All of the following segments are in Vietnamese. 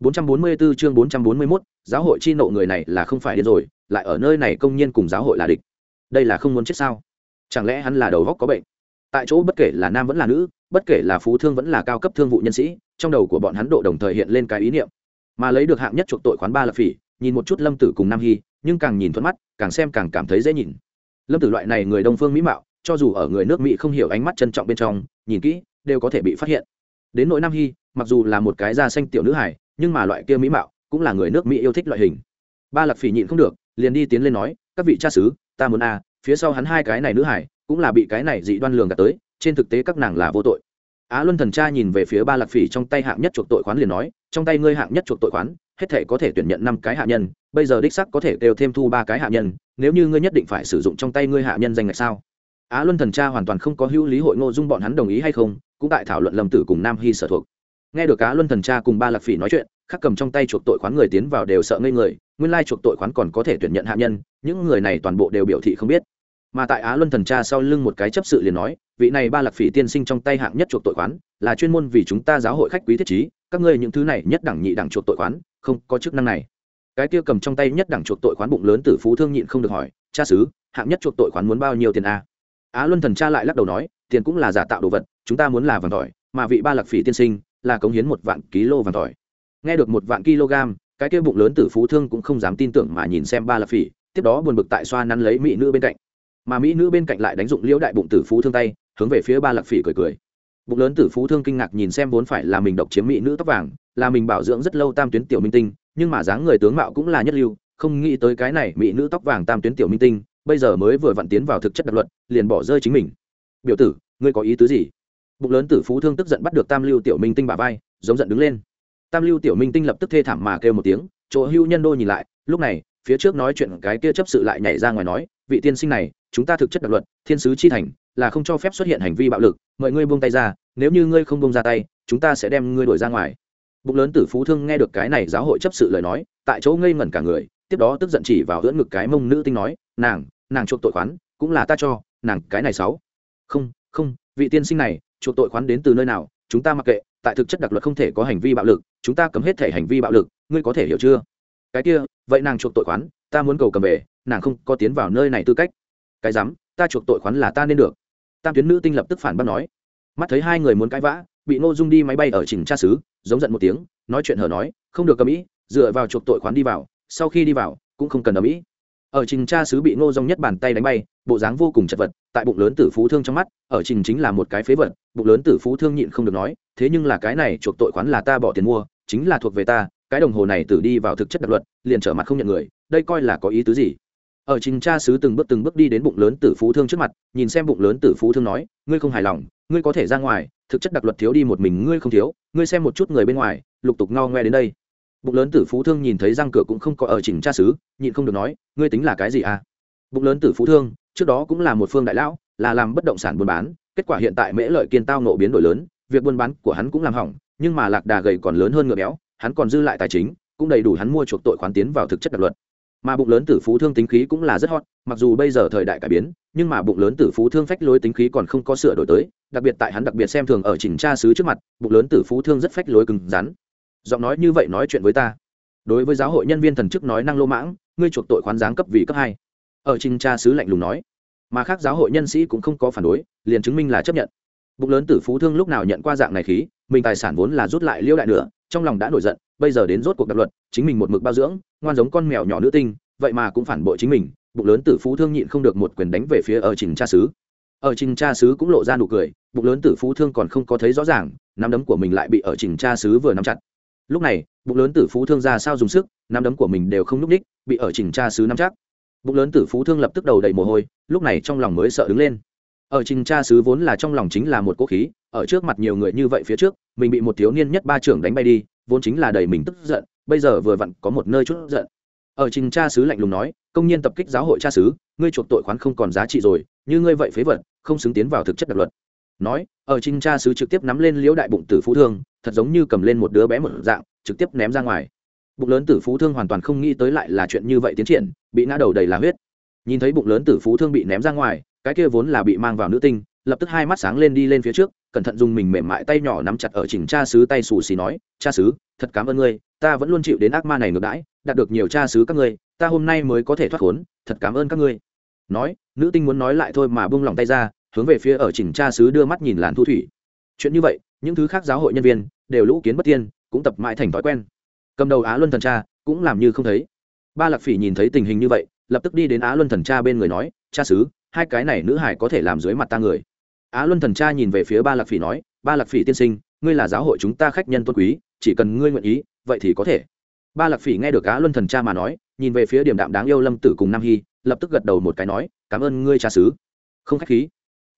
444 chương 441, giáo hội chi nộ người này là không phải điên rồi, lại ở nơi này công nhiên cùng giáo hội là địch. Đây là không muốn chết sao? Chẳng lẽ hắn là đầu óc có bệnh? Tại chỗ bất kể là nam vẫn là nữ, bất kể là phú thương vẫn là cao cấp thương vụ nhân sĩ, trong đầu của bọn hắn độ đồng thời hiện lên cái ý niệm, mà lấy được hạng nhất chuộc tội khoán ba là phỉ, nhìn một chút Lâm Tử cùng Nam Hy, nhưng càng nhìn thuận mắt, càng xem càng cảm thấy dễ nhìn. Lâm Tử loại này người Đông phương mỹ mạo, cho dù ở người nước Mỹ không hiểu ánh mắt trân trọng bên trong, nhìn kỹ, đều có thể bị phát hiện. Đến nội Nam Hy, mặc dù là một cái da xanh tiểu nữ hải, nhưng mà loại kia mỹ mạo cũng là người nước mỹ yêu thích loại hình. Ba lạc phỉ nhịn không được, liền đi tiến lên nói, các vị cha xứ, ta muốn a, phía sau hắn hai cái này nữ hải, cũng là bị cái này dị đoan lường gạt tới, trên thực tế các nàng là vô tội. Á luân thần cha nhìn về phía ba lạc phỉ trong tay hạng nhất chuộc tội khoán liền nói, trong tay ngươi hạng nhất chuộc tội khoán, hết thể có thể tuyển nhận năm cái hạ nhân, bây giờ đích sắc có thể đều thêm thu ba cái hạ nhân, nếu như ngươi nhất định phải sử dụng trong tay ngươi hạ nhân danh ngạch sao? Á luân thần cha hoàn toàn không có hữu lý hội ngô dung bọn hắn đồng ý hay không, cũng tại thảo luận lâm tử cùng nam hy sở thuộc nghe được á luân thần cha cùng ba lạc phỉ nói chuyện, khắc cầm trong tay chuộc tội khoán người tiến vào đều sợ ngây người, nguyên lai chuộc tội khoán còn có thể tuyển nhận hạ nhân, những người này toàn bộ đều biểu thị không biết. Mà tại á luân thần cha sau lưng một cái chấp sự liền nói, vị này ba lạc phỉ tiên sinh trong tay hạng nhất chuộc tội khoán, là chuyên môn vì chúng ta giáo hội khách quý thiết trí, các ngươi những thứ này nhất đẳng nhị đẳng chuộc tội khoán, không có chức năng này. Cái kia cầm trong tay nhất đẳng chuộc tội khoán bụng lớn từ phú thương nhịn không được hỏi, cha sứ hạng nhất chuộc tội khoán muốn bao nhiêu tiền a? Á luân thần cha lại lắc đầu nói, tiền cũng là giả tạo đồ vật, chúng ta muốn là vàng tỏi, mà vị ba lạc phỉ tiên sinh là cống hiến một vạn kg vàng tỏi. Nghe được một vạn kg cái kia bụng lớn tử phú thương cũng không dám tin tưởng mà nhìn xem ba lạp phỉ, tiếp đó buồn bực tại xoa nắn lấy mỹ nữ bên cạnh. Mà mỹ nữ bên cạnh lại đánh dụng liễu đại bụng tử phú thương tay, hướng về phía ba lạp phỉ cười cười. Bụng lớn tử phú thương kinh ngạc nhìn xem vốn phải là mình độc chiếm mỹ nữ tóc vàng, là mình bảo dưỡng rất lâu tam tuyến tiểu minh tinh, nhưng mà dáng người tướng mạo cũng là nhất lưu, không nghĩ tới cái này mỹ nữ tóc vàng tam tuyến tiểu minh tinh, bây giờ mới vừa vặn tiến vào thực chất đặc luật, liền bỏ rơi chính mình. Biểu tử, ngươi có ý tứ gì? Bụng lớn tử phú thương tức giận bắt được tam lưu tiểu minh tinh bà vai, giống giận đứng lên. Tam lưu tiểu minh tinh lập tức thê thảm mà kêu một tiếng, chỗ hưu nhân đô nhìn lại, lúc này, phía trước nói chuyện cái kia chấp sự lại nhảy ra ngoài nói, vị tiên sinh này, chúng ta thực chất đặc luật, thiên sứ chi thành, là không cho phép xuất hiện hành vi bạo lực, mọi ngươi buông tay ra, nếu như ngươi không buông ra tay, chúng ta sẽ đem ngươi đuổi ra ngoài. Bụng lớn tử phú thương nghe được cái này giáo hội chấp sự lời nói, tại chỗ ngây ngẩn cả người, tiếp đó tức giận chỉ vào hưỡn ngực cái mông nữ tinh nói, nàng nàng chuộc tội khoán, cũng là ta cho, nàng cái này sáu không không, vị tiên sinh này chuộc tội khoán đến từ nơi nào, chúng ta mặc kệ, tại thực chất đặc luật không thể có hành vi bạo lực, chúng ta cấm hết thể hành vi bạo lực, ngươi có thể hiểu chưa? Cái kia, vậy nàng chuộc tội khoán, ta muốn cầu cầm về, nàng không có tiến vào nơi này tư cách. Cái dám ta chuộc tội khoán là ta nên được. Tam tuyến nữ tinh lập tức phản bác nói. Mắt thấy hai người muốn cãi vã, bị ngô dung đi máy bay ở trình tra xứ, giống giận một tiếng, nói chuyện hở nói, không được cầm ý, dựa vào chuộc tội khoán đi vào, sau khi đi vào, cũng không cần ở mỹ ở trình tra sứ bị ngô dòng nhất bàn tay đánh bay, bộ dáng vô cùng chật vật, tại bụng lớn tử phú thương trong mắt, ở trình chính là một cái phế vật, bụng lớn tử phú thương nhịn không được nói, thế nhưng là cái này chuộc tội khoán là ta bỏ tiền mua, chính là thuộc về ta, cái đồng hồ này tử đi vào thực chất đặc luật, liền trở mặt không nhận người, đây coi là có ý tứ gì? Ở trình tra sứ từng bước từng bước đi đến bụng lớn tử phú thương trước mặt, nhìn xem bụng lớn tử phú thương nói, ngươi không hài lòng, ngươi có thể ra ngoài, thực chất đặc luật thiếu đi một mình ngươi không thiếu, ngươi xem một chút người bên ngoài, lục tục no ngoe đến đây bụng lớn tử phú thương nhìn thấy răng cửa cũng không có ở chỉnh tra sứ, nhịn không được nói ngươi tính là cái gì à? Bụng lớn tử phú thương trước đó cũng là một phương đại lão là làm bất động sản buôn bán kết quả hiện tại mễ lợi kiên tao nộ biến đổi lớn việc buôn bán của hắn cũng làm hỏng nhưng mà lạc đà gầy còn lớn hơn ngựa béo hắn còn dư lại tài chính cũng đầy đủ hắn mua chuộc tội khoán tiến vào thực chất đặc luật. Mà bụng lớn tử phú thương tính khí cũng là rất hot mặc dù bây giờ thời đại cải biến nhưng mà bụng lớn tử phú thương phách lối tính khí còn không có sửa đổi tới đặc biệt tại hắn đặc biệt xem thường ở chỉnh tra sứ trước mặt bụng lớn tử phú thương rất phách lối cứng rắn giọng nói như vậy nói chuyện với ta. Đối với giáo hội nhân viên thần chức nói năng lô mãng, ngươi chuộc tội khoán giáng cấp vì cấp hai. Ở trình tra sứ lạnh lùng nói. Mà khác giáo hội nhân sĩ cũng không có phản đối, liền chứng minh là chấp nhận. Bụng lớn tử phú thương lúc nào nhận qua dạng này khí, mình tài sản vốn là rút lại liêu đại nữa trong lòng đã nổi giận, bây giờ đến rốt cuộc đặc luật, chính mình một mực bao dưỡng, ngoan giống con mèo nhỏ nữ tinh, vậy mà cũng phản bội chính mình, bụng lớn tử phú thương nhịn không được một quyền đánh về phía ở trình tra sứ. Ở trình tra sứ cũng lộ ra nụ cười, bụng lớn tử phú thương còn không có thấy rõ ràng, nắm đấm của mình lại bị ở trình tra sứ vừa nắm chặt lúc này, bụng lớn tử phú thương ra sao dùng sức, nắm đấm của mình đều không n ú c ních bị ở trình tra sứ nắm chắc. Bụng lớn tử phú thương lập tức đầu đầy mồ hôi, lúc này trong lòng mới sợ đứng lên. Ở trình tra sứ vốn là trong lòng chính là một cố khí, ở trước mặt nhiều người như vậy phía trước, mình bị một thiếu niên nhất ba trưởng đánh bay đi, vốn chính là đầy mình tức giận, bây giờ vừa vặn có một nơi chút giận. Ở trình tra sứ lạnh lùng nói, công nhân tập kích giáo hội tra sứ, ngươi chuộc tội khoán không còn giá trị rồi, như ngươi vậy phế vật, không xứng tiến vào thực chất đặc luật. Nói, ở trình tra sứ trực tiếp nắm lên liễu đại bụng tử phú thương thật giống như cầm lên một đứa bé một dạng, trực tiếp ném ra ngoài. Bụng lớn tử phú thương hoàn toàn không nghĩ tới lại là chuyện như vậy tiến triển, bị ngã đầu đầy là huyết. Nhìn thấy bụng lớn tử phú thương bị ném ra ngoài, cái kia vốn là bị mang vào nữ tinh, lập tức hai mắt sáng lên đi lên phía trước, cẩn thận dùng mình mềm mại tay nhỏ nắm chặt ở chỉnh cha sứ tay xù xì nói, cha sứ thật cảm ơn ngươi, ta vẫn luôn chịu đến ác ma này ngược đãi, đạt được nhiều cha sứ các ngươi, ta hôm nay mới có thể thoát khốn, thật cảm ơn các ngươi. Nói, nữ tinh muốn nói lại thôi mà buông lòng tay ra, hướng về phía ở chỉnh cha sứ đưa mắt nhìn làn thu thủy chuyện như vậy, những thứ khác giáo hội nhân viên đều lũ kiến bất tiên cũng tập mãi thành thói quen. Cầm đầu á luân thần cha cũng làm như không thấy. Ba lạc phỉ nhìn thấy tình hình như vậy, lập tức đi đến á luân thần cha bên người nói, cha xứ, hai cái này nữ hải có thể làm dưới mặt ta người. Á luân thần cha nhìn về phía ba lạc phỉ nói, ba lạc phỉ tiên sinh, ngươi là giáo hội chúng ta khách nhân tôn quý, chỉ cần ngươi nguyện ý, vậy thì có thể. Ba lạc phỉ nghe được á luân thần cha mà nói, nhìn về phía điểm đạm đáng yêu lâm tử cùng nam hy, lập tức gật đầu một cái nói, cảm ơn ngươi, cha xứ. Không khách khí.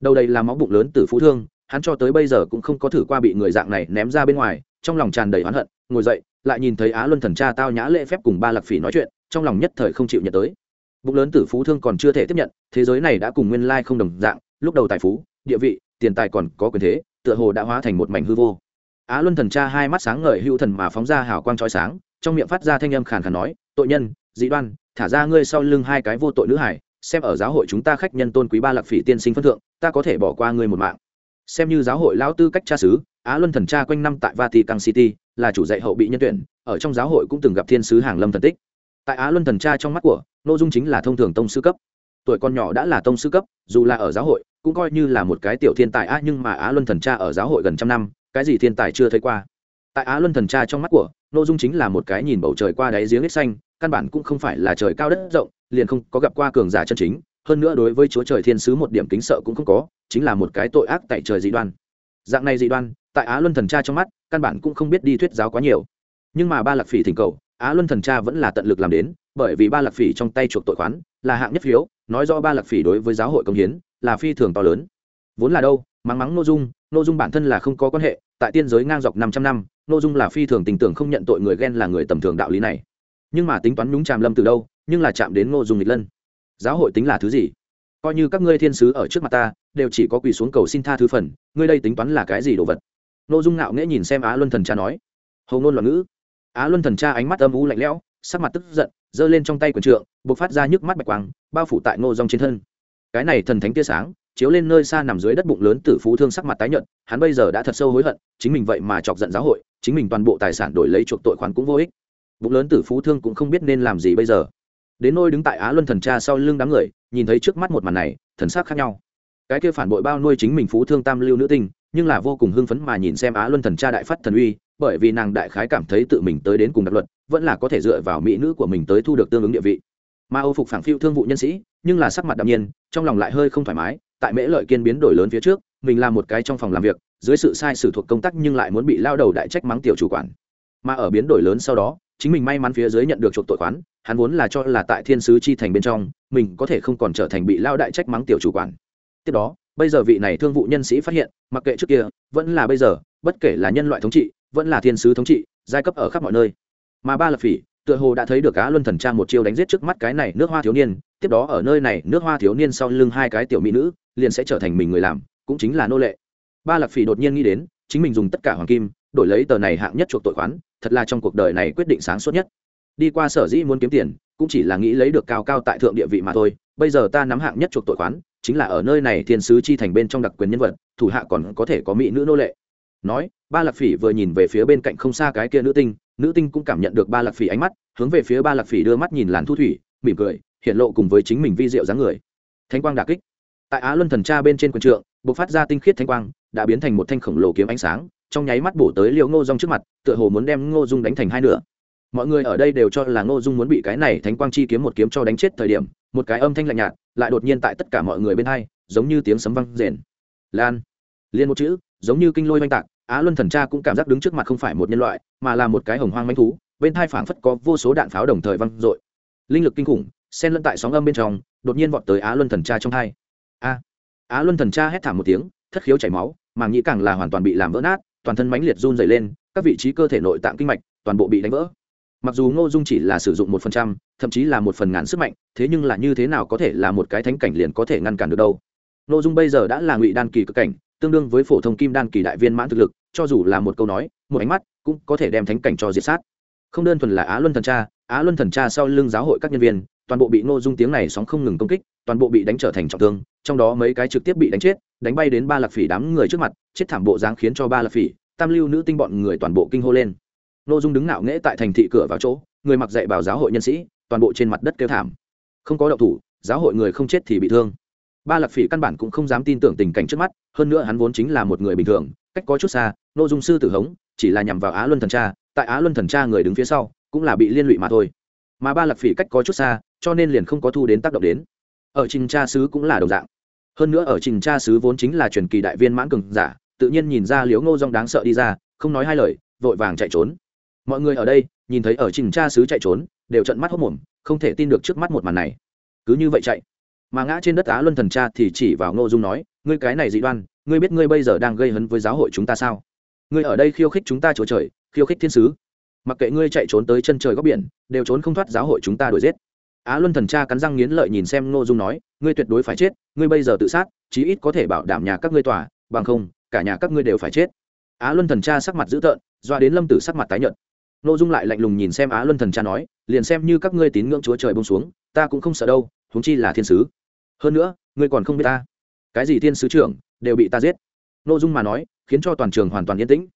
Đầu đây là máu bụng lớn tử phú thương hắn cho tới bây giờ cũng không có thử qua bị người dạng này ném ra bên ngoài, trong lòng tràn đầy oán hận, ngồi dậy, lại nhìn thấy á luân thần cha tao nhã lễ phép cùng ba lạc phỉ nói chuyện, trong lòng nhất thời không chịu nhận tới. Bụng lớn tử phú thương còn chưa thể tiếp nhận, thế giới này đã cùng nguyên lai không đồng dạng, lúc đầu tài phú, địa vị, tiền tài còn có quyền thế, tựa hồ đã hóa thành một mảnh hư vô. Á luân thần cha hai mắt sáng ngời hữu thần mà phóng ra hào quang trói sáng, trong miệng phát ra thanh âm khàn khàn nói, tội nhân, dị đoan, thả ra ngươi sau lưng hai cái vô tội nữ hải, xem ở giáo hội chúng ta khách nhân tôn quý ba lạc phỉ tiên sinh phân thượng, ta có thể bỏ qua ngươi một mạng xem như giáo hội lão tư cách cha xứ, á luân thần cha quanh năm tại vatican city là chủ dạy hậu bị nhân tuyển, ở trong giáo hội cũng từng gặp thiên sứ hàng lâm thần tích. Tại á luân thần cha trong mắt của, nội dung chính là thông thường tông sư cấp. Tuổi con nhỏ đã là tông sư cấp, dù là ở giáo hội, cũng coi như là một cái tiểu thiên tài á, nhưng mà á luân thần cha ở giáo hội gần trăm năm, cái gì thiên tài chưa thấy qua. Tại á luân thần cha trong mắt của, nội dung chính là một cái nhìn bầu trời qua đáy giếng ít xanh, căn bản cũng không phải là trời cao đất rộng, liền không có gặp qua cường giả chân chính hơn nữa đối với chúa trời thiên sứ một điểm kính sợ cũng không có, chính là một cái tội ác tại trời dị đoan. Dạng này dị đoan, tại á luân thần cha trong mắt, căn bản cũng không biết đi thuyết giáo quá nhiều. Nhưng mà ba lạc phỉ thỉnh cầu, á luân thần cha vẫn là tận lực làm đến, bởi vì ba lạc phỉ trong tay chuộc tội khoán, là hạng nhất phiếu, nói rõ ba lạc phỉ đối với giáo hội công hiến, là phi thường to lớn. Vốn là đâu, mắng mắng nội dung nội dung bản thân là không có quan hệ, tại tiên giới ngang dọc năm trăm năm nội dung là phi thường tình tưởng không nhận tội người ghen là người tầm thường đạo lý này. Nhưng mà tính toán nhúng tràm lâm từ đâu, nhưng là chạm đến nội dung nghịch lân giáo hội tính là thứ gì? Coi như các ngươi thiên sứ ở trước mặt ta, đều chỉ có quỳ xuống cầu xin tha thứ phần, ngươi đây tính toán là cái gì đồ vật? Nội dung ngạo nghễ nhìn xem á luân thần cha nói. Hầu ngôn loạn ngữ. Á luân thần cha ánh mắt âm u lạnh lẽo, sắc mặt tức giận, giơ lên trong tay quần trượng buộc phát ra nhức mắt bạch quang, bao phủ tại ngô dòng trên thân. Cái này thần thánh tia sáng, chiếu lên nơi xa nằm dưới đất bụng lớn tử phú thương sắc mặt tái nhợt, hắn bây giờ đã thật sâu hối hận, chính mình vậy mà chọc giận giáo hội, chính mình toàn bộ tài sản đổi lấy chuộc tội khoản cũng vô ích. Bụng lớn tử phú thương cũng không biết nên làm gì bây giờ đến nôi đứng tại á luân thần cha sau lưng đám người, nhìn thấy trước mắt một màn này, thần sắc khác nhau. Cái kia phản bội bao nuôi chính mình phú thương tam lưu nữ tinh, nhưng là vô cùng hưng phấn mà nhìn xem á luân thần cha đại phát thần uy, bởi vì nàng đại khái cảm thấy tự mình tới đến cùng đặc luật, vẫn là có thể dựa vào mỹ nữ của mình tới thu được tương ứng địa vị. Mà âu phục phản phiêu thương vụ nhân sĩ, nhưng là sắc mặt đạm nhiên, trong lòng lại hơi không thoải mái, tại mễ lợi kiên biến đổi lớn phía trước, mình là một cái trong phòng làm việc, dưới sự sai sử thuộc công tác nhưng lại muốn bị lao đầu đại trách mắng tiểu chủ quản. Mà ở biến đổi lớn sau đó, chính mình may mắn phía dưới nhận được chuộc tội khoán hắn vốn là cho là tại thiên sứ chi thành bên trong, mình có thể không còn trở thành bị lao đại trách mắng tiểu chủ quản. Tiếp đó, bây giờ vị này thương vụ nhân sĩ phát hiện, mặc kệ trước kia, vẫn là bây giờ, bất kể là nhân loại thống trị, vẫn là thiên sứ thống trị, giai cấp ở khắp mọi nơi. Mà ba lập phỉ, tựa hồ đã thấy được cá luân thần trang một chiêu đánh giết trước mắt cái này nước hoa thiếu niên, tiếp đó ở nơi này, nước hoa thiếu niên sau lưng hai cái tiểu mỹ nữ, liền sẽ trở thành mình người làm, cũng chính là nô lệ. Ba lạc phỉ đột nhiên nghĩ đến, chính mình dùng tất cả hoàng kim, đổi lấy tờ này hạng nhất chuộc tội khoán, thật là trong cuộc đời này quyết định sáng suốt nhất đi qua sở dĩ muốn kiếm tiền, cũng chỉ là nghĩ lấy được cao cao tại thượng địa vị mà thôi. Bây giờ ta nắm hạng nhất chuộc tội khoán, chính là ở nơi này thiên sứ chi thành bên trong đặc quyền nhân vật, thủ hạ còn có thể có mỹ nữ nô lệ. Nói, ba lạc phỉ vừa nhìn về phía bên cạnh không xa cái kia nữ tinh nữ tinh cũng cảm nhận được ba lạc phỉ ánh mắt, hướng về phía ba lạc phỉ đưa mắt nhìn làn thu thủy, mỉm cười, hiện lộ cùng với chính mình vi diệu dáng người. Thanh quang đà kích. Tại á luân thần tra bên trên quần trượng b ộ c phát ra tinh khiết thanh quang, đã biến thành một thanh khổng lồ kiếm ánh sáng, trong nháy mắt bổ tới liều ngô dung trước mặt, tựa hồ muốn đem ngô dung đánh thành hai nửa mọi người ở đây đều cho là ngô dung muốn bị cái này thánh quang chi kiếm một kiếm cho đánh chết thời điểm, một cái âm thanh lạnh nhạt lại đột nhiên tại tất cả mọi người bên hai, giống như tiếng sấm văng rền. Lan liên một chữ, giống như kinh lôi oanh tạc, á luân thần cha cũng cảm giác đứng trước mặt không phải một nhân loại, mà là một cái hồng hoang manh thú, bên thai phảng phất có vô số đạn pháo đồng thời văng dội. Linh lực kinh khủng, xen lẫn tại sóng âm bên trong, đột nhiên vọt tới á luân thần cha trong thai a, á luân thần cha hét thảm một tiếng, thất khiếu chảy máu, màng nhĩ càng là hoàn toàn bị làm vỡ nát, toàn thân mãnh liệt run dày lên, các vị trí cơ thể nội tạng kinh mạch toàn bộ bị đánh vỡ mặc dù ngô dung chỉ là sử dụng một phần trăm, thậm chí là một phần ngàn sức mạnh, thế nhưng là như thế nào có thể là một cái thánh cảnh liền có thể ngăn cản được đâu? Ngô dung bây giờ đã là ngụy đan kỳ cực cảnh, tương đương với phổ thông kim đan kỳ đại viên mãn thực lực, cho dù là một câu nói, một ánh mắt, cũng có thể đem thánh cảnh cho diệt sát. Không đơn thuần là á luân thần cha, á luân thần cha sau lưng giáo hội các nhân viên, toàn bộ bị ngô dung tiếng này sóng không ngừng công kích, toàn bộ bị đánh trở thành trọng thương, trong đó mấy cái trực tiếp bị đánh chết, đánh bay đến ba lạc phỉ đám người trước mặt, chết thảm bộ dáng khiến cho ba lạc phỉ, tam lưu nữ tinh bọn người toàn bộ kinh hô lên nội dung đứng ngạo nghễ tại thành thị cửa vào chỗ, người mặc dạy bảo giáo hội nhân sĩ, toàn bộ trên mặt đất kêu thảm. Không có động thủ, giáo hội người không chết thì bị thương. Ba lạc phỉ căn bản cũng không dám tin tưởng tình cảnh trước mắt, hơn nữa hắn vốn chính là một người bình thường, cách có chút xa nội dung sư tử hống, chỉ là nhằm vào á luân thần cha, tại á luân thần cha người đứng phía sau, cũng là bị liên lụy mà thôi. Mà ba lạc phỉ cách có chút xa, cho nên liền không có thu đến tác động đến. Ở trình cha sứ cũng là đồng dạng. Hơn nữa ở trình cha sứ vốn chính là truyền kỳ đại viên mãn cường giả, tự nhiên nhìn ra liếu ngô dong đáng sợ đi ra, không nói hai lời, vội vàng chạy trốn mọi người ở đây, nhìn thấy ở trình cha sứ chạy trốn, đều trận mắt hốc mồm, không thể tin được trước mắt một màn này. Cứ như vậy chạy. Mà ngã trên đất á luân thần cha thì chỉ vào ngô dung nói, ngươi cái này dị đoan, ngươi biết ngươi bây giờ đang gây hấn với giáo hội chúng ta sao? Ngươi ở đây khiêu khích chúng ta chỗ trời, khiêu khích thiên sứ. Mặc kệ ngươi chạy trốn tới chân trời góc biển, đều trốn không thoát giáo hội chúng ta đuổi giết. Á luân thần cha cắn răng nghiến lợi nhìn xem ngô dung nói, ngươi tuyệt đối phải chết, ngươi bây giờ tự sát, chí ít có thể bảo đảm nhà các ngươi tòa, bằng không, cả nhà các ngươi đều phải chết. Á luân thần cha sắc mặt dữ tợn, doa đến lâm tử sắc mặt tái nhợt. Nô dung lại lạnh lùng nhìn xem á luân thần cha nói, liền xem như các ngươi tín ngưỡng chúa trời bông xuống, ta cũng không sợ đâu, huống chi là thiên sứ. Hơn nữa, ngươi còn không biết ta. Cái gì thiên sứ trưởng, đều bị ta giết. Nô dung mà nói, khiến cho toàn trường hoàn toàn yên tĩnh.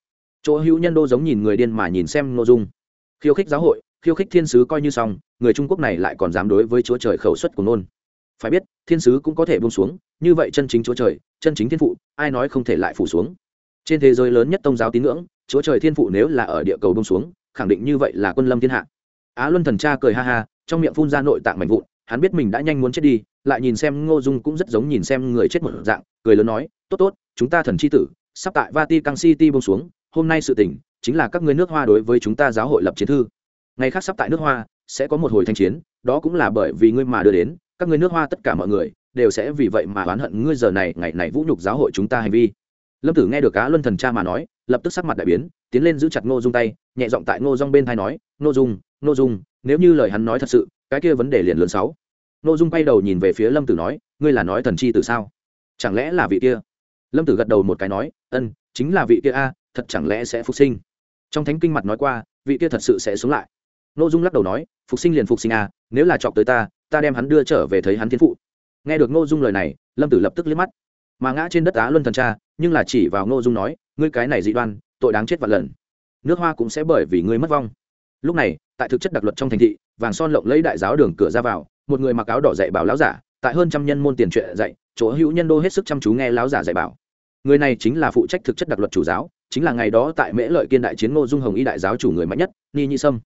Chỗ hữu nhân đô giống nhìn người điên mà nhìn xem Nô dung. Khiêu khích giáo hội, khiêu khích thiên sứ coi như xong, người trung quốc này lại còn dám đối với chúa trời khẩu suất của nôn. Phải biết, thiên sứ cũng có thể buông xuống, như vậy chân chính chúa trời, chân chính thiên phụ, ai nói không thể lại phủ xuống. Trên thế giới lớn nhất tôn giáo tín ngưỡng, chúa trời thiên phụ nếu là ở địa cầu buông xuống khẳng định như vậy là quân lâm thiên hạ. Á luân thần cha cười ha ha, trong miệng phun ra nội tạng mạnh vụn, hắn biết mình đã nhanh muốn chết đi, lại nhìn xem ngô dung cũng rất giống nhìn xem người chết một dạng, cười lớn nói, tốt tốt, chúng ta thần c h i tử, sắp tại vati căng city bông xuống, hôm nay sự tỉnh chính là các người nước hoa đối với chúng ta giáo hội lập chiến thư. Ngày khác sắp tại nước hoa, sẽ có một hồi thanh chiến, đó cũng là bởi vì ngươi mà đưa đến, các ngươi nước hoa tất cả mọi người đều sẽ vì vậy mà oán hận ngươi giờ này ngày này vũ nhục giáo hội chúng ta hành vi. Lâm tử nghe được cá luân thần cha mà nói lập tức sắc mặt đại biến, tiến lên giữ chặt ngô dung tay, nhẹ giọng tại ngô dung bên thai nói, ngô dung ngô dung, nếu như lời hắn nói thật sự, cái kia vấn đề liền lớn sáu. Ngô dung quay đầu nhìn về phía lâm tử nói, ngươi là nói thần chi từ sao? Chẳng lẽ là vị kia? Lâm tử gật đầu một cái nói, ân, chính là vị kia a, thật chẳng lẽ sẽ phục sinh? Trong thánh kinh mặt nói qua, vị kia thật sự sẽ sống lại. Ngô dung lắc đầu nói, phục sinh liền phục sinh à nếu là chọc tới ta ta đem hắn đưa trở về thấy hắn thiên phụ. Nghe được Ngô dung lời này, lâm tử lập tức liếc mắt mà ngã trên đất á luân thần cha, nhưng là chỉ vào Ngô dung nói, ngươi cái này dị đoan, tội đáng chết vạn lần. Nước hoa cũng sẽ bởi vì ngươi mất vong. Lúc này, tại thực chất đặc luật trong thành thị, vàng son lộng lấy đại giáo đường cửa ra vào, một người mặc áo đỏ dạy bảo lão giả, tại hơn trăm nhân môn tiền truyện dạy, chỗ hữu nhân đô hết sức chăm chú nghe lão giả dạy bảo. Người này chính là phụ trách thực chất đặc luật chủ giáo, chính là ngày đó tại mễ lợi kiên đại chiến ngô dung hồng y đại giáo chủ người mạnh nhất ni Nhĩ sâm.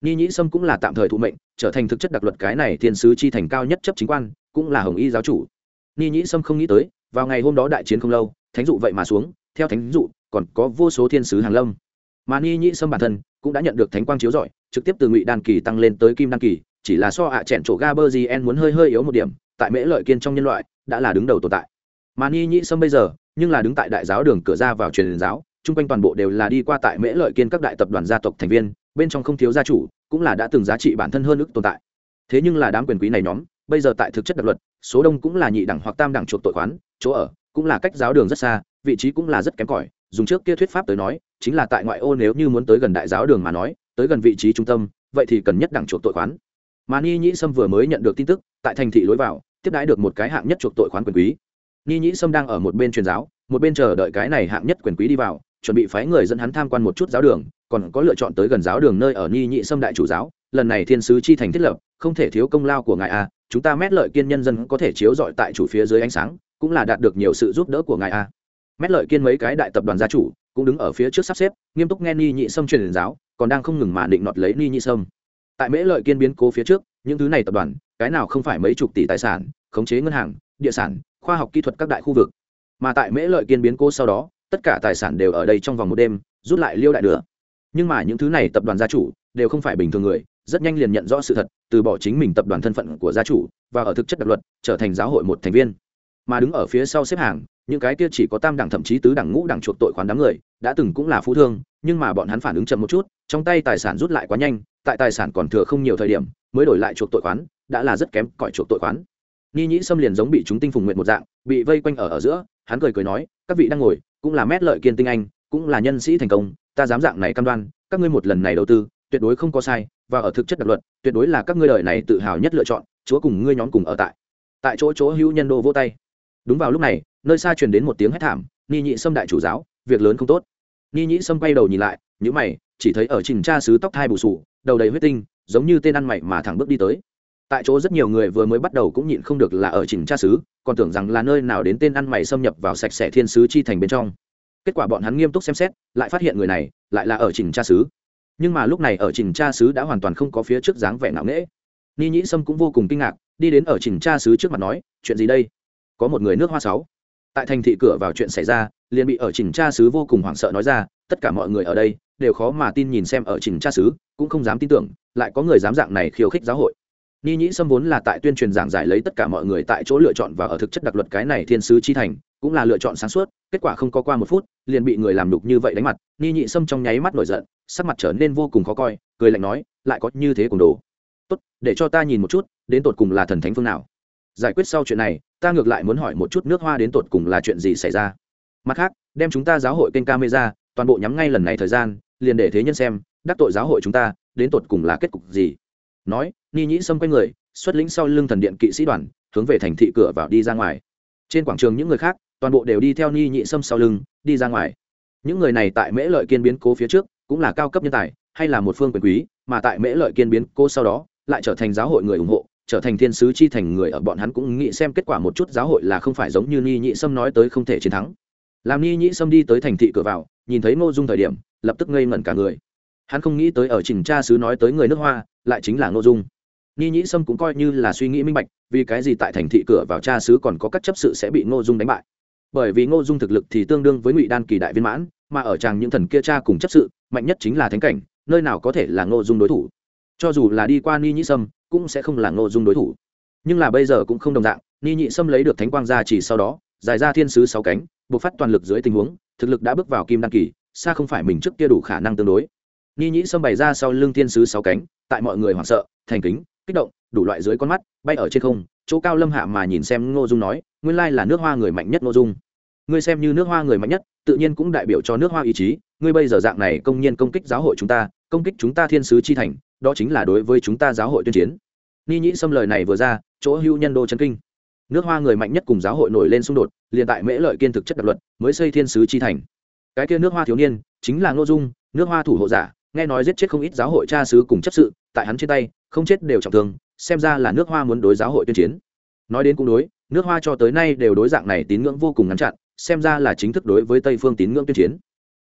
Ni nhĩ sâm cũng là tạm thời thụ mệnh, trở thành thực chất đặc luật cái này thiên sứ chi thành cao nhất chấp chính quan, cũng là hồng y giáo chủ. Ni nhĩ sâm không nghĩ tới vào ngày hôm đó đại chiến không lâu, thánh dụ vậy mà xuống, theo thánh dụ, còn có vô số thiên sứ hàng lâm. Mà ni nhĩ sâm bản thân cũng đã nhận được thánh quang chiếu rọi, trực tiếp từ ngụy đan kỳ tăng lên tới kim đan kỳ, chỉ là so ạ à chẹn chỗ ga bơ gì en muốn hơi hơi yếu một điểm, tại mễ lợi kiên trong nhân loại đã là đứng đầu tồn tại. Mà ni nhĩ sâm bây giờ, nhưng là đứng tại đại giáo đường cửa ra vào truyền giáo, chung quanh toàn bộ đều là đi qua tại mễ lợi kiên các đại tập đoàn gia tộc thành viên, bên trong không thiếu gia chủ, cũng là đã từng giá trị bản thân hơn ức tồn tại. Thế nhưng là đám quyền quý này nhóm bây giờ tại thực chất đặc luật, số đông cũng là nhị đẳng hoặc tam đẳng chuộc tội khoán, chỗ ở cũng là cách giáo đường rất xa, vị trí cũng là rất kém cỏi. Dùng trước kia thuyết pháp tới nói, chính là tại ngoại ô nếu như muốn tới gần đại giáo đường mà nói, tới gần vị trí trung tâm, vậy thì cần nhất đẳng chuộc tội khoán. Mà ni nhĩ sâm vừa mới nhận được tin tức, tại thành thị lối vào, tiếp đái được một cái hạng nhất chuộc tội khoán quyền quý. Ni nhĩ sâm đang ở một bên truyền giáo, một bên chờ đợi cái này hạng nhất quyền quý đi vào, chuẩn bị phái người dẫn hắn tham quan một chút giáo đường, còn có lựa chọn tới gần giáo đường nơi ở ni nhị sâm đại chủ giáo, lần này thiên sứ chi thành thiết lập không thể thiếu công lao của ngài a chúng ta mét lợi kiên nhân dân có thể chiếu dọi tại chủ phía dưới ánh sáng, cũng là đạt được nhiều sự giúp đỡ của ngài a mét lợi kiên mấy cái đại tập đoàn gia chủ, cũng đứng ở phía trước sắp xếp, nghiêm túc nghe ni nhị sâm truyền giáo, còn đang không ngừng mà định nọt lấy ni nhị sâm. Tại mễ lợi kiên biến cố phía trước, những thứ này tập đoàn, cái nào không phải mấy chục tỷ tài sản, khống chế ngân hàng, địa sản, khoa học kỹ thuật các đại khu vực. Mà tại mễ lợi kiên biến cố sau đó, tất cả tài sản đều ở đây trong vòng một đêm, rút lại liêu đại nữa nhưng mà những thứ này tập đoàn gia chủ, đều không phải bình thường người rất nhanh liền nhận rõ sự thật, từ bỏ chính mình tập đoàn thân phận của gia chủ và ở thực chất đặc luật, trở thành giáo hội một thành viên. Mà đứng ở phía sau xếp hàng, những cái kia chỉ có tam đẳng thậm chí tứ đẳng ngũ đẳng chuộc tội khoán đám người, đã từng cũng là phú thương, nhưng mà bọn hắn phản ứng chậm một chút, trong tay tài sản rút lại quá nhanh, tại tài sản còn thừa không nhiều thời điểm, mới đổi lại chuộc tội khoán, đã là rất kém cỏi chuộc tội khoán. Ni nhĩ xâm liền giống bị chúng tinh phùng nguyện một dạng, bị vây quanh ở ở giữa, hắn cười cười nói, các vị đang ngồi, cũng là mét lợi kiên tinh anh, cũng là nhân sĩ thành công, ta dám dạng này cam đoan, các ngươi một lần này đầu tư, tuyệt đối không có sai và ở thực chất đặc luật, tuyệt đối là các ngươi đời này tự hào nhất lựa chọn, chúa cùng ngươi nhóm cùng ở tại. Tại chỗ chỗ hữu nhân đô vô tay. Đúng vào lúc này, nơi xa truyền đến một tiếng hét thảm, ni nhị sâm đại chủ giáo, việc lớn không tốt. Ni nhị sâm quay đầu nhìn lại nhữ mày, chỉ thấy ở trình cha sứ tóc thai bù sù, đầu đầy huyết tinh, giống như tên ăn mày mà thẳng bước đi tới. Tại chỗ rất nhiều người vừa mới bắt đầu cũng nhịn không được là ở trình cha sứ, còn tưởng rằng là nơi nào đến tên ăn mày xâm nhập vào sạch sẽ thiên sứ chi thành bên trong. Kết quả bọn hắn nghiêm túc xem xét, lại phát hiện người này, lại là ở trình cha sứ nhưng mà lúc này ở trình cha sứ đã hoàn toàn không có phía trước dáng vẻ ngạo nghễ. Ni nhĩ sâm cũng vô cùng kinh ngạc, đi đến ở trình cha sứ trước mặt nói, chuyện gì đây? Có một người nước hoa sáu. Tại thành thị cửa vào chuyện xảy ra, liền bị ở trình cha sứ vô cùng hoảng sợ nói ra, tất cả mọi người ở đây đều khó mà tin nhìn xem ở trình cha sứ, cũng không dám tin tưởng, lại có người dám dạng này khiêu khích giáo hội. Ni nhĩ sâm vốn là tại tuyên truyền giảng giải lấy tất cả mọi người tại chỗ lựa chọn và ở thực chất đặc luật cái này thiên sứ chi thành, cũng là lựa chọn sáng suốt, kết quả không có qua một phút, liền bị người làm đục như vậy đánh mặt. Ni nhị sâm trong nháy mắt nổi giận sắc mặt trở nên vô cùng khó coi, cười lạnh nói, lại có như thế cùng đồ. Tốt, để cho ta nhìn một chút, đến tột cùng là thần thánh phương nào. Giải quyết sau chuyện này, ta ngược lại muốn hỏi một chút nước hoa đến tột cùng là chuyện gì xảy ra. Mặt khác, đem chúng ta giáo hội kênh camera, toàn bộ nhắm ngay lần này thời gian, liền để thế nhân xem, đắc tội giáo hội chúng ta, đến tột cùng là kết cục gì. Nói, ni nhĩ sâm quay người, xuất lĩnh sau lưng thần điện kỵ sĩ đoàn, hướng về thành thị cửa vào đi ra ngoài. Trên quảng trường những người khác, toàn bộ đều đi theo ni nhị sâm sau lưng, đi ra ngoài. Những người này tại mễ lợi kiên biến cố phía trước cũng là cao cấp nhân tài, hay là một phương quyền quý, mà tại mễ lợi kiên biến cô sau đó, lại trở thành giáo hội người ủng hộ, trở thành thiên sứ chi thành người ở bọn hắn cũng nghĩ xem kết quả một chút giáo hội là không phải giống như ni nhị sâm nói tới không thể chiến thắng. Làm ni nhị sâm đi tới thành thị cửa vào, nhìn thấy ngô dung thời điểm, lập tức ngây ngẩn cả người. Hắn không nghĩ tới ở trình cha sứ nói tới người nước hoa, lại chính là ngô dung. Ni nhị sâm cũng coi như là suy nghĩ minh bạch, vì cái gì tại thành thị cửa vào cha sứ còn có các chấp sự sẽ bị ngô dung đánh bại. Bởi vì ngô dung thực lực thì tương đương với ngụy đan kỳ đại viên mãn, mà ở tràng những thần kia cha cùng chấp sự mạnh nhất chính là thánh cảnh, nơi nào có thể là ngô dung đối thủ. Cho dù là đi qua ni nhĩ sâm, cũng sẽ không là ngô dung đối thủ. Nhưng là bây giờ cũng không đồng dạng, ni nhị sâm lấy được thánh quang gia chỉ sau đó, giải ra thiên sứ sáu cánh buộc phát toàn lực dưới tình huống, thực lực đã bước vào kim đan kỳ, xa không phải mình trước kia đủ khả năng tương đối. Ni nhĩ sâm bày ra sau lưng thiên sứ sáu cánh, tại mọi người hoảng sợ, thành kính, kích động, đủ loại dưới con mắt, bay ở trên không, chỗ cao lâm hạ mà nhìn xem ngô dung nói, nguyên lai là nước hoa người mạnh nhất ngô dung. Ngươi xem như nước hoa người mạnh nhất, tự nhiên cũng đại biểu cho nước hoa ý chí ngươi bây giờ dạng này công nhiên công kích giáo hội chúng ta, công kích chúng ta thiên sứ chi thành, đó chính là đối với chúng ta giáo hội tuyên chiến. Ni nhĩ xâm lời này vừa ra, chỗ hưu nhân đô chân kinh. Nước hoa người mạnh nhất cùng giáo hội nổi lên xung đột, liền tại mễ lợi kiên thực chất đặc luật, mới xây thiên sứ chi thành. Cái kia nước hoa thiếu niên, chính là ngô dung, nước hoa thủ hộ giả, nghe nói giết chết không ít giáo hội cha sứ cùng chấp sự, tại hắn trên tay, không chết đều trọng thương, xem ra là nước hoa muốn đối giáo hội tuyên chiến. Nói đến cũng đối, nước hoa cho tới nay đều đối dạng này tín ngưỡng vô cùng ngắn chặn, xem ra là chính thức đối với tây phương tín ngưỡng tuyên chiến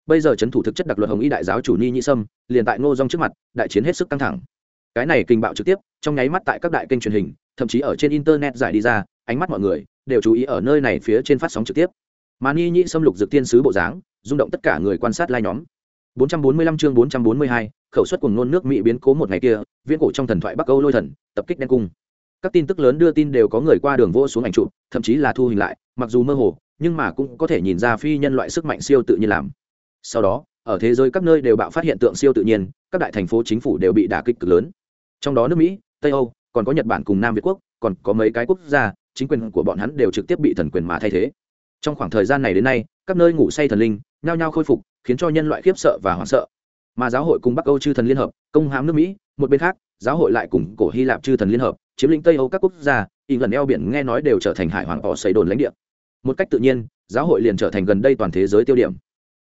bây giờ trấn thủ thực chất đặc luật hồng y đại giáo chủ ni nhị sâm liền tại ngô dong trước mặt đại chiến hết sức căng thẳng. Cái này kinh bạo trực tiếp trong nháy mắt tại các đại kênh truyền hình thậm chí ở trên internet giải đi ra ánh mắt mọi người đều chú ý ở nơi này phía trên phát sóng trực tiếp. Mà ni nhị sâm lục dược tiên sứ bộ dáng rung động tất cả người quan sát lai nhóm. 445 chương 442, khẩu suất cùng nôn nước mỹ biến cố một ngày kia viễn cổ trong thần thoại bắc âu lôi thần tập kích đen cung. Các tin tức lớn đưa tin đều có người qua đường vô xuống ảnh chụp thậm chí là thu hình lại mặc dù mơ hồ nhưng mà cũng có thể nhìn ra phi nhân loại sức mạnh siêu tự nhiên làm sau đó, ở thế giới các nơi đều bạo phát hiện tượng siêu tự nhiên, các đại thành phố chính phủ đều bị đả kích cực lớn. Trong đó nước mỹ, tây âu, còn có nhật bản cùng nam việt quốc, còn có mấy cái quốc gia, chính quyền của bọn hắn đều trực tiếp bị thần quyền mà thay thế. Trong khoảng thời gian này đến nay, các nơi ngủ say thần linh, nhao nhao khôi phục, khiến cho nhân loại khiếp sợ và hoảng sợ. Mà giáo hội cùng bắc âu chư thần liên hợp, công hãm nước mỹ, một bên khác, giáo hội lại cùng cổ hy lạp chư thần liên hợp, chiếm lĩnh tây âu các quốc gia y gần eo biển nghe nói đều trở thành hải hoàng họ xây đồn lãnh địa. Một cách tự nhiên, giáo hội liền trở thành gần đây toàn thế giới tiêu điểm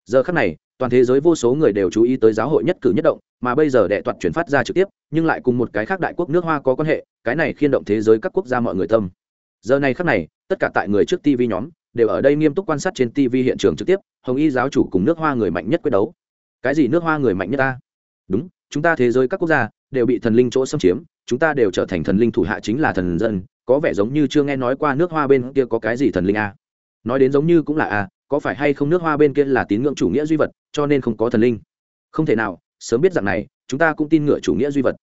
giờ khắc này, toàn thế giới vô số người đều chú ý tới giáo hội nhất cử nhất động, mà bây giờ đệ toàn chuyển phát ra trực tiếp, nhưng lại cùng một cái khác đại quốc nước hoa có quan hệ, cái này khiên động thế giới các quốc gia mọi người tâm. Giờ này khắc này, tất cả tại người trước tv nhóm, đều ở đây nghiêm túc quan sát trên tv hiện trường trực tiếp, hồng y giáo chủ cùng nước hoa người mạnh nhất quyết đấu. Cái gì nước hoa người mạnh nhất ta? Đúng, chúng ta thế giới các quốc gia, đều bị thần linh chỗ xâm chiếm, chúng ta đều trở thành thần linh thủ hạ chính là thần dân, có vẻ giống như chưa nghe nói qua nước hoa bên kia có cái gì thần linh a. Nói đến giống như cũng là a có phải hay không nước hoa bên kia là tín ngưỡng chủ nghĩa duy vật, cho nên không có thần linh? Không thể nào, sớm biết rằng này, chúng ta cũng tin ngựa chủ nghĩa duy vật.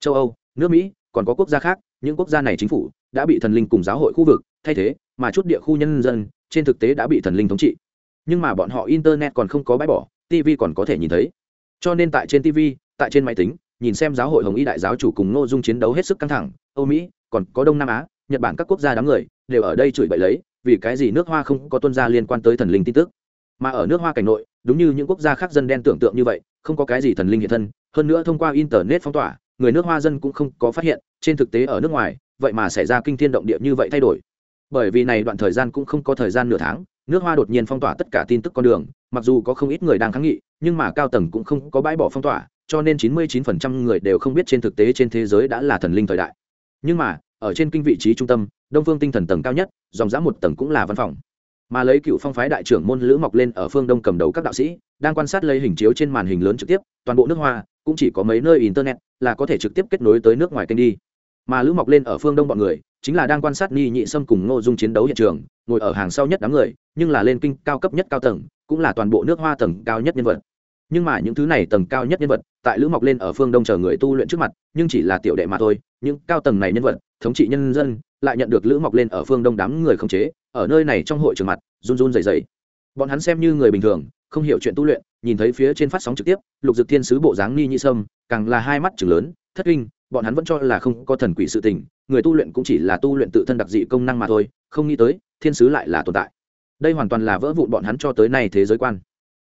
Châu âu, nước mỹ, còn có quốc gia khác, những quốc gia này chính phủ đã bị thần linh cùng giáo hội khu vực, thay thế, mà chút địa khu nhân dân, trên thực tế đã bị thần linh thống trị. Nhưng mà bọn họ internet còn không có bãi bỏ tv còn có thể nhìn thấy. Cho nên tại trên tv tại trên máy tính, nhìn xem giáo hội hồng y đại giáo chủ cùng nội dung chiến đấu hết sức căng thẳng, âu mỹ, còn có đông nam á, nhật bản các quốc gia đám người, đều ở đây chửi bậy lấy vì cái gì nước hoa không có tuân gia liên quan tới thần linh tin tức? Mà ở nước hoa cảnh nội, đúng như những quốc gia khác dân đen tưởng tượng như vậy, không có cái gì thần linh hiện thân, hơn nữa thông qua internet phong tỏa, người nước hoa dân cũng không có phát hiện, trên thực tế ở nước ngoài, vậy mà xảy ra kinh thiên động địa như vậy thay đổi. Bởi vì này đoạn thời gian cũng không có thời gian nửa tháng, nước hoa đột nhiên phong tỏa tất cả tin tức con đường, mặc dù có không ít người đang kháng nghị, nhưng mà cao tầng cũng không có bãi bỏ phong tỏa, cho nên 99% người đều không biết trên thực tế trên thế giới đã là thần linh thời đại. Nhưng mà, ở trên kinh vị trí trung tâm đông phương tinh thần tầng cao nhất, dòng dã một tầng cũng là văn phòng. Mà lấy cựu phong phái đại trưởng môn lữ mọc lên ở phương đông cầm đầu các đạo sĩ, đang quan sát lấy hình chiếu trên màn hình lớn trực tiếp, toàn bộ nước hoa, cũng chỉ có mấy nơi internet là có thể trực tiếp kết nối tới nước ngoài kênh đi. Mà lữ mọc lên ở phương đông bọn người, chính là đang quan sát ni nhị sâm cùng ngô dung chiến đấu hiện trường, ngồi ở hàng sau nhất đám người, nhưng là lên kinh cao cấp nhất cao tầng, cũng là toàn bộ nước hoa tầng cao nhất nhân vật nhưng mà những thứ này tầng cao nhất nhân vật, tại lữ mọc lên ở phương đông chờ người tu luyện trước mặt, nhưng chỉ là tiểu đệ mà thôi. Những cao tầng này nhân vật, thống trị nhân dân, lại nhận được lữ mọc lên ở phương đông đám người không chế, ở nơi này trong hội trường mặt, run run dày dày bọn hắn xem như người bình thường, không hiểu chuyện tu luyện, nhìn thấy phía trên phát sóng trực tiếp, lục dực thiên sứ bộ dáng ni nhị sâm, càng là hai mắt chừng lớn, thất kinh, bọn hắn vẫn cho là không có thần quỷ sự tình, người tu luyện cũng chỉ là tu luyện tự thân đặc dị công năng mà thôi, không nghĩ tới, thiên sứ lại là tồn tại. Đây hoàn toàn là vỡ vụn bọn hắn cho tới nay thế giới quan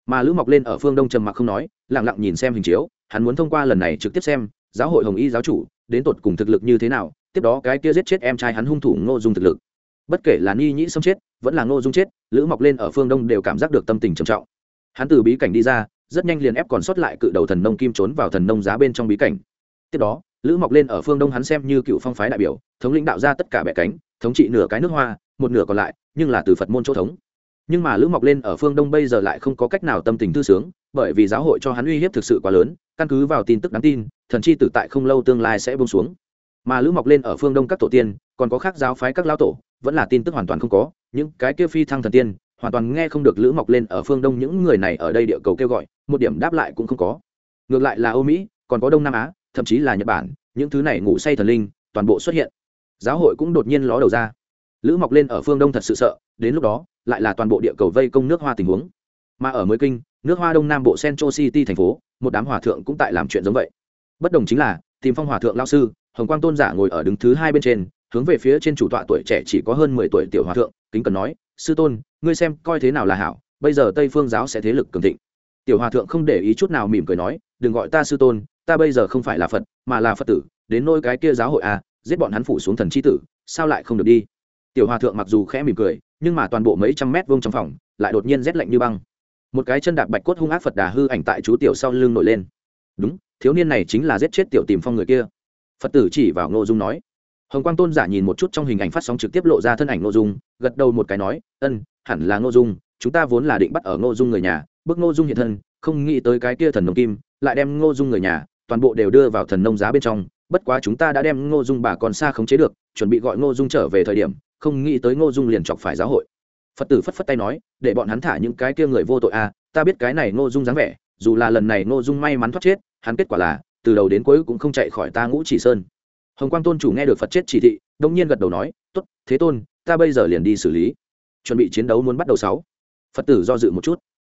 mà lữ mọc lên ở phương đông trầm mặc không nói lẳng lặng nhìn xem hình chiếu, hắn muốn thông qua lần này trực tiếp xem, giáo hội hồng y giáo chủ, đến tột cùng thực lực như thế nào, tiếp đó cái kia giết chết em trai hắn hung thủ ngô dung thực lực. Bất kể là ni nhĩ xâm chết, vẫn là ngô dung chết, lữ mọc lên ở phương đông đều cảm giác được tâm tình trầm trọng. Hắn từ bí cảnh đi ra, rất nhanh liền ép còn sót lại cự đầu thần nông kim trốn vào thần nông giá bên trong bí cảnh. Tiếp đó, lữ mọc lên ở phương đông hắn xem như cựu phong phái đại biểu, thống lĩnh đạo ra tất cả bẻ cánh, thống trị nửa cái nước hoa, một nửa còn lại, nhưng là từ phật môn chỗ thống nhưng mà lữ mọc lên ở phương đông bây giờ lại không có cách nào tâm tình thư sướng, bởi vì giáo hội cho hắn uy hiếp thực sự quá lớn, căn cứ vào tin tức đáng tin, thần chi tử tại không lâu tương lai sẽ bông xuống. Mà lữ mọc lên ở phương đông các tổ tiên, còn có khác giáo phái các lao tổ, vẫn là tin tức hoàn toàn không có. Những cái kia phi thăng thần tiên, hoàn toàn nghe không được lữ mọc lên ở phương đông những người này ở đây địa cầu kêu gọi, một điểm đáp lại cũng không có. Ngược lại là âu mỹ, còn có đông nam á, thậm chí là nhật bản, những thứ này ngủ say thần linh, toàn bộ xuất hiện. Giáo hội cũng đột nhiên ló đầu ra. Lữ mọc lên ở phương đông thật sự sợ, đến lúc đó lại là toàn bộ địa cầu vây công nước hoa tình huống. Mà ở mới kinh, nước hoa đông nam bộ central city thành phố, một đám hòa thượng cũng tại làm chuyện giống vậy. Bất đồng chính là, tìm phong hòa thượng lao sư, hồng quang tôn giả ngồi ở đứng thứ hai bên trên, hướng về phía trên chủ tọa tuổi trẻ chỉ có hơn mười tuổi tiểu hòa thượng, kính cần nói, sư tôn, ngươi xem coi thế nào là hảo, bây giờ tây phương giáo sẽ thế lực cường thịnh. Tiểu hòa thượng không để ý chút nào mỉm cười nói, đừng gọi ta sư tôn, ta bây giờ không phải là phật, mà là phật tử, đến nôi cái kia giáo hội à giết bọn hắn phủ xuống thần c h i tử, sao lại không được đi? Tiểu hòa thượng mặc dù khẽ mỉm cười nhưng mà toàn bộ mấy trăm mét vuông trong phòng lại đột nhiên rét lạnh như băng. Một cái chân đạp bạch cốt hung ác phật đà hư ảnh tại chú tiểu sau lưng nổi lên. Đúng, thiếu niên này chính là giết chết tiểu tìm phong người kia. Phật tử chỉ vào ngô dung nói. Hồng quang tôn giả nhìn một chút trong hình ảnh phát sóng trực tiếp lộ ra thân ảnh ngô dung, gật đầu một cái nói, ân, hẳn là ngô dung, chúng ta vốn là định bắt ở ngô dung người nhà, bước ngô dung hiện thân, không nghĩ tới cái kia thần nông kim, lại đem ngô dung người nhà, toàn bộ đều đưa vào thần nông giá bên trong, bất quá chúng ta đã đem ngô dung bà còn xa khống chế được, chuẩn bị gọi ngô dung trở về thời điểm không nghĩ tới ngô dung liền chọc phải giáo hội. Phật tử phất phất tay nói, để bọn hắn thả những cái kia người vô tội à ta biết cái này ngô dung dáng vẻ, dù là lần này ngô dung may mắn thoát chết, hắn kết quả là, từ đầu đến cuối cũng không chạy khỏi ta ngũ chỉ sơn. Hồng quang tôn chủ nghe được phật chết chỉ thị, đông nhiên gật đầu nói t ố t thế tôn, ta bây giờ liền đi xử lý. Chuẩn bị chiến đấu muốn bắt đầu sáu. Phật tử do dự một chút.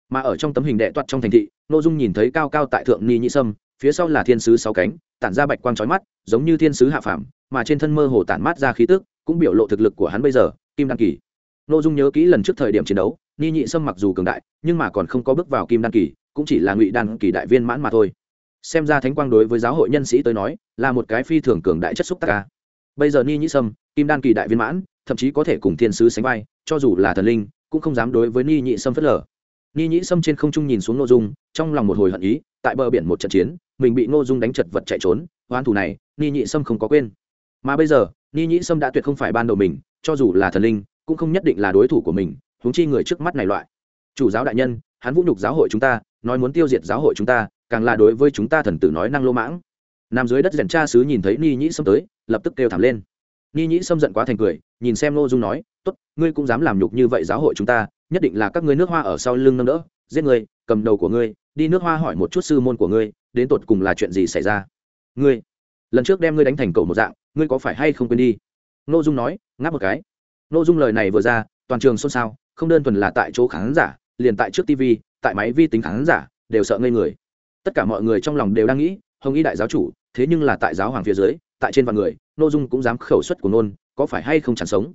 Mà ở trong tấm hình đệ toặt trong thành thị, Ngô dung nhìn thấy cao cao tại thượng ni nhị sâm, phía sau là thiên sứ sáu cánh, tản ra bạch quang trói mắt, giống như thiên sứ hạ phàm, mà trên thân mơ hồ tản mát ra khí tức cũng biểu lộ thực lực của hắn bây giờ, kim đăng kỳ. N ô dung nhớ kỹ lần trước thời điểm chiến đấu ni nhị sâm mặc dù cường đại, nhưng mà còn không có bước vào kim đăng kỳ, cũng chỉ là ngụy đăng kỳ đại viên mãn mà thôi. Xem ra thánh quang đối với giáo hội nhân sĩ tới nói, là một cái phi thường cường đại chất xúc tác ca bây giờ ni Nhị sâm, kim đan kỳ đại viên mãn, thậm chí có thể cùng thiên sứ sánh vai, cho dù là thần linh, cũng không dám đối với ni nhị sâm phớt lờ. Ni Nhị sâm trên không trung nhìn xuống n ô dung, trong lòng một hồi hận ý, tại bờ biển một trận chiến, mình bị n ô dung đánh chật vật chạy trốn hoán thủ này ni nhị sâm không có quên. Mà bây giờ ni nhĩ sâm đã tuyệt không phải ban đầu mình, cho dù là thần linh, cũng không nhất định là đối thủ của mình, huống chi người trước mắt này loại. Chủ giáo đại nhân, hắn vũ nhục giáo hội chúng ta, nói muốn tiêu diệt giáo hội chúng ta, càng là đối với chúng ta thần tử nói năng lô mãng. Nằm dưới đất rèn cha sứ nhìn thấy ni nhĩ sâm tới, lập tức kêu thảm lên. Ni nhĩ sâm giận quá thành cười, nhìn xem n dung nói t ố t ngươi cũng dám làm nhục như vậy giáo hội chúng ta, nhất định là các ngươi nước hoa ở sau lưng nâng đỡ, giết ngươi, cầm đầu của ngươi, đi nước hoa hỏi một chút sư môn của ngươi, đến tột cùng là chuyện gì xảy ra? Ngươi, lần trước đem ngươi đánh thành cầu một dạng ngươi có phải hay không quên đi? N ô dung nói ngáp một cái. N ô dung lời này vừa ra toàn trường xôn xao không đơn thuần là tại chỗ khán giả liền tại trước tv tại máy vi tính khán giả đều sợ ngây người. Tất cả mọi người trong lòng đều đang nghĩ hồng y đại giáo chủ thế nhưng là tại giáo hoàng phía dưới tại trên vạn người n ô dung cũng dám khẩu suất của nôn có phải hay không chẳng sống?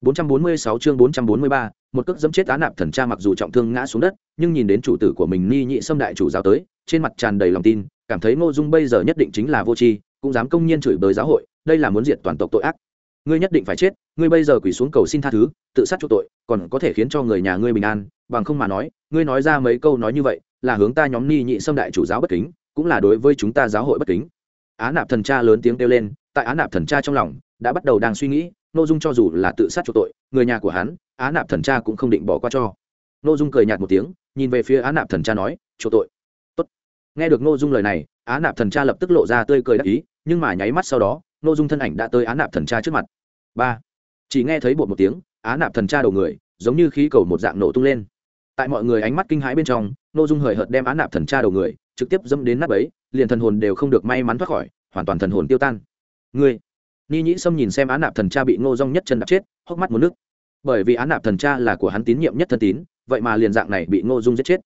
446 chương 443, một cước dẫm chết á nạp thần cha mặc dù trọng thương ngã xuống đất nhưng nhìn đến chủ tử của mình ni nhị xâm đại chủ giáo tới trên mặt tràn đầy lòng tin cảm thấy ngô dung bây giờ nhất định chính là vô tri cũng dám công nhiên chửi bới giáo hội đây là muốn diệt toàn tộc tội ác. Ngươi nhất định phải chết, ngươi bây giờ quỳ xuống cầu xin tha thứ, tự sát chỗ tội, còn có thể khiến cho người nhà ngươi bình an, bằng không mà nói, ngươi nói ra mấy câu nói như vậy, là hướng ta nhóm ni nhị xâm đại chủ giáo bất kính, cũng là đối với chúng ta giáo hội bất kính. Á nạp thần cha lớn tiếng kêu lên, tại á nạp thần cha trong lòng, đã bắt đầu đang suy nghĩ nội dung cho dù là tự sát chỗ tội, người nhà của hắn, á nạp thần cha cũng không định bỏ qua cho. Nội dung cười nhạt một tiếng, nhìn về phía á nạp thần cha nói, chỗ tội. Tốt. nghe được nội dung lời này, á nạp thần cha lập tức lộ ra tươi cười đắc ý, nhưng mà nháy mắt sau đó nội dung thân ảnh đã tới á nạp thần cha trước mặt. Ba. Chỉ nghe thấy bột một tiếng, á nạp thần cha đầu người, giống như khí cầu một dạng nổ tung lên. Tại mọi người ánh mắt kinh hãi bên trong nội dung hời hợt đem á nạp thần cha đầu người, trực tiếp dâm đến nắp ấy, liền thần hồn đều không được may mắn thoát khỏi, hoàn toàn thần hồn tiêu tan. Ngươi. Ni nhĩ sâm nhìn xem á nạp thần cha bị ngô rong nhất chân đạp chết, hốc mắt một nước bởi vì á nạp thần cha là của hắn tín nhiệm nhất thân tín, vậy mà liền dạng này bị ngô dung giết chết.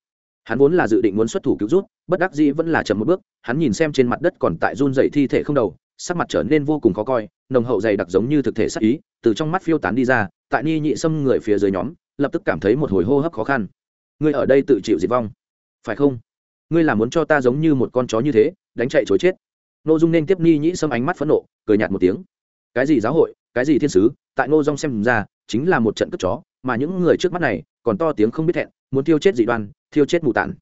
Hắn vốn là dự định muốn xuất thủ cứu rút bất đắc dĩ vẫn là chậm một bước, hắn nhìn xem trên mặt đất còn tại run dậy thi thể không đầu sắc mặt trở nên vô cùng khó coi, nồng hậu dày đặc giống như thực thể sắc ý, từ trong mắt phiêu tán đi ra, tại ni nhị xâm người phía dưới nhóm, lập tức cảm thấy một hồi hô hấp khó khăn. Ngươi ở đây tự chịu diệt vong. Phải không? Ngươi là muốn cho ta giống như một con chó như thế, đánh chạy chối chết. N ô dung nên tiếp ni nhị xâm ánh mắt phẫn nộ, cười nhạt một tiếng. Cái gì giáo hội, cái gì thiên sứ, tại ngô dung xem ra, chính là một trận cất chó, mà những người trước mắt này, còn to tiếng không biết thẹn, muốn thiêu chết dị đoan, thiêu chết mù tản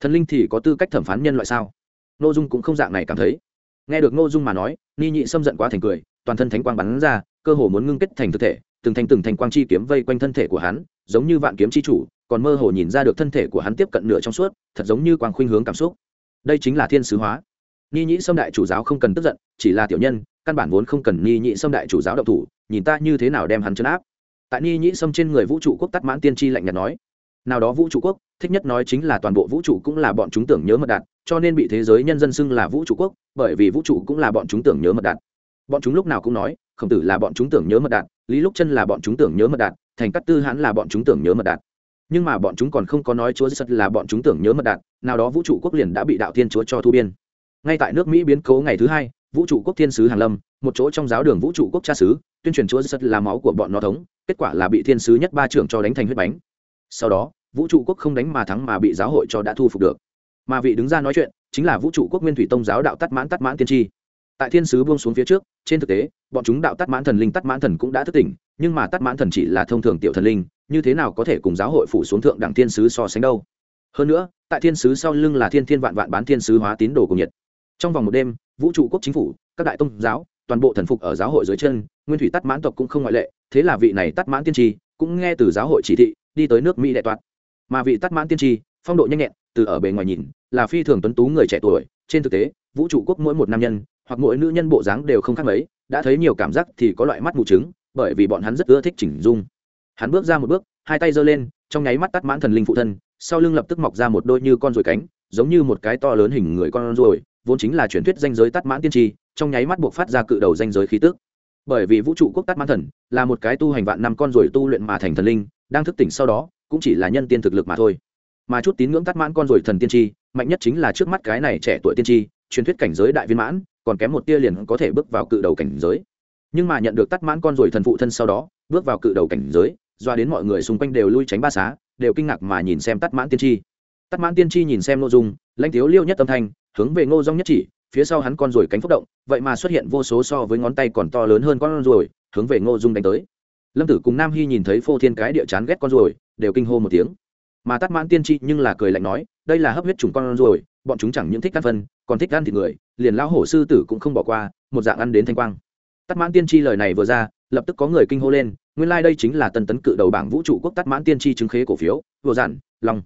thần linh thì có tư cách thẩm phán nhân loại sao? N ô dung cũng không dạng này cảm thấy nghe được Ngô dung mà nói, ni nhị xâm giận quá thành cười, toàn thân thánh quang bắn ra, cơ hồ muốn ngưng kết thành thực thể, từng thành từng thành quang chi kiếm vây quanh thân thể của hắn, giống như vạn kiếm chi chủ, còn mơ hồ nhìn ra được thân thể của hắn tiếp cận nửa trong suốt, thật giống như quang khuynh hướng cảm xúc. Đây chính là thiên sứ hóa. Ni nhị xâm đại chủ giáo không cần tức giận, chỉ là tiểu nhân, căn bản vốn không cần ni nhị xâm đại chủ giáo động thủ, nhìn ta như thế nào đem hắn chấn áp. Tại ni nhị xâm trên người vũ trụ quốc tắt mãn tiên tri lạnh nhạt nói, nào đó vũ trụ quốc thích nhất nói chính là toàn bộ vũ trụ cũng là bọn chúng tưởng nhớ mật đạt cho nên bị thế giới nhân dân xưng là vũ trụ quốc, bởi vì vũ trụ cũng là bọn chúng tưởng nhớ mật đạt bọn chúng lúc nào cũng nói, khổng tử là bọn chúng tưởng nhớ mật đạt lý lúc chân là bọn chúng tưởng nhớ mật đạt thành cát tư hãn là bọn chúng tưởng nhớ mật đạt nhưng mà bọn chúng còn không có nói chúa giêsu là bọn chúng tưởng nhớ mật đạt nào đó vũ trụ quốc liền đã bị đạo thiên chúa cho thu biên. Ngay tại nước mỹ biến cố ngày thứ hai, vũ trụ quốc thiên sứ hàn lâm, một chỗ trong giáo đường vũ trụ quốc cha sứ tuyên truyền chúa giêsu là máu của bọn nó thống, kết quả là bị thiên sứ nhất ba trưởng cho đánh thành huyết bánh. Sau đó vũ trụ quốc không đánh mà thắng mà bị giáo hội cho đã thu phục được. Mà vị đứng ra nói chuyện chính là vũ trụ quốc nguyên thủy tông giáo đạo tắt mãn tắt mãn tiên tri. Tại thiên sứ buông xuống phía trước, trên thực tế, bọn chúng đạo tắt mãn thần linh tắt mãn thần cũng đã thức tỉnh, nhưng mà tắt mãn thần chỉ là thông thường tiểu thần linh, như thế nào có thể cùng giáo hội phủ xuống thượng đẳng thiên sứ so sánh đâu? Hơn nữa, tại thiên sứ sau lưng là thiên thiên vạn vạn bán thiên sứ hóa tín đồ cùng nhiệt. Trong vòng một đêm, vũ trụ quốc chính phủ, các đại tông giáo, toàn bộ thần phục ở giáo hội dưới chân, nguyên thủy tắt mãn tộc cũng không ngoại lệ, thế là vị này tắt mãn tiên tri cũng nghe từ giáo hội chỉ thị, đi tới nước mỹ đại toạt mà vị tắt mãn tiên tri, phong độ nhanh nhẹn, từ ở bề ngoài nhìn, là phi thường tuấn tú người trẻ tuổi. Trên thực tế, vũ trụ quốc mỗi một nam nhân, hoặc mỗi nữ nhân bộ dáng đều không khác mấy, đã thấy nhiều cảm giác thì có loại mắt mù trứng, bởi vì bọn hắn rất ưa thích chỉnh dung. Hắn bước ra một bước, hai tay giơ lên, trong nháy mắt tắt mãn thần linh phụ thân, sau lưng lập tức mọc ra một đôi như con ruồi cánh, giống như một cái to lớn hình người con ruồi, vốn chính là truyền thuyết danh giới tắt mãn tiên tri, trong nháy mắt buộc phát ra cự đầu danh giới khí tức. Bởi vì vũ trụ quốc tắt mãn thần là một cái tu hành vạn năm con ruồi tu luyện mà thành thần linh, đang thức tỉnh sau đó cũng chỉ là nhân tiên thực lực mà thôi. Mà chút tín ngưỡng tắt mãn con ruồi thần tiên tri, mạnh nhất chính là trước mắt cái này trẻ tuổi tiên tri, truyền thuyết cảnh giới đại viên mãn, còn kém một tia liền có thể bước vào cự đầu cảnh giới. Nhưng mà nhận được tắt mãn con ruồi thần phụ thân sau đó, bước vào cự đầu cảnh giới, doa đến mọi người xung quanh đều lui tránh ba xá, đều kinh ngạc mà nhìn xem tắt mãn tiên tri. Tắt mãn tiên tri nhìn xem nội dung, lãnh thiếu liêu nhất âm thanh, hướng về ngô dong nhất chỉ, phía sau hắn con ruồi cánh phúc động, vậy mà xuất hiện vô số so với ngón tay còn to lớn hơn con ruồi hướng về ngô dung đánh tới. Lâm tử cùng nam hy nhìn thấy phô thiên cái địa chán ghét con ruồi đều kinh hô một tiếng. Mà tắt mãn tiên tri nhưng là cười lạnh nói đây là hấp huyết trùng con rồi, bọn chúng chẳng những thích ăn phân còn thích ăn thịt người liền lão hổ sư tử cũng không bỏ qua một dạng ăn đến thanh quang. Tắt mãn tiên tri lời này vừa ra lập tức có người kinh hô lên nguyên lai、like、đây chính là tân tấn cự đầu bảng vũ trụ quốc tắt mãn tiên tri chứng khế cổ phiếu vừa giản long.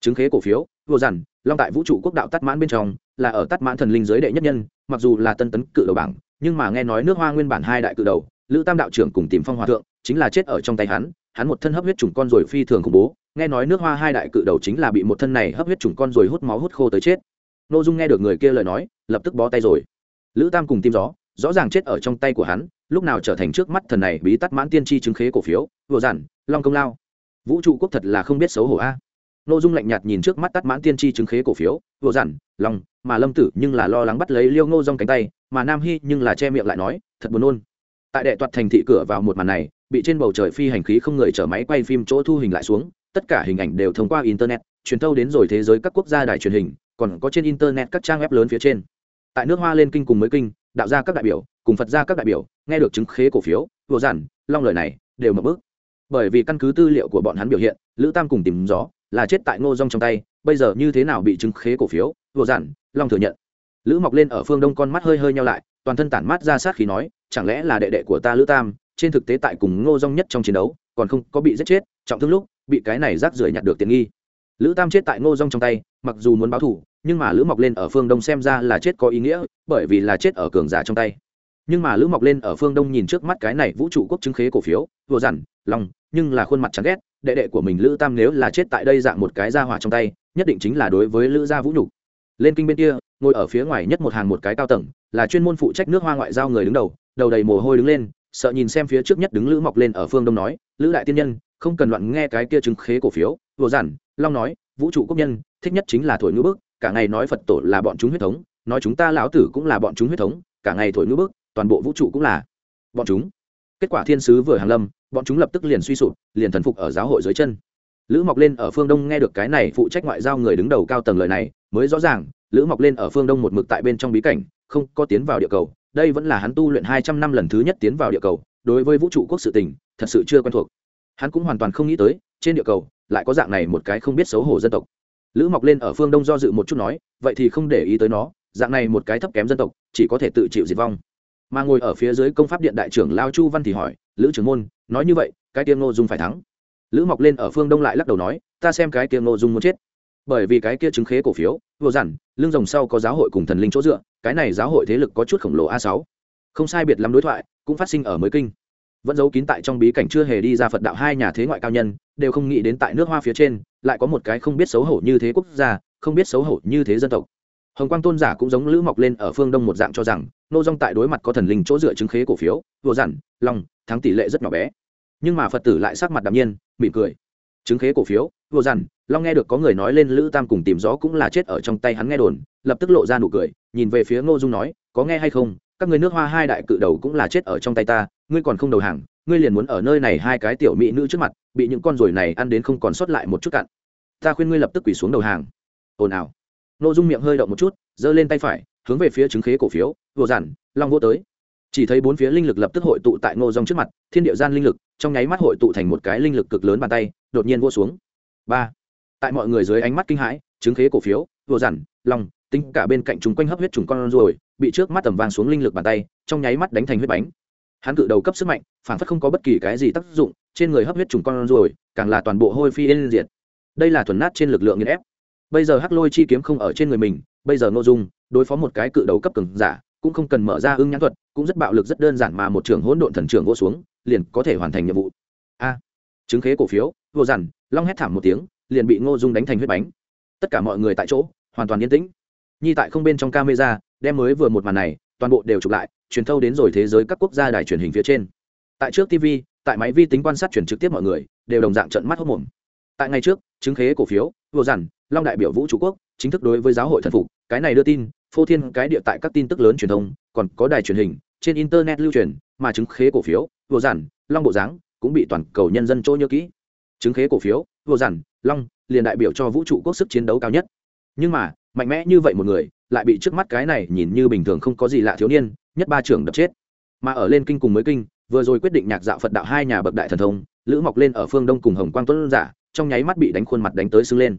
Chứng khế cổ phiếu vừa giản long tại vũ trụ quốc đạo tắt mãn bên trong là ở tắt mãn thần linh giới đệ nhất nhân mặc dù là tân tấn cự đầu bảng nhưng mà nghe nói nước hoa nguyên bản hai đại cự đầu lữ tam đạo trưởng cùng tìm phong hòa thượng chính là chết ở trong tay hắn hắn một thân hấp huyết trùng con rồi phi thường khủng bố, nghe nói nước hoa hai đại cự đầu chính là bị một thân này hấp huyết trùng con rồi hút máu hút khô tới chết. N ô dung nghe được người kia lời nói, lập tức bó tay rồi. Lữ tam cùng tim gió, rõ ràng chết ở trong tay của hắn, lúc nào trở thành trước mắt thần này bí tắt mãn tiên tri chứng khế cổ phiếu, vừa giản long công lao. Vũ trụ quốc thật là không biết xấu hổ a. N ô dung lạnh nhạt nhìn trước mắt tắt mãn tiên tri chứng khế cổ phiếu, vừa giản long, mà lâm tử nhưng là lo lắng bắt lấy liêu ngô rong cánh tay, mà nam hy nhưng là che miệng lại nói, thật buồn nôn. Tại đệ toạt thành thị cửa vào một màn này bị trên bầu trời phi hành khí không người chở máy quay phim chỗ thu hình lại xuống, tất cả hình ảnh đều thông qua internet, truyền thâu đến rồi thế giới các quốc gia đài truyền hình, còn có trên internet các trang web lớn phía trên. Tại nước hoa lên kinh cùng mới kinh, đạo gia các đại biểu, cùng phật gia các đại biểu, nghe được chứng khế cổ phiếu, vừa giản long lời này, đều mập bước. Bởi vì căn cứ tư liệu của bọn hắn biểu hiện, lữ tam cùng tìm gió là chết tại ngô rong trong tay, bây giờ như thế nào bị chứng khế cổ phiếu, vừa giản long thừa nhận. Lữ mọc lên ở phương đông con mắt hơi hơi nhau lại, toàn thân tản mát ra sát khí nói, chẳng lẽ là đệ đệ của ta lữ tam trên thực tế tại cùng ngô Dung nhất trong chiến đấu, còn không có bị giết chết, trọng thương lúc, bị cái này rác rưởi nhặt được tiện nghi. Lữ tam chết tại ngô Dung trong tay, mặc dù muốn báo thù, nhưng mà lữ mọc lên ở phương đông xem ra là chết có ý nghĩa, bởi vì là chết ở cường giả trong tay. Nhưng mà lữ mọc lên ở phương đông nhìn trước mắt cái này vũ trụ quốc chứng khế cổ phiếu, vừa dằn lòng nhưng là khuôn mặt chán ghét, đệ đệ của mình lữ tam nếu là chết tại đây dạng một cái ra hỏa trong tay, nhất định chính là đối với lữ gia vũ nhục. Lên kinh bên kia, ngồi ở phía ngoài nhất một hàng một cái cao tầng, là chuyên môn phụ trách nước hoa ngoại giao người đứng đầu đầu đầy mồ hôi đứng lên sợ nhìn xem phía trước nhất đứng lữ mọc lên ở phương đông nói, lữ đại tiên nhân, không cần loạn nghe cái kia chứng khế cổ phiếu. Vừa giản long nói, vũ trụ quốc nhân, thích nhất chính là thổi ngữ bức, cả ngày nói phật tổ là bọn chúng huyết thống, nói chúng ta lão tử cũng là bọn chúng huyết thống, cả ngày thổi ngữ bức, toàn bộ vũ trụ cũng là bọn chúng. Kết quả thiên sứ vừa hàng lâm, bọn chúng lập tức liền suy sụp, liền thần phục ở giáo hội dưới chân. Lữ mọc lên ở phương đông nghe được cái này, phụ trách ngoại giao người đứng đầu cao tầng lời này, mới rõ ràng, lữ mọc lên ở phương đông một mực tại bên trong bí cảnh, không có tiến vào địa cầu đây vẫn là hắn tu luyện hai trăm năm lần thứ nhất tiến vào địa cầu, đối với vũ trụ quốc sự tình, thật sự chưa quen thuộc. Hắn cũng hoàn toàn không nghĩ tới, trên địa cầu, lại có dạng này một cái không biết xấu hổ dân tộc. Lữ mọc lên ở phương đông do dự một chút nói, vậy thì không để ý tới nó, dạng này một cái thấp kém dân tộc, chỉ có thể tự chịu diệt vong. Mà ngồi ở phía dưới công pháp điện đại trưởng lao chu văn thì hỏi, lữ trưởng môn, nói như vậy, cái tiêm ngô dung phải thắng? Lữ mọc lên ở phương đông lại lắc đầu nói, ta xem cái tiêm ngô dung muốn chết. Bởi vì cái kia chứng khế cổ phiếu vô dặn, lưng rồng sau có giáo hội cùng thần linh chỗ dựa cái này giáo hội thế lực có chút khổng lồ a sáu. Không sai biệt lắm đối thoại, cũng phát sinh ở mới kinh. Vẫn giấu kín tại trong bí cảnh chưa hề đi ra phật đạo hai nhà thế ngoại cao nhân, đều không nghĩ đến tại nước hoa phía trên, lại có một cái không biết xấu hổ như thế quốc gia, không biết xấu hổ như thế dân tộc. Hồng quang tôn giả cũng giống lữ mọc lên ở phương đông một dạng cho rằng, nô dong tại đối mặt có thần linh chỗ dựa chứng khế cổ phiếu, vừa dặn, long, thắng tỷ lệ rất nhỏ bé. Nhưng mà phật tử lại sắc mặt đạm nhiên, mỉm cười. Chứng khế cổ phiếu? vô dặn long nghe được có người nói lên lữ tam cùng tìm gió cũng là chết ở trong tay hắn nghe đồn, lập tức lộ ra nụ cười, nhìn về phía ngô dung nói, có nghe hay không? Các người nước hoa hai đại cự đầu cũng là chết ở trong tay ta, ngươi còn không đầu hàng, ngươi liền muốn ở nơi này hai cái tiểu mỹ nữ trước mặt, bị những con ruồi này ăn đến không còn sót lại một chút cặn. Ta khuyên ngươi lập tức quỳ xuống đầu hàng. Ồn ào. Ngô dung miệng hơi động một chút, giơ lên tay phải, hướng về phía chứng khế cổ phiếu, vừa giản long vô tới. Chỉ thấy bốn phía linh lực lập tức hội tụ tại ngô dung trước mặt, thiên địa gian linh lực, trong nháy mắt hội tụ thành một cái linh lực cực lớn bàn tay, đột nhiên vô xuống. Ba tại mọi người dưới ánh mắt kinh hãi chứng khế cổ phiếu vừa dằn long tính cả bên cạnh chúng quanh hấp huyết trùng con ruồi bị trước mắt tầm vàng xuống linh lực bàn tay trong nháy mắt đánh thành huyết bánh. Hắn cự đầu cấp sức mạnh phản phất không có bất kỳ cái gì tác dụng trên người hấp huyết trùng con ruồi, càng là toàn bộ hôi phi yên diệt. Đây là thuần nát trên lực lượng nghiền ép. Bây giờ hắc lôi chi kiếm không ở trên người mình bây giờ nội dung đối phó một cái cự đầu cấp cường giả cũng không cần mở ra ưng nhãn thuật cũng rất bạo lực rất đơn giản mà một trường hỗn độn thần trưởng vô xuống liền có thể hoàn thành nhiệm vụ. A. Chứng khế cổ phiếu vô dằn long hét thảm một tiếng liền bị ngô dung đánh thành huyết bánh. Tất cả mọi người tại chỗ, hoàn toàn yên tĩnh. Nhi tại không bên trong camera, đem mới vừa một màn này, toàn bộ đều chụp lại, truyền thâu đến rồi thế giới các quốc gia đài truyền hình phía trên. Tại trước tv tại máy vi tính quan sát truyền trực tiếp mọi người, đều đồng dạng trận mắt hốc mồm. Tại ngày trước, chứng khế cổ phiếu, vô dằn long đại biểu vũ trụ quốc, chính thức đối với giáo hội thần phục, cái này đưa tin, phô thiên cái địa tại các tin tức lớn truyền thông, còn có đài truyền hình, trên internet lưu truyền, mà chứng khế cổ phiếu, vô giản, long bộ dáng cũng bị toàn cầu nhân dân trôi nhớ kỹ. Chứng khế cổ phiếu, vô giản long liền đại biểu cho vũ trụ quốc sức chiến đấu cao nhất nhưng mà mạnh mẽ như vậy một người lại bị trước mắt cái này nhìn như bình thường không có gì lạ thiếu niên nhất ba trưởng đập chết mà ở lên kinh cùng mới kinh vừa rồi quyết định nhạc dạo phật đạo hai nhà bậc đại thần thông lữ mọc lên ở phương đông cùng hồng quang tuấn giả trong nháy mắt bị đánh khuôn mặt đánh tới sưng lên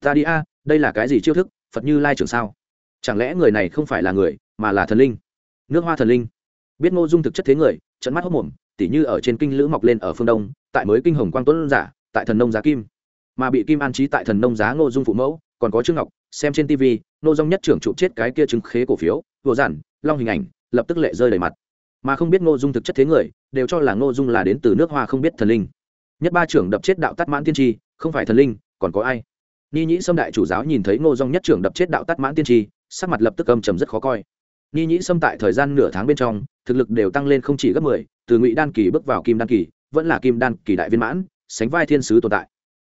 ta đi a đây là cái gì chiêu thức phật như lai trưởng sao chẳng lẽ người này không phải là người mà là thần linh nước hoa thần linh biết ngô dung thực chất thế người trận mắt hốc mồm tỉ như ở trên kinh lữ mọc lên ở phương đông tại mới kinh hồng quang tuấn giả tại thần nông giá kim mà bị kim an trí tại thần nông giá ngô dung phụ mẫu, còn có trương ngọc, xem trên tv nô dung nhất trưởng trụ chết cái kia chứng khế cổ phiếu, vừa giản long hình ảnh, lập tức lệ rơi đầy mặt. Mà không biết ngô dung thực chất thế người, đều cho là ngô dung là đến từ nước hoa không biết thần linh. Nhất ba trưởng đập chết đạo tắt mãn tiên tri, không phải thần linh, còn có ai? Ni nhĩ sâm đại chủ giáo nhìn thấy ngô dung nhất trưởng đập chết đạo tắt mãn tiên tri, sắc mặt lập tức âm trầm rất khó coi. Ni nhĩ sâm tại thời gian nửa tháng bên trong, thực lực đều tăng lên không chỉ gấp mười, từ ngụy đan kỳ bước vào kim đan kỳ, vẫn là kim đan kỳ đại viên mãn, sánh vai thiên sứ tồn tại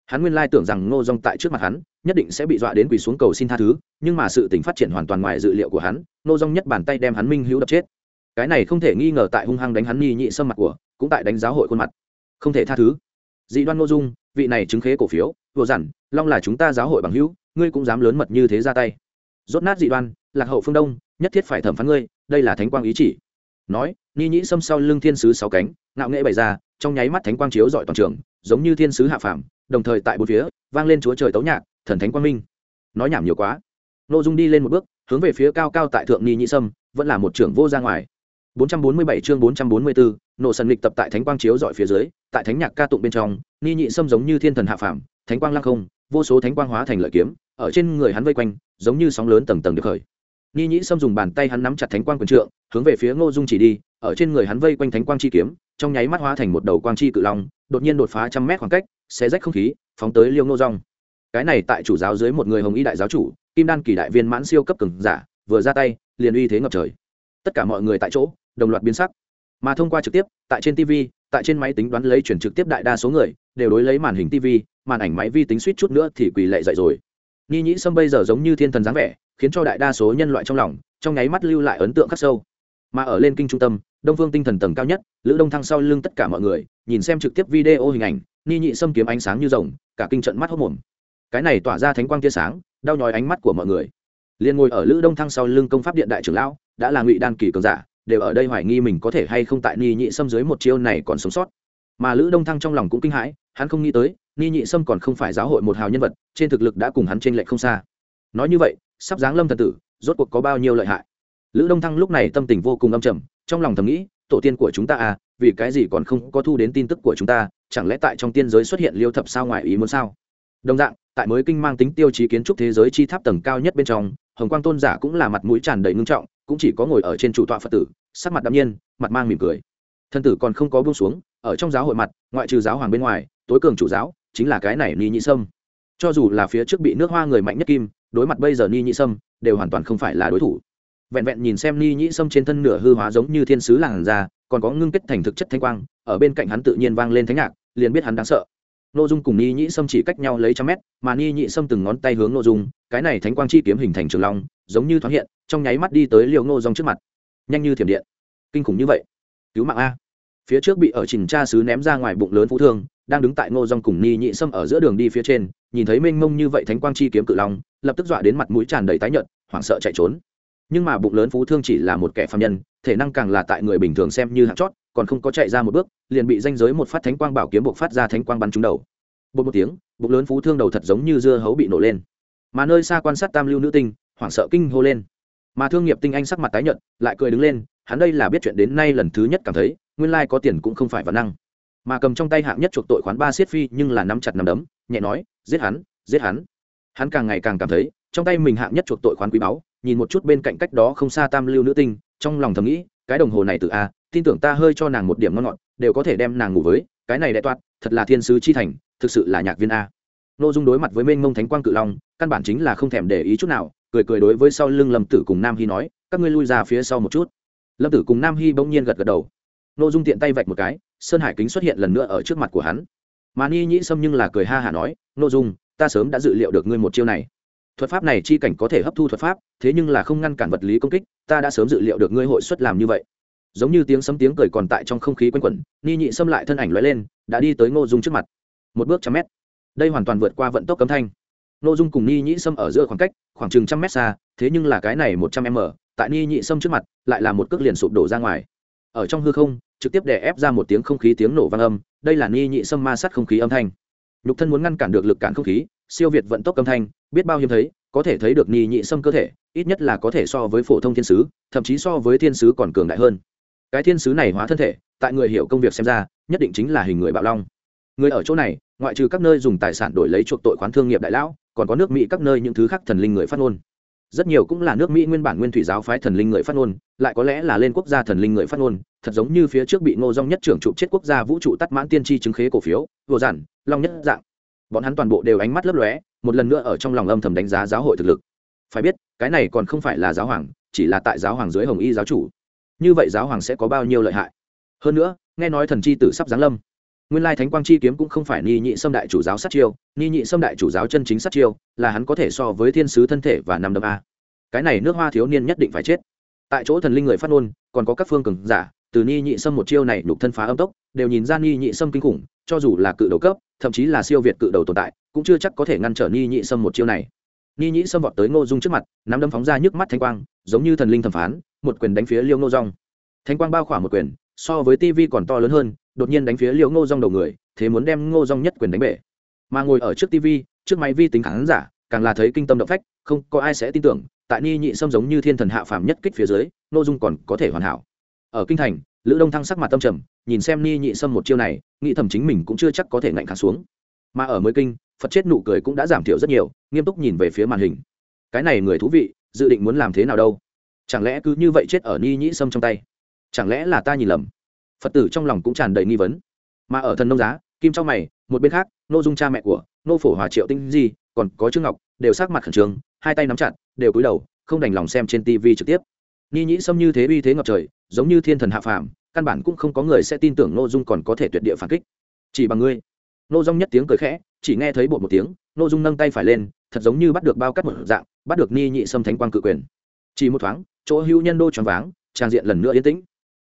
hắn nguyên lai tưởng rằng ngô dung tại trước mặt hắn, nhất định sẽ bị dọa đến quỳ xuống cầu xin tha thứ, nhưng mà sự tình phát triển hoàn toàn ngoài dự liệu của hắn, ngô dung nhất bàn tay đem hắn minh hữu đập chết. Cái này không thể nghi ngờ tại hung hăng đánh hắn nghi nhị sâm mặt của, cũng tại đánh giáo hội khuôn mặt. Không thể tha thứ. Dị đoan ngô dung, vị này chứng khế cổ phiếu, vừa dặn, long là chúng ta giáo hội bằng hữu, ngươi cũng dám lớn mật như thế ra tay. Rốt nát dị đoan, lạc hậu phương đông, nhất thiết phải thẩm phán ngươi, đây là thánh quang ý chỉ. Nói nghi nhĩ sâm sau lưng thiên sứ sáu cánh, ngạo nghệ bày ra, trong nháy mắt thánh quang chiếu dọi toàn trường, giống như thiên sứ hạ phàm đồng thời tại bốn phía vang lên chúa trời tấu nhạc thần thánh quang minh. Nói nhảm nhiều quá. Nội dung đi lên một bước hướng về phía cao cao tại thượng ni nhị sâm vẫn là một trưởng vô ra ngoài. 447 chương 444, nộ sần lịch tập tại thánh quang chiếu dọi phía dưới tại thánh nhạc ca tụng bên trong ni nhị sâm giống như thiên thần hạ phàm thánh quang lăng không vô số thánh quang hóa thành lợi kiếm ở trên người hắn vây quanh giống như sóng lớn tầng tầng được khởi. Ni nhị sâm dùng bàn tay hắn nắm chặt thánh quang quyền trượng hướng về phía ngô dung chỉ đi ở trên người hắn vây quanh thánh quang chi kiếm trong nháy mắt hóa thành một đầu quang chi cự long đột nhiên đột phá trăm mét khoảng cách xé rách không khí, phóng tới liêu ngô rong cái này tại chủ giáo dưới một người hồng y đại giáo chủ, kim đan kỳ đại viên mãn siêu cấp cường giả, vừa ra tay, liền uy thế ngập trời. Tất cả mọi người tại chỗ, đồng loạt biến sắc. Mà thông qua trực tiếp, tại trên tv tại trên máy tính đoán lấy chuyển trực tiếp đại đa số người, đều đối lấy màn hình tv màn ảnh máy vi tính suýt chút nữa thì quỳ lệ dậy rồi. Ni nhĩ sâm bây giờ giống như thiên thần dáng vẻ, khiến cho đại đa số nhân loại trong lòng, trong nháy mắt lưu lại ấn tượng khắc sâu. Mà ở lên kinh trung tâm, đông phương tinh thần tầng cao nhất, lữ đông thăng sau lưng tất cả mọi người, nhìn xem trực tiếp video hình ảnh ni nhị sâm kiếm ánh sáng như rồng, cả kinh trận mắt hốc mồm. Cái này tỏa ra thánh quang tia sáng, đau nhói ánh mắt của mọi người. Liền ngồi ở lữ đông thăng sau lưng công pháp điện đại trưởng lão, đã là ngụy đan kỳ cường giả, đều ở đây hoài nghi mình có thể hay không tại ni nhị sâm dưới một chiêu này còn sống sót. Mà lữ đông thăng trong lòng cũng kinh hãi, hắn không nghĩ tới, ni nhị sâm còn không phải giáo hội một hào nhân vật, trên thực lực đã cùng hắn t r ê n lệch không xa. Nói như vậy, sắp giáng lâm thần tử, rốt cuộc có bao nhiêu lợi hại? Lữ đông thăng lúc này tâm tình vô cùng âm trầm, trong lòng thầm nghĩ, tổ tiên của chúng ta à vì cái gì còn không có thu đến tin tức của chúng ta, chẳng lẽ tại trong tiên giới xuất hiện liêu thập sao ngoài ý muốn sao? Đồng dạng, tại mới kinh mang tính tiêu chí kiến trúc thế giới chi tháp tầng cao nhất bên trong, hồng quang tôn giả cũng là mặt mũi tràn đầy ngưng trọng, cũng chỉ có ngồi ở trên chủ tọa phật tử, sắc mặt đ ạ m nhiên, mặt mang mỉm cười. Thân tử còn không có buông xuống, ở trong giáo hội mặt, ngoại trừ giáo hoàng bên ngoài, tối cường chủ giáo, chính là cái này ni nhị sâm. Cho dù là phía trước bị nước hoa người mạnh nhất kim, đối mặt bây giờ ni nhị sâm, đều hoàn toàn không phải là đối thủ. Vẹn vẹn nhìn xem ni nhị sâm trên thân nửa hư hóa giống như thiên sứ làng ra còn có ngưng kết thành thực chất thanh quang, ở bên cạnh hắn tự nhiên vang lên thánh nhạc, liền biết hắn đáng sợ. N ô dung cùng ni nhị sâm chỉ cách nhau lấy trăm mét, mà ni nhị sâm từng ngón tay hướng n ô dung, cái này thánh quang chi kiếm hình thành trường long, giống như thoáng hiện, trong nháy mắt đi tới liều ngô dòng trước mặt. Nhanh như thiểm điện. Kinh khủng như vậy. Cứu mạng a. Phía trước bị ở trình cha sứ ném ra ngoài bụng lớn phú thương, đang đứng tại ngô dòng cùng ni nhị sâm ở giữa đường đi phía trên, nhìn thấy mênh mông như vậy thánh quang chi kiếm cự long, lập tức dọa đến mặt mũi tràn đầy tái nhợt, hoảng sợ chạy trốn nhưng mà bụng lớn phú thương chỉ là một kẻ phạm nhân, thể năng càng là tại người bình thường xem như hạng chót, còn không có chạy ra một bước, liền bị danh giới một phát thánh quang bảo kiếm buộc phát ra thánh quang bắn trúng đầu. Bột một tiếng, bụng lớn phú thương đầu thật giống như dưa hấu bị nổ lên. Mà nơi xa quan sát tam lưu nữ tinh, hoảng sợ kinh hô lên. Mà thương nghiệp tinh anh sắc mặt tái nhợt, lại cười đứng lên, hắn đây là biết chuyện đến nay lần thứ nhất cảm thấy, nguyên lai có tiền cũng không phải văn năng. Mà cầm trong tay hạng nhất chuộc tội khoán ba siết phi, nhưng là nắm chặt nắm đấm, nhẹ nói, giết hắn giết hắn. Hắn càng ngày càng cảm thấy, trong tay mình hạng nhất chuộc tội khoán quý báu nhìn một chút bên cạnh cách đó không xa tam lưu nữ tinh, trong lòng thầm nghĩ, cái đồng hồ này từ a, tin tưởng ta hơi cho nàng một điểm ngon ngọt, đều có thể đem nàng ngủ với, cái này đại toát, thật là thiên sứ chi thành, thực sự là nhạc viên a. Nội dung đối mặt với mênh mông thánh quang cự long, căn bản chính là không thèm để ý chút nào, cười cười đối với sau lưng lâm tử cùng nam hy nói, các ngươi lui ra phía sau một chút. Lâm tử cùng nam hy bỗng nhiên gật gật đầu. N ô dung tiện tay vạch một cái, sơn hải kính xuất hiện lần nữa ở trước mặt của hắn. Mà ni nhĩ sâm nhưng là cười ha hả nói n ô dung, ta sớm đã dự liệu được ngươi một chiêu này thuật pháp này chi cảnh có thể hấp thu thuật pháp, thế nhưng là không ngăn cản vật lý công kích, ta đã sớm dự liệu được ngươi hội xuất làm như vậy. Giống như tiếng sấm tiếng cười còn tại trong không khí quanh quẩn, ni nhị xâm lại thân ảnh lóe lên, đã đi tới ngô dung trước mặt. Một bước trăm mét. Đây hoàn toàn vượt qua vận tốc cấm thanh. Ngô dung cùng ni nhị xâm ở giữa khoảng cách, khoảng chừng trăm mét xa, thế nhưng là cái này một trăm m, tại ni nhị xâm trước mặt, lại là một cước liền sụp đổ ra ngoài. Ở trong hư không, trực tiếp đè ép ra một tiếng không khí tiếng nổ vang âm, đây là ni nhị xâm ma sát không khí âm thanh. Nhục thân muốn ngăn cản được lực cản không khí siêu việt vận tốc âm thanh, biết bao hiếm thấy, có thể thấy được nhì nhị xâm cơ thể, ít nhất là có thể so với phổ thông thiên sứ, thậm chí so với thiên sứ còn cường đại hơn. Cái thiên sứ này hóa thân thể, tại người hiểu công việc xem ra, nhất định chính là hình người bạo long. Người ở chỗ này, ngoại trừ các nơi dùng tài sản đổi lấy chuộc tội khoán thương nghiệp đại lão, còn có nước mỹ các nơi những thứ khác thần linh người phát ngôn. Rất nhiều cũng là nước mỹ nguyên bản nguyên thủy giáo phái thần linh người phát ngôn, lại có lẽ là lên quốc gia thần linh người phát ngôn, thật giống như phía trước bị ngô dong nhất trưởng trụ chết quốc gia vũ trụ tắt mãn tiên tri chứng khế cổ phiếu vô giản long nhất dạng bọn hắn toàn bộ đều ánh mắt lấp lóe, một lần nữa ở trong lòng âm thầm đánh giá giáo hội thực lực. Phải biết, cái này còn không phải là giáo hoàng, chỉ là tại giáo hoàng dưới hồng y giáo chủ. Như vậy giáo hoàng sẽ có bao nhiêu lợi hại? Hơn nữa, nghe nói thần chi tử sắp giáng lâm. Nguyên lai thánh quang chi kiếm cũng không phải ni nhị xâm đại chủ giáo sát chiêu, ni nhị xâm đại chủ giáo chân chính sát chiêu, là hắn có thể so với thiên sứ thân thể và năm đâm a. Cái này nước hoa thiếu niên nhất định phải chết. Tại chỗ thần linh người phát ngôn, còn có các phương cường giả, từ ni nhị xâm một chiêu này đục thân phá âm tốc, đều nhìn ra ni nhị xâm kinh khủng, cho dù là cự đầu cấp thậm chí là siêu việt cự đầu tồn tại, cũng chưa chắc có thể ngăn trở ni nhị Sâm một chiêu này. Ni nhị Sâm vọt tới ngô dung trước mặt, nắm đâm phóng ra nhức mắt thanh quang, giống như thần linh thẩm phán, một quyền đánh phía liêu ngô rong Thanh quang bao khỏa một quyền, so với tivi còn to lớn hơn, đột nhiên đánh phía liêu ngô rong đầu người, thế muốn đem ngô rong nhất quyền đánh bể. Mà ngồi ở trước tivi trước máy vi tính khán giả, càng là thấy kinh tâm động phách, không có ai sẽ tin tưởng, tại ni nhị sâm giống như thiên thần hạ phàm nhất kích phía dưới, Ngô dung còn có thể hoàn hảo. Ở kinh thành lữ đông thăng sắc mặt tâm trầm, nhìn xem ni nhị sâm một chiêu này, nghĩ thầm chính mình cũng chưa chắc có thể ngạnh kháng xuống. Mà ở mới kinh, phật chết nụ cười cũng đã giảm thiểu rất nhiều, nghiêm túc nhìn về phía màn hình. Cái này người thú vị, dự định muốn làm thế nào đâu? Chẳng lẽ cứ như vậy chết ở ni nhị sâm trong tay? Chẳng lẽ là ta nhìn lầm? Phật tử trong lòng cũng tràn đầy nghi vấn. Mà ở thần nông giá, kim trong mày, một bên khác, nô dung cha mẹ của nô phổ hòa triệu tinh di, còn có trương ngọc, đều sắc mặt khẩn trương, hai tay nắm chặt, đều cúi đầu, không đành lòng xem trên tv trực tiếp. Ni nhĩ xâm như thế uy thế ngập trời giống như thiên thần hạ phàm, căn bản cũng không có người sẽ tin tưởng nô dung còn có thể tuyệt địa phản kích. Chỉ bằng ngươi. Nô dung nhất tiếng cười khẽ, chỉ nghe thấy bột một tiếng nô dung nâng tay phải lên, thật giống như bắt được bao cắt một dạng, bắt được ni nhị xâm thánh quang cự quyền. Chỉ một thoáng, chỗ hữu nhân đô tròn váng, trang diện lần nữa yên tĩnh.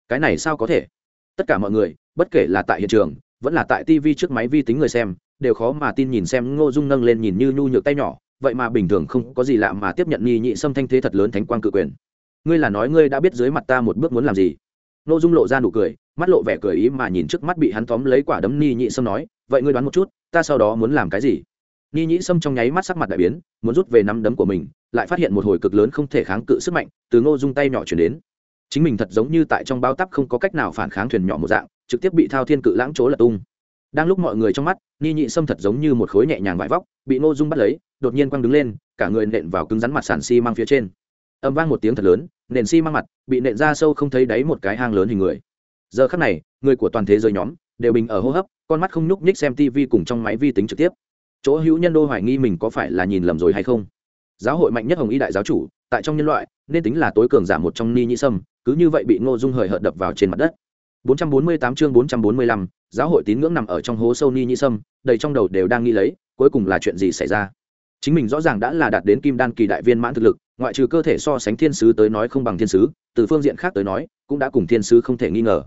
Cái này sao có thể? Tất cả mọi người, bất kể là tại hiện trường, vẫn là tại tv trước máy vi tính người xem, đều khó mà tin nhìn xem ngô dung nâng lên nhìn như nhu nhược tay nhỏ, vậy mà bình thường không có gì lạ mà tiếp nhận ni nhị xâm thanh thế thật lớn thánh quang cự quyền ngươi là nói ngươi đã biết dưới mặt ta một bước muốn làm gì? Ngô dung lộ ra nụ cười, mắt lộ vẻ cười ý mà nhìn trước mắt bị hắn tóm lấy quả đấm ni nhị sâm nói, vậy ngươi đoán một chút, ta sau đó muốn làm cái gì? Ni nhị sâm trong nháy mắt sắc mặt đại biến, muốn rút về nắm đấm của mình, lại phát hiện một hồi cực lớn không thể kháng cự sức mạnh từ ngô dung tay nhỏ chuyển đến. Chính mình thật giống như tại trong bao tắp không có cách nào phản kháng thuyền nhỏ một dạng, trực tiếp bị thao thiên cự lãng chỗ lật tung. Đang lúc mọi người trong mắt, ni nhị sâm thật giống như một khối nhẹ nhàng vải vóc, bị ngô dung bắt lấy, đột nhiên quăng đứng lên, cả người nện vào cứng rắn mặt sàn xi、si、mang mang phía trên. Âm vang một tiếng thật lớn nền xi mang mặt bị nện ra sâu không thấy đáy một cái hang lớn hình người. Giờ khắc này người của toàn thế giới nhóm đều bình ở hô hấp con mắt không nhúc nhích xem tv cùng trong máy vi tính trực tiếp. Chỗ hữu nhân đô hoài nghi mình có phải là nhìn lầm rồi hay không? Giáo hội mạnh nhất hồng y đại giáo chủ tại trong nhân loại nên tính là tối cường giả một trong ni nhĩ sâm cứ như vậy bị ngô dung hời hợt đập vào trên mặt đất. 448 chương 445, giáo hội tín ngưỡng nằm ở trong hố sâu ni nhĩ sâm đầy trong đầu đều đang nghĩ lấy cuối cùng là chuyện gì xảy ra? Chính mình rõ ràng đã là đạt đến kim đan kỳ đại viên mãn thực lực ngoại trừ cơ thể so sánh thiên sứ tới nói không bằng thiên sứ, từ phương diện khác tới nói, cũng đã cùng thiên sứ không thể nghi ngờ.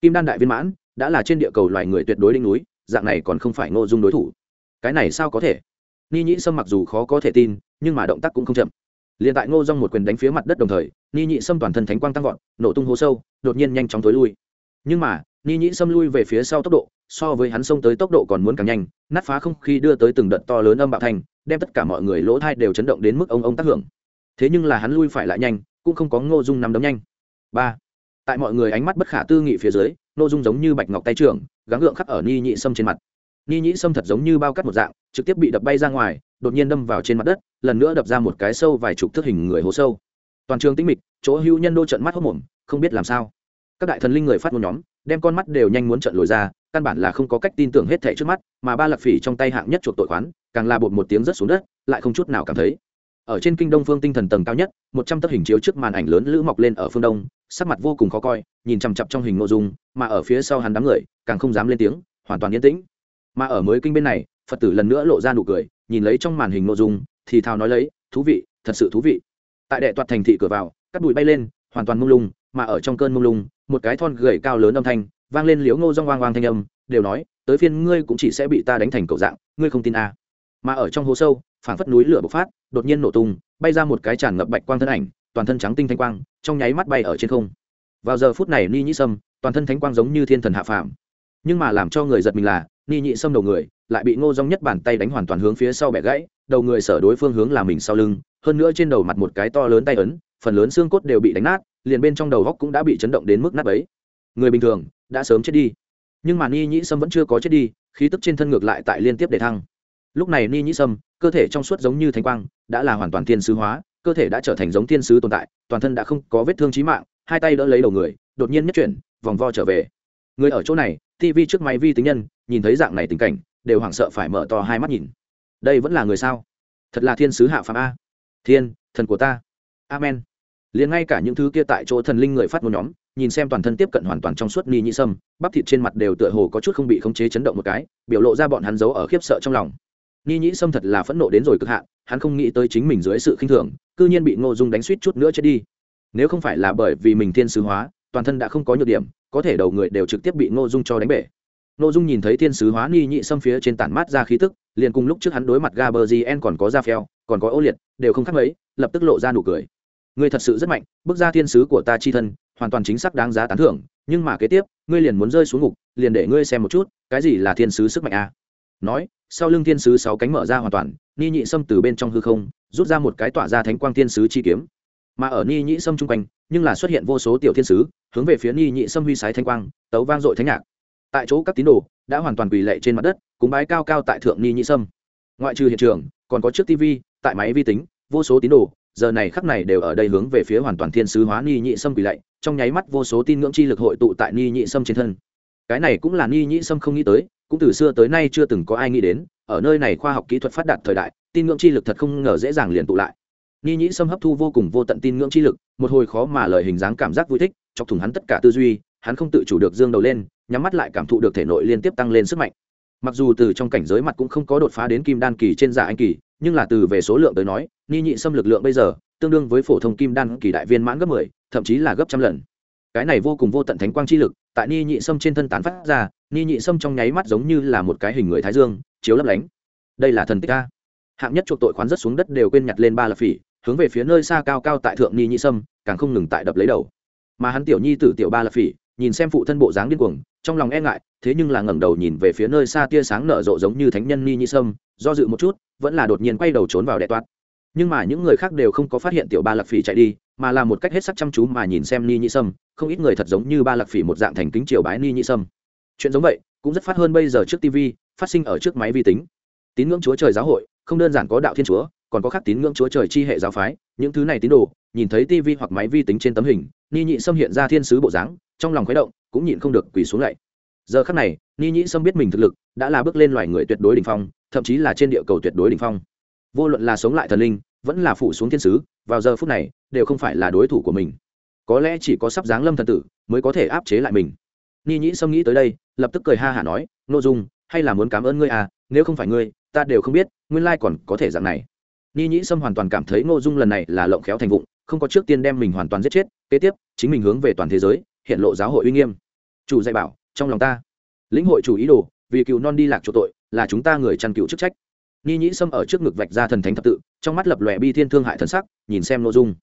Kim đan đại viên mãn, đã là trên địa cầu loài người tuyệt đối đỉnh núi, dạng này còn không phải ngô dung đối thủ. Cái này sao có thể? Ni nhĩ sâm mặc dù khó có thể tin, nhưng mà động tác cũng không chậm. Liền tại ngô dung một quyền đánh phía mặt đất đồng thời, ni nhị sâm toàn thân thánh quang tăng vọt, nổ tung hố sâu, đột nhiên nhanh chóng tối lui. Nhưng mà, ni nhị sâm lui về phía sau tốc độ, so với hắn xông tới tốc độ còn muốn càng nhanh, nát phá không khí đưa tới từng đợt to lớn âm bạo thành, đem tất cả mọi người lỗ thai đều chấn động đến mức ông ông tác hưởng thế nhưng là hắn lui phải lại nhanh, cũng không có ngô dung nắm đấm nhanh. Ba. Tại mọi người ánh mắt bất khả tư nghị phía dưới, ngô dung giống như bạch ngọc tay trưởng, gắng gượng khắc ở ni nhị sâm trên mặt. Ni nhị sâm thật giống như bao cắt một dạng, trực tiếp bị đập bay ra ngoài, đột nhiên đâm vào trên mặt đất, lần nữa đập ra một cái sâu vài chục thước hình người hố sâu. Toàn trường tĩnh mịch, chỗ hữu nhân đô trận mắt hốc mồm, không biết làm sao. Các đại thần linh người phát ngôn nhóm, đem con mắt đều nhanh muốn trận lồi ra, căn bản là không có cách tin tưởng hết thảy trước mắt, mà ba lạc phỉ trong tay hạng nhất chuộc tội khoán, càng là bột một tiếng rất xuống đất, lại không chút nào cảm thấy ở trên kinh đông phương tinh thần tầng cao nhất, một trăm tấc hình chiếu trước màn ảnh lớn lữ mọc lên ở phương đông, sắc mặt vô cùng khó coi, nhìn chằm chặp trong hình nội dung, mà ở phía sau hắn đám người, càng không dám lên tiếng, hoàn toàn yên tĩnh mà ở mới kinh bên này, phật tử lần nữa lộ ra nụ cười, nhìn lấy trong màn hình nội dung, thì thào nói lấy, thú vị, thật sự thú vị tại đệ toạt thành thị cửa vào, cắt bụi bay lên, hoàn toàn mông lung, mà ở trong cơn mông lung, một cái thon gầy cao lớn âm thanh, vang lên liếu ngô rong hoang hoang thanh âm, đều nói, tới phiên ngươi cũng chỉ sẽ bị ta đánh thành cầu dạng, ngươi không tin à. mà ở trong hố sâu, phảng phất núi lửa bộc phát đột nhiên nổ tung, bay ra một cái tràn ngập bạch quang thân ảnh, toàn thân trắng tinh thanh quang, trong nháy mắt bay ở trên không. Vào giờ phút này ni nhĩ sâm, toàn thân thánh quang giống như thiên thần hạ phàm. Nhưng mà làm cho người giật mình là, ni nhị sâm đầu người lại bị ngô rong nhất bàn tay đánh hoàn toàn hướng phía sau bẻ gãy, đầu người sở đối phương hướng là mình sau lưng, hơn nữa trên đầu mặt một cái to lớn tay ấn, phần lớn xương cốt đều bị đánh nát, liền bên trong đầu góc cũng đã bị chấn động đến mức nát ấy người bình thường đã sớm chết đi, nhưng mà ni nhĩ sâm vẫn chưa có chết đi, khí tức trên thân ngược lại tại liên tiếp để thăng lúc này ni nhĩ sâm, cơ thể trong suốt giống như thánh quang, đã là hoàn toàn thiên sứ hóa, cơ thể đã trở thành giống thiên sứ tồn tại, toàn thân đã không có vết thương trí mạng, hai tay đỡ lấy đầu người, đột nhiên nhất chuyển, vòng vo trở về. Người ở chỗ này tv trước máy vi tính nhân, nhìn thấy dạng này tình cảnh, đều hoảng sợ phải mở to hai mắt nhìn. Đây vẫn là người sao? Thật là thiên sứ hạ phạm a. Thiên, thần của ta. Amen. Liền ngay cả những thứ kia tại chỗ thần linh người phát ngôn nhóm, nhìn xem toàn thân tiếp cận hoàn toàn trong suốt ni nhị sâm, bắp thịt trên mặt đều tựa hồ có chút không bị khống chế chấn động một cái, biểu lộ ra bọn hắn giấu ở khiếp sợ trong lòng ni nhĩ sâm thật là phẫn nộ đến rồi cực hạn, hắn không nghĩ tới chính mình dưới sự khinh thường, cư nhiên bị ngô dung đánh suýt chút nữa chết đi. Nếu không phải là bởi vì mình thiên sứ hóa, toàn thân đã không có nhược điểm, có thể đầu người đều trực tiếp bị ngô dung cho đánh bể. Ngô dung nhìn thấy thiên sứ hóa ni nhị sâm phía trên tản mát ra khí tức, liền cùng lúc trước hắn đối mặt gaberzien còn có da phèo, còn có ô liệt, đều không khác mấy, lập tức lộ ra nụ cười. Ngươi thật sự rất mạnh, bước ra thiên sứ của ta chi thân, hoàn toàn chính xác đáng giá tán thưởng, nhưng mà kế tiếp, ngươi liền muốn rơi xuống ngục, liền để ngươi xem một chút, cái gì là thiên sứ sức mạnh a? Nói, sau lưng thiên sứ sáu cánh mở ra hoàn toàn, ni nhị sâm từ bên trong hư không, rút ra một cái tỏa ra thánh quang thiên sứ chi kiếm. Mà ở ni nhị sâm chung quanh, nhưng là xuất hiện vô số tiểu thiên sứ, hướng về phía ni nhị sâm huy sái thanh quang, tấu vang dội thánh nhạc. Tại chỗ các tín đồ đã hoàn toàn quỳ lệ trên mặt đất, cúng bái cao cao tại thượng ni nhị sâm. Ngoại trừ hiện trường, còn có chiếc tv tại máy vi tính, vô số tín đồ, giờ này khắc này đều ở đây hướng về phía hoàn toàn thiên sứ hóa ni nhị sâm quỳ lạy, trong nháy mắt vô số tin ngưỡng chi lực hội tụ tại ni nhị sâm trên thân. Cái này cũng là ni nhị sâm không nghĩ tới cũng từ xưa tới nay chưa từng có ai nghĩ đến, ở nơi này khoa học kỹ thuật phát đạt thời đại, tin ngưỡng chi lực thật không ngờ dễ dàng liền tụ lại. Ni nhĩ sâm hấp thu vô cùng vô tận tin ngưỡng chi lực, một hồi khó mà lời hình dáng cảm giác vui thích, chọc thủng hắn tất cả tư duy, hắn không tự chủ được dương đầu lên, nhắm mắt lại cảm thụ được thể nội liên tiếp tăng lên sức mạnh. Mặc dù từ trong cảnh giới mặt cũng không có đột phá đến kim đan kỳ trên giả anh kỳ, nhưng là từ về số lượng tới nói ni nhị sâm lực lượng bây giờ, tương đương với phổ thông kim đan kỳ đại viên mãn gấp mười, thậm chí là gấp trăm lần. Cái này vô cùng vô tận thánh quang chi lực, tại ni nhị sâm trên thân tán phát ra ni nhị sâm trong nháy mắt giống như là một cái hình người thái dương, chiếu lấp lánh. Đây là thần tích a. Hạng nhất chuộc tội khoán rất xuống đất đều quên nhặt lên ba lập phỉ, hướng về phía nơi xa cao cao tại thượng ni nhị sâm, càng không ngừng tại đập lấy đầu. Mà hắn tiểu nhi tử tiểu ba lập phỉ, nhìn xem phụ thân bộ dáng điên cuồng, trong lòng e ngại, thế nhưng là ngẩng đầu nhìn về phía nơi xa tia sáng nở rộ giống như thánh nhân ni nhị sâm, do dự một chút, vẫn là đột nhiên quay đầu trốn vào đệ toát. Nhưng mà những người khác đều không có phát hiện tiểu ba lạc phỉ chạy đi, mà là một cách hết sắc chăm chú mà nhìn xem ni nhị sâm, không ít người thật giống như ba lạc phỉ một dạng thành kính triều bái ni nhị sâm chuyện giống vậy cũng rất phát hơn bây giờ trước tv phát sinh ở trước máy vi tính. Tín ngưỡng chúa trời giáo hội không đơn giản có đạo thiên chúa, còn có khác tín ngưỡng chúa trời chi hệ giáo phái. Những thứ này tín đồ, nhìn thấy tv hoặc máy vi tính trên tấm hình, ni nhị sâm hiện ra thiên sứ bộ dáng, trong lòng khuấy động, cũng nhịn không được quỳ xuống lại. Giờ khắc này, ni nhị sâm biết mình thực lực đã là bước lên loài người tuyệt đối đ ỉ n h phong, thậm chí là trên địa cầu tuyệt đối đ ỉ n h phong. Vô luận là sống lại thần linh, vẫn là phụ xuống thiên sứ, vào giờ phút này, đều không phải là đối thủ của mình. Có lẽ chỉ có sắp giáng lâm thần tử mới có thể áp chế lại mình ni nhĩ sâm nghĩ tới đây, lập tức cười ha hả nói n dung, hay là muốn cảm ơn ngươi à nếu không phải ngươi, ta đều không biết, nguyên lai còn có thể dạng này. Ni nhĩ sâm hoàn toàn cảm thấy ngô dung lần này là lộng khéo thành vụng, không có trước tiên đem mình hoàn toàn giết chết, kế tiếp, chính mình hướng về toàn thế giới, hiện lộ giáo hội uy nghiêm. Chủ dạy bảo, trong lòng ta, lĩnh hội chủ ý đồ, vì cựu non đi lạc chỗ tội, là chúng ta người chăn cựu chức trách. Ni nhĩ sâm ở trước ngực vạch ra thần thánh thập tự, trong mắt lập lòe bi thiên thương hại thần sắc, nhìn xem nội dung.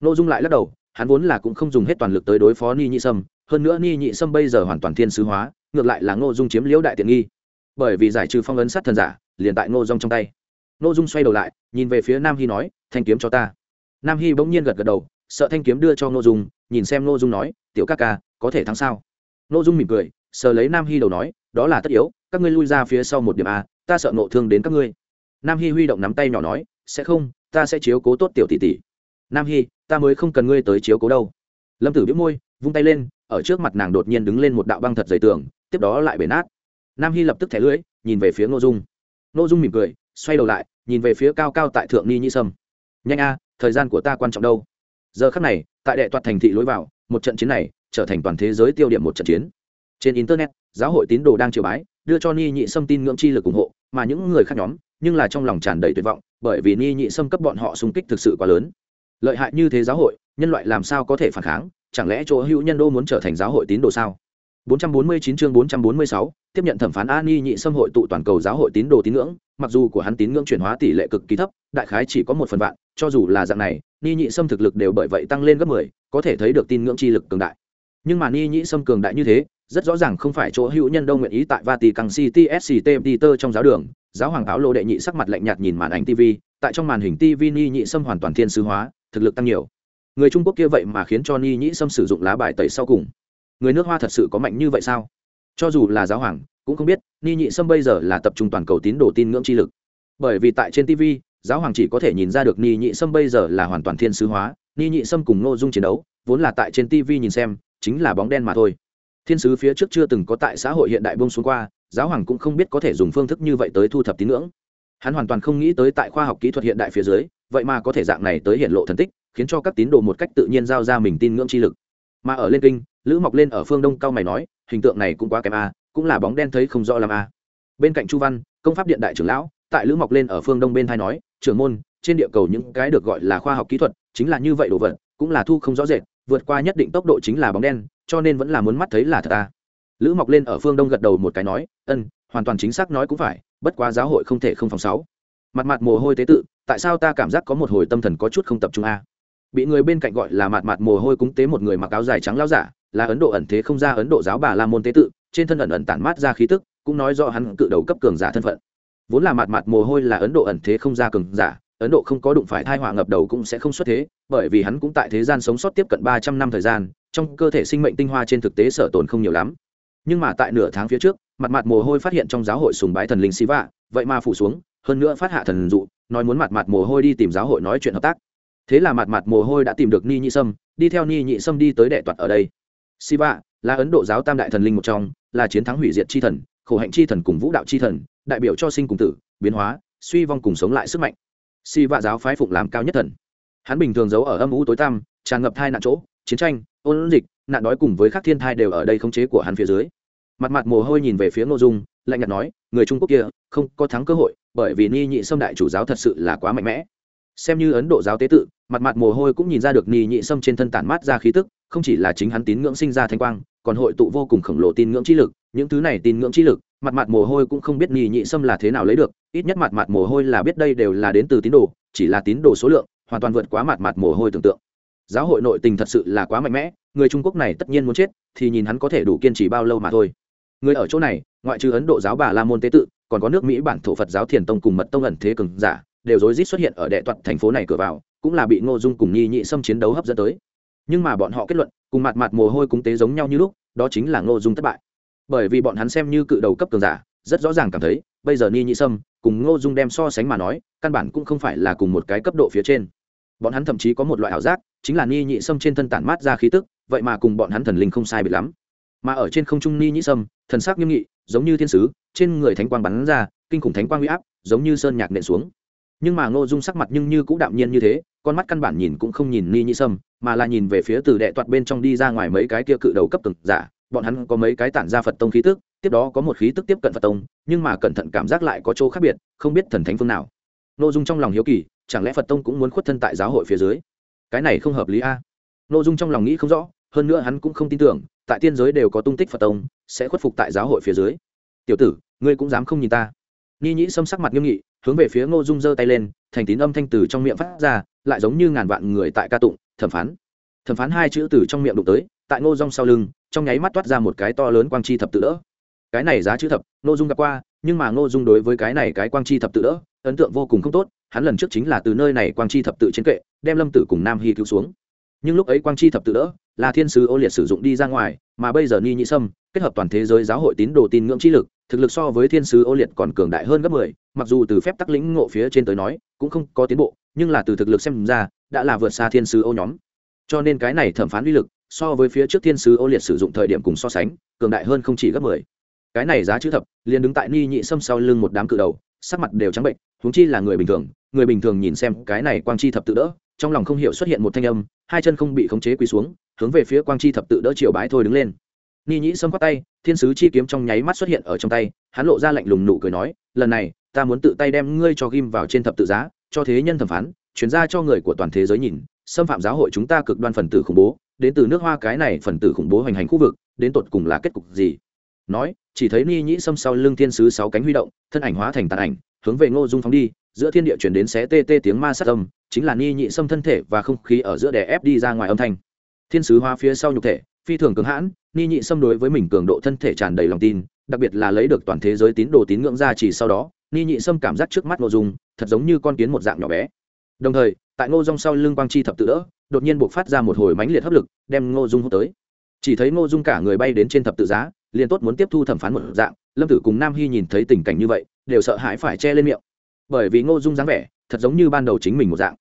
Nội dung lại lắc đầu, hắn vốn là cũng không dùng hết toàn lực tới đối phó ni nhĩ sâm hơn nữa ni nhị sâm bây giờ hoàn toàn thiên sứ hóa, ngược lại là ngô dung chiếm liễu đại tiện nghi. Bởi vì giải trừ phong ấn sát thần giả, liền tại ngô dung trong tay. Ngô dung xoay đầu lại, nhìn về phía nam hy nói, thanh kiếm cho ta. Nam hy bỗng nhiên gật gật đầu, sợ thanh kiếm đưa cho ngô dung, nhìn xem ngô dung nói, tiểu ca ca, có thể thắng sao? Ngô dung mỉm cười, sờ lấy nam hy đầu nói, đó là tất yếu, các ngươi lui ra phía sau một điểm a, ta sợ ngộ thương đến các ngươi. Nam hy huy động nắm tay nhỏ nói, sẽ không, ta sẽ chiếu cố tốt tiểu tỷ tỷ. Nam hy, ta mới không cần ngươi tới chiếu cố đâu. Lâm tử biếu môi, vung tay lên ở trước mặt nàng đột nhiên đứng lên một đạo băng thật dày tường, tiếp đó lại bể nát. Nam hy lập tức thẻ lưỡi, nhìn về phía ngô dung. Ngô dung mỉm cười, xoay đầu lại, nhìn về phía cao cao tại thượng ni nhi sâm. Nhanh a, thời gian của ta quan trọng đâu? Giờ khắc này, tại đệ toạt thành thị lối vào, một trận chiến này trở thành toàn thế giới tiêu điểm một trận chiến. Trên internet, giáo hội tín đồ đang triều bái, đưa cho ni nhị sâm tin ngưỡng chi lực ủng hộ, mà những người khác nhóm, nhưng là trong lòng tràn đầy tuyệt vọng, bởi vì ni nhị sâm cấp bọn họ xung kích thực sự quá lớn. Lợi hại như thế giáo hội, nhân loại làm sao có thể phản kháng? Chẳng lẽ chỗ hữu nhân đô muốn trở thành giáo hội tín đồ sao 449 chương 446, tiếp nhận thẩm phán Ani nhị xâm hội tụ toàn cầu giáo hội tín đồ tín ngưỡng, mặc dù của hắn tín ngưỡng chuyển hóa tỷ lệ cực kỳ thấp, đại khái chỉ có một phần vạn, cho dù là dạng này, Ni nhị xâm thực lực đều bởi vậy tăng lên gấp 10, có thể thấy được tín ngưỡng chi lực cường đại. Nhưng mà Ni nhị xâm cường đại như thế, rất rõ ràng không phải chỗ hữu nhân đâu nguyện ý tại Vatican City SCT Peter trong giáo đường, giáo hoàng áo lô đệ nhị sắc mặt lạnh nhạt nhìn màn ảnh TV, tại trong màn hình TV Ni nhị xâm hoàn toàn thiên sứ hóa, thực lực tăng nhiều. Người Trung Quốc kia vậy mà khiến cho Ni nhị xâm sử dụng lá bài tẩy sau cùng. Người nước hoa thật sự có mạnh như vậy sao? Cho dù là giáo hoàng, cũng không biết ni nhị sâm bây giờ là tập trung toàn cầu tín đồ tin ngưỡng chi lực. Bởi vì tại trên tv giáo hoàng chỉ có thể nhìn ra được ni nhị sâm bây giờ là hoàn toàn thiên sứ hóa. Ni nhị sâm cùng nội dung chiến đấu, vốn là tại trên tv nhìn xem, chính là bóng đen mà thôi. Thiên sứ phía trước chưa từng có tại xã hội hiện đại bông xuống qua, giáo hoàng cũng không biết có thể dùng phương thức như vậy tới thu thập tín ngưỡng. Hắn hoàn toàn không nghĩ tới tại khoa học kỹ thuật hiện đại phía dưới vậy mà có thể dạng này tới hiện lộ thần tích, khiến cho các tín đồ một cách tự nhiên giao ra mình tin ngưỡng chi lực. Mà ở lên kinh, lữ mọc lên ở phương đông cao mày nói, hình tượng này cũng quá kém a, cũng là bóng đen thấy không rõ làm a. Bên cạnh chu văn, công pháp điện đại trưởng lão, tại lữ mọc lên ở phương đông bên thai nói, trưởng môn, trên địa cầu những cái được gọi là khoa học kỹ thuật chính là như vậy đồ vật, cũng là thu không rõ rệt, vượt qua nhất định tốc độ chính là bóng đen, cho nên vẫn là muốn mắt thấy là thật a. Lữ mọc lên ở phương đông gật đầu một cái nói ân hoàn toàn chính xác nói cũng phải, bất quá giáo hội không thể không phòng sáu. Mặt mặt mồ hôi tế tự tại sao ta cảm giác có một hồi tâm thần có chút không tập trung a? Bị người bên cạnh gọi là mạt mạt mồ hôi cúng tế một người mặc áo dài trắng lao giả là ấn độ ẩn thế không ra ấn độ giáo bà la môn tế tự trên thân ẩn ẩn tản mát ra khí tức cũng nói do hắn cự đầu cấp cường giả thân phận. Vốn là mạt mạt mồ hôi là ấn độ ẩn thế không ra cường giả ấn độ không có đụng phải thai họa ngập đầu cũng sẽ không xuất thế bởi vì hắn cũng tại thế gian sống sót tiếp cận ba trăm năm thời gian trong cơ thể sinh mệnh tinh hoa trên thực tế sở tồn không nhiều lắm. Nhưng mà tại nửa tháng phía trước mặt mặt mồ hôi phát hiện trong giáo hội sùng bái thần linh Siva, vậy mà phủ xuống hơn nữa phát hạ thần dụ nói muốn mặt mặt mồ hôi đi tìm giáo hội nói chuyện hợp tác. Thế là mặt mặt mồ hôi đã tìm được ni nhị sâm, đi theo ni nhị sâm đi tới đệ toạt ở đây. Siva, là ấn độ giáo tam đại thần linh một trong, là chiến thắng hủy diệt chi thần, khổ hạnh chi thần cùng vũ đạo chi thần, đại biểu cho sinh cùng tử, biến hóa, suy vong cùng sống lại sức mạnh. Siva giáo phái phụng làm cao nhất thần. Hắn bình thường giấu ở âm u tối tăm, tràn ngập thai nạn chỗ, chiến tranh, ôn dịch, nạn đói cùng với các thiên thai đều ở đây khống chế của hắn phía dưới. Mặt mặt mồ hôi nhìn về phía ngô dung, lạnh nhạt nói, người trung quốc kia, không có thắng cơ hội bởi vì ni nhị sâm đại chủ giáo thật sự là quá mạnh mẽ. Xem như ấn độ giáo tế tự, mặt mặt mồ hôi cũng nhìn ra được ni nhị sâm trên thân tản mát ra khí tức, không chỉ là chính hắn tín ngưỡng sinh ra thanh quang, còn hội tụ vô cùng khổng lồ tin ngưỡng chi lực, những thứ này tin ngưỡng chi lực, mặt mặt mồ hôi cũng không biết ni nhị sâm là thế nào lấy được, ít nhất mặt mặt mồ hôi là biết đây đều là đến từ tín đồ, chỉ là tín đồ số lượng, hoàn toàn vượt quá mặt mặt mồ hôi tưởng tượng. Giáo hội nội tình thật sự là quá mạnh mẽ, người trung quốc này tất nhiên muốn chết, thì nhìn hắn có thể đủ kiên trì bao lâu mà thôi người ở chỗ này, ngoại trừ ấn độ giáo bà la môn tế tự, còn có nước mỹ bản thổ phật giáo thiền tông cùng mật tông ẩn thế cường giả, đều rối rít xuất hiện ở đệ toạt thành phố này cửa vào, cũng là bị ngô dung cùng nhi nhị xâm chiến đấu hấp dẫn tới. Nhưng mà bọn họ kết luận, cùng mặt mặt mồ hôi cúng tế giống nhau như lúc, đó chính là ngô dung thất bại. Bởi vì bọn hắn xem như cự đầu cấp cường giả, rất rõ ràng cảm thấy, bây giờ ni nhị sâm cùng ngô dung đem so sánh mà nói, căn bản cũng không phải là cùng một cái cấp độ phía trên. Bọn hắn thậm chí có một loại ảo giác, chính là ni nhị sâm trên thân tản mát ra khí tức, vậy mà cùng bọn hắn thần linh không sai biệt lắm mà ở trên không trung ni nhĩ sâm, thần sắc nghiêm nghị, giống như thiên sứ, trên người thánh quang bắn ra, kinh khủng thánh quang huy áp, giống như sơn nhạc nện xuống. Nhưng mà ngô dung sắc mặt nhưng như cũng đạm nhiên như thế, con mắt căn bản nhìn cũng không nhìn ni Nhĩ sâm, mà là nhìn về phía từ đệ toạt bên trong đi ra ngoài mấy cái kia cự đầu cấp cực giả. Bọn hắn có mấy cái tản ra phật tông khí tức, tiếp đó có một khí tức tiếp cận phật tông, nhưng mà cẩn thận cảm giác lại có chỗ khác biệt, không biết thần thánh phương nào. Ngô dung trong lòng hiếu kỳ, chẳng lẽ phật tông cũng muốn khuất thân tại giáo hội phía dưới? Cái này không hợp lý a. À? nội dung trong lòng nghĩ không rõ, hơn nữa hắn cũng không tin tưởng tại tiên giới đều có tung tích phật tông, sẽ khuất phục tại giáo hội phía dưới. Tiểu tử, ngươi cũng dám không nhìn ta. Ni nhĩ xâm sắc mặt nghiêm nghị, hướng về phía ngô dung giơ tay lên, thành tín âm thanh từ trong miệng phát ra, lại giống như ngàn vạn người tại ca tụng, thẩm phán. Thẩm phán hai chữ từ trong miệng đụng tới, tại ngô dung sau lưng, trong nháy mắt toát ra một cái to lớn quang chi thập tự đỡ. Cái này giá chữ thập, ngô dung gặp qua, nhưng mà ngô dung đối với cái này cái quang chi thập tự đỡ, ấn tượng vô cùng không tốt, hắn lần trước chính là từ nơi này quang chi thập tự trên kệ, đem lâm tử cùng nam hy cứu xuống. Nhưng lúc ấy quang chi thập tự đỡ là thiên sứ ô liệt sử dụng đi ra ngoài, mà bây giờ ni nhị sâm kết hợp toàn thế giới giáo hội tín đồ tin ngưỡng chi lực, thực lực so với thiên sứ ô liệt còn cường đại hơn gấp mười, mặc dù từ phép tắc lĩnh ngộ phía trên tới nói, cũng không có tiến bộ, nhưng là từ thực lực xem ra, đã là vượt xa thiên sứ ô nhóm. Cho nên cái này thẩm phán uy lực, so với phía trước thiên sứ ô liệt sử dụng thời điểm cùng so sánh, cường đại hơn không chỉ gấp mười. Cái này giá chữ thập, liền đứng tại ni nhị sâm sau lưng một đám cự đầu, sắc mặt đều trắng bệnh, huống chi là người bình thường, người bình thường nhìn xem cái này quang chi thập tự đỡ trong lòng không hiểu xuất hiện một thanh âm, hai chân không bị khống chế quỳ xuống, hướng về phía quang chi thập tự đỡ chiều bái thôi đứng lên. Ni nhĩ sâm quát tay, thiên sứ chi kiếm trong nháy mắt xuất hiện ở trong tay, hắn lộ ra lạnh lùng nụ cười nói, lần này, ta muốn tự tay đem ngươi cho ghim vào trên thập tự giá, cho thế nhân thẩm phán, chuyển ra cho người của toàn thế giới nhìn, xâm phạm giáo hội chúng ta cực đoan phần tử khủng bố, đến từ nước hoa cái này phần tử khủng bố hoành hành khu vực, đến tột cùng là kết cục gì? Nói, chỉ thấy ni nhĩ xâm sau lưng thiên sứ sáu cánh huy động, thân ảnh hóa thành tàn ảnh, hướng về ngô dung phóng đi giữa thiên địa chuyển đến xé tê tê tiếng ma sát âm, chính là ni nhị xâm thân thể và không khí ở giữa đè ép đi ra ngoài âm thanh. Thiên sứ hoa phía sau nhục thể, phi thường cưỡng hãn, ni nhị xâm đối với mình cường độ thân thể tràn đầy lòng tin, đặc biệt là lấy được toàn thế giới tín đồ tín ngưỡng ra chỉ sau đó, ni nhị xâm cảm giác trước mắt nội dung, thật giống như con kiến một dạng nhỏ bé. Đồng thời, tại ngô dung sau lưng quang chi thập tự đỡ, đột nhiên buộc phát ra một hồi mãnh liệt hấp lực, đem ngô dung hút tới. Chỉ thấy ngô dung cả người bay đến trên thập tự giá, liền tốt muốn tiếp thu thẩm phán một dạng, lâm tử cùng nam hy nhìn thấy tình cảnh như vậy, đều sợ hãi phải che lên miệng bởi vì ngô dung dáng vẻ thật giống như ban đầu chính mình một dạng.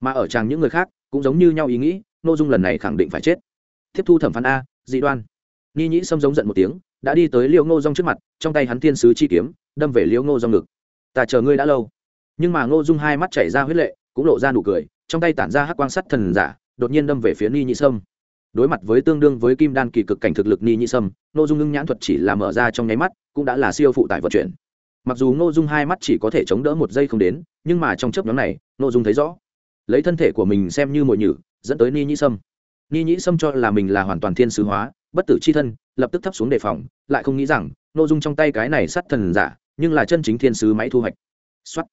Mà ở chàng những người khác cũng giống như nhau ý nghĩ, ngô dung lần này khẳng định phải chết. Tiếp thu thẩm phán a, dị đoan. Nhi nhĩ xâm giống giận một tiếng, đã đi tới liêu ngô dung trước mặt, trong tay hắn thiên sứ chi kiếm, đâm về liêu ngô dung ngực. Ta chờ ngươi đã lâu. Nhưng mà ngô dung hai mắt chảy ra huyết lệ, cũng lộ ra nụ cười, trong tay tản ra hắc quang sắt thần giả, đột nhiên đâm về phía ni nhĩ sâm. Đối mặt với tương đương với kim đan kỳ cực cảnh thực lực ni nhĩ sâm, ngô dung ngưng nhãn thuật chỉ là mở ra trong nháy mắt, cũng đã là siêu phụ tải vận chuyển mặc dù ngô dung hai mắt chỉ có thể chống đỡ một giây không đến nhưng mà trong chớp nhóm này ngô dung thấy rõ. Lấy thân thể của mình xem như mồi nhử dẫn tới ni nhĩ sâm. Ni nhĩ sâm cho là mình là hoàn toàn thiên sứ hóa bất tử c h i thân lập tức thấp xuống đề phòng lại không nghĩ rằng ngô dung trong tay cái này sắt thần giả nhưng là chân chính thiên sứ máy thu hoạch. X o á t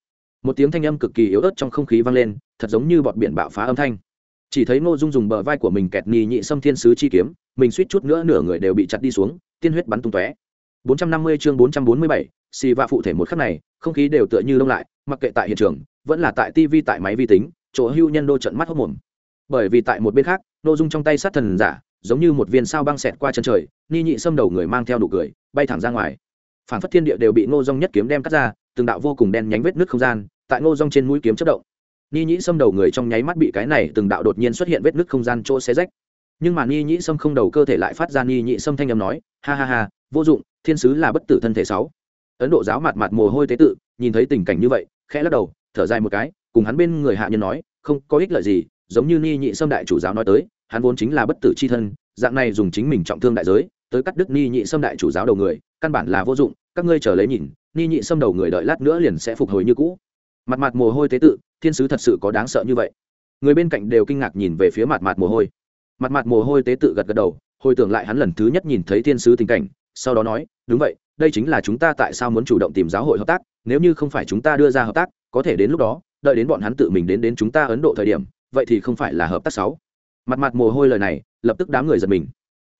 một tiếng thanh âm cực kỳ yếu ớt trong không khí vang lên thật giống như bọt biển bạo phá âm thanh. Chỉ thấy ngô dung dùng bờ vai của mình kẹt ni nhị sâm thiên sứ chi kiếm mình suýt chút nữa nửa người đều bị chặt đi xuống tiên huyết bắn tung tóe. 450 chương 447, xì vạ phụ thể một khắc này, không khí đều tựa như đông lại, mặc kệ tại hiện trường, vẫn là tại tv tại máy vi tính, chỗ hưu nhân đô trận mắt hốc mồm. Bởi vì tại một bên khác, nô dung trong tay sát thần giả, giống như một viên sao băng xẹt qua chân trời, ni nhị xâm đầu người mang theo đủ cười, bay thẳng ra ngoài. Phản phất thiên địa đều bị ngô dung nhất kiếm đem cắt ra, từng đạo vô cùng đen nhánh vết nước không gian, tại ngô dung trên mũi kiếm chất động. Ni nhị xâm đầu người trong nháy mắt bị cái này từng đạo đột nhiên xuất hiện vết nước không gian chỗ xé rách. Nhưng mà ni nhị xâm không đầu cơ thể lại phát ra ni nhị xâm thanh âm nói, ha ha ha, vô dụng, thiên sứ là bất tử thân thể sáu ấn độ giáo mặt mặt mồ hôi tế tự, nhìn thấy tình cảnh như vậy, khẽ lắc đầu, thở dài một cái, cùng hắn bên người hạ nhân nói, không có ích lợi gì, giống như ni nhị sâm đại chủ giáo nói tới, hắn vốn chính là bất tử c h i thân, dạng này dùng chính mình trọng thương đại giới, tới cắt đứt ni nhị sâm đại chủ giáo đầu người, căn bản là vô dụng, các ngươi chờ lấy nhìn, ni nhị sâm đầu người đợi lát nữa liền sẽ phục hồi như cũ. Mặt mặt mồ hôi tế tự, thiên sứ thật sự có đáng sợ như vậy. Người bên cạnh đều kinh ngạc nhìn về phía mặt mặt mồ hôi. Mặt mặt mồ hôi tế tự gật gật đầu, hồi tưởng lại hắn lần thứ nhất nhìn thấy thiên sứ tình cảnh, sau đó nói, đúng vậy đây chính là chúng ta tại sao muốn chủ động tìm giáo hội hợp tác, nếu như không phải chúng ta đưa ra hợp tác, có thể đến lúc đó, đợi đến bọn hắn tự mình đến đến chúng ta ấn độ thời điểm, vậy thì không phải là hợp tác sáu. Mặt mặt mồ hôi lời này, lập tức đám người giật mình.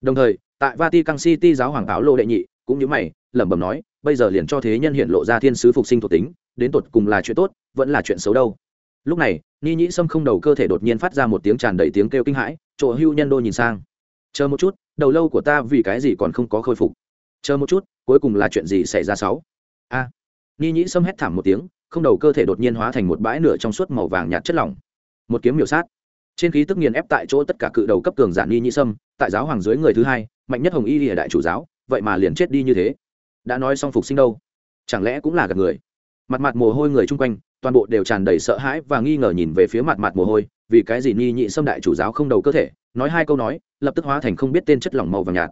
Đồng thời, tại vatican city giáo hoàng áo lô đệ nhị, cũng như mày, lẩm bẩm nói, bây giờ liền cho thế nhân hiện lộ ra thiên sứ phục sinh thuộc tính, đến tột cùng là chuyện tốt, vẫn là chuyện xấu đâu. Lúc này, ni nhĩ sâm không đầu cơ thể đột nhiên phát ra một tiếng tràn đầy tiếng kêu kinh hãi, chỗ hưu nhân đô nhìn sang. Chờ một chút, đầu lâu của ta vì cái gì còn không có khôi phục? Chờ một chút, cuối cùng là chuyện gì xảy ra sáu? A. Ni nhĩ sâm hét thảm một tiếng, không đầu cơ thể đột nhiên hóa thành một bãi nửa trong suốt màu vàng nhạt chất lỏng. Một kiếm miểu sát. Trên khí tức nghiền ép tại chỗ tất cả cự đầu cấp cường giả ni nhĩ sâm, tại giáo hoàng dưới người thứ hai, mạnh nhất hồng y lìa đại chủ giáo, vậy mà liền chết đi như thế. Đã nói xong phục sinh đâu? Chẳng lẽ cũng là gặp người? Mặt mặt mồ hôi người chung quanh, toàn bộ đều tràn đầy sợ hãi và nghi ngờ nhìn về phía mặt mặt mồ hôi, vì cái gì ni nhị sâm đại chủ giáo không đầu cơ thể, nói hai câu nói, lập tức hóa thành không biết tên chất lỏng màu vàng nhạt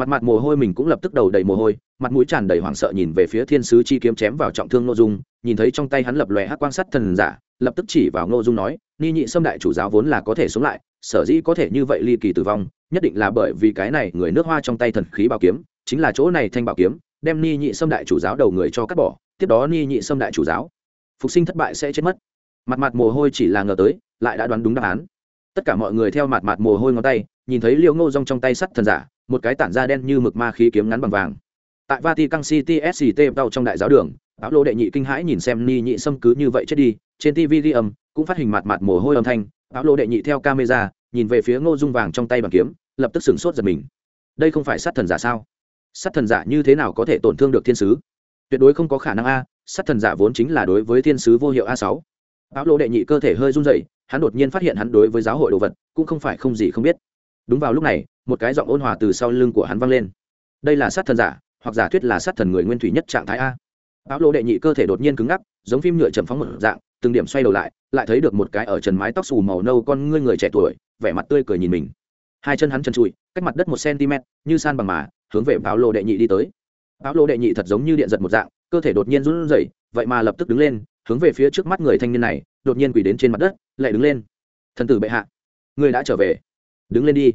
mặt mặt mồ hôi mình cũng lập tức đầu đầy mồ hôi, mặt mũi tràn đầy hoảng sợ nhìn về phía thiên sứ chi kiếm chém vào trọng thương nội dung, nhìn thấy trong tay hắn lập lòe hắc quan sát thần giả, lập tức chỉ vào nội dung nói, ni nhị xâm đại chủ giáo vốn là có thể sống lại, sở dĩ có thể như vậy ly kỳ tử vong, nhất định là bởi vì cái này người nước hoa trong tay thần khí bảo kiếm, chính là chỗ này thanh bảo kiếm, đem ni nhị xâm đại chủ giáo đầu người cho cắt bỏ, tiếp đó ni nhị xâm đại chủ giáo phục sinh thất bại sẽ chết mất. Mặt mặt mồ hôi chỉ là ngờ tới, lại đã đoán đúng đáp án. Tất cả mọi người theo mặt mặt mồ hôi ngón tay, nhìn thấy liêu ngô rong trong tay sắt thần giả một cái tản da đen như mực ma khí kiếm ngắn bằng vàng. Tại vatican city sct tàu trong đại giáo đường áo lô đệ nhị kinh hãi nhìn xem ni nhị xâm cứ như vậy chết đi, trên tv ghi âm, cũng phát hình mặt mặt mồ hôi âm thanh áo lô đệ nhị theo camera, nhìn về phía ngô dung vàng trong tay bằng kiếm, lập tức sửng sốt giật mình. Đây không phải sát thần giả sao? Sát thần giả như thế nào có thể tổn thương được thiên sứ? Tuyệt đối không có khả năng a, sát thần giả vốn chính là đối với thiên sứ vô hiệu a sáu. Áo lô đệ nhị cơ thể hơi run rẩy, hắn đột nhiên phát hiện hắn đối với giáo hội đồ vật, cũng không phải không gì không biết đúng vào lúc này, một cái giọng ôn hòa từ sau lưng của hắn vang lên. Đây là sát thần giả, hoặc giả thuyết là sát thần người nguyên thủy nhất trạng thái a. Áo lô đệ nhị cơ thể đột nhiên cứng ngắc, giống phim nhựa chậm phóng một dạng, từng điểm xoay đầu lại lại thấy được một cái ở trần mái tóc xù màu nâu con ngươi người trẻ tuổi, vẻ mặt tươi cười nhìn mình. Hai chân hắn chân trụi, cách mặt đất một cm như san bằng mà, hướng về áo lô đệ nhị đi tới. Áo lô đệ nhị thật giống như điện giật một dạng, cơ thể đột nhiên run rẩy, vậy mà lập tức đứng lên, hướng về phía trước mắt người thanh niên này, đột nhiên quỳ đến trên mặt đất lại đứng lên. Thần tử bệ hạ, người đã trở về đứng lên đi.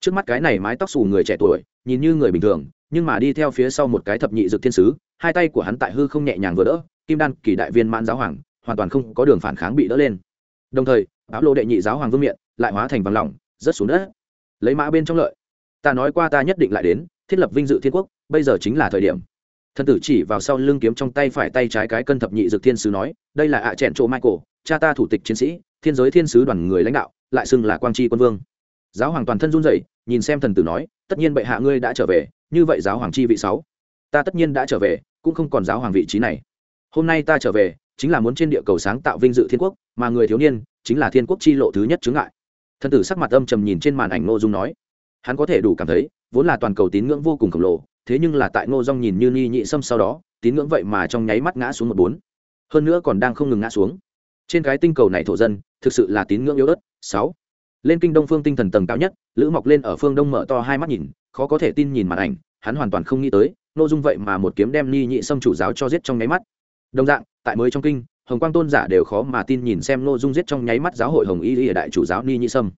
Trước mắt cái này mái tóc xù người trẻ tuổi, nhìn như người bình thường, nhưng mà đi theo phía sau một cái thập nhị dược thiên sứ, hai tay của hắn tại hư không nhẹ nhàng vừa đỡ, kim đan kỳ đại viên mãn giáo hoàng, hoàn toàn không có đường phản kháng bị đỡ lên. Đồng thời, áo lô đệ nhị giáo hoàng vương miện lại hóa thành vàng lỏng rất xuống đất. Lấy mã bên trong lợi. Ta nói qua ta nhất định lại đến, thiết lập vinh dự thiên quốc, bây giờ chính là thời điểm. Thân tử chỉ vào sau lưng kiếm trong tay phải tay trái cái cân thập nhị dược thiên sứ nói, đây là ạ à chẹn chỗ michael, cha ta thủ tịch chiến sĩ, thiên giới thiên sứ đoàn người lãnh đạo, lại xưng là quang tri quân vương giáo hoàng toàn thân run rẩy, nhìn xem thần tử nói, tất nhiên bệ hạ ngươi đã trở về, như vậy giáo hoàng chi vị sáu, ta tất nhiên đã trở về, cũng không còn giáo hoàng vị trí này. Hôm nay ta trở về, chính là muốn trên địa cầu sáng tạo vinh dự thiên quốc, mà người thiếu niên, chính là thiên quốc chi lộ thứ nhất chướng ngại. Thần tử sắc mặt âm trầm nhìn trên màn ảnh ngô dung nói, hắn có thể đủ cảm thấy, vốn là toàn cầu tín ngưỡng vô cùng khổng lồ, thế nhưng là tại ngô dung nhìn như ni nhị sâm sau đó, tín ngưỡng vậy mà trong nháy mắt ngã xuống một bốn. Hơn nữa còn đang không ngừng ngã xuống. Trên cái tinh cầu này thổ dân, thực sự là tín ngưỡng yếu ớt, sáu lên kinh đông phương tinh thần tầng cao nhất, lữ mọc lên ở phương đông mở to hai mắt nhìn, khó có thể tin nhìn màn ảnh, hắn hoàn toàn không nghĩ tới n ô dung vậy mà một kiếm đem ni nhị xâm chủ giáo cho giết trong nháy mắt. Đồng dạng, tại mới trong kinh, hồng quang tôn giả đều khó mà tin nhìn xem n ô dung giết trong nháy mắt giáo hội hồng y ở đại chủ giáo ni nhị sâm.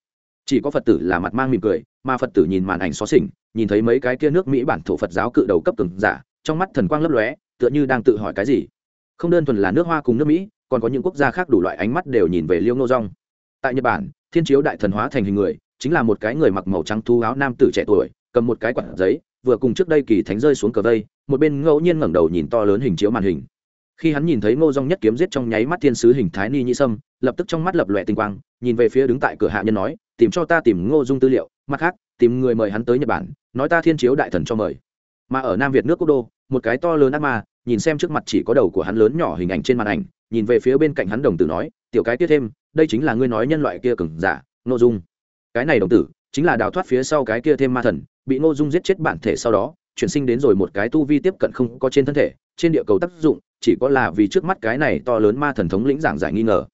Chỉ có phật tử là mặt mang mỉm cười, mà phật tử nhìn màn ảnh xó xỉnh, nhìn thấy mấy cái kia nước mỹ bản thổ phật giáo cự đầu cấp từng giả, trong mắt thần quang lấp lóe, tựa như đang tự hỏi cái gì. Không đơn thuần là nước hoa cùng nước mỹ, còn có những quốc gia khác đủ loại ánh mắt đều nhìn về liêu nô rong tại nhật bản thiên chiếu đại thần hóa thành hình người, chính là một cái người mặc màu trắng thu áo nam tử trẻ tuổi, cầm một cái quạt giấy, vừa cùng trước đây kỳ thánh rơi xuống cờ vây, một bên ngẫu nhiên ngẩng đầu nhìn to lớn hình chiếu màn hình. Khi hắn nhìn thấy ngô dong nhất kiếm giết trong nháy mắt thiên sứ hình thái ni nhĩ sâm, lập tức trong mắt lập lòe tinh quang, nhìn về phía đứng tại cửa hạ nhân nói, tìm cho ta tìm ngô dung tư liệu, mặt khác, tìm người mời hắn tới nhật bản, nói ta thiên chiếu đại thần cho mời. Mà ở nam việt nước quốc đô, một cái to lớn ác ma, nhìn xem trước mặt chỉ có đầu của hắn lớn nhỏ hình ảnh trên màn ảnh, nhìn về phía bên cạnh hắn đồng tử nói, tiểu cái tiếp thêm đây chính là ngươi nói nhân loại kia cừng giả, ngô dung cái này đồng tử, chính là đào thoát phía sau cái kia thêm ma thần, bị ngô dung giết chết bản thể sau đó, chuyển sinh đến rồi một cái tu vi tiếp cận không có trên thân thể, trên địa cầu tác dụng, chỉ có là vì trước mắt cái này to lớn ma thần thống lĩnh giảng giải nghi ngờ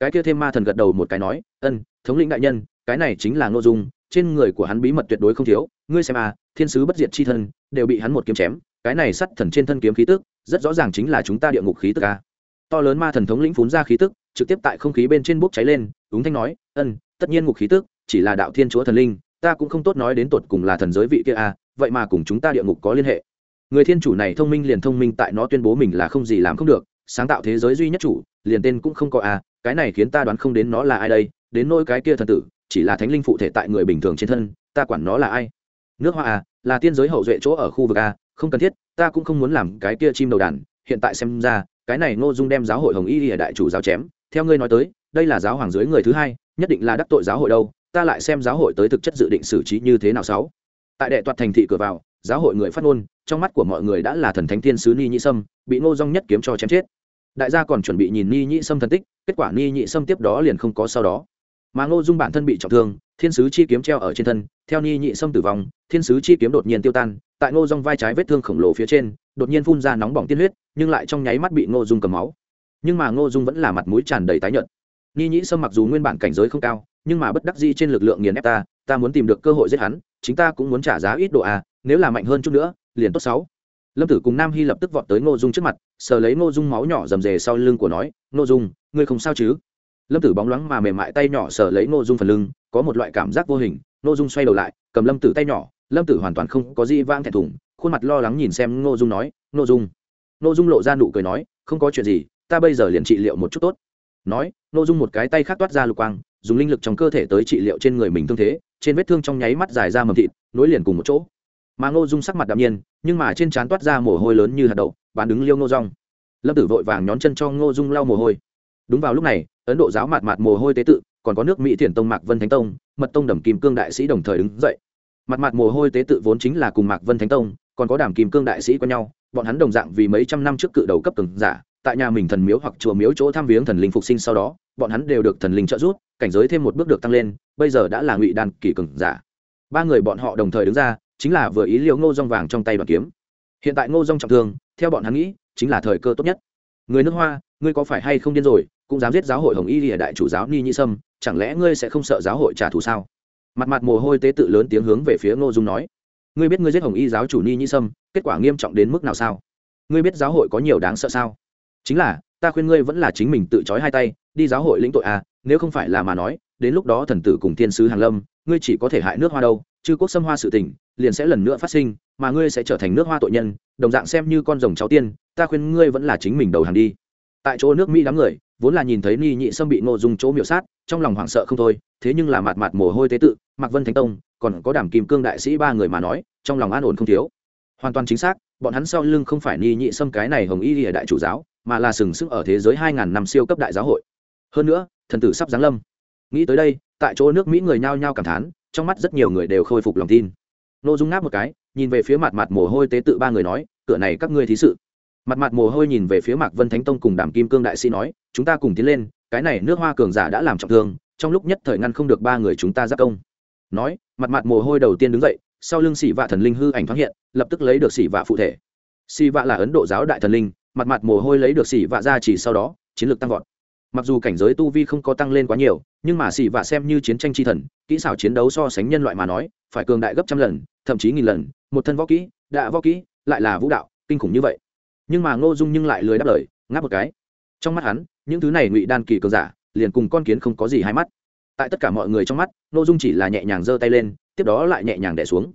cái kia thêm ma thần gật đầu một cái nói, ân, thống lĩnh đại nhân, cái này chính là ngô dung, trên người của hắn bí mật tuyệt đối không thiếu, ngươi xem à thiên sứ bất diệt c h i thân, đều bị hắn một kiếm chém, cái này sắt thần trên thân kiếm khí tức, rất rõ ràng chính là chúng ta địa ngục khí tức à. to lớn ma thần thống lĩnh phún ra khí tức trực tiếp tại không khí bên trên bốc cháy lên ứng thanh nói, ân, tất nhiên ngục khí tức, chỉ là đạo thiên chúa thần linh, ta cũng không tốt nói đến tột cùng là thần giới vị kia à vậy mà cùng chúng ta địa ngục có liên hệ. Người thiên chủ này thông minh liền thông minh tại nó tuyên bố mình là không gì làm không được, sáng tạo thế giới duy nhất chủ, liền tên cũng không có à cái này khiến ta đoán không đến nó là ai đây, đến nỗi cái kia thần tử, chỉ là thánh linh phụ thể tại người bình thường trên thân, ta quản nó là ai? Nước hoa à là tiên giới hậu duệ chỗ ở khu vực a không cần thiết, ta cũng không muốn làm cái kia chim đầu đàn, hiện tại xem ra, cái này ngô dung đem giáo hội hồng y ở đại chủ giáo chém theo ngươi nói tới, đây là giáo hoàng dưới người thứ hai, nhất định là đắc tội giáo hội đâu, ta lại xem giáo hội tới thực chất dự định xử trí như thế nào sáu. Tại đệ toạt thành thị cửa vào, giáo hội người phát ngôn, trong mắt của mọi người đã là thần thánh thiên sứ ni nhị sâm, bị ngô dung nhất kiếm cho chém chết. Đại gia còn chuẩn bị nhìn ni nhị sâm thần tích, kết quả ni nhị sâm tiếp đó liền không có sau đó. Mà ngô dung bản thân bị trọng thương, thiên sứ chi kiếm treo ở trên thân, theo ni nhị sâm tử vong, thiên sứ chi kiếm đột nhiên tiêu tan, tại ngô dung vai trái vết thương khổng lồ phía trên, đột nhiên phun ra nóng bỏng tiên huyết, nhưng lại trong nháy mắt bị ngô dung cầm máu nhưng mà ngô dung vẫn là mặt mũi tràn đầy tái nhợt. Ni nhĩ sâm mặc dù nguyên bản cảnh giới không cao, nhưng mà bất đắc dĩ trên lực lượng nghiền ép ta ta muốn tìm được cơ hội giết hắn, chính ta cũng muốn trả giá ít độ a nếu là mạnh hơn chút nữa, liền tốt sáu. Lâm tử cùng nam hy lập tức vọt tới ngô dung trước mặt, sờ lấy ngô dung máu nhỏ rầm rề sau lưng của nói, ngô dung, ngươi không sao chứ? Lâm tử bóng loáng mà mềm mại tay nhỏ sờ lấy ngô dung phần lưng, có một loại cảm giác vô hình, ngô dung xoay đầu lại, cầm lâm tử tay nhỏ, lâm tử hoàn toàn không có gì vang thẹn thùng, khuôn mặt lo lắng nhìn xem ngô dung nói, ngô dung. Ngô dung lộ ra nụ cười nói, không có chuyện gì ta bây giờ liền trị liệu một chút tốt. Nói, ngô dung một cái tay khác toát ra lục quang, dùng linh lực trong cơ thể tới trị liệu trên người mình thương thế, trên vết thương trong nháy mắt dài ra mầm thịt, nối liền cùng một chỗ. Mà ngô dung sắc mặt đạm nhiên, nhưng mà trên trán toát ra mồ hôi lớn như hạt đậu, bán đứng liêu ngô rong lâm tử vội vàng nhón chân cho ngô dung lau mồ hôi. Đúng vào lúc này, ấn độ giáo mạt mạt mồ hôi tế tự, còn có nước mỹ thiền tông mạc vân thánh tông, mật tông đầm kim cương đại sĩ đồng thời đứng dậy. Mặt mặt mồ hôi tế tự vốn chính là cùng mạc vân thánh tông, còn có đàm kim cương đại sĩ quen nhau, bọn hắn đồng dạng vì mấy trăm năm trước cự đầu cấp từng giả tại nhà mình thần miếu hoặc chùa miếu chỗ tham viếng thần linh phục sinh sau đó, bọn hắn đều được thần linh trợ giúp, cảnh giới thêm một bước được tăng lên, bây giờ đã là ngụy đan kỳ cường giả. Ba người bọn họ đồng thời đứng ra, chính là vừa ý liệu ngô rong vàng trong tay đoàn kiếm. Hiện tại ngô rong trọng thương, theo bọn hắn nghĩ, chính là thời cơ tốt nhất. Người nước hoa, ngươi có phải hay không điên rồi, cũng dám giết giáo hội hồng y lìa đại chủ giáo ni nhị sâm, chẳng lẽ ngươi sẽ không sợ giáo hội trả thù sao? Mặt mặt mồ hôi tế tự lớn tiếng hướng về phía ngô dung nói. Ngươi biết ngươi giết hồng y giáo chủ ni nhị sâm, kết quả nghiêm trọng đến mức nào sao? Ngươi biết giáo hội có nhiều đáng sợ sao? Chính là, ta khuyên ngươi vẫn là chính mình tự trói hai tay, đi giáo hội lĩnh tội à nếu không phải là mà nói, đến lúc đó thần tử cùng thiên sứ hàng lâm, ngươi chỉ có thể hại nước hoa đâu chư quốc xâm hoa sự tỉnh liền sẽ lần nữa phát sinh, mà ngươi sẽ trở thành nước hoa tội nhân, đồng dạng xem như con rồng cháu tiên, ta khuyên ngươi vẫn là chính mình đầu hàng đi. Tại chỗ nước mỹ đám người, vốn là nhìn thấy ni nhị sâm bị ngô dung chỗ miểu sát, trong lòng hoảng sợ không thôi, thế nhưng là mặt mặt mồ hôi tế tự, mạc vân thánh tông, còn có đảm kim cương đại sĩ ba người mà nói, trong lòng an ổn không thiếu. Hoàn toàn chính xác, bọn hắn sau lưng không phải ni nhị sâm cái này hồng y ở đại chủ giáo mà là sừng sững ở thế giới 2000 năm siêu cấp đại giáo hội. Hơn nữa, thần tử sắp giáng lâm. Nghĩ tới đây, tại chỗ nước mỹ người nhao nhao cảm thán, trong mắt rất nhiều người đều khôi phục lòng tin. Nô dung ngáp một cái, nhìn về phía mặt mặt mồ hôi tế tự ba người nói, cửa này các ngươi thí sự. Mặt mặt mồ hôi nhìn về phía mạc vân thánh tông cùng đàm kim cương đại sĩ nói, chúng ta cùng tiến lên, cái này nước hoa cường giả đã làm trọng thương, trong lúc nhất thời ngăn không được ba người chúng ta giáp công. Nói, mặt mặt mồ hôi đầu tiên đứng dậy, sau lưng xỉ vạ thần linh hư ảnh thoáng hiện, lập tức lấy được xỉ vạ phụ thể. Xỉ vạ là ấn độ giáo đại thần linh mặt mặt mồ hôi lấy được xỉ vạ ra chỉ sau đó, chiến lược tăng vọt. Mặc dù cảnh giới tu vi không có tăng lên quá nhiều, nhưng mà xỉ vạ xem như chiến tranh chi thần, kỹ xảo chiến đấu so sánh nhân loại mà nói, phải cường đại gấp trăm lần, thậm chí nghìn lần, một thân võ kỹ đã võ kỹ, lại là vũ đạo, kinh khủng như vậy. Nhưng mà ngô dung nhưng lại lười đáp lời, ngáp một cái. Trong mắt hắn, những thứ này ngụy đan kỳ cường giả, liền cùng con kiến không có gì hai mắt. Tại tất cả mọi người trong mắt, ngô dung chỉ là nhẹ nhàng giơ tay lên, tiếp đó lại nhẹ nhàng đẻ xuống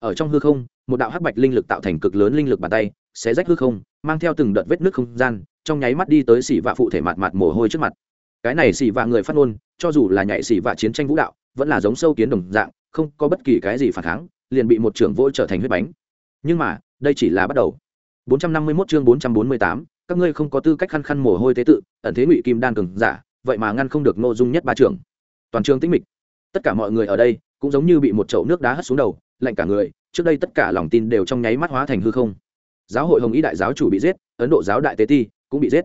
ở trong hư không một đạo hắc bạch linh lực tạo thành cực lớn linh lực bàn tay xé rách hư không mang theo từng đợt vết nước không gian trong nháy mắt đi tới xỉ vạ phụ thể mặt mặt mồ hôi trước mặt. Cái này xỉ vạ người phát ngôn cho dù là nhảy xỉ vạ chiến tranh vũ đạo vẫn là giống sâu kiến đồng dạng không có bất kỳ cái gì phản kháng liền bị một trưởng vỗ trở thành huyết bánh. Nhưng mà đây chỉ là bắt đầu. 451 chương 448, các ngươi không có tư cách khăn khăn mồ hôi tế tự ẩn thế ngụy kim đan cường giả vậy mà ngăn không được nội dung nhất ba trưởng. Toàn trường tĩnh mịch. Tất cả mọi người ở đây cũng giống như bị một chậu nước đá hất xuống đầu lạnh cả người, trước đây tất cả lòng tin đều trong nháy mắt hóa thành hư không. Giáo hội hồng ý đại giáo chủ bị giết, ấn độ giáo đại tế ti cũng bị giết.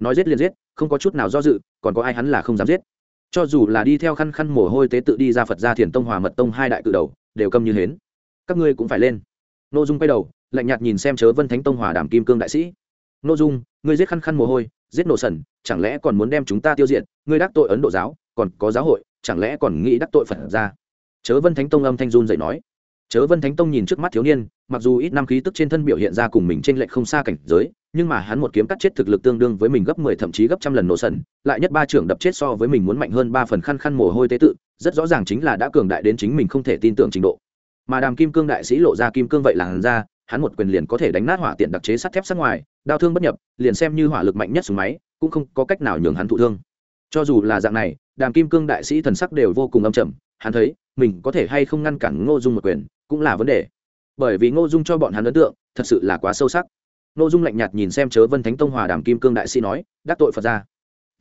Nói giết liền giết, không có chút nào do dự, còn có ai hắn là không dám giết. Cho dù là đi theo khăn khăn mồ hôi tế tự đi ra phật gia thiền tông hòa mật tông hai đại cự đầu, đều câm như hến. Các ngươi cũng phải lên. N ô dung quay đầu, lạnh nhạt nhìn xem chớ vân thánh tông hòa đàm kim cương đại sĩ. N ô dung, ngươi giết khăn khăn mồ hôi, giết nổ sần, chẳng lẽ còn muốn đem chúng ta tiêu diệt? Ngươi đắc tội ấn độ giáo, còn có giáo hội, chẳng lẽ còn nghĩ đắc tội phật ra chớ vân thánh tông âm thanh run dậy nói chớ vân thánh tông nhìn trước mắt thiếu niên, mặc dù ít năm khí tức trên thân biểu hiện ra cùng mình t r ê n lệch không xa cảnh giới, nhưng mà hắn một kiếm cắt chết thực lực tương đương với mình gấp mười thậm chí gấp trăm lần nổ sần, lại nhất ba trưởng đập chết so với mình muốn mạnh hơn ba phần khăn khăn mồ hôi tế tự, rất rõ ràng chính là đã cường đại đến chính mình không thể tin tưởng trình độ. Mà đàm kim cương đại sĩ lộ ra kim cương vậy là hắn ra, hắn một quyền liền có thể đánh nát hỏa tiện đặc chế sắt thép sát ngoài đau thương bất nhập, liền xem như hỏa lực mạnh nhất súng máy, cũng không có cách nào nhường hắn thụ thương. Cho dù là dạng này, đàm kim cương đại sĩ thần sắc đều vô cùng âm trầm, hắn thấy, mình có thể hay không ngăn cản ngô dung một quyền cũng là vấn đề. Bởi vì ngô dung cho bọn hắn ấn tượng, thật sự là quá sâu sắc. Ngô dung lạnh nhạt nhìn xem chớ vân thánh tông hòa đàm kim cương đại sĩ nói, đắc tội phật ra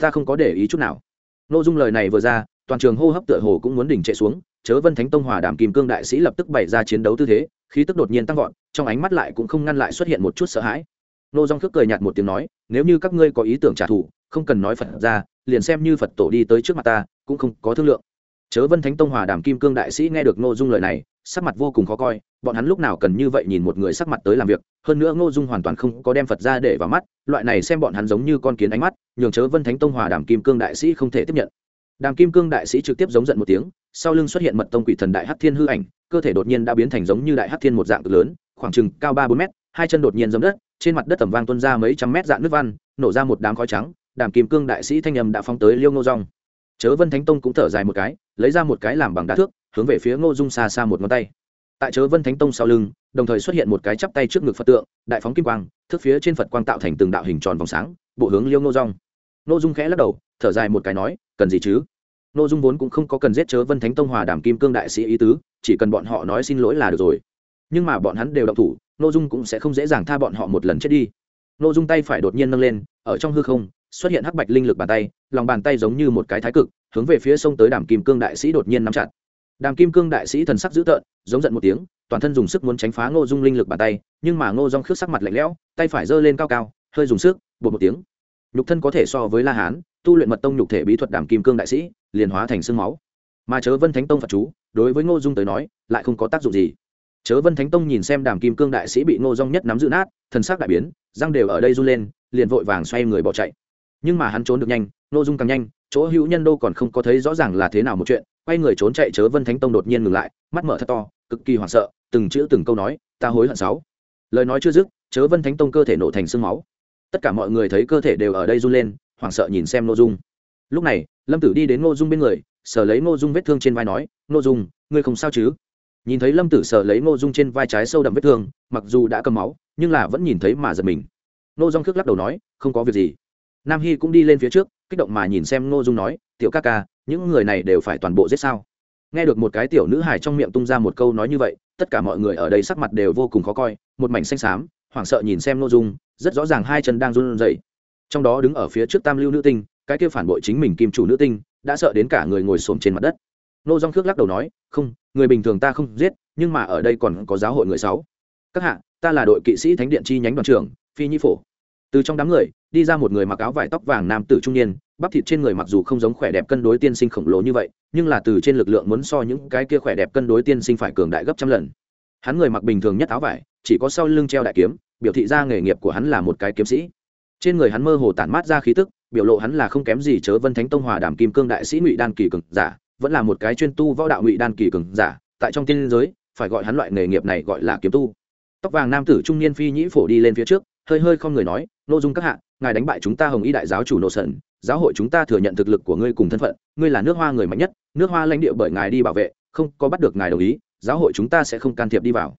ta không có để ý chút nào. Ngô dung lời này vừa ra, toàn trường hô hấp tựa hồ cũng muốn đỉnh chạy xuống, chớ vân thánh tông hòa đàm kim cương đại sĩ lập tức bày ra chiến đấu tư thế, khí tức đột nhiên tăng vọt, trong ánh mắt lại cũng không ngăn lại xuất hiện một chút sợ hãi. Nô dung khước cười nhạt một tiếng nói, nếu như các ngươi có ý tưởng trả thù, không cần nói phật ra liền xem như phật tổ đi tới trước mặt ta, cũng không có thương lượng chớ vân thánh tông hòa đàm kim cương đại sĩ nghe được ngô dung lời này, sắc mặt vô cùng khó coi, bọn hắn lúc nào cần như vậy nhìn một người sắc mặt tới làm việc, hơn nữa ngô dung hoàn toàn không có đem phật ra để vào mắt, loại này xem bọn hắn giống như con kiến ánh mắt, nhường chớ vân thánh tông hòa đàm kim cương đại sĩ không thể tiếp nhận. Đàm kim cương đại sĩ trực tiếp giống giận một tiếng, sau lưng xuất hiện mật tông quỷ thần đại hắc thiên hư ảnh, cơ thể đột nhiên đã biến thành giống như đại hắc thiên một dạng cực lớn, khoảng chừng cao ba bốn mét, hai chân đột nhiên giấm đất, trên mặt đất tầm vang tuân ra mấy trăm mét dạng nước văn, nổ ra một đám khói trắng, đàm kim cương đại sĩ thanh âm đã phóng tới liêu ngô rong chớ vân thánh tông cũng thở dài một cái, lấy ra một cái làm bằng đá thước, hướng về phía ngô dung xa xa một ngón tay. Tại chớ vân thánh tông sau lưng, đồng thời xuất hiện một cái chắp tay trước ngực phật tượng, đại phóng kim quang thức phía trên phật quang tạo thành từng đạo hình tròn vòng sáng, bộ hướng liêu ngô Dung. ngô dung khẽ lắc đầu, thở dài một cái nói, cần gì chứ? Ngô dung vốn cũng không có cần giết chớ vân thánh tông hòa đàm kim cương đại sĩ ý tứ, chỉ cần bọn họ nói xin lỗi là được rồi. Nhưng mà bọn hắn đều động thủ, ngô dung cũng sẽ không dễ dàng tha bọn họ một lần chết đi. Ngô dung tay phải đột nhiên nâng lên, ở trong hư không xuất hiện hắc bạch linh lực bàn tay, lòng bàn tay giống như một cái thái cực, hướng về phía sông tới đàm kim cương đại sĩ đột nhiên nắm chặt. Đàm kim cương đại sĩ thần sắc dữ tợn, giống giận một tiếng, toàn thân dùng sức muốn tránh phá ngô dung linh lực bàn tay, nhưng mà ngô dung khước sắc mặt lạnh lẽo, tay phải giơ lên cao cao, hơi dùng sức, bột một tiếng. Nhục thân có thể so với la hán, tu luyện mật tông nhục thể bí thuật đàm kim cương đại sĩ, liền hóa thành xương máu. Mà chớ vân thánh tông phật chú, đối với ngô dung tới nói, lại không có tác dụng gì. Chớ vân thánh tông nhìn xem đàm kim cương đại sĩ bị ngô dung nhất nắm giữ nát, thần sắc đại biến, răng đều ở đây run lên, liền vội vàng xoay người bỏ chạy nhưng mà hắn trốn được nhanh, ngô dung càng nhanh, chỗ hữu nhân đô còn không có thấy rõ ràng là thế nào một chuyện, quay người trốn chạy chớ vân thánh tông đột nhiên ngừng lại, mắt mở thật to, cực kỳ hoảng sợ, từng chữ từng câu nói, ta hối hận sáu. Lời nói chưa dứt, chớ vân thánh tông cơ thể nổ thành sương máu. Tất cả mọi người thấy cơ thể đều ở đây run lên, hoảng sợ nhìn xem n ô dung. Lúc này, lâm tử đi đến n ô dung bên người sở lấy n ô dung vết thương trên vai nói n ô dung, ngươi không sao chứ? Nhìn thấy lâm tử sở lấy n ô dung trên vai trái sâu đậm vết thương, mặc dù đã cầm máu, nhưng là vẫn nhìn thấy mà giật mình. N ô dung khước lắc đầu nói, không có việc gì nam hy cũng đi lên phía trước, kích động mà nhìn xem ngô dung nói, tiểu ca ca, những người này đều phải toàn bộ giết sao? Nghe được một cái tiểu nữ Hải trong miệng tung ra một câu nói như vậy, tất cả mọi người ở đây sắc mặt đều vô cùng khó coi, một mảnh xanh xám, hoảng sợ nhìn xem n dung, rất rõ ràng hai chân đang run rẩy. Trong đó đứng ở phía trước tam lưu nữ tinh, cái kia phản bội chính mình kim chủ nữ tinh, đã sợ đến cả người ngồi xổm trên mặt đất. Nô dung khước lắc đầu nói, không, người bình thường ta không giết, nhưng mà ở đây còn có giáo hội người sáu. Các hạ, ta là đội kỵ sĩ thánh điện chi nhánh đoàn trưởng, phi nhi phổ từ trong đám người, đi ra một người mặc áo vải tóc vàng nam tử trung niên, bắp thịt trên người mặc dù không giống khỏe đẹp cân đối tiên sinh khổng lồ như vậy, nhưng là từ trên lực lượng muốn so những cái kia khỏe đẹp cân đối tiên sinh phải cường đại gấp trăm lần. Hắn người mặc bình thường nhất áo vải, chỉ có sau lưng treo đại kiếm, biểu thị ra nghề nghiệp của hắn là một cái kiếm sĩ. Trên người hắn mơ hồ tản mát ra khí tức, biểu lộ hắn là không kém gì chớ vân thánh tông hòa đàm kim cương đại sĩ ngụy đan kỳ cường giả, vẫn là một cái chuyên tu võ đạo ngụy đan kỳ cường giả, tại trong tiên giới, phải gọi hắn loại nghề nghiệp này gọi là kiếm tu. Tóc vàng nam tử trung niên phi nhĩ phổ đi lên phía trước hơi hơi không người nói nội dung các hạ, ngài đánh bại chúng ta hồng y đại giáo chủ nộ sần giáo hội chúng ta thừa nhận thực lực của ngươi cùng thân phận, ngươi là nước hoa người mạnh nhất, nước hoa lãnh địa bởi ngài đi bảo vệ, không có bắt được ngài đồng ý, giáo hội chúng ta sẽ không can thiệp đi vào.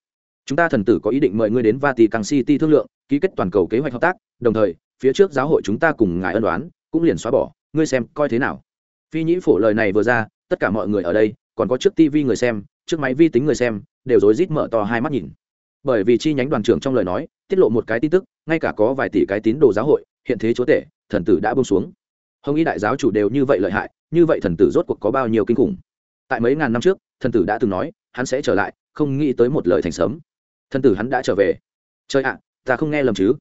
Chúng ta thần tử có ý định mời ngươi đến vatican city thương lượng, ký kết toàn cầu kế hoạch hợp tác, đồng thời, phía trước giáo hội chúng ta cùng ngài ân đoán cũng liền xóa bỏ, ngươi xem coi thế nào. Phi nhĩ phổ lời này vừa ra, tất cả mọi người ở đây, còn có trước tv người xem, trước máy vi tính người xem, đều rối rít mở to hai mắt nhìn bởi vì chi nhánh đoàn trưởng trong lời nói, tiết lộ một cái tin tức, ngay cả có vài tỷ cái tín đồ giáo hội, hiện thế chúa tể, thần tử đã bông xuống. Hồng y đại giáo chủ đều như vậy lợi hại, như vậy thần tử rốt cuộc có bao nhiêu kinh khủng? Tại mấy ngàn năm trước, thần tử đã từng nói, hắn sẽ trở lại, không nghĩ tới một lời thành sớm. Thần tử hắn đã trở về. Trời ạ, ta không nghe lầm chứ?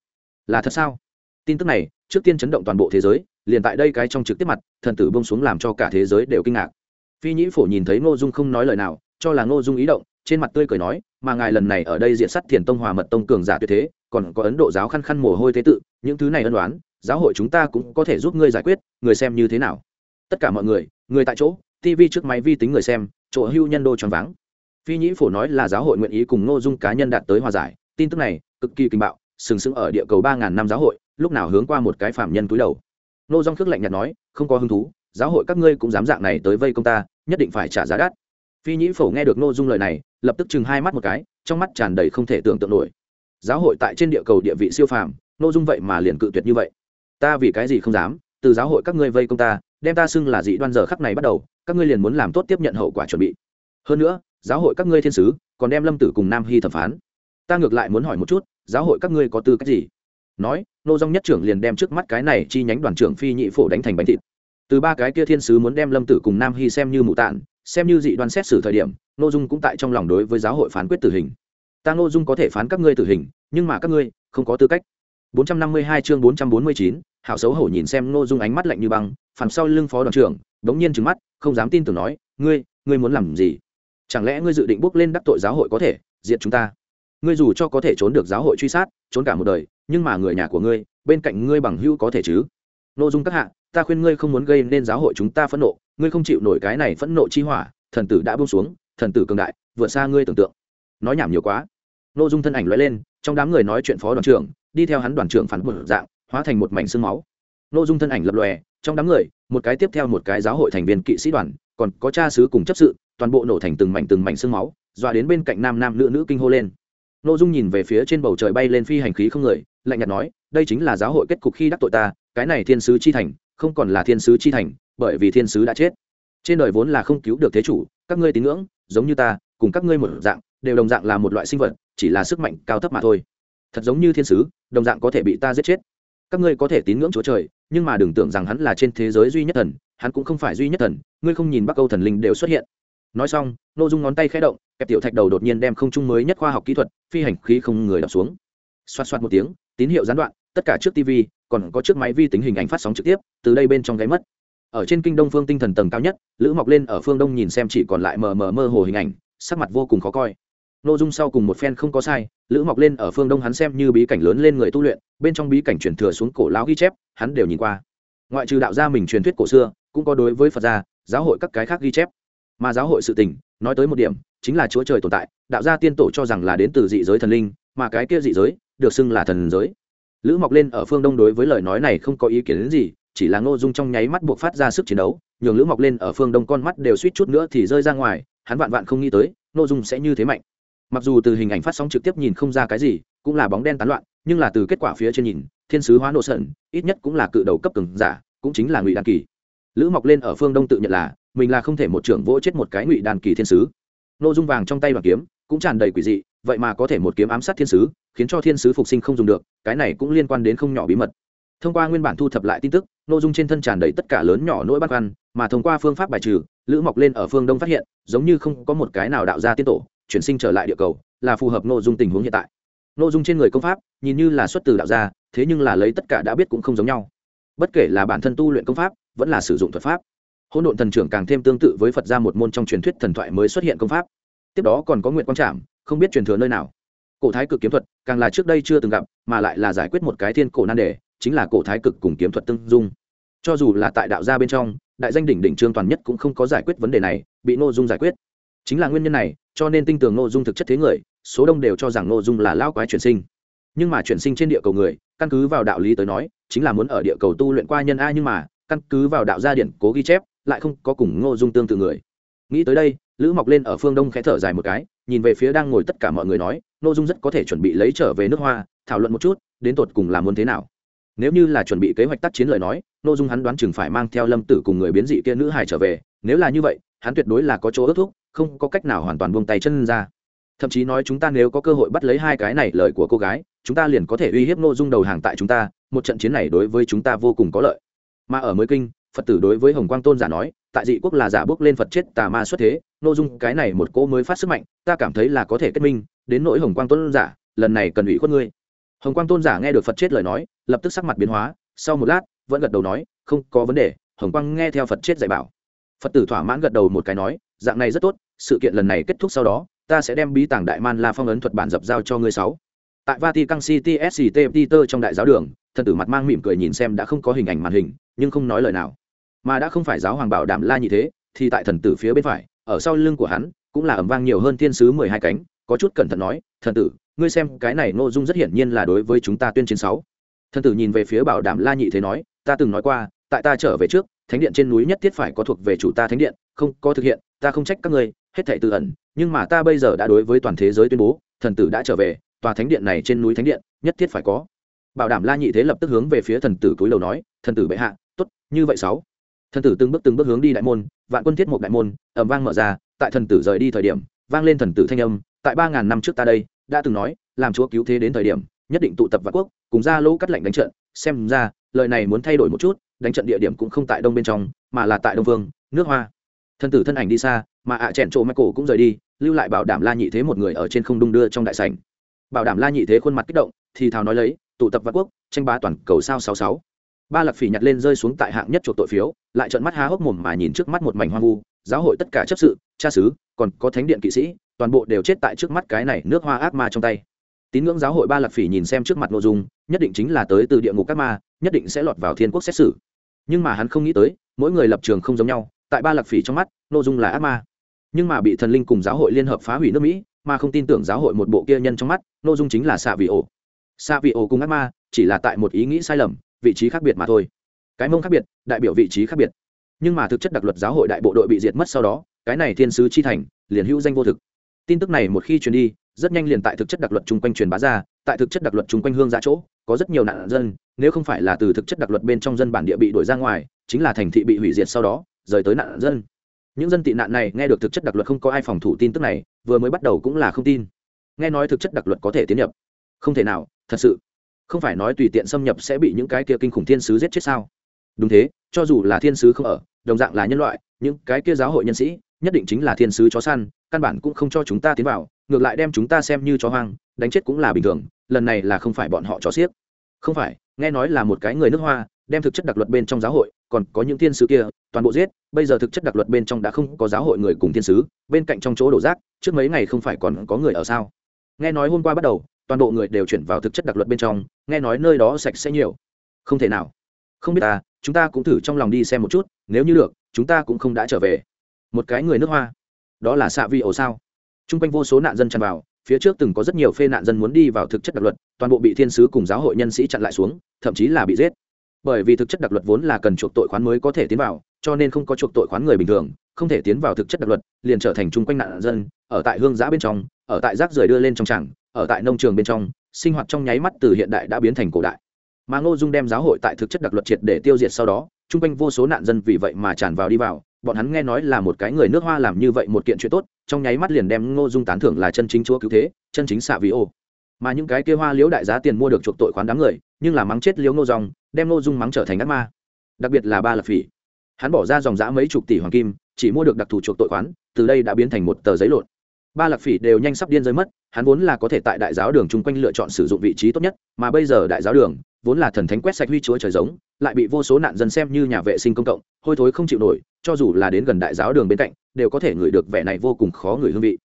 Là thật sao? Tin tức này, trước tiên chấn động toàn bộ thế giới, liền tại đây cái trong trực tiếp mặt, thần tử bông xuống làm cho cả thế giới đều kinh ngạc. Phi nhĩ phổ nhìn thấy ngô dung không nói lời nào, cho là ngô dung ý động, trên mặt tươi cười nói mà ngài lần này ở đây diện sắt thiền tông hòa mật tông cường giả tuyệt thế, còn có ấn độ giáo khăn khăn mồ hôi thế tự, những thứ này ân đoán giáo hội chúng ta cũng có thể giúp ngươi giải quyết, người xem như thế nào? Tất cả mọi người người tại chỗ tv trước máy vi tính người xem, chỗ hưu nhân đô tròn váng. Phi nhĩ phổ nói là giáo hội nguyện ý cùng ngô dung cá nhân đạt tới hòa giải, tin tức này cực kỳ kinh bạo, sừng sững ở địa cầu ba ngàn năm giáo hội, lúc nào hướng qua một cái phạm nhân túi đầu. Nô dong khước lạnh nhạt nói, không có hứng thú, giáo hội các ngươi cũng dám dạng này tới vây công ta, nhất định phải trả giá đắt. Phi nhĩ phổ nghe được nô dung lời này lập tức chừng hai mắt một cái, trong mắt tràn đầy không thể tưởng tượng nổi. Giáo hội tại trên địa cầu địa vị siêu phàm nô dung vậy mà liền cự tuyệt như vậy. Ta vì cái gì không dám, từ giáo hội các ngươi vây công ta, đem ta xưng là dị đoan giờ khắc này bắt đầu, các ngươi liền muốn làm tốt tiếp nhận hậu quả chuẩn bị. Hơn nữa, giáo hội các ngươi thiên sứ, còn đem lâm tử cùng nam hy thẩm phán. Ta ngược lại muốn hỏi một chút, giáo hội các ngươi có tư cách gì? Nói nô dong nhất trưởng liền đem trước mắt cái này chi nhánh đoàn trưởng phi nhị phổ đánh thành bánh thịt. Từ ba cái kia thiên sứ muốn đem lâm tử cùng nam hy xem như mụ tạn xem như dị đoan xét xử thời điểm nô dung cũng tại trong lòng đối với giáo hội phán quyết tử hình. Ta nô dung có thể phán các ngươi tử hình nhưng mà các ngươi không có tư cách. 452 chương 449, hảo xấu hổ nhìn xem nô dung ánh mắt lạnh như băng phản sau lưng phó đoàn trưởng đống nhiên trừng mắt không dám tin tưởng nói ngươi ngươi muốn làm gì? Chẳng lẽ ngươi dự định bước lên đắc tội giáo hội có thể diệt chúng ta? Ngươi dù cho có thể trốn được giáo hội truy sát trốn cả một đời nhưng mà người nhà của ngươi bên cạnh ngươi bằng hữu có thể chứ? Nội dung các hạ ta khuyên ngươi không muốn gây nên giáo hội chúng ta phẫn nộ ngươi không chịu nổi cái này phẫn nộ chi hỏa thần tử đã buông xuống thần tử cường đại, vượt xa ngươi tưởng tượng. Nói nhảm nhiều quá. Nội dung thân ảnh lóe lên, trong đám người nói chuyện phó đoàn trưởng, đi theo hắn đoàn trưởng phản một dạng, hóa thành một mảnh xương máu. Nội dung thân ảnh lập lòe, trong đám người, một cái tiếp theo một cái giáo hội thành viên kỵ sĩ đoàn, còn có cha sứ cùng chấp sự, toàn bộ nổ thành từng mảnh từng mảnh xương máu, dọa đến bên cạnh nam nam nữ nữ kinh hô lên. Nội dung nhìn về phía trên bầu trời bay lên phi hành khí không người, lạnh nhạt nói, đây chính là giáo hội kết cục khi đắc tội ta, cái này thiên sứ chi thành, không còn là thiên sứ chi thành, bởi vì thiên sứ đã chết. Trên đời vốn là không cứu được thế chủ, các ngươi tín ngưỡng giống như ta, cùng các ngươi một dạng, đều đồng dạng là một loại sinh vật, chỉ là sức mạnh cao thấp mà thôi. Thật giống như thiên sứ, đồng dạng có thể bị ta giết chết. Các ngươi có thể tín ngưỡng chúa trời, nhưng mà đừng tưởng rằng hắn là trên thế giới duy nhất thần, hắn cũng không phải duy nhất thần, ngươi không nhìn bắc âu thần linh đều xuất hiện. Nói xong nội dung ngón tay khẽ động, kẹp tiểu thạch đầu đột nhiên đem không trung mới nhất khoa học kỹ thuật, phi hành khí không người đọc xuống. Xoát xoát một tiếng, tín hiệu gián đoạn, tất cả trước tv còn có chiếc máy vi tính hình ảnh phát sóng trực tiếp, từ đây bên trong gáy mất ở trên kinh đông phương tinh thần tầng cao nhất, lữ mọc lên ở phương đông nhìn xem chỉ còn lại mờ mờ mơ hồ hình ảnh, sắc mặt vô cùng khó coi. Nội dung sau cùng một phen không có sai, lữ mọc lên ở phương đông hắn xem như bí cảnh lớn lên người tu luyện, bên trong bí cảnh truyền thừa xuống cổ lão ghi chép, hắn đều nhìn qua. Ngoại trừ đạo gia mình truyền thuyết cổ xưa, cũng có đối với phật gia, giáo hội các cái khác ghi chép. Mà giáo hội sự tình, nói tới một điểm, chính là chúa trời tồn tại, đạo gia tiên tổ cho rằng là đến từ dị giới thần linh, mà cái kia dị giới, được xưng là thần giới. Lữ mọc lên ở phương đông đối với lời nói này không có ý kiến đến gì chỉ là ngô dung trong nháy mắt buộc phát ra sức chiến đấu, nhường lữ mọc lên ở phương đông con mắt đều suýt chút nữa thì rơi ra ngoài, hắn vạn vạn không nghĩ tới, ngô dung sẽ như thế mạnh. Mặc dù từ hình ảnh phát sóng trực tiếp nhìn không ra cái gì, cũng là bóng đen tán loạn, nhưng là từ kết quả phía trên nhìn, thiên sứ hóa nộ sận ít nhất cũng là cự đầu cấp cường giả, cũng chính là ngụy đan kỳ. Lữ mọc lên ở phương đông tự nhận là, mình là không thể một trưởng vỗ chết một cái ngụy đan kỳ thiên sứ. Nô dung vàng trong tay bằng kiếm, cũng tràn đầy quỷ dị, vậy mà có thể một kiếm ám sát thiên sứ, khiến cho thiên sứ phục sinh không dùng được, cái này cũng liên quan đến không nhỏ bí mật thông qua nguyên bản thu thập lại tin tức, nội dung trên thân tràn đầy tất cả lớn nhỏ nỗi băn khoăn, mà thông qua phương pháp bài trừ, lữ mọc lên ở phương đông phát hiện, giống như không có một cái nào đạo ra tiên tổ, chuyển sinh trở lại địa cầu, là phù hợp nội dung tình huống hiện tại. Nội dung trên người công pháp, nhìn như là xuất từ đạo gia, thế nhưng là lấy tất cả đã biết cũng không giống nhau. Bất kể là bản thân tu luyện công pháp, vẫn là sử dụng thuật pháp. Hỗn độn thần trưởng càng thêm tương tự với phật gia một môn trong truyền thuyết thần thoại mới xuất hiện công pháp. Tiếp đó còn có nguyện quang trảm, không biết truyền thừa nơi nào. Cổ thái cực kiếm thuật, càng là trước đây chưa từng gặp, mà lại là giải quyết một cái thiên cổ nan đề chính là cổ thái cực cùng kiếm thuật tương dung. Cho dù là tại đạo gia bên trong, đại danh đỉnh đỉnh trương toàn nhất cũng không có giải quyết vấn đề này, bị nội dung giải quyết. Chính là nguyên nhân này, cho nên tinh tường nội dung thực chất thế người, số đông đều cho rằng nội dung là lao quái chuyển sinh. Nhưng mà chuyển sinh trên địa cầu người, căn cứ vào đạo lý tới nói, chính là muốn ở địa cầu tu luyện qua nhân a nhưng mà, căn cứ vào đạo gia điện cố ghi chép, lại không có cùng ngô dung tương tự người. Nghĩ tới đây, lữ mọc lên ở phương đông khẽ thở dài một cái, nhìn về phía đang ngồi tất cả mọi người nói, ngô dung rất có thể chuẩn bị lấy trở về nước hoa, thảo luận một chút, đến tột cùng là muốn thế nào nếu như là chuẩn bị kế hoạch tác chiến lời nói nội dung hắn đoán chừng phải mang theo lâm tử cùng người biến dị kia nữ hải trở về. Nếu là như vậy, hắn tuyệt đối là có chỗ ước thúc, không có cách nào hoàn toàn buông tay chân ra. Thậm chí nói chúng ta nếu có cơ hội bắt lấy hai cái này lời của cô gái, chúng ta liền có thể uy hiếp nội dung đầu hàng tại chúng ta, một trận chiến này đối với chúng ta vô cùng có lợi. Mà ở mới kinh, phật tử đối với hồng quang tôn giả nói, tại dị quốc là giả bước lên phật chết tà ma xuất thế nội dung cái này một cỗ mới phát sức mạnh, ta cảm thấy là có thể kết minh, đến nỗi hồng quang tôn giả, lần này cần ủy khuất ngươi. Hồng quang tôn giả nghe được phật chết lời nói lập tức sắc mặt biến hóa, sau một lát, vẫn gật đầu nói, không có vấn đề, hồng quang nghe theo phật chết dạy bảo. Phật tử thỏa mãn gật đầu một cái nói, dạng này rất tốt, sự kiện lần này kết thúc sau đó, ta sẽ đem bí tàng đại man la phong ấn thuật bản dập giao cho ngươi sáu. Tại vatican city sct peter trong đại giáo đường, thần tử mặt mang mỉm cười nhìn xem đã không có hình ảnh màn hình, nhưng không nói lời nào. Mà đã không phải giáo hoàng bảo đảm la như thế, thì tại thần tử phía bên phải, ở sau lưng của hắn, cũng là ẩm vang nhiều hơn thiên sứ mười hai cánh, có chút cẩn thận nói, thần tử, ngươi xem, cái này nội dung rất hiển nhiên là đối với chúng ta tuyên chiến sáu thần tử nhìn về phía bảo đảm la nhị thế nói, ta từng nói qua, tại ta trở về trước, thánh điện trên núi nhất thiết phải có thuộc về chủ ta thánh điện, không có thực hiện, ta không trách các ngươi, hết thảy tự ẩn, nhưng mà ta bây giờ đã đối với toàn thế giới tuyên bố, thần tử đã trở về, tòa thánh điện này trên núi thánh điện, nhất thiết phải có. Bảo đảm la nhị thế lập tức hướng về phía thần tử túi lầu nói, thần tử bệ hạ, tốt, như vậy sáu. Thần tử từng bước từng bước hướng đi đại môn, vạn quân thiết một đại môn ẩm vang mở ra, tại thần tử rời đi thời điểm, vang lên thần tử thanh âm, tại ba ngàn năm trước ta đây, đã từng nói, làm chúa cứu thế đến thời điểm nhất định tụ tập vạn quốc, cùng ra lỗ cắt lệnh đánh trận. Xem ra, lời này muốn thay đổi một chút, đánh trận địa điểm cũng không tại đông bên trong, mà là tại đông vương, nước hoa. Thân tử thân ảnh đi xa, mà ạ à chẹn trộ cổ cũng rời đi, lưu lại bảo đảm la nhị thế một người ở trên không đung đưa trong đại sảnh. Bảo đảm la nhị thế khuôn mặt kích động, thì thào nói lấy, tụ tập vạn quốc, tranh bá toàn cầu sao sáu sáu. Ba lạc phỉ nhặt lên rơi xuống tại hạng nhất chuộc tội phiếu, lại trợn mắt há hốc mồm mà nhìn trước mắt một mảnh hoang vu, giáo hội tất cả chấp sự, cha sứ còn có thánh điện kỵ sĩ, toàn bộ đều chết tại trước mắt cái này nước hoa ác ma trong tay tín ngưỡng giáo hội ba lạc phỉ nhìn xem trước mặt nội dung, nhất định chính là tới từ địa ngục các ma, nhất định sẽ lọt vào thiên quốc xét xử. Nhưng mà hắn không nghĩ tới, mỗi người lập trường không giống nhau, tại ba lạc phỉ trong mắt, nội dung là ác ma. Nhưng mà bị thần linh cùng giáo hội liên hợp phá hủy nước mỹ, mà không tin tưởng giáo hội một bộ kia nhân trong mắt, nội dung chính là xạ vị ổ. Xạ vị ổ cùng ác ma, chỉ là tại một ý nghĩ sai lầm, vị trí khác biệt mà thôi. Cái mông khác biệt, đại biểu vị trí khác biệt. Nhưng mà thực chất đặc luật giáo hội đại bộ đội bị diệt mất sau đó, cái này thiên sứ chi thành, liền hữu danh vô thực. Tin tức này một khi truyền đi rất nhanh liền tại thực chất đặc luật chung quanh truyền bá ra, tại thực chất đặc luật chung quanh hương ra chỗ, có rất nhiều nạn dân, nếu không phải là từ thực chất đặc luật bên trong dân bản địa bị đuổi ra ngoài, chính là thành thị bị hủy diệt sau đó, rời tới nạn dân. Những dân tị nạn này nghe được thực chất đặc luật không có ai phòng thủ tin tức này, vừa mới bắt đầu cũng là không tin. Nghe nói thực chất đặc luật có thể tiến nhập. Không thể nào, thật sự. Không phải nói tùy tiện xâm nhập sẽ bị những cái kia kinh khủng thiên sứ giết chết sao? Đúng thế, cho dù là thiên sứ không ở, đồng dạng là nhân loại, những cái kia giáo hội nhân sĩ, nhất định chính là thiên sứ chó săn, căn bản cũng không cho chúng ta tiến vào ngược lại đem chúng ta xem như chó hoang, đánh chết cũng là bình thường, lần này là không phải bọn họ chó xiếc. Không phải, nghe nói là một cái người nước hoa, đem thực chất đặc luật bên trong giáo hội, còn có những thiên sứ kia, toàn bộ giết, bây giờ thực chất đặc luật bên trong đã không có giáo hội người cùng thiên sứ, bên cạnh trong chỗ đổ rác, trước mấy ngày không phải còn có người ở sao? Nghe nói hôm qua bắt đầu, toàn bộ người đều chuyển vào thực chất đặc luật bên trong, nghe nói nơi đó sạch sẽ nhiều. Không thể nào. Không biết ta, chúng ta cũng thử trong lòng đi xem một chút, nếu như được, chúng ta cũng không đã trở về. Một cái người nước hoa. Đó là xạ vi ổ sao? T r u n g quanh vô số nạn dân tràn vào, phía trước từng có rất nhiều phê nạn dân muốn đi vào thực chất đặc luật, toàn bộ bị thiên sứ cùng giáo hội nhân sĩ chặn lại xuống, thậm chí là bị giết. Bởi vì thực chất đặc luật vốn là cần chuộc tội khoán mới có thể tiến vào, cho nên không có chuộc tội khoán người bình thường, không thể tiến vào thực chất đặc luật, liền trở thành chung quanh nạn dân, ở tại hương giã bên trong, ở tại rác rời đưa lên trong tràng, ở tại nông trường bên trong, sinh hoạt trong nháy mắt từ hiện đại đã biến thành cổ đại. Mà ngô dung đem giáo hội tại thực chất đặc luật triệt để tiêu diệt sau đó, chung quanh vô số nạn dân vì vậy mà tràn vào đi vào bọn hắn nghe nói là một cái người nước hoa làm như vậy một kiện chuyện tốt, trong nháy mắt liền đem ngô dung tán thưởng là chân chính chúa cứu thế, chân chính xạ vì ô. Mà những cái kia hoa liễu đại giá tiền mua được chuộc tội khoán đám người, nhưng là mắng chết liễu ngô dòng đem ngô dung mắng trở thành ác ma. Đặc biệt là ba lập phỉ. Hắn bỏ ra dòng giã mấy chục tỷ hoàng kim, chỉ mua được đặc thù chuộc tội khoán, từ đây đã biến thành một tờ giấy lộn. Ba lạc phỉ đều nhanh sắp điên rơi mất, hắn vốn là có thể tại đại giáo đường chung quanh lựa chọn sử dụng vị trí tốt nhất, mà bây giờ đại giáo đường vốn là thần thánh quét sạch huy chúa trời giống lại bị vô số nạn dân xem như nhà vệ sinh công cộng, hôi thối không chịu nổi, cho dù là đến gần đại giáo đường bên cạnh, đều có thể ngửi được vẻ này vô cùng khó ngửi hương vị.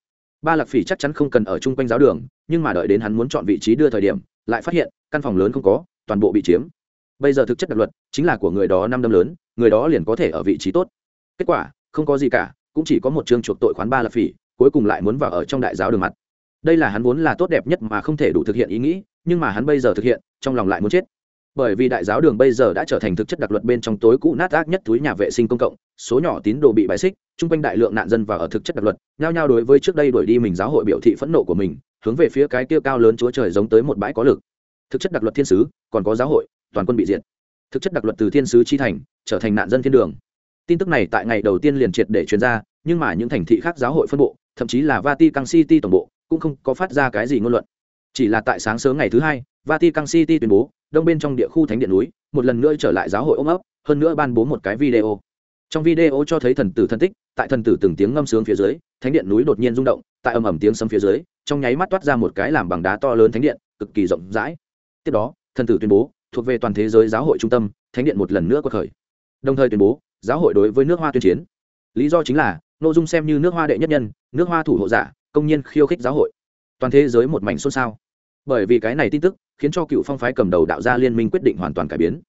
Ba lạc phỉ chắc chắn không cần ở chung quanh giáo đường, nhưng mà đợi đến hắn muốn chọn vị trí đưa thời điểm, lại phát hiện, căn phòng lớn không có, toàn bộ bị chiếm. Bây giờ thực chất đặc luật, chính là của người đó năm năm lớn, người đó liền có thể ở vị trí tốt. Kết quả, không có gì cả, cũng chỉ có một chương chuộc tội khoán ba lạc phỉ, cuối cùng lại muốn vào ở trong đại giáo đường mặt. Đây là hắn vốn là tốt đẹp nhất mà không thể đủ thực hiện ý nghĩ, nhưng mà hắn bây giờ thực hiện, trong lòng lại muốn chết bởi vì đại giáo đường bây giờ đã trở thành thực chất đặc luật bên trong tối cũ nát ác nhất túi nhà vệ sinh công cộng, số nhỏ tín đồ bị bãi xích, chung quanh đại lượng nạn dân và ở thực chất đặc luật, nhao nhao đối với trước đây đuổi đi mình giáo hội biểu thị phẫn nộ của mình, hướng về phía cái kia cao lớn chúa trời giống tới một bãi có lực. Thực chất đặc luật thiên sứ, còn có giáo hội, toàn quân bị diệt. Thực chất đặc luật từ thiên sứ chi thành, trở thành nạn dân thiên đường. Tin tức này tại ngày đầu tiên liền triệt để truyền ra, nhưng mà những thành thị khác giáo hội phân bộ, thậm chí là vatican city tổng bộ, cũng không có phát ra cái gì ngôn luận. Chỉ là tại sáng sớm ngày thứ hai, vatican city tuyên bố đông bên trong địa khu thánh điện núi, một lần nữa trở lại giáo hội ôm ấp, hơn nữa ban bố một cái video. Trong video cho thấy thần tử thân tích, tại thần tử từng tiếng ngâm sướng phía dưới, thánh điện núi đột nhiên rung động, tại ầm ầm tiếng sấm phía dưới, trong nháy mắt toát ra một cái làm bằng đá to lớn thánh điện, cực kỳ rộng rãi. Tiếp đó, thần tử tuyên bố, thuộc về toàn thế giới giáo hội trung tâm, thánh điện một lần nữa quật khởi. Đồng thời tuyên bố, giáo hội đối với nước hoa tuyên chiến. Lý do chính là, nội dung xem như nước hoa đệ nhất nhân, nước hoa thủ hộ giả, công nhân khiêu khích giáo hội. Toàn thế giới một mảnh xôn xao bởi vì cái này tin tức khiến cho cựu phong phái cầm đầu đạo gia liên minh quyết định hoàn toàn cải biến.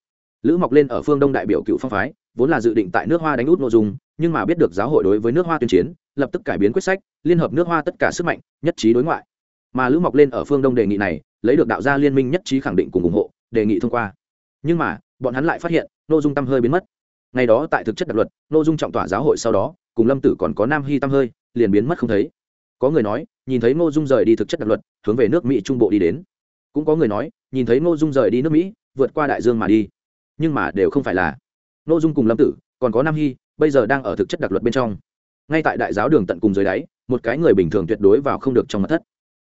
Lữ mọc lên ở phương đông đại biểu cựu phong phái, vốn là dự định tại nước hoa đánh út nội dung, nhưng mà biết được giáo hội đối với nước hoa tuyên chiến, lập tức cải biến quyết sách, liên hợp nước hoa tất cả sức mạnh, nhất trí đối ngoại. Mà lữ mọc lên ở phương đông đề nghị này, lấy được đạo gia liên minh nhất trí khẳng định cùng ủng hộ, đề nghị thông qua. Nhưng mà, bọn hắn lại phát hiện, nội dung tâm hơi biến mất. Ngày đó tại thực chất đặc luật, nội dung trọng tỏa giáo hội sau đó, cùng lâm tử còn có nam hy tâm hơi, liền biến mất không thấy có người nói, nhìn thấy ngô dung rời đi thực chất đặc luật, hướng về nước mỹ trung bộ đi đến. Cũng có người nói, nhìn thấy ngô dung rời đi nước mỹ, vượt qua đại dương mà đi. Nhưng mà đều không phải là. Ngô dung cùng lâm tử, còn có nam hy, bây giờ đang ở thực chất đặc luật bên trong. Ngay tại đại giáo đường tận cùng dưới đáy, một cái người bình thường tuyệt đối vào không được trong mật thất.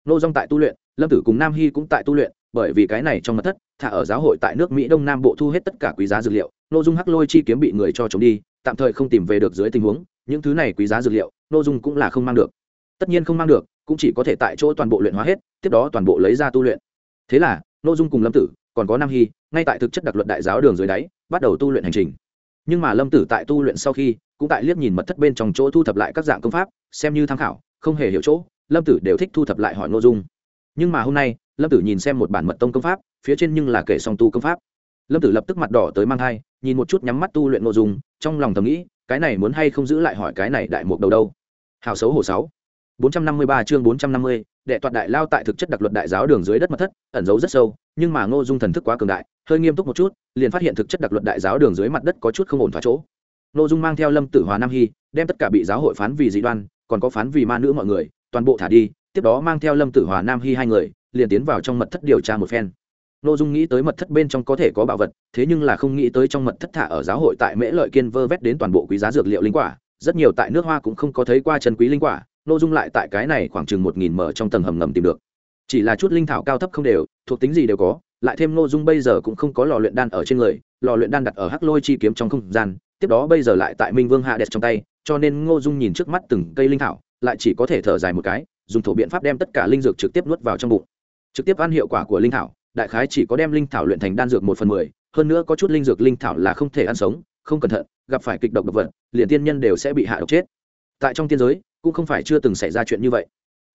Ngô dung tại tu luyện, lâm tử cùng nam hy cũng tại tu luyện, bởi vì cái này trong mật thất, thả ở giáo hội tại nước mỹ đông nam bộ thu hết tất cả quý giá dược liệu, ngô dung hắc lôi chi kiếm bị người cho chống đi, tạm thời không tìm về được dưới tình huống, những thứ này quý giá dược liệu, ngô dung cũng là không mang được tất nhiên không mang được, cũng chỉ có thể tại chỗ toàn bộ luyện hóa hết, tiếp đó toàn bộ lấy ra tu luyện. Thế là nội dung cùng lâm tử, còn có nam hy, ngay tại thực chất đặc luận đại giáo đường dưới đáy, bắt đầu tu luyện hành trình. Nhưng mà lâm tử tại tu luyện sau khi, cũng tại liếc nhìn mật thất bên trong chỗ thu thập lại các dạng công pháp, xem như tham khảo, không hề hiểu chỗ, lâm tử đều thích thu thập lại hỏi nội dung. Nhưng mà hôm nay, lâm tử nhìn xem một bản mật tông công pháp, phía trên nhưng là kể song tu công pháp. Lâm tử lập tức mặt đỏ tới mang thai, nhìn một chút nhắm mắt tu luyện nội dung, trong lòng thầm nghĩ, cái này muốn hay không giữ lại hỏi cái này đại mục đầu đâu. Hào xấu hổ sáu. 453 chương 450, đệ toạt đại lao tại thực chất đặc luật đại giáo đường dưới đất mật thất, ẩn giấu rất sâu, nhưng mà Ngô Dung thần thức quá cường đại, hơi nghiêm túc một chút, liền phát hiện thực chất đặc luật đại giáo đường dưới mặt đất có chút không ổn thỏa chỗ. Ngô Dung mang theo Lâm Tử Hòa Nam Hy, đem tất cả bị giáo hội phán vì dị đoan, còn có phán vì ma nữ mọi người, toàn bộ thả đi, tiếp đó mang theo Lâm Tử Hòa Nam Hy hai người, liền tiến vào trong mật thất điều tra một phen. Ngô Dung nghĩ tới mật thất bên trong có thể có bảo vật, thế nhưng là không nghĩ tới trong mật thất thả ở giáo hội tại Mễ Lợi Kiên vơ vét đến toàn bộ quý giá dược liệu linh quả, rất nhiều tại nước Hoa cũng không có thấy qua chân quý linh quả, nội dung lại tại cái này khoảng chừng một nghìn mở trong tầng hầm ngầm tìm được. Chỉ là chút linh thảo cao thấp không đều, thuộc tính gì đều có, lại thêm nội dung bây giờ cũng không có lò luyện đan ở trên người, lò luyện đan đặt ở hắc lôi chi kiếm trong không gian, tiếp đó bây giờ lại tại minh vương hạ đẹp trong tay, cho nên ngô dung nhìn trước mắt từng cây linh thảo, lại chỉ có thể thở dài một cái, dùng thổ biện pháp đem tất cả linh dược trực tiếp nuốt vào trong bụng. Trực tiếp ăn hiệu quả của linh thảo, đại khái chỉ có đem linh thảo luyện thành đan dược một phần mười, hơn nữa có chút linh dược linh thảo là không thể ăn sống, không cẩn thận, gặp phải kịch độc độc vật, liền tiên nhân đều sẽ bị hạ độc chết. Tại trong tiên giới cũng không phải chưa từng xảy ra chuyện như vậy.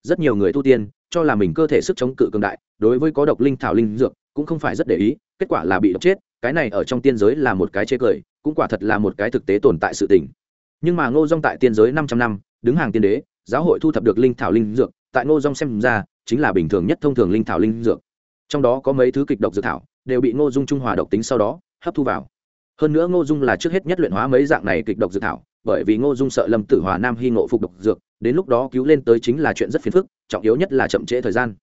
Rất nhiều người tu tiên, cho là mình cơ thể sức chống cự cường đại, đối với có độc linh thảo linh dược, cũng không phải rất để ý, kết quả là bị độc chết, cái này ở trong tiên giới là một cái chế cười, cũng quả thật là một cái thực tế tồn tại sự tình. Nhưng mà ngô dong tại tiên giới 500 năm, đứng hàng tiên đế, giáo hội thu thập được linh thảo linh dược, tại ngô dong xem ra, chính là bình thường nhất thông thường linh thảo linh dược. Trong đó có mấy thứ kịch độc dược thảo, đều bị ngô dung trung hòa độc tính sau đó, hấp thu vào. Hơn nữa ngô dung là trước hết nhất luyện hóa mấy dạng này kịch độc dược thảo bởi vì ngô dung sợ lâm tử hòa nam hy ngộ phục độc dược, đến lúc đó cứu lên tới chính là chuyện rất phiền phức, trọng yếu nhất là chậm trễ thời gian.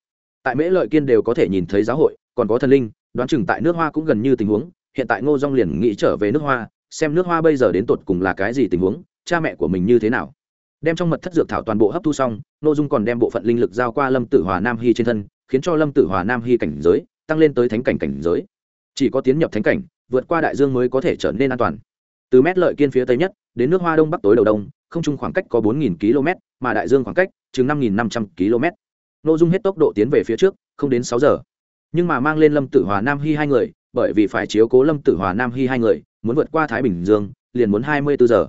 Tại mễ lợi kiên đều có thể nhìn thấy giáo hội, còn có thần linh, đoán chừng tại nước hoa cũng gần như tình huống, hiện tại ngô dung liền nghĩ trở về nước hoa, xem nước hoa bây giờ đến tột cùng là cái gì tình huống, cha mẹ của mình như thế nào. Đem trong mật thất dược thảo toàn bộ hấp thu xong, ngô dung còn đem bộ phận linh lực giao qua lâm tử hòa nam hy trên thân, khiến cho lâm tử hòa nam hy cảnh giới tăng lên tới thánh cảnh cảnh giới. Chỉ có tiến nhập thánh cảnh, vượt qua đại dương mới có thể trở nên an toàn từ mét lợi kiên phía tây nhất, đến nước hoa đông bắc tối đầu đông, không chung khoảng cách có 4.000 km, mà đại dương khoảng cách chừng năm năm trăm km. Nội dung hết tốc độ tiến về phía trước, không đến sáu giờ. Nhưng mà mang lên lâm tử hòa nam hy hai người, bởi vì phải chiếu cố lâm tử hòa nam hy hai người, muốn vượt qua thái bình dương, liền muốn hai mươi bốn giờ.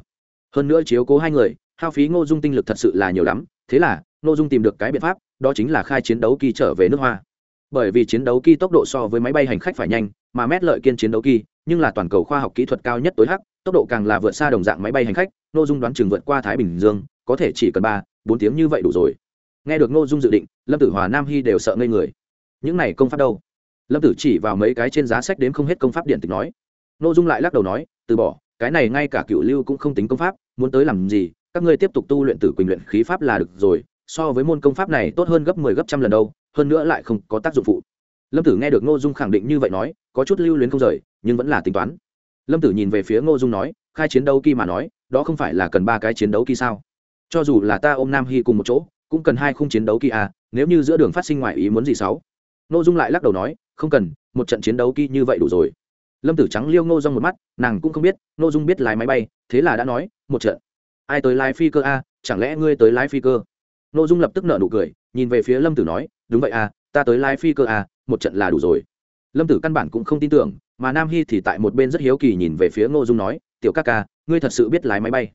Hơn nữa chiếu cố hai người, hao phí ngô dung tinh lực thật sự là nhiều lắm, thế là ngô dung tìm được cái biện pháp, đó chính là khai chiến đấu kỳ trở về nước hoa. Bởi vì chiến đấu kỳ tốc độ so với máy bay hành khách phải nhanh, mà mét lợi kiên chiến đấu kỳ, nhưng là toàn cầu khoa học kỹ thuật cao nhất tối hắc tốc độ càng là vượt xa đồng dạng máy bay hành khách n ô dung đoán chừng vượt qua thái bình dương, có thể chỉ cần ba, bốn tiếng như vậy đủ rồi. Nghe được n ô dung dự định, lâm tử hòa, nam hy đều sợ ngây người. Những này công pháp đâu? Lâm tử chỉ vào mấy cái trên giá sách đến không hết công pháp điện tịch nói. N ô dung lại lắc đầu nói, từ bỏ, cái này ngay cả cựu lưu cũng không tính công pháp, muốn tới làm gì, các ngươi tiếp tục tu luyện tử quỳnh luyện khí pháp là được rồi, so với môn công pháp này tốt hơn gấp mười 10 gấp trăm lần đâu, hơn nữa lại không có tác dụng phụ. Lâm tử nghe được n ô dung khẳng định như vậy nói, có chút lưu luyến không rời, nhưng vẫn là tính toán lâm tử nhìn về phía ngô dung nói khai chiến đấu kỳ mà nói đó không phải là cần ba cái chiến đấu kỳ sao? Cho dù là ta ôm nam hy cùng một chỗ cũng cần hai khung chiến đấu kỳ à nếu như giữa đường phát sinh ngoài ý muốn gì sáu? Ngô dung lại lắc đầu nói không cần một trận chiến đấu kỳ như vậy đủ rồi. Lâm tử trắng liêu ngô dung một mắt nàng cũng không biết ngô dung biết lái máy bay thế là đã nói một trận. Ai tới lái phi cơ a? Chẳng lẽ ngươi tới lái phi cơ? Ngô dung lập tức nợ nụ cười nhìn về phía lâm tử nói đúng vậy à, ta tới lái phi cơ à, một trận là đủ rồi lâm tử căn bản cũng không tin tưởng, mà nam hy thì tại một bên rất hiếu kỳ nhìn về phía ngô dung nói, tiểu ca ca, ngươi thật sự biết lái máy bay?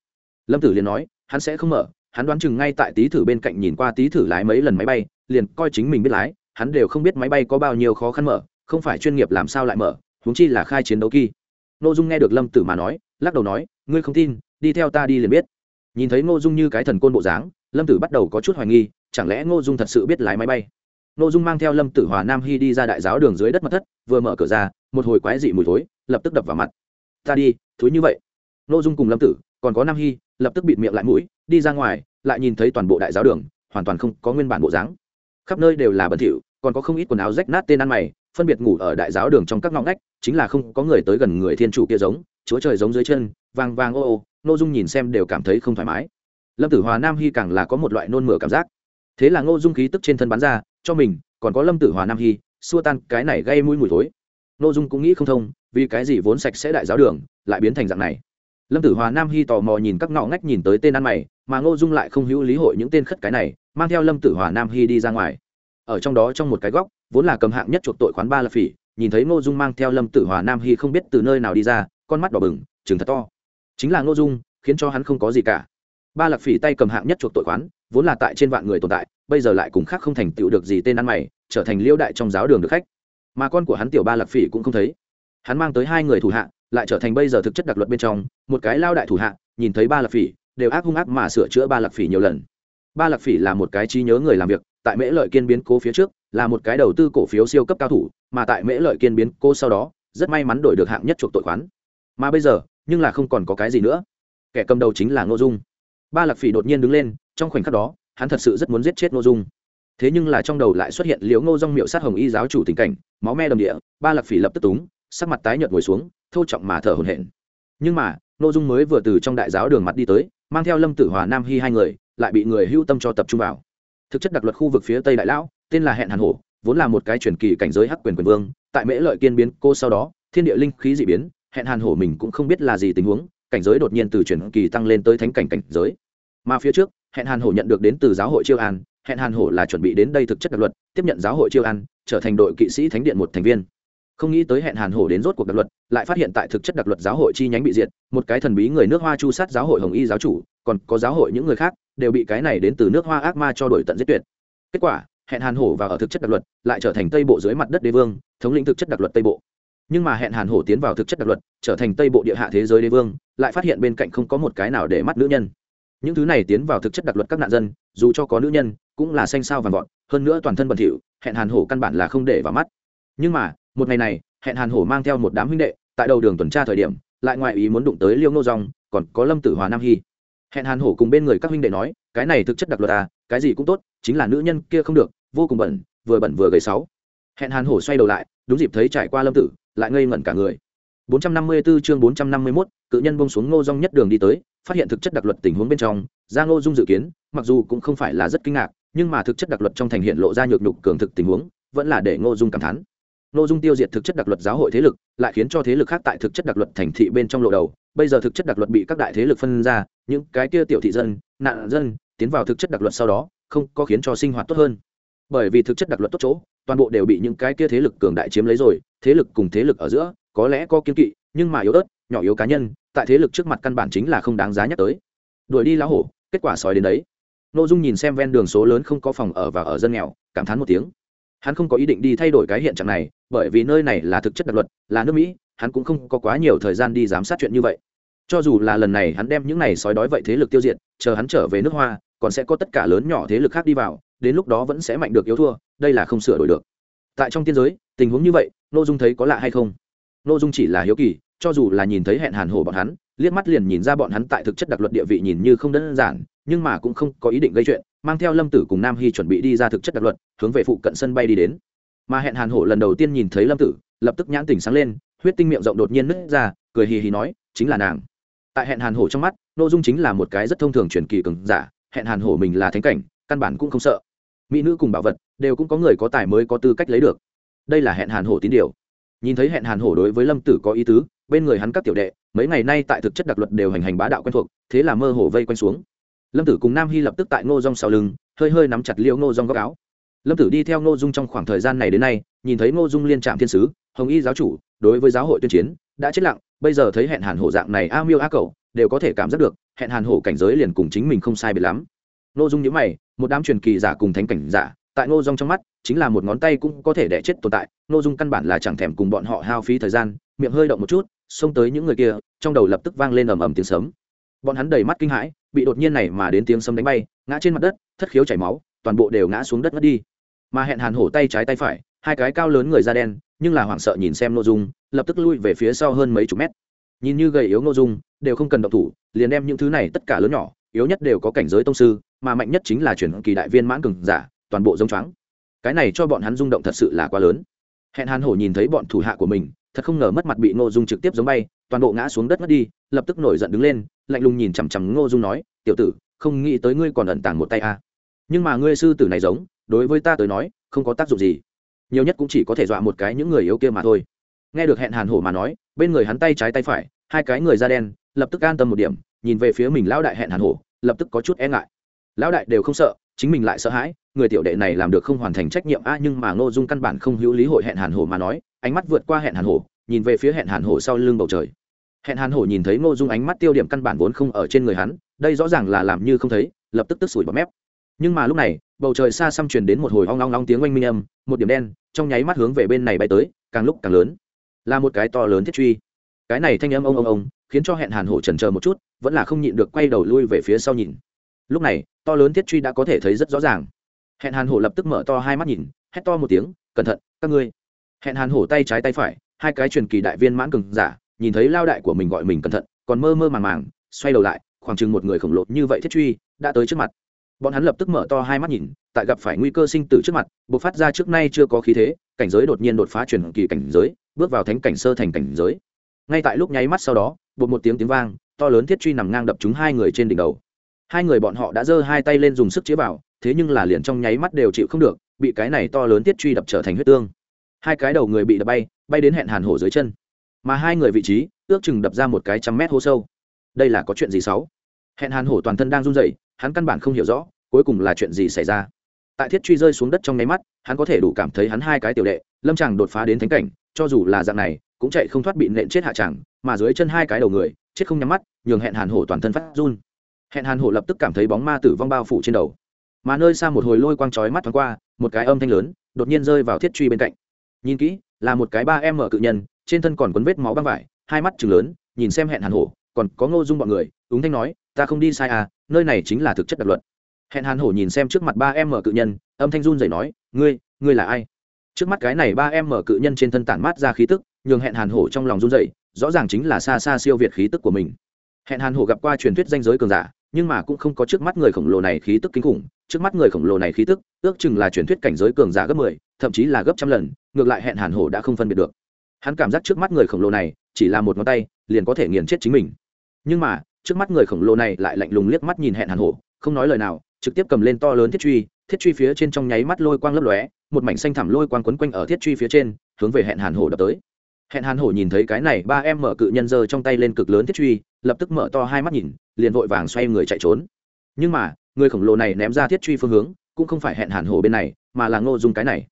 Lâm tử liền nói, hắn sẽ không mở, hắn đoán chừng ngay tại tý thử bên cạnh nhìn qua tý thử lái mấy lần máy bay, liền coi chính mình biết lái, hắn đều không biết máy bay có bao nhiêu khó khăn mở, không phải chuyên nghiệp làm sao lại mở, huống chi là khai chiến đấu kỳ. Ngô dung nghe được lâm tử mà nói, lắc đầu nói, ngươi không tin, đi theo ta đi liền biết. Nhìn thấy ngô dung như cái thần côn bộ dáng, lâm tử bắt đầu có chút hoài nghi, chẳng lẽ ngô dung thật sự biết lái máy bay? Ngô dung mang theo lâm tử hòa nam hy đi ra đại giáo đường dưới đất mặt thất, vừa mở cửa ra, một hồi quái dị mùi thối, lập tức đập vào mặt. Ta đi thúi như vậy. Ngô dung cùng lâm tử, còn có nam hy lập tức bịt miệng lại mũi, đi ra ngoài, lại nhìn thấy toàn bộ đại giáo đường, hoàn toàn không có nguyên bản bộ dáng. Khắp nơi đều là bẩn thỉu, còn có không ít quần áo rách nát tên ăn mày, phân biệt ngủ ở đại giáo đường trong các ngõ ngách, chính là không có người tới gần người thiên chủ kia giống, chúa trời giống dưới chân vàng vàng ô ô, ngô dung nhìn xem đều cảm thấy không thoải mái. Lâm tử hòa nam hy càng là có một loại nôn mửa cảm giác. Thế là ngô dung khí tức trên thân bắn ra cho mình, còn có lâm tử hòa nam hy, xua tan cái này gây mũi mùi thối. Ngô dung cũng nghĩ không thông, vì cái gì vốn sạch sẽ đại giáo đường lại biến thành dạng này. Lâm tử hòa nam hy tò mò nhìn các ngọ ngách nhìn tới tên ăn mày, mà ngô dung lại không hữu lý hội những tên khất cái này, mang theo lâm tử hòa nam hy đi ra ngoài. Ở trong đó trong một cái góc, vốn là cầm hạng nhất chuộc tội khoán ba là phỉ, nhìn thấy ngô dung mang theo lâm tử hòa nam hy không biết từ nơi nào đi ra, con mắt đỏ bừng chừng thật to. Chính là ngô dung, khiến cho hắn không có gì cả ba lạc phỉ tay cầm hạng nhất chuộc tội khoán, vốn là tại trên vạn người tồn tại, bây giờ lại cùng khác không thành tựu được gì tên ăn mày, trở thành liêu đại trong giáo đường được khách. Mà con của hắn tiểu ba lạc phỉ cũng không thấy. Hắn mang tới hai người thủ hạ, lại trở thành bây giờ thực chất đặc luật bên trong, một cái lao đại thủ hạ, nhìn thấy ba lạc phỉ, đều ác hung ác mà sửa chữa ba lạc phỉ nhiều lần. Ba lạc phỉ là một cái trí nhớ người làm việc, tại mễ lợi kiên biến cố phía trước, là một cái đầu tư cổ phiếu siêu cấp cao thủ, mà tại mễ lợi kiên biến cô sau đó, rất may mắn đổi được hạng nhất chuộc tội khoán. Mà bây giờ, nhưng là không còn có cái gì nữa. Kẻ cầm đầu chính là ngô dung ba lạc phỉ đột nhiên đứng lên, trong khoảnh khắc đó, hắn thật sự rất muốn giết chết ngô dung. Thế nhưng là trong đầu lại xuất hiện liễu ngô dung miệu sát hồng y giáo chủ tình cảnh, máu me đầm địa, ba lạc phỉ lập tức túng, sắc mặt tái nhợt ngồi xuống thâu trọng mà thở hổn hển. Nhưng mà, ngô dung mới vừa từ trong đại giáo đường mặt đi tới, mang theo lâm tử hòa, nam hy hai người, lại bị người hưu tâm cho tập trung vào. Thực chất đặc luật khu vực phía tây đại lão, tên là hẹn hàn hổ, vốn là một cái truyền kỳ cảnh giới hắc quyền quyền vương, tại mễ lợi kiên biến, cô sau đó, thiên địa linh khí dị biến, hẹn hàn hổ mình cũng không biết là gì tình huống cảnh giới đột nhiên từ truyền kỳ tăng lên tới thánh cảnh cảnh giới. Mà phía trước, hẹn hàn hổ nhận được đến từ giáo hội chiêu an, hẹn hàn hổ là chuẩn bị đến đây thực chất đặc luật, tiếp nhận giáo hội chiêu an, trở thành đội kỵ sĩ thánh điện một thành viên. Không nghĩ tới hẹn hàn hổ đến rốt cuộc đặc luật, lại phát hiện tại thực chất đặc luật giáo hội chi nhánh bị diệt, một cái thần bí người nước hoa chu sát giáo hội hồng y giáo chủ, còn có giáo hội những người khác, đều bị cái này đến từ nước hoa ác ma cho đổi tận giết tuyệt. Kết quả, hẹn hàn hổ vào ở thực chất đặc luật, lại trở thành tây bộ dưới mặt đất đế vương, thống lĩnh thực chất đặc luật tây bộ nhưng mà hẹn hàn hổ tiến vào thực chất đặc luật, trở thành tây bộ địa hạ thế giới đế vương, lại phát hiện bên cạnh không có một cái nào để mắt nữ nhân. Những thứ này tiến vào thực chất đặc luật các nạn dân, dù cho có nữ nhân, cũng là xanh sao vàng vọt, hơn nữa toàn thân bẩn thỉu, hẹn hàn hổ căn bản là không để vào mắt. Nhưng mà, một ngày này, hẹn hàn hổ mang theo một đám huynh đệ, tại đầu đường tuần tra thời điểm, lại ngoại ý muốn đụng tới liêu nô rong còn có lâm tử hòa nam hy. Hẹn hàn hổ cùng bên người các huynh đệ nói, cái này thực chất đặc luật à cái gì cũng tốt, chính là nữ nhân kia không được, vô cùng bẩn, vừa bẩn vừa gầy sáu. Hẹn hàn hổ xoay đầu lại, đúng dịp thấy trải qua lâm tử lại ngây ngẩn cả người 454 chương 451, cự nhân buông xuống Ngô Dung nhất đường đi tới, phát hiện thực chất đặc luật tình huống bên trong, ra Ngô Dung dự kiến, mặc dù cũng không phải là rất kinh ngạc, nhưng mà thực chất đặc luật trong thành hiện lộ ra nhược nhục cường thực tình huống, vẫn là để Ngô Dung cảm thán. Ngô Dung tiêu diệt thực chất đặc luật giáo hội thế lực, lại khiến cho thế lực khác tại thực chất đặc luật thành thị bên trong lộ đầu, bây giờ thực chất đặc luật bị các đại thế lực phân ra, những cái kia tiểu thị dân, nạn dân, tiến vào thực chất đặc luật sau đó, không có khiến cho sinh hoạt tốt hơn. Bởi vì thực chất đặc luật tốt chỗ, toàn bộ đều bị những cái kia thế lực cường đại chiếm lấy rồi, thế lực cùng thế lực ở giữa, có lẽ có kiên kỵ nhưng mà yếu ớt nhỏ yếu cá nhân tại thế lực trước mặt căn bản chính là không đáng giá nhắc tới. Đuổi đi lá hổ kết quả sói đến đấy. Nội dung nhìn xem ven đường số lớn không có phòng ở và ở dân nghèo cảm thán một tiếng. Hắn không có ý định đi thay đổi cái hiện trạng này bởi vì nơi này là thực chất đặc luật là nước mỹ hắn cũng không có quá nhiều thời gian đi giám sát chuyện như vậy. Cho dù là lần này hắn đem những này sói đói vậy thế lực tiêu diệt chờ hắn trở về nước hoa còn sẽ có tất cả lớn nhỏ thế lực khác đi vào, đến lúc đó vẫn sẽ mạnh được yếu thua, đây là không sửa đổi được. Tại trong tiên giới, tình huống như vậy nội dung thấy có lạ hay không? Nội dung chỉ là hiếu kỳ, cho dù là nhìn thấy hẹn hàn hổ bọn hắn, liếc mắt liền nhìn ra bọn hắn tại thực chất đặc luật địa vị nhìn như không đơn giản, nhưng mà cũng không có ý định gây chuyện, mang theo lâm tử cùng nam hy chuẩn bị đi ra thực chất đặc luật, hướng về phụ cận sân bay đi đến. Mà hẹn hàn hổ lần đầu tiên nhìn thấy lâm tử, lập tức nhãn tỉnh sáng lên, huyết tinh miệng rộng đột nhiên nứt ra, cười hì hì nói, chính là nàng. Tại hẹn hàn hổ trong mắt nội dung chính là một cái rất thông thường truyền kỳ cường giả hẹn hàn hổ mình là thánh cảnh, căn bản cũng không sợ. Mỹ nữ cùng bảo vật, đều cũng có người có tài mới có tư cách lấy được. Đây là hẹn hàn hổ tín điều. Nhìn thấy hẹn hàn hổ đối với lâm tử có ý tứ, bên người hắn các tiểu đệ, mấy ngày nay tại thực chất đặc luật đều hành hành bá đạo quen thuộc, thế là mơ hồ vây quanh xuống. Lâm tử cùng nam hy lập tức tại ngô rong sau lưng, hơi hơi nắm chặt liễu ngô rong góc áo. Lâm tử đi theo ngô dung trong khoảng thời gian này đến nay, nhìn thấy ngô dung liên trạm thiên sứ, hồng y giáo chủ, đối với giáo hội tuyên chiến, đã chết lặng bây giờ thấy hẹn hàn hổ dạng này, a miêu, a cậu đều có thể cảm giác được, hẹn hàn hổ cảnh giới liền cùng chính mình không sai biệt lắm. Ngô dung nhữ mày, một đám truyền kỳ giả cùng thánh cảnh giả, tại ngô dung trong mắt, chính là một ngón tay cũng có thể đẻ chết tồn tại. Ngô dung căn bản là chẳng thèm cùng bọn họ hao phí thời gian, miệng hơi động một chút, xông tới những người kia, trong đầu lập tức vang lên ầm ầm tiếng sấm. Bọn hắn đầy mắt kinh hãi, bị đột nhiên này mà đến tiếng sấm đánh bay, ngã trên mặt đất, thất khiếu chảy máu, toàn bộ đều ngã xuống đất mất đi. Mà hẹn hàn hổ tay trái tay phải, hai cái cao lớn người da đen nhưng là hoảng sợ nhìn xem nội dung, lập tức lui về phía sau hơn mấy chục mét. Nhìn như gầy yếu nội dung, đều không cần động thủ, liền đem những thứ này tất cả lớn nhỏ, yếu nhất đều có cảnh giới tông sư, mà mạnh nhất chính là chuyển kỳ đại viên mãn cường giả, toàn bộ giống choáng. Cái này cho bọn hắn rung động thật sự là quá lớn. Hẹn hàn hổ nhìn thấy bọn thủ hạ của mình, thật không ngờ mất mặt bị ngô dung trực tiếp giống bay, toàn bộ ngã xuống đất mất đi, lập tức nổi giận đứng lên, lạnh lùng nhìn chằm chằm ngô dung nói, tiểu tử, không nghĩ tới ngươi còn ẩn tàng một tay a. À. nhưng mà ngươi sư tử này giống, đối với ta tới nói, không có tác dụng gì nhiều nhất cũng chỉ có thể dọa một cái những người yếu kia mà thôi. Nghe được hẹn hàn hổ mà nói, bên người hắn tay trái tay phải, hai cái người da đen, lập tức an tâm một điểm, nhìn về phía mình lão đại hẹn hàn hổ, lập tức có chút e ngại. Lão đại đều không sợ, chính mình lại sợ hãi, người tiểu đệ này làm được không hoàn thành trách nhiệm a, nhưng mà ngô dung căn bản không hữu lý hội hẹn hàn hổ mà nói, ánh mắt vượt qua hẹn hàn hổ, nhìn về phía hẹn hàn hổ sau lưng bầu trời. Hẹn hàn hổ nhìn thấy ngô dung ánh mắt tiêu điểm căn bản vốn không ở trên người hắn, đây rõ ràng là làm như không thấy, lập tức tức sủi bọt mép nhưng mà lúc này, bầu trời xa xăm truyền đến một hồi hoang long long tiếng oanh minh âm, một điểm đen, trong nháy mắt hướng về bên này bay tới, càng lúc càng lớn. Là một cái to lớn thiết truy. Cái này thanh âm ông ông ông khiến cho hẹn hàn hổ trần chờ một chút, vẫn là không nhịn được quay đầu lui về phía sau nhìn. Lúc này, to lớn thiết truy đã có thể thấy rất rõ ràng. Hẹn hàn hổ lập tức mở to hai mắt nhìn, hét to một tiếng, cẩn thận, các ngươi. Hẹn hàn hổ tay trái tay phải, hai cái truyền kỳ đại viên mãn cường giả, nhìn thấy lao đại của mình gọi mình cẩn thận, còn mơ mơ màng màng, xoay đầu lại, khoảng chừng một người khổng lồ như vậy thiết truy, đã tới trước mặt bọn hắn lập tức mở to hai mắt nhìn, tại gặp phải nguy cơ sinh tử trước mặt buộc phát ra trước nay chưa có khí thế, cảnh giới đột nhiên đột phá truyền kỳ cảnh giới, bước vào thánh cảnh sơ thành cảnh giới. Ngay tại lúc nháy mắt sau đó, bột một tiếng tiếng vang, to lớn thiết truy nằm ngang đập chúng hai người trên đỉnh đầu. Hai người bọn họ đã giơ hai tay lên dùng sức chế vào thế nhưng là liền trong nháy mắt đều chịu không được, bị cái này to lớn thiết truy đập trở thành huyết tương. Hai cái đầu người bị đập bay bay đến hẹn hàn hổ dưới chân. Mà hai người vị trí, ước chừng đập ra một cái trăm mét hô sâu. Đây là có chuyện gì xấu hẹn hàn hổ toàn thân đang run rẩy hắn căn bản không hiểu rõ cuối cùng là chuyện gì xảy ra. Tại thiết truy rơi xuống đất trong nháy mắt hắn có thể đủ cảm thấy hắn hai cái tiểu đệ lâm chàng đột phá đến thánh cảnh cho dù là dạng này cũng chạy không thoát bị nện chết hạ chẳng, mà dưới chân hai cái đầu người chết không nhắm mắt nhường hẹn hàn hổ toàn thân phát run. Hẹn hàn hổ lập tức cảm thấy bóng ma tử vong bao phủ trên đầu. Mà nơi xa một hồi lôi quang chói mắt thoáng qua một cái âm thanh lớn đột nhiên rơi vào thiết truy bên cạnh. Nhìn kỹ là một cái ba em mở cự nhân trên thân còn quấn vết máu băng vải hai mắt chừng lớn nhìn xem hẹn hàn hổ còn có ngô dung bọn người ứng thanh nói ta không đi sai à nơi này chính là thực chất đặc luật. Hẹn hàn hổ nhìn xem trước mặt ba em mở cự nhân, âm thanh run rẩy nói, ngươi ngươi là ai? Trước mắt cái này ba em mở cự nhân trên thân tản mát ra khí tức, nhường hẹn hàn hổ trong lòng run rẩy, rõ ràng chính là xa xa siêu việt khí tức của mình. Hẹn hàn hổ gặp qua truyền thuyết danh giới cường giả, nhưng mà cũng không có trước mắt người khổng lồ này khí tức kinh khủng. Trước mắt người khổng lồ này khí tức, ước chừng là truyền thuyết cảnh giới cường giả gấp mười, thậm chí là gấp trăm lần, ngược lại hẹn hàn hổ đã không phân biệt được. Hắn cảm giác trước mắt người khổng lồ này, chỉ là một ngón tay, liền có thể nghiền chết chính mình. Nhưng mà trước mắt người khổng lồ này lại lạnh lùng liếc mắt nhìn hẹn hàn hổ, không nói lời nào, trực tiếp cầm lên to lớn thiết truy thiết truy phía trên trong nháy mắt lôi quang lấp lóe, một mảnh xanh thẳm lôi quang quấn quanh ở thiết truy phía trên, hướng về hẹn hàn hổ đập tới. Hẹn hàn hổ nhìn thấy cái này, ba em mở cự nhân giơ trong tay lên cực lớn thiết truy, lập tức mở to hai mắt nhìn, liền vội vàng xoay người chạy trốn. Nhưng mà, người khổng lồ này ném ra thiết truy phương hướng, cũng không phải hẹn hàn hổ bên này, mà là ngô dung cái này.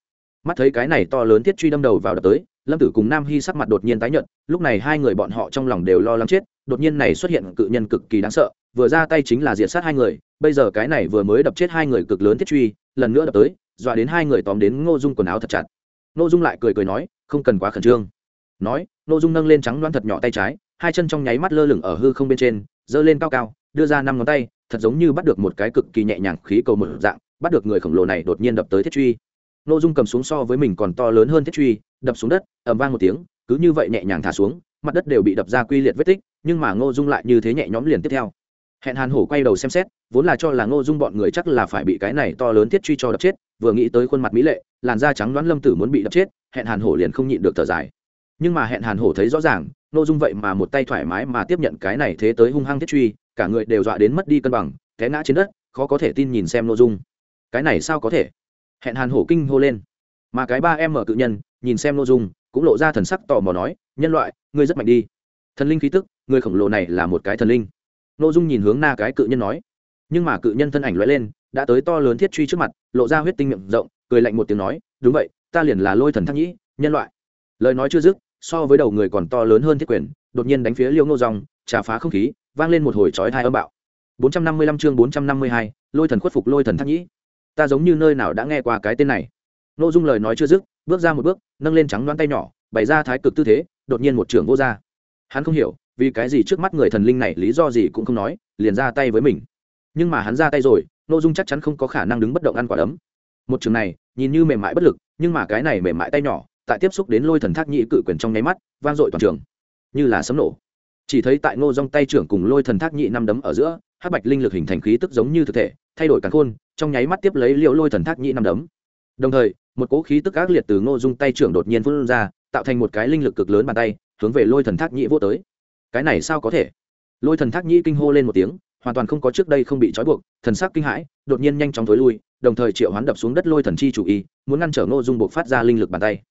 Mắt thấy cái này to lớn thiết truy đâm đầu vào đập tới, lâm tử cùng nam hy sắc mặt đột nhiên tái nhợt, lúc này hai người bọn họ trong lòng đều lo lắng chết đột nhiên này xuất hiện cự nhân cực kỳ đáng sợ, vừa ra tay chính là diệt sát hai người, bây giờ cái này vừa mới đập chết hai người cực lớn thiết truy, lần nữa đập tới, dọa đến hai người tóm đến ngô dung quần áo thật chặt. Ngô dung lại cười cười nói, không cần quá khẩn trương. Nói, ngô dung nâng lên trắng đoán thật nhỏ tay trái, hai chân trong nháy mắt lơ lửng ở hư không bên trên, giơ lên cao cao, đưa ra năm ngón tay, thật giống như bắt được một cái cực kỳ nhẹ nhàng khí cầu một dạng, bắt được người khổng lồ này đột nhiên đập tới thiết truy. Ngô dung cầm xuống so với mình còn to lớn hơn thiết truy, đập xuống đất, ầm vang một tiếng, cứ như vậy nhẹ nhàng thả xuống, mặt đất đều bị đập ra quy liệt vết tích nhưng mà ngô dung lại như thế nhẹ nhõm liền tiếp theo. Hẹn hàn hổ quay đầu xem xét, vốn là cho là ngô dung bọn người chắc là phải bị cái này to lớn thiết truy cho đập chết, vừa nghĩ tới khuôn mặt mỹ lệ, làn da trắng đoán lâm tử muốn bị đập chết, hẹn hàn hổ liền không nhịn được thở dài. Nhưng mà hẹn hàn hổ thấy rõ ràng, Ngô dung vậy mà một tay thoải mái mà tiếp nhận cái này thế tới hung hăng thiết truy, cả người đều dọa đến mất đi cân bằng, té ngã trên đất, khó có thể tin nhìn xem Ngô dung. Cái này sao có thể? Hẹn hàn hổ kinh hô lên. Mà cái ba em mở cự nhân, nhìn xem Ngô dung, cũng lộ ra thần sắc tò mò nói, nhân loại, ngươi rất mạnh đi thần linh khí tức người khổng lồ này là một cái thần linh. Nội dung nhìn hướng na cái cự nhân nói. Nhưng mà cự nhân thân ảnh loại lên đã tới to lớn thiết truy trước mặt lộ ra huyết tinh miệng rộng cười lạnh một tiếng nói đúng vậy ta liền là lôi thần thăng nhĩ nhân loại. Lời nói chưa dứt so với đầu người còn to lớn hơn thiết quyền đột nhiên đánh phía liêu ngô dòng trà phá không khí vang lên một hồi chói thai âm bạo. 455 chương 452, lôi thần khuất phục lôi thần thăng nhĩ. Ta giống như nơi nào đã nghe qua cái tên này. Nội dung lời nói chưa dứt bước ra một bước nâng lên trắng đoán tay nhỏ bày ra thái cực tư thế đột nhiên một trưởng vô ra hắn không hiểu, vì cái gì trước mắt người thần linh này lý do gì cũng không nói, liền ra tay với mình. Nhưng mà hắn ra tay rồi nội dung chắc chắn không có khả năng đứng bất động ăn quả đấm. Một trường này, nhìn như mềm mại bất lực, nhưng mà cái này mềm mại tay nhỏ, tại tiếp xúc đến lôi thần thác nhị cự quyền trong nháy mắt, vang dội toàn trường. Như là sấm nổ. Chỉ thấy tại ngô dong tay trưởng cùng lôi thần thác nhị năm đấm ở giữa, hắc bạch linh lực hình thành khí tức giống như thực thể, thay đổi cắn khôn, trong nháy mắt tiếp lấy liệu lôi thần thác nhị năm đấm. Đồng thời, một cỗ khí tức ác liệt từ ngô dung tay trưởng đột nhiên phun ra, tạo thành một cái linh lực cực lớn bàn tay hướng về lôi thần thác nhị vô tới. Cái này sao có thể? Lôi thần thác nhị kinh hô lên một tiếng, hoàn toàn không có trước đây không bị trói buộc, thần sắc kinh hãi, đột nhiên nhanh chóng thối lui, đồng thời triệu hoán đập xuống đất lôi thần chi chủ y muốn ngăn trở ngô dung buộc phát ra linh lực bàn tay.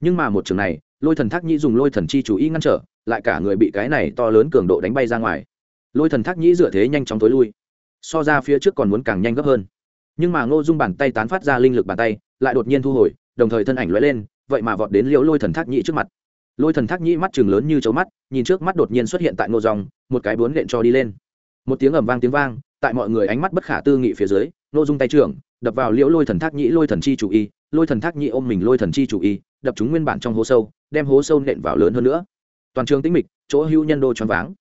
Nhưng mà một trường này, lôi thần thác nhĩ dùng lôi thần chi chủ y ngăn trở, lại cả người bị cái này to lớn cường độ đánh bay ra ngoài. Lôi thần thác nhĩ dựa thế nhanh chóng thối lui, so ra phía trước còn muốn càng nhanh gấp hơn. Nhưng mà ngô dung bàn tay tán phát ra linh lực bàn tay, lại đột nhiên thu hồi, đồng thời thân ảnh lóe lên, vậy mà vọt đến liễu lôi thần thác nhĩ trước mặt lôi thần thác nhĩ mắt chừng lớn như chấu mắt, nhìn trước mắt đột nhiên xuất hiện tại ngô dòng, một cái bướn lện cho đi lên. Một tiếng ầm vang tiếng vang, tại mọi người ánh mắt bất khả tư nghị phía dưới, ngô dung tay trưởng, đập vào liễu lôi thần thác nhĩ lôi thần chi chủ y, lôi thần thác nhĩ ôm mình lôi thần chi chủ y, đập chúng nguyên bản trong hố sâu, đem hố sâu nện vào lớn hơn nữa. Toàn trường tĩnh mịch, chỗ hữu nhân đô choáng váng.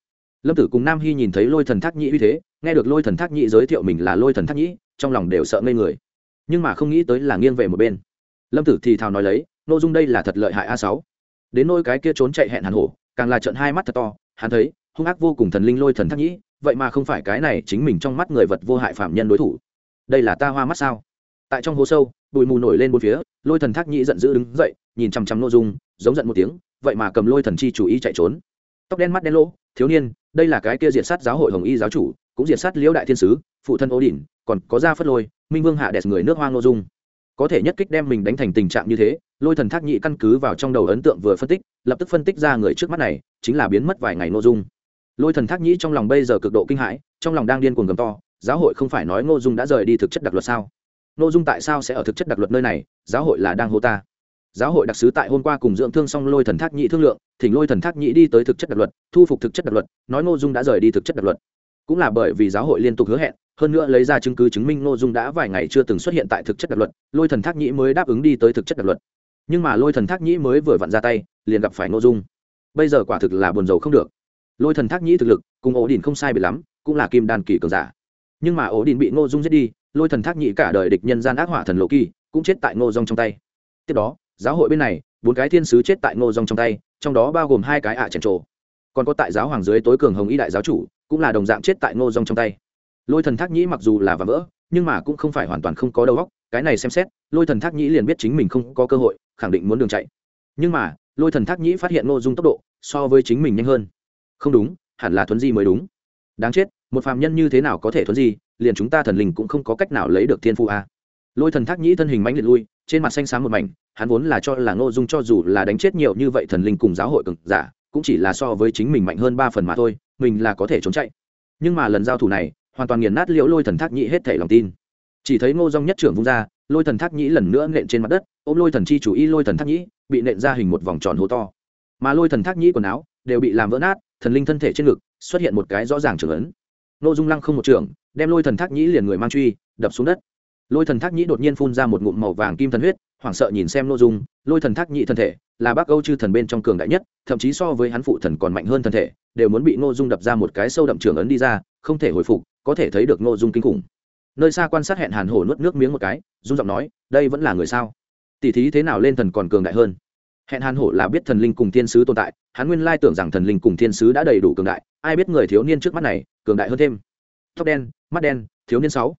Lâm tử cùng nam hy nhìn thấy lôi thần thác nhĩ uy thế, nghe được lôi thần thác nhĩ giới thiệu mình là lôi thần thác nhĩ, trong lòng đều sợ ngây người. Nhưng mà không nghĩ tới là nghiêng về một bên. Lâm tử thì thào nói lấy nội dung đây là thật lợi hại a sáu đến nôi cái kia trốn chạy hẹn hàn hổ càng là trận hai mắt thật to hắn thấy hung ác vô cùng thần linh lôi thần thác nhĩ vậy mà không phải cái này chính mình trong mắt người vật vô hại phạm nhân đối thủ. Đây là ta hoa mắt sao? Tại trong hố sâu bụi mù nổi lên bốn phía lôi thần thác nhĩ giận dữ đứng dậy nhìn chằm chằm nội dung giống giận một tiếng vậy mà cầm lôi thần chi chủ ý chạy trốn. Tóc đen mắt đen lỗ thiếu niên đây là cái kia diệt sát giáo hội hồng y giáo chủ cũng diệt sát liễu đại thiên sứ phụ thân ô đình, còn có ra phất lôi minh vương hạ đẹp người nước hoang nội dung có thể nhất kích đem mình đánh thành tình trạng như thế, lôi thần thác nhị căn cứ vào trong đầu ấn tượng vừa phân tích, lập tức phân tích ra người trước mắt này, chính là biến mất vài ngày nội dung. Lôi thần thác nhĩ trong lòng bây giờ cực độ kinh hãi, trong lòng đang điên cuồng gầm to, giáo hội không phải nói ngô dung đã rời đi thực chất đặc luật sao? Ngô dung tại sao sẽ ở thực chất đặc luật nơi này? Giáo hội là đang hô ta. Giáo hội đặc sứ tại hôm qua cùng dưỡng thương xong lôi thần thác nhĩ thương lượng, thỉnh lôi thần thác nhĩ đi tới thực chất đặc luật, thu phục thực chất đặc luật, nói ngô dung đã rời đi thực chất đặc luật. Cũng là bởi vì giáo hội liên tục hứa hẹn hơn nữa lấy ra chứng cứ chứng minh ngô dung đã vài ngày chưa từng xuất hiện tại thực chất đặc luật, lôi thần thác nhĩ mới đáp ứng đi tới thực chất đặc luật. Nhưng mà lôi thần thác nhĩ mới vừa vặn ra tay, liền gặp phải ngô dung. Bây giờ quả thực là buồn rầu không được. Lôi thần thác nhĩ thực lực cùng ổ đình không sai bị lắm, cũng là kim đàn kỳ cường giả. Nhưng mà ổ đình bị ngô dung giết đi, lôi thần thác nhĩ cả đời địch nhân gian ác hỏa thần lộ kỳ cũng chết tại ngô dung trong tay. Tiếp đó, giáo hội bên này, bốn cái thiên sứ chết tại ngô dung trong tay, trong đó bao gồm hai cái ạ à trần trộ còn có tại giáo hoàng dưới tối cường hồng y đại giáo chủ, cũng là đồng dạng chết tại ngô dung trong tay lôi thần thác nhĩ mặc dù là và vỡ, nhưng mà cũng không phải hoàn toàn không có đầu óc, cái này xem xét, lôi thần thác nhĩ liền biết chính mình không có cơ hội, khẳng định muốn đường chạy. Nhưng mà, lôi thần thác nhĩ phát hiện ngô dung tốc độ so với chính mình nhanh hơn. Không đúng, hẳn là thuấn di mới đúng. Đáng chết, một phàm nhân như thế nào có thể thuấn di, liền chúng ta thần linh cũng không có cách nào lấy được thiên phu a. Lôi thần thác nhĩ thân hình mãnh liệt lui, trên mặt xanh xám một mảnh, hắn vốn là cho là ngô dung cho dù là đánh chết nhiều như vậy thần linh cùng giáo hội cực giả, cũng chỉ là so với chính mình mạnh hơn ba phần mà thôi, mình là có thể trốn chạy. Nhưng mà lần giao thủ này hoàn toàn nghiền nát liễu lôi thần thác nhĩ hết thể lòng tin. Chỉ thấy ngô dung nhất trưởng vung ra, lôi thần thác nhĩ lần nữa nện trên mặt đất, ôm lôi thần chi chủ y lôi thần thác nhĩ, bị nện ra hình một vòng tròn hố to. Mà lôi thần thác nhĩ quần áo đều bị làm vỡ nát, thần linh thân thể trên ngực xuất hiện một cái rõ ràng trưởng ấn. Ngô dung lăng không một trưởng, đem lôi thần thác nhĩ liền người mang truy, đập xuống đất. Lôi thần thác nhĩ đột nhiên phun ra một ngụm màu vàng kim thần huyết, hoảng sợ nhìn xem nội dung, lôi thần thác nhĩ thân thể là bác âu chư thần bên trong cường đại nhất, thậm chí so với hắn phụ thần còn mạnh hơn thân thể, đều muốn bị nội dung đập ra một cái sâu đậm trường ấn đi ra không thể hồi phục, có thể thấy được nội dung kinh khủng. Nơi xa quan sát hẹn hàn hổ nuốt nước miếng một cái dung giọng nói, đây vẫn là người sao? Tỷ thí thế nào lên thần còn cường đại hơn? Hẹn hàn hổ là biết thần linh cùng thiên sứ tồn tại, hắn nguyên lai tưởng rằng thần linh cùng thiên sứ đã đầy đủ cường đại, ai biết người thiếu niên trước mắt này, cường đại hơn thêm. Tóc đen, mắt đen, thiếu niên sáu.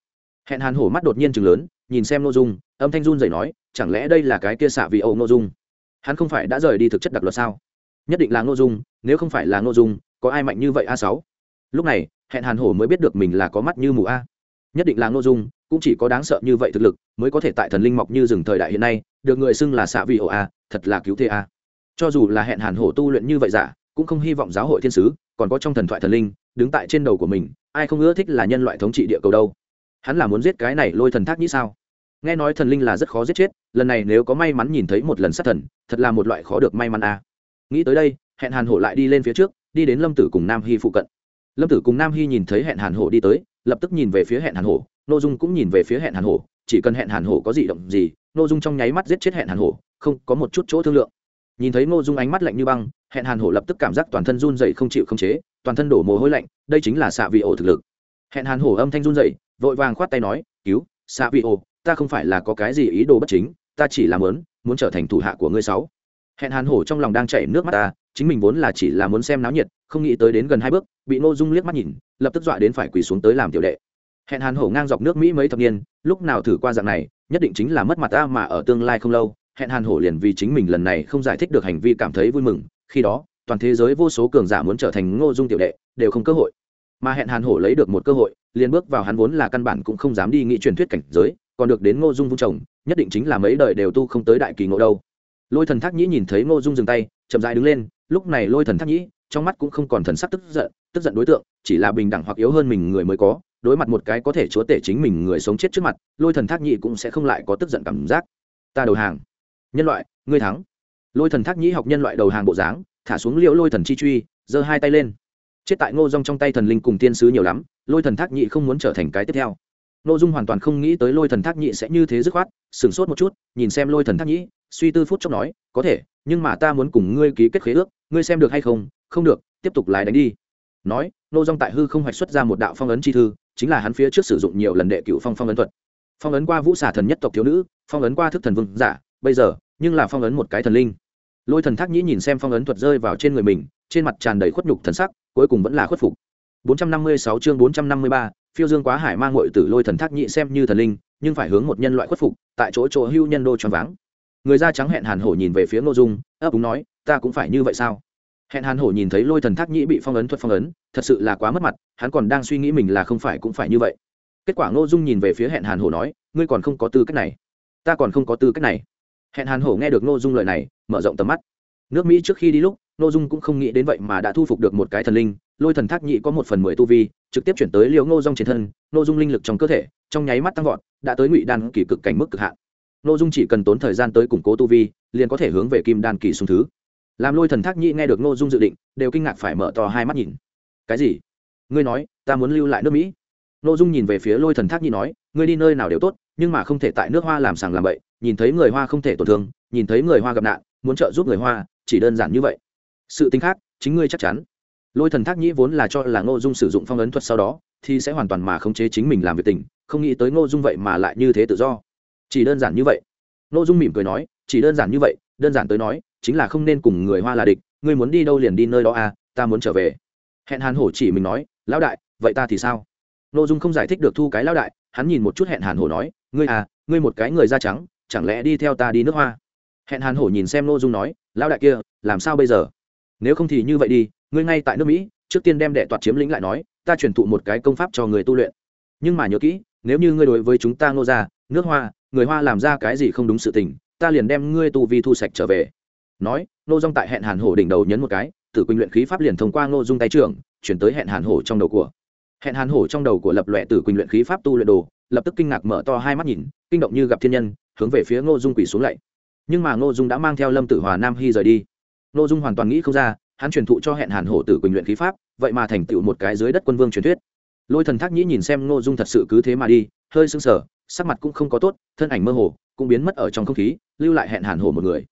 Hẹn hàn hổ mắt đột nhiên chừng lớn, nhìn xem nội dung, âm thanh run dậy nói, chẳng lẽ đây là cái kia xạ vì âu nội dung? Hắn không phải đã rời đi thực chất đặc luật sao? Nhất định là nội dung, nếu không phải là nội dung, có ai mạnh như vậy a sáu? Lúc này hẹn hàn hổ mới biết được mình là có mắt như mù a. Nhất định là ngô dung, cũng chỉ có đáng sợ như vậy thực lực, mới có thể tại thần linh mọc như rừng thời đại hiện nay, được người xưng là xạ vị ổ a, thật là cứu thế a. Cho dù là hẹn hàn hổ tu luyện như vậy giả cũng không hy vọng giáo hội thiên sứ, còn có trong thần thoại thần linh, đứng tại trên đầu của mình, ai không ưa thích là nhân loại thống trị địa cầu đâu. Hắn là muốn giết cái này lôi thần thác nhĩ sao? Nghe nói thần linh là rất khó giết chết, lần này nếu có may mắn nhìn thấy một lần sát thần, thật là một loại khó được may mắn a. Nghĩ tới đây, hẹn hàn hổ lại đi lên phía trước, đi đến lâm tử cùng nam hy phụ cận lâm tử cùng nam hy nhìn thấy hẹn hàn hổ đi tới, lập tức nhìn về phía hẹn hàn hổ n ô dung cũng nhìn về phía hẹn hàn hổ, chỉ cần hẹn hàn hổ có gì động gì n ô dung trong nháy mắt giết chết hẹn hàn hổ, không có một chút chỗ thương lượng. Nhìn thấy n ô dung ánh mắt lạnh như băng, hẹn hàn hổ lập tức cảm giác toàn thân run dậy không chịu không chế, toàn thân đổ mồ hôi lạnh, đây chính là xạ vị ổ thực lực. Hẹn hàn hổ âm thanh run dậy vội vàng khoát tay nói, cứu xạ vị ổ, ta không phải là có cái gì ý đồ bất chính, ta chỉ làm lớn muốn trở thành thủ hạ của ngươi sáu. Hẹn hàn hổ trong lòng đang chảy nước mắt ta, chính mình vốn là chỉ là muốn xem náo nhiệt không nghĩ tới đến gần hai bước, bị ngô dung liếc mắt nhìn, lập tức dọa đến phải quỳ xuống tới làm tiểu đệ. Hẹn hàn hổ ngang dọc nước mỹ mấy thập niên, lúc nào thử qua dạng này, nhất định chính là mất mặt ta mà ở tương lai không lâu. Hẹn hàn hổ liền vì chính mình lần này không giải thích được hành vi cảm thấy vui mừng, khi đó, toàn thế giới vô số cường giả muốn trở thành ngô dung tiểu đệ, đều không cơ hội. Mà hẹn hàn hổ lấy được một cơ hội, liền bước vào hắn vốn là căn bản cũng không dám đi nghĩ truyền thuyết cảnh giới, còn được đến ngô dung vung chồng, nhất định chính là mấy đời đều tu không tới đại kỳ ngộ đâu. Lôi thần thác nhĩ nhìn thấy ngô dung dừng tay, chậm dại đứng lên, lúc này lôi thần thác nhĩ trong mắt cũng không còn thần sắc tức giận tức giận đối tượng, chỉ là bình đẳng hoặc yếu hơn mình người mới có, đối mặt một cái có thể chúa tể chính mình người sống chết trước mặt, lôi thần thác nhĩ cũng sẽ không lại có tức giận cảm giác. Ta đầu hàng. Nhân loại, ngươi thắng. Lôi thần thác nhĩ học nhân loại đầu hàng bộ dáng, thả xuống liễu lôi thần chi truy, giơ hai tay lên. Chết tại ngô dung trong tay thần linh cùng tiên sứ nhiều lắm, lôi thần thác nhĩ không muốn trở thành cái tiếp theo. Ngô dung hoàn toàn không nghĩ tới lôi thần thác nhĩ sẽ như thế dứt khoát, sửng sốt một chút, nhìn xem lôi thần thác nhĩ suy tư phút chốc nói, có thể, nhưng mà ta muốn cùng ngươi ký kết khế ước, ngươi xem được hay không không được tiếp tục lái đánh đi. Nói nô dung tại hư không hoạch xuất ra một đạo phong ấn chi thư chính là hắn phía trước sử dụng nhiều lần đệ cựu phong phong ấn thuật. Phong ấn qua vũ xả thần nhất tộc thiếu nữ phong ấn qua thức thần vương giả bây giờ nhưng là phong ấn một cái thần linh. Lôi thần thác nhĩ nhìn xem phong ấn thuật rơi vào trên người mình trên mặt tràn đầy khuất nhục thần sắc cuối cùng vẫn là khuất phục. 456 chương 453, phiêu dương quá hải mang ngội tử lôi thần thác nhĩ xem như thần linh nhưng phải hướng một nhân loại khuất phục tại chỗ chỗ hưu nhân đô tròn váng. Người da trắng hẹn hàn hổ nhìn về phía ngô dung ấp úng nói ta cũng phải như vậy sao? Hẹn hàn hổ nhìn thấy lôi thần thác nhĩ bị phong ấn thuật phong ấn, thật sự là quá mất mặt, hắn còn đang suy nghĩ mình là không phải cũng phải như vậy. Kết quả ngô dung nhìn về phía hẹn hàn hổ nói, ngươi còn không có tư cách này. Ta còn không có tư cách này. Hẹn hàn hổ nghe được ngô dung lời này, mở rộng tầm mắt. Nước mỹ trước khi đi lúc, ngô dung cũng không nghĩ đến vậy mà đã thu phục được một cái thần linh, lôi thần thác nhĩ có một phần mười tu vi, trực tiếp chuyển tới liều ngô dung trên thân, ngô dung linh lực trong cơ thể, trong nháy mắt tăng vọt, đã tới ngụy đan kỳ cực cảnh mức cực hạn. Ngô dung chỉ cần tốn thời gian tới củng cố tu vi, liền có thể hướng về kim đan kỳ xung thứ làm lôi thần thác nhĩ nghe được ngô dung dự định, đều kinh ngạc phải mở to hai mắt nhìn. Cái gì? Ngươi nói, ta muốn lưu lại nước mỹ. Ngô dung nhìn về phía lôi thần thác nhĩ nói, ngươi đi nơi nào đều tốt, nhưng mà không thể tại nước hoa làm sàng làm bậy, nhìn thấy người hoa không thể tổn thương, nhìn thấy người hoa gặp nạn, muốn trợ giúp người hoa, chỉ đơn giản như vậy. Sự tính khác, chính ngươi chắc chắn. Lôi thần thác nhĩ vốn là cho là ngô dung sử dụng phong ấn thuật sau đó, thì sẽ hoàn toàn mà khống chế chính mình làm việc tình, không nghĩ tới ngô dung vậy mà lại như thế tự do. Chỉ đơn giản như vậy. Ngô dung mỉm cười nói, chỉ đơn giản như vậy, đơn giản tới nói chính là không nên cùng người hoa là địch, ngươi muốn đi đâu liền đi nơi đó à ta muốn trở về. Hẹn hàn hổ chỉ mình nói, lão đại, vậy ta thì sao? N ô dung không giải thích được thu cái lão đại, hắn nhìn một chút hẹn hàn hổ nói, ngươi à ngươi một cái người da trắng, chẳng lẽ đi theo ta đi nước hoa? Hẹn hàn hổ nhìn xem n ô dung nói, lão đại kia, làm sao bây giờ? Nếu không thì như vậy đi, ngươi ngay tại nước mỹ, trước tiên đem đệ toạt chiếm lĩnh lại nói, ta truyền thụ một cái công pháp cho người tu luyện. Nhưng mà nhớ kỹ, nếu như ngươi đối với chúng ta ngô ra nước hoa, người hoa làm ra cái gì không đúng sự tình, ta liền đem ngươi tu vi thu sạch trở về nói nô dung tại hẹn hàn hổ đỉnh đầu nhấn một cái, tử quỳnh luyện khí pháp liền thông qua nô dung tay trưởng, chuyển tới hẹn hàn hổ trong đầu của. Hẹn hàn hổ trong đầu của lập lệ tử quỳnh luyện khí pháp tu luyện đồ, lập tức kinh ngạc mở to hai mắt nhìn, kinh động như gặp thiên nhân, hướng về phía ngô dung quỳ xuống lạy. Nhưng mà ngô dung đã mang theo lâm tử hòa nam hy rời đi. Ngô dung hoàn toàn nghĩ không ra, hắn truyền thụ cho hẹn hàn hổ tử quỳnh luyện khí pháp, vậy mà thành tựu một cái dưới đất quân vương truyền thuyết. Lôi thần thác nhĩ nhìn xem ngô dung thật sự cứ thế mà đi, hơi sưng sờ, sắc mặt cũng không có tốt, thân ảnh mơ hồ, cũng biến mất ở trong không khí, lưu lại hẹn hàn hổ một người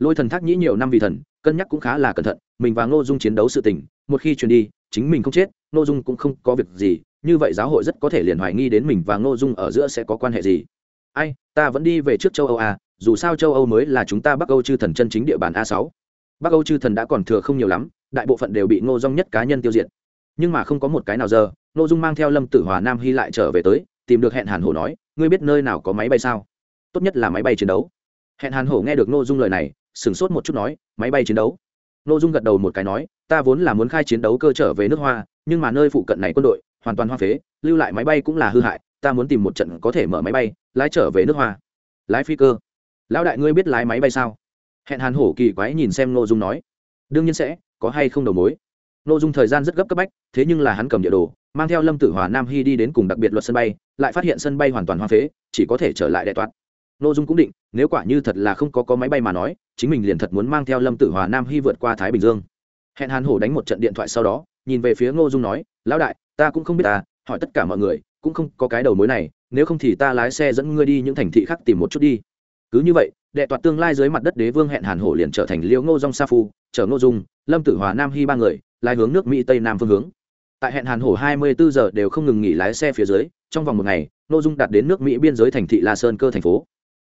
lôi thần thác nhĩ nhiều năm vì thần, cân nhắc cũng khá là cẩn thận, mình và ngô dung chiến đấu sự tình, một khi truyền đi, chính mình không chết, ngô dung cũng không có việc gì, như vậy giáo hội rất có thể liền hoài nghi đến mình và ngô dung ở giữa sẽ có quan hệ gì. Ai, ta vẫn đi về trước châu âu à dù sao châu âu mới là chúng ta bắc âu chư thần chân chính địa bàn a sáu. Bắc âu chư thần đã còn thừa không nhiều lắm, đại bộ phận đều bị ngô dung nhất cá nhân tiêu diệt. Nhưng mà không có một cái nào giờ, ngô dung mang theo lâm tử hòa nam hy lại trở về tới, tìm được hẹn hàn hổ nói, ngươi biết nơi nào có máy bay sao? Tốt nhất là máy bay chiến đấu hẹn hàn hổ nghe được ngô dung lời này, sửng sốt một chút nói, máy bay chiến đấu. Nội dung gật đầu một cái nói, ta vốn là muốn khai chiến đấu cơ trở về nước hoa, nhưng mà nơi phụ cận này quân đội, hoàn toàn hoa phế, lưu lại máy bay cũng là hư hại, ta muốn tìm một trận có thể mở máy bay, lái trở về nước hoa. Lái phi cơ. Lão đại ngươi biết lái máy bay sao? Hẹn hàn hổ kỳ quái nhìn xem nội dung nói. Đương nhiên sẽ, có hay không đầu mối? Nội dung thời gian rất gấp cấp bách, thế nhưng là hắn cầm địa đồ, mang theo lâm tử hòa nam hy đi đến cùng đặc biệt luật sân bay, lại phát hiện sân bay hoàn toàn hoa phế, chỉ có thể trở lại đại toát nội dung cũng định, nếu quả như thật là không có có máy bay mà nói, chính mình liền thật muốn mang theo lâm tử hòa nam hy vượt qua thái bình dương. Hẹn hàn hổ đánh một trận điện thoại sau đó, nhìn về phía ngô dung nói, lão đại, ta cũng không biết ta, hỏi tất cả mọi người, cũng không có cái đầu mối này, nếu không thì ta lái xe dẫn ngươi đi những thành thị khác tìm một chút đi. Cứ như vậy, đệ toạt tương lai dưới mặt đất đế vương hẹn hàn hổ liền trở thành liễu ngô dong sa phu, chở ngô dung, lâm tử hòa nam hy ba người, lái hướng nước mỹ tây nam phương hướng. Tại hẹn hàn hổ hai mươi bốn giờ đều không ngừng nghỉ lái xe phía dưới, trong vòng một ngày ngô dung đạt đến nước mỹ biên giới thành thị la sơn cơ thành phố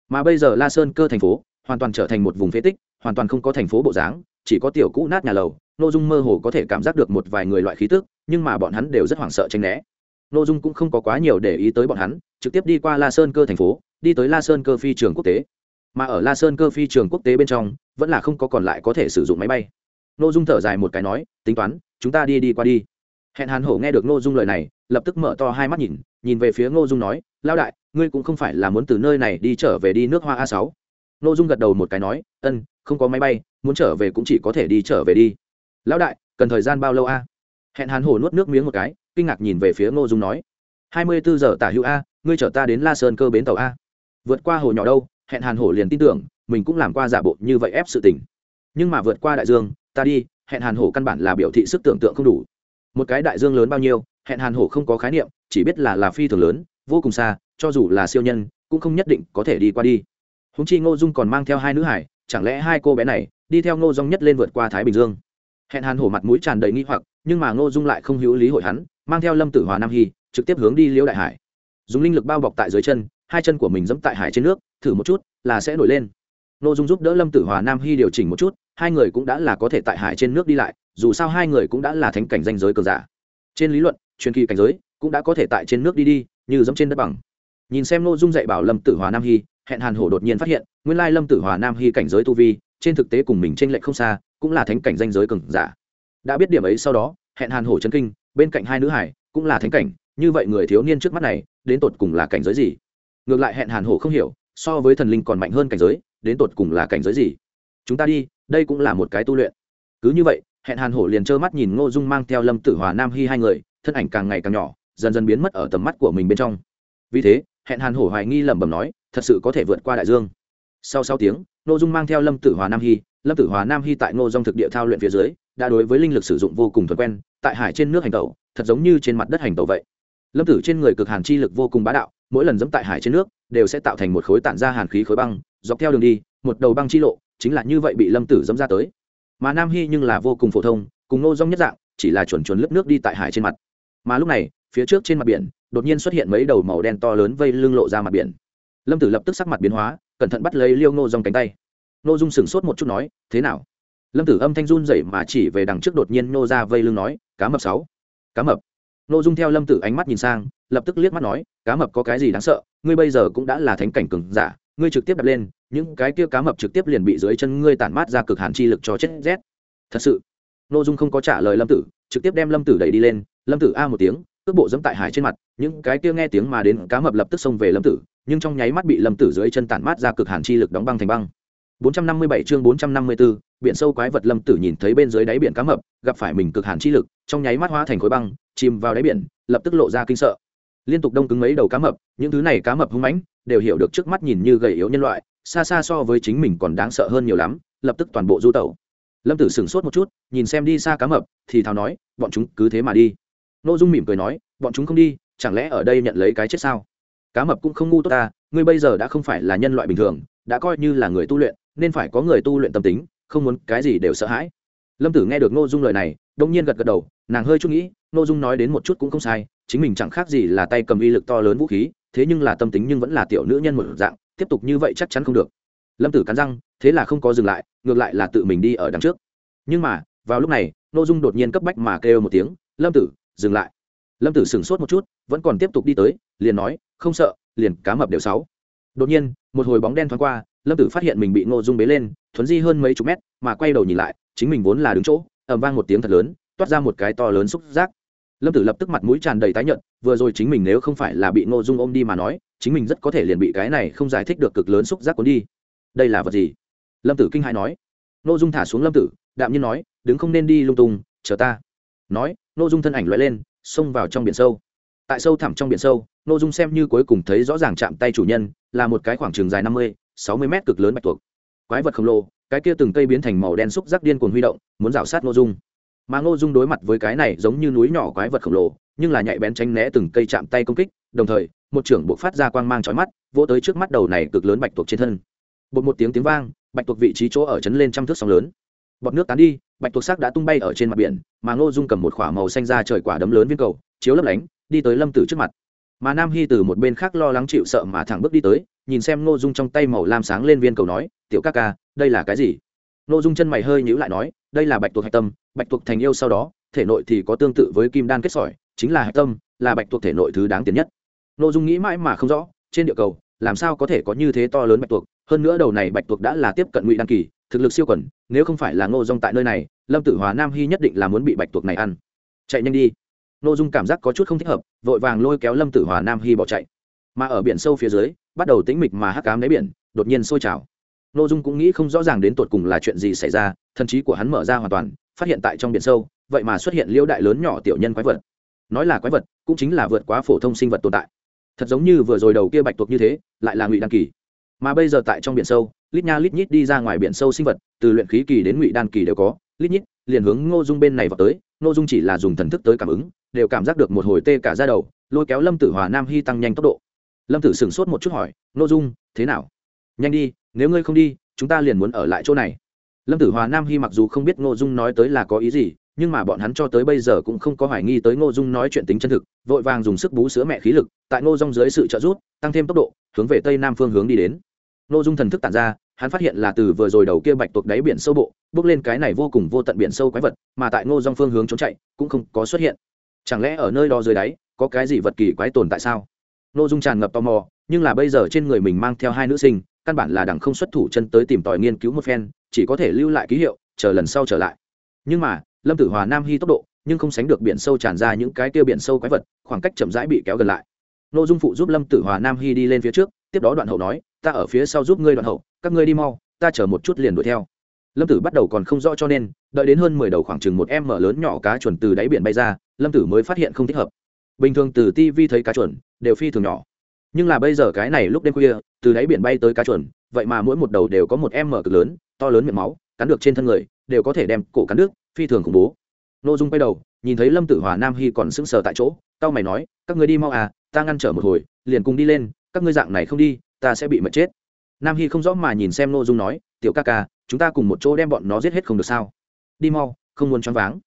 mà bây giờ la sơn cơ thành phố hoàn toàn trở thành một vùng phế tích, hoàn toàn không có thành phố bộ dáng, chỉ có tiểu cũ nát nhà lầu. Nội dung mơ hồ có thể cảm giác được một vài người loại khí tức, nhưng mà bọn hắn đều rất hoảng sợ tranh né. Nội dung cũng không có quá nhiều để ý tới bọn hắn, trực tiếp đi qua la sơn cơ thành phố, đi tới la sơn cơ phi trường quốc tế. Mà ở la sơn cơ phi trường quốc tế bên trong, vẫn là không có còn lại có thể sử dụng máy bay. Nội dung thở dài một cái nói, tính toán, chúng ta đi đi qua đi. Hẹn hàn hổ nghe được nội dung lời này, lập tức mở to hai mắt nhìn nhìn về phía ngô dung nói lao đại ngươi cũng không phải là muốn từ nơi này đi trở về đi nước hoa a sáu. Ngô dung gật đầu một cái nói, ân, không có máy bay, muốn trở về cũng chỉ có thể đi trở về đi. Lão đại, cần thời gian bao lâu a? Hẹn hàn hổ nuốt nước miếng một cái, kinh ngạc nhìn về phía ngô dung nói, hai mươi bốn giờ tả hữu a, ngươi chở ta đến la sơn cơ bến tàu a. Vượt qua hồ nhỏ đâu, hẹn hàn hổ liền tin tưởng, mình cũng làm qua giả bộ như vậy ép sự tình. Nhưng mà vượt qua đại dương, ta đi, hẹn hàn hổ căn bản là biểu thị sức tưởng tượng không đủ. Một cái đại dương lớn bao nhiêu, hẹn hàn hổ không có khái niệm, chỉ biết là là phi thường lớn vô cùng xa, cho dù là siêu nhân, cũng không nhất định có thể đi qua đi. Húng chi ngô dung còn mang theo hai nữ hải, chẳng lẽ hai cô bé này đi theo ngô dung nhất lên vượt qua thái bình dương? Hẹn hàn hổ mặt mũi tràn đầy nghi hoặc, nhưng mà ngô dung lại không hữu lý hội hắn, mang theo lâm tử hòa nam hy, trực tiếp hướng đi liễu đại hải. Dùng linh lực bao bọc tại dưới chân, hai chân của mình dẫm tại hải trên nước, thử một chút, là sẽ nổi lên. Ngô dung giúp đỡ lâm tử hòa nam hy điều chỉnh một chút, hai người cũng đã là có thể tại hải trên nước đi lại, dù sao hai người cũng đã là thánh cảnh danh giới cờ giả. Trên lý luận, truyền kỳ cảnh giới cũng đã có thể tại trên nước đi đi như giống trên đất bằng. Nhìn xem ngô dung dạy bảo lâm tử hòa nam hy, hẹn hàn hổ đột nhiên phát hiện, nguyên lai lâm tử hòa nam hy cảnh giới tu vi, trên thực tế cùng mình t r ê n lệch không xa, cũng là thánh cảnh danh giới cường giả. Đã biết điểm ấy sau đó, hẹn hàn hổ chân kinh, bên cạnh hai nữ hải, cũng là thánh cảnh, như vậy người thiếu niên trước mắt này, đến tột cùng là cảnh giới gì? Ngược lại hẹn hàn hổ không hiểu, so với thần linh còn mạnh hơn cảnh giới, đến tột cùng là cảnh giới gì? Chúng ta đi, đây cũng là một cái tu luyện. Cứ như vậy, hẹn hàn hổ liền trơ mắt nhìn ngô dung mang theo lâm tử hòa nam hy hai người, thân ảnh càng ngày càng nhỏ dần dần biến mất ở tầm mắt của mình bên trong. Vì thế, hẹn hàn hổ hoài nghi lẩm bẩm nói, thật sự có thể vượt qua đại dương. Sau sáu tiếng nội dung mang theo lâm tử hòa nam hy, lâm tử hòa nam hy tại ngô dòng thực địa thao luyện phía dưới, đã đối với linh lực sử dụng vô cùng thuận quen, tại hải trên nước hành tẩu, thật giống như trên mặt đất hành tẩu vậy. Lâm tử trên người cực hàn chi lực vô cùng bá đạo, mỗi lần dẫm tại hải trên nước, đều sẽ tạo thành một khối tản ra hàn khí khối băng, dọc theo đường đi, một đầu băng chi lộ, chính là như vậy bị lâm tử dẫm ra tới. Mà nam hy nhưng là vô cùng phổ thông, cùng ngô dòng nhất dạng, chỉ là chuẩn chuẩn lớp nước đi tại hải trên mặt mà lúc này, phía trước trên mặt biển, đột nhiên xuất hiện mấy đầu màu đen to lớn vây lưng lộ ra mặt biển. Lâm tử lập tức sắc mặt biến hóa, cẩn thận bắt lấy liêu ngô dòng cánh tay. Ngô dung sửng sốt một chút nói, thế nào? Lâm tử âm thanh run dậy mà chỉ về đằng trước đột nhiên nô ra vây lưng nói, cá mập sáu, cá mập. Ngô dung theo lâm tử ánh mắt nhìn sang, lập tức liếc mắt nói, cá mập có cái gì đáng sợ? Ngươi bây giờ cũng đã là thánh cảnh cường giả, ngươi trực tiếp đặt lên, những cái kia cá mập trực tiếp liền bị dưới chân ngươi tản mát ra cực hàn chi lực cho chết rét. Thật sự? Nô dung không có trả lời lâm tử trực tiếp đem lâm tử đẩy đi lên. Lâm tử a một tiếng cước bộ dẫm tại hải trên mặt những cái kia nghe tiếng mà đến cá mập lập tức xông về lâm tử nhưng trong nháy mắt bị lâm tử dưới chân tản mát ra cực hàn chi lực đóng băng thành băng. 457 chương 454, biển sâu quái vật lâm tử nhìn thấy bên dưới đáy biển cá mập gặp phải mình cực hàn chi lực trong nháy mắt hóa thành khối băng chìm vào đáy biển lập tức lộ ra kinh sợ. Liên tục đông cứng mấy đầu cá mập những thứ này cá mập hung mãnh đều hiểu được trước mắt nhìn như gầy yếu nhân loại xa xa so với chính mình còn đáng sợ hơn nhiều lắm lập tức toàn bộ du tẩu lâm tử sửng sốt một chút, nhìn xem đi xa cá mập, thì thào nói, bọn chúng cứ thế mà đi. N ô dung mỉm cười nói, bọn chúng không đi, chẳng lẽ ở đây nhận lấy cái chết sao? Cá mập cũng không ngu tốt ta, ngươi bây giờ đã không phải là nhân loại bình thường, đã coi như là người tu luyện, nên phải có người tu luyện tâm tính, không muốn cái gì đều sợ hãi. Lâm tử nghe được n ô dung lời này đông nhiên gật gật đầu, nàng hơi chút nghĩ n ô dung nói đến một chút cũng không sai, chính mình chẳng khác gì là tay cầm uy lực to lớn vũ khí, thế nhưng là tâm tính nhưng vẫn là tiểu nữ nhân một dạng, tiếp tục như vậy chắc chắn không được lâm tử cắn răng, thế là không có dừng lại, ngược lại là tự mình đi ở đằng trước. Nhưng mà, vào lúc này n ô dung đột nhiên cấp bách mà kêu một tiếng, lâm tử, dừng lại. Lâm tử sửng sốt một chút, vẫn còn tiếp tục đi tới, liền nói, không sợ, liền cá mập đều sáu. Đột nhiên, một hồi bóng đen thoáng qua, lâm tử phát hiện mình bị ngô dung bế lên, thuấn di hơn mấy chục mét, mà quay đầu nhìn lại, chính mình vốn là đứng chỗ ẩm vang một tiếng thật lớn, toát ra một cái to lớn xúc giác. Lâm tử lập tức mặt mũi tràn đầy tái nhợt, vừa rồi chính mình nếu không phải là bị ngô dung ôm đi mà nói, chính mình rất có thể liền bị cái này không giải thích được cực lớn xúc giác cuốn đi đây là vật gì? Lâm tử kinh hãi nói. Ngô dung thả xuống lâm tử, đạm nhiên nói, đứng không nên đi lung tung, chờ ta. Nói, ngô dung thân ảnh loại lên, xông vào trong biển sâu. Tại sâu thẳm trong biển sâu, ngô dung xem như cuối cùng thấy rõ ràng chạm tay chủ nhân, là một cái khoảng trường dài năm mươi, sáu mươi mét cực lớn bạch tuộc. Quái vật khổng lồ, cái kia từng cây biến thành màu đen xúc rắc điên cuồng huy động, muốn rào sát ngô dung. Mà ngô dung đối mặt với cái này giống như núi nhỏ quái vật khổng lồ, nhưng là nhạy bén tránh né từng cây chạm tay công kích, đồng thời, một trưởng buộc phát ra quang mang trói mắt, vỗ tới trước mắt đầu này cực lớn bạch tuộc trên thân bột một tiếng tiếng vang, bạch tuộc vị trí chỗ ở chấn lên trăm thước sóng lớn. Bọt nước tán đi, bạch tuộc xác đã tung bay ở trên mặt biển, mà ngô dung cầm một k h ỏ a màu xanh ra trời quả đấm lớn viên cầu, chiếu lấp lánh, đi tới lâm tử trước mặt. Mà nam hy từ một bên khác lo lắng chịu sợ mà thẳng bước đi tới, nhìn xem ngô dung trong tay màu lam sáng lên viên cầu nói, tiểu ca ca, đây là cái gì? Ngô dung chân mày hơi nhữ lại nói, đây là bạch tuộc hạch tâm, bạch tuộc thành yêu sau đó, thể nội thì có tương tự với kim đan kết sỏi, chính là hạch tâm, là bạch tuộc thể nội thứ đáng tiền nhất. Ngô dung nghĩ mãi mà không rõ, trên địa cầu làm sao có thể có như thế to lớn bạch tuộc? Hơn nữa đầu này bạch tuộc đã là tiếp cận ngụy đăng kỳ, thực lực siêu quẩn, nếu không phải là ngô dung tại nơi này, lâm tử hòa nam hy nhất định là muốn bị bạch tuộc này ăn. Chạy nhanh đi. Ngô dung cảm giác có chút không thích hợp, vội vàng lôi kéo lâm tử hòa nam hy bỏ chạy. Mà ở biển sâu phía dưới, bắt đầu tĩnh mịch mà hắc cám đáy biển, đột nhiên sôi trào. Ngô dung cũng nghĩ không rõ ràng đến tột cùng là chuyện gì xảy ra, thần trí của hắn mở ra hoàn toàn, phát hiện tại trong biển sâu, vậy mà xuất hiện liêu đại lớn nhỏ tiểu nhân quái vật. Nói là quái vật, cũng chính là vượt quá phổ thông sinh vật tồn tại thật giống như vừa rồi đầu kia bạch tuộc như thế, lại là ngụy đan kỳ. Mà bây giờ tại trong biển sâu, lít nha lít nhít đi ra ngoài biển sâu sinh vật, từ luyện khí kỳ đến ngụy đan kỳ đều có, lít nhít, liền hướng ngô dung bên này vào tới, ngô dung chỉ là dùng thần thức tới cảm ứng, đều cảm giác được một hồi tê cả ra đầu, lôi kéo lâm tử hòa nam hy tăng nhanh tốc độ. Lâm tử sửng sốt một chút hỏi, ngô dung, thế nào? Nhanh đi, nếu ngươi không đi, chúng ta liền muốn ở lại chỗ này. Lâm tử hòa nam hy mặc dù không biết ngô dung nói tới là có ý gì nhưng mà bọn hắn cho tới bây giờ cũng không có hoài nghi tới ngô dung nói chuyện tính chân thực, vội vàng dùng sức bú sữa mẹ khí lực, tại ngô dung dưới sự trợ giúp, tăng thêm tốc độ, hướng về tây nam phương hướng đi đến. Ngô dung thần thức tản ra, hắn phát hiện là từ vừa rồi đầu kia bạch tuộc đáy biển sâu bộ, bước lên cái này vô cùng vô tận biển sâu quái vật, mà tại ngô dung phương hướng trốn chạy, cũng không có xuất hiện. Chẳng lẽ ở nơi đó dưới đáy, có cái gì vật kỳ quái tồn tại sao? Ngô dung tràn ngập tò mò, nhưng là bây giờ trên người mình mang theo hai nữ sinh, căn bản là đằng không xuất thủ chân tới tìm tòi nghiên cứu một phen, chỉ có thể lưu lại ký hiệu, chờ lần sau trở lại. Nhưng mà lâm tử hòa nam hy tốc độ, nhưng không sánh được biển sâu tràn ra những cái tiêu biển sâu quái vật, khoảng cách chậm rãi bị kéo gần lại. N ô dung phụ giúp lâm tử hòa nam hy đi lên phía trước, tiếp đó đoạn hậu nói, ta ở phía sau giúp ngươi đoạn hậu, các ngươi đi mau, ta chở một chút liền đuổi theo. Lâm tử bắt đầu còn không rõ cho nên, đợi đến hơn mười đầu khoảng chừng một em mở lớn nhỏ cá chuẩn từ đáy biển bay ra, lâm tử mới phát hiện không thích hợp. Bình thường từ ti vi thấy cá chuẩn, đều phi thường nhỏ. Nhưng là bây giờ cái này lúc đêm khuya, từ đáy biển bay tới cá chuẩn, vậy mà mỗi một đầu đều có một em mở cực lớn, to lớn miệng máu, cắn được trên thân người, đều có thể đem cổ cắn nước phi thường khủng bố. N ô dung quay đầu, nhìn thấy lâm tử hòa nam hy còn sững sờ tại chỗ tao mày nói, các người đi mau à ta ngăn trở một hồi, liền cùng đi lên, các ngươi dạng này không đi, ta sẽ bị mệt chết. Nam hy không rõ mà nhìn xem n ô dung nói, tiểu ca ca, chúng ta cùng một chỗ đem bọn nó giết hết không được sao? Đi mau, không muốn choáng váng.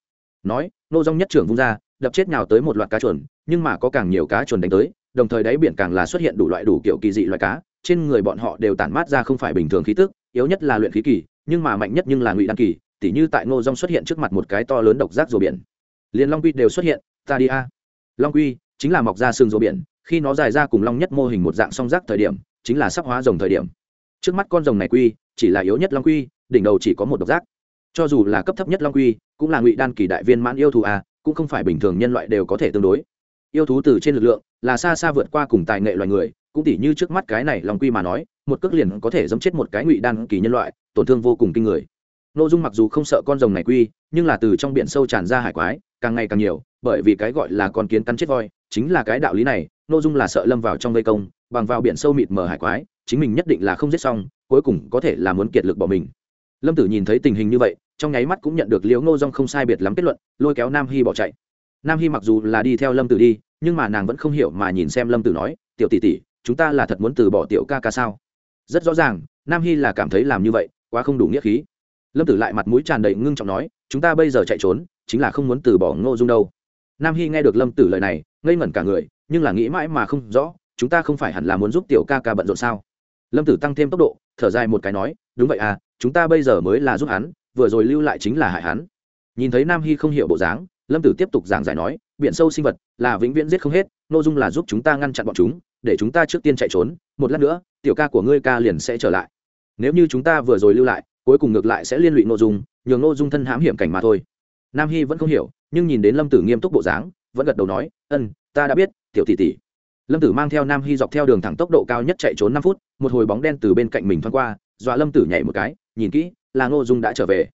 Nói, nô dung nhất trưởng vung ra, đập chết nào tới một loạt cá chuồn, nhưng mà có càng nhiều cá chuồn đánh tới, đồng thời đáy biển càng là xuất hiện đủ loại đủ kiểu kỳ dị loại cá, trên người bọn họ đều tản mát ra không phải bình thường khí tức, yếu nhất là luyện khí kỳ, nhưng mà mạnh nhất nhưng là ngụy đan kỳ tỉ như tại ngô rong xuất hiện trước mặt một cái to lớn độc giác rùa biển. Liền long quy đều xuất hiện, ta đi a. Long quy chính là mọc ra sừng rùa biển, khi nó dài ra cùng long nhất mô hình một dạng song giác thời điểm, chính là sắp hóa rồng thời điểm. Trước mắt con rồng này quy chỉ là yếu nhất long quy, đỉnh đầu chỉ có một độc giác. Cho dù là cấp thấp nhất long quy, cũng là ngụy đan kỳ đại viên mãn yêu thú a, cũng không phải bình thường nhân loại đều có thể tương đối. Yêu thú từ trên lực lượng là xa xa vượt qua cùng tài nghệ loài người, cũng tỉ như trước mắt cái này long quy mà nói, một cước liền có thể giấm chết một cái ngụy đan kỳ nhân loại, tổn thương vô cùng kinh người. Nô Dung mặc dù không sợ con rồng này quy, nhưng là từ trong biển sâu tràn ra hải quái, càng ngày càng nhiều, bởi vì cái gọi là con kiến cắn chết voi, chính là cái đạo lý này, Nô Dung là sợ lâm vào trong vây công, bằng vào biển sâu mịt mờ hải quái, chính mình nhất định là không giết xong, cuối cùng có thể là muốn kiệt lực bỏ mình. Lâm Tử nhìn thấy tình hình như vậy, trong nháy mắt cũng nhận được Liễu Ngô Dung không sai biệt lắm kết luận, lôi kéo Nam hy bỏ chạy. Nam hy mặc dù là đi theo Lâm Tử đi, nhưng mà nàng vẫn không hiểu mà nhìn xem Lâm Tử nói, "Tiểu tỷ tỷ, chúng ta là thật muốn từ bỏ tiểu ca ca sao?" Rất rõ ràng, Nam hy là cảm thấy làm như vậy, quá không đủ nghĩa khí lâm tử lại mặt mũi tràn đầy ngưng trọng nói, chúng ta bây giờ chạy trốn, chính là không muốn từ bỏ ngô dung đâu. Nam hy nghe được lâm tử lời này, ngây ngẩn cả người, nhưng là nghĩ mãi mà không rõ, chúng ta không phải hẳn là muốn giúp tiểu ca ca bận rộn sao? Lâm tử tăng thêm tốc độ, thở dài một cái nói, đúng vậy à chúng ta bây giờ mới là giúp hắn, vừa rồi lưu lại chính là hại hắn. Nhìn thấy nam hy không hiểu bộ dáng, lâm tử tiếp tục giảng giải nói, biển sâu sinh vật là vĩnh viễn giết không hết nội dung là giúp chúng ta ngăn chặn bọn chúng, để chúng ta trước tiên chạy trốn, một lát nữa, tiểu ca của ngươi ca liền sẽ trở lại. Nếu như chúng ta vừa rồi lưu lại cuối cùng ngược lại sẽ liên lụy nội dung, nhường nội dung thân hãm hiểm cảnh mà thôi. Nam hy vẫn không hiểu, nhưng nhìn đến lâm tử nghiêm túc bộ dáng, vẫn gật đầu nói, ân, ta đã biết, tiểu tỷ tỷ. Lâm tử mang theo nam hy dọc theo đường thẳng tốc độ cao nhất chạy trốn năm phút, một hồi bóng đen từ bên cạnh mình thoáng qua, dọa lâm tử nhảy một cái, nhìn kỹ, là ngô dung đã trở về.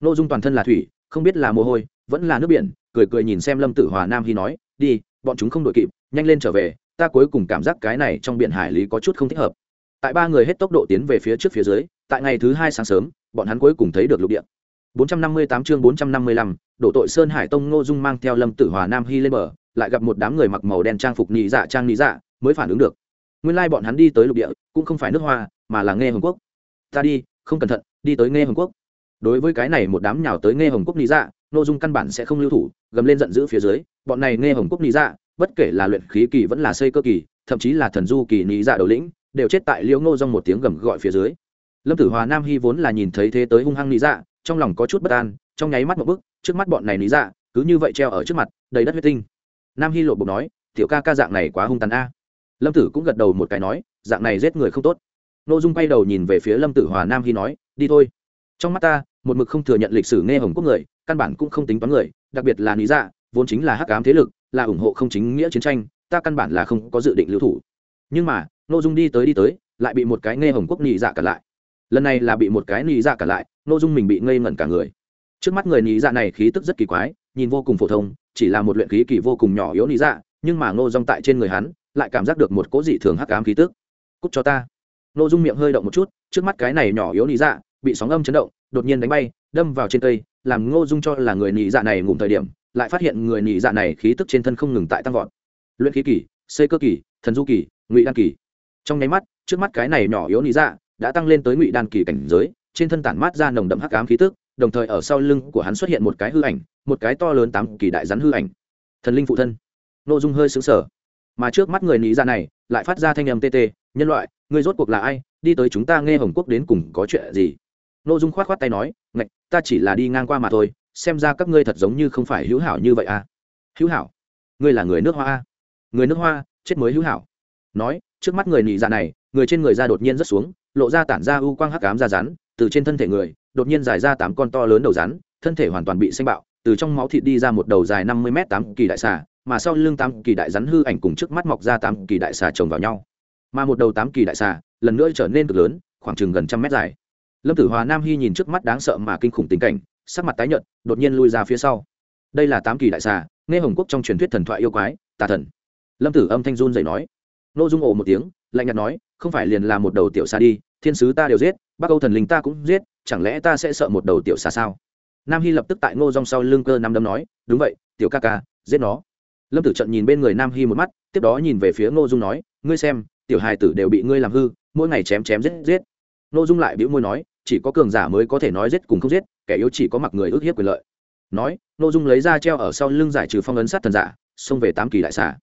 Ngô dung toàn thân là thủy, không biết là mồ hôi, vẫn là nước biển, cười cười nhìn xem lâm tử hòa nam hy nói, đi, bọn chúng không đội kịp, nhanh lên trở về, ta cuối cùng cảm giác cái này trong biển hải lý có chút không thích hợp. Tại ba người hết tốc độ tiến về phía trước phía dưới tại ngày thứ hai sáng sớm bọn hắn cuối cùng thấy được lục địa. 458 chương 455, đổ tội sơn hải tông ngô dung mang theo lâm tử hòa nam hy lên bờ lại gặp một đám người mặc màu đen trang phục nhị dạ trang nhị dạ mới phản ứng được. Nguyên lai bọn hắn đi tới lục địa cũng không phải nước hoa mà là nghe hồng quốc. Ta đi không cẩn thận đi tới nghe hồng quốc. Đối với cái này một đám nhào tới nghe hồng quốc nhị dạ ngô dung căn bản sẽ không lưu thủ gầm lên giận dữ phía dưới bọn này nghe hồng quốc nhị dạ bất kể là luyện khí kỳ vẫn là xây cơ kỳ thậm chí là thần du kỳ nhị dạ đầu lĩnh đều chết tại liễu ngô dong một tiếng gầm gọi phía dưới lâm tử hòa nam hy vốn là nhìn thấy thế tới hung hăng lý dạ trong lòng có chút bất an, trong nháy mắt một bức trước mắt bọn này lý dạ cứ như vậy treo ở trước mặt, đầy đất huyết tinh. Nam hy lộ bục nói, tiểu ca ca dạng này quá hung tàn a. Lâm tử cũng gật đầu một cái nói, dạng này giết người không tốt. N ô dung quay đầu nhìn về phía lâm tử hòa nam hy nói, đi thôi. Trong mắt ta, một mực không thừa nhận lịch sử nghe hồng quốc người, căn bản cũng không tính toán người, đặc biệt là lý dạ vốn chính là hắc ám thế lực, là ủng hộ không chính nghĩa chiến tranh, ta căn bản là không có dự định lưu thủ. Nhưng mà n ô dung đi tới đi tới, lại bị một cái nghe hồng quốc nhị dạ cả lại lần này là bị một cái nị dạ cả lại n ô dung mình bị ngây ngẩn cả người. Trước mắt người nị dạ này khí tức rất kỳ quái, nhìn vô cùng phổ thông, chỉ là một luyện khí kỳ vô cùng nhỏ yếu nị dạ nhưng mà ngô dung tại trên người hắn, lại cảm giác được một cỗ dị thường hắc ám khí tức. Cút cho ta. Ngô dung miệng hơi động một chút, trước mắt cái này nhỏ yếu nị dạ bị sóng âm chấn động, đột nhiên đánh bay, đâm vào trên cây, làm ngô dung cho là người nị dạ này ngủm thời điểm, lại phát hiện người nị dạ này khí tức trên thân không ngừng tại tăng vọt. Luyện khí kỳ xây cơ kỳ, thần du kỳ, ngụy đan kỳ. Trong nháy mắt, trước mắt cái này nhỏ yếu nị dạ đã tăng lên tới ngụy đan kỳ cảnh giới, trên thân tản mát ra nồng đậm hắc ám khí tức, đồng thời ở sau lưng của hắn xuất hiện một cái hư ảnh, một cái to lớn tám kỳ đại rắn hư ảnh. Thần linh phụ thân. N ô dung hơi xứng sở mà trước mắt người lý ra dạ này, lại phát ra thanh âm tê tê, nhân loại người rốt cuộc là ai? Đi tới chúng ta nghe hồng quốc đến cùng có chuyện gì? N ô dung k h o á t k h o á t tay nói, ngạch, ta chỉ là đi ngang qua mà thôi, xem ra các ngươi thật giống như không phải hữu hảo như vậy à? Hữu hảo? Ngươi là người nước hoa à? người nước hoa, chết mới hữu hảo. Nói, trước mắt người nị dạ này, người trên người da đột nhiên rất xuống lộ ra tản ra u quang hắc cám da rắn, từ trên thân thể người, đột nhiên dài ra tám con to lớn đầu rắn, thân thể hoàn toàn bị xanh bạo, từ trong máu thịt đi ra một đầu dài năm mươi m tám kỳ đại xà, mà sau lưng tám kỳ đại rắn hư ảnh cùng trước mắt mọc ra tám kỳ đại xà chồng vào nhau. Mà một đầu tám kỳ đại xà, lần nữa trở nên cực lớn, khoảng chừng gần trăm mét dài. Lâm tử hòa nam hy nhìn trước mắt đáng sợ mà kinh khủng tình cảnh, sắc mặt tái nhợt, đột nhiên lui ra phía sau. Đây là tám kỳ đại xà, nghe hồng quốc trong truyền thuyết thần thoại yêu quái, tà thần. Lâm tử âm thanh run dậy nói. N ô dung ồ một tiếng lạnh nhạt nói, không phải liền là một đầu tiểu xà đi, thiên sứ ta đều giết, bắc âu thần linh ta cũng giết, chẳng lẽ ta sẽ sợ một đầu tiểu xà sao? Nam hy lập tức tại ngô rong sau lưng cơ năm đấm nói, đúng vậy, tiểu ca ca, giết nó. Lâm tử trận nhìn bên người nam hy một mắt, tiếp đó nhìn về phía ngô dung nói, ngươi xem, tiểu hài tử đều bị ngươi làm hư, mỗi ngày chém chém giết giết. Ngô dung lại bĩu môi nói, chỉ có cường giả mới có thể nói giết cùng không giết, kẻ yếu chỉ có mặc người ước hiếp quyền lợi. Nói, ngô dung lấy ra treo ở sau lưng giải trừ phong ấn sát thần giả, xông về tám kỳ đại xà.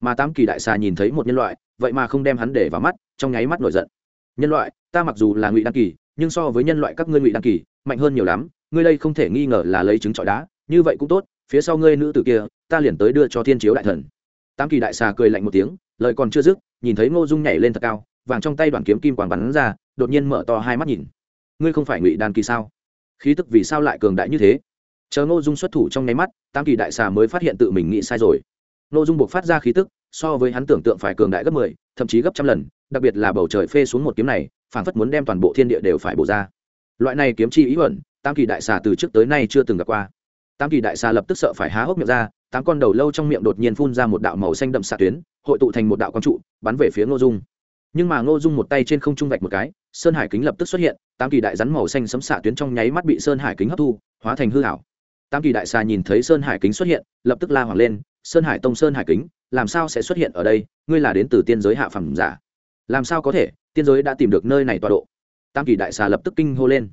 Mà tám kỳ đại xà nhìn thấy một nhân loại vậy mà không đem hắn để vào mắt, trong nháy mắt nổi giận. Nhân loại, ta mặc dù là ngụy đăng kỳ, nhưng so với nhân loại các ngươi ngụy đăng kỳ, mạnh hơn nhiều lắm, ngươi đây không thể nghi ngờ là lấy trứng trọi đá, như vậy cũng tốt, phía sau ngươi nữ tử kia, ta liền tới đưa cho thiên chiếu đại thần. Tam kỳ đại xà cười lạnh một tiếng, lời còn chưa dứt, nhìn thấy ngô dung nhảy lên thật cao, vàng trong tay đoàn kiếm kim quàng bắn ra, đột nhiên mở to hai mắt nhìn. Ngươi không phải ngụy đan kỳ sao? Khí tức vì sao lại cường đại như thế? Chờ ngô dung xuất thủ trong nháy mắt tam kỳ đại xà mới phát hiện tự mình nghĩ sai rồi ngô dung buộc phát ra khí tức, so với hắn tưởng tượng phải cường đại gấp mười, thậm chí gấp trăm lần, đặc biệt là bầu trời phê xuống một kiếm này, phảng phất muốn đem toàn bộ thiên địa đều phải bổ ra. Loại này kiếm chi ý ẩn, tam kỳ đại xà từ trước tới nay chưa từng gặp qua. Tam kỳ đại xà lập tức sợ phải há hốc miệng ra, tám con đầu lâu trong miệng đột nhiên phun ra một đạo màu xanh đậm xạ tuyến, hội tụ thành một đạo quang trụ, bắn về phía ngô dung. Nhưng mà ngô dung một tay trên không trung vạch một cái, sơn hải kính lập tức xuất hiện tam kỳ đại rắn màu xanh sấm xạ tuyến trong nháy mắt bị sơn hải kính hấp thu, hóa thành hư hảo tam kỳ đại xà nhìn thấy sơn hải kính xuất hiện, lập tức la hoảng lên sơn hải tông sơn hải kính, làm sao sẽ xuất hiện ở đây? Ngươi là đến từ tiên giới hạ phẩm giả. Làm sao có thể? Tiên giới đã tìm được nơi này tọa độ. Tam kỳ đại xà lập tức kinh hô lên.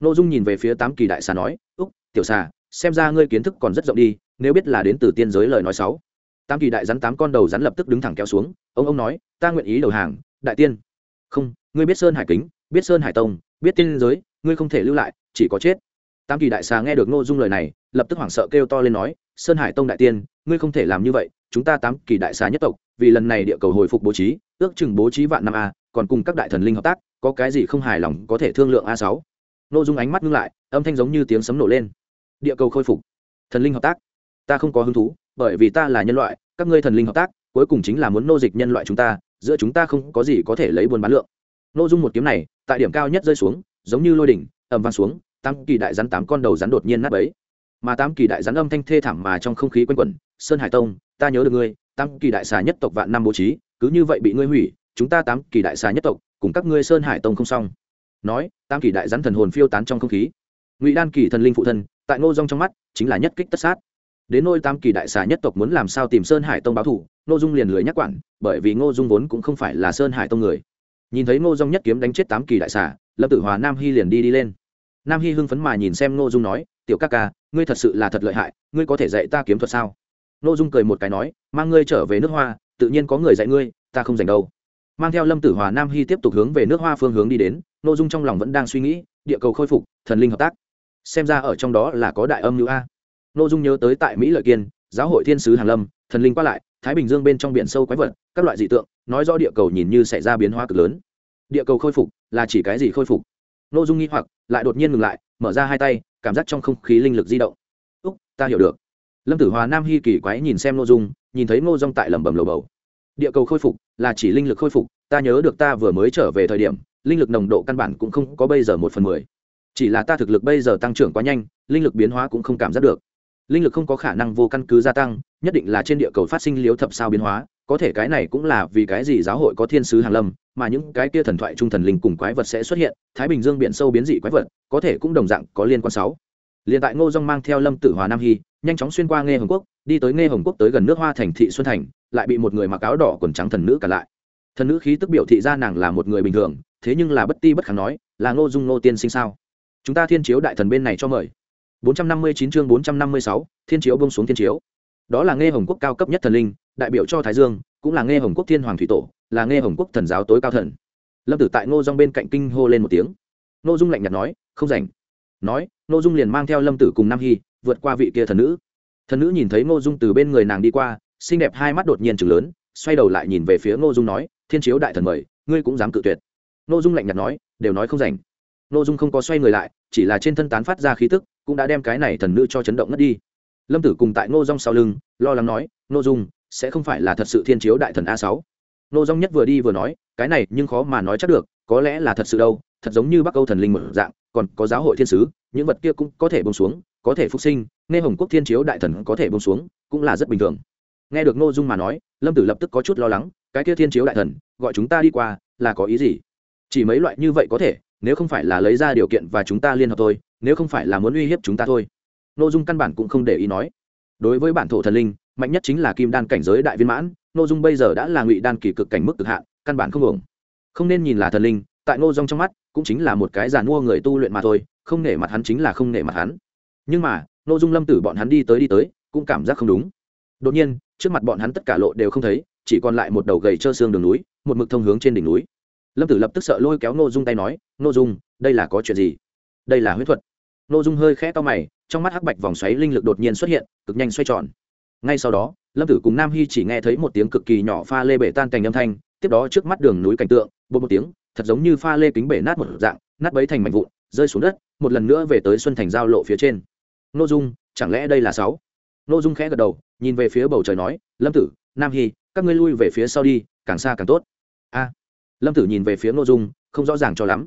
N ô dung nhìn về phía tám kỳ đại xà nói, úc, tiểu xà, xem ra ngươi kiến thức còn rất rộng đi, nếu biết là đến từ tiên giới lời nói sáu Tam kỳ đại rắn tám con đầu rắn lập tức đứng thẳng kéo xuống, ông ông nói, ta nguyện ý đầu hàng, đại tiên. Không, ngươi biết sơn hải kính, biết sơn hải tông, biết tiên giới, ngươi không thể lưu lại, chỉ có chết. Tam kỳ đại xà nghe được n ô dung lời này, lập tức hoảng sợ kêu to lên nói, sơn hải tông đại tiên ngươi không thể làm như vậy, chúng ta tám kỳ đại xà nhất tộc, vì lần này địa cầu hồi phục bố trí, ước chừng bố trí vạn năm a, còn cùng các đại thần linh hợp tác, có cái gì không hài lòng có thể thương lượng a sáu. Nô dung ánh mắt ngưng lại, âm thanh giống như tiếng sấm nổ lên. Địa cầu khôi phục. Thần linh hợp tác. Ta không có hứng thú, bởi vì ta là nhân loại, các ngươi thần linh hợp tác, cuối cùng chính là muốn nô dịch nhân loại chúng ta, giữa chúng ta không có gì có thể lấy buôn bán lượng. Nô dung một kiếm này, tại điểm cao nhất rơi xuống, giống như lôi đỉnh, ầm vang xuống tăng kỳ đại rắn tám con đầu rắn đột nhiên nát ấy mà tám kỳ đại rắn âm thanh thê thảm mà trong không khí quanh quẩn, sơn hải tông, ta nhớ được ngươi tam kỳ đại xà nhất tộc vạn năm bố trí, cứ như vậy bị ngươi hủy, chúng ta tám kỳ đại xà nhất tộc, cùng các ngươi sơn hải tông không xong. Nói tam kỳ đại rắn thần hồn phiêu tán trong không khí. Ngụy đan kỳ thần linh phụ thân, tại ngô dung trong mắt, chính là nhất kích tất sát. Đến nôi tam kỳ đại xà nhất tộc muốn làm sao tìm sơn hải tông báo thủ ngô dung liền lười nhắc quản, bởi vì ngô dung vốn cũng không phải là sơn hải tông người. Nhìn thấy ngô dung nhất kiếm đánh chết tám kỳ đại xà, lâm tử hòa nam hy liền đi đi lên. Nam hy hưng phấn mà nhìn xem ngô dung nói, tiểu ca ca ngươi thật sự là thật lợi hại, ngươi có thể dạy ta kiếm thuật sao? Ngô dung cười một cái nói, mang ngươi trở về nước hoa, tự nhiên có người dạy ngươi, ta không dành đâu. Mang theo lâm tử hòa nam hy tiếp tục hướng về nước hoa phương hướng đi đến ngô dung trong lòng vẫn đang suy nghĩ, địa cầu khôi phục, thần linh hợp tác. Xem ra ở trong đó là có đại âm như a. Ngô dung nhớ tới tại mỹ lợi kiên, giáo hội thiên sứ hàn lâm, thần linh qua lại, thái bình dương bên trong biển sâu quái vật, các loại dị tượng, nói rõ địa cầu nhìn như xảy ra biến hóa cực lớn. Địa cầu khôi phục là chỉ cái gì khôi phục? N ô dung nghi hoặc, lại đột nhiên ngừng lại, mở ra hai tay cảm giác trong không khí linh lực di động. Úc, ta hiểu được. Lâm tử hòa nam hy kỳ quái nhìn xem n ô dung, nhìn thấy ngô dung tại lẩm bẩm lầu bầu. Địa cầu khôi phục, là chỉ linh lực khôi phục, ta nhớ được ta vừa mới trở về thời điểm, linh lực nồng độ căn bản cũng không có bây giờ một phần mười. Chỉ là ta thực lực bây giờ tăng trưởng quá nhanh, linh lực biến hóa cũng không cảm giác được. Linh lực không có khả năng vô căn cứ gia tăng, nhất định là trên địa cầu phát sinh liếu thập sao biến hóa có thể cái này cũng là vì cái gì giáo hội có thiên sứ hàn lâm mà những cái kia thần thoại trung thần linh cùng quái vật sẽ xuất hiện thái bình dương biển sâu biến dị quái vật có thể cũng đồng dạng có liên quan sáu. Liền tại ngô dông mang theo lâm tử hòa nam hy nhanh chóng xuyên qua nghe hồng quốc đi tới nghe hồng quốc tới gần nước hoa thành thị xuân thành lại bị một người mặc áo đỏ quần trắng thần nữ cả lại. Thần nữ khí tức biểu thị ra nàng là một người bình thường thế nhưng là bất ti bất kháng nói là ngô dung ngô tiên sinh sao? Chúng ta thiên chiếu đại thần bên này cho mời. 459 chương 456, thiên chiếu bông xuống thiên chiếu. Đó là nghe hồng quốc cao cấp nhất thần linh đại biểu cho thái dương, cũng là nghe hồng quốc thiên hoàng thủy tổ, là nghe hồng quốc thần giáo tối cao thần. Lâm tử tại ngô dung bên cạnh kinh hô lên một tiếng. Ngô dung lạnh nhạt nói, không rảnh. Nói, ngô dung liền mang theo lâm tử cùng nam hy, vượt qua vị kia thần nữ. Thần nữ nhìn thấy ngô dung từ bên người nàng đi qua, xinh đẹp hai mắt đột nhiên chừng lớn, xoay đầu lại nhìn về phía ngô dung nói, thiên chiếu đại thần mời, ngươi cũng dám cự tuyệt. Ngô dung lạnh nhạt nói, đều nói không rảnh. Ngô dung không có xoay người lại, chỉ là trên thân tán phát ra khí tức, cũng đã đem cái này thần nữ cho chấn động ngất đi. Lâm tử cùng tại ngô dung sau lưng, lo lắng nói, ngô dung sẽ không phải là thật sự thiên chiếu đại thần a sáu. Nô dung nhất vừa đi vừa nói, cái này nhưng khó mà nói chắc được, có lẽ là thật sự đâu, thật giống như bắc âu thần linh một dạng, còn có giáo hội thiên sứ, những vật kia cũng có thể bông xuống, có thể phục sinh, nghe hồng quốc thiên chiếu đại thần có thể bông xuống, cũng là rất bình thường. Nghe được nô dung mà nói, lâm tử lập tức có chút lo lắng, cái kia thiên chiếu đại thần, gọi chúng ta đi qua, là có ý gì? Chỉ mấy loại như vậy có thể, nếu không phải là lấy ra điều kiện và chúng ta liên hợp thôi, nếu không phải là muốn uy hiếp chúng ta thôi. Nội dung căn bản cũng không để ý nói. Đối với bản thổ thần linh mạnh nhất chính là kim đan cảnh giới đại viên mãn nội dung bây giờ đã là ngụy đan kỳ cực cảnh mức cực hạn, căn bản không ổn. không nên nhìn là thần linh, tại ngô dung trong mắt, cũng chính là một cái giàn mua người tu luyện mà thôi, không nể mặt hắn chính là không nể mặt hắn. Nhưng mà nội dung lâm tử bọn hắn đi tới đi tới, cũng cảm giác không đúng. Đột nhiên, trước mặt bọn hắn tất cả lộ đều không thấy, chỉ còn lại một đầu gầy trơ xương đường núi, một mực thông hướng trên đỉnh núi. Lâm tử lập tức sợ lôi kéo nội dung tay nói nội dung, đây là có chuyện gì? Đây là huyết thuật. Nội dung hơi khẽ to mày, trong mắt hắc bạch vòng xoáy linh lực đột nhiên xuất hiện, cực nhanh xoay tròn ngay sau đó, lâm tử cùng nam hy chỉ nghe thấy một tiếng cực kỳ nhỏ pha lê bể tan cành âm thanh, tiếp đó trước mắt đường núi cảnh tượng bột một tiếng, thật giống như pha lê kính bể nát một dạng, nát bấy thành mảnh vụn, rơi xuống đất, một lần nữa về tới xuân thành giao lộ phía trên. N ô dung, chẳng lẽ đây là sáu? N ô dung khẽ gật đầu, nhìn về phía bầu trời nói, lâm tử, nam hy, các ngươi lui về phía sau đi, càng xa càng tốt. A. Lâm tử nhìn về phía n ô dung, không rõ ràng cho lắm.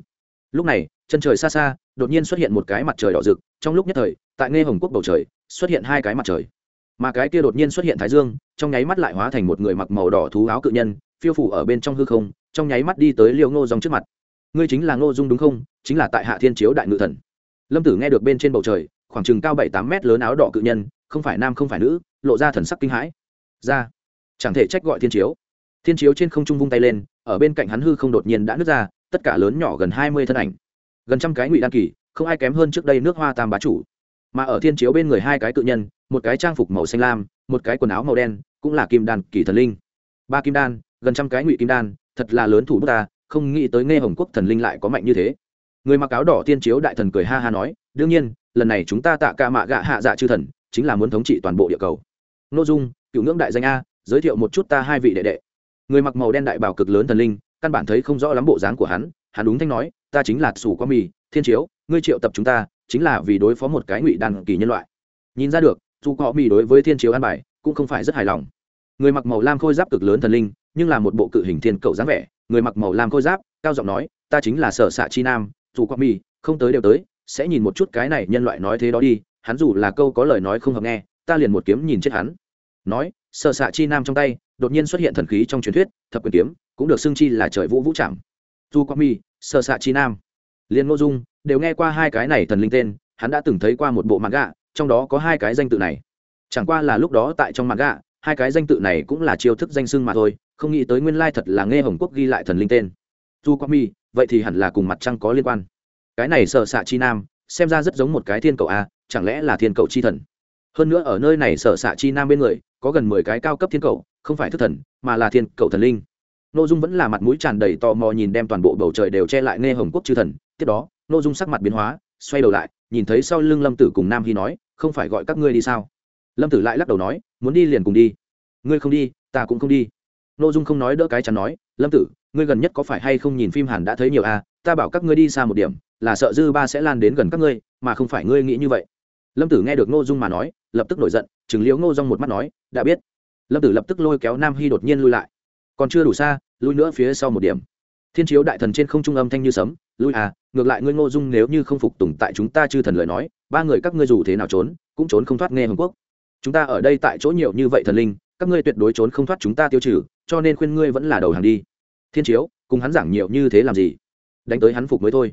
Lúc này, chân trời xa xa, đột nhiên xuất hiện một cái mặt trời đỏ rực, trong lúc nhất thời, tại nghe hồng quốc bầu trời, xuất hiện hai cái mặt trời mà cái kia đột nhiên xuất hiện thái dương, trong nháy mắt lại hóa thành một người mặc màu đỏ thú áo cự nhân, phiêu phủ ở bên trong hư không, trong nháy mắt đi tới liêu ngô dòng trước mặt. Ngươi chính là ngô dung đúng không? Chính là tại hạ thiên chiếu đại ngự thần. Lâm tử nghe được bên trên bầu trời, khoảng chừng cao bảy tám mét lớn áo đỏ cự nhân, không phải nam không phải nữ, lộ ra thần sắc kinh hãi. Ra. Chẳng thể trách gọi thiên chiếu. Thiên chiếu trên không trung vung tay lên, ở bên cạnh hắn hư không đột nhiên đã nứt ra, tất cả lớn nhỏ gần hai mươi thân ảnh. Gần trăm cái ngụy đan kỳ, không ai kém hơn trước đây nước hoa tam bá chủ mà ở thiên chiếu bên người hai cái cự nhân, một cái trang phục màu xanh lam, một cái quần áo màu đen, cũng là kim đan kỳ thần linh. Ba kim đan, gần trăm cái ngụy kim đan, thật là lớn thủ bút ta, không nghĩ tới nghe hồng quốc thần linh lại có mạnh như thế. Người mặc áo đỏ tiên chiếu đại thần cười ha ha nói, đương nhiên, lần này chúng ta tạ ca mạ gạ hạ dạ chư thần, chính là muốn thống trị toàn bộ địa cầu. N ô dung, cựu ngưỡng đại danh a, giới thiệu một chút ta hai vị đệ đệ. Người mặc màu đen đại bảo cực lớn thần linh, căn bản thấy không rõ lắm bộ dáng của hắn hắn đúng thanh nói, ta chính là sủ qua mì, thiên chiếu, ngươi triệu tập chúng ta chính là vì đối phó một cái ngụy đan kỳ nhân loại. Nhìn ra được, dù họ mỹ đối với thiên chiếu an bài, cũng không phải rất hài lòng. Người mặc màu lam khôi giáp cực lớn thần linh, nhưng là một bộ cự hình thiên cầu dáng vẻ, người mặc màu lam khôi giáp, cao giọng nói, ta chính là sở xạ chi nam, dù quang mi không tới đều tới, sẽ nhìn một chút cái này nhân loại nói thế đó đi, hắn dù là câu có lời nói không hợp nghe, ta liền một kiếm nhìn chết hắn. Nói, sở xạ chi nam trong tay, đột nhiên xuất hiện thần khí trong truyền thuyết, thập quyền kiếm, cũng được xưng chi là trời vũ vũ trạm dù quang mi sở xạ chi nam. Liên ngô dung đều nghe qua hai cái này thần linh tên, hắn đã từng thấy qua một bộ mặt gạ, trong đó có hai cái danh tự này. Chẳng qua là lúc đó tại trong mặt gạ, hai cái danh tự này cũng là chiêu thức danh xưng mà thôi, không nghĩ tới nguyên lai thật là nghe hồng quốc ghi lại thần linh tên. Tu quang mi, vậy thì hẳn là cùng mặt trăng có liên quan. Cái này sợ xạ chi nam, xem ra rất giống một cái thiên cầu a, chẳng lẽ là thiên cầu chi thần? Hơn nữa ở nơi này sở xạ chi nam bên người, có gần mười cái cao cấp thiên cầu, không phải thức thần, mà là thiên cầu thần linh. N ô dung vẫn là mặt mũi tràn đầy tò mò nhìn đem toàn bộ bầu trời đều che lại nghe hồng quốc chư thần, tiếp đó n ô dung sắc mặt biến hóa, xoay đầu lại, nhìn thấy sau lưng lâm tử cùng nam hy nói, không phải gọi các ngươi đi sao? Lâm tử lại lắc đầu nói, muốn đi liền cùng đi. Ngươi không đi, ta cũng không đi. N ô dung không nói đỡ cái chắn nói, lâm tử, ngươi gần nhất có phải hay không nhìn phim hàn đã thấy nhiều à? Ta bảo các ngươi đi xa một điểm, là sợ dư ba sẽ lan đến gần các ngươi, mà không phải ngươi nghĩ như vậy. Lâm tử nghe được ngô dung mà nói, lập tức nổi giận chừng liếu ngô dung một mắt nói, đã biết. Lâm tử lập tức lôi kéo nam hy đột nhiên lui lại. Còn chưa đủ xa, lui nữa phía sau một điểm. Thiên chiếu đại thần trên không trung âm thanh như sấm, lui à ngược lại ngươi ngô dung nếu như không phục tùng tại chúng ta chư thần lời nói, ba người các ngươi dù thế nào trốn, cũng trốn không thoát nghe hồng quốc. Chúng ta ở đây tại chỗ nhiều như vậy thần linh, các ngươi tuyệt đối trốn không thoát chúng ta tiêu trừ, cho nên khuyên ngươi vẫn là đầu hàng đi. Thiên chiếu, cùng hắn giảng nhiều như thế làm gì? Đánh tới hắn phục mới thôi.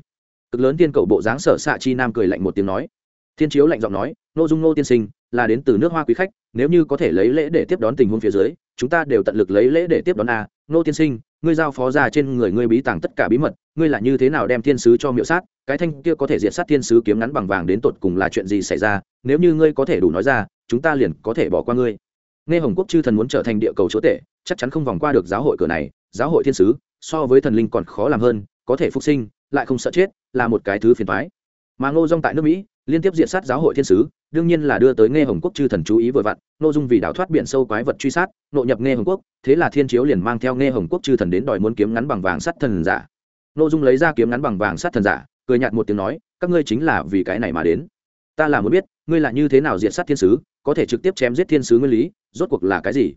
Cực lớn tiên cầu bộ dáng sở xạ chi nam cười lạnh một tiếng nói. Thiên chiếu lạnh giọng nói, Ngô dung nô tiên sinh, là đến từ nước hoa quý khách, nếu như có thể lấy lễ để tiếp đón tình huống phía dưới chúng ta đều tận lực lấy lễ để tiếp đón a. Nô tiên sinh, ngươi giao phó ra trên người ngươi bí tàng tất cả bí mật, ngươi là như thế nào đem thiên sứ cho miệu sát? Cái thanh kia có thể diệt sát thiên sứ kiếm ngắn bằng vàng đến tột cùng là chuyện gì xảy ra? Nếu như ngươi có thể đủ nói ra, chúng ta liền có thể bỏ qua ngươi. Nghe hồng quốc chư thần muốn trở thành địa cầu chúa tể, chắc chắn không vòng qua được giáo hội cửa này, giáo hội thiên sứ, so với thần linh còn khó làm hơn, có thể phục sinh, lại không sợ chết, là một cái thứ phiền thoái mà ngô dung tại nước mỹ, liên tiếp diện sát giáo hội thiên sứ đương nhiên là đưa tới nghe hồng quốc chư thần chú ý vừa vặn nội dung vì đào thoát biển sâu quái vật truy sát, nội nhập nghe hồng quốc, thế là thiên chiếu liền mang theo nghe hồng quốc chư thần đến đòi muốn kiếm ngắn bằng vàng sắt thần giả. Nội dung lấy ra kiếm ngắn bằng vàng sắt thần giả, cười nhạt một tiếng nói, các ngươi chính là vì cái này mà đến. Ta là muốn biết, ngươi là như thế nào diệt sát thiên sứ, có thể trực tiếp chém giết thiên sứ nguyên lý, rốt cuộc là cái gì?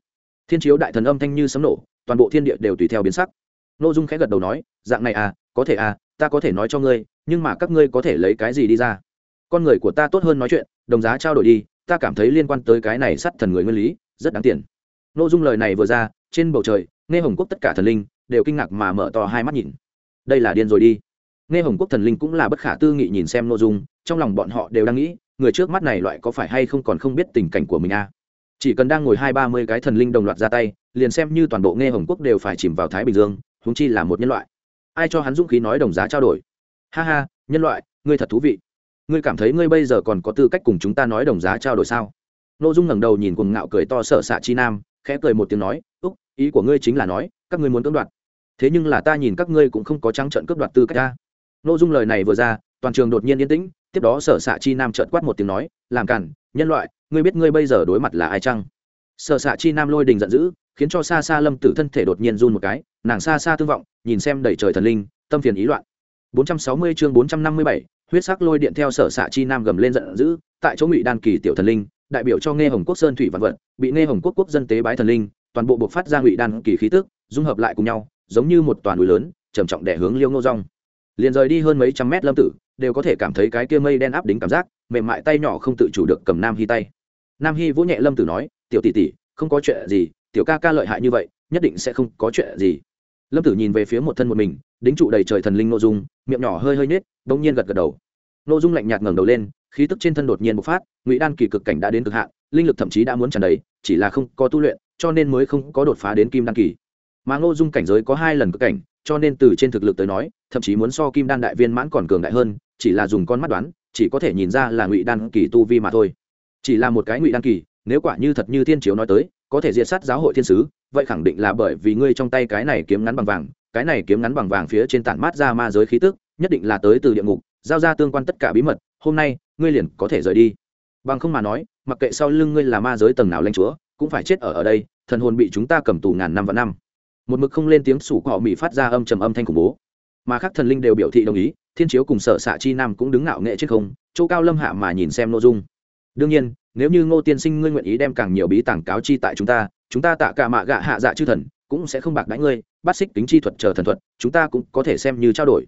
Thiên chiếu đại thần âm thanh như sấm nổ, toàn bộ thiên địa đều tùy theo biến sắc. Nội dung khẽ gật đầu nói, dạng này à có thể à ta có thể nói cho ngươi, nhưng mà các ngươi có thể lấy cái gì đi ra? Con người của ta tốt hơn nói chuyện đồng giá trao đổi đi, ta cảm thấy liên quan tới cái này sát thần người nguyên lý, rất đáng tiền. N ô dung lời này vừa ra, trên bầu trời, nghe hồng quốc tất cả thần linh đều kinh ngạc mà mở to hai mắt nhìn. Đây là điên rồi đi. Nghe hồng quốc thần linh cũng là bất khả tư nghị nhìn xem n ô dung, trong lòng bọn họ đều đang nghĩ, người trước mắt này loại có phải hay không còn không biết tình cảnh của mình à. chỉ cần đang ngồi hai ba mươi cái thần linh đồng loạt ra tay, liền xem như toàn bộ nghe hồng quốc đều phải chìm vào thái bình dương húng chi là một nhân loại. Ai cho hắn dũng khí nói đồng giá trao đổi? Ha ha, nhân loại, ngươi thật thú vị ngươi cảm thấy ngươi bây giờ còn có tư cách cùng chúng ta nói đồng giá trao đổi sao? N ô dung ngẩng đầu nhìn cuồng ngạo cười to sợ xạ chi nam khẽ cười một tiếng nói úc ý của ngươi chính là nói các ngươi muốn cưỡng đoạt. Thế nhưng là ta nhìn các ngươi cũng không có trắng trận cướp đoạt tư cách ta. N ô dung lời này vừa ra toàn trường đột nhiên yên tĩnh tiếp đó sở xạ chi nam trợn quát một tiếng nói làm cản nhân loại ngươi biết ngươi bây giờ đối mặt là ai chăng? Sở xạ chi nam lôi đình giận dữ khiến cho xa xa lâm tử thân thể đột nhiên run một cái nàng xa xa tương vọng nhìn xem đầy trời thần linh tâm phiền ý loạn. 460 chương 457, huyết sắc lôi điện theo sở xạ chi nam gầm lên giận dữ, tại chỗ ngụy đan kỳ tiểu thần linh, đại biểu cho nghe hồng quốc sơn thủy vạn vận bị nghe hồng quốc quốc dân tế bái thần linh, toàn bộ buộc phát ra ngụy đan kỳ khí tức, dung hợp lại cùng nhau, giống như một toàn núi lớn, trầm trọng đẻ hướng liêu ngô rong. Liền rời đi hơn mấy trăm mét lâm tử, đều có thể cảm thấy cái kia mây đen áp đính cảm giác, mềm mại tay nhỏ không tự chủ được cầm nam hy tay. Nam hy vỗ nhẹ lâm tử nói, tiểu tỷ tỷ, không có chuyện gì, tiểu ca ca lợi hại như vậy, nhất định sẽ không có chuyện gì lâm tử nhìn về phía một thân một mình, đính trụ đầy trời thần linh nội dung, miệng nhỏ hơi hơi nết g nhiên gật gật đầu. Nội dung lạnh nhạt ngẩng đầu lên, khí tức trên thân đột nhiên bộc phát, ngụy đan kỳ cực cảnh đã đến cực hạn, linh lực thậm chí đã muốn tràn đầy, chỉ là không có tu luyện, cho nên mới không có đột phá đến kim đan kỳ. Mà ngô dung cảnh giới có hai lần cực cảnh, cho nên từ trên thực lực tới nói, thậm chí muốn so kim đan đại viên mãn còn cường đại hơn, chỉ là dùng con mắt đoán, chỉ có thể nhìn ra là ngụy đan kỳ tu vi mà thôi. Chỉ là một cái ngụy đan kỳ, nếu quả như thật như thiên chiếu nói tới, có thể diệt sát giáo hội thiên sứ vậy khẳng định là bởi vì ngươi trong tay cái này kiếm ngắn bằng vàng, cái này kiếm ngắn bằng vàng phía trên tản mát ra ma giới khí tức, nhất định là tới từ địa ngục, giao ra tương quan tất cả bí mật, hôm nay, ngươi liền có thể rời đi. Bằng không mà nói, mặc kệ sau lưng ngươi là ma giới tầng nào lanh chúa, cũng phải chết ở ở đây, thần hồn bị chúng ta cầm tù ngàn năm và năm. Một mực không lên tiếng sủ họ mỹ phát ra âm trầm âm thanh khủng bố. Mà khác thần linh đều biểu thị đồng ý, thiên chiếu cùng sở xạ chi nam cũng đứng ngạo nghệ trên không, chỗ cao lâm hạ mà nhìn xem nội dung. Đương nhiên, nếu như ngô tiên sinh ngươi nguyện ý đem càng nhiều bí tảng cáo chi tại chúng ta chúng ta tạ cả mạ gạ hạ dạ chư thần, cũng sẽ không bạc đãi ngươi, bắt xích kính chi thuật chờ thần thuật, chúng ta cũng có thể xem như trao đổi.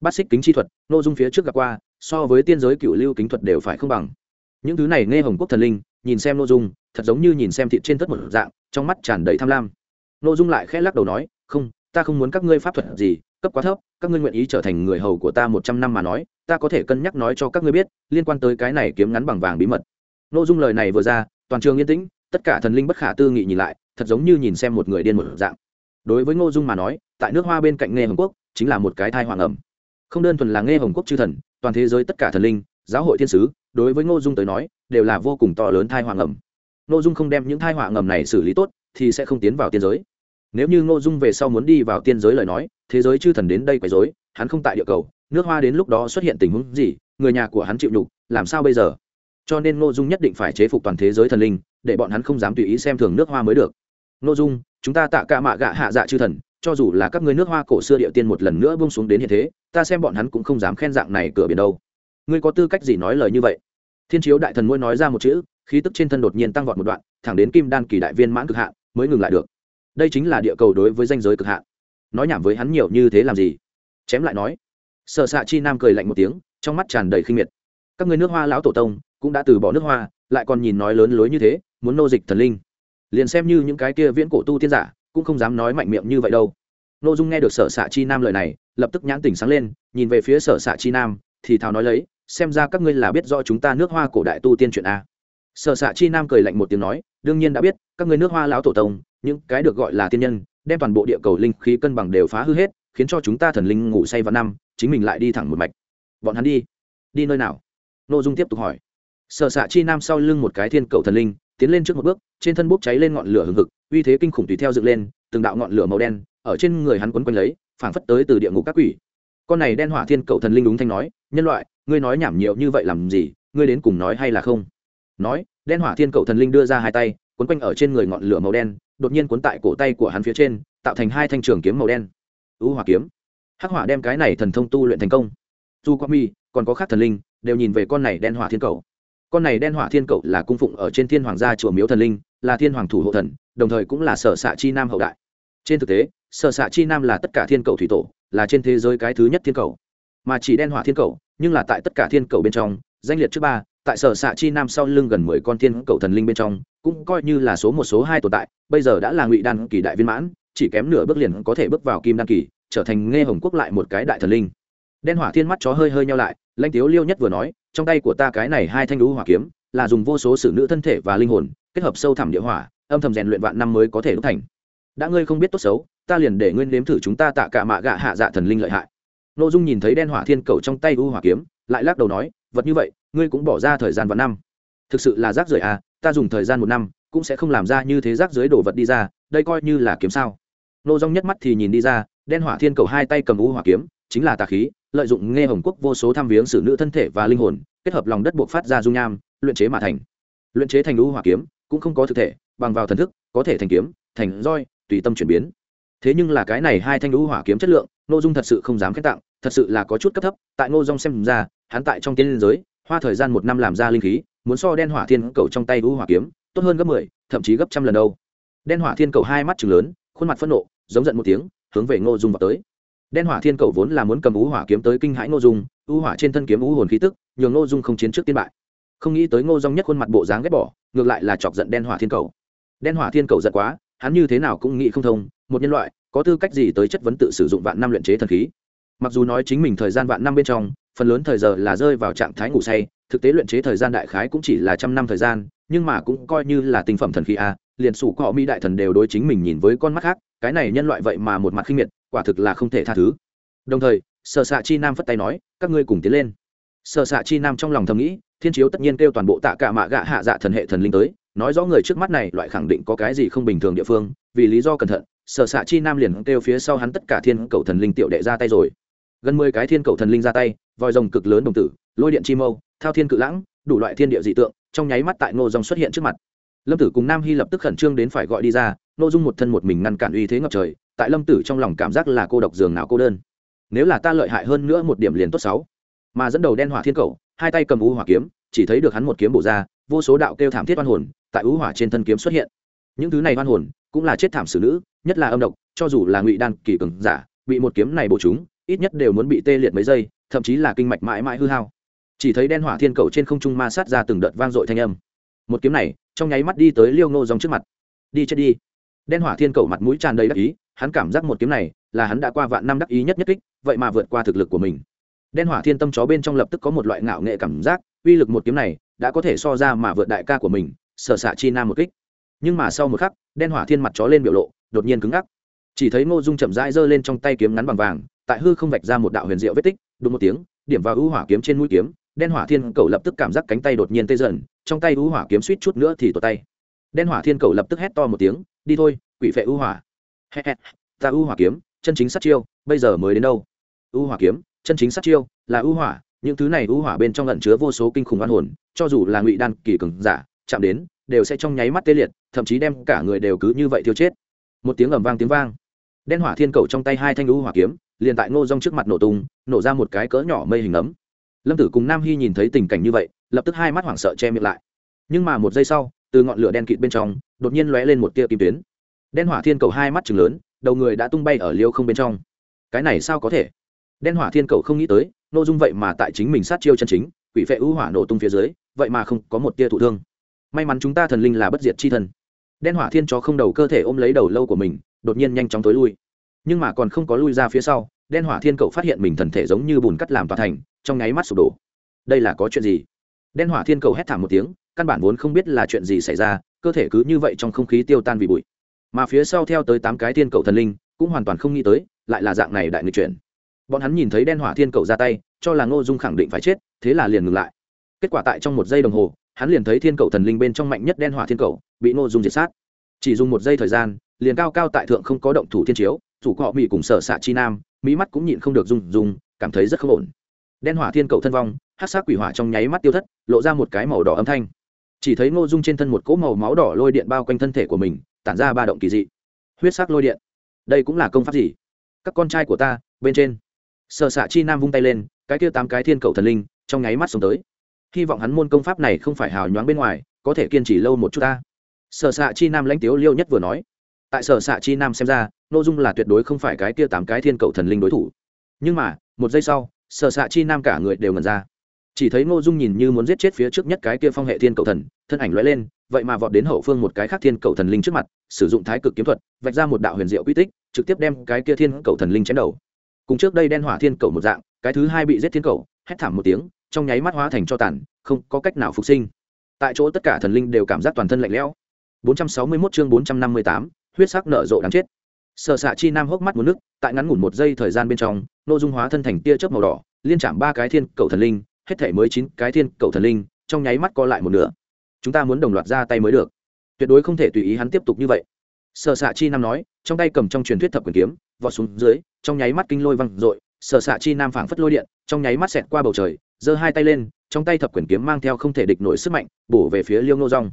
Bắt xích kính chi thuật, nội dung phía trước gặp qua, so với tiên giới cựu lưu kính thuật đều phải không bằng. Những thứ này nghe hồng quốc thần linh, nhìn xem nội dung, thật giống như nhìn xem thịt trên tất một dạng, trong mắt tràn đầy tham lam. Nội dung lại khẽ lắc đầu nói, không, ta không muốn các ngươi pháp thuật gì, cấp quá thấp, các ngươi nguyện ý trở thành người hầu của ta một trăm năm mà nói, ta có thể cân nhắc nói cho các ngươi biết, liên quan tới cái này kiếm ngắn bằng vàng bí mật. Nội dung lời này vừa ra, toàn trường yên tĩnh tất cả thần linh bất khả tư nghị nhìn lại, thật giống như nhìn xem một người điên một dạng. Đối với ngô dung mà nói, tại nước hoa bên cạnh nghe hồng quốc, chính là một cái thai hoàng ẩm. Không đơn thuần là nghe hồng quốc chư thần, toàn thế giới tất cả thần linh, giáo hội thiên sứ, đối với ngô dung tới nói, đều là vô cùng to lớn thai hoàng ẩm. Ngô dung không đem những thai hoàng ẩm này xử lý tốt, thì sẽ không tiến vào tiên giới. Nếu như ngô dung về sau muốn đi vào tiên giới lời nói, thế giới chư thần đến đây quấy dối hắn không tại địa cầu, nước hoa đến lúc đó xuất hiện tình huống gì, người nhà của hắn chịu nhục, làm sao bây giờ? Cho nên ngô dung nhất định phải chế phục toàn thế giới thần linh để bọn hắn không dám tùy ý xem thường nước hoa mới được. Ngô dung, chúng ta tạ cả mạ gạ hạ dạ chư thần, cho dù là các người nước hoa cổ xưa địa tiên một lần nữa buông xuống đến hiện thế, ta xem bọn hắn cũng không dám khen dạng này cửa biển đâu. Ngươi có tư cách gì nói lời như vậy? Thiên chiếu đại thần môi nói ra một chữ, khí tức trên thân đột nhiên tăng vọt một đoạn, thẳng đến kim đan kỳ đại viên mãn cực hạn mới ngừng lại được. Đây chính là địa cầu đối với danh giới cực hạn. Nói nhảm với hắn nhiều như thế làm gì? Chém lại nói. Sợ xạ chi nam cười lạnh một tiếng, trong mắt tràn đầy khinh miệt. Các người nước hoa lão tổ tông cũng đã từ bỏ nước hoa, lại còn nhìn nói lớn lối như thế muốn nô dịch thần linh. Liền xem như những cái kia viễn cổ tu tiên giả, cũng không dám nói mạnh miệng như vậy đâu. N ô dung nghe được sở xạ chi nam lời này, lập tức nhãn tỉnh sáng lên, nhìn về phía sở xạ chi nam, thì thào nói lấy, xem ra các ngươi là biết do chúng ta nước hoa cổ đại tu tiên chuyện a. Sở xạ chi nam cười lạnh một tiếng nói, đương nhiên đã biết, các ngươi nước hoa lão tổ tông, những cái được gọi là tiên nhân, đem toàn bộ địa cầu linh khí cân bằng đều phá hư hết, khiến cho chúng ta thần linh ngủ say vào năm, chính mình lại đi thẳng một mạch. Bọn hắn đi. Đi nơi nào? N ô dung tiếp tục hỏi. Sở xạ chi nam sau lưng một cái thiên cầu thần linh tiến lên trước một bước, trên thân bốc cháy lên ngọn lửa hừng hực, uy thế kinh khủng tùy theo dựng lên, từng đạo ngọn lửa màu đen ở trên người hắn quấn quanh lấy, phảng phất tới từ địa ngục các quỷ. Con này đen hỏa thiên cầu thần linh đúng thanh nói, nhân loại, ngươi nói nhảm nhiều như vậy làm gì? Ngươi đến cùng nói hay là không? Nói, đen hỏa thiên cầu thần linh đưa ra hai tay, quấn quanh ở trên người ngọn lửa màu đen, đột nhiên cuốn tại cổ tay của hắn phía trên, tạo thành hai thanh trường kiếm màu đen. Ưu hỏa kiếm. Hắc hỏa đem cái này thần thông tu luyện thành công. Dù Quang mi, còn có khác thần linh, đều nhìn về con này đen hỏa thiên cầu con này đen hỏa thiên cầu là cung phụng ở trên thiên hoàng gia chùa miếu thần linh, là thiên hoàng thủ hộ thần, đồng thời cũng là sở xạ chi nam hậu đại. Trên thực tế, sở xạ chi nam là tất cả thiên cầu thủy tổ, là trên thế giới cái thứ nhất thiên cầu mà chỉ đen hỏa thiên cầu nhưng là tại tất cả thiên cầu bên trong, danh liệt trước ba, tại sở xạ chi nam sau lưng gần mười con thiên cầu thần linh bên trong, cũng coi như là số một số hai tồn tại, bây giờ đã là ngụy đan kỳ đại viên mãn, chỉ kém nửa bước liền có thể bước vào kim đan kỳ, trở thành nghe hồng quốc lại một cái đại thần linh. Đen hỏa thiên mắt chó hơi hơi nhau lại lanh tiếu liêu nhất vừa nói trong tay của ta cái này hai thanh lũ hỏa kiếm là dùng vô số sử nữ thân thể và linh hồn kết hợp sâu thẳm địa hỏa, âm thầm rèn luyện vạn năm mới có thể đúc thành. Đã ngươi không biết tốt xấu, ta liền để nguyên nếm thử chúng ta tạ cả mạ gạ hạ dạ thần linh lợi hại. Nội dung nhìn thấy đen hỏa thiên cầu trong tay u hỏa kiếm, lại lắc đầu nói, vật như vậy, ngươi cũng bỏ ra thời gian vạn năm. Thực sự là rác rưởi à ta dùng thời gian một năm, cũng sẽ không làm ra như thế rác dưới đổ vật đi ra, đây coi như là kiếm sao. Nô dung nhất mắt thì nhìn đi ra, đen hỏa thiên cầu hai tay cầm u hỏa kiếm chính là tà khí, lợi dụng nghe hồng quốc vô số tham viếng xử nữ thân thể và linh hồn, kết hợp lòng đất buộc phát ra dung nham, luyện chế mà thành. Luyện chế thành lũ hỏa kiếm, cũng không có thực thể, bằng vào thần thức, có thể thành kiếm, thành roi, tùy tâm chuyển biến. Thế nhưng là cái này hai thanh lũ hỏa kiếm chất lượng nội dung thật sự không dám khen tặng, thật sự là có chút cấp thấp, tại ngô dung xem ra, hắn tại trong tiên liên giới, hoa thời gian một năm làm ra linh khí, muốn so đen hỏa thiên cầu trong tay lũ hỏa kiếm, tốt hơn gấp mười, thậm chí gấp trăm lần đâu. Đen hỏa thiên cầu hai mắt chừng lớn, khuôn mặt phẫn nộ, giống giận một tiếng, hướng về ngô dung vào tới đen hỏa thiên cầu vốn là muốn cầm ú hỏa kiếm tới kinh hãi ngô dung ú hỏa trên thân kiếm ú hồn khí tức, nhường ngô dung không chiến trước tiên bại. Không nghĩ tới ngô dung nhất khuôn mặt bộ dáng ghét bỏ, ngược lại là chọc giận đen hỏa thiên cầu. Đen hỏa thiên cầu giận quá, hắn như thế nào cũng nghĩ không thông, một nhân loại, có tư cách gì tới chất vấn tự sử dụng vạn năm luyện chế thần khí? Mặc dù nói chính mình thời gian vạn năm bên trong, phần lớn thời giờ là rơi vào trạng thái ngủ say, thực tế luyện chế thời gian đại khái cũng chỉ là trăm năm thời gian, nhưng mà cũng coi như là tinh phẩm thần khí a, liền sủ cọ mỹ đại thần đều đối chính mình nhìn với con mắt khác, cái này nhân loại vậy mà một mặt khinh miệt quả thực là không thể tha thứ. Đồng thời, sở xạ chi nam phất tay nói, các ngươi cùng tiến lên. Sở xạ chi nam trong lòng thầm nghĩ, thiên chiếu tất nhiên kêu toàn bộ tạ cả mạ gạ hạ dạ thần hệ thần linh tới, nói rõ người trước mắt này loại khẳng định có cái gì không bình thường địa phương, vì lý do cẩn thận, sở xạ chi nam liền kêu phía sau hắn tất cả thiên cầu thần linh tiểu đệ ra tay rồi. Gần mười cái thiên cầu thần linh ra tay, vòi rồng cực lớn đồng tử, lôi điện chi mâu, thao thiên cự lãng, đủ loại thiên địa dị tượng, trong nháy mắt tại ngô dòng xuất hiện trước mặt. Lâm tử cùng nam hy lập tức khẩn trương đến phải gọi đi ra nội dung một thân một mình ngăn cản uy thế ngập trời tại lâm tử trong lòng cảm giác là cô độc giường nào cô đơn. Nếu là ta lợi hại hơn nữa một điểm liền tốt sáu. Mà dẫn đầu đen hỏa thiên cầu hai tay cầm u hỏa kiếm, chỉ thấy được hắn một kiếm bổ ra, vô số đạo kêu thảm thiết oan hồn tại u hỏa trên thân kiếm xuất hiện. Những thứ này oan hồn cũng là chết thảm xử nữ, nhất là âm độc, cho dù là ngụy đan kỳ cường giả, bị một kiếm này bổ chúng, ít nhất đều muốn bị tê liệt mấy giây, thậm chí là kinh mạch mãi mãi hư hao. Chỉ thấy đen hỏa thiên cầu trên không trung ma sát ra từng đợt vang dội thanh âm. Một kiếm này trong nháy mắt đi tới liêu ngô dòng trước mặt. Đi chết đi đen hỏa thiên cầu mặt mũi tràn đầy đắc ý, hắn cảm giác một kiếm này là hắn đã qua vạn năm đắc ý nhất nhất kích, vậy mà vượt qua thực lực của mình. Đen hỏa thiên tâm chó bên trong lập tức có một loại ngạo nghệ cảm giác, uy lực một kiếm này đã có thể so ra mà vượt đại ca của mình, sở xạ chi nam một kích. Nhưng mà sau một khắc, đen hỏa thiên mặt chó lên biểu lộ, đột nhiên cứng ngắc. Chỉ thấy ngô dung chậm rãi giơ lên trong tay kiếm ngắn bằng vàng, tại hư không vạch ra một đạo huyền diệu vết tích đúng một tiếng, điểm vào ưu hỏa kiếm trên mũi kiếm, đen hỏa thiên cầu lập tức cảm giác cánh tay đột nhiên tê dần, trong tay ưu hỏa kiếm suýt chút nữa thì tột tay. Đen hỏa thiên cầu lập tức hét to một tiếng đi thôi, quỷ phệ ưu hỏa. Ta ưu hỏa kiếm, chân chính sát chiêu, bây giờ mới đến đâu? Ưu hỏa kiếm, chân chính sát chiêu, là ưu hỏa. Những thứ này ưu hỏa bên trong lẩn chứa vô số kinh khủng oan hồn, cho dù là ngụy đan, kỳ cường giả, chạm đến, đều sẽ trong nháy mắt tê liệt, thậm chí đem cả người đều cứ như vậy tiêu chết. Một tiếng ầm vang tiếng vang. Đen hỏa thiên cầu trong tay hai thanh ưu hỏa kiếm, liền tại ngô rong trước mặt nổ tung, nổ ra một cái cỡ nhỏ mây hình ấm. Lâm tử cùng nam hy nhìn thấy tình cảnh như vậy, lập tức hai mắt hoảng sợ che miệng lại. Nhưng mà một giây sau từ ngọn lửa đen kịt bên trong, đột nhiên lóe lên một tia kim tuyến. Đen hỏa thiên cầu hai mắt chừng lớn, đầu người đã tung bay ở liêu không bên trong. Cái này sao có thể? Đen hỏa thiên cầu không nghĩ tới n ô dung vậy mà tại chính mình sát chiêu chân chính, quỷ phệ ưu hỏa nổ tung phía dưới, vậy mà không có một tia thụ thương. May mắn chúng ta thần linh là bất diệt c h i thân đen hỏa thiên chó không đầu cơ thể ôm lấy đầu lâu của mình, đột nhiên nhanh chóng tối lui. Nhưng mà còn không có lui ra phía sau, đen hỏa thiên cầu phát hiện mình thần thể giống như bùn cắt làm tòa thành, trong nháy mắt sụp đổ. Đây là có chuyện gì? Đen hỏa thiên cầu hét thảm một tiếng căn bản vốn không biết là chuyện gì xảy ra, cơ thể cứ như vậy trong không khí tiêu tan vì bụi. Mà phía sau theo tới tám cái thiên cầu thần linh, cũng hoàn toàn không nghĩ tới, lại là dạng này đại nghịch chuyển bọn hắn nhìn thấy đen hỏa thiên cầu ra tay, cho là ngô dung khẳng định phải chết, thế là liền ngừng lại. Kết quả tại trong một giây đồng hồ, hắn liền thấy thiên cầu thần linh bên trong mạnh nhất đen hỏa thiên cầu, bị ngô dung diệt sát. Chỉ dùng một giây thời gian, liền cao cao tại thượng không có động thủ thiên chiếu, thủ cọ bị cùng sở xạ chi nam mỹ mắt cũng nhịn không được rung rung, cảm thấy rất không ổn. Đen hỏa thiên cầu thân vong hát xác quỷ hỏa trong nháy mắt tiêu thất, lộ ra một cái màu đỏ âm thanh chỉ thấy ngô dung trên thân một cỗ màu máu đỏ lôi điện bao quanh thân thể của mình, tản ra ba động kỳ dị. Huyết sắc lôi điện. Đây cũng là công pháp gì? Các con trai của ta, bên trên. Sợ xạ chi nam vung tay lên, cái kia tám cái thiên cầu thần linh, trong nháy mắt xuống tới. Hy vọng hắn môn công pháp này không phải hào nhoáng bên ngoài, có thể kiên trì lâu một chút ta. Sở xạ chi nam lãnh tiếu liêu nhất vừa nói. Tại sở xạ chi nam xem ra n ô dung là tuyệt đối không phải cái kia tám cái thiên cầu thần linh đối thủ. Nhưng mà, một giây sau, sở xạ chi nam cả người đều ngần ra chỉ thấy ngô dung nhìn như muốn giết chết phía trước nhất cái kia phong hệ thiên cầu thần thân ảnh loại lên vậy mà vọt đến hậu phương một cái khác thiên cầu thần linh trước mặt sử dụng thái cực kiếm thuật vạch ra một đạo huyền diệu quy tích trực tiếp đem cái kia thiên cầu thần linh chém đầu. Cùng trước đây đen hỏa thiên cầu một dạng cái thứ hai bị giết thiên cầu hét thảm một tiếng trong nháy mắt hóa thành cho tàn không có cách nào phục sinh. Tại chỗ tất cả thần linh đều cảm giác toàn thân lạnh lẽo. 461 chương 458, huyết sắc nở rộ đáng chết. Sợ xạ chi nam hốc mắt một nước tại ngắn ngủn một giây thời gian bên trong nô dung hóa thân thành tia chớp màu đỏ liên chạm ba cái thiên cầu thần linh hết thể mới chín cái thiên cầu thần linh, trong nháy mắt co lại một nửa. Chúng ta muốn đồng loạt ra tay mới được. Tuyệt đối không thể tùy ý hắn tiếp tục như vậy. Sợ xạ chi nam nói, trong tay cầm trong truyền thuyết thập quyền kiếm, vọt xuống dưới, trong nháy mắt kinh lôi văng r ộ i sợ xạ chi nam phảng phất lôi điện, trong nháy mắt xẹt qua bầu trời, giơ hai tay lên, trong tay thập quyền kiếm mang theo không thể địch nổi sức mạnh, bổ về phía liêu nô rong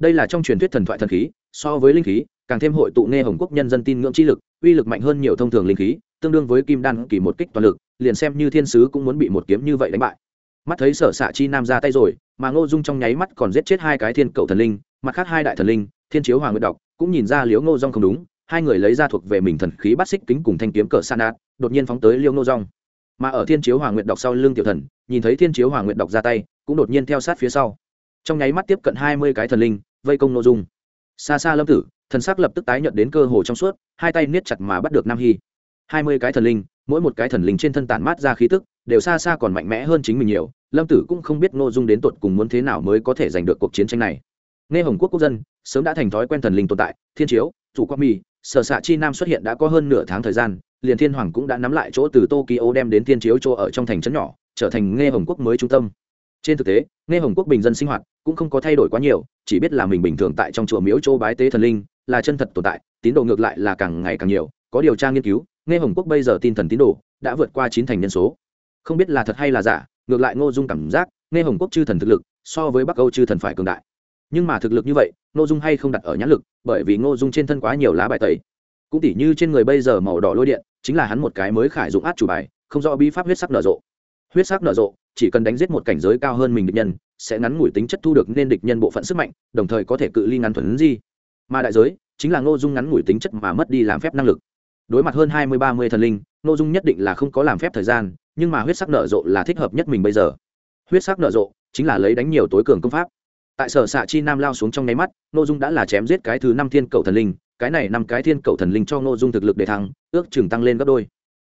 đây là trong truyền thuyết thần thoại thần khí, so với linh khí, càng thêm hội tụ nghe hồng quốc nhân dân tin ngưỡng chi lực, uy lực mạnh hơn nhiều thông thường linh khí, tương đương với kim đan kỳ một kích toàn lực, liền xem như thiên sứ cũng muốn bị một kiếm như vậy đánh bại mắt thấy sở xạ chi nam ra tay rồi, mà ngô dung trong nháy mắt còn giết chết hai cái thiên cầu thần linh, mặt khác hai đại thần linh, thiên chiếu hoàng nguyệt đọc, cũng nhìn ra liếu ngô dung không đúng, hai người lấy ra thuộc về mình thần khí bắt xích kính cùng thanh kiếm cờ san đạt đột nhiên phóng tới liêu ngô dung. Mà ở thiên chiếu hoàng nguyệt đọc sau lưng tiểu thần, nhìn thấy thiên chiếu hoàng nguyệt đọc ra tay, cũng đột nhiên theo sát phía sau. Trong nháy mắt tiếp cận hai mươi cái thần linh, vây công ngô dung. Xa xa lâm tử, thần sắc lập tức tái nhận đến cơ hồ trong suốt, hai tay niết chặt mà bắt được nam hy. Hai mươi cái thần linh, mỗi một cái thần linh trên thân tản mát ra khí tức, đều xa xa còn mạnh mẽ hơn chính mình nhiều lâm tử cũng không biết ngô dung đến tột cùng muốn thế nào mới có thể giành được cuộc chiến tranh này. Nghe hồng quốc quốc dân sớm đã thành thói quen thần linh tồn tại, thiên chiếu, chủ quang mi sở xạ chi nam xuất hiện đã có hơn nửa tháng thời gian, liền thiên hoàng cũng đã nắm lại chỗ từ tokyo đem đến thiên chiếu chỗ ở trong thành trấn nhỏ, trở thành nghe hồng quốc mới trung tâm. Trên thực tế, nghe hồng quốc bình dân sinh hoạt cũng không có thay đổi quá nhiều, chỉ biết là mình bình thường tại trong chùa miếu chỗ bái tế thần linh, là chân thật tồn tại, tín đồ ngược lại là càng ngày càng nhiều, có điều tra nghiên cứu, nghe hồng quốc bây giờ tin thần tín đồ đã vượt qua chín thành nhân số. Không biết là thật hay là giả ngược lại ngô dung cảm giác, nghe hồng quốc chư thần thực lực, so với bắc âu chư thần phải cường đại. Nhưng mà thực lực như vậy, ngô dung hay không đặt ở nhãn lực, bởi vì ngô dung trên thân quá nhiều lá bài tẩy. Cũng tỉ như trên người bây giờ màu đỏ lôi điện, chính là hắn một cái mới khải dụng át chủ bài, không rõ bí pháp huyết sắc nở rộ. Huyết sắc nở rộ, chỉ cần đánh giết một cảnh giới cao hơn mình địch nhân, sẽ ngắn ngủi tính chất thu được nên địch nhân bộ phận sức mạnh, đồng thời có thể cự ly ngắn thuần di. Mà đại giới, chính là ngô dung ngắn ngủi tính chất mà mất đi làm phép năng lực. Đối mặt hơn hai mươi ba mươi thần linh nội dung nhất định là không có làm phép thời gian, nhưng mà huyết sắc nở rộ là thích hợp nhất mình bây giờ. Huyết sắc nở rộ chính là lấy đánh nhiều tối cường công pháp. Tại sở xạ chi nam lao xuống trong nháy mắt nội dung đã là chém giết cái thứ năm thiên cầu thần linh, cái này năm cái thiên cầu thần linh cho nội dung thực lực để thăng, ước chừng tăng lên gấp đôi.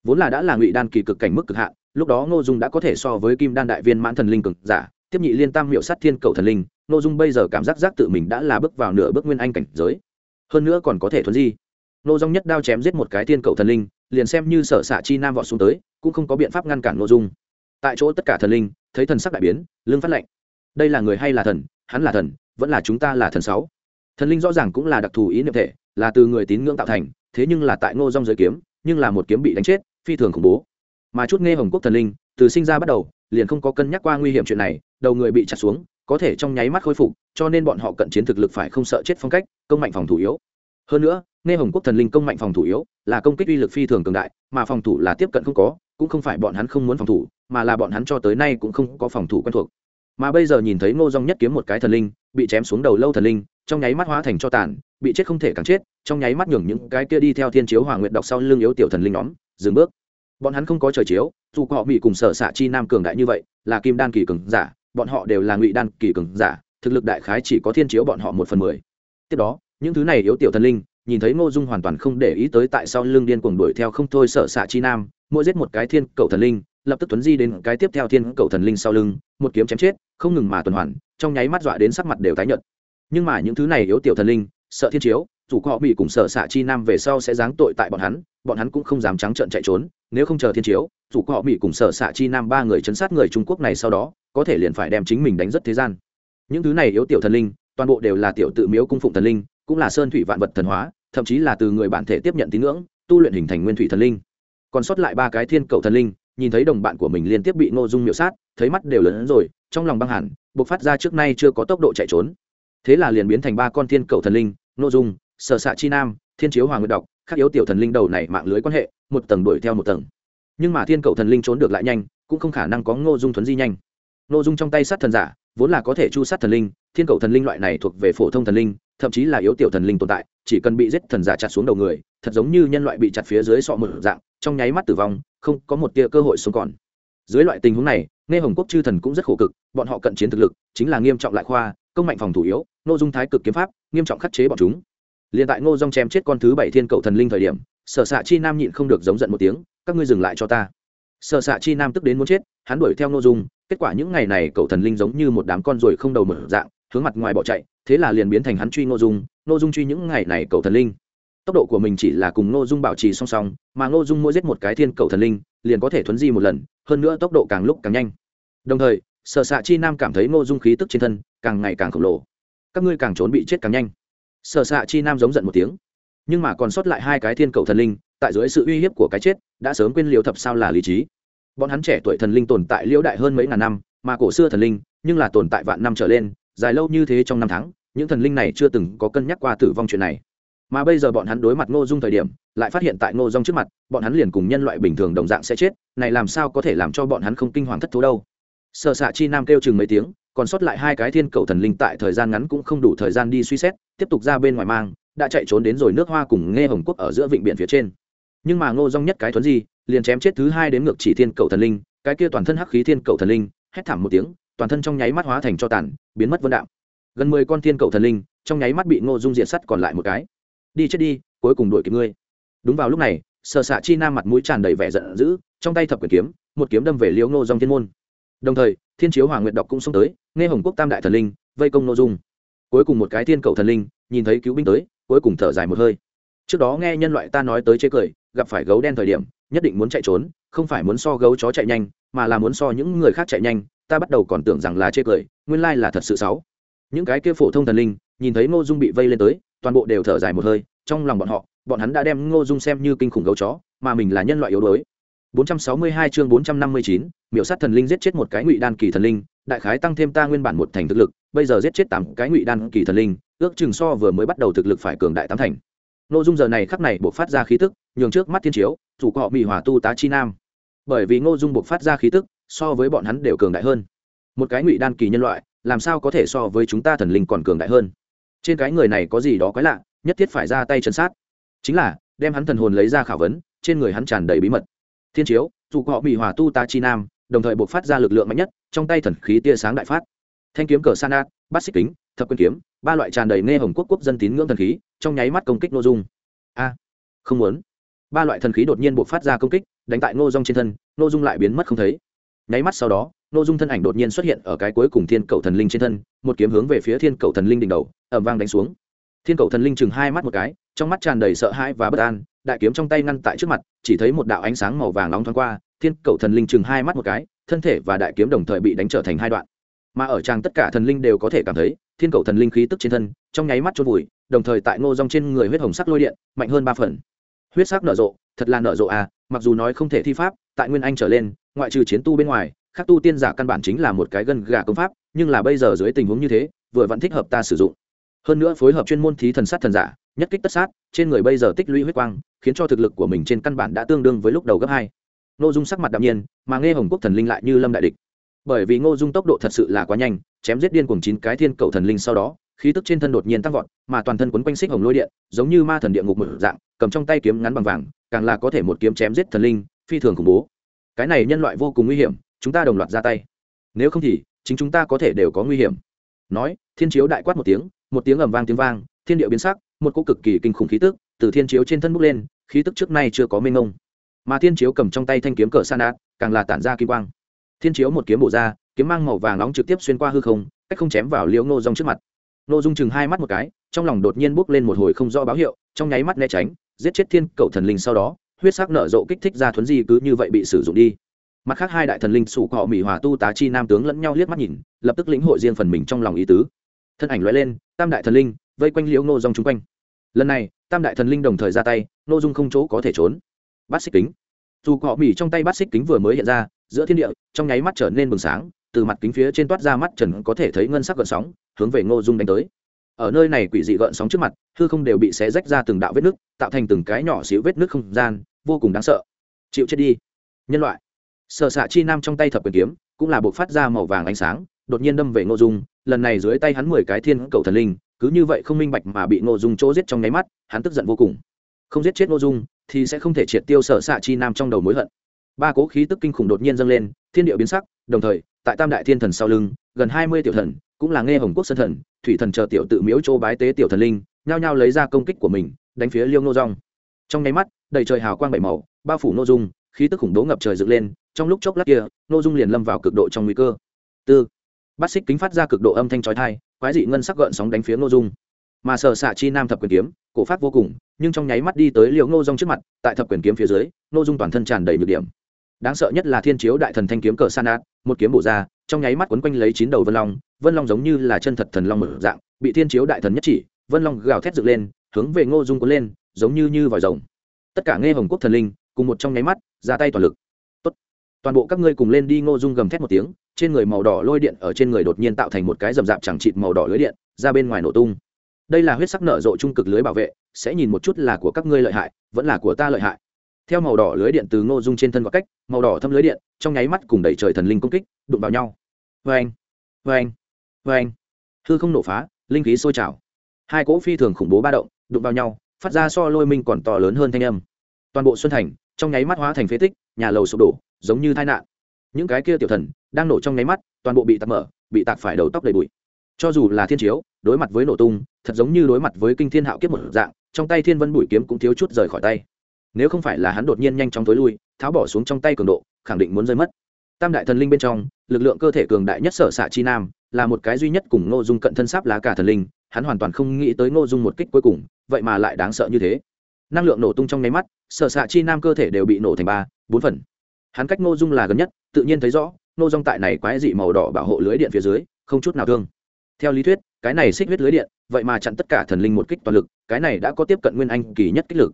Vốn là đã là ngụy đan kỳ cực cảnh mức cực hạn, lúc đó nội dung đã có thể so với kim đan đại viên mãn thần linh cực giả, tiếp nhị liên tam hiệu sát thiên cầu thần linh nội dung bây giờ cảm giác giác tự mình đã là bước vào nửa bước nguyên anh cảnh giới. Hơn nữa còn có thể thuần di. Nô dung nhất đao chém giết một cái thiên cầu thần linh liền xem như sở xạ chi nam vọt xuống tới, cũng không có biện pháp ngăn cản ngô dung. Tại chỗ tất cả thần linh, thấy thần sắc đại biến lương phát lệnh đây là người hay là thần? Hắn là thần, vẫn là chúng ta là thần sáu. Thần linh rõ ràng cũng là đặc thù ý niệm thể, là từ người tín ngưỡng tạo thành, thế nhưng là tại ngô dung giới kiếm, nhưng là một kiếm bị đánh chết, phi thường khủng bố. Mà chút nghe hồng quốc thần linh, từ sinh ra bắt đầu, liền không có cân nhắc qua nguy hiểm chuyện này, đầu người bị chặt xuống, có thể trong nháy mắt khôi phục, cho nên bọn họ cận chiến thực lực phải không sợ chết phong cách, công mạnh phòng thủ yếu hơn nữa, nghe hồng quốc thần linh công mạnh phòng thủ yếu, là công kích uy lực phi thường cường đại, mà phòng thủ là tiếp cận không có, cũng không phải bọn hắn không muốn phòng thủ, mà là bọn hắn cho tới nay cũng không có phòng thủ quen thuộc. Mà bây giờ nhìn thấy ngô dong nhất kiếm một cái thần linh, bị chém xuống đầu lâu thần linh, trong nháy mắt hóa thành cho tàn, bị chết không thể càng chết, trong nháy mắt nhường những cái kia đi theo thiên chiếu hoàng nguyện đọc sau lưng yếu tiểu thần linh nhóm, dừng bước. Bọn hắn không có trời chiếu, dù họ bị cùng sở xạ chi nam cường đại như vậy, là kim đan kỳ cường giả, bọn họ đều là ngụy đan kỳ cường giả, thực lực đại khái chỉ có thiên chiếu bọn họ một phần mười. Tiếp đó những thứ này yếu tiểu thần linh, nhìn thấy ngô dung hoàn toàn không để ý tới tại sao Lương điên cuồng đuổi theo không thôi sợ xạ chi nam, mỗi giết một cái thiên cầu thần linh, lập tức tuấn di đến cái tiếp theo thiên cầu thần linh sau lưng, một kiếm chém chết, không ngừng mà tuần hoàn, trong nháy mắt dọa đến sắc mặt đều tái nhợt. Nhưng mà những thứ này yếu tiểu thần linh, sợ thiên chiếu, dù họ bị cùng sợ xạ chi nam về sau sẽ giáng tội tại bọn hắn bọn hắn cũng không dám trắng trợn chạy trốn, nếu không chờ thiên chiếu, dù họ bị cùng sợ xạ chi nam ba người chấn sát người trung quốc này sau đó, có thể liền phải đem chính mình đánh rất thế gian. Những thứ này yếu tiểu thần linh, toàn bộ đều là tiểu tự miếu cung phụng thần linh cũng là sơn thủy vạn vật thần hóa, thậm chí là từ người bản thể tiếp nhận tín ngưỡng, tu luyện hình thành nguyên thủy thần linh. Còn sót lại ba cái thiên cầu thần linh, nhìn thấy đồng bạn của mình liên tiếp bị ngô dung miễu sát, thấy mắt đều lớn hơn rồi, trong lòng băng hẳn buộc phát ra trước nay chưa có tốc độ chạy trốn. Thế là liền biến thành ba con thiên cầu thần linh, ngô dung, sở xạ chi nam, thiên chiếu hoàng nguyệt đọc, khắc yếu tiểu thần linh đầu này mạng lưới quan hệ, một tầng đuổi theo một tầng. Nhưng mà thiên cầu thần linh trốn được lại nhanh, cũng không khả năng có ngô dung thuấn di nhanh. Ngô dung trong tay sát thần giả, vốn là có thể chu sát thần linh, thiên cầu thần linh loại này thuộc về phổ thông thần linh thậm chí là yếu tiểu thần linh tồn tại, chỉ cần bị giết thần giả chặt xuống đầu người, thật giống như nhân loại bị chặt phía dưới sọ một dạng, trong nháy mắt tử vong, không có một tia cơ hội sống còn. Dưới loại tình huống này, nghe hồng quốc chư thần cũng rất khổ cực, bọn họ cận chiến thực lực, chính là nghiêm trọng lại khoa, công mạnh phòng thủ yếu nô dung thái cực kiếm pháp, nghiêm trọng khắc chế bọn chúng. Liền tại ngô dung chém chết con thứ bảy thiên cầu thần linh thời điểm, sở xạ chi nam nhịn không được giống giận một tiếng, các ngươi dừng lại cho ta. Sở xạ chi nam tức đến muốn chết, hắn đuổi theo ngô dung, kết quả những ngày này cậu thần linh giống như một đám con ruồi không đầu mở dạng hướng mặt ngoài bỏ chạy, thế là liền biến thành hắn truy ngô dung. Ngô dung truy những ngày này cầu thần linh. Tốc độ của mình chỉ là cùng ngô dung bảo trì song song, mà ngô dung mỗi giết một cái thiên cầu thần linh, liền có thể thuấn di một lần, hơn nữa tốc độ càng lúc càng nhanh. Đồng thời, sở xạ chi nam cảm thấy ngô dung khí tức trên thân càng ngày càng khổng lồ. Các ngươi càng trốn bị chết càng nhanh. Sở xạ chi nam giống giận một tiếng. Nhưng mà còn sót lại hai cái thiên cầu thần linh, tại dưới sự uy hiếp của cái chết, đã sớm quên liều thập sao là lý trí. Bọn hắn trẻ tuổi thần linh tồn tại liễu đại hơn mấy ngàn năm, mà cổ xưa thần linh nhưng là tồn tại vạn năm trở lên dài lâu như thế trong năm tháng những thần linh này chưa từng có cân nhắc qua tử vong chuyện này. Mà bây giờ bọn hắn đối mặt ngô dung thời điểm lại phát hiện tại ngô dung trước mặt bọn hắn liền cùng nhân loại bình thường đồng dạng sẽ chết này làm sao có thể làm cho bọn hắn không kinh hoàng thất thú đâu. Sợ xạ chi nam kêu chừng mấy tiếng còn sót lại hai cái thiên cầu thần linh tại thời gian ngắn cũng không đủ thời gian đi suy xét tiếp tục ra bên ngoài mang đã chạy trốn đến rồi nước hoa cùng nghe hồng quốc ở giữa vịnh biển phía trên. Nhưng mà ngô dung nhất cái thuấn gì, liền chém chết thứ hai đến ngược chỉ thiên cầu thần linh cái kia toàn thân hắc khí thiên cầu thần linh hét thảm một tiếng toàn thân trong nháy mắt hóa thành cho tàn, biến mất vân đạm. gần mười con thiên cầu thần linh, trong nháy mắt bị ngô dung diệt sắt còn lại một cái. Đi chết đi, cuối cùng đuổi kịp ngươi. Đúng vào lúc này sợ xạ chi nam mặt mũi tràn đầy vẻ giận dữ, trong tay thập quyền kiếm, một kiếm đâm về liễu ngô dòng thiên môn. Đồng thời, thiên chiếu hoàng nguyệt đọc cũng xông tới, nghe hồng quốc tam đại thần linh, vây công ngô dung. Cuối cùng một cái thiên cầu thần linh, nhìn thấy cứu binh tới, cuối cùng thở dài một hơi. Trước đó nghe nhân loại ta nói tới chế cười, gặp phải gấu đen thời điểm nhất định muốn chạy trốn không phải muốn so gấu chó chạy nhanh mà là muốn so những người khác chạy nhanh ta bắt đầu còn tưởng rằng là chê cười nguyên lai là thật sự xấu. Những cái kia phổ thông thần linh nhìn thấy ngô dung bị vây lên tới toàn bộ đều thở dài một hơi trong lòng bọn họ bọn hắn đã đem ngô dung xem như kinh khủng gấu chó mà mình là nhân loại yếu đuối. 462 chương 459, miểu sát thần linh giết chết một cái ngụy đan kỳ thần linh đại khái tăng thêm ta nguyên bản một thành thực lực bây giờ giết chết tám cái ngụy đan kỳ thần linh ước chừng so vừa mới bắt đầu thực lực phải cường đại tám thành. Nội dung giờ này khắc này buộc phát ra khí tức nhường trước mắt thiên chiếu thủ cọ mỹ bị hỏa tu tá chi nam. Bởi vì ngô dung buộc phát ra khí tức, so với bọn hắn đều cường đại hơn. Một cái ngụy đan kỳ nhân loại, làm sao có thể so với chúng ta thần linh còn cường đại hơn? Trên cái người này có gì đó quái lạ, nhất thiết phải ra tay chấn sát. Chính là, đem hắn thần hồn lấy ra khảo vấn, trên người hắn tràn đầy bí mật. Thiên chiếu dù họ bị hòa tu tá chi nam, đồng thời buộc phát ra lực lượng mạnh nhất, trong tay thần khí tia sáng đại phát. Thanh kiếm cờ san át bát xích kính, thập quân kiếm, ba loại tràn đầy nghe hồng quốc quốc dân tín ngưỡng thần khí, trong nháy mắt công kích nội dung. A, không muốn ba loại thần khí đột nhiên buộc phát ra công kích, đánh tại ngô dung trên thân, ngô dung lại biến mất không thấy. Nháy mắt sau đó, ngô dung thân ảnh đột nhiên xuất hiện ở cái cuối cùng thiên cầu thần linh trên thân, một kiếm hướng về phía thiên cầu thần linh đỉnh đầu ẩm vang đánh xuống. Thiên cầu thần linh chừng hai mắt một cái, trong mắt tràn đầy sợ hãi và bất an, đại kiếm trong tay ngăn tại trước mặt, chỉ thấy một đạo ánh sáng màu vàng nóng thoáng qua, thiên cầu thần linh chừng hai mắt một cái, thân thể và đại kiếm đồng thời bị đánh trở thành hai đoạn. Mà ở trang tất cả thần linh đều có thể cảm thấy, thiên cầu thần linh khí tức trên thân, trong nháy mắt trôn vùi, đồng thời tại ngô rong trên người huyết hồng sắc lôi điện, mạnh hơn ba phần huyết sắc nở rộ, thật là nở rộ à mặc dù nói không thể thi pháp, tại nguyên anh trở lên, ngoại trừ chiến tu bên ngoài, khác tu tiên giả căn bản chính là một cái gần gà công pháp, nhưng là bây giờ dưới tình huống như thế, vừa vẫn thích hợp ta sử dụng. Hơn nữa phối hợp chuyên môn thí thần sát thần giả, nhất kích tất sát, trên người bây giờ tích lũy huyết quang, khiến cho thực lực của mình trên căn bản đã tương đương với lúc đầu gấp hai. Ngô dung sắc mặt đạm nhiên, mà nghe hồng quốc thần linh lại như lâm đại địch. Bởi vì ngô dung tốc độ thật sự là quá nhanh, chém giết điên cùng chín cái thiên cầu thần linh sau đó, khí tức trên thân đột nhiên tăng vọt, mà toàn thân quấn quanh xích hồng lôi điện, giống như ma thần địa ngục một dạng cầm trong tay kiếm ngắn bằng vàng, càng là có thể một kiếm chém giết thần linh, phi thường khủng bố. Cái này nhân loại vô cùng nguy hiểm, chúng ta đồng loạt ra tay. Nếu không thì, chính chúng ta có thể đều có nguy hiểm. Nói, thiên chiếu đại quát một tiếng một tiếng ầm vang tiếng vang, thiên địa biến sắc, một cỗ cực kỳ kinh khủng khí tức từ thiên chiếu trên thân bốc lên, khí tức trước nay chưa có mênh ngông mà thiên chiếu cầm trong tay thanh kiếm cờ san đạt càng là tản ra kim quang. Thiên chiếu một kiếm bổ ra, kiếm mang màu vàng nóng trực tiếp xuyên qua hư không, cách không chém vào liễu ngô rong trước mặt. Ngô dung chừng hai mắt một cái, trong lòng đột nhiên bốc lên một hồi không rõ báo hiệu, trong nháy mắt né tránh giết chết thiên cầu thần linh sau đó, huyết sắc nở rộ kích thích ra thuấn di cứ như vậy bị sử dụng đi. Mặt khác hai đại thần linh sủ cọ mỹ hòa tu tá chi nam tướng lẫn nhau liếc mắt nhìn, lập tức lĩnh hội riêng phần mình trong lòng ý tứ. Thân ảnh loại lên, tam đại thần linh vây quanh liễu nô dòng chung quanh. Lần này, tam đại thần linh đồng thời ra tay nô dung không chỗ có thể trốn. Bát xích kính. Dù cọ mỹ trong tay bát xích kính vừa mới hiện ra, giữa thiên địa, trong nháy mắt trở nên bừng sáng, từ mặt kính phía trên toát ra mắt trần có thể thấy ngân sắc gợn sóng, hướng về ngô dung đánh tới ở nơi này quỷ dị gợn sóng trước mặt, hư không đều bị xé rách ra từng đạo vết nước, tạo thành từng cái nhỏ xíu vết nước không gian, vô cùng đáng sợ. Chịu chết đi. Nhân loại. Sợ xạ chi nam trong tay thập quyền kiếm, cũng là buộc phát ra màu vàng ánh sáng, đột nhiên đâm về ngô dung, lần này dưới tay hắn mười cái thiên cầu thần linh, cứ như vậy không minh bạch mà bị ngô dung chỗ giết trong nháy mắt, hắn tức giận vô cùng. Không giết chết ngô dung, thì sẽ không thể triệt tiêu sở xạ chi nam trong đầu mối hận. Ba cố khí tức kinh khủng đột nhiên dâng lên, thiên địa biến sắc, đồng thời, tại tam đại thiên thần sau lưng, gần hai mươi tiểu thần cũng là nghe hồng quốc sân thần, thủy thần chờ tiểu tự miếu châu bái tế tiểu thần linh, nhao nhao lấy ra công kích của mình, đánh phía liêu nô rong trong nháy mắt, đầy trời hào quang bảy màu, bao phủ nô dung, khí tức khủng bố ngập trời dựng lên, trong lúc chốc lát kia nô dung liền lâm vào cực độ trong nguy cơ. Tư. Bát xích kính phát ra cực độ âm thanh trói thai quái dị ngân sắc gợn sóng đánh phía nô dung. Mà sở xạ chi nam thập quyền kiếm, cổ phát vô cùng, nhưng trong nháy mắt đi tới liều nô dung trước mặt, tại thập quyền kiếm phía dưới nô dung toàn thân tràn đầy nhược điểm đáng sợ nhất là thiên chiếu đại thần thanh kiếm cờ san át một kiếm bổ ra, trong nháy mắt quấn quanh lấy chín đầu vân long vân long giống như là chân thật thần long mở dạng, bị thiên chiếu đại thần nhất chỉ, vân long gào thét dựng lên, hướng về ngô dung cuốn lên, giống như như vòi rồng. Tất cả nghe hồng quốc thần linh, cùng một trong nháy mắt, ra tay toàn lực. Tốt. toàn bộ các ngươi cùng lên đi, ngô dung gầm thét một tiếng, trên người màu đỏ lôi điện ở trên người đột nhiên tạo thành một cái rầm rạp chẳng chịt màu đỏ lưới điện, ra bên ngoài nổ tung. Đây là huyết sắc nở rộ trung cực lưới bảo vệ, sẽ nhìn một chút là của các ngươi lợi hại, vẫn là của ta lợi hại theo màu đỏ lưới điện từ ngô dung trên thân có cách, màu đỏ thâm lưới điện, trong nháy mắt cùng đẩy trời thần linh công kích, đụng vào nhau. Vê anh vê anh vê anh hư không nổ phá, linh khí sôi trào. Hai cỗ phi thường khủng bố ba động, đụng vào nhau, phát ra so lôi minh còn to lớn hơn thanh âm. Toàn bộ xuân thành, trong nháy mắt hóa thành phế tích, nhà lầu sụp đổ, giống như tai nạn. Những cái kia tiểu thần, đang nổ trong nháy mắt, toàn bộ bị tạc mở, bị tạc phải đầu tóc đầy bụi. Cho dù là thiên chiếu, đối mặt với nổ tung, thật giống như đối mặt với kinh thiên hạo kiếp một dạng, trong tay thiên vân bụi kiếm cũng thiếu chút rời khỏi tay nếu không phải là hắn đột nhiên nhanh chóng tối lui, tháo bỏ xuống trong tay cường độ, khẳng định muốn rơi mất. Tam đại thần linh bên trong, lực lượng cơ thể cường đại nhất sở xạ chi nam, là một cái duy nhất cùng ngô dung cận thân sáp lá cả thần linh, hắn hoàn toàn không nghĩ tới ngô dung một kích cuối cùng, vậy mà lại đáng sợ như thế. Năng lượng nổ tung trong nháy mắt, sở xạ chi nam cơ thể đều bị nổ thành ba, bốn phần. Hắn cách ngô dung là gần nhất, tự nhiên thấy rõ, ngô dung tại này quái dị màu đỏ bảo hộ lưới điện phía dưới, không chút nào thương. Theo lý thuyết, cái này xích huyết lưới điện, vậy mà chặn tất cả thần linh một kích toàn lực, cái này đã có tiếp cận nguyên anh kỳ nhất kích lực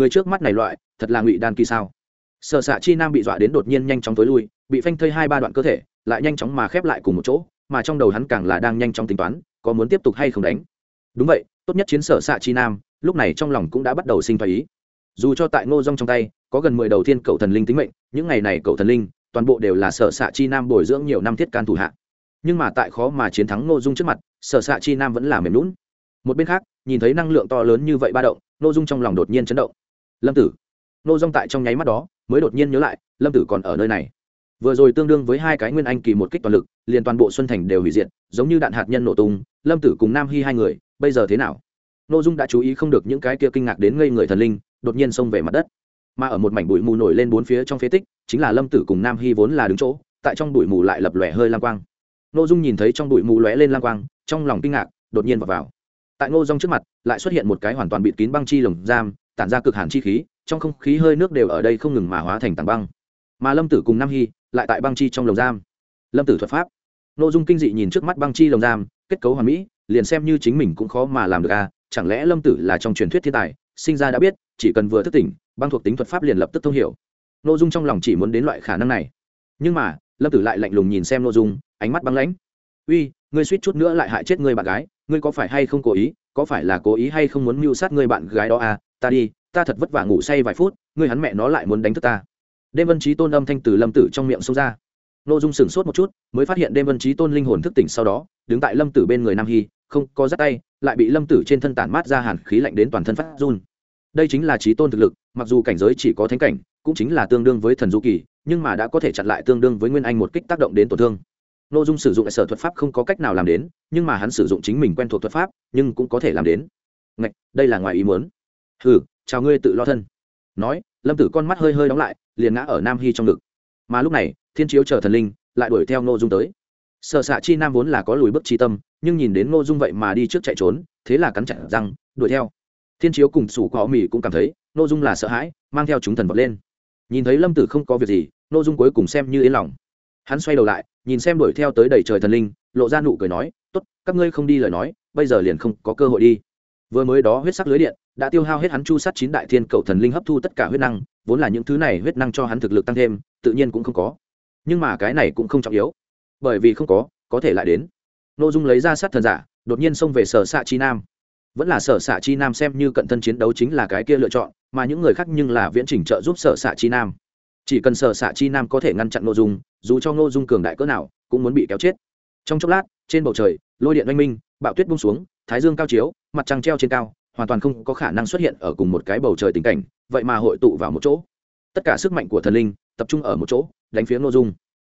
người trước mắt này loại, thật là ngụy đan kỳ sao? Sợ xạ chi nam bị dọa đến đột nhiên nhanh chóng tối lui, bị phanh thây hai ba đoạn cơ thể, lại nhanh chóng mà khép lại cùng một chỗ, mà trong đầu hắn càng là đang nhanh chóng tính toán, có muốn tiếp tục hay không đánh. Đúng vậy, tốt nhất chiến sở xạ chi nam, lúc này trong lòng cũng đã bắt đầu sinh thái ý. Dù cho tại ngô rong trong tay, có gần mười đầu tiên cậu thần linh tính mệnh, những ngày này cậu thần linh, toàn bộ đều là sở xạ chi nam bồi dưỡng nhiều năm thiết can thủ hạ. Nhưng mà tại khó mà chiến thắng Ngô dung trước mặt, sở xạ chi nam vẫn là mềm lún một bên khác, nhìn thấy năng lượng to lớn như vậy ba động, Ngô dung trong lòng đột nhiên chấn động lâm tử. Nô dung tại trong nháy mắt đó mới đột nhiên nhớ lại lâm tử còn ở nơi này. Vừa rồi tương đương với hai cái nguyên anh kỳ một kích toàn lực liền toàn bộ xuân thành đều hủy diệt giống như đạn hạt nhân nổ tung lâm tử cùng nam hy hai người bây giờ thế nào? N ô dung đã chú ý không được những cái kia kinh ngạc đến ngây người thần linh đột nhiên xông về mặt đất. Mà ở một mảnh bụi mù nổi lên bốn phía trong phế tích chính là lâm tử cùng nam hy vốn là đứng chỗ tại trong bụi mù lại lập lòe hơi lang quang. N ô dung nhìn thấy trong bụi mù lóe lên lang quang trong lòng kinh ngạc đột nhiên vào, vào. tại ngô dung trước mặt lại xuất hiện một cái hoàn toàn bịt kín băng chi lồng giam tản ra cực hàn chi khí, trong không khí hơi nước đều ở đây không ngừng mà hóa thành tảng băng. Mà lâm tử cùng nam hy lại tại băng chi trong lồng giam. Lâm tử thuật pháp. N ô dung kinh dị nhìn trước mắt băng chi lồng giam, kết cấu hoàn mỹ, liền xem như chính mình cũng khó mà làm được à chẳng lẽ lâm tử là trong truyền thuyết thiên tài, sinh ra đã biết, chỉ cần vừa thức tỉnh, băng thuộc tính thuật pháp liền lập tức thông hiểu. N ô dung trong lòng chỉ muốn đến loại khả năng này. Nhưng mà, lâm tử lại lạnh lùng nhìn xem n ô dung, ánh mắt băng lãnh. Uy, ngươi suýt chút nữa lại hại chết người bạn gái ngươi có phải hay không cố ý, có phải là cố ý hay không muốn mưu sát người bạn gái đó à? Ta đi, ta thật vất vả ngủ say vài phút, ngươi hắn mẹ nó lại muốn đánh thức ta. Đêm vân trí tôn âm thanh từ lâm tử trong miệng xông ra. N ô dung sửng sốt một chút, mới phát hiện đêm vân trí tôn linh hồn thức tỉnh sau đó, đứng tại lâm tử bên người nam hy, không có rắt tay, lại bị lâm tử trên thân tản mát ra hàn khí lạnh đến toàn thân phát run. Đây chính là trí tôn thực lực, mặc dù cảnh giới chỉ có thánh cảnh, cũng chính là tương đương với thần du kỳ, nhưng mà đã có thể chặn lại tương đương với nguyên anh một kích tác động đến tổn thương nội dung sử dụng sở thuật pháp không có cách nào làm đến nhưng mà hắn sử dụng chính mình quen thuộc thuật pháp nhưng cũng có thể làm đến. Ngạch, đây là ngoài ý muốn. Hừ chào ngươi tự lo thân. Nói lâm tử con mắt hơi hơi đóng lại liền ngã ở nam hy trong ngực. Mà lúc này thiên chiếu chờ thần linh lại đuổi theo ngô dung tới. Sợ xạ chi nam vốn là có lùi bước chi tâm nhưng nhìn đến ngô dung vậy mà đi trước chạy trốn thế là cắn chặt răng đuổi theo. Thiên chiếu cùng sủ có mì cũng cảm thấy ngô dung là sợ hãi mang theo chúng thần vọt lên. Nhìn thấy lâm tử không có việc gì ngô dung cuối cùng xem như yên lòng. Hắn xoay đầu lại nhìn xem đuổi theo tới đầy trời thần linh, lộ ra nụ cười nói, tốt, các ngươi không đi lời nói, bây giờ liền không có cơ hội đi. Vừa mới đó huyết sắc lưới điện đã tiêu hao hết hắn chu sát chín đại thiên cầu thần linh hấp thu tất cả huyết năng, vốn là những thứ này huyết năng cho hắn thực lực tăng thêm, tự nhiên cũng không có. Nhưng mà cái này cũng không trọng yếu, bởi vì không có có thể lại đến. N ô dung lấy ra sát thần giả, đột nhiên xông về sở xạ chi nam. Vẫn là sở xạ chi nam xem như cận thân chiến đấu chính là cái kia lựa chọn, mà những người khác nhưng là viễn trình trợ giúp sở xạ chi nam. Chỉ cần sở xạ chi nam có thể ngăn chặn n ô dung dù cho Ngô dung cường đại cỡ nào, cũng muốn bị kéo chết. Trong chốc lát, trên bầu trời, lôi điện oanh minh, bạo tuyết bung xuống, thái dương cao chiếu, mặt trăng treo trên cao, hoàn toàn không có khả năng xuất hiện ở cùng một cái bầu trời tình cảnh, vậy mà hội tụ vào một chỗ. Tất cả sức mạnh của thần linh tập trung ở một chỗ, đánh phía ngô dung.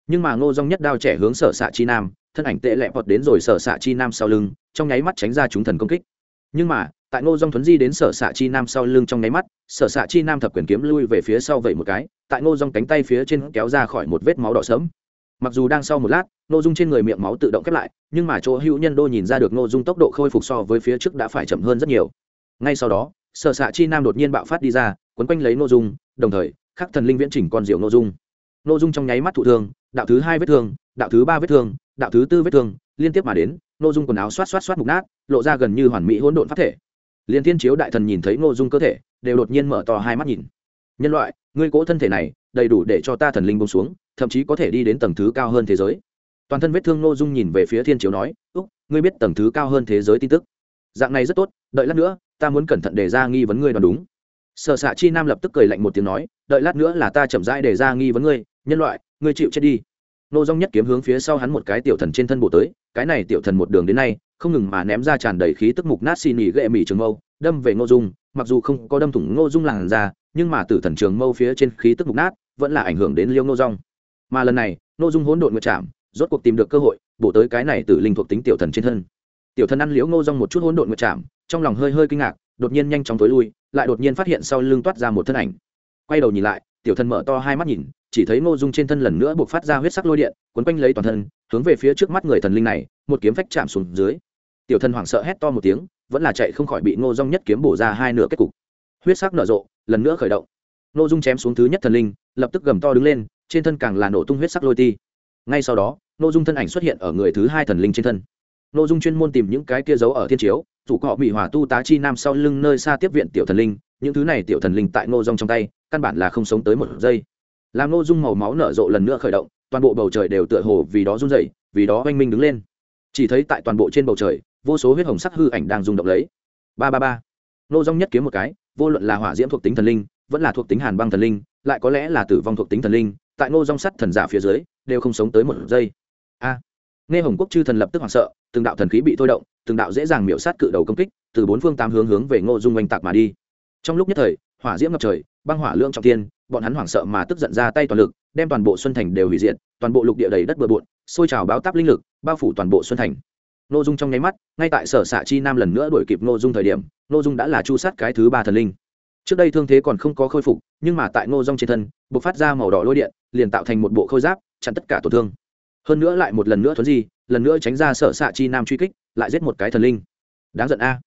Nhưng mà ngô dung nhất đao trẻ hướng sở xạ chi nam, thân ảnh tệ lẹ vọt đến rồi sở xạ chi nam sau lưng, trong nháy mắt tránh ra chúng thần công kích. Nhưng mà, tại ngô dung thuấn di đến sở xạ chi nam sau lưng trong nháy mắt, sở xạ chi nam thập quyền kiếm lui về phía sau vậy một cái tại ngô dung cánh tay phía trên kéo ra khỏi một vết máu đỏ sớm mặc dù đang sau một lát, ngô dung trên người miệng máu tự động khép lại, nhưng mà chỗ hữu nhân đô nhìn ra được ngô dung tốc độ khôi phục so với phía trước đã phải chậm hơn rất nhiều. Ngay sau đó, sở xạ chi nam đột nhiên bạo phát đi ra, quấn quanh lấy ngô dung, đồng thời, khắc thần linh viễn chỉnh con diệu ngô dung. Ngô dung trong nháy mắt thụ thương, đạo thứ hai vết thương, đạo thứ ba vết thương, đạo thứ tư vết thương, liên tiếp mà đến, Ngô dung quần áo xoát xoát xoát mục nát, lộ ra gần như hoàn mỹ hỗn độn phát thể. Liên thiên chiếu đại thần nhìn thấy Ngô dung cơ thể, đều đột nhiên mở to hai mắt nhìn. Nhân loại ngươi cố thân thể này, đầy đủ để cho ta thần linh bông xuống, thậm chí có thể đi đến tầng thứ cao hơn thế giới. Toàn thân vết thương nội dung nhìn về phía thiên chiếu nói, úc, ngươi biết tầng thứ cao hơn thế giới tin tức. Dạng này rất tốt, đợi lát nữa, ta muốn cẩn thận đề ra nghi vấn ngươi đoán đúng. Sợ xạ chi nam lập tức cười lạnh một tiếng nói, đợi lát nữa là ta chậm rãi đề ra nghi vấn ngươi, nhân loại, ngươi chịu chết đi. Nô dong nhất kiếm hướng phía sau hắn một cái tiểu thần trên thân bộ tới, cái này tiểu thần một đường đến nay, không ngừng mà ném ra tràn đầy khí tức mục nát xì nỉ gệ mỉ trường mâu, đâm về ngô dung, mặc dù không có đâm thủng ngô dung làn ra nhưng mà tử thần trường mâu phía trên khí tức mục nát, vẫn là ảnh hưởng đến liêu nô rong mà lần này nô dung hỗn độn nguyệt chạm rốt cuộc tìm được cơ hội, bổ tới cái này tử linh thuộc tính tiểu thần trên thân. Tiểu thần ăn liễu ngô rong một chút hỗn độn nguyệt chạm trong lòng hơi hơi kinh ngạc, đột nhiên nhanh chóng tối lui, lại đột nhiên phát hiện sau lưng toát ra một thân ảnh. Quay đầu nhìn lại, tiểu thần mở to hai mắt nhìn, chỉ thấy ngô dung trên thân lần nữa buộc phát ra huyết sắc lôi điện, quấn quanh lấy toàn thân, hướng về phía trước mắt người thần linh này, một kiếm phách chạm xuống dưới. Tiểu thần hoảng sợ hét to một tiếng, vẫn là chạy không khỏi bị ngô dung nhất kiếm bổ ra hai nửa kết cục huyết sắc nở rộ lần nữa khởi động. Nô dung chém xuống thứ nhất thần linh lập tức gầm to đứng lên trên thân càng là nổ tung huyết sắc lôi ti. Ngay sau đó Nô dung thân ảnh xuất hiện ở người thứ hai thần linh trên thân. Nô dung chuyên môn tìm những cái kia giấu ở thiên chiếu chủ cọ bị hỏa tu tá chi nam sau lưng nơi xa tiếp viện tiểu thần linh những thứ này tiểu thần linh tại ngô dung trong tay căn bản là không sống tới một giây. Làm Nô dung màu máu nở rộ lần nữa khởi động toàn bộ bầu trời đều tựa hồ vì đó run rẩy, vì đó oanh minh đứng lên. Chỉ thấy tại toàn bộ trên bầu trời vô số huyết hồng sắc hư ảnh đang rung động lấy. Ba ba ba nô dong nhất kiếm một cái, vô luận là hỏa diễm thuộc tính thần linh, vẫn là thuộc tính hàn băng thần linh, lại có lẽ là tử vong thuộc tính thần linh, tại nô dong sắt thần giả phía dưới, đều không sống tới một giây. A. Nghe hồng quốc chư thần lập tức hoảng sợ, từng đạo thần khí bị thôi động, từng đạo dễ dàng miễu sát cự đầu công kích, từ bốn phương tám hướng hướng về ngô dung oanh tạc mà đi. Trong lúc nhất thời, hỏa diễm ngập trời, băng hỏa lương trọng tiên bọn hắn hoảng sợ mà tức giận ra tay toàn lực, đem toàn bộ xuân thành đều hủy diệt, toàn bộ lục địa đầy đất bừa bộn xôi trào báo táp linh lực, bao phủ toàn bộ xuân thành. Ngô dung trong nháy mắt, ngay tại sở xạ chi nam lần nữa đuổi kịp Ngô dung thời điểm Ngô dung đã là chu sát cái thứ ba thần linh. Trước đây thương thế còn không có khôi phục, nhưng mà tại ngô dung trên thân b ộ c phát ra màu đỏ lôi điện, liền tạo thành một bộ khôi giáp, chặn tất cả tổn thương. Hơn nữa lại một lần nữa thuấn di, lần nữa tránh ra sở xạ chi nam truy kích, lại giết một cái thần linh. Đáng giận a.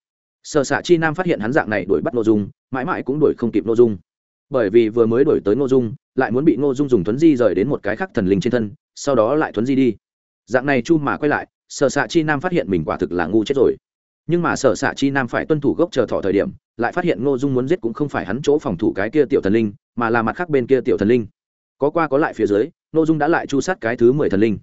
Sở xạ chi nam phát hiện hắn dạng này đuổi bắt n ô dung, mãi mãi cũng đuổi không kịp n ô dung. Bởi vì vừa mới đuổi tới n ô dung, lại muốn bị n ô dung dùng thuấn di rời đến một cái khác thần linh trên thân, sau đó lại thuấn di đi. Dạng này chu mà quay lại, sở xạ chi nam phát hiện mình quả thực là ngu chết rồi nhưng mà sở xạ chi nam phải tuân thủ gốc chờ thọ thời điểm, lại phát hiện ngô dung muốn giết cũng không phải hắn chỗ phòng thủ cái kia tiểu thần linh, mà là mặt khác bên kia tiểu thần linh. Có qua có lại phía dưới, ngô dung đã lại chu sát cái thứ mười thần linh.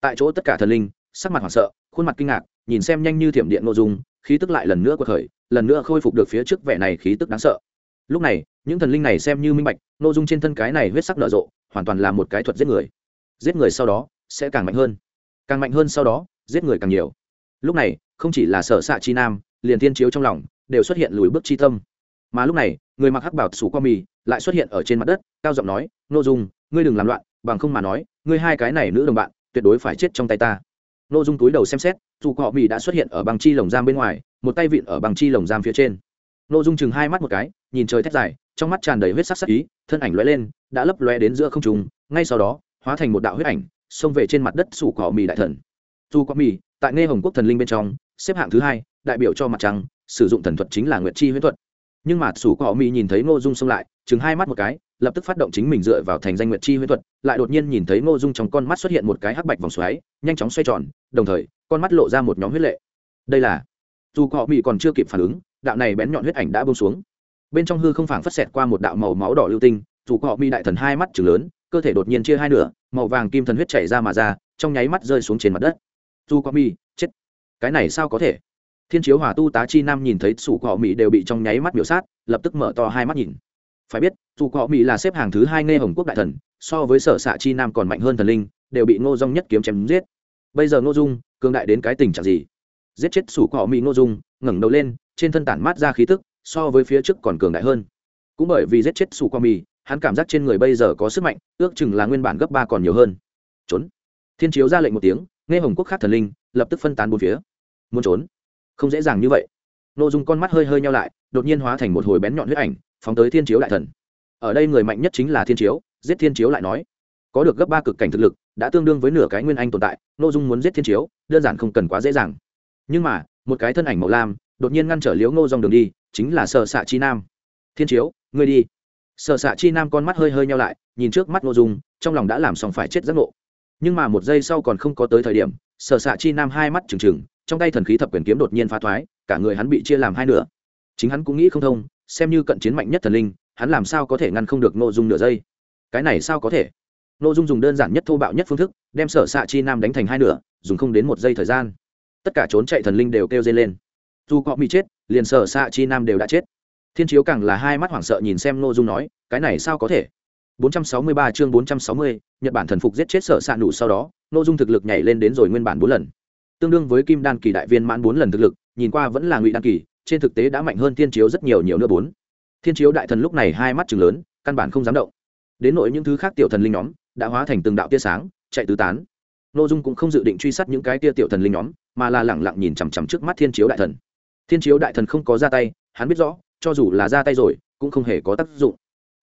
Tại chỗ tất cả thần linh, sắc mặt hoảng sợ, khuôn mặt kinh ngạc, nhìn xem nhanh như thiểm điện ngô dung, khí tức lại lần nữa quật khởi, lần nữa khôi phục được phía trước vẻ này khí tức đáng sợ. Lúc này, những thần linh này xem như minh bạch, ngô dung trên thân cái này huyết sắc nở rộ, hoàn toàn là một cái thuật giết người. Giết người sau đó, sẽ càng mạnh hơn. Càng mạnh hơn sau đó, giết người càng nhiều. Lúc này không chỉ là sở xạ chi nam, liền thiên chiếu trong lòng, đều xuất hiện lùi bước chi tâm. Mà lúc này, người mặc hắc bảo sủ qua mì lại xuất hiện ở trên mặt đất, cao giọng nói nội dung, ngươi đừng làm loạn, bằng không mà nói, ngươi hai cái này nữ đồng bạn, tuyệt đối phải chết trong tay ta. Nội dung túi đầu xem xét, dù họ mì đã xuất hiện ở bằng chi lồng giam bên ngoài, một tay vịn ở bằng chi lồng giam phía trên. Nội dung chừng hai mắt một cái, nhìn trời thét dài, trong mắt tràn đầy huyết sắc sắc ý, thân ảnh lóe lên, đã lấp lóe đến giữa không trùng ngay sau đó, hóa thành một đạo huyết ảnh, xông về trên mặt đất sủ cỏ mì đại thần. Dù cỏ mì, tại nghe hồng quốc thần linh bên trong xếp hạng thứ hai, đại biểu cho mặt trăng, sử dụng thần thuật chính là nguyệt chi huyễn thuật. Nhưng mà sủ cọ mỹ nhìn thấy ngô dung xông lại, chừng hai mắt một cái, lập tức phát động chính mình dựa vào thành danh nguyệt chi huyễn thuật, lại đột nhiên nhìn thấy ngô dung trong con mắt xuất hiện một cái hắc bạch vòng xoáy, nhanh chóng xoay tròn, đồng thời, con mắt lộ ra một nhóm huyết lệ. Đây là dù cọ mỹ còn chưa kịp phản ứng, đạo này bén nhọn huyết ảnh đã bông xuống. Bên trong hư không phảng phất xẹt qua một đạo màu máu đỏ lưu tinh dù cọ mỹ đại thần hai mắt chừng lớn, cơ thể đột nhiên chia hai nửa, màu vàng kim thần huyết chảy ra mà ra, trong nháy mắt rơi xuống trên mặt đất. Dù cọ mỹ cái này sao có thể? Thiên chiếu hòa tu tá chi nam nhìn thấy sủ cọ mỹ đều bị trong nháy mắt biểu sát, lập tức mở to hai mắt nhìn. Phải biết, Sủ cọ mỹ là xếp hàng thứ hai nghe hồng quốc đại thần, so với sở xạ chi nam còn mạnh hơn thần linh, đều bị ngô dung nhất kiếm chém giết. Bây giờ ngô dung cương đại đến cái tình trạng gì? Giết chết sủ cọ mỹ ngô dung, ngẩng đầu lên, trên thân tản mát ra khí tức, so với phía trước còn cường đại hơn. Cũng bởi vì giết chết sủ cọ mỹ hắn cảm giác trên người bây giờ có sức mạnh, ước chừng là nguyên bản gấp ba còn nhiều hơn. Trốn. Thiên chiếu ra lệnh một tiếng, nghe hồng quốc khác thần linh lập tức phân tán bốn phía. Muốn trốn? Không dễ dàng như vậy. N ô dung con mắt hơi hơi nhau lại, đột nhiên hóa thành một hồi bén nhọn huyết ảnh, phóng tới thiên chiếu đại thần. Ở đây người mạnh nhất chính là thiên chiếu, giết thiên chiếu lại nói. Có được gấp ba cực cảnh thực lực, đã tương đương với nửa cái nguyên anh tồn tại n ô dung muốn giết thiên chiếu, đơn giản không cần quá dễ dàng. Nhưng mà, một cái thân ảnh màu lam, đột nhiên ngăn trở liếu ngô dòng đường đi, chính là sợ xạ chi nam. Thiên chiếu, ngươi đi. Sợ xạ chi nam con mắt hơi hơi nhau lại, nhìn trước mắt ngô dung, trong lòng đã làm xong phải chết giấc ngộ. Nhưng mà một giây sau còn không có tới thời điểm sở xạ chi nam hai mắt trừng trừng, trong tay thần khí thập quyền kiếm đột nhiên phá thoái, cả người hắn bị chia làm hai nửa. Chính hắn cũng nghĩ không thông, xem như cận chiến mạnh nhất thần linh, hắn làm sao có thể ngăn không được nội dung nửa giây? Cái này sao có thể? Nội dung dùng đơn giản nhất thô bạo nhất phương thức, đem sở xạ chi nam đánh thành hai nửa, dùng không đến một giây thời gian. Tất cả trốn chạy thần linh đều kêu dây lên. Dù cọ bị chết, liền sở xạ chi nam đều đã chết. Thiên chiếu càng là hai mắt hoảng sợ nhìn xem nội dung nói, cái này sao có thể? 463 chương 460, Nhật Bản thần phục giết chết sở sạn nụ sau đó, nội dung thực lực nhảy lên đến rồi nguyên bản 4 lần. Tương đương với Kim Đan kỳ đại viên mãn 4 lần thực lực, nhìn qua vẫn là Ngụy Đan kỳ, trên thực tế đã mạnh hơn Thiên Chiếu rất nhiều nhiều nữa bốn. Thiên Chiếu đại thần lúc này hai mắt trừng lớn, căn bản không dám động. Đến nội những thứ khác tiểu thần linh nhóm, đã hóa thành từng đạo tia sáng, chạy tứ tán. Nội dung cũng không dự định truy sát những cái tia tiểu thần linh nhóm, mà là lẳng lặng nhìn chằm chằm trước mắt Thiên Chiếu đại thần. Thiên Chiếu đại thần không có ra tay, hắn biết rõ, cho dù là ra tay rồi, cũng không hề có tác dụng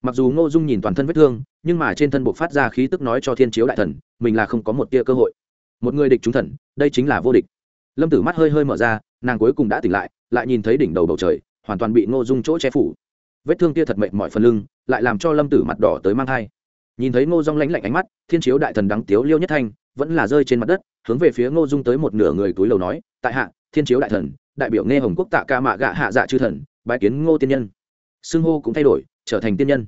mặc dù ngô dung nhìn toàn thân vết thương, nhưng mà trên thân buộc phát ra khí tức nói cho thiên chiếu đại thần, mình là không có một tia cơ hội. Một người địch trúng thần, đây chính là vô địch. Lâm tử mắt hơi hơi mở ra, nàng cuối cùng đã tỉnh lại lại nhìn thấy đỉnh đầu bầu trời, hoàn toàn bị ngô dung chỗ che phủ. Vết thương tia thật mệnh mọi phần lưng, lại làm cho lâm tử mặt đỏ tới mang thai. Nhìn thấy ngô dung lánh lạnh ánh mắt, thiên chiếu đại thần đắng tiếu liêu nhất thanh, vẫn là rơi trên mặt đất, hướng về phía ngô dung tới một nửa người túi lầu nói, tại hạ, thiên chiếu đại thần, đại biểu nghe hồng quốc tạ ca mạ gạ hạ dạ chư thần, bái kiến ngô tiên nhân xưng hô cũng thay đổi, trở thành tiên nhân.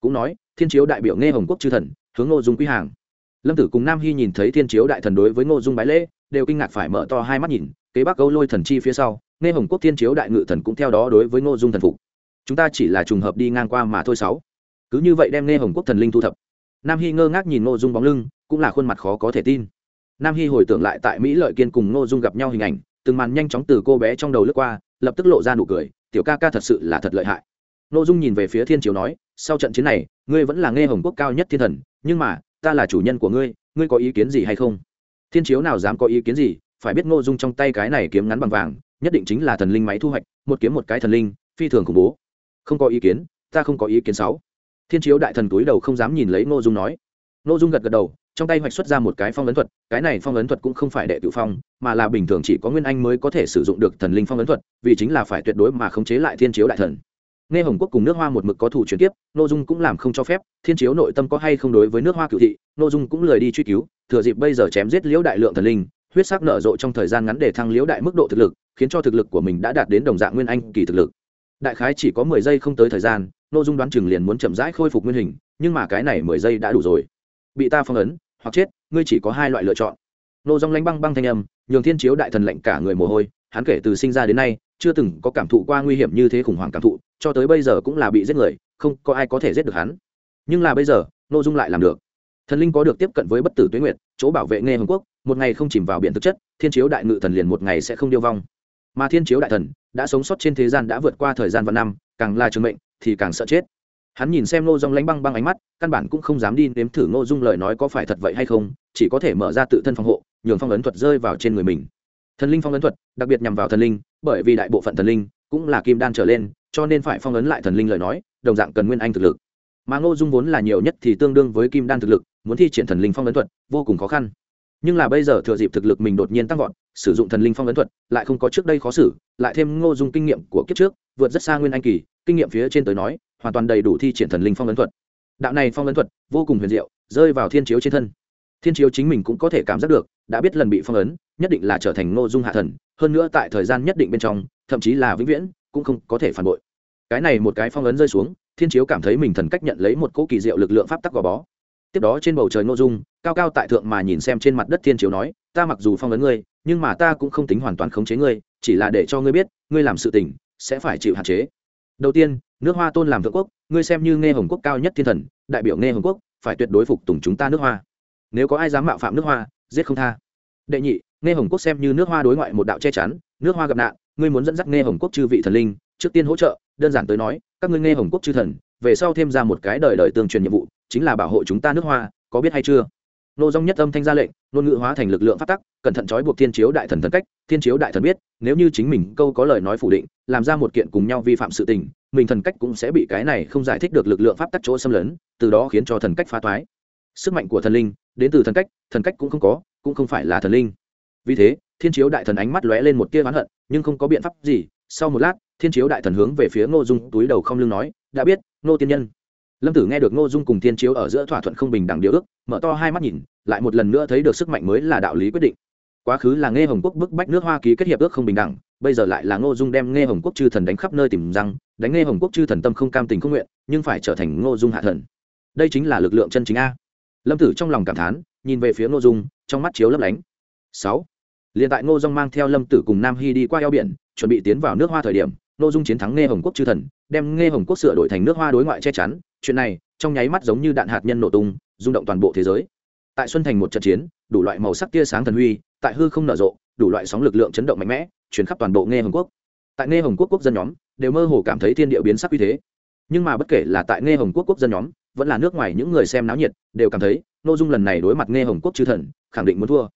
Cũng nói, thiên chiếu đại biểu nghe hồng quốc chư thần, hướng ngô dung quý hàng. Lâm tử cùng nam hy nhìn thấy thiên chiếu đại thần đối với ngô dung bái lễ, đều kinh ngạc phải mở to hai mắt nhìn, kế bắc câu lôi thần chi phía sau nghe hồng quốc thiên chiếu đại ngự thần cũng theo đó đối với ngô dung thần phục. Chúng ta chỉ là trùng hợp đi ngang qua mà thôi sáu. Cứ như vậy đem nghe hồng quốc thần linh thu thập. Nam hy ngơ ngác nhìn ngô dung bóng lưng, cũng là khuôn mặt khó có thể tin. Nam hy hồi tưởng lại tại mỹ lợi kiên cùng ngô dung gặp nhau hình ảnh, từng màn nhanh chóng từ cô bé trong đầu lướt qua, lập tức lộ ra nụ cười, tiểu ca ca thật sự là thật lợi hại. Nô dung nhìn về phía thiên triều nói, sau trận chiến này, ngươi vẫn là nghe hồng quốc cao nhất thiên thần, nhưng mà, ta là chủ nhân của ngươi ngươi có ý kiến gì hay không? Thiên chiếu nào dám có ý kiến gì, phải biết ngô dung trong tay cái này kiếm ngắn bằng vàng, nhất định chính là thần linh máy thu hoạch, một kiếm một cái thần linh, phi thường khủng bố. Không có ý kiến, ta không có ý kiến sáu thiên chiếu đại thần túi đầu không dám nhìn lấy ngô dung nói. Ngô dung gật gật đầu, trong tay hoạch xuất ra một cái phong ấn thuật, cái này phong ấn thuật cũng không phải đệ tự phong, mà là bình thường chỉ có nguyên anh mới có thể sử dụng được thần linh phong ấn thuật, vì chính là phải tuyệt đối mà khống chế lại thiên chiếu đại thần nghe hồng quốc cùng nước hoa một mực có thủ chuyển tiếp nội dung cũng làm không cho phép, thiên chiếu nội tâm có hay không đối với nước hoa cựu thị nội dung cũng lời đi truy cứu, thừa dịp bây giờ chém giết liễu đại lượng thần linh, huyết sắc nở rộ trong thời gian ngắn để thăng liễu đại mức độ thực lực, khiến cho thực lực của mình đã đạt đến đồng dạng nguyên anh kỳ thực lực. Đại khái chỉ có mười giây không tới thời gian nội dung đoán chừng liền muốn chậm rãi khôi phục nguyên hình, nhưng mà cái này mười giây đã đủ rồi. Bị ta phong ấn, hoặc chết, ngươi chỉ có hai loại lựa chọn. Nô dòng lánh băng băng thanh âm, nhường thiên chiếu đại thần lệnh cả người mồ hôi, hắn kể từ sinh ra đến nay chưa từng có cảm thụ qua nguy hiểm như thế khủng hoảng cảm thụ, cho tới bây giờ cũng là bị giết người, không có ai có thể giết được hắn. Nhưng là bây giờ, nội dung lại làm được. Thần linh có được tiếp cận với bất tử tuyến nguyệt, chỗ bảo vệ nghe hồng quốc, một ngày không chìm vào biển thực chất, thiên chiếu đại ngự thần liền một ngày sẽ không điêu vong. Mà thiên chiếu đại thần đã sống sót trên thế gian đã vượt qua thời gian và năm, càng là trường mệnh thì càng sợ chết. Hắn nhìn xem ngô dung lánh băng băng ánh mắt, căn bản cũng không dám đi nếm thử ngô dung lời nói có phải thật vậy hay không, chỉ có thể mở ra tự thân phòng hộ, nhường phong ấn thuật rơi vào trên người mình thần linh phong ấn thuật, đặc biệt nhằm vào thần linh, bởi vì đại bộ phận thần linh cũng là kim đan trở lên, cho nên phải phong ấn lại thần linh lời nói, đồng dạng cần nguyên anh thực lực. Mà ngô dung vốn là nhiều nhất thì tương đương với kim đan thực lực, muốn thi triển thần linh phong ấn thuật, vô cùng khó khăn. Nhưng là bây giờ thừa dịp thực lực mình đột nhiên tăng vọt, sử dụng thần linh phong ấn thuật lại không có trước đây khó xử, lại thêm ngô dung kinh nghiệm của kiếp trước, vượt rất xa nguyên anh kỳ, kinh nghiệm phía trên tới nói, hoàn toàn đầy đủ thi triển thần linh phong ấn thuật. Đạo này phong ấn thuật vô cùng huyền diệu, rơi vào thiên chiếu trên thân thiên chiếu chính mình cũng có thể cảm giác được, đã biết lần bị phong ấn, nhất định là trở thành ngô dung hạ thần, hơn nữa tại thời gian nhất định bên trong, thậm chí là vĩnh viễn, cũng không có thể phản bội. Cái này một cái phong ấn rơi xuống, thiên chiếu cảm thấy mình thần cách nhận lấy một cỗ kỳ diệu lực lượng pháp tắc gò bó. Tiếp đó trên bầu trời ngô dung, cao cao tại thượng mà nhìn xem trên mặt đất thiên chiếu nói, ta mặc dù phong ấn ngươi, nhưng mà ta cũng không tính hoàn toàn khống chế ngươi, chỉ là để cho ngươi biết, ngươi làm sự tình, sẽ phải chịu hạn chế. Đầu tiên, nước hoa tôn làm thượng quốc, ngươi xem như nghe hồng quốc cao nhất thiên thần, đại biểu nghe hồng quốc, phải tuyệt đối phục tùng chúng ta nước hoa nếu có ai dám mạo phạm nước hoa, giết không tha. Đệ nhị, nghe hồng quốc xem như nước hoa đối ngoại một đạo che chắn, nước hoa gặp nạn, ngươi muốn dẫn dắt nghe hồng quốc chư vị thần linh, trước tiên hỗ trợ, đơn giản tới nói, các ngươi nghe hồng quốc chư thần, về sau thêm ra một cái đời đời tương truyền nhiệm vụ, chính là bảo hộ chúng ta nước hoa, có biết hay chưa? Nô dong nhất âm thanh ra lệnh, ngôn ngữ hóa thành lực lượng phát tắc, cẩn thận trói buộc thiên chiếu đại thần thần cách, thiên chiếu đại thần biết, nếu như chính mình câu có lời nói phủ định, làm ra một kiện cùng nhau vi phạm sự tình, mình thần cách cũng sẽ bị cái này không giải thích được lực lượng pháp tắc chỗ xâm lấn, từ đó khiến cho thần cách phá toái. Sức mạnh của thần linh đến từ thần cách thần cách cũng không có, cũng không phải là thần linh. Vì thế, thiên chiếu đại thần ánh mắt lóe lên một tia oán hận, nhưng không có biện pháp gì. Sau một lát, thiên chiếu đại thần hướng về phía ngô dung túi đầu không lưng nói, đã biết, ngô tiên nhân. Lâm tử nghe được ngô dung cùng thiên chiếu ở giữa thỏa thuận không bình đẳng điều ước, mở to hai mắt nhìn, lại một lần nữa thấy được sức mạnh mới là đạo lý quyết định. Quá khứ là nghe hồng quốc bức bách nước hoa ký kết hiệp ước không bình đẳng, bây giờ lại là ngô dung đem nghe hồng quốc chư thần đánh khắp nơi tìm răng, đánh nghe hồng quốc chư thần tâm không cam tình không nguyện, nhưng phải trở thành ngô dung hạ thần. Đây chính là lực lượng chân chính a lâm tử trong lòng cảm thán, nhìn về phía ngô dung, trong mắt chiếu lấp lánh. Sáu. Liền tại ngô dung mang theo lâm tử cùng nam hy đi qua eo biển, chuẩn bị tiến vào nước hoa thời điểm, ngô dung chiến thắng nghe hồng quốc chư thần, đem nghe hồng quốc sửa đổi thành nước hoa đối ngoại che chắn. Chuyện này, trong nháy mắt giống như đạn hạt nhân nổ tung, rung động toàn bộ thế giới. Tại xuân thành một trận chiến, đủ loại màu sắc tia sáng thần huy, tại hư không nở rộ, đủ loại sóng lực lượng chấn động mạnh mẽ chuyển khắp toàn bộ nghe hồng quốc. Tại nghe hồng quốc quốc dân nhóm, đều mơ hồ cảm thấy thiên địa biến sắc uy thế. Nhưng mà bất kể là tại nghe hồng quốc quốc dân nhóm vẫn là nước ngoài những người xem náo nhiệt, đều cảm thấy n ô dung lần này đối mặt nghe hồng quốc chư thần, khẳng định muốn thua.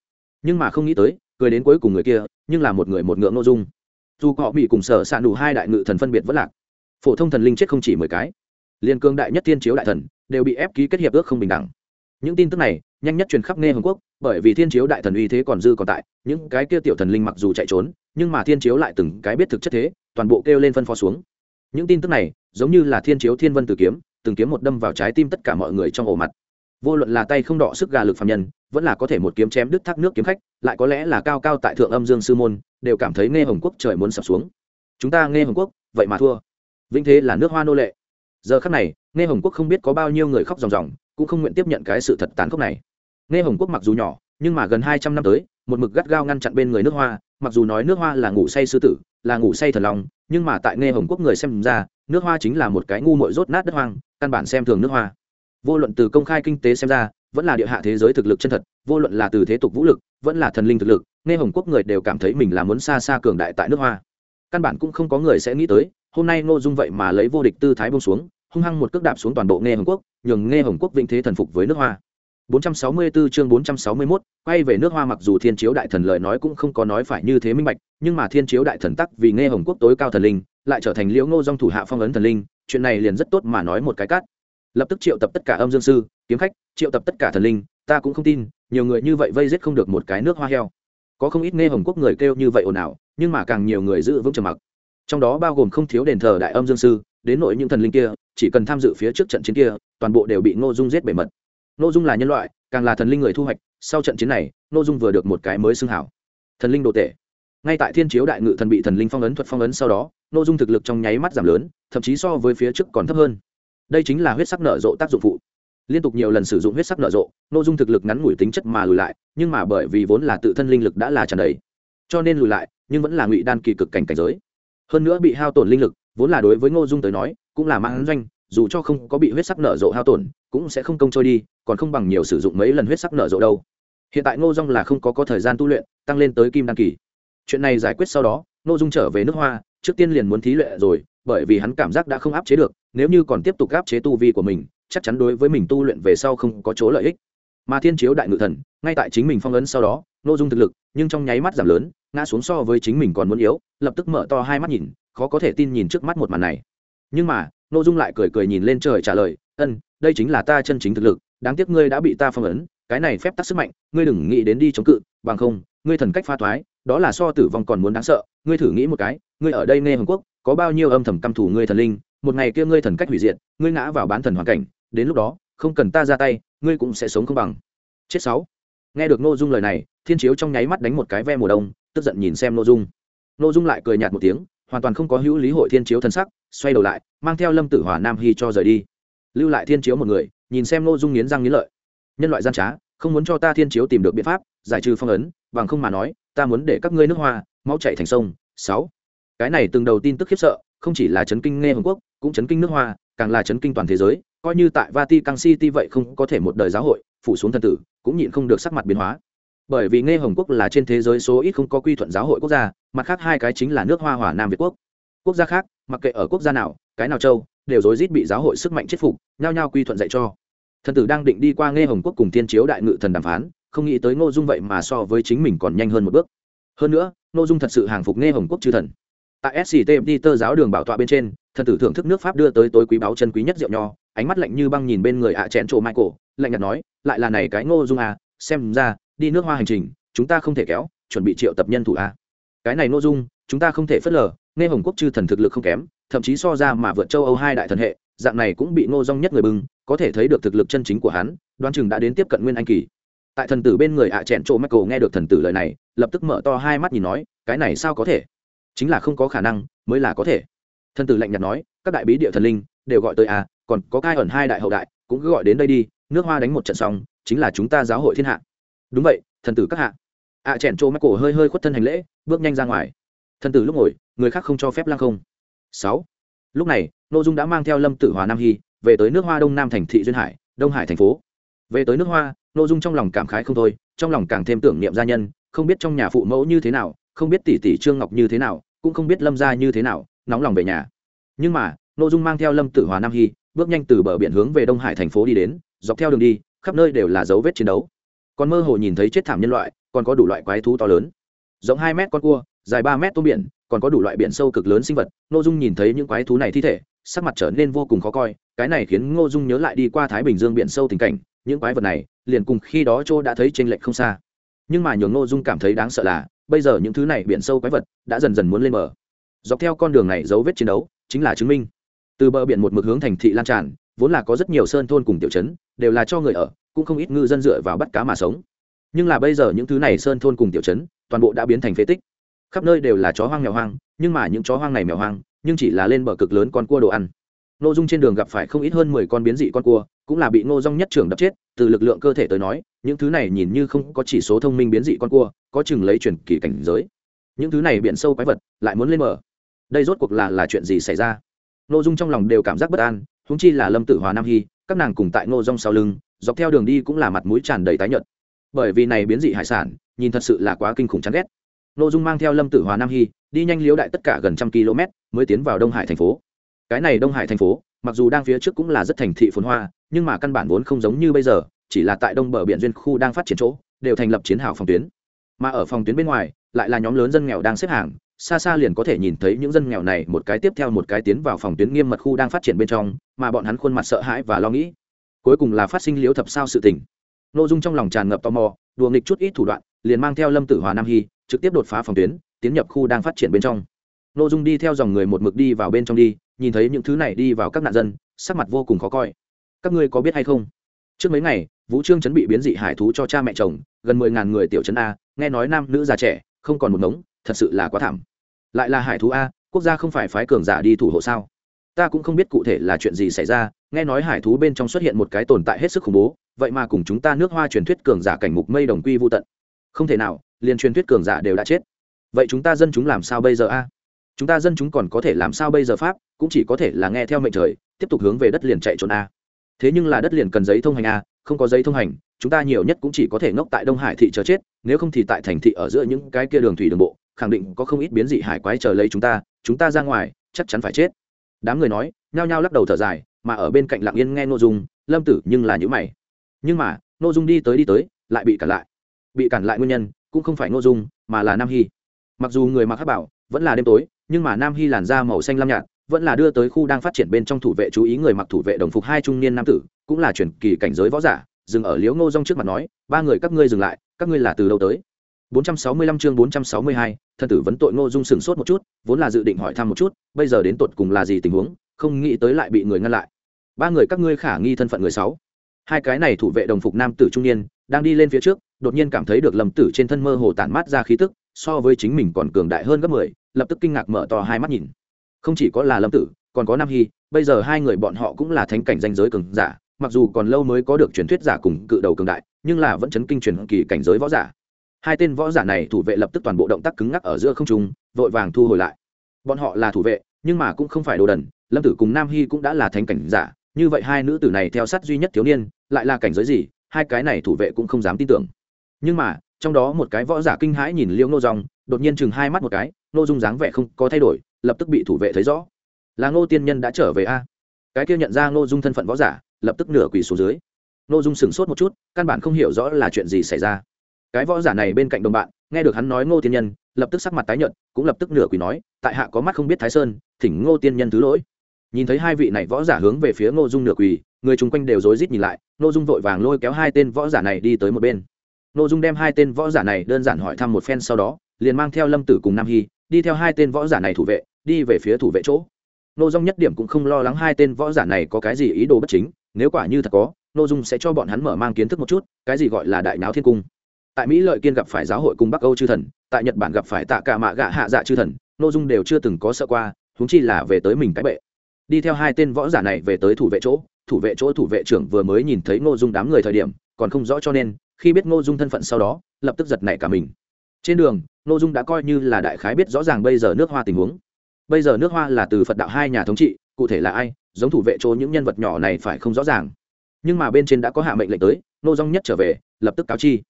Nhưng mà không nghĩ tới, cười đến cuối cùng người kia, nhưng là một người một ngưỡng n ô dung. Dù họ bị cùng sở s ạ đủ hai đại ngự thần phân biệt vất lạc. Phổ thông thần linh chết không chỉ mười cái. Liên cương đại nhất thiên chiếu đại thần, đều bị ép ký kết hiệp ước không bình đẳng. Những tin tức này, nhanh nhất truyền khắp nghe hồng quốc, bởi vì thiên chiếu đại thần uy thế còn dư còn tại, những cái kia tiểu thần linh mặc dù chạy trốn, nhưng mà thiên chiếu lại từng cái biết thực chất thế, toàn bộ kêu lên phân phó xuống. Những tin tức này, giống như là thiên chiếu thiên vân tử kiếm từng kiếm một đâm vào trái tim tất cả mọi người trong ổ mặt. Vô luận là tay không đọ sức gà lực phạm nhân, vẫn là có thể một kiếm chém đứt thác nước kiếm khách, lại có lẽ là cao cao tại thượng âm dương sư môn, đều cảm thấy nghe hồng quốc trời muốn sập xuống. Chúng ta nghe hồng quốc, vậy mà thua. Vĩnh thế là nước hoa nô lệ. Giờ khắc này nghe hồng quốc không biết có bao nhiêu người khóc ròng ròng, cũng không nguyện tiếp nhận cái sự thật tàn khốc này. Nghe hồng quốc mặc dù nhỏ, nhưng mà gần hai trăm năm tới, một mực gắt gao ngăn chặn bên người nước hoa, mặc dù nói nước hoa là ngủ say sư tử, là ngủ say thần lòng nhưng mà tại nghe hồng quốc người xem ra, nước hoa chính là một cái ngu mội rốt nát đất hoang căn bản xem thường nước hoa. Vô luận từ công khai kinh tế xem ra, vẫn là địa hạ thế giới thực lực chân thật, vô luận là từ thế tục vũ lực, vẫn là thần linh thực lực, nghe hồng quốc người đều cảm thấy mình là muốn xa xa cường đại tại nước hoa. Căn bản cũng không có người sẽ nghĩ tới, hôm nay ngô dung vậy mà lấy vô địch tư thái bông xuống, hung hăng một cước đạp xuống toàn bộ nghe hồng quốc, nhường nghe hồng quốc vĩnh thế thần phục với nước hoa. 464 chương 461, quay về nước hoa mặc dù thiên chiếu đại thần lời nói cũng không có nói phải như thế minh bạch nhưng mà thiên chiếu đại thần tắc vì nghe hồng quốc tối cao thần linh lại trở thành liễu ngô Dung thủ hạ phong ấn thần linh chuyện này liền rất tốt mà nói một cái cắt, lập tức triệu tập tất cả âm dương sư kiếm khách triệu tập tất cả thần linh ta cũng không tin nhiều người như vậy vây giết không được một cái nước hoa heo. Có không ít nghe hồng quốc người kêu như vậy ồn ào nhưng mà càng nhiều người giữ vững trầm mặc. Trong đó bao gồm không thiếu đền thờ đại âm dương sư đến nội những thần linh kia chỉ cần tham dự phía trước trận chiến kia toàn bộ đều bị ngô dung giết bể mật ngô dung là nhân loại, càng là thần linh người thu hoạch, sau trận chiến này, ngô dung vừa được một cái mới xưng hảo. Thần linh đồ tể. Ngay tại thiên chiếu đại ngự thần bị thần linh phong ấn thuật phong ấn sau đó, ngô dung thực lực trong nháy mắt giảm lớn, thậm chí so với phía trước còn thấp hơn. Đây chính là huyết sắc nở rộ tác dụng phụ. Liên tục nhiều lần sử dụng huyết sắc nở rộ, ngô dung thực lực ngắn ngủi tính chất mà lùi lại, nhưng mà bởi vì vốn là tự thân linh lực đã là tràn đầy, cho nên lùi lại, nhưng vẫn là ngụy đan kỳ cực cảnh cảnh giới. Hơn nữa bị hao tổn linh lực, vốn là đối với ngô dung tới nói, cũng là mang doanh, dù cho không có bị huyết sắc nở rộ hao tổn cũng sẽ không công trôi đi, còn không bằng nhiều sử dụng mấy lần huyết sắc nở rộ đâu. Hiện tại ngô dung là không có có thời gian tu luyện, tăng lên tới kim đăng kỳ. Chuyện này giải quyết sau đó, ngô dung trở về nước hoa, trước tiên liền muốn thí luyện rồi, bởi vì hắn cảm giác đã không áp chế được, nếu như còn tiếp tục áp chế tu vi của mình, chắc chắn đối với mình tu luyện về sau không có chỗ lợi ích. Mà thiên chiếu đại ngự thần, ngay tại chính mình phong ấn sau đó nội dung thực lực, nhưng trong nháy mắt giảm lớn, ngã xuống so với chính mình còn muốn yếu, lập tức mở to hai mắt nhìn, khó có thể tin nhìn trước mắt một màn này. Nhưng mà nội dung lại cười cười nhìn lên trời trả lời, ân, đây chính là ta chân chính thực lực, đáng tiếc ngươi đã bị ta phong ấn, cái này phép tắc sức mạnh, ngươi đừng nghĩ đến đi chống cự, bằng không, ngươi thần cách pha thoái, đó là so tử vong còn muốn đáng sợ, ngươi thử nghĩ một cái, ngươi ở đây nghe hồng quốc, có bao nhiêu âm thầm căm thủ ngươi thần linh, một ngày kia ngươi thần cách hủy diệt, ngươi ngã vào bán thần hoàn cảnh, đến lúc đó, không cần ta ra tay, ngươi cũng sẽ sống không bằng. Chết sáu. Nghe được nội dung lời này, thiên chiếu trong nháy mắt đánh một cái ve mùa đông, tức giận nhìn xem nội dung. Nội dung lại cười nhạt một tiếng hoàn toàn không có hữu lý hội thiên chiếu thân sắc, xoay đầu lại, mang theo lâm tử hòa nam hy cho rời đi. Lưu lại thiên chiếu một người, nhìn xem nội dung nghiến răng nghiến lợi. Nhân loại gian trá, không muốn cho ta thiên chiếu tìm được biện pháp, giải trừ phong ấn, bằng không mà nói, ta muốn để các ngươi nước hoa, máu chảy thành sông. Sáu. Cái này từng đầu tin tức khiếp sợ, không chỉ là chấn kinh nghe hồng quốc, cũng chấn kinh nước hoa, càng là chấn kinh toàn thế giới. Coi như tại vatican city vậy không có thể một đời giáo hội, phủ xuống thân tử, cũng nhịn không được sắc mặt biến hóa bởi vì nghe hồng quốc là trên thế giới số ít không có quy thuận giáo hội quốc gia, mặt khác hai cái chính là nước hoa, hòa nam, việt quốc. Quốc gia khác, mặc kệ ở quốc gia nào, cái nào châu, đều rối rít bị giáo hội sức mạnh chết phục, nhao nhao quy thuận dạy cho. Thần tử đang định đi qua nghe hồng quốc cùng tiên chiếu đại ngự thần đàm phán, không nghĩ tới ngô dung vậy mà so với chính mình còn nhanh hơn một bước. Hơn nữa, ngô dung thật sự hàng phục nghe hồng quốc chư thần. Tại sct tơ giáo đường bảo tọa bên trên, thần tử thưởng thức nước pháp đưa tới tối quý báo chân quý nhất rượu nho, ánh mắt lạnh như băng nhìn bên người ạ chén trộ michael, lạnh nhạt nói, lại là này cái ngô dung à xem ra đi nước hoa hành trình, chúng ta không thể kéo, chuẩn bị triệu tập nhân thủ a. Cái này nội dung, chúng ta không thể phớt lờ, nghe hồng quốc chư thần thực lực không kém, thậm chí so ra mà vượt châu âu hai đại thần hệ, dạng này cũng bị ngô dong nhất người bưng, có thể thấy được thực lực chân chính của hắn, đoán chừng đã đến tiếp cận nguyên anh kỳ. Tại thần tử bên người ạ à chẹn chỗ michael nghe được thần tử lời này, lập tức mở to hai mắt nhìn nói, cái này sao có thể? Chính là không có khả năng, mới là có thể. Thần tử lạnh nhạt nói, các đại bí địa thần linh đều gọi tới à còn có cai ẩn hai đại hậu đại, cũng cứ gọi đến đây đi, nước hoa đánh một trận xong, chính là chúng ta giáo hội thiên hạ đúng vậy thần tử các hạ. Ạ à, chèn trô mắt cổ hơi hơi khuất thân hành lễ bước nhanh ra ngoài. Thần tử lúc ngồi người khác không cho phép lăng không. Sáu. Lúc này nội dung đã mang theo lâm tử hòa nam hy về tới nước hoa đông nam thành thị duyên hải đông hải thành phố. Về tới nước hoa nội dung trong lòng cảm khái không thôi trong lòng càng thêm tưởng niệm gia nhân không biết trong nhà phụ mẫu như thế nào không biết tỷ tỷ trương ngọc như thế nào cũng không biết lâm gia như thế nào nóng lòng về nhà. Nhưng mà nội dung mang theo lâm tử hòa nam hy bước nhanh từ bờ biển hướng về đông hải thành phố đi đến dọc theo đường đi khắp nơi đều là dấu vết chiến đấu còn mơ hồ nhìn thấy chết thảm nhân loại, còn có đủ loại quái thú to lớn. Rộng hai mét con cua, dài ba mét tôm biển, còn có đủ loại biển sâu cực lớn sinh vật. Ngô dung nhìn thấy những quái thú này thi thể, sắc mặt trở nên vô cùng khó coi. Cái này khiến ngô dung nhớ lại đi qua thái bình dương biển sâu tình cảnh. Những quái vật này, liền cùng khi đó châu đã thấy t r ê n lệch không xa. Nhưng mà nhường ngô dung cảm thấy đáng sợ là, bây giờ những thứ này biển sâu quái vật đã dần dần muốn lên bờ. Dọc theo con đường này dấu vết chiến đấu, chính là chứng minh. Từ bờ biển một mực hướng thành thị lan tràn, vốn là có rất nhiều sơn thôn cùng tiểu trấn, đều là cho người ở cũng không ít ngư dân dựa vào bắt cá mà sống. Nhưng là bây giờ những thứ này sơn thôn cùng tiểu trấn, toàn bộ đã biến thành phế tích. Khắp nơi đều là chó hoang mèo hoang, nhưng mà những chó hoang này mèo hoang, nhưng chỉ là lên bờ cực lớn con cua đồ ăn. N ô dung trên đường gặp phải không ít hơn mười con biến dị con cua, cũng là bị ngô dung nhất trưởng đập chết, từ lực lượng cơ thể tới nói, những thứ này nhìn như không có chỉ số thông minh biến dị con cua, có chừng lấy chuyển kỳ cảnh giới. Những thứ này biển sâu quái vật, lại muốn lên bờ. Đây rốt cuộc là là chuyện gì xảy ra? N ô dung trong lòng đều cảm giác bất an húng chi là lâm tử hòa nam hy, các nàng cùng tại ngô rong sau lưng dọc theo đường đi cũng là mặt mũi tràn đầy tái nhợt. Bởi vì này biến dị hải sản, nhìn thật sự là quá kinh khủng chán ghét. Lô dung mang theo lâm tử hòa nam hy, đi nhanh liếu đại tất cả gần trăm km mới tiến vào đông hải thành phố. Cái này đông hải thành phố, mặc dù đang phía trước cũng là rất thành thị phồn hoa, nhưng mà căn bản vốn không giống như bây giờ, chỉ là tại đông bờ biển duyên khu đang phát triển chỗ, đều thành lập chiến hào phòng tuyến. Mà ở phòng tuyến bên ngoài, lại là nhóm lớn dân nghèo đang xếp hàng, xa xa liền có thể nhìn thấy những dân nghèo này một cái tiếp theo một cái tiến vào phòng tuyến nghiêm mật khu đang phát triển bên trong, mà bọn hắn khuôn mặt sợ hãi và lo nghĩ cuối cùng là phát sinh liễu thập sao sự tình. Nội dung trong lòng tràn ngập tò mò, đùa nghịch chút ít thủ đoạn, liền mang theo lâm tử hòa nam hy, trực tiếp đột phá phòng tuyến, tiến nhập khu đang phát triển bên trong. Nội dung đi theo dòng người một mực đi vào bên trong đi, nhìn thấy những thứ này đi vào các nạn dân, sắc mặt vô cùng khó coi. Các ngươi có biết hay không? Trước mấy ngày, vũ trương chuẩn bị biến dị hải thú cho cha mẹ chồng, gần mười ngàn người tiểu trấn a, nghe nói nam nữ già trẻ, không còn một ngống, thật sự là quá thảm. Lại là hải thú a, quốc gia không phải phái cường giả đi thủ hộ sao? Ta cũng không biết cụ thể là chuyện gì xảy ra, nghe nói hải thú bên trong xuất hiện một cái tồn tại hết sức khủng bố, vậy mà cùng chúng ta nước hoa truyền thuyết cường giả cảnh mục mây đồng quy vô tận. Không thể nào, liền truyền thuyết cường giả đều đã chết. Vậy chúng ta dân chúng làm sao bây giờ a? Chúng ta dân chúng còn có thể làm sao bây giờ pháp, cũng chỉ có thể là nghe theo mệnh trời, tiếp tục hướng về đất liền chạy trốn a. Thế nhưng là đất liền cần giấy thông hành a, không có giấy thông hành, chúng ta nhiều nhất cũng chỉ có thể ngốc tại đông hải thị chờ chết, nếu không thì tại thành thị ở giữa những cái kia đường thủy đường bộ, khẳng định có không ít biến dị hải quái chờ lấy chúng ta chúng ta ra ngoài, chắc chắn phải chết đám người nói, nhao nhao lắc đầu thở dài, mà ở bên cạnh lặng yên nghe n ô dung, lâm tử nhưng là nhữ mày. Nhưng mà n ô dung đi tới đi tới, lại bị cản lại. Bị cản lại nguyên nhân, cũng không phải n ô dung, mà là nam hy. Mặc dù người mặc hát bảo, vẫn là đêm tối, nhưng mà nam hy làn da màu xanh lam nhạt, vẫn là đưa tới khu đang phát triển bên trong thủ vệ chú ý người mặc thủ vệ đồng phục hai trung niên nam tử, cũng là truyền kỳ cảnh giới võ giả, dừng ở liếu ngô rong trước mặt nói, ba người các ngươi dừng lại, các ngươi là từ đâu tới? 465 chương 462, thân tử vấn tội Ngô Dung sửng sốt một chút, vốn là dự định hỏi thăm một chút, bây giờ đến tột cùng là gì tình huống, không nghĩ tới lại bị người ngăn lại. Ba người các ngươi khả nghi thân phận người sáu. Hai cái này thủ vệ đồng phục nam tử trung niên, đang đi lên phía trước, đột nhiên cảm thấy được Lâm Tử trên thân mơ hồ tản mát ra khí tức, so với chính mình còn cường đại hơn gấp 10, lập tức kinh ngạc mở to hai mắt nhìn. Không chỉ có là Lâm Tử, còn có Nam Hy, bây giờ hai người bọn họ cũng là thánh cảnh danh giới cường giả, mặc dù còn lâu mới có được truyền thuyết giả cùng cự đầu cường đại, nhưng là vẫn chấn kinh truyền kỳ cảnh giới võ giả hai tên võ giả này thủ vệ lập tức toàn bộ động tác cứng ngắc ở giữa không trung, vội vàng thu hồi lại. Bọn họ là thủ vệ, nhưng mà cũng không phải đồ đần, lâm tử cùng nam hy cũng đã là thánh cảnh giả, như vậy hai nữ tử này theo sát duy nhất thiếu niên, lại là cảnh giới gì, hai cái này thủ vệ cũng không dám tin tưởng. Nhưng mà, trong đó một cái võ giả kinh hãi nhìn liêu nô dòng, đột nhiên chừng hai mắt một cái nô dung dáng vẻ không có thay đổi, lập tức bị thủ vệ thấy rõ. Là ngô tiên nhân đã trở về a? Cái kia nhận ra ngô dung thân phận võ giả, lập tức nửa quỳ xuống dưới. Ngô dung sửng sốt một chút, căn bản không hiểu rõ là chuyện gì xảy ra cái võ giả này bên cạnh đồng bạn, nghe được hắn nói ngô tiên nhân, lập tức sắc mặt tái nhợt, cũng lập tức nửa quỳ nói, tại hạ có mắt không biết thái sơn, thỉnh ngô tiên nhân thứ lỗi. Nhìn thấy hai vị này võ giả hướng về phía ngô dung nửa quỳ, người chung quanh đều rối rít nhìn lại, ngô dung vội vàng lôi kéo hai tên võ giả này đi tới một bên. Ngô dung đem hai tên võ giả này đơn giản hỏi thăm một phen sau đó, liền mang theo lâm tử cùng nam hy, đi theo hai tên võ giả này thủ vệ, đi về phía thủ vệ chỗ. Ngô dung nhất điểm cũng không lo lắng hai tên võ giả này có cái gì ý đồ bất chính, nếu quả như thật có, ngô dung sẽ cho bọn hắn mở mang kiến thức một chút, cái gì gọi là đại náo thiên cung tại mỹ lợi kiên gặp phải giáo hội cung bắc âu chư thần tại nhật bản gặp phải tạ cả mạ gạ hạ dạ chư thần n ô dung đều chưa từng có sợ qua húng chi là về tới mình cái bệ đi theo hai tên võ giả này về tới thủ vệ chỗ thủ vệ chỗ thủ vệ trưởng vừa mới nhìn thấy ngô dung đám người thời điểm còn không rõ cho nên khi biết ngô dung thân phận sau đó lập tức giật nảy cả mình trên đường ngô dung đã coi như là đại khái biết rõ ràng bây giờ nước hoa tình huống bây giờ nước hoa là từ phật đạo hai nhà thống trị cụ thể là ai giống thủ vệ chỗ những nhân vật nhỏ này phải không rõ ràng nhưng mà bên trên đã có hạ mệnh lệnh tới ngô dung nhất trở về lập tức cáo chi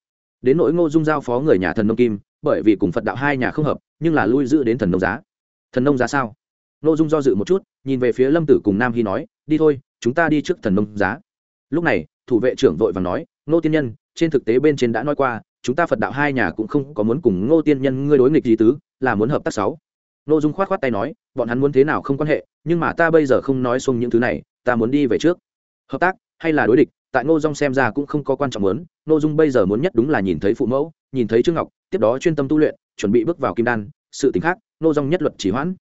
đến nỗi ngô dung giao phó người nhà thần nông kim, bởi vì cùng phật đạo hai nhà không hợp, nhưng là lui giữ đến thần nông giá. Thần nông giá sao? Ngô dung do dự một chút, nhìn về phía lâm tử cùng nam hy nói, đi thôi, chúng ta đi trước thần nông giá. Lúc này, thủ vệ trưởng vội và nói, ngô tiên nhân, trên thực tế bên trên đã nói qua, chúng ta phật đạo hai nhà cũng không có muốn cùng ngô tiên nhân ngươi đối nghịch gì tứ, là muốn hợp tác sáu. Ngô dung khoát khoát tay nói, bọn hắn muốn thế nào không quan hệ, nhưng mà ta bây giờ không nói xung những thứ này, ta muốn đi về trước. Hợp tác hay là đối địch? Tại ngô dung xem ra cũng không có quan trọng lớn, ngô dung bây giờ muốn nhất đúng là nhìn thấy phụ mẫu, nhìn thấy trương ngọc, tiếp đó chuyên tâm tu luyện, chuẩn bị bước vào kim đan, sự tính khác, ngô dung nhất luật chỉ hoãn.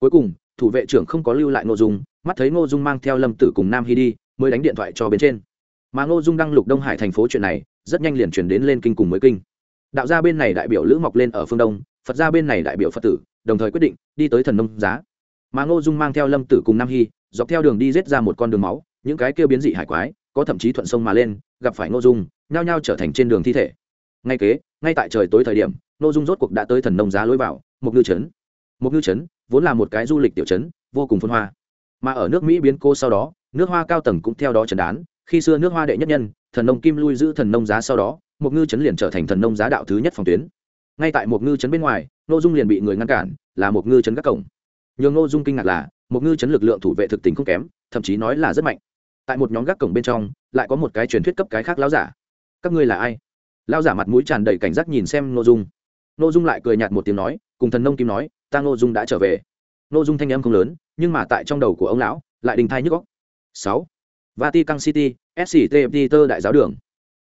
Cuối cùng, thủ vệ trưởng không có lưu lại ngô dung, mắt thấy ngô dung mang theo lâm tử cùng nam hy đi, mới đánh điện thoại cho bên trên. Mà ngô dung đăng lục đông hải thành phố chuyện này, rất nhanh liền chuyển đến lên kinh cùng mới kinh. Đạo gia bên này đại biểu lữ mọc lên ở phương đông, phật gia bên này đại biểu phật tử, đồng thời quyết định đi tới thần nông giá. Mà ngô dung mang theo lâm tử cùng nam hy, dọc theo đường đi giết ra một con đường máu, những cái kêu biến dị hải quái có thậm chí thuận sông mà lên, gặp phải ngô dung, nhao nhao trở thành trên đường thi thể. Ngay kế, ngay tại trời tối thời điểm, ngô dung rốt cuộc đã tới thần nông giá lối vào một ngư trấn. Một ngư trấn vốn là một cái du lịch tiểu trấn, vô cùng phân hoa. Mà ở nước mỹ biến cô sau đó, nước hoa cao tầng cũng theo đó trần đán. Khi xưa nước hoa đệ nhất nhân, thần nông kim lui giữ thần nông giá sau đó một ngư Trấn liền trở thành thần nông giá đạo thứ nhất phòng tuyến. Ngay tại một ngư Trấn bên ngoài nội dung liền bị người ngăn cản, là một ngư Trấn các cổng. Nhường nội dung kinh ngạc là một ngư Trấn lực lượng thủ vệ thực tình không kém, thậm chí nói là rất mạnh tại một nhóm gác cổng bên trong, lại có một cái truyền thuyết cấp cái khác lão giả. Các ngươi là ai? Lão giả mặt mũi tràn đầy cảnh giác nhìn xem nội dung. Nội dung lại cười nhạt một tiếng nói, cùng thần nông kim nói, ta nội dung đã trở về. Nội dung thanh âm không lớn, nhưng mà tại trong đầu của ông lão, lại đình thai nhức góc sáu. Vatican city sct peter đại giáo đường.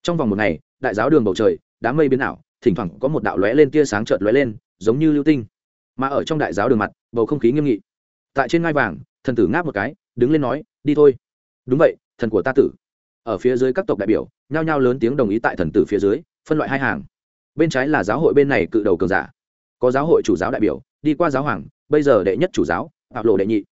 Trong vòng một ngày, đại giáo đường bầu trời, đám mây biến ảo, thỉnh thoảng có một đạo lóe lên tia sáng chợt lóe lên, giống như lưu tinh. Mà ở trong đại giáo đường mặt, bầu không khí nghiêm nghị. Tại trên ngai vàng, thần tử ngáp một cái, đứng lên nói, đi thôi đúng vậy, thần của ta tử. Ở phía dưới các tộc đại biểu, nhao nhao lớn tiếng đồng ý tại thần tử phía dưới, phân loại hai hàng. Bên trái là giáo hội bên này cự đầu cường giả. Có giáo hội chủ giáo đại biểu, đi qua giáo hoàng, bây giờ đệ nhất chủ giáo ảo lộ đệ nhị.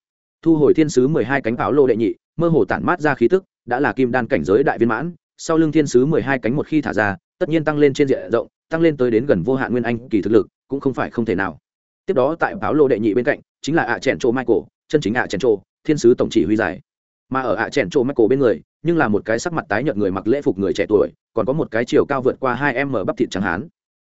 Thu hồi thiên sứ mười hai cánh áo lộ đệ nhị, mơ hồ tản mát ra khí tức, đã là kim đan cảnh giới đại viên mãn, sau lưng thiên sứ mười hai cánh một khi thả ra, tất nhiên tăng lên trên diện rộng, tăng lên tới đến gần vô hạn nguyên anh, kỳ thực lực, cũng không phải không thể nào. Tiếp đó tại áo lộ đệ nhị bên cạnh, chính là ạ à chèn trộ michael, chân chính ạ à chèn trộ thiên sứ tổng chỉ huy giải mà ở ạ à chèn mắt cổ bên người, nhưng là một cái sắc mặt tái nhợt người mặc lễ phục người trẻ tuổi, còn có một cái chiều cao vượt qua hai em mở bắp thịt trắng hán.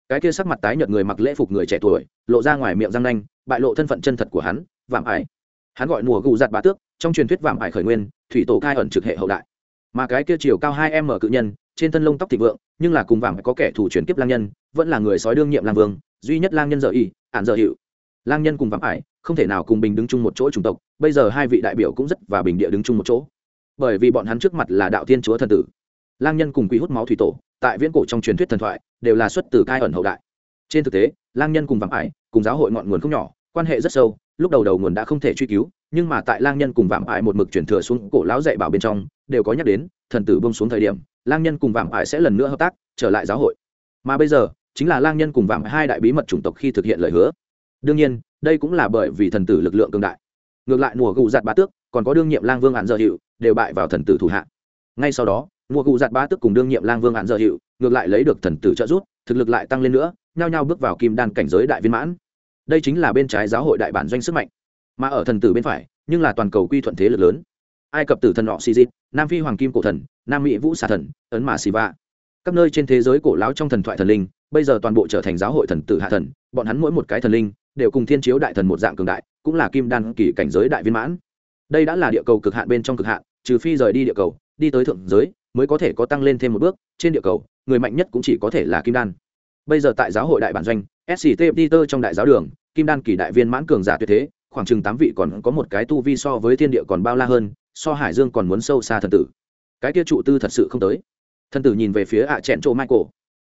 Cái kia sắc mặt tái nhợt người mặc lễ phục người trẻ tuổi, lộ ra ngoài miệng răng nanh, bại lộ thân phận chân thật của hắn, vạm ải hắn gọi mùa gù giặt bá tước, trong truyền thuyết vạm ải khởi nguyên, thủy tổ cai ẩn trực hệ hậu đại. Mà cái kia chiều cao hai em mở cự nhân, trên thân lông tóc thịnh vượng, nhưng là cùng vạm có kẻ thủ truyền kiếp lang nhân, vẫn là người sói đương nhiệm lang vương, duy nhất lang nhân dở y, ản dở hiệu lang nhân cùng vạm ải không thể nào cùng bình đứng chung một chỗ chủng tộc, bây giờ hai vị đại biểu cũng rất và bình địa đứng chung một chỗ. Bởi vì bọn hắn trước mặt là đạo thiên chúa thần tử. Lang nhân cùng quý hút máu thủy tổ, tại viễn cổ trong truyền thuyết thần thoại, đều là xuất từ cai ẩn hậu đại. Trên thực tế, lang nhân cùng vạm ải, cùng giáo hội ngọn nguồn không nhỏ, quan hệ rất sâu, lúc đầu đầu nguồn đã không thể truy cứu, nhưng mà tại lang nhân cùng vạm ải một mực chuyển thừa xuống cổ lão dạy bảo bên trong, đều có nhắc đến, thần tử bông xuống thời điểm, lang nhân cùng vạm ải sẽ lần nữa hợp tác, trở lại giáo hội. Mà bây giờ, chính là lang nhân cùng vạm hai đại bí mật chủng tộc khi thực hiện lời hứa đương nhiên, đây cũng là bởi vì thần tử lực lượng cường đại. Ngược lại, mùa gù giặt bá tước còn có đương nhiệm lang vương hạn dợ hiệu đều bại vào thần tử thủ hạ. Ngay sau đó, mùa gù giặt bá tước cùng đương nhiệm lang vương hạn dợ hiệu ngược lại lấy được thần tử trợ giúp, thực lực lại tăng lên nữa, nhao nhao bước vào kim đan cảnh giới đại viên mãn. Đây chính là bên trái giáo hội đại bản doanh sức mạnh. Mà ở thần tử bên phải, nhưng là toàn cầu quy thuận thế lực lớn. Ai cập tử thần họ xì dịp nam phi hoàng kim cổ thần, nam mỹ vũ xà thần, ấn mà xì va các nơi trên thế giới cổ láo trong thần thoại thần linh, bây giờ toàn bộ trở thành giáo hội thần tử hạ thần, bọn hắn mỗi một cái thần linh đều cùng thiên chiếu đại thần một dạng cường đại, cũng là kim đan kỳ cảnh giới đại viên mãn. Đây đã là địa cầu cực hạn bên trong cực hạn, trừ phi rời đi địa cầu, đi tới thượng giới, mới có thể có tăng lên thêm một bước, trên địa cầu, người mạnh nhất cũng chỉ có thể là kim đan. Bây giờ tại giáo hội đại bản doanh sct peter trong đại giáo đường, kim đan kỳ đại viên mãn cường giả tuyệt thế, khoảng chừng tám vị còn có một cái tu vi so với thiên địa còn bao la hơn, so hải dương còn muốn sâu xa thần tử. Cái kia trụ tư thật sự không tới. Thần tử nhìn về phía ạ à chẹn chỗ michael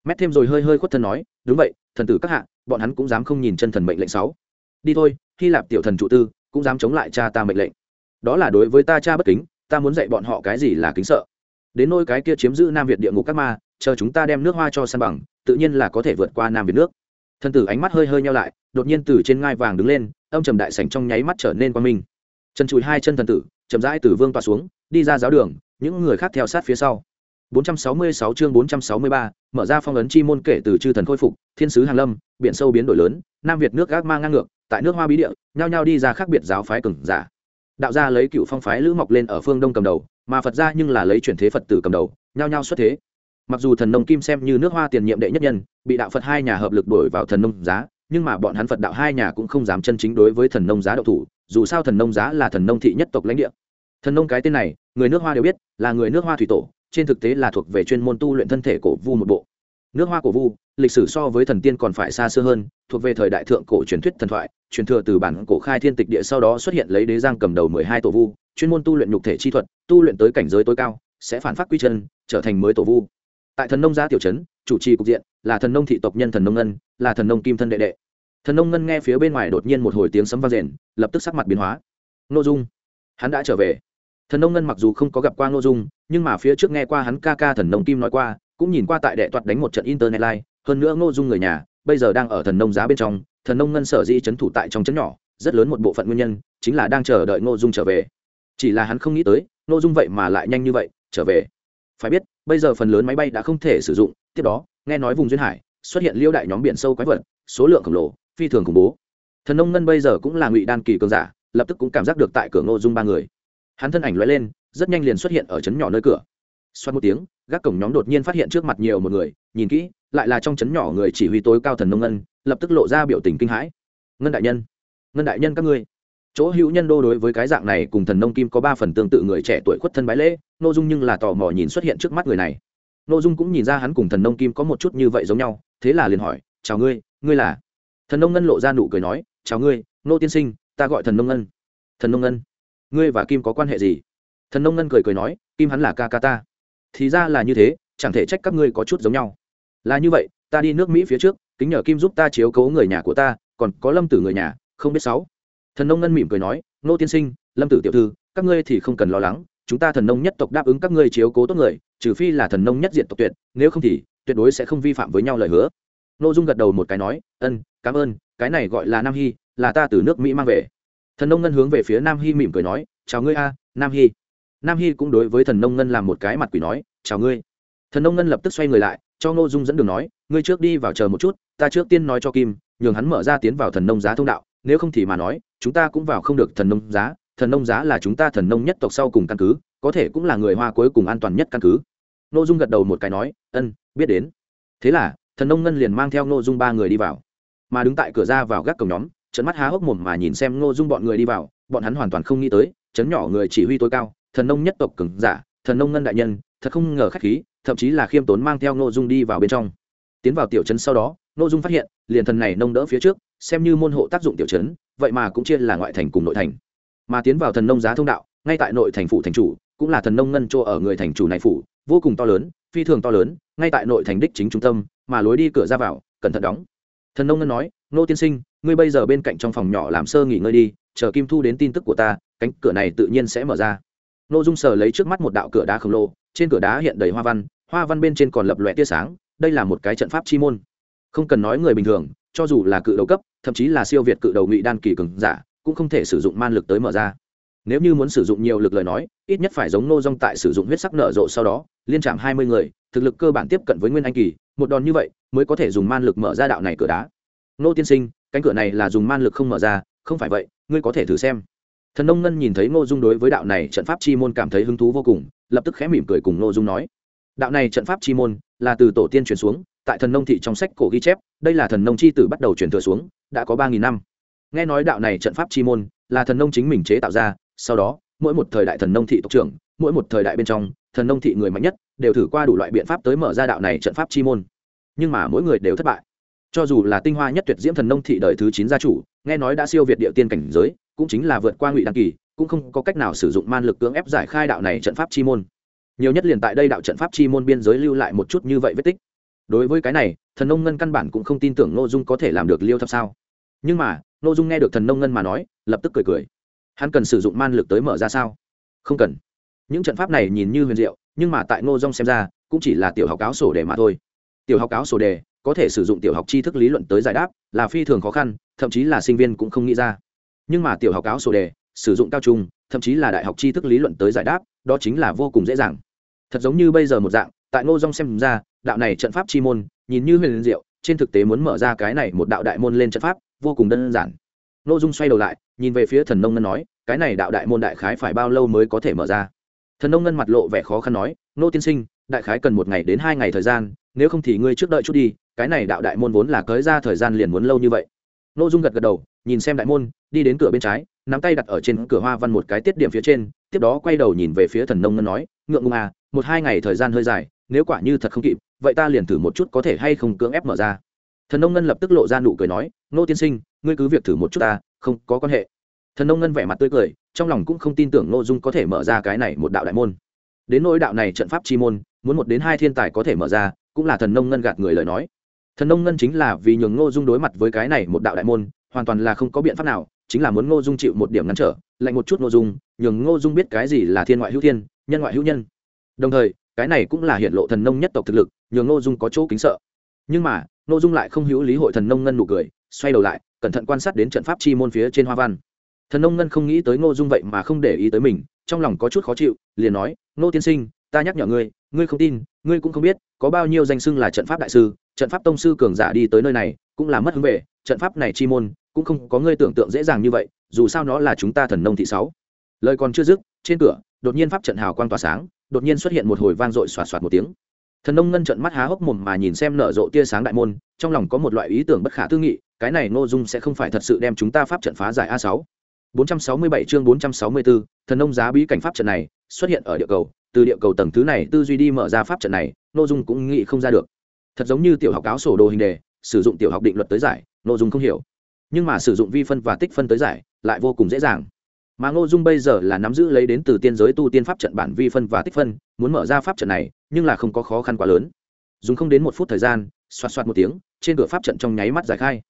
mét thêm rồi hơi hơi khuất thân nói, đúng vậy, thần tử các hạ, bọn hắn cũng dám không nhìn chân thần mệnh lệnh sáu. Đi thôi, hy lạp tiểu thần trụ tư, cũng dám chống lại cha ta mệnh lệnh. Đó là đối với ta cha bất kính, ta muốn dạy bọn họ cái gì là kính sợ. Đến nôi cái kia chiếm giữ nam việt địa ngục các ma, chờ chúng ta đem nước hoa cho san bằng, tự nhiên là có thể vượt qua nam việt nước. Thần tử ánh mắt hơi hơi nhau lại, đột nhiên từ trên ngai vàng đứng lên ông trầm đại sảnh trong nháy mắt trở nên quan minh. Chân chùi hai chân thần tử, chậm rãi từ vương tỏa xuống, đi ra giáo đường, những người khác theo sát phía sau. 466 chương 463, mở ra phong ấn chi môn kể từ chư thần khôi phục thiên sứ hàng lâm biển sâu biến đổi lớn nam việt nước gác mang ngang ngược tại nước hoa bí địa nhao nhao đi ra khác biệt giáo phái cường giả. Đạo gia lấy cựu phong phái lữ mọc lên ở phương đông cầm đầu mà phật gia nhưng là lấy chuyển thế phật tử cầm đầu nhao nhao xuất thế. Mặc dù thần nông kim xem như nước hoa tiền nhiệm đệ nhất nhân bị đạo phật hai nhà hợp lực đổi vào thần nông giá nhưng mà bọn hắn phật đạo hai nhà cũng không dám chân chính đối với thần nông giá đậu thủ dù sao thần nông giá là thần nông thị nhất tộc lãnh địa. Thần nông cái tên này người nước hoa đều biết là người nước hoa thủy tổ trên thực tế là thuộc về chuyên môn tu luyện thân thể cổ vu một bộ. Nước hoa cổ vu, lịch sử so với thần tiên còn phải xa xưa hơn, thuộc về thời đại thượng cổ truyền thuyết thần thoại, truyền thừa từ bản cổ khai thiên tịch địa sau đó xuất hiện lấy đế giang cầm đầu mười hai tổ vu, chuyên môn tu luyện nhục thể chi thuật, tu luyện tới cảnh giới tối cao, sẽ phản phát quy chân, trở thành mới tổ vu. Tại thần nông gia tiểu trấn, chủ trì cục diện là thần nông thị tộc nhân thần nông ngân, là thần nông kim thân đệ đệ. Thần nông ngân nghe phía bên ngoài đột nhiên một hồi tiếng sấm vang rền, lập tức sắc mặt biến hóa. N ô dung. Hắn đã trở về thần nông ngân mặc dù không có gặp qua Ngô dung, nhưng mà phía trước nghe qua hắn ca ca thần nông kim nói qua, cũng nhìn qua tại đệ toạt đánh một trận internet live. Hơn nữa Ngô dung người nhà, bây giờ đang ở thần nông giá bên trong. Thần nông ngân sở dĩ c h ấ n thủ tại trong c h ấ n nhỏ, rất lớn một bộ phận nguyên nhân, chính là đang chờ đợi Ngô dung trở về. Chỉ là hắn không nghĩ tới, Ngô dung vậy mà lại nhanh như vậy, trở về. Phải biết, bây giờ phần lớn máy bay đã không thể sử dụng. Tiếp đó, nghe nói vùng duyên hải, xuất hiện liêu đại nhóm biển sâu quái vật, số lượng khổng lồ, phi thường khủng bố. Thần nông ngân bây giờ cũng là ngụy đan kỳ cường giả, lập tức cũng cảm giác được tại cửa ngô dung ba người hắn thân ảnh lóe lên, rất nhanh liền xuất hiện ở trấn nhỏ nơi cửa. Xoát một tiếng, gác cổng nhóm đột nhiên phát hiện trước mặt nhiều một người, nhìn kỹ, lại là trong trấn nhỏ người chỉ huy tối cao thần nông ngân, lập tức lộ ra biểu tình kinh hãi. Ngân đại nhân, ngân đại nhân các ngươi. Chỗ hữu nhân đô đối với cái dạng này cùng thần nông kim có ba phần tương tự người trẻ tuổi khuất thân bái lễ n ô dung nhưng là tò mò nhìn xuất hiện trước mắt người này. N ô dung cũng nhìn ra hắn cùng thần nông kim có một chút như vậy giống nhau, thế là liền hỏi, chào ngươi ngươi là? Thần nông ngân lộ ra nụ cười nói, chào ngươi nô tiên sinh, ta gọi thần nông ngân. Thần nông ngân ngươi và kim có quan hệ gì? Thần nông ngân cười cười nói, kim hắn là ca ca ta. Thì ra là như thế, chẳng thể trách các ngươi có chút giống nhau. Là như vậy, ta đi nước mỹ phía trước, kính nhờ kim giúp ta chiếu cố người nhà của ta, còn có lâm tử người nhà, không biết sáu. Thần nông ngân mỉm cười nói, nô tiên sinh, lâm tử tiểu thư, các ngươi thì không cần lo lắng, chúng ta thần nông nhất tộc đáp ứng các ngươi chiếu cố tốt người, trừ phi là thần nông nhất diện tộc tuyệt, nếu không thì, tuyệt đối sẽ không vi phạm với nhau lời hứa. N dung gật đầu một cái nói, ân, cảm ơn, cái này gọi là nam hy, là ta từ nước mỹ mang về thần nông ngân hướng về phía nam hy mỉm cười nói, chào ngươi a, nam hy. Nam hy cũng đối với thần nông ngân làm một cái mặt quỷ nói, chào ngươi. Thần nông ngân lập tức xoay người lại, cho ngô dung dẫn đường nói, ngươi trước đi vào chờ một chút, ta trước tiên nói cho kim, nhường hắn mở ra tiến vào thần nông giá thông đạo, nếu không thì mà nói, chúng ta cũng vào không được thần nông giá, thần nông giá là chúng ta thần nông nhất tộc sau cùng căn cứ, có thể cũng là người hoa cuối cùng an toàn nhất căn cứ. Ngô dung gật đầu một cái nói, ân, biết đến. Thế là, thần nông ngân liền mang theo ngô dung ba người đi vào, mà đứng tại cửa ra vào gác cổng nhóm trận mắt há hốc mồm mà nhìn xem ngô dung bọn người đi vào, bọn hắn hoàn toàn không nghĩ tới, chấn nhỏ người chỉ huy tối cao, thần nông nhất tộc cường giả, thần nông ngân đại nhân, thật không ngờ k h á c h khí, thậm chí là khiêm tốn mang theo ngô dung đi vào bên trong. Tiến vào tiểu trấn sau đó, ngô dung phát hiện, liền thần này nông đỡ phía trước, xem như môn hộ tác dụng tiểu trấn, vậy mà cũng chia là ngoại thành cùng nội thành. Mà tiến vào thần nông giá thông đạo, ngay tại nội thành phủ thành chủ, cũng là thần nông ngân chỗ ở người thành chủ này phủ, vô cùng to lớn, phi thường to lớn, ngay tại nội thành đích chính trung tâm, mà lối đi cửa ra vào, cẩn thận đóng. Thần nông ngân nói nô tiên sinh ngươi bây giờ bên cạnh trong phòng nhỏ làm sơ nghỉ ngơi đi, chờ kim thu đến tin tức của ta, cánh cửa này tự nhiên sẽ mở ra. Nô dung sờ lấy trước mắt một đạo cửa đá khổng lồ, trên cửa đá hiện đầy hoa văn hoa văn bên trên còn lập lòe tia sáng, đây là một cái trận pháp chi môn. Không cần nói người bình thường, cho dù là cự đầu cấp, thậm chí là siêu việt cự đầu ngụy đan kỳ cường giả, cũng không thể sử dụng man lực tới mở ra. Nếu như muốn sử dụng nhiều lực lời nói, ít nhất phải giống nô dong tại sử dụng huyết sắc nở rộ sau đó, liên chạm hai mươi người, thực lực cơ bản tiếp cận với nguyên anh kỳ, một đòn như vậy mới có thể dùng man lực mở ra đạo này cửa đá. Nô tiên sinh cánh cửa này là dùng man lực không mở ra, không phải vậy, ngươi có thể thử xem. Thần nông ngân nhìn thấy ngô dung đối với đạo này trận pháp chi môn cảm thấy hứng thú vô cùng, lập tức khẽ mỉm cười cùng ngô dung nói, đạo này trận pháp chi môn là từ tổ tiên truyền xuống, tại thần nông thị trong sách cổ ghi chép, đây là thần nông chi tử bắt đầu truyền thừa xuống, đã có ba nghìn năm. Nghe nói đạo này trận pháp chi môn là thần nông chính mình chế tạo ra, sau đó, mỗi một thời đại thần nông thị tộc trưởng, mỗi một thời đại bên trong, thần nông thị người mạnh nhất, đều thử qua đủ loại biện pháp tới mở ra đạo này trận pháp chi môn. Nhưng mà mỗi người đều thất bại cho dù là tinh hoa nhất tuyệt diễm thần nông thị đời thứ chín gia chủ, nghe nói đã siêu việt địa tiên cảnh giới, cũng chính là vượt qua ngụy đăng kỳ, cũng không có cách nào sử dụng man lực cưỡng ép giải khai đạo này trận pháp chi môn. Nhiều nhất liền tại đây đạo trận pháp chi môn biên giới lưu lại một chút như vậy vết tích. Đối với cái này, thần nông ngân căn bản cũng không tin tưởng n ô dung có thể làm được liêu thập sao. Nhưng mà n ô dung nghe được thần nông ngân mà nói, lập tức cười cười. Hắn cần sử dụng man lực tới mở ra sao? Không cần. Những trận pháp này nhìn như huyền diệu, nhưng mà tại ngô dong xem ra, cũng chỉ là tiểu học áo sổ đề mà thôi. Tiểu học áo sổ đề có thể sử dụng tiểu học tri thức lý luận tới giải đáp là phi thường khó khăn, thậm chí là sinh viên cũng không nghĩ ra. Nhưng mà tiểu học áo sổ đề, sử dụng cao trung, thậm chí là đại học tri thức lý luận tới giải đáp, đó chính là vô cùng dễ dàng. Thật giống như bây giờ một dạng, tại ngô dong xem ra, đạo này trận pháp chi môn, nhìn như huyền diệu, trên thực tế muốn mở ra cái này một đạo đại môn lên trận pháp, vô cùng đơn giản. Ngô dung xoay đầu lại, nhìn về phía thần nông ngân nói, cái này đạo đại môn đại khái phải bao lâu mới có thể mở ra? Thần nông ngân mặt lộ vẻ khó khăn nói nô tiên sinh, đại khái cần một ngày đến hai ngày thời gian, nếu không thì ngươi trước đợi chút đi cái này đạo đại môn vốn là cới ra thời gian liền muốn lâu như vậy. Nô dung gật gật đầu, nhìn xem đại môn, đi đến cửa bên trái, nắm tay đặt ở trên cửa hoa văn một cái tiết điểm phía trên, tiếp đó quay đầu nhìn về phía thần nông ngân nói, ngượng ngùng à một hai ngày thời gian hơi dài, nếu quả như thật không kịp, vậy ta liền thử một chút có thể hay không cưỡng ép mở ra. Thần nông ngân lập tức lộ ra nụ cười nói, nô tiên sinh, ngươi cứ việc thử một chút ta, không có quan hệ. Thần nông ngân vẻ mặt tươi cười, trong lòng cũng không tin tưởng n ô dung có thể mở ra cái này một đạo đại môn. Đến nỗi đạo này trận pháp chi môn, muốn một đến hai thiên tài có thể mở ra, cũng là thần nông ngân gạt người lời nói thần nông ngân chính là vì nhường ngô dung đối mặt với cái này một đạo đại môn, hoàn toàn là không có biện pháp nào, chính là muốn ngô dung chịu một điểm ngăn trở, lạnh một chút ngô dung, nhường ngô dung biết cái gì là thiên ngoại hữu thiên, nhân ngoại hữu nhân. Đồng thời, cái này cũng là hiện lộ thần nông nhất tộc thực lực, nhường ngô dung có chỗ kính sợ. Nhưng mà, ngô dung lại không hữu lý hội thần nông ngân nụ cười, xoay đầu lại, cẩn thận quan sát đến trận pháp chi môn phía trên hoa văn. Thần nông ngân không nghĩ tới ngô dung vậy mà không để ý tới mình, trong lòng có chút khó chịu, liền nói, ngô tiên sinh, ta nhắc nhở ngươi ngươi không tin ngươi cũng không biết có bao nhiêu danh xưng là trận pháp đại sư trận pháp tông sư cường giả đi tới nơi này cũng là mất hứng về trận pháp này chi môn cũng không có ngươi tưởng tượng dễ dàng như vậy dù sao nó là chúng ta thần nông thị sáu. Lời còn chưa dứt trên cửa đột nhiên pháp trận hào quang tỏa sáng đột nhiên xuất hiện một hồi vang dội xoạt xoạt một tiếng. Thần nông ngân trận mắt há hốc mồm mà nhìn xem nở rộ tia sáng đại môn trong lòng có một loại ý tưởng bất khả tư nghị cái này nội dung sẽ không phải thật sự đem chúng ta pháp trận phá giải a sáu. 467 chương 464, thần nông giá bí cảnh pháp trận này xuất hiện ở địa cầu từ địa cầu tầng thứ này tư duy đi mở ra pháp trận này, nội dung cũng nghĩ không ra được. Thật giống như tiểu học áo sổ đồ hình đề, sử dụng tiểu học định luật tới giải, nội dung không hiểu. Nhưng mà sử dụng vi phân và tích phân tới giải, lại vô cùng dễ dàng. Mà ngô dung bây giờ là nắm giữ lấy đến từ tiên giới tu tiên pháp trận bản vi phân và tích phân, muốn mở ra pháp trận này, nhưng là không có khó khăn quá lớn. Dùng không đến một phút thời gian, xoạt xoạt một tiếng, trên cửa pháp trận trong nháy mắt giải khai.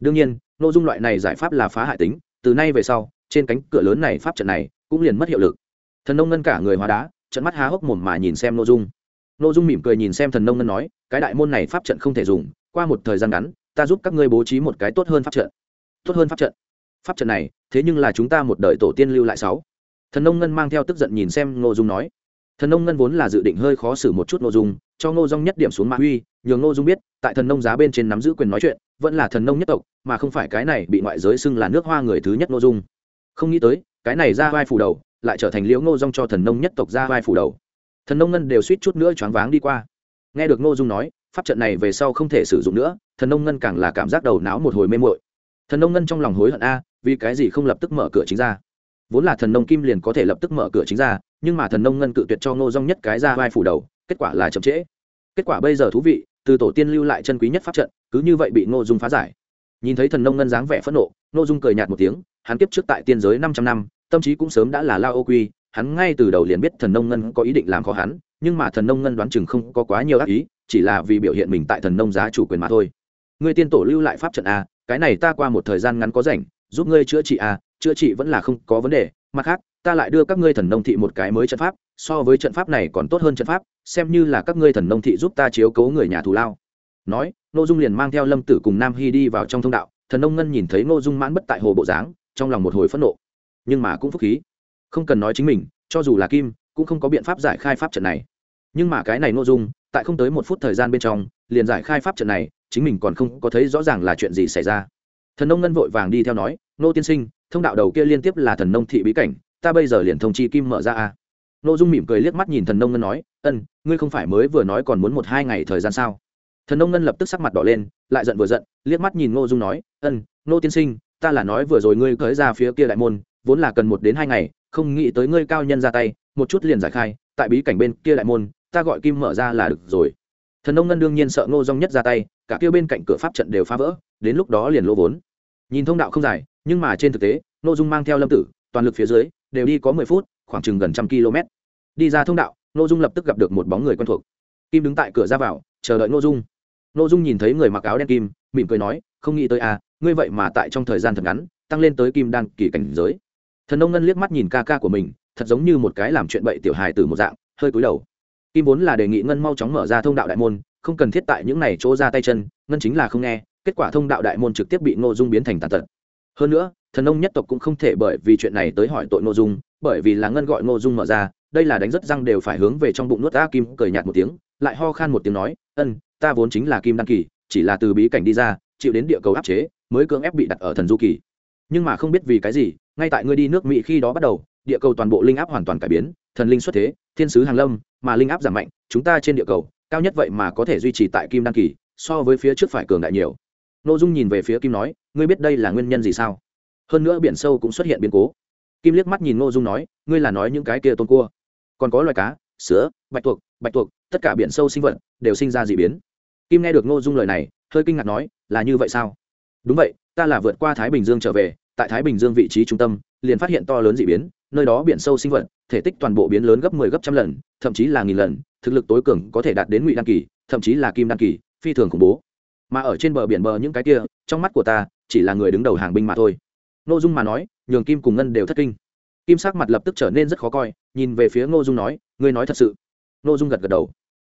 Đương nhiên nội dung loại này giải pháp là phá hại tính, từ nay về sau, trên cánh cửa lớn này pháp trận này cũng liền mất hiệu lực. Thần nông ngân cả người hóa đá trận mắt há hốc mồm mà nhìn xem nội dung. Nội dung mỉm cười nhìn xem thần nông ngân nói, cái đại môn này pháp trận không thể dùng, qua một thời gian ngắn, ta giúp các ngươi bố trí một cái tốt hơn pháp trận. Tốt hơn pháp trận? Pháp trận này, thế nhưng là chúng ta một đời tổ tiên lưu lại sáu. Thần nông ngân mang theo tức giận nhìn xem nội dung nói. Thần nông ngân vốn là dự định hơi khó xử một chút nội dung, cho ngô dung nhất điểm xuống mã huy nhường ngô dung biết, tại thần nông giá bên trên nắm giữ quyền nói chuyện, vẫn là thần nông nhất tộc, mà không phải cái này bị ngoại giới xưng là nước hoa người thứ nhất nô dung. Không nghĩ tới, cái này ra vai phủ đầu lại trở thành liễu ngô dung cho thần nông nhất tộc ra vai phủ đầu. Thần nông ngân đều suýt chút nữa choáng váng đi qua. Nghe được ngô dung nói, pháp trận này về sau không thể sử dụng nữa, thần nông ngân càng là cảm giác đầu não một hồi mê mội thần nông ngân trong lòng hối hận a, vì cái gì không lập tức mở cửa chính ra? Vốn là thần nông kim liền có thể lập tức mở cửa chính ra, nhưng mà thần nông ngân cự tuyệt cho ngô dung nhất cái ra vai phủ đầu, kết quả là chậm trễ. Kết quả bây giờ thú vị, từ tổ tiên lưu lại chân quý nhất pháp trận, cứ như vậy bị ngô dung phá giải. Nhìn thấy thần nông ngân dáng vẻ phẫn nộ, ngô dung cười nhạt một tiếng, hắn kiếp trước tại tiên giới 500 năm tâm trí cũng sớm đã là lao ô quy, hắn ngay từ đầu liền biết thần nông ngân có ý định làm khó hắn, nhưng mà thần nông ngân đoán chừng không có quá nhiều ác ý, chỉ là vì biểu hiện mình tại thần nông giá chủ quyền mà thôi. Ngươi tiên tổ lưu lại pháp trận a, cái này ta qua một thời gian ngắn có rảnh, giúp ngươi chữa trị a, chữa trị vẫn là không có vấn đề, mặt khác, ta lại đưa các ngươi thần nông thị một cái mới trận pháp, so với trận pháp này còn tốt hơn trận pháp, xem như là các ngươi thần nông thị giúp ta chiếu cố người nhà thù lao. Nói nội dung liền mang theo lâm tử cùng nam hy đi vào trong thông đạo, thần nông ngân nhìn thấy nội dung mãn bất tại hồ bộ dáng, trong lòng một hồi phẫn nộ nhưng mà cũng phúc khí. Không cần nói chính mình, cho dù là kim, cũng không có biện pháp giải khai pháp trận này. Nhưng mà cái này nội dung, tại không tới một phút thời gian bên trong, liền giải khai pháp trận này, chính mình còn không có thấy rõ ràng là chuyện gì xảy ra. Thần nông ngân vội vàng đi theo nói nô tiên sinh, thông đạo đầu kia liên tiếp là thần nông thị bí cảnh, ta bây giờ liền thông chi kim mở ra a. Nội dung mỉm cười liếc mắt nhìn thần nông ngân nói, ân, ngươi không phải mới vừa nói còn muốn một hai ngày thời gian sao? Thần nông ngân lập tức sắc mặt đỏ lên, lại giận vừa giận, liếc mắt nhìn ngô dung nói, ân nô tiên sinh, ta là nói vừa rồi ngươi cởi ra phía kia đại môn vốn là cần một đến hai ngày, không nghĩ tới ngươi cao nhân ra tay, một chút liền giải khai, tại bí cảnh bên kia đại môn, ta gọi kim mở ra là được rồi. Thần nông ngân đương nhiên sợ ngô dung nhất ra tay, cả kia bên cạnh cửa pháp trận đều phá vỡ, đến lúc đó liền lỗ vốn. Nhìn thông đạo không dài, nhưng mà trên thực tế nội dung mang theo lâm tử, toàn lực phía dưới, đều đi có mười phút, khoảng chừng gần trăm km. Đi ra thông đạo nội dung lập tức gặp được một bóng người quen thuộc. Kim đứng tại cửa ra vào, chờ đợi nội dung. Nội dung nhìn thấy người mặc áo đen kim, mỉm cười nói, không nghĩ tới à ngươi vậy mà tại trong thời gian thật ngắn, tăng lên tới kim đan kỳ cảnh giới thần ông ngân liếc mắt nhìn ca ca của mình, thật giống như một cái làm chuyện bậy tiểu hài từ một dạng, hơi cúi đầu. Kim vốn là đề nghị ngân mau chóng mở ra thông đạo đại môn, không cần thiết tại những này chỗ ra tay chân, ngân chính là không nghe, kết quả thông đạo đại môn trực tiếp bị ngô dung biến thành tàn tật. Hơn nữa, thần ông nhất tộc cũng không thể bởi vì chuyện này tới hỏi tội ngô dung, bởi vì là ngân gọi ngô dung mở ra, đây là đánh rất răng đều phải hướng về trong bụng nuốt a kim, cười nhạt một tiếng, lại ho khan một tiếng nói, ân, ta vốn chính là kim đăng kỳ, chỉ là từ bí cảnh đi ra, chịu đến địa cầu áp chế, mới cưỡng ép bị đặt ở thần du kỳ. Nhưng mà không biết vì cái gì ngay tại ngươi đi nước mỹ khi đó bắt đầu địa cầu toàn bộ linh áp hoàn toàn cải biến thần linh xuất thế thiên sứ hàng lâm mà linh áp giảm mạnh chúng ta trên địa cầu cao nhất vậy mà có thể duy trì tại kim đăng kỳ so với phía trước phải cường đại nhiều. Nội dung nhìn về phía kim nói ngươi biết đây là nguyên nhân gì sao? Hơn nữa biển sâu cũng xuất hiện biến cố. Kim liếc mắt nhìn ngô dung nói ngươi là nói những cái kia tôm cua. Còn có loài cá sứa, bạch tuộc bạch tuộc tất cả biển sâu sinh vật đều sinh ra d ị biến. Kim nghe được ngô dung lời này hơi kinh ngạc nói là như vậy sao? Đúng vậy ta là vượt qua thái bình dương trở về tại thái bình dương vị trí trung tâm, liền phát hiện to lớn dị biến, nơi đó biển sâu sinh vật, thể tích toàn bộ biến lớn gấp mười 10 gấp trăm lần, thậm chí là nghìn lần, thực lực tối cường có thể đạt đến ngụy đan kỳ, thậm chí là kim đan kỳ, phi thường khủng bố. Mà ở trên bờ biển bờ những cái kia, trong mắt của ta, chỉ là người đứng đầu hàng binh mà thôi. Ngô dung mà nói, nhường kim cùng ngân đều thất kinh. Kim sắc mặt lập tức trở nên rất khó coi, nhìn về phía ngô dung nói, ngươi nói thật sự. Ngô dung gật gật đầu.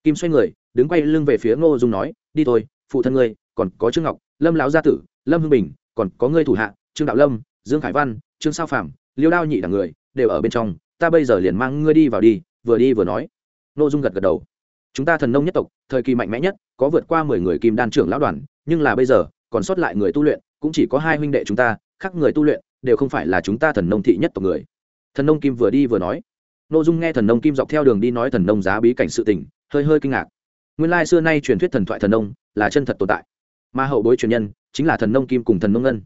Kim xoay người, đứng quay lưng về phía ngô dung nói, đi thôi, phụ thân ngươi, còn có trương ngọc, lâm lão gia tử, lâm hưng bình, còn có ngươi thủ hạ trương đạo lâm, dương khải văn, trương sao phạm liêu đao nhị đảng người đều ở bên trong, ta bây giờ liền mang ngươi đi vào đi, vừa đi vừa nói. Nội dung gật gật đầu. Chúng ta thần nông nhất tộc, thời kỳ mạnh mẽ nhất, có vượt qua mười người kim đan trưởng lão đoàn, nhưng là bây giờ, còn sót lại người tu luyện, cũng chỉ có hai huynh đệ chúng ta, khác người tu luyện, đều không phải là chúng ta thần nông thị nhất tộc người. Thần nông kim vừa đi vừa nói. N ô dung nghe thần nông kim dọc theo đường đi nói thần nông giá bí cảnh sự tình, hơi hơi kinh ngạc. Nguyên lai xưa nay truyền thuyết thần thoại thần nông là chân thật tồn tại. Mà hậu bối truyền nhân chính là thần nông kim cùng thần nông ngân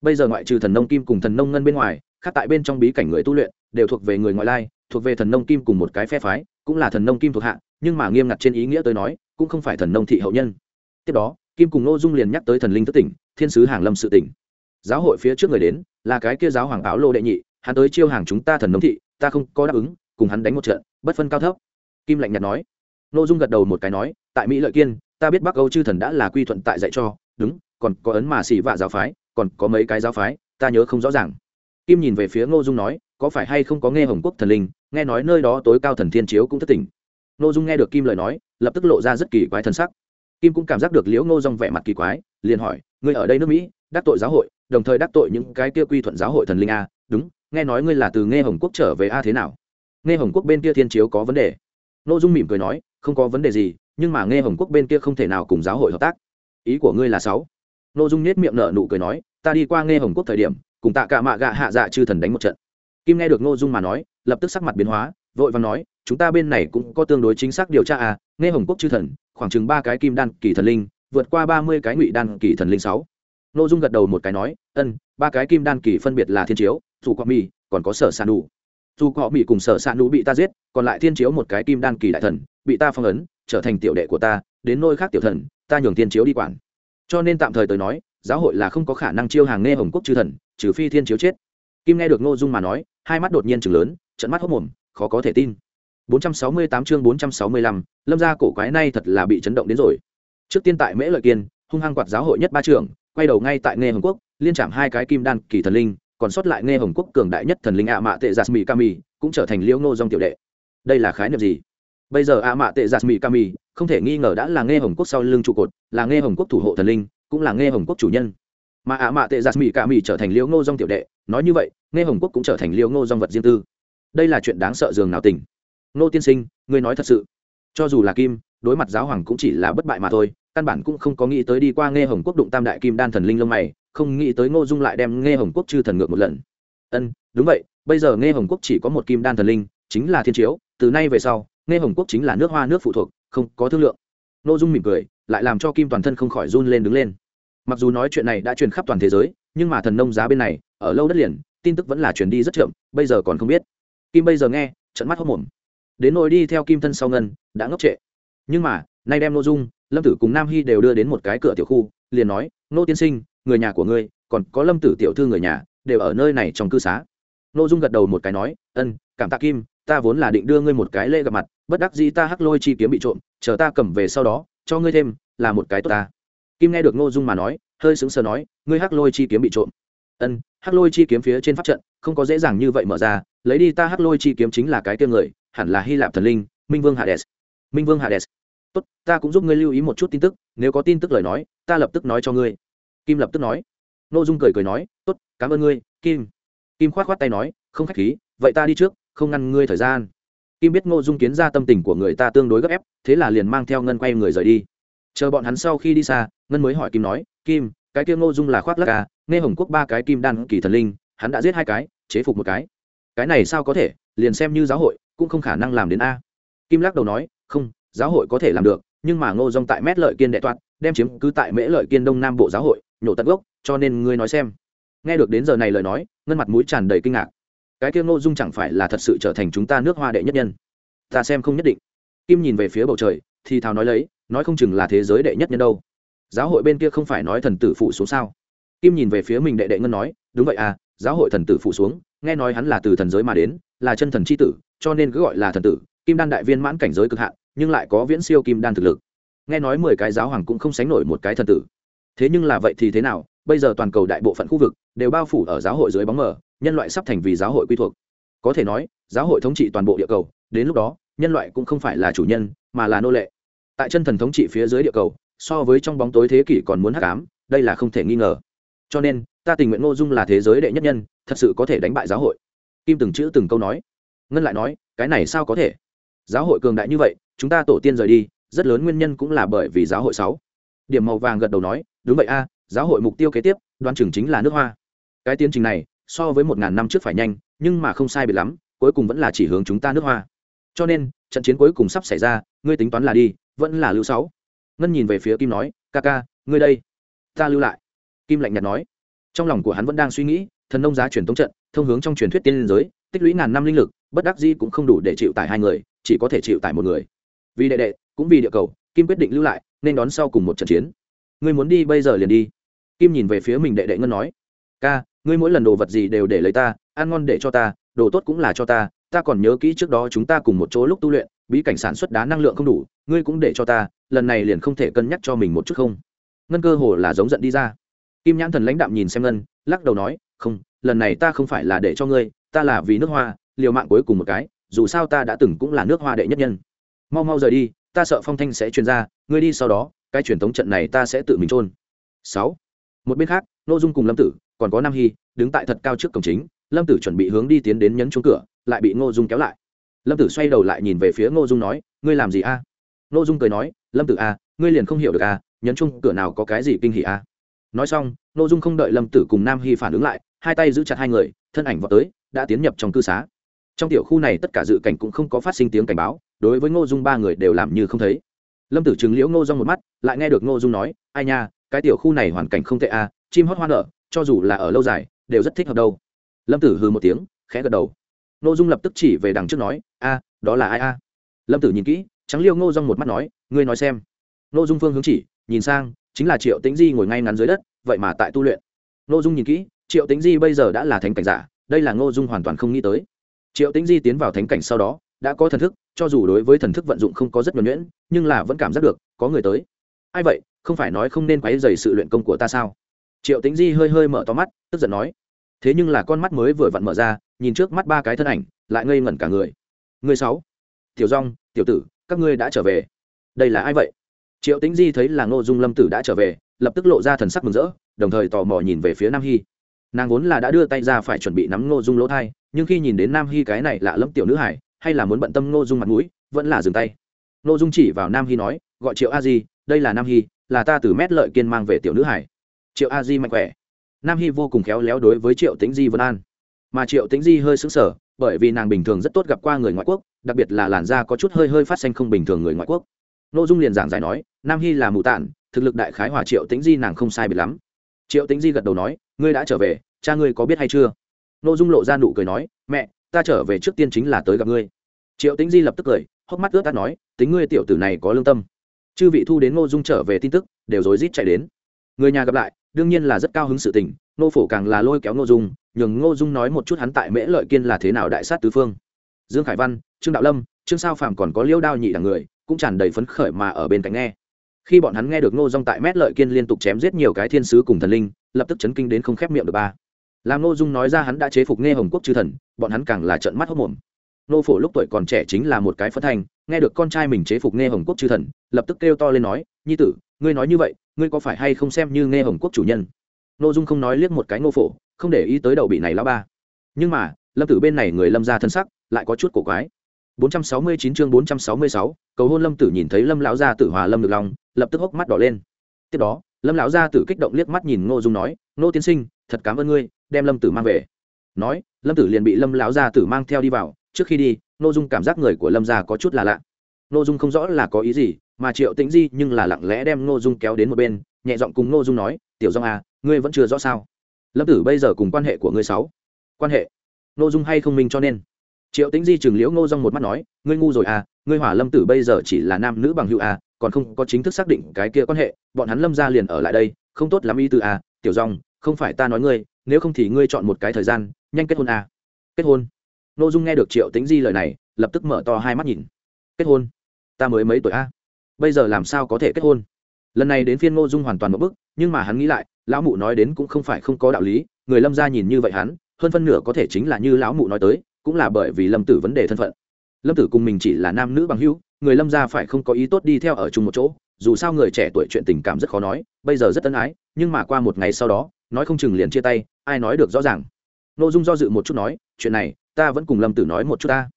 bây giờ ngoại trừ thần nông kim cùng thần nông ngân bên ngoài, khác tại bên trong bí cảnh người tu luyện, đều thuộc về người ngoại lai, thuộc về thần nông kim cùng một cái phe phái, cũng là thần nông kim thuộc hạ, nhưng mà nghiêm ngặt trên ý nghĩa tới nói, cũng không phải thần nông thị hậu nhân. Tiếp đó, kim cùng n ô dung liền nhắc tới thần linh thất tỉnh, thiên sứ hàng lâm sự tỉnh. Giáo hội phía trước người đến, là cái kia giáo hoàng áo lô đệ nhị, hắn tới chiêu hàng chúng ta thần nông thị, ta không có đáp ứng, cùng hắn đánh một trận, bất phân cao thấp. Kim lạnh nhạt nói. N ô dung gật đầu một cái nói, tại mỹ lợi kiên, ta biết bắc âu chư thần đã là quy thuận tại dạy cho, đúng, còn có ấn mà xỉ vạ giáo phái còn có mấy cái giáo phái, ta nhớ không rõ ràng. Kim nhìn về phía ngô dung nói, có phải hay không có nghe hồng quốc thần linh, nghe nói nơi đó tối cao thần thiên chiếu cũng thất tình. ngô dung nghe được kim lời nói, lập tức lộ ra rất kỳ quái thần sắc. Kim cũng cảm giác được liễu ngô dung vẻ mặt kỳ quái, liền hỏi, ngươi ở đây nước mỹ, đắc tội giáo hội, đồng thời đắc tội những cái kia quy thuận giáo hội thần linh a đúng, nghe nói ngươi là từ nghe hồng quốc trở về a à thế nào? Nghe hồng quốc bên kia thiên chiếu có vấn đề. Ngô dung mỉm cười nói, không có vấn đề gì, nhưng mà nghe hồng quốc bên kia không thể nào cùng giáo hội hợp tác. Ý của ngươi là sáu. Nô dung nết miệng nở nụ cười nói, ta đi qua nghe hồng quốc thời điểm, cùng tạ cả mạ gạ hạ dạ chư thần đánh một trận. Kim nghe được Nô dung mà nói, lập tức sắc mặt biến hóa, vội vàng nói, chúng ta bên này cũng có tương đối chính xác điều tra à nghe hồng quốc chư thần, khoảng chừng ba cái kim đan kỳ thần linh, vượt qua ba mươi cái ngụy đan kỳ thần linh sáu. Nô dung gật đầu một cái nói, ân, ba cái kim đan kỳ phân biệt là thiên chiếu, dù quạ mì còn có sở san đủ dù họ bị cùng sở san đủ bị ta giết, còn lại thiên chiếu một cái kim đan kỳ đại thần, bị ta phong ấn, trở thành tiểu đệ của ta, đến nơi khác tiểu thần, ta nhường thiên chiếu đi quản cho nên tạm thời tới nói giáo hội là không có khả năng chiêu hàng nghe hồng quốc chư thần trừ phi thiên chiếu chết. Kim nghe được ngô dung mà nói hai mắt đột nhiên chừng lớn trận mắt hốc mồm khó có thể tin. 468 chương 465, lâm gia cổ quái này thật là bị chấn động đến rồi. Trước tiên tại mễ lợi kiên hung hăng quạt giáo hội nhất ba trường quay đầu ngay tại nghe hồng quốc liên chạm hai cái kim đan kỳ thần linh còn sót lại nghe hồng quốc cường đại nhất thần linh ạ mạ tệ giạt mì kami cũng trở thành liễu ngô dòng tiểu đệ. Đây là khái niệm gì? Bây giờ ạ mạ tệ giạt mì kami không thể nghi ngờ đã là nghe hồng quốc sau lưng trụ cột, là nghe hồng quốc thủ hộ thần linh, cũng là nghe hồng quốc chủ nhân. Mà ạ mạ tệ giặt mỹ cả mỹ trở thành liễu ngô dong tiểu đệ, nói như vậy, nghe hồng quốc cũng trở thành liễu ngô dong vật riêng tư. Đây là chuyện đáng sợ dường nào tình. Ngô tiên sinh, ngươi nói thật sự. Cho dù là kim, đối mặt giáo hoàng cũng chỉ là bất bại mà thôi, căn bản cũng không có nghĩ tới đi qua nghe hồng quốc đụng tam đại kim đan thần linh lông mày, không nghĩ tới ngô dung lại đem nghe hồng quốc chư thần ngược một lần. Ân, đúng vậy, bây giờ nghe hồng quốc chỉ có một kim đan thần linh, chính là thiên chiếu, từ nay về sau nghe hồng quốc chính là nước hoa nước phụ thuộc, không có thương lượng. Ngô dung mỉm cười, lại làm cho kim toàn thân không khỏi run lên đứng lên. Mặc dù nói chuyện này đã truyền khắp toàn thế giới, nhưng mà thần nông giá bên này, ở lâu đất liền, tin tức vẫn là truyền đi rất chậm, bây giờ còn không biết. Kim bây giờ nghe trận mắt hốc mồm đến nỗi đi theo kim thân sau ngân, đã ngốc trệ. Nhưng mà, nay đem nội dung, lâm tử cùng nam hy đều đưa đến một cái cửa tiểu khu, liền nói, nô tiên sinh, người nhà của ngươi, còn có lâm tử tiểu thư người nhà, đều ở nơi này trong cư xá nội dung gật đầu một cái nói, ân, cảm tạ kim, ta vốn là định đưa ngươi một cái lễ gặp mặt, bất đắc dĩ ta hắc lôi chi kiếm bị trộm, chờ ta cầm về sau đó, cho ngươi thêm, là một cái tốt ta. Kim nghe được ngô dung mà nói, hơi sững sờ nói, ngươi hắc lôi chi kiếm bị trộm. Ân, hắc lôi chi kiếm phía trên pháp trận, không có dễ dàng như vậy mở ra, lấy đi ta hắc lôi chi kiếm chính là cái tiêu người, hẳn là hy lạp thần linh, minh vương hades. Minh vương hades. Tốt, ta cũng giúp ngươi lưu ý một chút tin tức, nếu có tin tức lời nói, ta lập tức nói cho ngươi. Kim lập tức nói. Ngô dung cười cười nói, tốt, cảm ơn ngươi, kim kim khoát khoát tay nói, không khách khí, vậy ta đi trước, không ngăn ngươi thời gian. Kim biết ngô dung kiến ra tâm tình của người ta tương đối gấp ép, thế là liền mang theo ngân quay người rời đi. Chờ bọn hắn sau khi đi xa, ngân mới hỏi kim nói, kim, cái kia ngô dung là khoác lắc à? Nghe hồng quốc ba cái kim đan kỳ thần linh, hắn đã giết hai cái, chế phục một cái. Cái này sao có thể? Liền xem như giáo hội, cũng không khả năng làm đến a. Kim lắc đầu nói, không, giáo hội có thể làm được, nhưng mà ngô dung tại mét lợi kiên đệ toạt đem chiếm cứ tại mễ lợi kiên đông nam bộ giáo hội, nhổ tận gốc, cho nên ngươi nói xem nghe được đến giờ này lời nói, ngân mặt mũi tràn đầy kinh ngạc. Cái kia ngô dung chẳng phải là thật sự trở thành chúng ta nước hoa đệ nhất nhân? Ta xem không nhất định. Kim nhìn về phía bầu trời, thì thào nói lấy, nói không chừng là thế giới đệ nhất nhân đâu. Giáo hội bên kia không phải nói thần tử phụ xuống sao? Kim nhìn về phía mình đệ đệ ngân nói, đúng vậy à giáo hội thần tử phụ xuống, nghe nói hắn là từ thần giới mà đến, là chân thần c h i tử, cho nên cứ gọi là thần tử, kim đan đại viên mãn cảnh giới cực hạn, nhưng lại có viễn siêu kim đan thực lực. Nghe nói mười cái giáo hoàng cũng không sánh nổi một cái thần tử. Thế nhưng là vậy thì thế nào bây giờ toàn cầu đại bộ phận khu vực đều bao phủ ở giáo hội dưới bóng mờ, nhân loại sắp thành vì giáo hội quy thuộc. Có thể nói, giáo hội thống trị toàn bộ địa cầu, đến lúc đó, nhân loại cũng không phải là chủ nhân, mà là nô lệ. Tại chân thần thống trị phía dưới địa cầu, so với trong bóng tối thế kỷ còn muốn hắc ám, đây là không thể nghi ngờ. Cho nên, ta tình nguyện ngô dung là thế giới đệ nhất nhân, thật sự có thể đánh bại giáo hội. Kim từng chữ từng câu nói. Ngân lại nói, cái này sao có thể? Giáo hội cường đại như vậy, chúng ta tổ tiên rời đi, rất lớn nguyên nhân cũng là bởi vì giáo hội sáu. Điểm màu vàng gật đầu nói, đúng vậy a giáo hội mục tiêu kế tiếp, đoan chừng chính là nước hoa. Cái tiến trình này, so với một ngàn năm trước phải nhanh, nhưng mà không sai biệt lắm, cuối cùng vẫn là chỉ hướng chúng ta nước hoa. Cho nên, trận chiến cuối cùng sắp xảy ra, ngươi tính toán là đi, vẫn là lưu sáu. Ngân nhìn về phía kim nói, ca ca, ngươi đây, ta lưu lại. Kim lạnh nhạt nói. Trong lòng của hắn vẫn đang suy nghĩ, thần nông giá truyền tống trận, thông hướng trong truyền thuyết tiên liên giới, tích lũy ngàn năm linh lực, bất đắc di cũng không đủ để chịu tải hai người, chỉ có thể chịu tải một người. Vì đệ đệ, cũng vì địa cầu, kim quyết định lưu lại, nên đón sau cùng một trận chiến. Ngươi muốn đi bây giờ liền đi kim nhìn về phía mình đệ đệ ngân nói, ca, ngươi mỗi lần đồ vật gì đều để lấy ta, ăn ngon để cho ta, đồ tốt cũng là cho ta ta còn nhớ kỹ trước đó chúng ta cùng một chỗ lúc tu luyện, bí cảnh sản xuất đá năng lượng không đủ, ngươi cũng để cho ta, lần này liền không thể cân nhắc cho mình một chút không? Ngân cơ hồ là giống giận đi ra. Kim nhãn thần lãnh đạm nhìn xem ngân, lắc đầu nói, không, lần này ta không phải là để cho ngươi, ta là vì nước hoa, liều mạng cuối cùng một cái, dù sao ta đã từng cũng là nước hoa đệ nhất nhân. Mau mau rời đi, ta sợ phong thanh sẽ truyền ra, ngươi đi sau đó, cái truyền thống trận này ta sẽ tự mình trôn sáu một bên khác n ô dung cùng lâm tử còn có nam hy đứng tại thật cao trước cổng chính, lâm tử chuẩn bị hướng đi tiến đến nhấn chuông cửa, lại bị ngô dung kéo lại. Lâm tử xoay đầu lại nhìn về phía ngô dung nói, ngươi làm gì a? À? ngô dung cười nói, lâm tử a, ngươi liền không hiểu được a, nhấn chung cửa nào có cái gì kinh hỉ a? Nói xong, ngô dung không đợi lâm tử cùng nam hy phản ứng lại, hai tay giữ chặt hai người, thân ảnh vào tới, đã tiến nhập trong cư xá. Trong tiểu khu này tất cả dự cảnh cũng không có phát sinh tiếng cảnh báo, đối với ngô dung ba người đều làm như không thấy. Lâm tử chứng liễu ngô dung một mắt, lại nghe được ngô dung nói, ai nha cái tiểu khu này hoàn cảnh không tệ a chim hót hoa nở, cho dù là ở lâu dài, đều rất thích hợp đâu. Lâm tử hừ một tiếng, khẽ gật đầu. Ngô dung lập tức chỉ về đằng trước nói, a, đó là ai a? Lâm tử nhìn kỹ, trắng liêu ngô dung một mắt nói, ngươi nói xem. Ngô dung phương hướng chỉ, nhìn sang, chính là triệu tĩnh di ngồi ngay ngắn dưới đất, vậy mà tại tu luyện. Ngô dung nhìn kỹ, triệu tĩnh di bây giờ đã là thánh cảnh giả, đây là ngô dung hoàn toàn không nghĩ tới. Triệu tĩnh di tiến vào thánh cảnh sau đó, đã có thần thức, cho dù đối với thần thức vận dụng không có rất nhuẩn nhuyễn, nhưng là vẫn cảm giác được, có người tới. Ai vậy? Không phải nói không nên quấy dày sự luyện công của ta sao? Triệu tĩnh di hơi hơi mở to mắt, tức giận nói. Thế nhưng là con mắt mới vừa vặn mở ra, nhìn trước mắt ba cái thân ảnh, lại ngây ngẩn cả người. Người sáu. Tiểu rong tiểu tử, các ngươi đã trở về. Đây là ai vậy? Triệu tĩnh di thấy là ngô dung lâm tử đã trở về, lập tức lộ ra thần sắc mừng rỡ, đồng thời tò mò nhìn về phía nam hy. Nàng vốn là đã đưa tay ra phải chuẩn bị nắm ngô dung lỗ thai, nhưng khi nhìn đến nam hy cái này lạ lẫm tiểu nữ hải hay là muốn bận tâm ngô dung mặt mũi, vẫn là dừng tay. Ngô dung chỉ vào nam hy nói, gọi triệu a di, đây là nam hy là ta từ mét lợi kiên mang về tiểu nữ hải. Triệu a di mạnh khỏe. Nam hy vô cùng khéo léo đối với triệu tĩnh di vân an. Mà triệu tĩnh di hơi xứng sở bởi vì nàng bình thường rất tốt gặp qua người ngoại quốc, đặc biệt là làn da có chút hơi hơi phát xanh không bình thường người ngoại quốc. Nội dung liền giảng giải nói, nam hy là mù tản thực lực đại khái hòa triệu tĩnh di nàng không sai biệt lắm. Triệu tĩnh di gật đầu nói, ngươi đã trở về, cha ngươi có biết hay chưa? Nội dung lộ ra nụ cười nói, mẹ, ta trở về trước tiên chính là tới gặp ngươi. Triệu tĩnh di lập tức cười, hốc mắt ướt tắt nói, tính ngươi tiểu tử này có lương tâm chư vị thu đến ngô dung trở về tin tức, đều rối rít chạy đến. Người nhà gặp lại, đương nhiên là rất cao hứng sự tình nô phổ càng là lôi kéo ngô dung, nhường ngô dung nói một chút hắn tại mễ lợi kiên là thế nào đại sát tứ phương. Dương khải văn, trương đạo lâm, trương sao phàm còn có liêu đao nhị đẳng người, cũng tràn đầy phấn khởi mà ở bên cạnh nghe. Khi bọn hắn nghe được ngô dung tại mét lợi kiên liên tục chém giết nhiều cái thiên sứ cùng thần linh, lập tức chấn kinh đến không khép miệng được ba. Làm ngô dung nói ra hắn đã chế phục nghe hồng quốc chư thần, bọn hắn càng là trận mắt hốc mồm nô phổ lúc tuổi còn trẻ chính là một cái phất thành nghe được con trai mình chế phục nghe hồng quốc chư thần lập tức kêu to lên nói nhi tử ngươi nói như vậy ngươi có phải hay không xem như nghe hồng quốc chủ nhân? N ô dung không nói liếc một cái Nô phổ không để ý tới đầu bị này lao ba. Nhưng mà lâm tử bên này người lâm ra thân sắc lại có chút cổ quái. 469 chương 466, cầu hôn lâm tử nhìn thấy lâm lão gia tử hòa lâm được lòng lập tức hốc mắt đỏ lên. Tiếp đó lâm lão gia tử kích động liếc mắt nhìn ngô dung nói ngô tiên sinh thật cảm ơn ngươi đem lâm tử mang về. Nói lâm tử liền bị lâm lão gia tử mang theo đi vào trước khi đi ngô dung cảm giác người của lâm gia có chút là lạ. Ngô dung không rõ là có ý gì mà triệu tĩnh di nhưng là lặng lẽ đem ngô dung kéo đến một bên nhẹ giọng cùng ngô dung nói tiểu dong à ngươi vẫn chưa rõ sao? Lâm tử bây giờ cùng quan hệ của ngươi sáu? Quan hệ? Ngô dung hay không minh cho nên. Triệu tĩnh di chừng liễu ngô dung một mắt nói ngươi ngu rồi à ngươi hỏa lâm tử bây giờ chỉ là nam nữ bằng hữu à còn không có chính thức xác định cái kia quan hệ bọn hắn lâm ra liền ở lại đây không tốt lắm ý từ à tiểu Dòng, không phải ta nói ngươi nếu không thì ngươi chọn một cái thời gian nhanh kết hôn à. Kết hôn? Nô dung nghe được triệu tĩnh di lời này, lập tức mở to hai mắt nhìn. Kết hôn? Ta mới mấy tuổi a? À? bây giờ làm sao có thể kết hôn? Lần này đến phiên ngô dung hoàn toàn một bức nhưng mà hắn nghĩ lại, lão mụ nói đến cũng không phải không có đạo lý, người lâm gia nhìn như vậy hắn, hơn phân nửa có thể chính là như lão mụ nói tới, cũng là bởi vì lâm tử vấn đề thân phận. Lâm tử cùng mình chỉ là nam nữ bằng hữu, người lâm gia phải không có ý tốt đi theo ở chung một chỗ, dù sao người trẻ tuổi chuyện tình cảm rất khó nói, bây giờ rất ân ái, nhưng mà qua một ngày sau đó, nói không chừng liền chia tay, ai nói được rõ ràng. N ô dung do dự một chút nói, chuyện này ta vẫn cùng lâm tử nói một chút ta.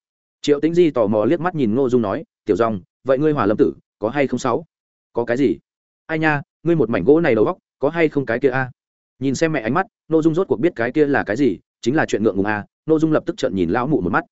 Triệu tĩnh di tò mò liếc mắt nhìn ngô dung nói, tiểu dòng, vậy ngươi hòa lâm tử, có hay không sáu? Có cái gì? Ai nha, ngươi một mảnh gỗ này đầu góc có hay không cái kia a? Nhìn xem mẹ ánh mắt, ngô dung rốt cuộc biết cái kia là cái gì, chính là chuyện ngượng ngùng a, ngô dung lập tức trợn nhìn lão mụ một mắt.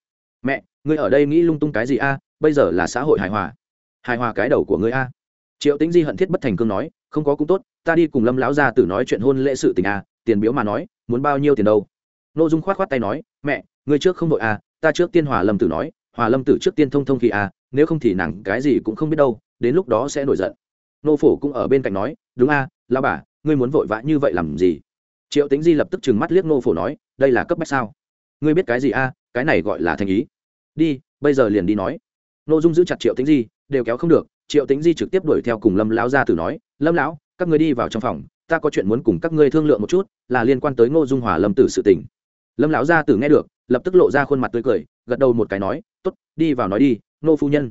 Mẹ, ngươi ở đây nghĩ lung tung cái gì a, bây giờ là xã hội hài hòa. Hài hòa cái đầu của ngươi a. Triệu tính di hận thiết bất thành cương nói, không có cũng tốt, ta đi cùng lâm lão gia tử nói chuyện hôn lễ sự tình a, tiền biếu mà nói, muốn bao nhiêu tiền đâu? Nội dung khoát khoát tay nói, mẹ ngươi trước không đội a ta trước tiên hòa lâm tử nói hòa lâm tử trước tiên thông thông khi a à, nếu không thì nàng cái gì cũng không biết đâu đến lúc đó sẽ nổi giận. Nô phổ cũng ở bên cạnh nói đúng a à, bà ngươi muốn vội vã như vậy làm gì? Triệu tính di lập tức trừng mắt liếc nô phổ nói đây là cấp bách sao? Ngươi biết cái gì a cái này gọi là thành ý. Đi bây giờ liền đi nói. Nô dung giữ chặt triệu tính di đều kéo không được triệu tính di trực tiếp đuổi theo cùng lâm lão ra từ nói lâm lão các ngươi đi vào trong phòng ta có chuyện muốn cùng các ngươi thương lượng một chút là liên quan tới ngô dung hòa lâm tử sự tình. Lâm lão gia tử nghe được lập tức lộ ra khuôn mặt tươi cười, gật đầu một cái nói t ố t đi vào nói đi, nô phu nhân.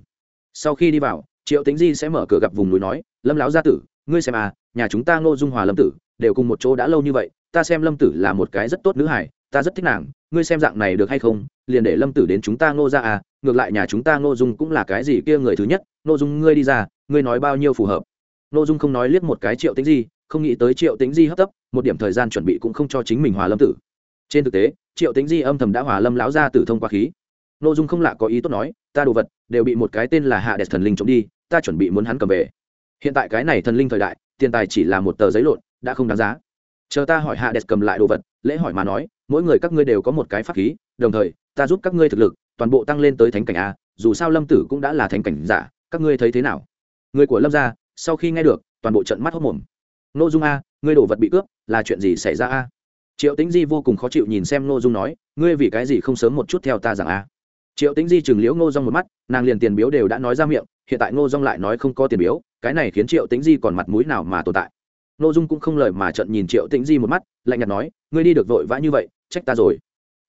Sau khi đi vào, triệu tính di sẽ mở cửa gặp vùng núi nói, lâm lão gia tử, ngươi xem à nhà chúng ta ngô dung hòa lâm tử, đều cùng một chỗ đã lâu như vậy, ta xem lâm tử là một cái rất tốt nữ hải ta rất thích nàng, ngươi xem dạng này được hay không, liền để lâm tử đến chúng ta ngô ra à ngược lại nhà chúng ta ngô dung cũng là cái gì kia người thứ nhất, ngô dung ngươi đi ra, ngươi nói bao nhiêu phù hợp. Ngô dung không nói liếc một cái triệu tính di, không nghĩ tới triệu tính di hấp tấp, một điểm thời gian chuẩn bị cũng không cho chính mình hòa lâm tử. Trên thực tế triệu tính di âm thầm đã hòa lâm lão ra tử thông qua khí. Ngô dung không lạ có ý tốt nói, ta đồ vật đều bị một cái tên là hạ đẹp thần linh trộm đi, ta chuẩn bị muốn hắn cầm về. Hiện tại cái này thần linh thời đại, tiền tài chỉ là một tờ giấy lộn, đã không đáng giá. Chờ ta hỏi hạ đẹp cầm lại đồ vật, lễ hỏi mà nói, mỗi người các ngươi đều có một cái pháp khí, đồng thời, ta giúp các ngươi thực lực, toàn bộ tăng lên tới thánh cảnh a, dù sao lâm tử cũng đã là thánh cảnh giả, các ngươi thấy thế nào? Người của lâm gia, sau khi nghe được, toàn bộ trận mắt hốc mồm. N ô dung a, ngươi đồ vật bị cướp, là chuyện gì xảy ra a? Triệu Tĩnh di vô cùng khó chịu nhìn xem Ngô dung nói, ngươi vì cái gì không sớm một chút theo ta rằng a? Triệu Tĩnh di chừng liễu ngô Dung một mắt, nàng liền tiền biếu đều đã nói ra miệng, hiện tại ngô Dung lại nói không có tiền biếu, cái này khiến triệu Tĩnh di còn mặt mũi nào mà tồn tại. Ngô dung cũng không lời mà trận nhìn triệu Tĩnh di một mắt, lạnh nhạt nói, ngươi đi được vội vã như vậy, trách ta rồi.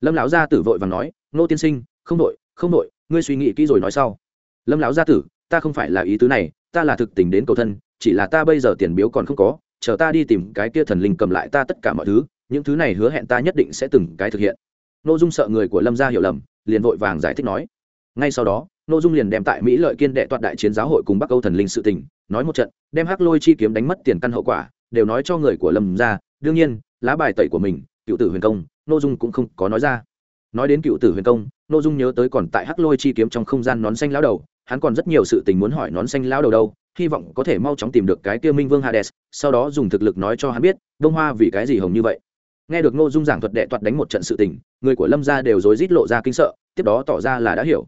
Lâm lão gia tử vội và nói, Ngô tiên sinh, không đội không đội ngươi suy nghĩ kỹ rồi nói sau. Lâm lão gia tử, ta không phải là ý tứ này, ta là thực tình đến cầu thân, chỉ là ta bây giờ tiền biếu còn không có, chờ ta đi tìm cái kia thần linh cầm lại ta tất cả mọi thứ những thứ này hứa hẹn ta nhất định sẽ từng cái thực hiện. Nội dung sợ người của lâm gia hiểu lầm, liền vội vàng giải thích nói. Ngay sau đó nội dung liền đem tại mỹ lợi kiên đệ toạt đại chiến giáo hội cùng bắc âu thần linh sự tình, nói một trận, đem hắc lôi chi kiếm đánh mất tiền căn hậu quả, đều nói cho người của lâm gia. Đương nhiên, lá bài tẩy của mình, cựu tử huyền công nội dung cũng không có nói ra. Nói đến cựu tử huyền công nội dung nhớ tới còn tại hắc lôi chi kiếm trong không gian nón xanh lão đầu, hắn còn rất nhiều sự tình muốn hỏi nón xanh lão đầu đâu, hy vọng có thể mau chóng tìm được cái kia minh vương hades, sau đó dùng thực lực nói cho hắn biết, đông hoa vì cái gì hồng như vậy nghe được Ngô dung giảng thuật đệ toạt đánh một trận sự tình, người của lâm gia đều rối rít lộ ra kinh sợ, tiếp đó tỏ ra là đã hiểu.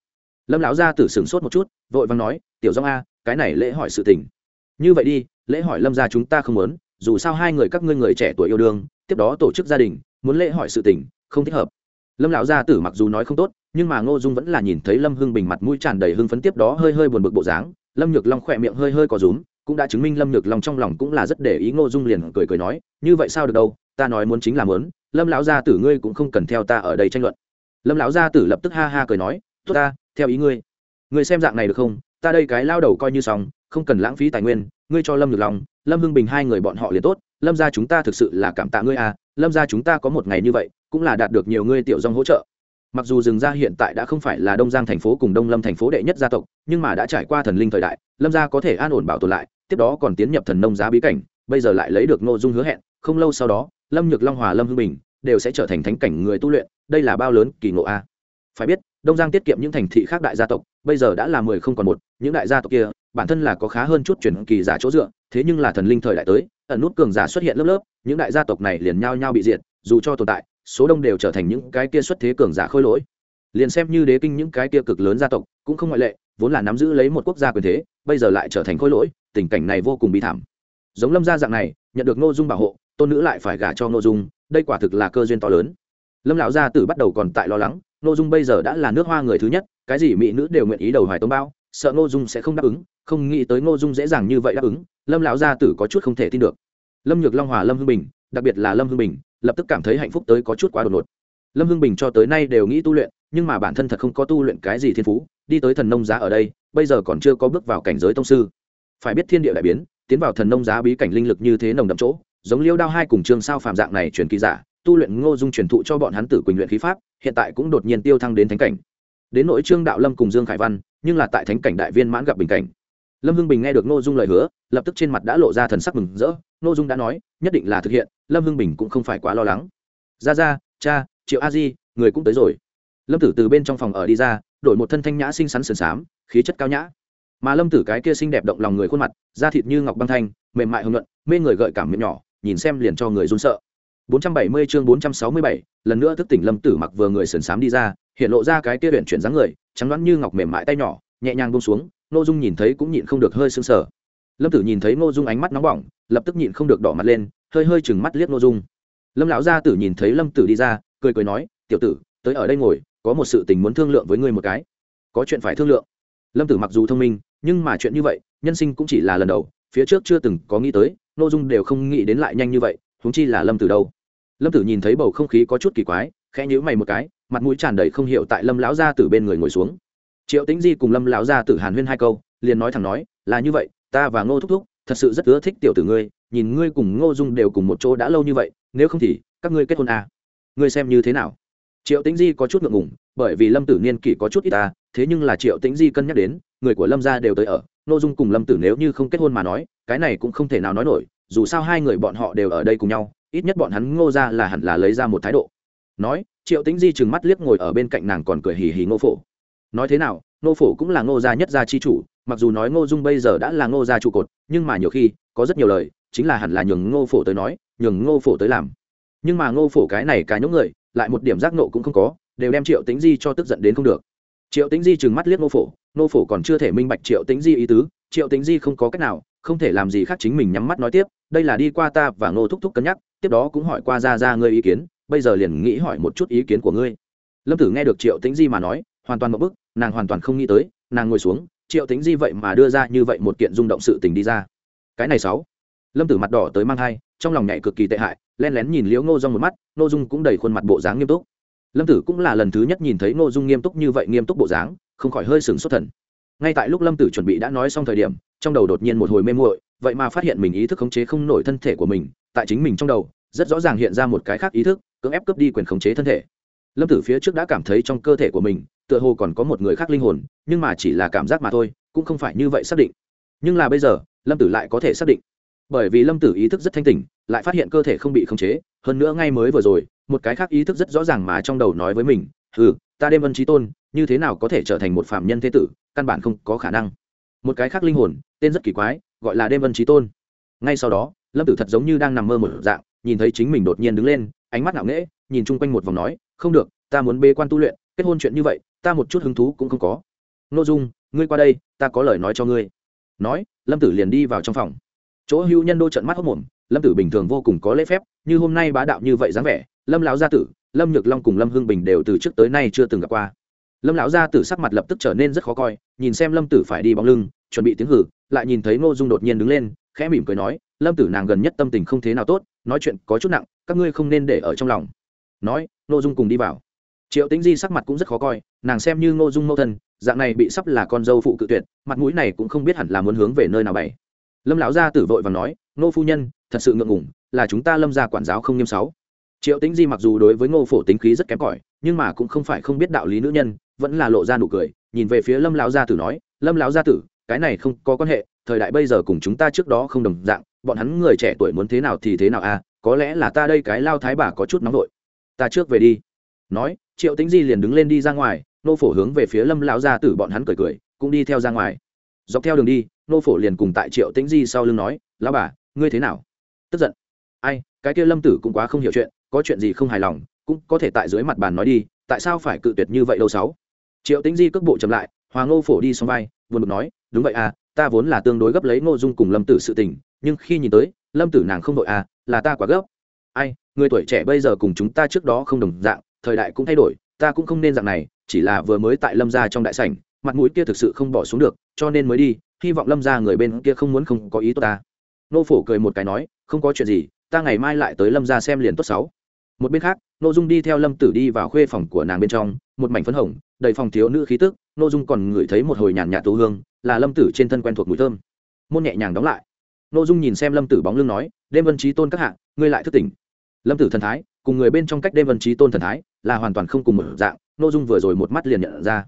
Lâm lão gia tử sửng sốt một chút, vội vàng nói, tiểu dông a, cái này lễ hỏi sự tình. Như vậy đi, lễ hỏi lâm gia chúng ta không muốn, dù sao hai người các ngươi người trẻ tuổi yêu đương, tiếp đó tổ chức gia đình, muốn lễ hỏi sự tình, không thích hợp. Lâm lão gia tử mặc dù nói không tốt, nhưng mà ngô dung vẫn là nhìn thấy lâm hưng bình mặt mũi tràn đầy hưng phấn tiếp đó hơi hơi buồn bực bộ dáng, lâm nhược long khỏe miệng hơi hơi có rúm, cũng đã chứng minh lâm nhược long trong lòng cũng là rất để ý ngô dung liền cười cười nói, như vậy sao được đâu ta nói muốn chính là muốn lâm lão gia tử ngươi cũng không cần theo ta ở đây tranh luận. Lâm lão gia tử lập tức ha ha cười nói tốt ta theo ý ngươi. Ngươi xem dạng này được không? Ta đây cái lao đầu coi như xong không cần lãng phí tài nguyên ngươi cho lâm được lòng, lâm hưng bình hai người bọn họ liền tốt. Lâm gia chúng ta thực sự là cảm tạ ngươi à lâm gia chúng ta có một ngày như vậy cũng là đạt được nhiều ngươi tiểu dòng hỗ trợ. Mặc dù rừng gia hiện tại đã không phải là đông giang thành phố cùng đông lâm thành phố đệ nhất gia tộc nhưng mà đã trải qua thần linh thời đại lâm gia có thể an ổn bảo tồn lại tiếp đó còn tiến nhập thần nông giá bí cảnh bây giờ lại lấy được nội dung hứa hẹn không lâu sau đó lâm nhược long hòa lâm hưng bình đều sẽ trở thành thánh cảnh người tu luyện, đây là bao lớn kỳ ngộ a. Phải biết, đông giang tiết kiệm những thành thị khác đại gia tộc, bây giờ đã là mười không còn một, những đại gia tộc kia, bản thân là có khá hơn chút chuyển kỳ giả chỗ dựa, thế nhưng là thần linh thời đại tới, ẩn nút cường giả xuất hiện lớp lớp, những đại gia tộc này liền nhao nhao bị diệt, dù cho tồn tại, số đông đều trở thành những cái kia xuất thế cường giả khôi lỗi. Liền xem như đế kinh những cái kia cực lớn gia tộc, cũng không ngoại lệ, vốn là nắm giữ lấy một quốc gia quyền thế, bây giờ lại trở thành khôi lỗi, tình cảnh này vô cùng bi thảm. Giống lâm gia dạng này, nhận được ngô dung bảo hộ tôn nữ lại phải gả cho ngô dung, đây quả thực là cơ duyên to lớn. Lâm lão gia tử bắt đầu còn tại lo lắng, ngô dung bây giờ đã là nước hoa người thứ nhất, cái gì mỹ nữ đều nguyện ý đầu hoài tông bao, sợ ngô dung sẽ không đáp ứng, không nghĩ tới ngô dung dễ dàng như vậy đáp ứng, lâm lão gia tử có chút không thể tin được. Lâm nhược long hòa lâm hưng bình, đặc biệt là lâm hưng bình, lập tức cảm thấy hạnh phúc tới có chút quá đột ngột. Lâm hưng bình cho tới nay đều nghĩ tu luyện, nhưng mà bản thân thật không có tu luyện cái gì thiên phú, đi tới thần nông giá ở đây, bây giờ còn chưa có bước vào cảnh giới tông sư. Phải biết thiên địa đại biến, tiến vào thần nông giá bí cảnh linh lực như thế nồng đậm chỗ giống liêu đao hai cùng trường sao phàm dạng này truyền kỳ giả, tu luyện ngô dung truyền thụ cho bọn hắn tử quỳnh luyện khí pháp, hiện tại cũng đột nhiên tiêu thăng đến thánh cảnh. Đến nội trương đạo lâm cùng dương khải văn, nhưng là tại thánh cảnh đại viên mãn gặp bình cảnh. Lâm hưng bình nghe được ngô dung lời hứa, lập tức trên mặt đã lộ ra thần sắc mừng rỡ. Ngô dung đã nói, nhất định là thực hiện, lâm hưng bình cũng không phải quá lo lắng. Ra ra, cha, triệu a di, người cũng tới rồi. Lâm tử từ bên trong phòng ở đi ra, đổi một thân thanh nhã xinh xắn sườn xám, khí chất cao nhã. Mà lâm tử cái kia xinh đẹp động lòng người khuôn mặt, da thịt như ngọc băng thanh, mềm mại hồng nhuận, mê người gợi cảm miệng nhỏ nhìn xem liền cho người run sợ. 470 chương 467, lần nữa thức tỉnh lâm tử mặc vừa người sườn xám đi ra hiện lộ ra cái kia huyền chuyển dáng người trắng nõn như ngọc mềm mại tay nhỏ nhẹ nhàng buông xuống Ngô dung nhìn thấy cũng nhịn không được hơi sững sờ. Lâm tử nhìn thấy Ngô dung ánh mắt nóng bỏng lập tức nhịn không được đỏ mặt lên hơi hơi chừng mắt liếc Ngô dung. Lâm lão gia tử nhìn thấy lâm tử đi ra cười cười nói tiểu tử tới ở đây ngồi có một sự tình muốn thương lượng với ngươi một cái. Có chuyện phải thương lượng. Lâm tử mặc dù thông minh nhưng mà chuyện như vậy nhân sinh cũng chỉ là lần đầu phía trước chưa từng có nghĩ tới nội dung đều không nghĩ đến lại nhanh như vậy, huống chi là lâm tử đâu. Lâm tử nhìn thấy bầu không khí có chút kỳ quái, khẽ nhíu mày một cái, mặt mũi tràn đầy không hiểu tại lâm lão gia tử bên người ngồi xuống. Triệu tĩnh di cùng lâm lão gia tử hàn huyên hai câu, liền nói thẳng nói, là như vậy, ta và ngô thúc thúc, thật sự rất ưa thích tiểu tử ngươi, nhìn ngươi cùng ngô dung đều cùng một chỗ đã lâu như vậy, nếu không thì các ngươi kết hôn à. ngươi xem như thế nào? Triệu tĩnh di có chút ngượng ngùng, bởi vì lâm tử niên kỷ có chút ít ta thế nhưng là triệu tĩnh di cân nhắc đến, người của lâm gia đều tới ở Nô dung cùng lâm tử nếu như không kết hôn mà nói, cái này cũng không thể nào nói nổi, dù sao hai người bọn họ đều ở đây cùng nhau, ít nhất bọn hắn ngô ra là hẳn là lấy ra một thái độ. Nói, triệu tĩnh di trừng mắt liếc ngồi ở bên cạnh nàng còn cười hì hì ngô phổ. Nói thế nào, ngô phổ cũng là ngô gia nhất gia chi chủ, mặc dù nói ngô dung bây giờ đã là ngô gia trụ cột, nhưng mà nhiều khi, có rất nhiều lời, chính là hẳn là nhường ngô phổ tới nói, nhường ngô phổ tới làm. Nhưng mà ngô phổ cái này cả những người, lại một điểm giác nộ cũng không có, đều đem triệu tính di cho tức giận đến không được triệu tính di trừng mắt liếc ngô phổ ngô phổ còn chưa thể minh bạch triệu tính di ý tứ, triệu tính di không có cách nào, không thể làm gì khác chính mình nhắm mắt nói tiếp, đây là đi qua ta và ngô thúc thúc cân nhắc, tiếp đó cũng hỏi qua ra ra ngươi ý kiến, bây giờ liền nghĩ hỏi một chút ý kiến của ngươi. Lâm tử nghe được triệu tính di mà nói, hoàn toàn một bức, nàng hoàn toàn không nghĩ tới, nàng ngồi xuống, triệu tính di vậy mà đưa ra như vậy một kiện rung động sự tình đi ra. Cái này sáu. Lâm tử mặt đỏ tới mang hai, trong lòng nhảy cực kỳ tệ hại, len lén nhìn liễu ngô dung một mắt, ngô dung cũng đầy khuôn mặt bộ dáng nghiêm túc lâm tử cũng là lần thứ nhất nhìn thấy ngô dung nghiêm túc như vậy, nghiêm túc bộ dáng, không khỏi hơi sừng xuất thần. Ngay tại lúc lâm tử chuẩn bị đã nói xong thời điểm, trong đầu đột nhiên một hồi mê muội, vậy mà phát hiện mình ý thức khống chế không nổi thân thể của mình, tại chính mình trong đầu, rất rõ ràng hiện ra một cái khác ý thức, cưỡng ép cướp đi quyền khống chế thân thể. Lâm tử phía trước đã cảm thấy trong cơ thể của mình, tựa hồ còn có một người khác linh hồn, nhưng mà chỉ là cảm giác mà thôi, cũng không phải như vậy xác định. Nhưng là bây giờ, lâm tử lại có thể xác định. Bởi vì lâm tử ý thức rất thanh tỉnh, lại phát hiện cơ thể không bị khống chế, hơn nữa ngay mới vừa rồi một cái khác ý thức rất rõ ràng mà trong đầu nói với mình ừ ta đêm ân trí tôn, như thế nào có thể trở thành một phạm nhân thế tử, căn bản không có khả năng. Một cái khác linh hồn, tên rất kỳ quái, gọi là đêm ân trí tôn. Ngay sau đó, lâm tử thật giống như đang nằm mơ một dạng, nhìn thấy chính mình đột nhiên đứng lên, ánh mắt ngạo nghễ, nhìn chung quanh một vòng nói, không được, ta muốn bê quan tu luyện, kết hôn chuyện như vậy, ta một chút hứng thú cũng không có. N ô dung, ngươi qua đây, ta có lời nói cho ngươi. Nói, lâm tử liền đi vào trong phòng. Chỗ hữu nhân đô trận mắt hốc mồm, lâm tử bình thường vô cùng có lễ phép, như hôm nay bá đạo như vậy dáng vẻ lâm lão gia tử, lâm nhược long cùng lâm hưng bình đều từ trước tới nay chưa từng gặp qua. Lâm lão gia tử sắc mặt lập tức trở nên rất khó coi, nhìn xem lâm tử phải đi bóng lưng, chuẩn bị tiếng hử, lại nhìn thấy ngô dung đột nhiên đứng lên, khẽ mỉm cười nói, lâm tử nàng gần nhất tâm tình không thế nào tốt, nói chuyện có chút nặng, các ngươi không nên để ở trong lòng. Nói, ngô dung cùng đi vào. Triệu tính di sắc mặt cũng rất khó coi, nàng xem như ngô dung mâu thân, dạng này bị sắp là con dâu phụ cự tuyệt, mặt mũi này cũng không biết hẳn là muốn hướng về nơi nào bày. Lâm lão gia tử vội và nói, ngô phu nhân, thật sự ngượng ngủng là chúng ta lâm gia quản giáo không nghiêm sáu triệu tính di mặc dù đối với ngô phổ tính khí rất kém cỏi, nhưng mà cũng không phải không biết đạo lý nữ nhân, vẫn là lộ ra nụ cười, nhìn về phía lâm lão gia tử nói, lâm lão gia tử, cái này không có quan hệ, thời đại bây giờ cùng chúng ta trước đó không đồng dạng, bọn hắn người trẻ tuổi muốn thế nào thì thế nào à có lẽ là ta đây cái lao thái bà có chút nóng vội. Ta trước về đi. Nói, triệu tính di liền đứng lên đi ra ngoài nô phổ hướng về phía lâm lão gia tử bọn hắn cười cười, cũng đi theo ra ngoài. Dọc theo đường đi nô phổ liền cùng tại triệu tĩnh di sau lưng nói, lão bà, ngươi thế nào? Tức giận. Ai, cái kia lâm tử cũng quá không hiểu chuyện có chuyện gì không hài lòng, cũng có thể tại dưới mặt bàn nói đi, tại sao phải cự tuyệt như vậy đâu sáu? Triệu tính di cước bộ chậm lại hoàng ngô phổ đi xong vai, buồn bực nói, đúng vậy à ta vốn là tương đối gấp lấy ngô dung cùng lâm tử sự tình, nhưng khi nhìn tới, lâm tử nàng không đội à là ta quá gấp. Ai, người tuổi trẻ bây giờ cùng chúng ta trước đó không đồng dạng, thời đại cũng thay đổi, ta cũng không nên dạng này, chỉ là vừa mới tại lâm gia trong đại sảnh, mặt mũi kia thực sự không bỏ xuống được, cho nên mới đi, hy vọng lâm gia người bên kia không muốn không có ý tốt ta. Nô phổ cười một cái nói, không có chuyện gì, ta ngày mai lại tới lâm gia xem liền tốt sáu một bên khác nội dung đi theo lâm tử đi vào khuê phòng của nàng bên trong, một mảnh phấn hồng, đầy phòng thiếu nữ khí tức nội dung còn ngửi thấy một hồi nhàn nhạt tố hương, là lâm tử trên thân quen thuộc mùi thơm. Môn nhẹ nhàng đóng lại. Nội dung nhìn xem lâm tử bóng lưng nói, đêm vân trí tôn các hạ, ngươi lại thức tỉnh. Lâm tử thần thái, cùng người bên trong cách đêm vân trí tôn thần thái, là hoàn toàn không cùng một dạng nội dung vừa rồi một mắt liền nhận ra.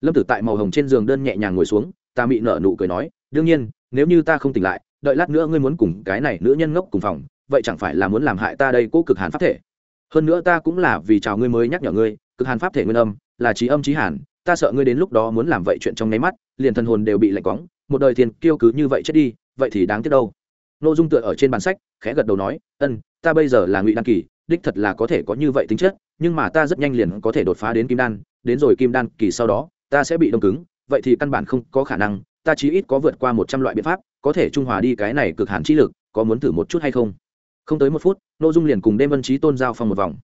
Lâm tử tại màu hồng trên giường đơn nhẹ nhàng ngồi xuống, ta mị nở nụ cười nói, đương nhiên, nếu như ta không tỉnh lại, đợi lát nữa ngươi muốn cùng cái này nữ nhân ngốc cùng phòng, vậy chẳng phải là muốn làm hại ta đây cố cực hàn pháp thể hơn nữa ta cũng là vì chào ngươi mới nhắc nhở ngươi, cực hàn pháp thể nguyên âm, là trí âm trí hàn, ta sợ ngươi đến lúc đó muốn làm vậy chuyện trong nháy mắt, liền thần hồn đều bị lạnh quóng một đời thiên kiêu cứ như vậy chết đi, vậy thì đáng tiếc đâu. Nội dung tựa ở trên bản sách, khẽ gật đầu nói, ân, ta bây giờ là ngụy đan kỳ, đích thật là có thể có như vậy tính chất, nhưng mà ta rất nhanh liền có thể đột phá đến kim đan, đến rồi kim đan kỳ sau đó, ta sẽ bị đông cứng, vậy thì căn bản không có khả năng, ta chí ít có vượt qua một trăm loại biện pháp, có thể trung hòa đi cái này cực hàn trí lực, có muốn thử một chút hay không? Không tới một phút nội dung liền cùng đêm vân trí tôn giao phong một vòng.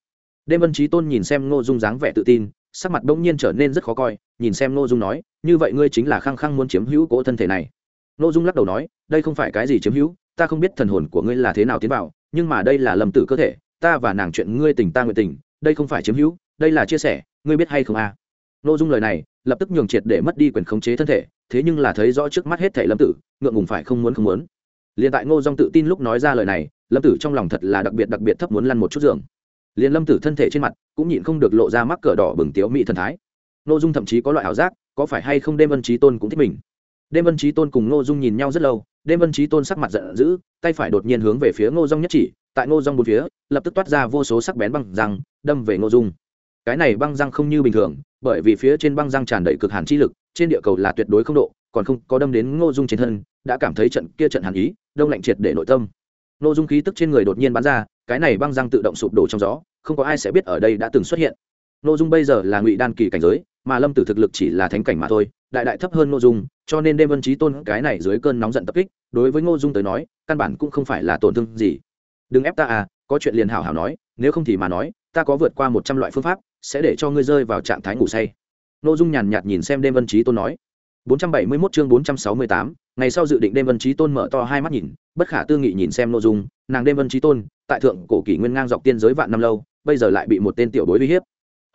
Đêm vân trí tôn nhìn xem nội dung dáng vẻ tự tin, sắc mặt bỗng nhiên trở nên rất khó coi, nhìn xem nội dung nói, như vậy ngươi chính là khăng khăng muốn chiếm hữu cỗ thân thể này. Nội dung lắc đầu nói, đây không phải cái gì chiếm hữu, ta không biết thần hồn của ngươi là thế nào tiến vào, nhưng mà đây là lầm tử cơ thể, ta và nàng chuyện ngươi tình ta nguyện tình, đây không phải chiếm hữu, đây là chia sẻ, ngươi biết hay không a? À? ô dung lời này, lập tức nhường triệt để mất đi quyền khống chế thân thể, thế nhưng là thấy rõ trước mắt hết thể lâm tử, ngượng ngùng phải không muốn không muốn. Liền tại ngô dong tự tin lúc nói ra lời này lâm tử trong lòng thật là đặc biệt đặc biệt thấp muốn lăn một chút giường. Liền lâm tử thân thể trên mặt cũng nhịn không được lộ ra mắc cờ đỏ bừng tiếu mỹ thần thái. Ngô dung thậm chí có loại ảo giác, có phải hay không đêm Ân trí tôn cũng thích mình? Đêm Ân trí tôn cùng ngô dung nhìn nhau rất lâu, đêm Ân trí tôn sắc mặt giận dữ, tay phải đột nhiên hướng về phía ngô dung nhất chỉ, tại ngô dung bốn phía, lập tức toát ra vô số sắc bén băng răng, đâm về ngô dung. Cái này băng răng không như bình thường, bởi vì phía trên băng răng tràn đầy cực hàn chi lực, trên địa cầu là tuyệt đối không độ, còn không có đâm đến ngô dung trên thân, đã cảm thấy trận kia trận hàn ý, đông lạnh triệt để nội tâm nội dung khí tức trên người đột nhiên bắn ra, cái này băng răng tự động sụp đổ trong gió, không có ai sẽ biết ở đây đã từng xuất hiện. Nội dung bây giờ là ngụy đan kỳ cảnh giới, mà lâm tử thực lực chỉ là thánh cảnh mà thôi, đại đại thấp hơn nội dung, cho nên đêm vân trí tôn cái này dưới cơn nóng giận tập kích, đối với ngô dung tới nói, căn bản cũng không phải là tổn thương gì. Đừng ép ta à có chuyện liền hảo hảo nói, nếu không thì mà nói, ta có vượt qua một trăm loại phương pháp, sẽ để cho ngươi rơi vào trạng thái ngủ say. Ngô dung nhàn nhạt nhìn xem đêm vân trí tôn nói. 471 chương 468, ngày sau dự định đêm vân Chí tôn mở to hai mắt nhìn bất khả tư nghị nhìn xem nội dung nàng đêm vân Chí tôn tại thượng cổ kỷ nguyên ngang dọc tiên giới vạn năm lâu bây giờ lại bị một tên tiểu bối uy hiếp.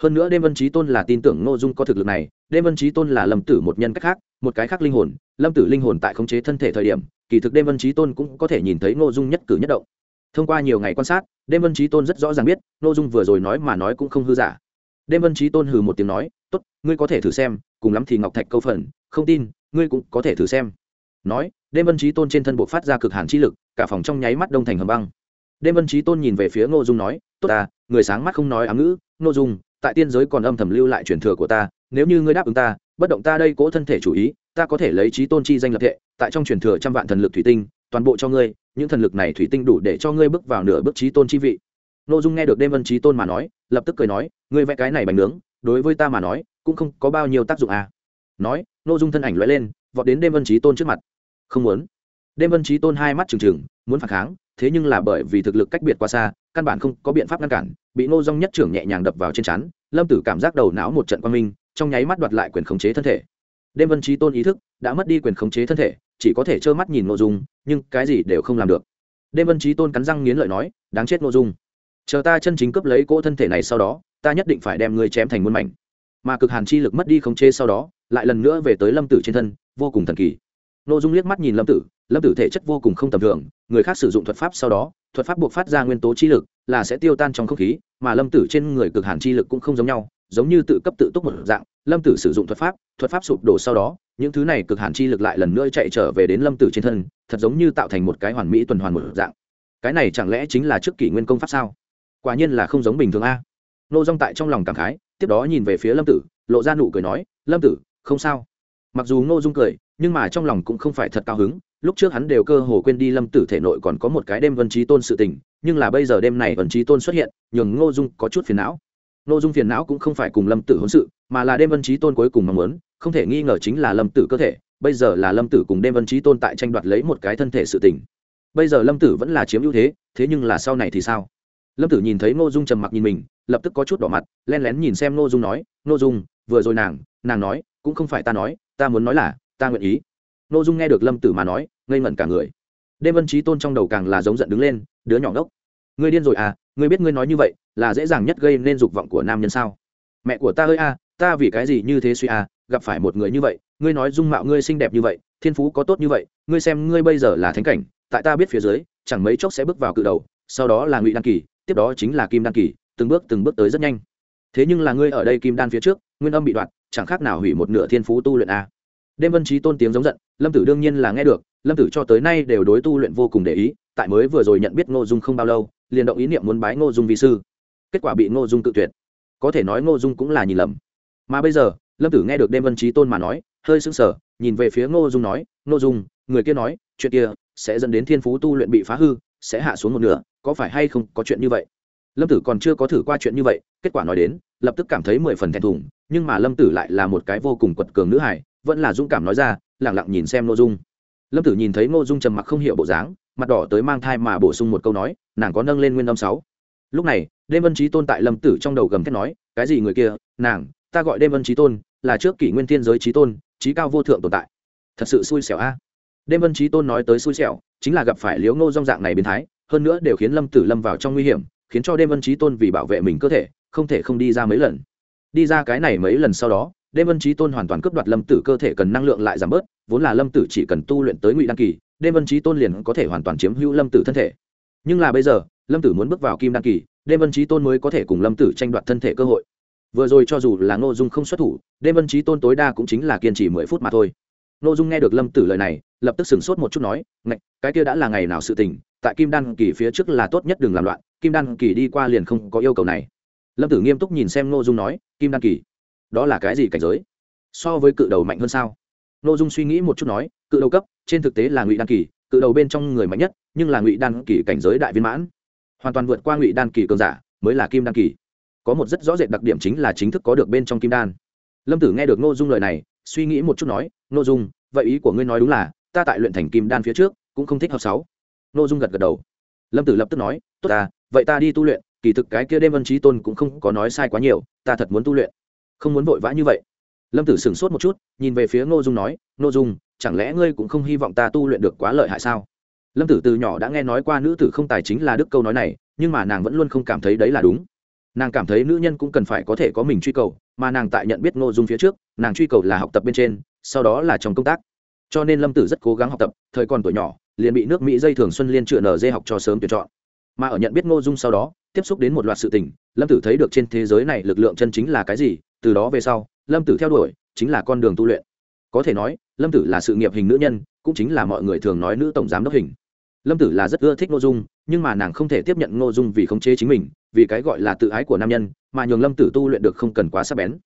Hơn nữa đêm vân Chí tôn là tin tưởng nội dung có thực lực này đêm vân Chí tôn là lâm tử một nhân cách khác một cái khác linh hồn lâm tử linh hồn tại khống chế thân thể thời điểm kỳ thực đêm vân Chí tôn cũng có thể nhìn thấy nội dung nhất cử nhất động. Thông qua nhiều ngày quan sát đêm vân Chí tôn rất rõ ràng biết nội dung vừa rồi nói mà nói cũng không hư giả. Đêm vân Chí tôn hừ một tiếng nói tốt ngươi có thể thử xem cùng lắm thì ngọc thạch câu phần, không tin, ngươi cũng có thể thử xem. Nói, đêm vân trí tôn trên thân bộ phát ra cực hàn chi lực, cả phòng trong nháy mắt đông thành hầm băng. Đêm vân trí tôn nhìn về phía ngô dung nói, tốt ta, người sáng mắt không nói ám ngữ, ngô dung, tại tiên giới còn âm thầm lưu lại truyền thừa của ta, nếu như ngươi đáp ứng ta, bất động ta đây cố thân thể chủ ý, ta có thể lấy trí tôn chi danh lập thệ tại trong truyền thừa trăm vạn thần lực thủy tinh, toàn bộ cho ngươi, những thần lực này thủy tinh đủ để cho ngươi bước vào nửa bước trí tôn chi vị. Ngô dung nghe được đêm vân trí tôn mà nói, lập tức cười nói, ngươi vẽ cái này bánh nướng, đối với ta mà nói cũng không có bao nhiêu tác dụng à. Nói nội dung thân ảnh loại lên, vọt đến đêm vân trí tôn trước mặt. Không muốn. Đêm vân trí tôn hai mắt trừng trừng, muốn phản kháng, thế nhưng là bởi vì thực lực cách biệt quá xa, căn bản không có biện pháp ngăn cản, bị ngô dong nhất trưởng nhẹ nhàng đập vào trên chắn lâm tử cảm giác đầu não một trận quang minh, trong nháy mắt đoạt lại quyền khống chế thân thể. Đêm vân trí tôn ý thức đã mất đi quyền khống chế thân thể, chỉ có thể trơ mắt nhìn nội dung, nhưng cái gì đều không làm được. Đêm vân trí tôn cắn răng nghiến lợi nói, đáng chết nội dung. Chờ ta chân chính cướp lấy cỗ thân thể này sau đó, ta nhất định phải đem ngươi chém thành muôn mảnh mà cực hàn chi lực mất đi khống chế sau đó, lại lần nữa về tới lâm tử trên thân, vô cùng thần kỳ. N ô dung liếc mắt nhìn lâm tử lâm tử thể chất vô cùng không tầm thường, người khác sử dụng thuật pháp sau đó, thuật pháp buộc phát ra nguyên tố chi lực là sẽ tiêu tan trong không khí, mà lâm tử trên người cực hàn chi lực cũng không giống nhau, giống như tự cấp tự túc một dạng, lâm tử sử dụng thuật pháp thuật pháp sụp đổ sau đó, những thứ này cực hàn chi lực lại lần nữa chạy trở về đến lâm tử trên thân, thật giống như tạo thành một cái hoàn mỹ tuần hoàn một dạng. Cái này chẳng lẽ chính là trước kỷ nguyên công pháp sao? Quả nhiên là không giống bình thường a nô dong tại trong lòng cảm khái, tiếp đó nhìn về phía lâm tử, lộ ra nụ cười nói, lâm tử, không sao. Mặc dù ngô dung cười, nhưng mà trong lòng cũng không phải thật cao hứng, lúc trước hắn đều cơ hồ quên đi lâm tử thể nội còn có một cái đêm vân trí tôn sự tình, nhưng là bây giờ đêm này vân trí tôn xuất hiện, nhường ngô dung có chút phiền não. Ngô dung phiền não cũng không phải cùng lâm tử hôn sự, mà là đêm vân trí tôn cuối cùng mong muốn, không thể nghi ngờ chính là lâm tử cơ thể, bây giờ là lâm tử cùng đêm vân trí tôn tại tranh đoạt lấy một cái thân thể sự tình. Bây giờ lâm tử vẫn là chiếm ưu thế thế nhưng là sau này thì sao? Lâm tử nhìn thấy ngô dung trầm mặc nhìn mình, lập tức có chút đỏ mặt, len lén nhìn xem ngô dung nói, ngô dung, vừa rồi nàng nàng nói, cũng không phải ta nói, ta muốn nói là, ta nguyện ý. N ô dung nghe được lâm tử mà nói, ngây ngẩn cả người. Đêm vân trí tôn trong đầu càng là giống giận đứng lên, đứa nhỏ ngốc, ngươi điên rồi à ngươi biết ngươi nói như vậy, là dễ dàng nhất gây nên dục vọng của nam nhân sao? Mẹ của ta ơi a ta vì cái gì như thế suy a gặp phải một người như vậy, ngươi nói dung mạo ngươi xinh đẹp như vậy, thiên phú có tốt như vậy, ngươi xem ngươi bây giờ là thánh cảnh, tại ta biết phía dưới, chẳng mấy chốc sẽ bước vào cự đầu, sau đó là ngụy đăng kỳ tiếp đó chính là kim đan kỳ, từng bước từng bước tới rất nhanh. Thế nhưng là ngươi ở đây kim đan phía trước, nguyên âm bị đoạt, chẳng khác nào hủy một nửa thiên phú tu luyện a đêm vân trí tôn tiếng giống giận, lâm tử đương nhiên là nghe được, lâm tử cho tới nay đều đối tu luyện vô cùng để ý, tại mới vừa rồi nhận biết ngô dung không bao lâu, liền động ý niệm muốn bái ngô dung vi sư. Kết quả bị ngô dung tự tuyệt. Có thể nói ngô dung cũng là nhìn lầm. Mà bây giờ, lâm tử nghe được đêm vân trí tôn mà nói, hơi sững sờ, nhìn về phía ngô dung nói, ngô dung, người kia nói, chuyện kia sẽ dẫn đến thiên phú tu luyện bị phá hư sẽ hạ xuống một nửa, có phải hay không có chuyện như vậy? Lâm tử còn chưa có thử qua chuyện như vậy, kết quả nói đến, lập tức cảm thấy mười phần thẹn thùng, nhưng mà lâm tử lại là một cái vô cùng quật cường nữ hải vẫn là dũng cảm nói ra lẳng lặng nhìn xem n ô dung. Lâm tử nhìn thấy n ô dung trầm mặc không hiểu bộ dáng, mặt đỏ tới mang thai mà bổ sung một câu nói, nàng có nâng lên nguyên âm sáu. Lúc này, đêm Ân trí tôn tại lâm tử trong đầu gầm thét nói, cái gì người kia, nàng, ta gọi đêm Ân trí tôn, là trước kỷ nguyên thiên giới trí tôn trí cao vô thượng tồn tại. Thật sự xui xẻo a. Đêm Ân trí tôn nói tới xui xẻo chính là gặp phải liếu ngô rong dạng này biến thái, hơn nữa đều khiến lâm tử lâm vào trong nguy hiểm, khiến cho đêm vân trí tôn vì bảo vệ mình cơ thể, không thể không đi ra mấy lần. Đi ra cái này mấy lần sau đó, đêm vân trí tôn hoàn toàn cướp đoạt lâm tử cơ thể cần năng lượng lại giảm bớt, vốn là lâm tử chỉ cần tu luyện tới ngụy đăng kỳ, đêm vân trí tôn liền có thể hoàn toàn chiếm hữu lâm tử thân thể. Nhưng là bây giờ, lâm tử muốn bước vào kim đăng kỳ, đêm vân trí tôn mới có thể cùng lâm tử tranh đoạt thân thể cơ hội. Vừa rồi cho dù là ngô dung không xuất thủ, đêm vân trí tôn tối đa cũng chính là kiên trì mười phút mà thôi ngô dung nghe được lâm tử lời này, lập tức sửng sốt một chút nói, ngạch, cái kia đã là ngày nào sự tình, tại kim đan kỳ phía trước là tốt nhất đừng làm loạn, kim đan kỳ đi qua liền không có yêu cầu này. Lâm tử nghiêm túc nhìn xem ngô dung nói, kim đan kỳ, đó là cái gì cảnh giới? So với cự đầu mạnh hơn sao? Ngô dung suy nghĩ một chút nói, cự đầu cấp, trên thực tế là ngụy đan kỳ, cự đầu bên trong người mạnh nhất, nhưng là ngụy đan kỳ cảnh giới đại viên mãn. Hoàn toàn vượt qua ngụy đan kỳ cường giả, mới là kim đan kỳ. Có một rất rõ rệt đặc điểm chính là chính thức có được bên trong kim đan. Lâm tử nghe được ngô dung lời này, suy nghĩ một chút nói nội dung, vậy ý của ngươi nói đúng là, ta tại luyện thành kim đan phía trước, cũng không thích hợp sáu. Nội dung gật gật đầu. Lâm tử lập tức nói, tốt ta, vậy ta đi tu luyện, kỳ thực cái kia đêm vân trí tôn cũng không có nói sai quá nhiều, ta thật muốn tu luyện. Không muốn vội vã như vậy. Lâm tử sửng sốt một chút, nhìn về phía ngô dung nói ngô dung, chẳng lẽ ngươi cũng không hy vọng ta tu luyện được quá lợi hại sao? Lâm tử từ nhỏ đã nghe nói qua nữ tử không tài chính là đức câu nói này, nhưng mà nàng vẫn luôn không cảm thấy đấy là đúng. Nàng cảm thấy nữ nhân cũng cần phải có thể có mình truy cầu, mà nàng tại nhận biết ngô dung phía trước, nàng truy cầu là học tập bên trên sau đó là trong công tác. Cho nên lâm tử rất cố gắng học tập, thời còn tuổi nhỏ, liền bị nước mỹ dây thường xuân liên chuột nở dây học cho sớm tuyển chọn. Mà ở nhận biết ngô dung sau đó, tiếp xúc đến một loạt sự tình, lâm tử thấy được trên thế giới này lực lượng chân chính là cái gì, từ đó về sau, lâm tử theo đuổi chính là con đường tu luyện. Có thể nói, lâm tử là sự nghiệp hình nữ nhân, cũng chính là mọi người thường nói nữ tổng giám đốc hình. Lâm tử là rất ưa thích ngô dung, nhưng mà nàng không thể tiếp nhận ngô dung vì khống chế chính mình, vì cái gọi là tự ái của nam nhân, mà nhường lâm tử tu luyện được không cần quá sắc bén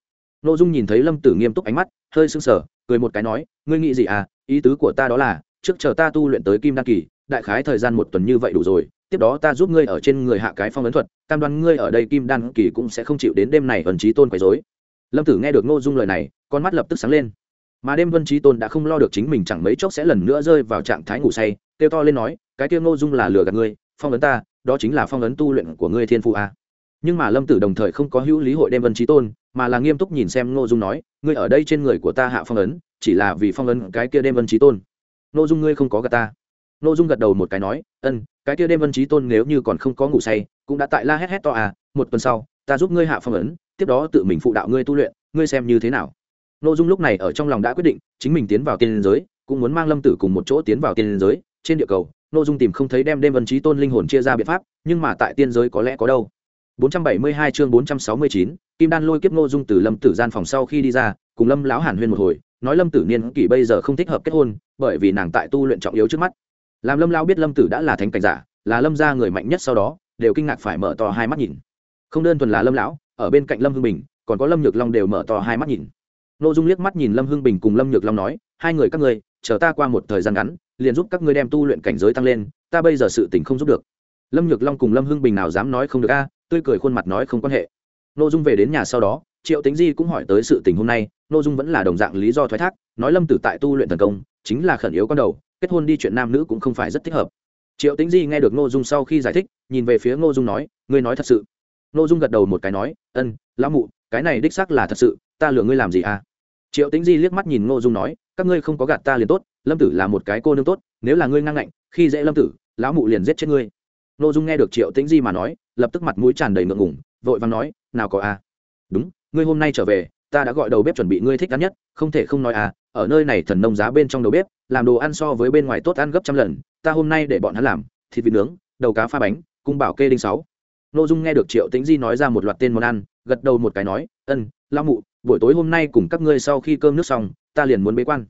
ngô dung nhìn thấy lâm tử nghiêm túc ánh mắt, hơi sưng sờ, cười một cái nói, ngươi nghĩ gì à? Ý tứ của ta đó là, trước chờ ta tu luyện tới kim đan kỳ, đại khái thời gian một tuần như vậy đủ rồi, tiếp đó ta giúp ngươi ở trên người hạ cái phong ấn thuật, cam đoan ngươi ở đây kim đan kỳ cũng sẽ không chịu đến đêm này ẩn trí tôn quấy dối lâm tử nghe được ngô dung lời này, con mắt lập tức sáng lên. Mà đêm vân trí tôn đã không lo được chính mình chẳng mấy chốc sẽ lần nữa rơi vào trạng thái ngủ say, kêu to lên nói, cái kia ngô dung là lừa gạt ngươi, phong ấn ta, đó chính là phong ấn tu luyện của ngươi thiên phụ a à nhưng mà lâm tử đồng thời không có hữu lý hội đem vân trí tôn, mà là nghiêm túc nhìn xem ngô dung nói, ngươi ở đây trên người của ta hạ phong ấn, chỉ là vì phong ấn cái kia đem vân trí tôn. Ngô dung, ngươi không có gà ta. Ngô dung gật đầu một cái nói, ân, cái kia đem vân trí tôn nếu như còn không có ngủ say, cũng đã tại la hét hét to à một tuần sau, ta giúp ngươi hạ phong ấn, tiếp đó tự mình phụ đạo ngươi tu luyện, ngươi xem như thế nào. Ngô dung lúc này ở trong lòng đã quyết định, chính mình tiến vào tiên giới, cũng muốn mang lâm tử cùng một chỗ tiến vào tiên giới, trên địa cầu, Ngô dung tìm không thấy đem đem vân trí tôn linh hồn chia ra biện pháp, nhưng mà tại tiên giới có lẽ có đâu. 472 chương 469, Kim Đan lôi kiếp Ngô Dung từ Lâm Tử gian phòng sau khi đi ra, cùng Lâm lão Hàn huyên một hồi, nói Lâm Tử niên kỷ bây giờ không thích hợp kết hôn, bởi vì nàng tại tu luyện trọng yếu trước mắt. Làm Lâm lão biết Lâm Tử đã là thánh cảnh giả, là Lâm gia người mạnh nhất sau đó, đều kinh ngạc phải mở to hai mắt nhìn. Không đơn thuần là Lâm lão, ở bên cạnh Lâm Hưng Bình, còn có Lâm Nhược Long đều mở to hai mắt nhìn. Ngô Dung liếc mắt nhìn Lâm Hưng Bình cùng Lâm Nhược Long nói, hai người các ngươi, chờ ta qua một thời gian ngắn, liền giúp các ngươi đem tu luyện cảnh giới tăng lên, ta bây giờ sự tình không giúp được. Lâm Nhược Long cùng Lâm Hưng Bình nào dám nói không được a, tươi cười khuôn mặt nói không quan hệ. Nội dung về đến nhà sau đó, triệu tính di cũng hỏi tới sự tình hôm nay nội dung vẫn là đồng dạng lý do thoái thác, nói lâm tử tại tu luyện thần công, chính là khẩn yếu con đầu, kết hôn đi chuyện nam nữ cũng không phải rất thích hợp. Triệu tính di nghe được nội dung sau khi giải thích, nhìn về phía nội dung nói, ngươi nói thật sự? Nội dung gật đầu một cái nói, ân, lão mụ, cái này đích xác là thật sự, ta lừa ngươi làm gì à? Triệu tính di liếc mắt nhìn nội dung nói, các ngươi không có gạt ta liền tốt, lâm tử là một cái cô nương tốt, nếu là ngươi ngang ngạnh, khi dễ lâm tử, lão mụ liền giết chết ngươi nội dung nghe được triệu tĩnh di mà nói, lập tức mặt mũi tràn đầy ngượng ngủng vội vàng nói, nào có a. Đúng, ngươi hôm nay trở về, ta đã gọi đầu bếp chuẩn bị ngươi thích ăn nhất, không thể không nói à ở nơi này thần nông giá bên trong đầu bếp, làm đồ ăn so với bên ngoài tốt ăn gấp trăm lần, ta hôm nay để bọn hắn làm, thịt vịt nướng, đầu cá pha bánh, cung bảo kê đinh sáu. Nội dung nghe được triệu tĩnh di nói ra một loạt tên món ăn, gật đầu một cái nói, ân lao mụ, buổi tối hôm nay cùng các ngươi sau khi cơm nước xong, ta liền muốn bế quan.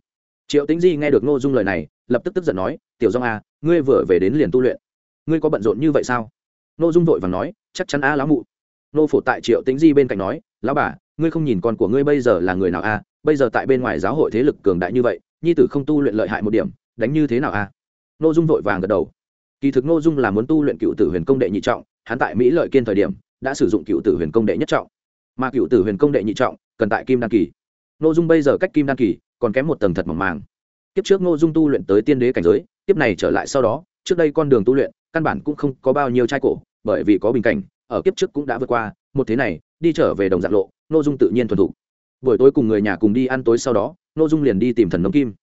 Triệu tĩnh di nghe được nội dung lời này, lập tức tức giận nói, tiểu dông à ngươi vừa về đến liền tu luyện ngươi có bận rộn như vậy sao? Nô dung vội và nói, chắc chắn a lão mụ. Nô phổ tại triệu tĩnh di bên cạnh nói, lão bà, ngươi không nhìn con của ngươi bây giờ là người nào a? Bây giờ tại bên ngoài giáo hội thế lực cường đại như vậy, nhi tử không tu luyện lợi hại một điểm, đánh như thế nào a? Nô dung vội vàng gật đầu. Kỳ thực nô dung là muốn tu luyện cựu tử huyền công đệ nhị trọng, hắn tại mỹ lợi kiên thời điểm, đã sử dụng cựu tử huyền công đệ nhất trọng. Mà cựu tử huyền công đệ nhị trọng, cần tại kim đan kỳ. Nô dung bây giờ cách kim đan kỳ, còn kém một tầng thật mỏng màng. Kiếp trước nô dung tu luyện tới tiên đế cảnh giới, kiếp này trở lại sau đó, trước đây con đường tu luyện căn bản cũng không có bao nhiêu trai cổ, bởi vì có bình cảnh, ở kiếp trước cũng đã vượt qua, một thế này, đi trở về đồng dạng lộ nội dung tự nhiên thuần thục. Buổi tối cùng người nhà cùng đi ăn tối sau đó nội dung liền đi tìm thần nông kim.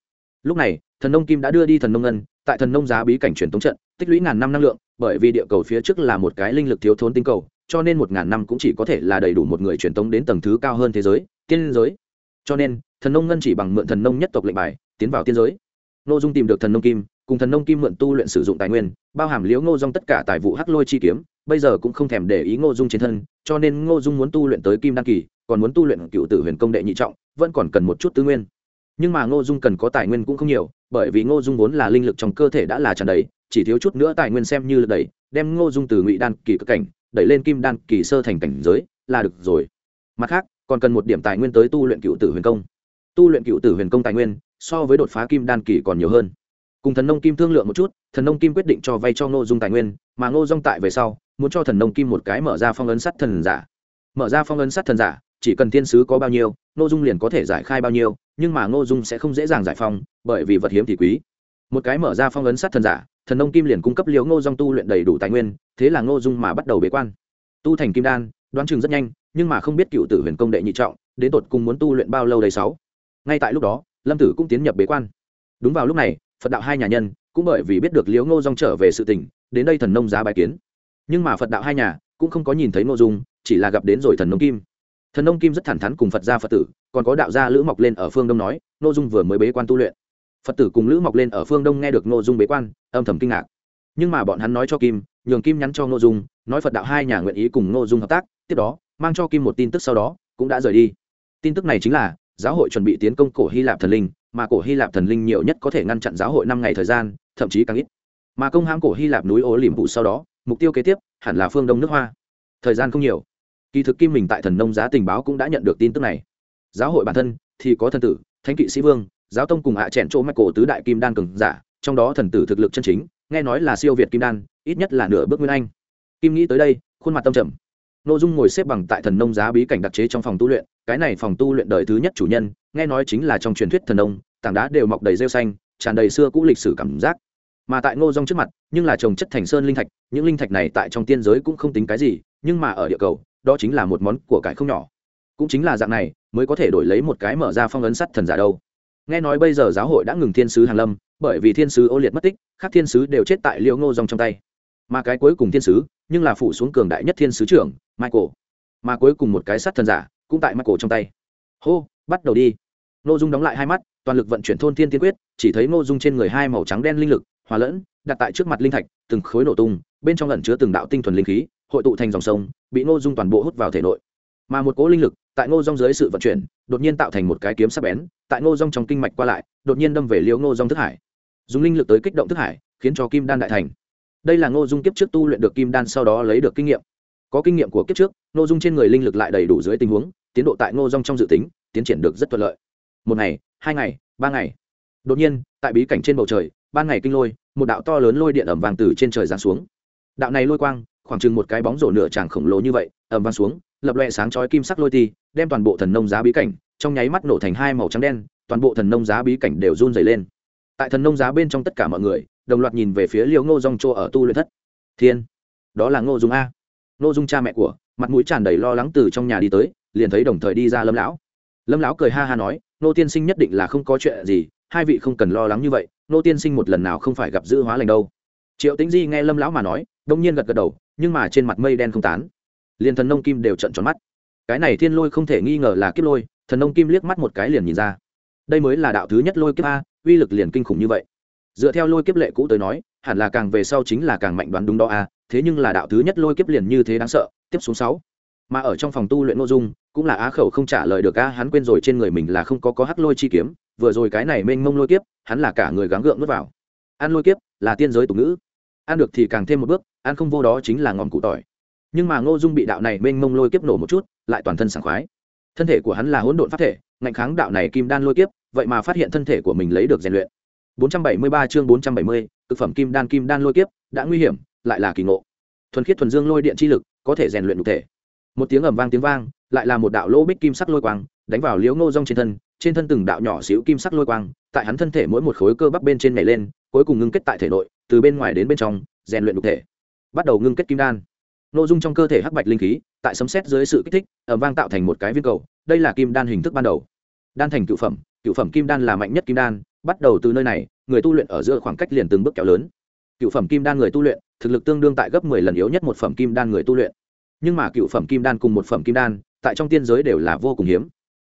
Lúc này, thần nông kim đã đưa đi thần nông ngân, tại thần nông giá bí cảnh truyền thống trận, tích lũy ngàn năm năng lượng, bởi vì địa cầu phía trước là một cái linh lực thiếu thốn tinh cầu, cho nên một ngàn năm cũng chỉ có thể là đầy đủ một người truyền thống đến tầng thứ cao hơn thế giới, tiên giới. Cho nên, thần nông ngân chỉ bằng mượn thần nông nhất tộc lệnh bài, tiến vào tiên giới. Nội dung tìm được thần nông kim cùng thần nông kim mượn tu luyện sử dụng tài nguyên, bao hàm liễu ngô dung tất cả tài vụ hắc lôi chi kiếm, bây giờ cũng không thèm để ý ngô dung trên thân, cho nên ngô dung muốn tu luyện tới kim đan kỳ, còn muốn tu luyện cựu tử huyền công đệ nhị trọng, vẫn còn cần một chút tư nguyên. Nhưng mà ngô dung cần có tài nguyên cũng không nhiều, bởi vì ngô dung vốn là linh lực trong cơ thể đã là tràn đầy, chỉ thiếu chút nữa tài nguyên xem như lực đẩy, đem ngô dung từ ngụy đan kỳ cực cảnh, đẩy lên kim đan kỳ sơ thành cảnh giới, là được rồi. Mặt khác, còn cần một điểm tài nguyên tới tu luyện cựu tử huyền công. Tu luyện cựu tử huyền công tài nguyên, so với đột phá kim đan kỳ còn nhiều hơn cùng thần nông kim thương lượng một chút, thần nông kim quyết định cho vay cho ngô dung tài nguyên, mà ngô dung tại về sau, muốn cho thần nông kim một cái mở ra phong ấn sắt thần giả. Mở ra phong ấn sắt thần giả, chỉ cần thiên sứ có bao nhiêu, ngô dung liền có thể giải khai bao nhiêu, nhưng mà ngô dung sẽ không dễ dàng giải phong bởi vì vật hiếm thì quý. Một cái mở ra phong ấn sắt thần giả, thần nông kim liền cung cấp liều ngô dung tu luyện đầy đủ tài nguyên, thế là ngô dung mà bắt đầu bế quan. Tu thành kim đan, đoán chừng rất nhanh, nhưng mà không biết cựu tử huyền công đệ nhị trọng, đến tột cùng muốn tu luyện bao lâu đầy sáu? Ngay tại lúc đó, lâm tử cũng tiến nhập bế quan. Đúng vào lúc này phật đạo hai nhà nhân, cũng bởi vì biết được liễu ngô dung trở về sự tình, đến đây thần nông giá bài kiến. Nhưng mà phật đạo hai nhà cũng không có nhìn thấy ngô dung, chỉ là gặp đến rồi thần nông kim. Thần nông kim rất thẳng thắn cùng phật gia phật tử, còn có đạo gia lữ mọc lên ở phương đông nói, ngô dung vừa mới bế quan tu luyện. Phật tử cùng lữ mọc lên ở phương đông nghe được ngô dung bế quan, âm thầm kinh ngạc. Nhưng mà bọn hắn nói cho kim, nhường kim nhắn cho ngô dung, nói phật đạo hai nhà nguyện ý cùng ngô dung hợp tác, tiếp đó, mang cho kim một tin tức sau đó, cũng đã rời đi. Tin tức này chính là, giáo hội chuẩn bị tiến công cổ hy lạp thần linh mà cổ hy lạp thần linh nhiều nhất có thể ngăn chặn giáo hội năm ngày thời gian, thậm chí càng ít. Mà công hãm cổ hy lạp núi ô liềm vụ sau đó, mục tiêu kế tiếp, hẳn là phương đông nước hoa. Thời gian không nhiều. Kỳ thực kim mình tại thần nông giá tình báo cũng đã nhận được tin tức này. Giáo hội bản thân thì có thần tử, thánh kỵ sĩ vương, giáo tông cùng hạ à chỗ mạch cổ tứ đại kim đan cường giả, trong đó thần tử thực lực chân chính, nghe nói là siêu việt kim đan, ít nhất là nửa bước nguyên anh. Kim nghĩ tới đây, khuôn mặt tâm trầm. Nội dung ngồi xếp bằng tại thần nông giá bí cảnh đặc chế trong phòng tu luyện, cái này phòng tu luyện đời thứ nhất chủ nhân nghe nói chính là trong truyền thuyết thần nông tảng đá đều mọc đầy rêu xanh, tràn đầy xưa cũ lịch sử cảm giác. Mà tại ngô rong trước mặt, nhưng là trồng chất thành sơn linh thạch, những linh thạch này tại trong tiên giới cũng không tính cái gì, nhưng mà ở địa cầu, đó chính là một món của cải không nhỏ. Cũng chính là dạng này, mới có thể đổi lấy một cái mở ra phong ấn sắt thần giả đâu. Nghe nói bây giờ giáo hội đã ngừng thiên sứ hàn lâm, bởi vì thiên sứ ô liệt mất tích các thiên sứ đều chết tại liễu ngô rong trong tay. Mà cái cuối cùng thiên sứ, nhưng là phủ xuống cường đại nhất thiên sứ trưởng, michael. Mà cuối cùng một cái sắt thần giả, cũng tại michael trong tay. Hô, bắt đầu đi ngô dung đóng lại hai mắt, toàn lực vận chuyển thôn thiên tiên quyết, chỉ thấy ngô dung trên người hai màu trắng đen linh lực, hòa lẫn, đặt tại trước mặt linh thạch, từng khối nổ tung, bên trong ẩn chứa từng đạo tinh thuần linh khí, hội tụ thành dòng sông, bị ngô dung toàn bộ hút vào thể nội. Mà một cỗ linh lực, tại ngô dung dưới sự vận chuyển, đột nhiên tạo thành một cái kiếm sắc bén, tại ngô dung trong kinh mạch qua lại, đột nhiên đâm về liễu ngô dung thức hải. Dùng linh lực tới kích động thức hải, khiến cho kim đan đại thành. Đây là ngô dung kiếp trước tu luyện được kim đan sau đó lấy được kinh nghiệm. Có kinh nghiệm của kiếp trước, ngô dung trên người linh lực lại đầy đủ dưới tình huống, tiến độ tại ngô dung trong dự tính, tiến triển được rất thuận lợi một ngày, hai ngày, ba ngày. Đột nhiên, tại bí cảnh trên bầu trời, ban ngày kinh lôi, một đạo to lớn lôi điện ẩm vàng từ trên trời giáng xuống. Đạo này lôi quang, khoảng chừng một cái bóng rổ nửa tràng khổng lồ như vậy ẩm vàng xuống, lập loẹ sáng chói kim sắc lôi ti, đem toàn bộ thần nông giá bí cảnh, trong nháy mắt nổ thành hai màu trắng đen, toàn bộ thần nông giá bí cảnh đều run dày lên. Tại thần nông giá bên trong tất cả mọi người, đồng loạt nhìn về phía liễu ngô dong chỗ ở tu luyện thất. Thiên, đó là ngô dung a. Ngô dung cha mẹ của, mặt mũi tràn đầy lo lắng từ trong nhà đi tới, liền thấy đồng thời đi ra lâm lão. Lâm lão cười ha ha nói nô tiên sinh nhất định là không có chuyện gì, hai vị không cần lo lắng như vậy, nô tiên sinh một lần nào không phải gặp dữ hóa lành đâu. Triệu tĩnh di nghe lâm lão mà nói, đông nhiên gật gật đầu, nhưng mà trên mặt mây đen không tán. Liền thần nông kim đều trận tròn mắt. Cái này thiên lôi không thể nghi ngờ là kiếp lôi, thần nông kim liếc mắt một cái liền nhìn ra. Đây mới là đạo thứ nhất lôi kiếp a, uy lực liền kinh khủng như vậy. Dựa theo lôi kiếp lệ cũ tới nói, hẳn là càng về sau chính là càng mạnh đoán đúng đó a, thế nhưng là đạo thứ nhất lôi kiếp liền như thế đáng sợ, tiếp xuống sáu mà ở trong phòng tu luyện nội dung cũng là á khẩu không trả lời được a hắn quên rồi trên người mình là không có có hắc lôi chi kiếm vừa rồi cái này mênh mông lôi kiếp hắn là cả người gắng gượng nuốt vào. Ăn lôi kiếp là tiên giới tục ngữ. Ăn được thì càng thêm một bước ăn không vô đó chính là ngọn cụ tỏi. Nhưng mà ngô dung bị đạo này mênh mông lôi kiếp nổ một chút lại toàn thân sảng khoái. Thân thể của hắn là hỗn độn pháp thể ngạnh kháng đạo này kim đan lôi kiếp vậy mà phát hiện thân thể của mình lấy được rèn luyện. 473 chương 470, thực phẩm kim đan kim đan lôi kiếp đã nguy hiểm lại là kỳ ngộ. Thuần khiết thuần dương lôi điện chi lực có thể rèn luyện nhục thể một tiếng ầm vang tiếng vang, lại là một đạo lỗ bích kim sắc lôi quang, đánh vào liễu ngô rong trên thân trên thân từng đạo nhỏ xíu kim sắc lôi quang, tại hắn thân thể mỗi một khối cơ bắp bên trên nhảy lên, cuối cùng ngưng kết tại thể nội, từ bên ngoài đến bên trong, rèn luyện đục thể. Bắt đầu ngưng kết kim đan. Nội dung trong cơ thể hắc bạch linh khí, tại sấm xét dưới sự kích thích ẩm vang tạo thành một cái viên cầu, đây là kim đan hình thức ban đầu. Đan thành cựu phẩm cựu phẩm kim đan là mạnh nhất kim đan, bắt đầu từ nơi này, người tu luyện ở giữa khoảng cách liền từng bước kéo lớn. Cựu phẩm kim đan người tu luyện, thực lực tương đương tại gấp mười lần yếu nhất một phẩm kim đan người tu luyện nhưng mà cựu phẩm kim đan cùng một phẩm kim đan, tại trong tiên giới đều là vô cùng hiếm.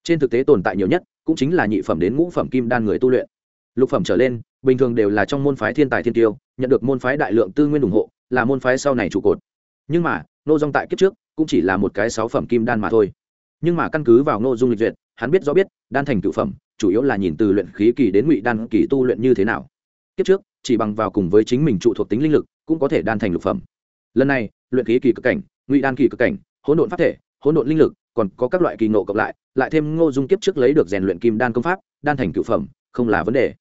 Trên thực tế tồn tại nhiều nhất, cũng chính là nhị phẩm đến ngũ phẩm kim đan người tu luyện. Lục phẩm trở lên, bình thường đều là trong môn phái thiên tài thiên tiêu, nhận được môn phái đại lượng tư nguyên ủng hộ, là môn phái sau này trụ cột. Nhưng mà nô dung tại kiếp trước, cũng chỉ là một cái sáu phẩm kim đan mà thôi. Nhưng mà căn cứ vào nô dung lịch duyệt, hắn biết rõ biết, đan thành cựu phẩm, chủ yếu là nhìn từ luyện khí kỳ đến ngụy đan kỳ tu luyện như thế nào. Kiếp trước, chỉ bằng vào cùng với chính mình trụ thuộc tính linh lực, cũng có thể đan thành lục phẩm. Lần này, luyện khí kỳ cực cảnh ngụy đan kỳ cực cảnh, hỗn độn pháp thể, hỗn độn linh lực, còn có các loại kỳ nộ cộng lại lại thêm ngô dung kiếp trước lấy được rèn luyện kim đan công pháp, đan thành cựu phẩm, không là vấn đề.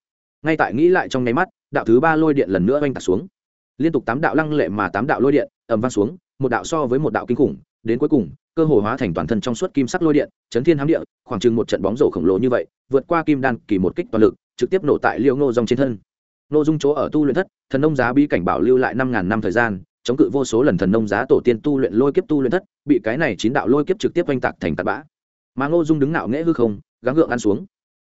Ngay tại nghĩ lại trong nháy mắt, đạo thứ ba lôi điện lần nữa oanh tạc xuống. Liên tục tám đạo lăng lệ mà tám đạo lôi điện ầm vang xuống, một đạo so với một đạo kinh khủng, đến cuối cùng, cơ hồ hóa thành toàn thân trong suốt kim sắc lôi điện, chấn thiên hám địa, khoảng chừng một trận bóng rổ khổng lồ như vậy, vượt qua kim đan kỳ một kích toàn lực, trực tiếp nổ tại liêu ngô dòng trên thân. Nô dung chỗ ở tu luyện thất, thần nông giá bí cảnh bảo lưu lại năm ngàn năm thời gian chống cự vô số lần thần nông giá tổ tiên tu luyện lôi kiếp tu luyện thất, bị cái này chín đạo lôi kiếp trực tiếp oanh tạc thành tạt bã. Mà ngô dung đứng nạo nghễ hư không, gắng gượng ăn xuống.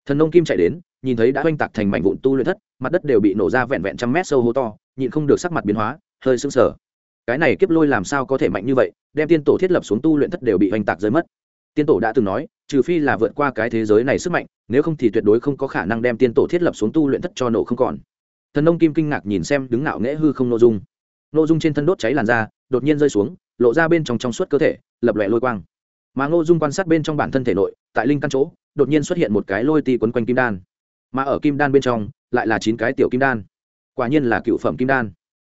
Thần nông kim chạy đến, nhìn thấy đã oanh tạc thành mảnh vụn tu luyện thất, mặt đất đều bị nổ ra vẹn vẹn trăm mét sâu hố to, nhịn không được sắc mặt biến hóa, hơi sưng sờ. Cái này kiếp lôi làm sao có thể mạnh như vậy, đem tiên tổ thiết lập xuống tu luyện thất đều bị oanh tạc rơi mất. Tiên tổ đã từng nói, trừ phi là vượt qua cái thế giới này sức mạnh, nếu không thì tuyệt đối không có khả năng đem tiên tổ thiết lập xuống tu luyện thất cho nổ không còn. Thần nông kim kinh ngạc nhìn xem đứng nạo nghễ hư không nội dung nội dung trên thân đốt cháy làn da, đột nhiên rơi xuống, lộ ra bên trong trong suốt cơ thể, lập lòe lôi quang. Mà ngô dung quan sát bên trong bản thân thể nội, tại linh căn chỗ, đột nhiên xuất hiện một cái lôi ti quấn quanh kim đan. Mà ở kim đan bên trong, lại là chín cái tiểu kim đan. Quả nhiên là cựu phẩm kim đan.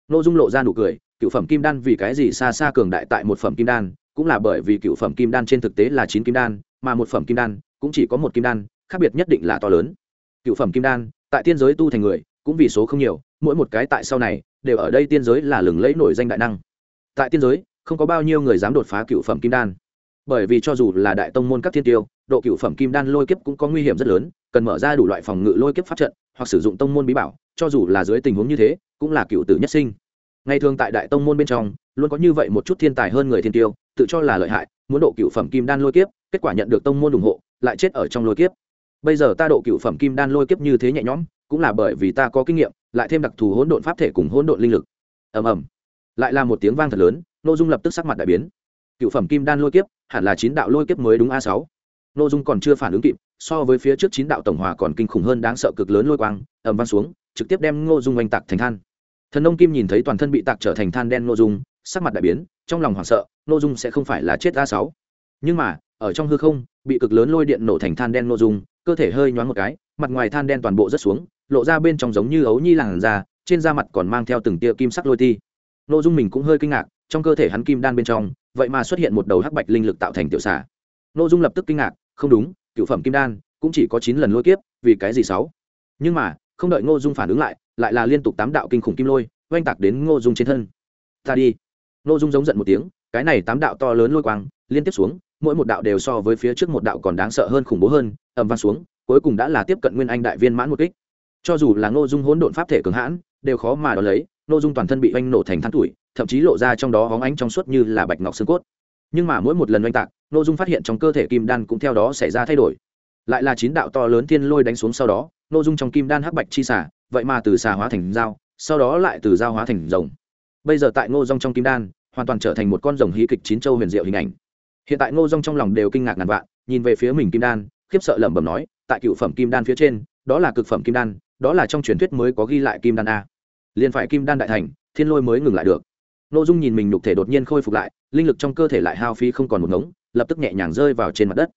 Ngô dung lộ ra nụ cười, cựu phẩm kim đan vì cái gì xa xa cường đại tại một phẩm kim đan, cũng là bởi vì cựu phẩm kim đan trên thực tế là chín kim đan, mà một phẩm kim đan cũng chỉ có một kim đan, khác biệt nhất định là to lớn. Cựu phẩm kim đan, tại tiên giới tu thành người, cũng vì số không nhiều, mỗi một cái tại sau này đều ở đây tiên giới là lừng lẫy nổi danh đại năng. Tại tiên giới, không có bao nhiêu người dám đột phá cựu phẩm kim đan. Bởi vì cho dù là đại tông môn các thiên tiêu, độ cựu phẩm kim đan lôi kiếp cũng có nguy hiểm rất lớn, cần mở ra đủ loại phòng ngự lôi kiếp pháp trận, hoặc sử dụng tông môn bí bảo, cho dù là dưới tình huống như thế, cũng là cựu tử nhất sinh. Ngày thường tại đại tông môn bên trong, luôn có như vậy một chút thiên tài hơn người thiên tiêu, tự cho là lợi hại, muốn độ cựu phẩm kim đan lôi kiếp, kết quả nhận được tông môn ủng hộ, lại chết ở trong lôi kiếp. Bây giờ ta độ cựu phẩm kim đan lôi kiếp như thế nhẹ nhõm, cũng là bởi vì ta có kinh nghiệm lại thêm đặc thù hỗn độn pháp thể cùng hỗn độn linh lực. Ầm ầm. Lại là một tiếng vang thật lớn nội dung lập tức sắc mặt đại biến. Cựu phẩm kim đan lôi kiếp, hẳn là chín đạo lôi kiếp mới đúng a sáu. Nội dung còn chưa phản ứng kịp, so với phía trước chín đạo tổng hòa còn kinh khủng hơn đáng sợ cực lớn lôi quang, ầm vang xuống, trực tiếp đem ngô dung oanh tạc thành than. Thần nông kim nhìn thấy toàn thân bị tạc trở thành than đen nội dung, sắc mặt đại biến, trong lòng hoảng sợ nội dung sẽ không phải là chết a sáu. Nhưng mà, ở trong hư không, bị cực lớn lôi điện nổ thành than đen nội dung, cơ thể hơi nhoáng một cái, mặt ngoài than đen toàn bộ rất xuống lộ ra bên trong giống như ấu nhi làn da, trên da mặt còn mang theo từng tia kim sắc lôi ti. Nội dung mình cũng hơi kinh ngạc, trong cơ thể hắn kim đan bên trong, vậy mà xuất hiện một đầu hắc bạch linh lực tạo thành tiểu xà. Nội dung lập tức kinh ngạc, không đúng, cựu phẩm kim đan cũng chỉ có chín lần lôi kiếp, vì cái gì sáu? Nhưng mà, không đợi ngô dung phản ứng lại lại là liên tục tám đạo kinh khủng kim lôi, oanh tạc đến ngô dung trên thân. Ta đi. Ngô dung giống giận một tiếng, cái này tám đạo to lớn lôi quang, liên tiếp xuống, mỗi một đạo đều so với phía trước một đạo còn đáng sợ hơn khủng bố hơn ẩm vang xuống, cuối cùng đã là tiếp cận nguyên anh đại viên mãn một kích cho dù là ngô dung hỗn độn pháp thể cường hãn, đều khó mà đo lấy, ngô dung toàn thân bị oanh nổ thành than tuổi, thậm chí lộ ra trong đó hóng ánh trong suốt như là bạch ngọc xương cốt. Nhưng mà mỗi một lần oanh tạc, ngô dung phát hiện trong cơ thể kim đan cũng theo đó xảy ra thay đổi. Lại là chín đạo to lớn thiên lôi đánh xuống sau đó, ngô dung trong kim đan hắc bạch chi xả vậy mà từ xà hóa thành dao, sau đó lại từ dao hóa thành rồng. Bây giờ tại ngô dung trong kim đan, hoàn toàn trở thành một con rồng hí kịch chín châu huyền diệu hình ảnh. Hiện tại ngô dung trong lòng đều kinh ngạc ngàn vạn, nhìn về phía mình kim đan, khiếp sợ lẩm bẩm nói, tại cựu phẩm kim đan phía trên, đó là cực phẩm kim đan đó là trong truyền thuyết mới có ghi lại kim đan a. Liền phải kim đan đại thành, thiên lôi mới ngừng lại được. N ô dung nhìn mình nhục thể đột nhiên khôi phục lại, linh lực trong cơ thể lại hao phí không còn một ngống, lập tức nhẹ nhàng rơi vào trên mặt đất.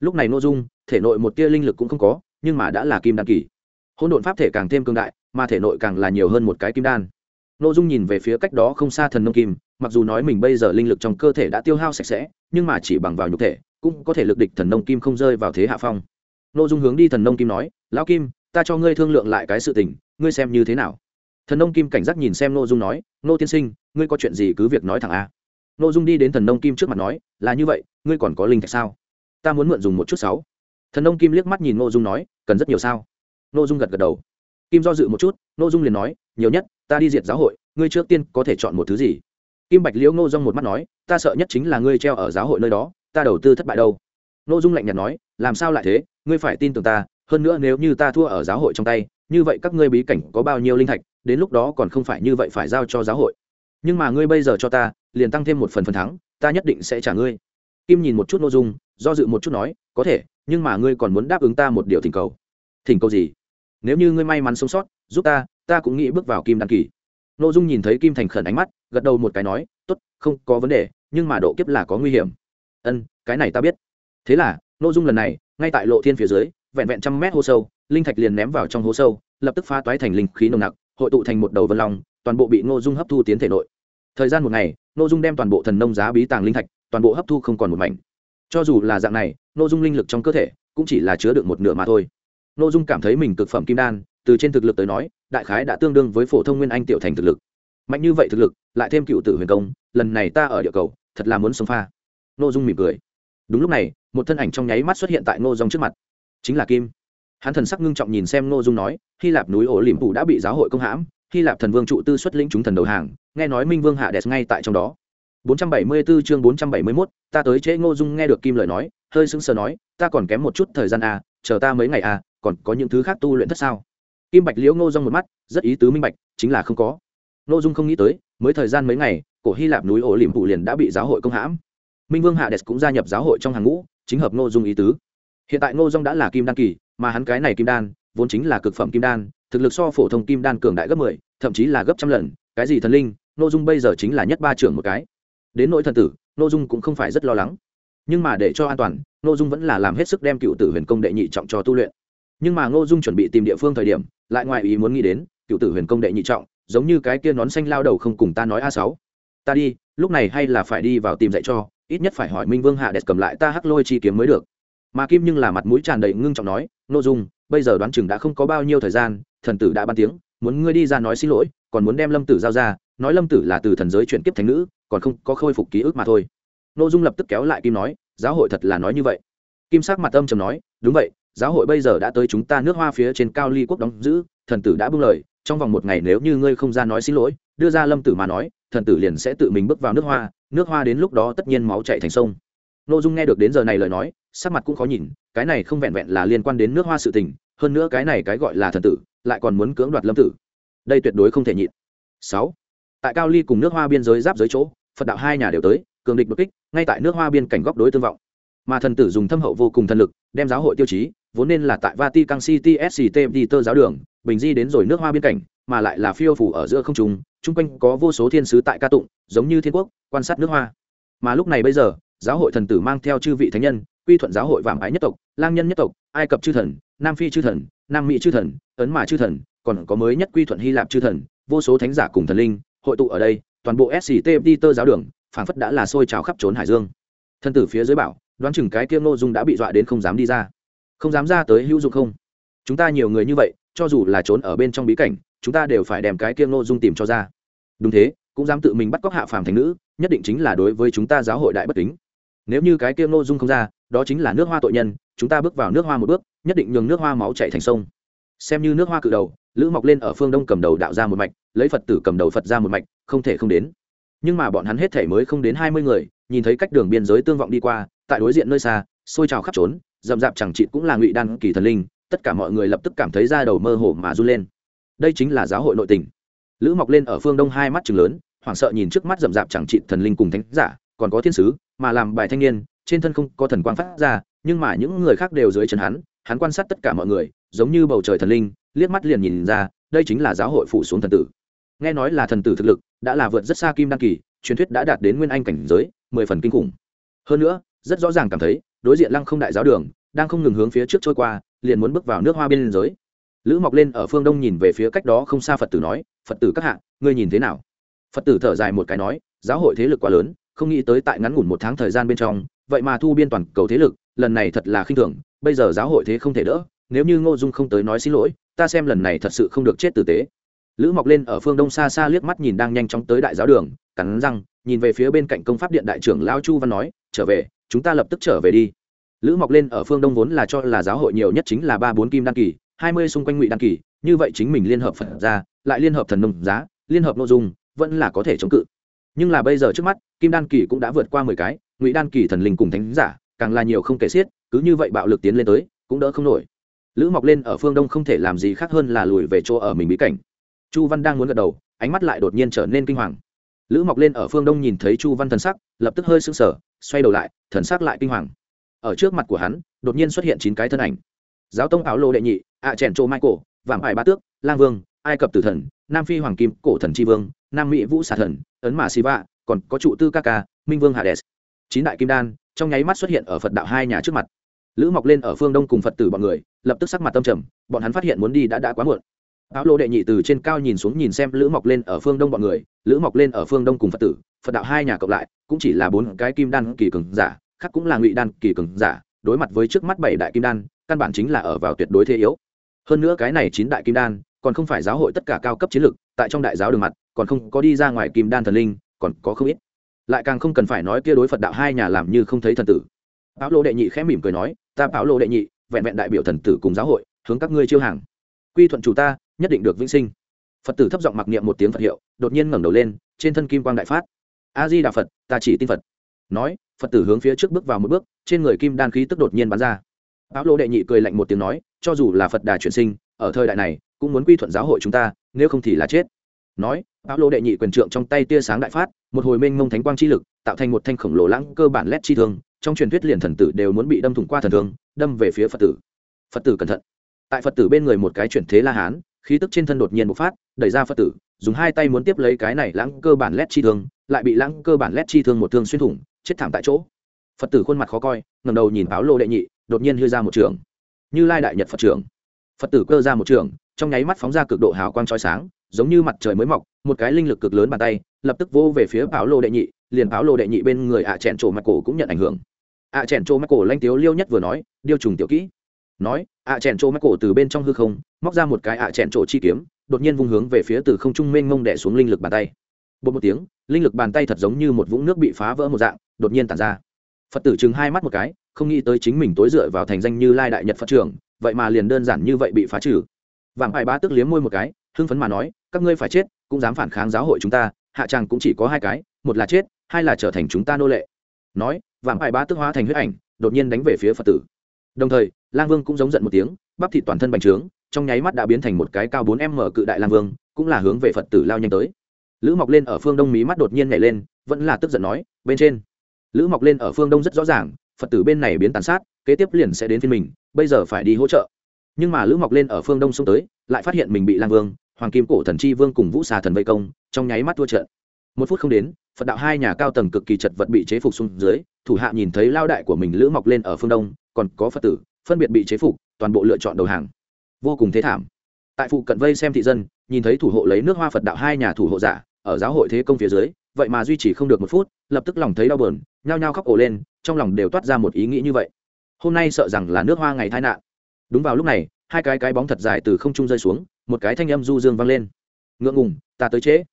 Lúc này n ô dung, thể nội một tia linh lực cũng không có, nhưng mà đã là kim đan kỳ. Hôn độn pháp thể càng thêm cương đại, mà thể nội càng là nhiều hơn một cái kim đan. N ô dung nhìn về phía cách đó không xa thần nông kim, mặc dù nói mình bây giờ linh lực trong cơ thể đã tiêu hao sạch sẽ, nhưng mà chỉ bằng vào nhục thể, cũng có thể lực địch thần nông kim không rơi vào thế hạ phong. Nội dung hướng đi thần nông kim nói, lão kim ta cho ngươi thương lượng lại cái sự tình, ngươi xem như thế nào? Thần nông kim cảnh giác nhìn xem nội dung nói nô tiên sinh, ngươi có chuyện gì cứ việc nói thẳng a. Nội dung đi đến thần nông kim trước mặt nói, là như vậy, ngươi còn có linh thạch sao? Ta muốn mượn dùng một chút sáu. Thần nông kim liếc mắt nhìn nội dung nói, cần rất nhiều sao? Nội dung gật gật đầu. Kim do dự một chút nội dung liền nói, nhiều nhất, ta đi diệt giáo hội, ngươi trước tiên có thể chọn một thứ gì? Kim bạch liễu ngô dung một mắt nói, ta sợ nhất chính là ngươi treo ở giáo hội nơi đó, ta đầu tư thất bại đâu. Nội dung lạnh nhạt nói, làm sao lại thế? Ngươi phải tin tưởng ta hơn nữa nếu như ta thua ở giáo hội trong tay, như vậy các ngươi bí cảnh có bao nhiêu linh thạch, đến lúc đó còn không phải như vậy phải giao cho giáo hội. Nhưng mà ngươi bây giờ cho ta, liền tăng thêm một phần phần thắng, ta nhất định sẽ trả ngươi. Kim nhìn một chút nội dung, do dự một chút nói, có thể, nhưng mà ngươi còn muốn đáp ứng ta một điều thỉnh cầu. Thỉnh cầu gì? Nếu như ngươi may mắn sống sót, giúp ta ta cũng nghĩ bước vào kim đăng kỳ. Nội dung nhìn thấy kim thành khẩn ánh mắt, gật đầu một cái nói, tốt, không có vấn đề, nhưng mà độ kiếp là có nguy hiểm. Ân, cái này ta biết. Thế là nội dung lần này, ngay tại lộ thiên phía dưới vẹn vẹn trăm mét hố sâu, linh thạch liền ném vào trong hố sâu, lập tức phá toái thành linh khí nồng nặc, hội tụ thành một đầu vân long, toàn bộ bị ngô dung hấp thu tiến thể nội. Thời gian một ngày, ngô dung đem toàn bộ thần nông giá bí tàng linh thạch, toàn bộ hấp thu không còn một mảnh. Cho dù là dạng này, ngô dung linh lực trong cơ thể cũng chỉ là chứa được một nửa mà thôi. Ngô dung cảm thấy mình cực phẩm kim đan, từ trên thực lực tới nói, đại khái đã tương đương với phổ thông nguyên anh tiểu thành thực lực. Mạnh như vậy thực lực, lại thêm cựu tử huyền công, lần này ta ở địa cầu, thật là muốn sống pha. Ngô dung mỉm cười. Đúng lúc này, một thân ảnh trong nháy mắt xuất hiện tại ngô dung trước mặt chính là kim. Hắn thần sắc ngưng trọng nhìn xem ngô dung nói hy lạp núi ổ liềm phủ đã bị giáo hội công hãm hy lạp thần vương trụ tư xuất lĩnh chúng thần đầu hàng nghe nói minh vương hạ đẹp ngay tại trong đó. 474 chương 471, ta tới trễ ngô dung nghe được kim lời nói hơi sững sờ nói ta còn kém một chút thời gian à, chờ ta mấy ngày à, còn có những thứ khác tu luyện thất sao? Kim bạch liễu ngô dung một mắt rất ý tứ minh bạch chính là không có. Ngô dung không nghĩ tới mới thời gian mấy ngày cổ hy lạp núi ổ liềm phủ liền đã bị giáo hội công hãm. Minh vương hạ đẹp cũng gia nhập giáo hội trong hàng ngũ chính hợp ngô dung ý tứ hiện tại ngô dung đã là kim đan kỳ, mà hắn cái này kim đan, vốn chính là cực phẩm kim đan, thực lực so phổ thông kim đan cường đại gấp mười, thậm chí là gấp trăm lần, cái gì thần linh, ngô dung bây giờ chính là nhất ba trưởng một cái. Đến nỗi thần tử, ngô dung cũng không phải rất lo lắng. Nhưng mà để cho an toàn, ngô dung vẫn là làm hết sức đem cựu tử huyền công đệ nhị trọng cho tu luyện. Nhưng mà ngô dung chuẩn bị tìm địa phương thời điểm, lại ngoài ý muốn nghĩ đến, cựu tử huyền công đệ nhị trọng, giống như cái kia nón xanh lao đầu không cùng ta nói a sáu. Ta đi, lúc này hay là phải đi vào tìm dạy cho, ít nhất phải hỏi minh vương hạ đẹp cầm lại ta hắc lôi chi kiếm mới được mà kim nhưng là mặt mũi tràn đầy ngưng trọng nói n ô dung, bây giờ đoán chừng đã không có bao nhiêu thời gian, thần tử đã ban tiếng, muốn ngươi đi ra nói xin lỗi, còn muốn đem lâm tử giao ra, nói lâm tử là từ thần giới chuyển kiếp thành nữ, còn không có khôi phục ký ức mà thôi. N ô dung lập tức kéo lại kim nói, giáo hội thật là nói như vậy. Kim sắc mặt âm trầm nói, đúng vậy, giáo hội bây giờ đã tới chúng ta nước hoa phía trên cao ly quốc đóng giữ, thần tử đã bưng lời, trong vòng một ngày nếu như ngươi không ra nói xin lỗi, đưa ra lâm tử mà nói, thần tử liền sẽ tự mình bước vào nước hoa nước hoa đến lúc đó tất nhiên máu chạy thành sông n ô dung nghe được đến giờ này lời nói, sắc mặt cũng khó nhìn, cái này không vẹn vẹn là liên quan đến nước hoa sự tình, hơn nữa cái này cái gọi là thần tử, lại còn muốn cưỡng đoạt lâm tử. Đây tuyệt đối không thể nhịn. Sáu. Tại cao ly cùng nước hoa biên giới giáp giới chỗ, phật đạo hai nhà đều tới, cường địch đột kích, ngay tại nước hoa biên cảnh góc đối tương vọng. Mà thần tử dùng thâm hậu vô cùng thần lực, đem giáo hội tiêu chí, vốn nên là tại vatican city sct tơ giáo đường, bình di đến rồi nước hoa biên cảnh, mà lại là phiêu phủ ở giữa không trung, chung quanh có vô số thiên sứ tại ca tụng, giống như thiên quốc, quan sát nước hoa. Mà lúc này bây giờ giáo hội thần tử mang theo chư vị thánh nhân, quy thuận giáo hội vàm ái nhất tộc, lang nhân nhất tộc, ai cập chư thần, nam phi chư thần, nam mỹ chư thần, ấn mà chư thần, còn có mới nhất quy thuận hy lạp chư thần, vô số thánh giả cùng thần linh, hội tụ ở đây, toàn bộ sct tơ giáo đường, phảng phất đã là sôi trào khắp trốn hải dương. Thân tử phía dưới bảo, đoán chừng cái kia nội dung đã bị dọa đến không dám đi ra. Không dám ra tới hữu dụng không? Chúng ta nhiều người như vậy, cho dù là trốn ở bên trong bí cảnh, chúng ta đều phải đem cái kia nội dung tìm cho ra. Đúng thế, cũng dám tự mình bắt cóc hạ phàm thành nữ, nhất định chính là đối với chúng ta giáo hội đại bất kính nếu như cái kia ngô dung không ra, đó chính là nước hoa tội nhân, chúng ta bước vào nước hoa một bước, nhất định nhường nước hoa máu chạy thành sông. Xem như nước hoa cự đầu, lữ mọc lên ở phương đông cầm đầu đạo ra một mạch, lấy phật tử cầm đầu phật ra một mạch, không thể không đến. Nhưng mà bọn hắn hết thể mới không đến hai mươi người, nhìn thấy cách đường biên giới tương vọng đi qua, tại đối diện nơi xa, xôi trào khắp trốn, rậm rạp chẳng chịt cũng là ngụy đan kỳ thần linh, tất cả mọi người lập tức cảm thấy da đầu mơ hồ mà run lên. Đây chính là giáo hội nội tình. Lữ mọc lên ở phương đông hai mắt chừng lớn, hoảng sợ nhìn trước mắt rậm rạp chẳng chịt thần linh cùng thánh giả, còn có thiên sứ mà làm bài thanh niên, trên thân không có thần quang phát ra, nhưng mà những người khác đều dưới chân hắn hắn quan sát tất cả mọi người, giống như bầu trời thần linh, liếc mắt liền nhìn ra, đây chính là giáo hội phụ xuống thần tử. Nghe nói là thần tử thực lực, đã là vượt rất xa kim đăng kỳ, truyền thuyết đã đạt đến nguyên anh cảnh giới, mười phần kinh khủng. Hơn nữa, rất rõ ràng cảm thấy, đối diện lăng không đại giáo đường, đang không ngừng hướng phía trước trôi qua, liền muốn bước vào nước hoa biên giới. Lữ mọc lên ở phương đông nhìn về phía cách đó không xa phật tử nói, phật tử các hạ, ngươi nhìn thế nào? Phật tử thở dài một cái nói, giáo hội thế lực quá lớn không nghĩ tới tại ngắn ngủn một tháng thời gian bên trong, vậy mà thu biên toàn cầu thế lực, lần này thật là khinh thường, bây giờ giáo hội thế không thể đỡ, nếu như ngô dung không tới nói xin lỗi, ta xem lần này thật sự không được chết tử tế. Lữ mọc lên ở phương đông xa xa liếc mắt nhìn đang nhanh chóng tới đại giáo đường, cắn răng, nhìn về phía bên cạnh công pháp điện đại trưởng lao chu văn nói, trở về, chúng ta lập tức trở về đi. Lữ mọc lên ở phương đông vốn là cho là giáo hội nhiều nhất chính là ba bốn kim đăng kỳ, hai mươi xung quanh ngụy đăng kỳ, như vậy chính mình liên hợp phật ra, lại liên hợp thần nông giá, liên hợp nội dung, vẫn là có thể chống cự nhưng là bây giờ trước mắt, kim đan kỳ cũng đã vượt qua mười cái, ngụy đan kỳ thần linh cùng thánh giả, càng là nhiều không kể xiết, cứ như vậy bạo lực tiến lên tới, cũng đỡ không nổi. Lữ mọc lên ở phương đông không thể làm gì khác hơn là lùi về chỗ ở mình bí cảnh. Chu văn đang muốn gật đầu, ánh mắt lại đột nhiên trở nên kinh hoàng. Lữ mọc lên ở phương đông nhìn thấy chu văn thần sắc, lập tức hơi sưng sở xoay đầu lại, thần sắc lại kinh hoàng. Ở trước mặt của hắn, đột nhiên xuất hiện chín cái thân ảnh. Giáo tông áo lô đệ nhị, ạ à chèn trô michael, vạm ải ba tước, lang vương, ai cập tử thần, nam phi hoàng kim, cổ thần tri vương, nam mỹ vũ xà thần ấn mà siva, còn có trụ tư ca ca minh vương hades. Chín đại kim đan, trong nháy mắt xuất hiện ở phật đạo hai nhà trước mặt. Lữ mọc lên ở phương đông cùng phật tử bọn người, lập tức sắc mặt tâm trầm, bọn hắn phát hiện muốn đi đã đã quá muộn. Áo lô đệ nhị từ trên cao nhìn xuống nhìn xem lữ mọc lên ở phương đông bọn người, lữ mọc lên ở phương đông cùng phật tử, phật đạo hai nhà cộng lại, cũng chỉ là bốn cái kim đan kỳ cường giả, khác cũng là ngụy đan kỳ cường giả, đối mặt với trước mắt bảy đại kim đan, căn bản chính là ở vào tuyệt đối thế yếu. Hơn nữa cái này chín đại kim đan còn không phải giáo hội tất cả cao cấp chiến lược, tại trong đại giáo đường mặt, còn không có đi ra ngoài kim đan thần linh, còn có không ít. Lại càng không cần phải nói kia đối phật đạo hai nhà làm như không thấy thần tử. Báo lô đệ nhị khẽ mỉm cười nói, ta báo lô đệ nhị, vẹn vẹn đại biểu thần tử cùng giáo hội, hướng các ngươi chiêu hàng. Quy thuận chủ ta, nhất định được vĩnh sinh. Phật tử thấp giọng mặc niệm một tiếng phật hiệu, đột nhiên ngẩng đầu lên, trên thân kim quang đại phát. A di đà phật, ta chỉ tin phật. Nói, phật tử hướng phía trước bước vào một bước, trên người kim đan khí tức đột nhiên bắn ra. Báo lô đệ nhị cười lạnh một tiếng nói, cho dù là phật đà chuyển sinh, ở thời đại này cũng muốn quy thuận giáo hội chúng ta, nếu không thì là chết. Nói áo lô đệ nhị quyền trượng trong tay tia sáng đại phát, một hồi mênh mông thánh quang chi lực, tạo thành một thanh khổng lồ lãng cơ bản lét chi thương, trong truyền thuyết liền thần tử đều muốn bị đâm thủng qua thần thương, đâm về phía phật tử. Phật tử cẩn thận. Tại phật tử bên người một cái chuyển thế la hán, khí tức trên thân đột nhiên bộc phát, đẩy ra phật tử, dùng hai tay muốn tiếp lấy cái này lãng cơ bản lét chi thương, lại bị lãng cơ bản lét chi thương một thương xuyên thủng, chết thảm tại chỗ. Phật tử khuôn mặt khó coi ngầm đầu nhìn áo lô đệ nhị, đột nhiên hư ra một trường. Như lai đại nhật phật trưởng phật tử cơ ra một trường, trong nháy mắt phóng ra cực độ hào quang trói sáng, giống như mặt trời mới mọc, một cái linh lực cực lớn bàn tay, lập tức vô về phía pháo lô đệ nhị, liền pháo lô đệ nhị bên người ạ à chèn trổ mặt cổ cũng nhận ảnh hưởng. Ạ à chèn trổ mặt cổ lanh tiếu liêu nhất vừa nói, điêu trùng tiểu kỹ. Nói, ạ à chèn trổ mặt cổ từ bên trong hư không, móc ra một cái ạ chèn trổ chi kiếm, đột nhiên vung hướng về phía từ không trung mênh mông đẻ xuống linh lực bàn tay. Bột một tiếng, linh lực bàn tay thật giống như một vũng nước bị phá vỡ một dạng, đột nhiên tản ra. Phật tử chừng hai mắt một cái, không nghĩ tới chính mình tối dựa vào thành danh như lai đại nhật phật trưởng vậy mà liền đơn giản như vậy bị phá trừ. Vàng ải ba tức liếm môi một cái, hưng phấn mà nói, các ngươi phải chết, cũng dám phản kháng giáo hội chúng ta, hạ tràng cũng chỉ có hai cái, một là chết, hai là trở thành chúng ta nô lệ. Nói vàng ải ba tức hóa thành huyết ảnh, đột nhiên đánh về phía phật tử. Đồng thời, lang vương cũng giống giận một tiếng, bắp thịt toàn thân bành trướng, trong nháy mắt đã biến thành một cái cao bốn m cự đại lang vương, cũng là hướng về phật tử lao nhanh tới. Lữ mọc lên ở phương đông mí mắt đột nhiên nhảy lên, vẫn là tức giận nói, bên trên. Lữ mọc lên ở phương đông rất rõ ràng, phật tử bên này biến tàn sát kế tiếp liền sẽ đến phiên mình, bây giờ phải đi hỗ trợ. Nhưng mà lữ mọc lên ở phương đông xông tới, lại phát hiện mình bị lang vương, hoàng kim cổ thần chi vương cùng vũ xà thần vây công, trong nháy mắt thua trận. Một phút không đến, phật đạo hai nhà cao tầng cực kỳ chật vật bị chế phục xuống dưới, thủ hạ nhìn thấy lao đại của mình lữ mọc lên ở phương đông, còn có phật tử, phân biệt bị chế phục, toàn bộ lựa chọn đầu hàng. Vô cùng thế thảm. Tại phụ cận vây xem thị dân, nhìn thấy thủ hộ lấy nước hoa phật đạo hai nhà thủ hộ giả, ở giáo hội thế công phía dưới, vậy mà duy trì không được một phút, lập tức lòng thấy đau bờn nhao nhao khóc ổ lên, trong lòng đều toát ra một ý nghĩ như vậy hôm nay sợ rằng là nước hoa ngày tai nạn. Đúng vào lúc này hai cái cái bóng thật dài từ không trung rơi xuống một cái thanh âm du dương vang lên. Ngượng ngùng ta tới trễ.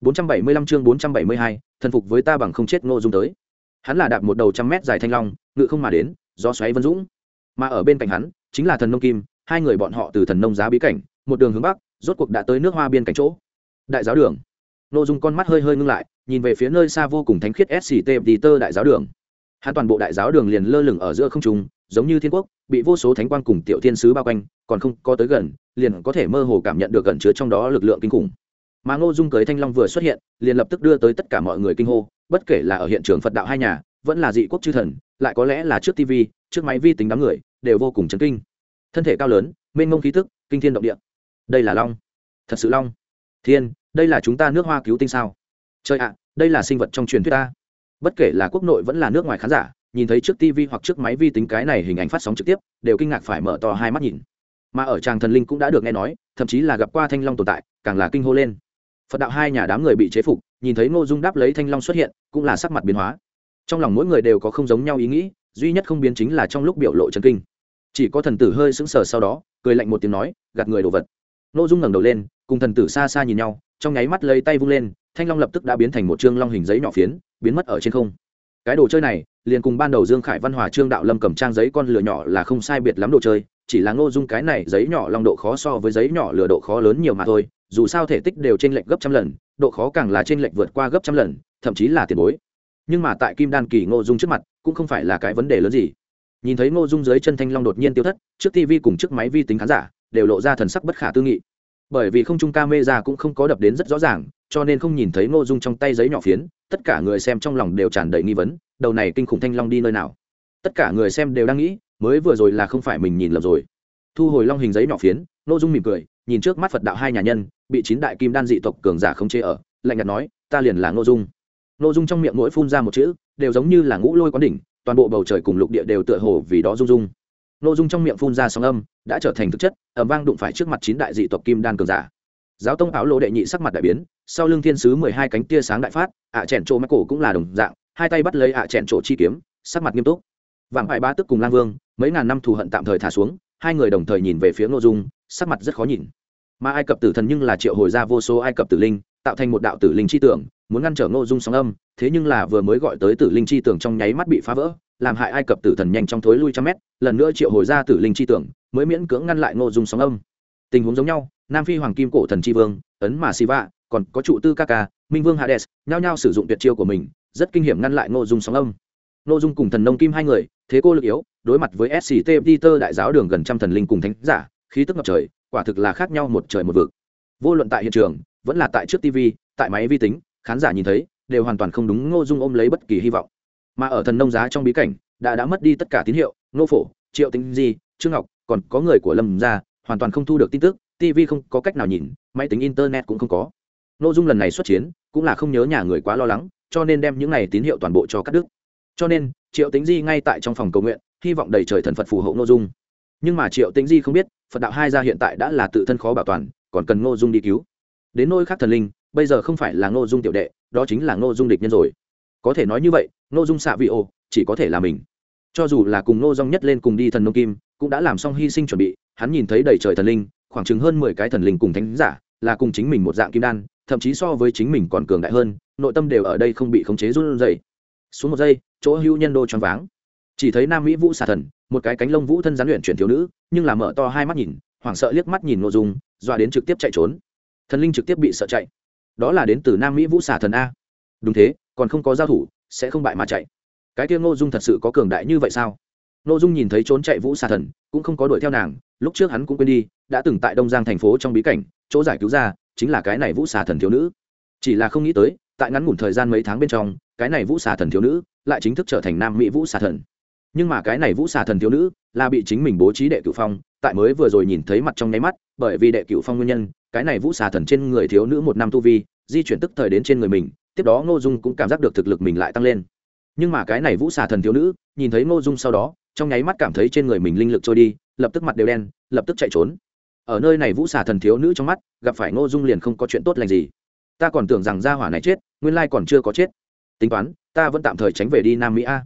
475 chương 472, thần phục với ta bằng không chết ngô dung tới. Hắn là đạp một đầu trăm mét dài thanh long ngự không mà đến do xoáy vân dũng. Mà ở bên cạnh hắn chính là thần nông kim hai người bọn họ từ thần nông giá bí cảnh một đường hướng bắc rốt cuộc đã tới nước hoa biên cảnh chỗ. Đại giáo đường. Nội dung con mắt hơi hơi ngưng lại nhìn về phía nơi xa vô cùng thánh khiết sct đi tơ đại giáo đường. Hắn toàn bộ đại giáo đường liền lơ lửng ở giữa không trung giống như thiên quốc, bị vô số thánh quang cùng tiểu thiên sứ bao quanh, còn không có tới gần, liền có thể mơ hồ cảm nhận được gần chứa trong đó lực lượng kinh khủng. Mà ngô dung cưới thanh long vừa xuất hiện, liền lập tức đưa tới tất cả mọi người kinh hô, bất kể là ở hiện trường phật đạo hai nhà, vẫn là dị quốc chư thần, lại có lẽ là trước tv trước máy vi tính đám người, đều vô cùng chấn kinh. Thân thể cao lớn, mênh mông khí tức, kinh thiên động địa. Đây là long. Thật sự long. Thiên, đây là chúng ta nước hoa cứu tinh sao? Trời ạ, đây là sinh vật trong truyền thuyết ta. Bất kể là quốc nội vẫn là nước ngoài khán giả nhìn thấy trước tv hoặc trước máy vi tính cái này hình ảnh phát sóng trực tiếp, đều kinh ngạc phải mở to hai mắt nhìn. Mà ở tràng thần linh cũng đã được nghe nói, thậm chí là gặp qua thanh long tồn tại, càng là kinh hô lên. Phật đạo hai nhà đám người bị chế phục, nhìn thấy ngô dung đáp lấy thanh long xuất hiện, cũng là sắc mặt biến hóa. Trong lòng mỗi người đều có không giống nhau ý nghĩ, duy nhất không biến chính là trong lúc biểu lộ chân kinh. Chỉ có thần tử hơi sững sờ sau đó, cười lạnh một tiếng nói, gạt người đồ vật. Ngô dung ngẩng đầu lên, cùng thần tử xa xa nhìn nhau, trong nháy mắt lấy tay vung lên, thanh long lập tức đã biến thành một chương long hình giấy nhỏ phiến, biến mất ở trên không cái đồ chơi này, liền cùng ban đầu dương khải văn hòa, trương đạo lâm cầm trang giấy con lửa nhỏ là không sai biệt lắm đồ chơi, chỉ là ngô dung cái này giấy nhỏ long độ khó so với giấy nhỏ lửa độ khó lớn nhiều mà thôi, dù sao thể tích đều trên lệch gấp trăm lần, độ khó càng là trên lệch vượt qua gấp trăm lần, thậm chí là tiền bối. Nhưng mà tại kim đan kỳ ngô dung trước mặt, cũng không phải là cái vấn đề lớn gì. Nhìn thấy ngô dung dưới chân thanh long đột nhiên tiêu thất, trước tv cùng trước máy vi tính khán giả đều lộ ra thần sắc bất khả tư nghị. Bởi vì không trung ca mê ra cũng không có đập đến rất rõ ràng, cho nên không nhìn thấy ngô dung trong tay giấy nhỏ phiến tất cả người xem trong lòng đều tràn đầy nghi vấn, đầu này kinh khủng thanh long đi nơi nào? Tất cả người xem đều đang nghĩ, mới vừa rồi là không phải mình nhìn lầm rồi. Thu hồi long hình giấy nhỏ phiến, ngô dung mỉm cười, nhìn trước mắt phật đạo hai nhà nhân, bị chín đại kim đan dị tộc cường giả không chế ở, lạnh nhạt nói, ta liền là ngô dung. Ngô dung trong miệng mỗi phun ra một chữ, đều giống như là ngũ lôi quán đỉnh, toàn bộ bầu trời cùng lục địa đều tựa hồ vì đó rung rung. Ngô dung trong miệng phun ra sóng âm, đã trở thành thực chất ẩm vang đụng phải trước mặt chín đại dị tộc kim đan cường giả giáo tông áo lộ đệ nhị sắc mặt đại biến, sau lưng thiên sứ mười hai cánh tia sáng đại phát, ạ à chèn trộ mắt cổ cũng là đồng dạng, hai tay bắt lấy ạ à chèn trộ chi kiếm, sắc mặt nghiêm túc. Vàng hải ba tức cùng lang vương, mấy ngàn năm thù hận tạm thời thả xuống, hai người đồng thời nhìn về phía nội dung, sắc mặt rất khó nhìn. Mà ai cập tử thần nhưng là triệu hồi ra vô số ai cập tử linh, tạo thành một đạo tử linh chi tưởng, muốn ngăn trở ngô dung sóng âm, thế nhưng là vừa mới gọi tới tử linh chi tưởng trong nháy mắt bị phá vỡ, làm hại ai cập tử thần nhanh trong thối lui trăm mét, lần nữa triệu hồi ra tử linh chi tưởng, mới miễn cưỡng ngăn lại ngô dung sóng âm. Tình huống giống nhau nam phi hoàng kim cổ thần chi vương, ấn mà siva còn có trụ tư ca minh vương hades, nhao nhao sử dụng tuyệt chiêu của mình, rất kinh hiểm ngăn lại ngô dung sóng âm. Ngô dung cùng thần nông kim hai người, thế cô lực yếu, đối mặt với sct peter đại giáo đường gần trăm thần linh cùng thánh giả, khí tức ngập trời, quả thực là khác nhau một trời một vực. Vô luận tại hiện trường, vẫn là tại trước tv tại máy vi tính, khán giả nhìn thấy, đều hoàn toàn không đúng ngô dung ôm lấy bất kỳ hy vọng. Mà ở thần nông giá trong bí cảnh, đã đã mất đi tất cả tín hiệu, ngô phổ, triệu tính di, trương ngọc, còn có người của lâm gia, hoàn toàn không thu được tin tức tv không có cách nào nhìn, máy tính internet cũng không có. Nội dung lần này xuất chiến, cũng là không nhớ nhà người quá lo lắng, cho nên đem những này tín hiệu toàn bộ cho các đức cho nên, triệu tính di ngay tại trong phòng cầu nguyện, hy vọng đầy trời thần phật phù hộ nội dung. Nhưng mà triệu tính di không biết, phật đạo hai gia hiện tại đã là tự thân khó bảo toàn, còn cần nội dung đi cứu. Đến nôi khác thần linh, bây giờ không phải là nội dung tiểu đệ, đó chính là nội dung địch nhân rồi. Có thể nói như vậy, nội dung xạ vị ô, chỉ có thể là mình. Cho dù là cùng Nô dung nhất lên cùng đi thần nông kim, cũng đã làm xong hy sinh chuẩn bị, hắn nhìn thấy đầy trời thần linh khoảng chừng hơn mười cái thần linh cùng thánh giả, là cùng chính mình một dạng kim đan, thậm chí so với chính mình còn cường đại hơn, nội tâm đều ở đây không bị khống chế run rẩy. Xuống một giây, chỗ hưu nhân đô choáng váng. Chỉ thấy nam mỹ vũ xà thần, một cái cánh lông vũ thân gián luyện chuyển thiếu nữ, nhưng là mở to hai mắt nhìn, hoảng sợ liếc mắt nhìn nội dung, dọa đến trực tiếp chạy trốn. Thần linh trực tiếp bị sợ chạy. Đó là đến từ nam mỹ vũ xà thần a. Đúng thế, còn không có giao thủ, sẽ không bại mà chạy. Cái kia ngô dung thật sự có cường đại như vậy sao? Ngô dung nhìn thấy trốn chạy vũ xà thần, cũng không có đuổi theo nàng, lúc trước hắn cũng quên đi đã từng tại đông giang thành phố trong bí cảnh, chỗ giải cứu ra, chính là cái này vũ xà thần thiếu nữ. Chỉ là không nghĩ tới, tại ngắn ngủn thời gian mấy tháng bên trong, cái này vũ xà thần thiếu nữ lại chính thức trở thành nam mỹ vũ xà thần. Nhưng mà cái này vũ xà thần thiếu nữ là bị chính mình bố trí đệ cửu phong, tại mới vừa rồi nhìn thấy mặt trong nháy mắt, bởi vì đệ cửu phong nguyên nhân, cái này vũ xà thần trên người thiếu nữ một năm tu vi, di chuyển tức thời đến trên người mình, tiếp đó ngô dung cũng cảm giác được thực lực mình lại tăng lên. Nhưng mà cái này vũ xà thần thiếu nữ, nhìn thấy ngô dung sau đó, trong nháy mắt cảm thấy trên người mình linh lực trôi đi, lập tức mặt đều đen, lập tức chạy trốn ở nơi này vũ xà thần thiếu nữ trong mắt, gặp phải ngô dung liền không có chuyện tốt lành gì. Ta còn tưởng rằng gia hỏa này chết, nguyên lai còn chưa có chết. Tính toán, ta vẫn tạm thời tránh về đi nam mỹ a.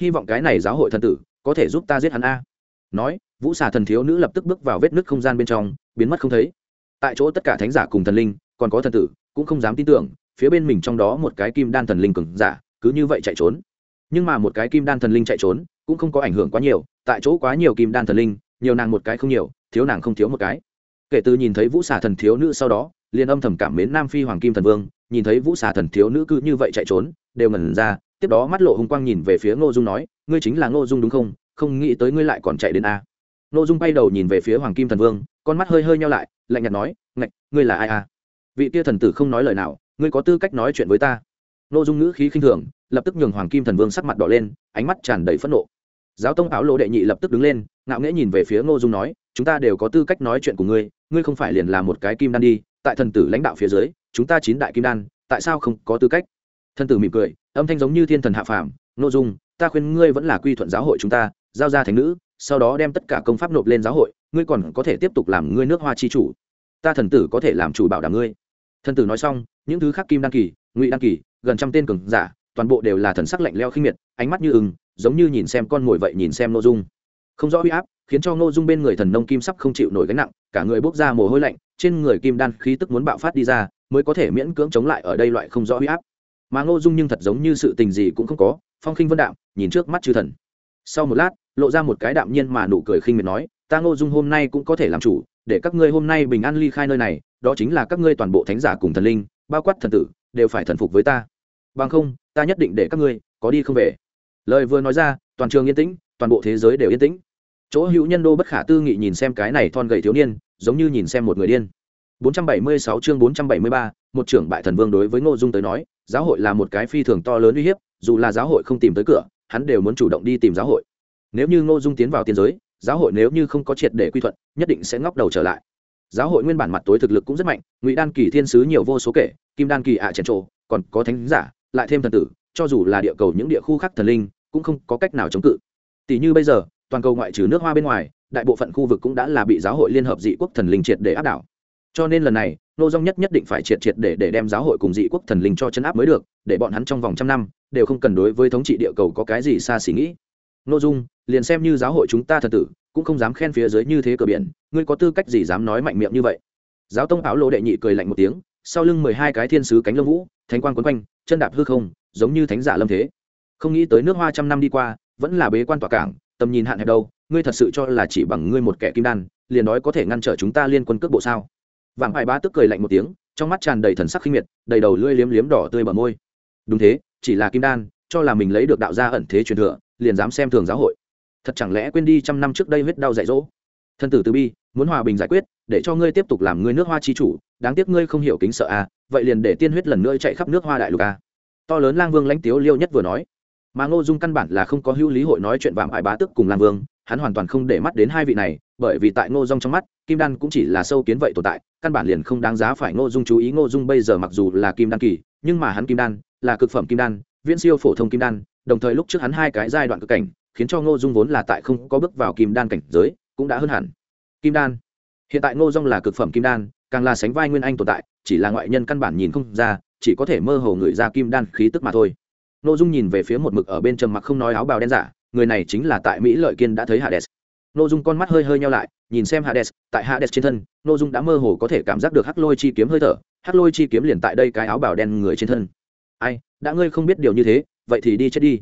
Hy vọng cái này giáo hội thần tử có thể giúp ta giết hắn a. Nói, vũ xà thần thiếu nữ lập tức bước vào vết nứt không gian bên trong, biến mất không thấy. Tại chỗ tất cả thánh giả cùng thần linh, còn có thần tử, cũng không dám tin tưởng, phía bên mình trong đó một cái kim đan thần linh cường giả, cứ như vậy chạy trốn. Nhưng mà một cái kim đan thần linh chạy trốn, cũng không có ảnh hưởng quá nhiều, tại chỗ quá nhiều kim đan thần linh nhiều nàng một cái không nhiều, thiếu nàng không thiếu một cái. Kể từ nhìn thấy vũ xà thần thiếu nữ sau đó, liền âm thầm cảm mến nam phi hoàng kim thần vương, nhìn thấy vũ xà thần thiếu nữ cứ như vậy chạy trốn, đều ngẩn ra, tiếp đó mắt lộ hùng quang nhìn về phía ngô dung nói, ngươi chính là ngô dung đúng không? Không nghĩ tới ngươi lại còn chạy đến a. Ngô dung bay đầu nhìn về phía hoàng kim thần vương, con mắt hơi hơi nhau lại, lạnh nhạt nói, ngạch, ngươi là ai a? Vị kia thần tử không nói lời nào, ngươi có tư cách nói chuyện với ta. Ngô dung ngữ khí khinh thường, lập tức nhường hoàng kim thần vương sắc mặt đỏ lên, ánh mắt tràn đầy phẫn nộ giáo tông áo lộ đệ nhị lập tức đứng lên, ngạo nghễ nhìn về phía ngô dung nói, chúng ta đều có tư cách nói chuyện của ngươi ngươi không phải liền là một cái kim đan đi, tại thần tử lãnh đạo phía dưới, chúng ta chín đại kim đan, tại sao không có tư cách? Thần tử mỉm cười, âm thanh giống như thiên thần hạ phàm, ngô dung, ta khuyên ngươi vẫn là quy thuận giáo hội chúng ta, giao ra thành nữ, sau đó đem tất cả công pháp nộp lên giáo hội, ngươi còn có thể tiếp tục làm ngươi nước hoa chi chủ. Ta thần tử có thể làm chủ bảo đảm ngươi. Thần tử nói xong, những thứ khác kim đan kỳ, ngụy đan kỳ, gần trăm tên cường giả, toàn bộ đều là thần sắc lạnh leo khinh miệt, ánh mắt như ừng giống như nhìn xem con mồi vậy nhìn xem nội dung. Không rõ huy áp, khiến cho ngô dung bên người thần nông kim sắp không chịu nổi gánh nặng, cả người bốc ra mồ hôi lạnh, trên người kim đan khí tức muốn bạo phát đi ra, mới có thể miễn cưỡng chống lại ở đây loại không rõ huy áp. Mà ngô dung nhưng thật giống như sự tình gì cũng không có, phong khinh vân đạm, nhìn trước mắt chư thần. Sau một lát, lộ ra một cái đạm nhiên mà nụ cười khinh miệt nói, ta ngô dung hôm nay cũng có thể làm chủ, để các ngươi hôm nay bình an ly khai nơi này, đó chính là các ngươi toàn bộ thánh giả cùng thần linh, bao quát thần tử, đều phải thần phục với ta. Bằng không, ta nhất định để các ngươi có đi không về lời vừa nói ra toàn trường yên tĩnh toàn bộ thế giới đều yên tĩnh. Chỗ hữu nhân đô bất khả tư nghị nhìn xem cái này thon gầy thiếu niên giống như nhìn xem một người điên. 476 chương 473, một trưởng bại thần vương đối với ngô dung tới nói giáo hội là một cái phi thường to lớn uy hiếp dù là giáo hội không tìm tới cửa hắn đều muốn chủ động đi tìm giáo hội. Nếu như ngô dung tiến vào tiên giới giáo hội nếu như không có triệt để quy thuận nhất định sẽ ngóc đầu trở lại. Giáo hội nguyên bản mặt tối thực lực cũng rất mạnh ngụy đan kỳ thiên sứ nhiều vô số kể kim đan kỳ ạ à trần trộ còn có thánh giả lại thêm thần tử cho dù là địa cầu những địa khu khác thần linh, cũng không có cách nào chống cự. Tỷ như bây giờ, toàn cầu ngoại trừ nước hoa bên ngoài, đại bộ phận khu vực cũng đã là bị giáo hội liên hợp dị quốc thần linh triệt để áp đảo. Cho nên lần này, nô dung nhất nhất định phải triệt triệt để để đem giáo hội cùng dị quốc thần linh cho chấn áp mới được, để bọn hắn trong vòng trăm năm, đều không cần đối với thống trị địa cầu có cái gì xa xỉ nghĩ. Nô dung, liền xem như giáo hội chúng ta thần tử, cũng không dám khen phía dưới như thế cửa biển, ngươi có tư cách gì dám nói mạnh miệng như vậy? Giáo tông áo lỗ đệ nhị cười lạnh một tiếng, sau lưng mười hai cái thiên sứ cánh lông vũ, thánh quang quấn quanh, chân đạp hư không giống như thánh giả lâm thế. Không nghĩ tới nước hoa trăm năm đi qua, vẫn là bế quan tỏa cảng, tầm nhìn hạn hẹp đâu, ngươi thật sự cho là chỉ bằng ngươi một kẻ kim đan, liền nói có thể ngăn trở chúng ta liên quân cước bộ sao? Vàng hải ba tức cười lạnh một tiếng, trong mắt tràn đầy thần sắc khinh miệt, đầy đầu lưỡi liếm liếm đỏ tươi bờ môi. Đúng thế, chỉ là kim đan, cho là mình lấy được đạo gia ẩn thế truyền thừa, liền dám xem thường giáo hội. Thật chẳng lẽ quên đi trăm năm trước đây huyết đau dạy dỗ? Thân tử từ bi, muốn hòa bình giải quyết, để cho ngươi tiếp tục làm ngươi nước hoa chi chủ, đáng tiếc ngươi không hiểu kính sợ à vậy liền để tiên huyết lần nữa chạy khắp nước hoa đại lục à to lớn lang vương lãnh tiếu liêu nhất vừa nói. Mà ngô dung căn bản là không có hữu lý hội nói chuyện vạm ải bá tức cùng lang vương, hắn hoàn toàn không để mắt đến hai vị này, bởi vì tại ngô dung trong mắt, kim đan cũng chỉ là sâu kiến vậy tồn tại, căn bản liền không đáng giá phải ngô dung chú ý. Ngô dung bây giờ mặc dù là kim đan kỳ, nhưng mà hắn kim đan, là cực phẩm kim đan, viễn siêu phổ thông kim đan, đồng thời lúc trước hắn hai cái giai đoạn cực cảnh, khiến cho ngô dung vốn là tại không có bước vào kim đan cảnh giới, cũng đã hơn hẳn. Kim đan, hiện tại ngô dung là cực phẩm kim đan, càng là sánh vai nguyên anh tồn tại, chỉ là ngoại nhân căn bản nhìn không ra chỉ có thể mơ hồ ngửi ra kim đan khí tức mà thôi. Nô dung nhìn về phía một mực ở bên trầm mặc không nói áo bào đen giả, người này chính là tại mỹ lợi kiên đã thấy hades. Nô dung con mắt hơi hơi nhau lại, nhìn xem hades, tại hades trên thân Nô dung đã mơ hồ có thể cảm giác được hắc lôi chi kiếm hơi thở, hắc lôi chi kiếm liền tại đây cái áo bào đen người trên thân. Ai, đã ngươi không biết điều như thế, vậy thì đi chết đi.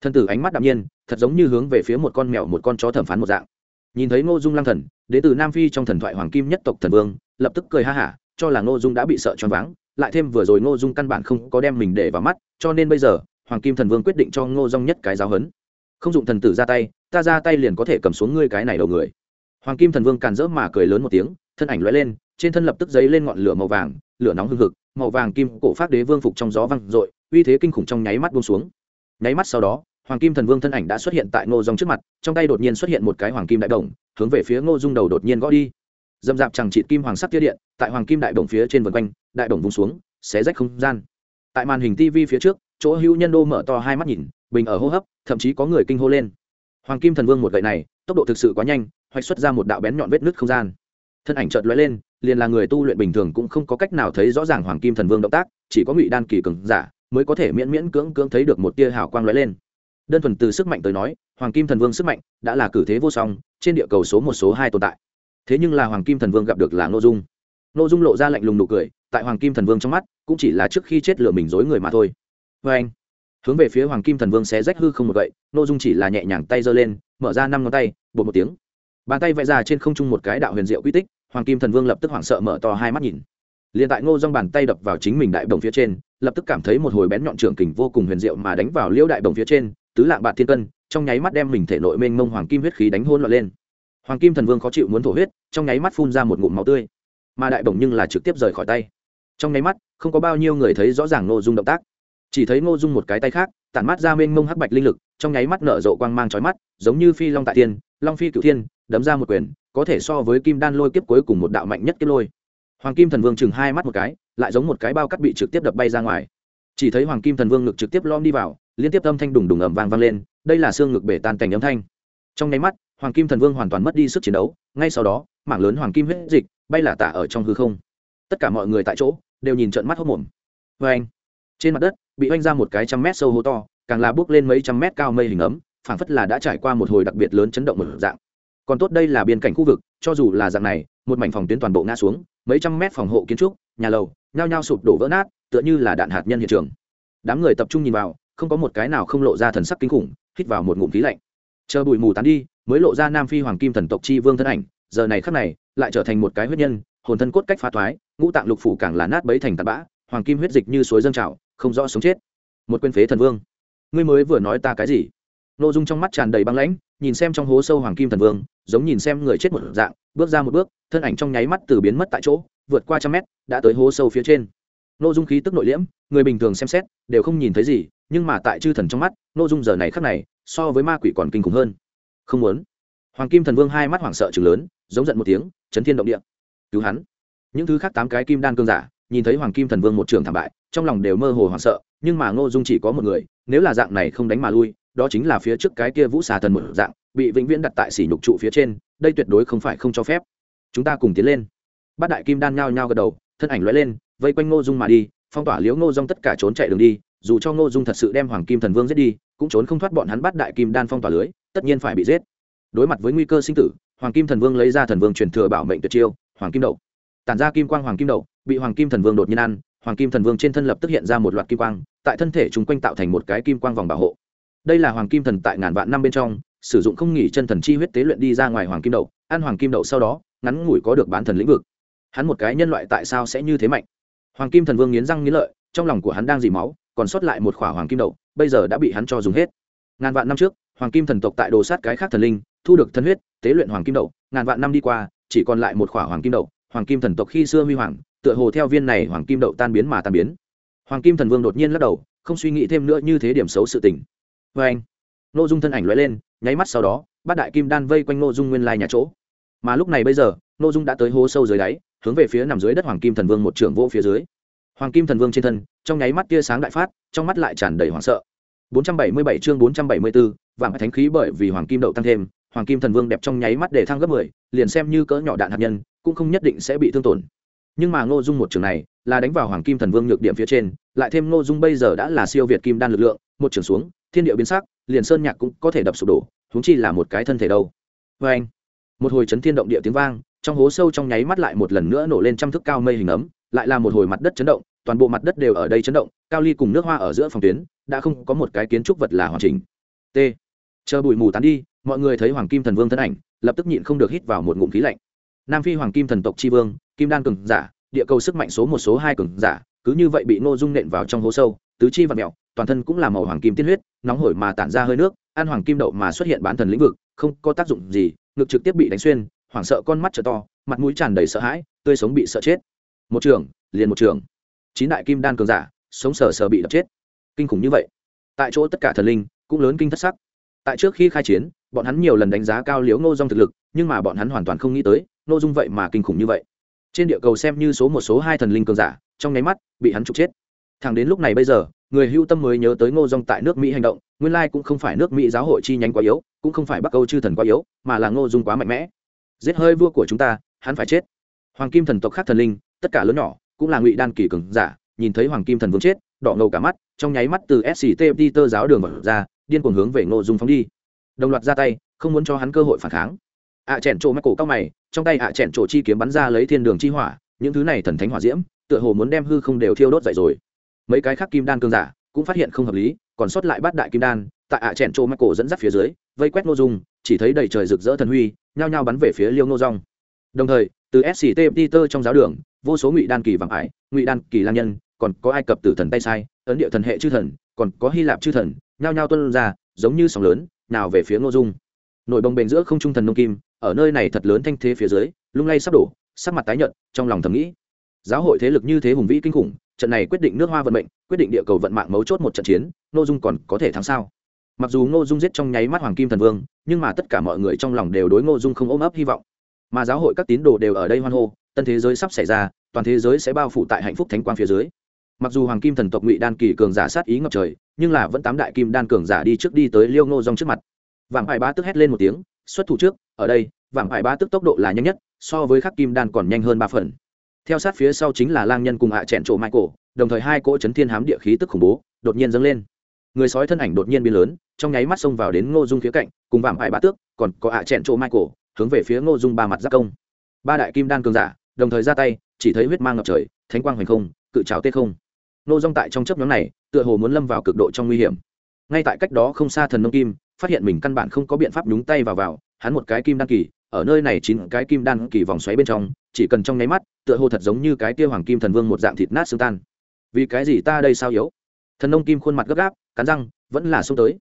Thân tử ánh mắt đạm nhiên, thật giống như hướng về phía một con mèo, một con chó thẩm phán một dạng. Nhìn thấy ngô dung lang thần đ ế từ nam phi trong thần thoại hoàng kim nhất tộc thần vương, lập tức cười ha hả, cho là ngô dung đã bị sợ choáng váng lại thêm vừa rồi ngô dung căn bản không có đem mình để vào mắt, cho nên bây giờ, hoàng kim thần vương quyết định cho ngô dung nhất cái giáo hấn không dụng thần tử ra tay, ta ra tay liền có thể cầm xuống ngươi cái này đầu người. Hoàng kim thần vương càn rỡ mà cười lớn một tiếng, thân ảnh lóe lên, trên thân lập tức dấy lên ngọn lửa màu vàng, lửa nóng hưng hực, màu vàng kim cổ phát đế vương phục trong gió văng r uy thế kinh khủng trong nháy mắt buông xuống. Nháy mắt sau đó, hoàng kim thần vương thân ảnh đã xuất hiện tại ngô dung trước mặt, trong tay đột nhiên xuất hiện một cái hoàng kim đại đồng, hướng về phía ngô dung đầu đột nhiên gõ đi dâm dạp chẳng trị kim hoàng sắc tiết điện, tại hoàng kim đại đồng phía trên vân quanh, đại đồng vung xuống, xé rách không gian. Tại màn hình tv phía trước, chỗ hữu nhân đô mở to hai mắt nhìn, bình ở hô hấp, thậm chí có người kinh hô lên. Hoàng kim thần vương một gậy này, tốc độ thực sự quá nhanh, hoạch xuất ra một đạo bén nhọn vết nứt không gian. Thân ảnh chợt lóe lên, liền là người tu luyện bình thường cũng không có cách nào thấy rõ ràng hoàng kim thần vương động tác, chỉ có ngụy đan kỳ cường giả mới có thể miễn miễn cưỡng cưỡng thấy được một tia hào quang lóe lên. Đơn thuần từ sức mạnh tới nói, hoàng kim thần vương sức mạnh đã là cử thế vô song, trên địa cầu số một, số hai tồn tại thế nhưng là hoàng kim thần vương gặp được là n ô dung. N ô dung lộ ra lạnh lùng nụ cười, tại hoàng kim thần vương trong mắt, cũng chỉ là trước khi chết lửa mình dối người mà thôi. Vê anh, hướng về phía hoàng kim thần vương xé rách hư không một vậy n ô dung chỉ là nhẹ nhàng tay giơ lên, mở ra năm ngón tay, bột một tiếng. Bàn tay vẽ ra trên không trung một cái đạo huyền diệu quy tích, hoàng kim thần vương lập tức hoảng sợ mở to hai mắt nhìn. Liền tại ngô dong bàn tay đập vào chính mình đại đồng phía trên, lập tức cảm thấy một hồi bén nhọn trưởng kình vô cùng huyền diệu mà đánh vào liễu đại đồng phía trên, tứ lạng bạt thiên cân, trong nháy mắt đem mình thể nội mênh mông hoàng kim huyết khí đánh hôn loạn lên hoàng kim thần vương khó chịu muốn thổ huyết, trong nháy mắt phun ra một ngụm máu tươi. Mà đại bổng nhưng là trực tiếp rời khỏi tay. Trong nháy mắt, không có bao nhiêu người thấy rõ ràng ngô dung động tác. Chỉ thấy ngô dung một cái tay khác, tản mắt ra mênh mông hắc bạch linh lực, trong nháy mắt nở rộ quang mang trói mắt, giống như phi long tại thiên, long phi cửu thiên, đấm ra một quyền, có thể so với kim đan lôi kiếp cuối cùng một đạo mạnh nhất kiếp lôi. Hoàng kim thần vương chừng hai mắt một cái, lại giống một cái bao cắt bị trực tiếp đập bay ra ngoài. Chỉ thấy hoàng kim thần vương ngực trực tiếp lom đi vào, liên tiếp âm thanh đùng đùng ầm vang vang lên, đây là xương ngực bể tan cảnh âm thanh. Trong nháy mắt hoàng kim thần vương hoàn toàn mất đi sức chiến đấu, ngay sau đó, mảng lớn hoàng kim huyết dịch bay là tả ở trong hư không. Tất cả mọi người tại chỗ đều nhìn trận mắt hốc mồm vê anh, trên mặt đất bị oanh ra một cái trăm mét sâu hố to, càng là bước lên mấy trăm mét cao mây hình ấm, phảng phất là đã trải qua một hồi đặc biệt lớn chấn động một dạng. Còn tốt đây là biên cảnh khu vực, cho dù là dạng này, một mảnh phòng tuyến toàn bộ ngã xuống, mấy trăm mét phòng hộ kiến trúc, nhà lầu, nhao nhao sụp đổ vỡ nát, tựa như là đạn hạt nhân hiện trường. Đám người tập trung nhìn vào, không có một cái nào không lộ ra thần sắc kinh khủng, hít vào một ngụm khí lạnh. Chờ bụi mù tán đi mới lộ ra nam phi hoàng kim thần tộc chi vương thân ảnh, giờ này khắc này, lại trở thành một cái huyết nhân, hồn thân cốt cách phá thoái, ngũ tạng lục phủ càng là nát bấy thành tạt bã, hoàng kim huyết dịch như suối dâng trào, không rõ sống chết. Một quên phế thần vương. Ngươi mới vừa nói ta cái gì? Nội dung trong mắt tràn đầy băng lãnh, nhìn xem trong hố sâu hoàng kim thần vương, giống nhìn xem người chết một dạng, bước ra một bước, thân ảnh trong nháy mắt từ biến mất tại chỗ, vượt qua trăm mét, đã tới hố sâu phía trên. Nội dung khí tức nội liễm, người bình thường xem xét, đều không nhìn thấy gì, nhưng mà tại chư thần trong mắt nội dung giờ này khắc này, so với ma quỷ còn kinh khủng hơn không muốn. Hoàng kim thần vương hai mắt hoảng sợ chừng lớn, giống giận một tiếng, chấn thiên động địa. Cứu hắn. Những thứ khác tám cái kim đan cương giả, nhìn thấy hoàng kim thần vương một trường thảm bại, trong lòng đều mơ hồ hoảng sợ, nhưng mà ngô dung chỉ có một người, nếu là dạng này không đánh mà lui, đó chính là phía trước cái kia vũ xà thần một dạng, bị vĩnh viễn đặt tại sỉ nhục trụ phía trên, đây tuyệt đối không phải không cho phép. Chúng ta cùng tiến lên. Bát đại kim đan nhao nhao gật đầu, thân ảnh lóe lên, vây quanh ngô dung mà đi, phong tỏa liếu ngô dung tất cả trốn chạy đường đi, dù cho ngô dung thật sự đem hoàng kim thần vương giết đi, cũng trốn không thoát bọn hắn bắt đại kim đan phong tỏa lưới tất nhiên phải bị giết đối mặt với nguy cơ sinh tử hoàng kim thần vương lấy ra thần vương truyền thừa bảo mệnh tuyệt chiêu hoàng kim đậu tản ra kim quang hoàng kim đậu bị hoàng kim thần vương đột nhiên ăn hoàng kim thần vương trên thân lập tức hiện ra một loạt kim quang tại thân thể chúng quanh tạo thành một cái kim quang vòng bảo hộ đây là hoàng kim thần tại ngàn vạn năm bên trong sử dụng không nghỉ chân thần chi huyết tế luyện đi ra ngoài hoàng kim đậu ăn hoàng kim đậu sau đó ngắn ngủi có được bán thần lĩnh vực hắn một cái nhân loại tại sao sẽ như thế mạnh hoàng kim thần vương nghiến răng nghiến lợi trong lòng của hắn đang dì máu còn sót lại một khỏa hoàng kim đậu bây giờ đã bị hắn cho dùng hết ngàn vạn năm trước, hoàng kim thần tộc tại đồ sát cái khác thần linh, thu được thân huyết, tế luyện hoàng kim đậu. Ngàn vạn năm đi qua, chỉ còn lại một khỏa hoàng kim đậu. Hoàng kim thần tộc khi xưa huy hoàng, tựa hồ theo viên này hoàng kim đậu tan biến mà tan biến. Hoàng kim thần vương đột nhiên lắc đầu, không suy nghĩ thêm nữa như thế điểm xấu sự tình. Vê anh nội dung thân ảnh lóe lên, nháy mắt sau đó, bát đại kim đan vây quanh nội dung nguyên lai nhà chỗ. Mà lúc này bây giờ nội dung đã tới hố sâu dưới đáy, hướng về phía nằm dưới đất hoàng kim thần vương một trưởng vô phía dưới. Hoàng kim thần vương trên thân, trong nháy mắt tia sáng đại phát, trong mắt lại tràn đầy hoảng sợ. 477 chương 474, vàng thánh khí bởi vì hoàng kim đậu tăng thêm hoàng kim thần vương đẹp trong nháy mắt để thăng gấp 10, liền xem như cỡ nhỏ đạn hạt nhân cũng không nhất định sẽ bị thương tổn nhưng mà ngô dung một trường này là đánh vào hoàng kim thần vương nhược điểm phía trên lại thêm ngô dung bây giờ đã là siêu việt kim đan lực lượng một trường xuống thiên địa biến sắc liền sơn nhạc cũng có thể đập sụp đổ huống chi là một cái thân thể đâu Oeng! một hồi chấn thiên động địa tiếng vang trong hố sâu trong nháy mắt lại một lần nữa nổ lên trăm thước cao mây hình ấm lại là một hồi mặt đất chấn động toàn bộ mặt đất đều ở đây chấn động, cao ly cùng nước hoa ở giữa phòng tuyến, đã không có một cái kiến trúc vật là hoàn chỉnh. T. Chờ bụi mù tán đi, mọi người thấy hoàng kim thần vương thân ảnh, lập tức nhịn không được hít vào một ngụm khí lạnh. Nam phi hoàng kim thần tộc tri vương, kim đan cường giả, địa cầu sức mạnh số một, số hai cường giả, cứ như vậy bị nô dung nện vào trong hố sâu, tứ chi và mẹo toàn thân cũng là màu hoàng kim tiên huyết, nóng hổi mà tản ra hơi nước, ăn hoàng kim đậu mà xuất hiện bán thần lĩnh vực, không có tác dụng gì, ngực trực tiếp bị đánh xuyên, hoảng sợ con mắt trở to, mặt mũi tràn đầy sợ hãi, tươi sống bị sợ chết. Một trường, liền một trường chín đại kim đan cường giả, sống sờ sờ bị đập chết. Kinh khủng như vậy. Tại chỗ tất cả thần linh cũng lớn kinh thất sắc. Tại trước khi khai chiến, bọn hắn nhiều lần đánh giá cao liễu ngô dung thực lực, nhưng mà bọn hắn hoàn toàn không nghĩ tới, ngô dung vậy mà kinh khủng như vậy. Trên địa cầu xem như số một số hai thần linh cường giả, trong nháy mắt bị hắn trục chết. Thẳng đến lúc này bây giờ, người hưu tâm mới nhớ tới ngô dung tại nước mỹ hành động, nguyên lai cũng không phải nước mỹ giáo hội chi nhánh quá yếu, cũng không phải bắc âu chư thần quá yếu, mà là ngô dung quá mạnh mẽ. Giết hơi vua của chúng ta, hắn phải chết. Hoàng kim thần tộc khác thần linh, tất cả lớn nhỏ cũng là ngụy đan kỳ cường giả, nhìn thấy hoàng kim thần vương chết, đỏ ngầu cả mắt, trong nháy mắt từ sct tơ giáo đường vật ra, điên cuồng hướng về ngô dung phóng đi. Đồng loạt ra tay, không muốn cho hắn cơ hội phản kháng. Ạ à chèn trộ mắt cổ cao mày, trong tay ạ à chèn trộ chi kiếm bắn ra lấy thiên đường chi hỏa, những thứ này thần thánh hỏa diễm, tựa hồ muốn đem hư không đều thiêu đốt dậy rồi. Mấy cái khác kim đan cương giả cũng phát hiện không hợp lý, còn sót lại bát đại kim đan, tại ạ à chèn trộ mắt cổ dẫn dắt phía dưới, vây quét ngô dung, chỉ thấy đầy trời rực rỡ thần huy, nhao nhao bắn về phía liêu ngô rong đồng thời từ sct Peter trong giáo đường, vô số ngụy đan kỳ vàng ải, ngụy đan kỳ lang nhân, còn có ai cập tử thần tay sai, ấn địa thần hệ chư thần, còn có hy lạp chư thần, nhao nhao tuân ra, giống như sóng lớn, nào về phía ngô dung. Nội bồng bềnh giữa không trung thần nông kim, ở nơi này thật lớn thanh thế phía dưới, lung lay sắp đổ, sắc mặt tái nhợt, trong lòng thầm nghĩ. Giáo hội thế lực như thế hùng vĩ kinh khủng, trận này quyết định nước hoa vận mệnh, quyết định địa cầu vận mạng mấu chốt một trận chiến, ngô dung còn có thể thắng sao? Mặc dù ngô dung giết trong nháy mắt hoàng kim thần vương, nhưng mà tất cả mọi người trong lòng đều đối ngô dung không ôm ấp hy vọng mà giáo hội các tín đồ đều ở đây hoan hô, tân thế giới sắp xảy ra, toàn thế giới sẽ bao phủ tại hạnh phúc thánh quang phía dưới. Mặc dù hoàng kim thần tộc ngụy đan kỳ cường giả sát ý ngập trời, nhưng là vẫn tám đại kim đan cường giả đi trước đi tới liêu ngô rong trước mặt. Vàng hải bá tức hét lên một tiếng, xuất thủ trước, ở đây vàng hải bá tức tốc độ là nhanh nhất, so với khắc kim đan còn nhanh hơn ba phần. Theo sát phía sau chính là lang nhân cùng hạ à chẹn trộ michael, đồng thời hai cỗ chấn thiên hám địa khí tức khủng bố, đột nhiên dâng lên. Người sói thân ảnh đột nhiên biến lớn, trong nháy mắt xông vào đến ngô dung khía cạnh, cùng vàng hải bá tước, còn có hạ à chẹn chỗ michael hướng về phía ngô dung ba mặt giác công. Ba đại kim đan cường giả, đồng thời ra tay, chỉ thấy huyết mang ngập trời, thánh quang hoành không, cự trào tê không. Nô dung tại trong chấp nhóm này, tựa hồ muốn lâm vào cực độ trong nguy hiểm. Ngay tại cách đó không xa thần nông kim, phát hiện mình căn bản không có biện pháp nhúng tay vào vào, hắn một cái kim đan kỳ, ở nơi này chín cái kim đan kỳ vòng xoáy bên trong, chỉ cần trong nháy mắt, tựa hồ thật giống như cái kia hoàng kim thần vương một dạng thịt nát xương tan. Vì cái gì ta đây sao yếu? Thần nông kim khuôn mặt gấp gáp, cắn răng, vẫn là xông tới.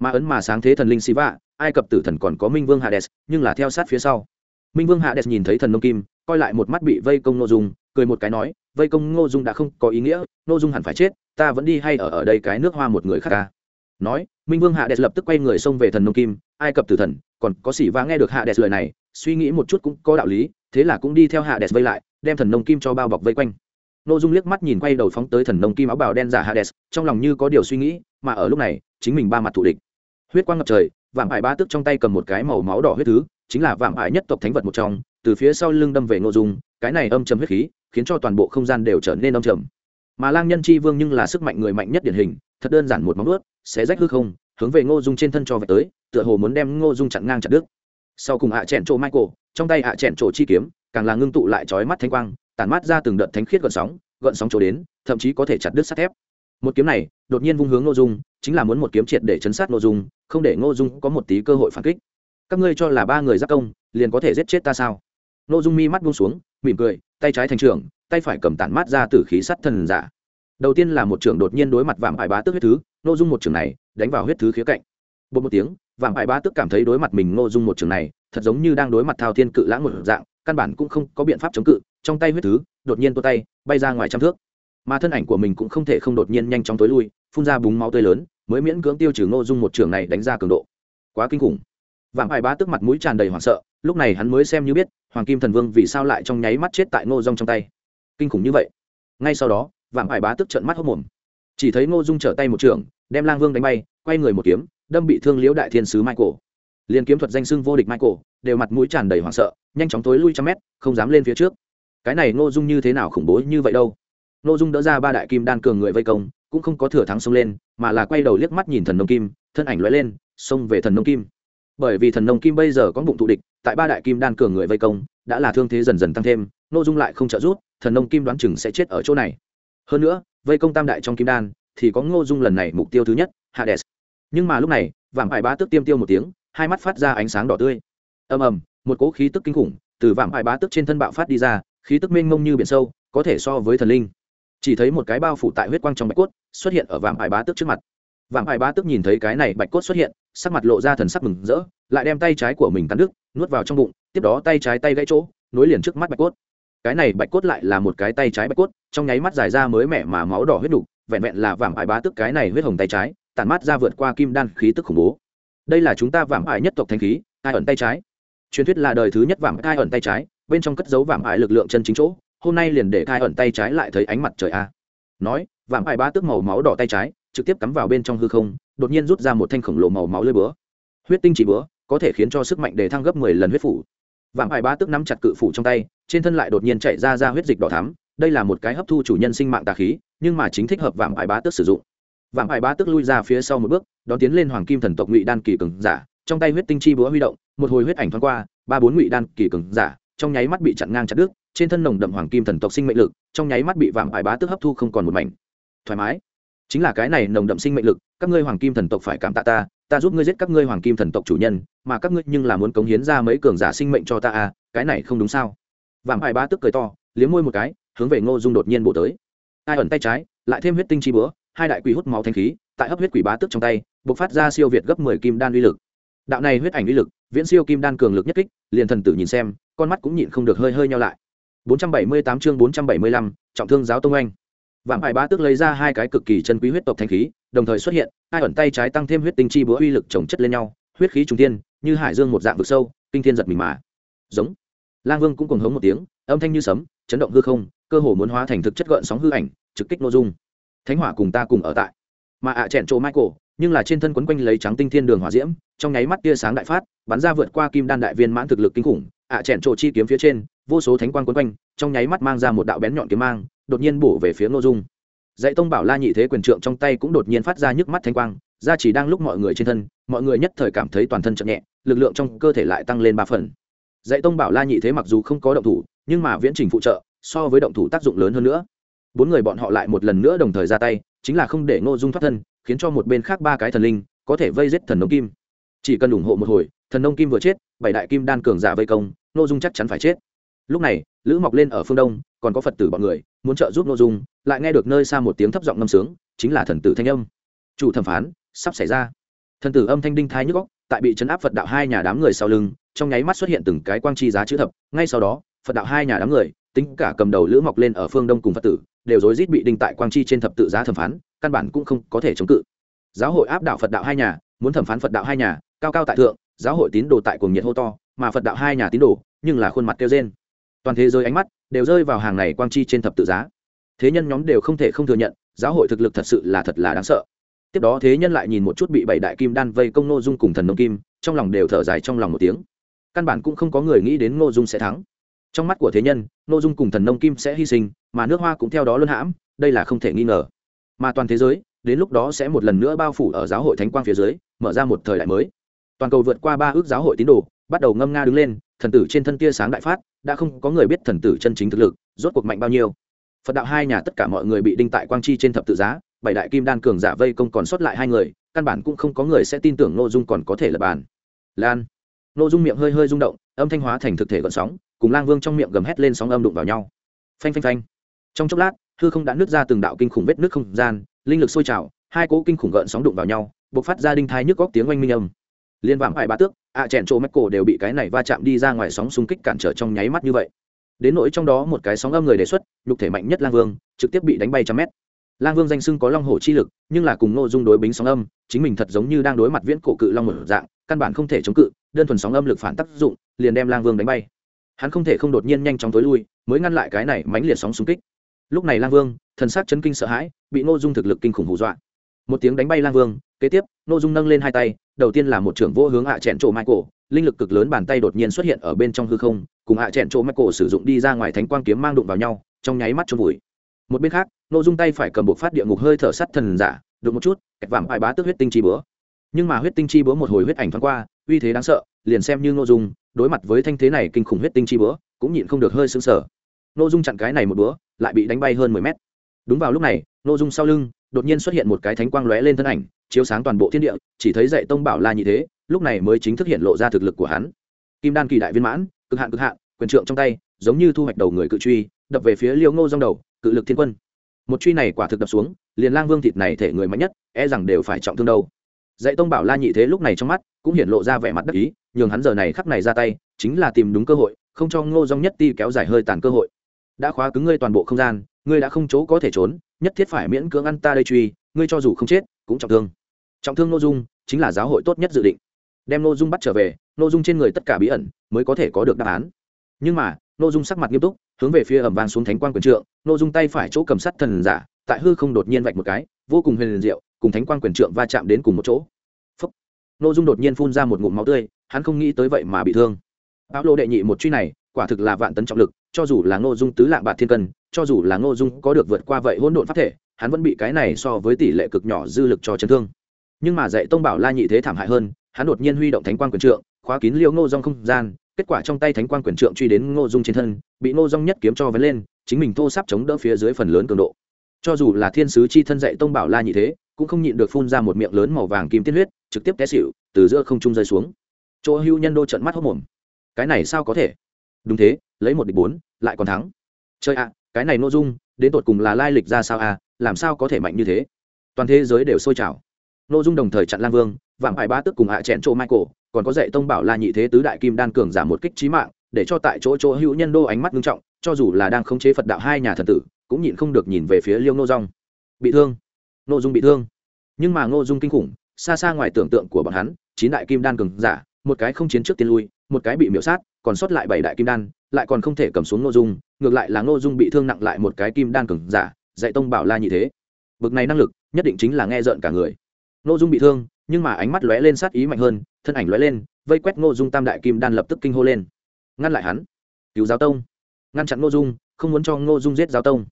Mà ấn mà sáng thế thần linh siva ai cập tử thần còn có minh vương hades, nhưng là theo sát phía sau. Minh vương hades nhìn thấy thần nông kim, coi lại một mắt bị vây công nội dung, cười một cái nói, vây công ngô dung đã không có ý nghĩa, ngô dung hẳn phải chết, ta vẫn đi hay ở ở đây cái nước hoa một người khác ca nói, minh vương hạ đẹp lập tức quay người xông về thần nông kim, ai cập tử thần, còn có sĩ va nghe được hạ đẹp lời này, suy nghĩ một chút cũng có đạo lý, thế là cũng đi theo hạ đẹp vây lại, đem thần nông kim cho bao bọc vây quanh. Ngô dung liếc mắt nhìn quay đầu phóng tới thần nông kim áo bào đen giả hades, trong lòng như có điều suy nghĩ, mà ở lúc này, chính mình ba mặt thù địch. Huyết quang ngập trời vạm ải ba tức trong tay cầm một cái màu máu đỏ huyết thứ, chính là vạm ải nhất tộc thánh vật một trong, từ phía sau lưng đâm về Ngô dung, cái này âm trầm huyết khí, khiến cho toàn bộ không gian đều trở nên âm trầm. Mà lang nhân chi vương nhưng là sức mạnh người mạnh nhất điển hình, thật đơn giản một móng ướt sẽ rách hư không, hướng về ngô dung trên thân cho vạch tới, tựa hồ muốn đem ngô dung chặn ngang chặt đứt. Sau cùng hạ à chẹn trộ michael, trong tay hạ à chẹn trộ chi kiếm, càng là ngưng tụ lại chói mắt thanh quang, tản mát ra từng đợt thánh khiết gợn sóng gợn sóng trổ đến, thậm chí có thể chặt đứt sắt thép. Một kiếm này, đột nhiên vung hướng ngô dung chính là muốn một kiếm triệt để chấn sát ngô dung, không để ngô dung có một tí cơ hội phản kích. Các ngươi cho là ba người giác công, liền có thể giết chết ta sao? Ngô dung mi mắt buông xuống, mỉm cười, tay trái thành trưởng, tay phải cầm tản mát ra từ khí sắt thần giả. Đầu tiên là một trưởng đột nhiên đối mặt vạm ải bá tước huyết thứ, ngô dung một trưởng này đánh vào huyết thứ khía cạnh. Bột một tiếng, vạm ải bá tước cảm thấy đối mặt mình ngô dung một trưởng này, thật giống như đang đối mặt thao thiên cự lãng một dạng, căn bản cũng không có biện pháp chống cự, trong tay huyết thứ, đột nhiên tua tay, bay ra ngoài trăm thước. Mà thân ảnh của mình cũng không thể không đột nhiên nhanh chóng tối lui, phun ra búng máu tươi lớn mới miễn cưỡng tiêu trừ ngô dung một trưởng này đánh ra cường độ. Quá kinh khủng. Vạm ải bá tức mặt mũi tràn đầy hoảng sợ, lúc này hắn mới xem như biết, hoàng kim thần vương vì sao lại trong nháy mắt chết tại ngô dung trong tay. Kinh khủng như vậy. Ngay sau đó, vạm ải bá tức trợn mắt hốc mồm. Chỉ thấy ngô dung trở tay một trường đem lang vương đánh bay, quay người một kiếm, đâm bị thương liễu đại thiên sứ michael. Liền kiếm thuật danh xưng vô địch michael, đều mặt mũi tràn đầy hoảng sợ, nhanh chóng tối lui trăm mét, không dám lên phía trước. Cái này ngô dung như thế nào khủng bố như vậy đâu? Ngô dung đỡ ra ba đại kim đan cường người vây công cũng không có thừa thắng xông lên, mà là quay đầu liếc mắt nhìn thần nông kim, thân ảnh lóe lên, xông về thần nông kim. Bởi vì thần nông kim bây giờ có bụng tụ địch, tại ba đại kim đan cường người vây công, đã là thương thế dần dần tăng thêm ngô dung lại không trợ giúp, thần nông kim đoán chừng sẽ chết ở chỗ này. Hơn nữa, vây công tam đại trong kim đan, thì có ngô dung lần này mục tiêu thứ nhất, hades. Nhưng mà lúc này, vạm ải bá tức tiêm tiêu một tiếng, hai mắt phát ra ánh sáng đỏ tươi. Ầm ầm, một cỗ khí tức kinh khủng từ vạm ải bá tức trên thân bạo phát đi ra, khí tức mênh mông như biển sâu, có thể so với thần linh chỉ thấy một cái bao phủ tại huyết quang trong bạch cốt, xuất hiện ở vạm ải bá tức trước mặt. Vạm ải bá tức nhìn thấy cái này bạch cốt xuất hiện, sắc mặt lộ ra thần sắc mừng rỡ, lại đem tay trái của mình cắn đứt, nuốt vào trong bụng, tiếp đó tay trái tay gãy chỗ, nối liền trước mắt bạch cốt. Cái này bạch cốt lại là một cái tay trái bạch cốt, trong nháy mắt dài ra mới mẻ mà máu đỏ huyết đục, vẹn vẹn là vạm ải bá tức cái này huyết hồng tay trái, tản mát ra vượt qua kim đan khí tức khủng bố. Đây là chúng ta vạm ải nhất tộc thanh khí ai ẩn tay trái. Truyền thuyết là đời thứ nhất vạm ai ẩn tay trái, bên trong cất dấu vạm ải lực lượng chân chính chỗ hôm nay liền để khai ẩn tay trái lại thấy ánh mặt trời a nói, vạm ải bá tước màu máu đỏ tay trái, trực tiếp cắm vào bên trong hư không, đột nhiên rút ra một thanh khổng lồ màu máu lưỡi búa. Huyết tinh chỉ búa, có thể khiến cho sức mạnh để thăng gấp mười lần huyết phủ. Vạm ải bá tước nắm chặt cự phủ trong tay, trên thân lại đột nhiên chạy ra ra huyết dịch đỏ thắm. Đây là một cái hấp thu chủ nhân sinh mạng tà khí, nhưng mà chính thích hợp vạm ải bá tước sử dụng. Vạm ải bá tước lui ra phía sau một bước, đón tiến lên hoàng kim thần tộc ngụy đan kỳ cường giả. Trong tay huyết tinh chi búa huy động, một hồi huyết ảnh thoáng qua, ba bốn ngụy đan kỳ cường giả, trong nháy mắt bị chặn ngang chặt đứt trên thân nồng đậm hoàng kim thần tộc sinh mệnh lực, trong nháy mắt bị vạm ải bá tước hấp thu không còn một mảnh. Thoải mái. Chính là cái này nồng đậm sinh mệnh lực, các ngươi hoàng kim thần tộc phải cảm tạ ta ta giúp ngươi giết các ngươi hoàng kim thần tộc chủ nhân, mà các ngươi nhưng là muốn cống hiến ra mấy cường giả sinh mệnh cho ta à cái này không đúng sao? Vạm ải bá tước cười to, liếm môi một cái, hướng về ngô dung đột nhiên bổ tới. Ai ẩn tay trái, lại thêm huyết tinh chi búa, hai đại quỷ hút máu thanh khí, tại hấp huyết quỷ bá tước trong tay, bộc phát ra siêu việt gấp mười kim đan uy lực. Đạo này huyết ảnh uy lực, viễn siêu kim đan cường lực nhất kích, liền thần tử nhìn xem, con mắt cũng nhịn không được hơi hơi nhau lại. 478 chương 475, trọng thương giáo tông anh. Vạm hải bá tước lấy ra hai cái cực kỳ chân quý huyết tộc thanh khí đồng thời xuất hiện hai ẩn tay trái tăng thêm huyết tinh chi búa uy lực chồng chất lên nhau huyết khí trùng thiên như hải dương một dạng vực sâu kinh thiên giật mình mà. Giống. Lang vương cũng cùng hống một tiếng âm thanh như sấm chấn động hư không cơ hồ muốn hóa thành thực chất gợn sóng hư ảnh trực kích nội dung. Thánh hỏa cùng ta cùng ở tại. Mà ạ à chèn chỗ michael nhưng là trên thân quấn quanh lấy trắng tinh thiên đường hỏa diễm trong nháy mắt tia sáng đại phát bắn ra vượt qua kim đan đại viên mãn thực lực kinh khủng ạ à chèn chỗ chi kiếm phía trên vô số thánh quang quấn quanh, trong nháy mắt mang ra một đạo bén nhọn kiếm mang, đột nhiên bổ về phía ngô dung. Dạy tông bảo la nhị thế quyền trượng trong tay cũng đột nhiên phát ra nhức mắt thanh quang, ra chỉ đang lúc mọi người trên thân, mọi người nhất thời cảm thấy toàn thân chậm nhẹ, lực lượng trong cơ thể lại tăng lên ba phần. Dạy tông bảo la nhị thế mặc dù không có động thủ, nhưng mà viễn trình phụ trợ, so với động thủ tác dụng lớn hơn nữa. Bốn người bọn họ lại một lần nữa đồng thời ra tay, chính là không để ngô dung thoát thân, khiến cho một bên khác ba cái thần linh có thể vây giết thần nông kim. Chỉ cần ủng hộ một hồi, thần nông kim vừa chết, bảy đại kim đan cường giả vây công, ngô dung chắc chắn phải chết lúc này, lữ mọc lên ở phương đông, còn có phật tử bọn người, muốn trợ giúp ngô dung, lại nghe được nơi xa một tiếng thấp giọng ngâm sướng, chính là thần tử thanh âm. Chủ thẩm phán, sắp xảy ra. Thần tử âm thanh đinh thái nhức góc tại bị chấn áp phật đạo hai nhà đám người sau lưng, trong nháy mắt xuất hiện từng cái quang chi giá chữ thập, ngay sau đó, phật đạo hai nhà đám người, tính cả cầm đầu lữ mọc lên ở phương đông cùng phật tử, đều rối rít bị đinh tại quang chi trên thập tự giá thẩm phán, căn bản cũng không có thể chống cự. Giáo hội áp đạo phật đạo hai nhà, muốn thẩm phán phật đạo hai nhà, cao cao tại thượng, giáo hội tín đồ tại cùng nhiệt hô to, mà phật đạo hai nhà tín đồ, nhưng là khuôn mặt kêu trên toàn thế giới ánh mắt đều rơi vào hàng này quang chi trên thập tự giá. Thế nhân nhóm đều không thể không thừa nhận, giáo hội thực lực thật sự là thật là đáng sợ. Tiếp đó thế nhân lại nhìn một chút bị bảy đại kim đan vây công nô dung cùng thần nông kim, trong lòng đều thở dài trong lòng một tiếng. Căn bản cũng không có người nghĩ đến nô dung sẽ thắng. Trong mắt của thế nhân nô dung cùng thần nông kim sẽ hy sinh, mà nước hoa cũng theo đó luân hãm, đây là không thể nghi ngờ. Mà toàn thế giới, đến lúc đó sẽ một lần nữa bao phủ ở giáo hội thánh quang phía dưới, mở ra một thời đại mới. Toàn cầu vượt qua ba ước giáo hội tín đồ bắt đầu ngâm nga đứng lên, thần tử trên thân tia sáng đại phát, đã không có người biết thần tử chân chính thực lực, rốt cuộc mạnh bao nhiêu. Phật đạo hai nhà tất cả mọi người bị đinh tại quang chi trên thập tự giá, bảy đại kim đan cường giả vây công còn sót lại hai người, căn bản cũng không có người sẽ tin tưởng nội dung còn có thể là bàn. Lan. Nội dung miệng hơi hơi rung động, âm thanh hóa thành thực thể gợn sóng, cùng lang vương trong miệng gầm hét lên sóng âm đụng vào nhau. Phanh phanh phanh. Trong chốc lát, hư không đã nứt ra từng đạo kinh khủng vết nước không gian, linh lực sôi trào, hai cỗ kinh khủng gợn sóng đụng vào nhau buộc phát ra đinh thai nhức góc tiếng oanh minh âm liên vạm hải ba tước, ạ à chèn trộ mắc cổ đều bị cái này va chạm đi ra ngoài sóng xung kích cản trở trong nháy mắt như vậy. Đến nỗi trong đó một cái sóng âm người đề xuất, nhục thể mạnh nhất lang vương, trực tiếp bị đánh bay trăm mét. Lang vương danh sưng có long hổ chi lực, nhưng là cùng nội dung đối bính sóng âm, chính mình thật giống như đang đối mặt viễn cổ cự long một dạng, căn bản không thể chống cự, đơn thuần sóng âm lực phản tác dụng, liền đem lang vương đánh bay. Hắn không thể không đột nhiên nhanh chóng tối lui, mới ngăn lại cái này mãnh liệt sóng xung kích. Lúc này lang vương, thần sắc chấn kinh sợ hãi, bị nội dung thực lực kinh khủng hù dọa. Một tiếng đánh bay lang vương, kế tiếp nội dung nâng lên hai tay đầu tiên là một trưởng vô hướng hạ chẹn chỗ michael, linh lực cực lớn bàn tay đột nhiên xuất hiện ở bên trong hư không, cùng hạ chẹn chỗ michael sử dụng đi ra ngoài thánh quang kiếm mang đụng vào nhau, trong nháy mắt trôn vùi. Một bên khác nội dung tay phải cầm bộ phát địa ngục hơi thở sắt thần giả, đụng một chút, kẹt vàng bài bá tức huyết tinh chi bữa nhưng mà huyết tinh chi bữa một hồi huyết ảnh thoáng qua, uy thế đáng sợ, liền xem như nội dung, đối mặt với thanh thế này kinh khủng huyết tinh chi bữa cũng nhịn không được hơi sững sờ. Nội dung chặn cái này một bữa lại bị đánh bay hơn mười mét. Đúng vào lúc này nội dung sau lưng đột nhiên xuất hiện một cái thánh quang lóe lên thân ảnh, chiếu sáng toàn bộ thiên địa, chỉ thấy dạy tông bảo la như thế, lúc này mới chính thức hiện lộ ra thực lực của hắn. Kim đan kỳ đại viên mãn, cực hạn cực hạn, quyền trượng trong tay, giống như thu hoạch đầu người cự truy, đập về phía liêu ngô dong đầu, cự lực thiên quân. Một truy này quả thực đập xuống, liền lang vương thịt này thể người mạnh nhất e rằng đều phải trọng thương đâu. Dạy tông bảo la nhị thế lúc này trong mắt, cũng hiện lộ ra vẻ mặt đắc ý, nhường hắn giờ này khắc này ra tay, chính là tìm đúng cơ hội, không cho ngô dong nhất ti kéo dài hơi tàn cơ hội. Đã khóa cứng ngươi toàn bộ không gian ngươi đã không chỗ có thể trốn, nhất thiết phải miễn cưỡng ăn ta đây truy, ngươi cho dù không chết, cũng trọng thương. Trọng thương n ô dung chính là giáo hội tốt nhất dự định. Đem n ô dung bắt trở về n ô dung trên người tất cả bí ẩn mới có thể có được đáp án. Nhưng mà n ô dung sắc mặt nghiêm túc, hướng về phía ẩm vàng xuống thánh quan quyền trượng n ô dung tay phải chỗ cầm sắt thần giả, tại hư không đột nhiên vạch một cái, vô cùng huyền diệu, cùng thánh quan quyền trượng va chạm đến cùng một chỗ. Phúc. n dung đột nhiên phun ra một ngụm máu tươi, hắn không nghĩ tới vậy mà bị thương. Áo lô đệ nhị một truy này, quả thực là vạn tấn trọng lực, cho dù là n ô dung tứ lạng bạc thiên cân cho dù là Ngô dung có được vượt qua vậy hỗn độn pháp thể, hắn vẫn bị cái này so với tỷ lệ cực nhỏ dư lực cho chấn thương. Nhưng mà dạy tông bảo la nhị thế thảm hại hơn, hắn đột nhiên huy động thánh quang quyền trượng, khóa kín liêu ngô dong không gian, kết quả trong tay thánh quang quyền trượng truy đến ngô dung trên thân, bị ngô dong nhất kiếm cho vén lên, chính mình thô sắp chống đỡ phía dưới phần lớn cường độ. Cho dù là thiên sứ chi thân dạy tông bảo la nhị thế, cũng không nhịn được phun ra một miệng lớn màu vàng kim tiên huyết, trực tiếp té xịu từ giữa không trung rơi xuống. Chỗ hưu nhân đô trận mắt hốc mồm. Cái này sao có thể? Đúng thế, lấy một địch bốn, lại còn thắng. Chơi ạ cái này nội dung, đến tột cùng là lai lịch ra sao à làm sao có thể mạnh như thế? Toàn thế giới đều sôi trào. Nội dung đồng thời chặn lang vương, vạm hải ba tức cùng hạ chẹn chỗ michael, còn có dạy tông bảo la nhị thế tứ đại kim đan cường giảm một kích trí mạng, để cho tại chỗ chỗ hữu nhân đô ánh mắt nghiêm trọng, cho dù là đang khống chế phật đạo hai nhà thần tử, cũng nhịn không được nhìn về phía liêu nô dung bị thương. Nội dung bị thương. Nhưng mà ngô dung kinh khủng, xa xa ngoài tưởng tượng của bọn hắn, chín đại kim đan cường giả, một cái không chiến trước tiên lui, một cái bị miễu sát, còn sót lại bảy đại kim đan lại còn không thể cầm xuống nội dung ngược lại là nội dung bị thương nặng lại một cái kim đan cường giả dạy tông bảo la nhị thế bực này năng lực nhất định chính là nghe rợn cả người nội Dung bị thương, nhưng mà ánh mắt lóe lên sát ý mạnh hơn, thân ảnh lóe lên, vây quét nội Dung Tam đại kim đan lập tức kinh hô lên. Ngăn lại hắn. Cứu giáo tông. Ngăn chặn nội Dung, không muốn cho nội Dung giết giáo tông.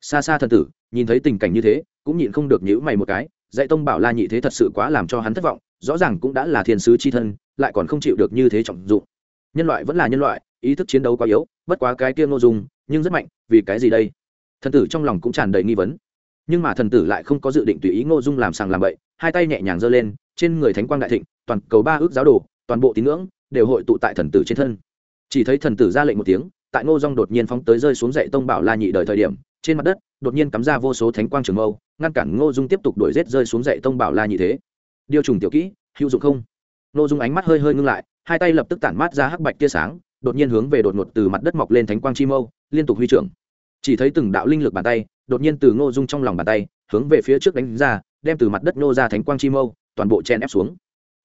Xa xa thần tử, nhìn thấy tình cảnh như thế cũng nhịn không được nhữ mày một cái dạy tông bảo la nhị thế thật sự quá làm cho hắn thất vọng rõ ràng cũng đã là thiên sứ c h i thân lại còn không chịu được như thế trọng dụng nhân loại vẫn là nhân loại ý thức chiến đấu quá yếu, bất quá cái kia ngô dung, nhưng rất mạnh, vì cái gì đây? Thần tử trong lòng cũng tràn đầy nghi vấn. Nhưng mà thần tử lại không có dự định tùy ý ngô dung làm sàng làm bậy, hai tay nhẹ nhàng giơ lên, trên người thánh quang đại thịnh, toàn cầu ba ước giáo đồ, toàn bộ tín ngưỡng đều hội tụ tại thần tử trên thân. Chỉ thấy thần tử ra lệnh một tiếng, tại ngô dung đột nhiên phóng tới rơi xuống dậy tông bảo la nhị đời thời điểm, trên mặt đất đột nhiên cắm ra vô số thánh quang trường mâu, ngăn cản ngô dung tiếp tục đuổi rết rơi xuống dậy tông bảo la nhị thế. Điều trùng tiểu kỹ, hữu dụng không? Ngô dung ánh mắt hơi hơi ngưng lại, hai tay lập tức tản mát ra hắc bạch tia sáng đột nhiên hướng về đột ngột từ mặt đất mọc lên thánh quang chi mâu liên tục huy trưởng. Chỉ thấy từng đạo linh lực bàn tay đột nhiên từ ngô dung trong lòng bàn tay hướng về phía trước đánh ra đem từ mặt đất nô ra thánh quang chi mâu toàn bộ chen ép xuống.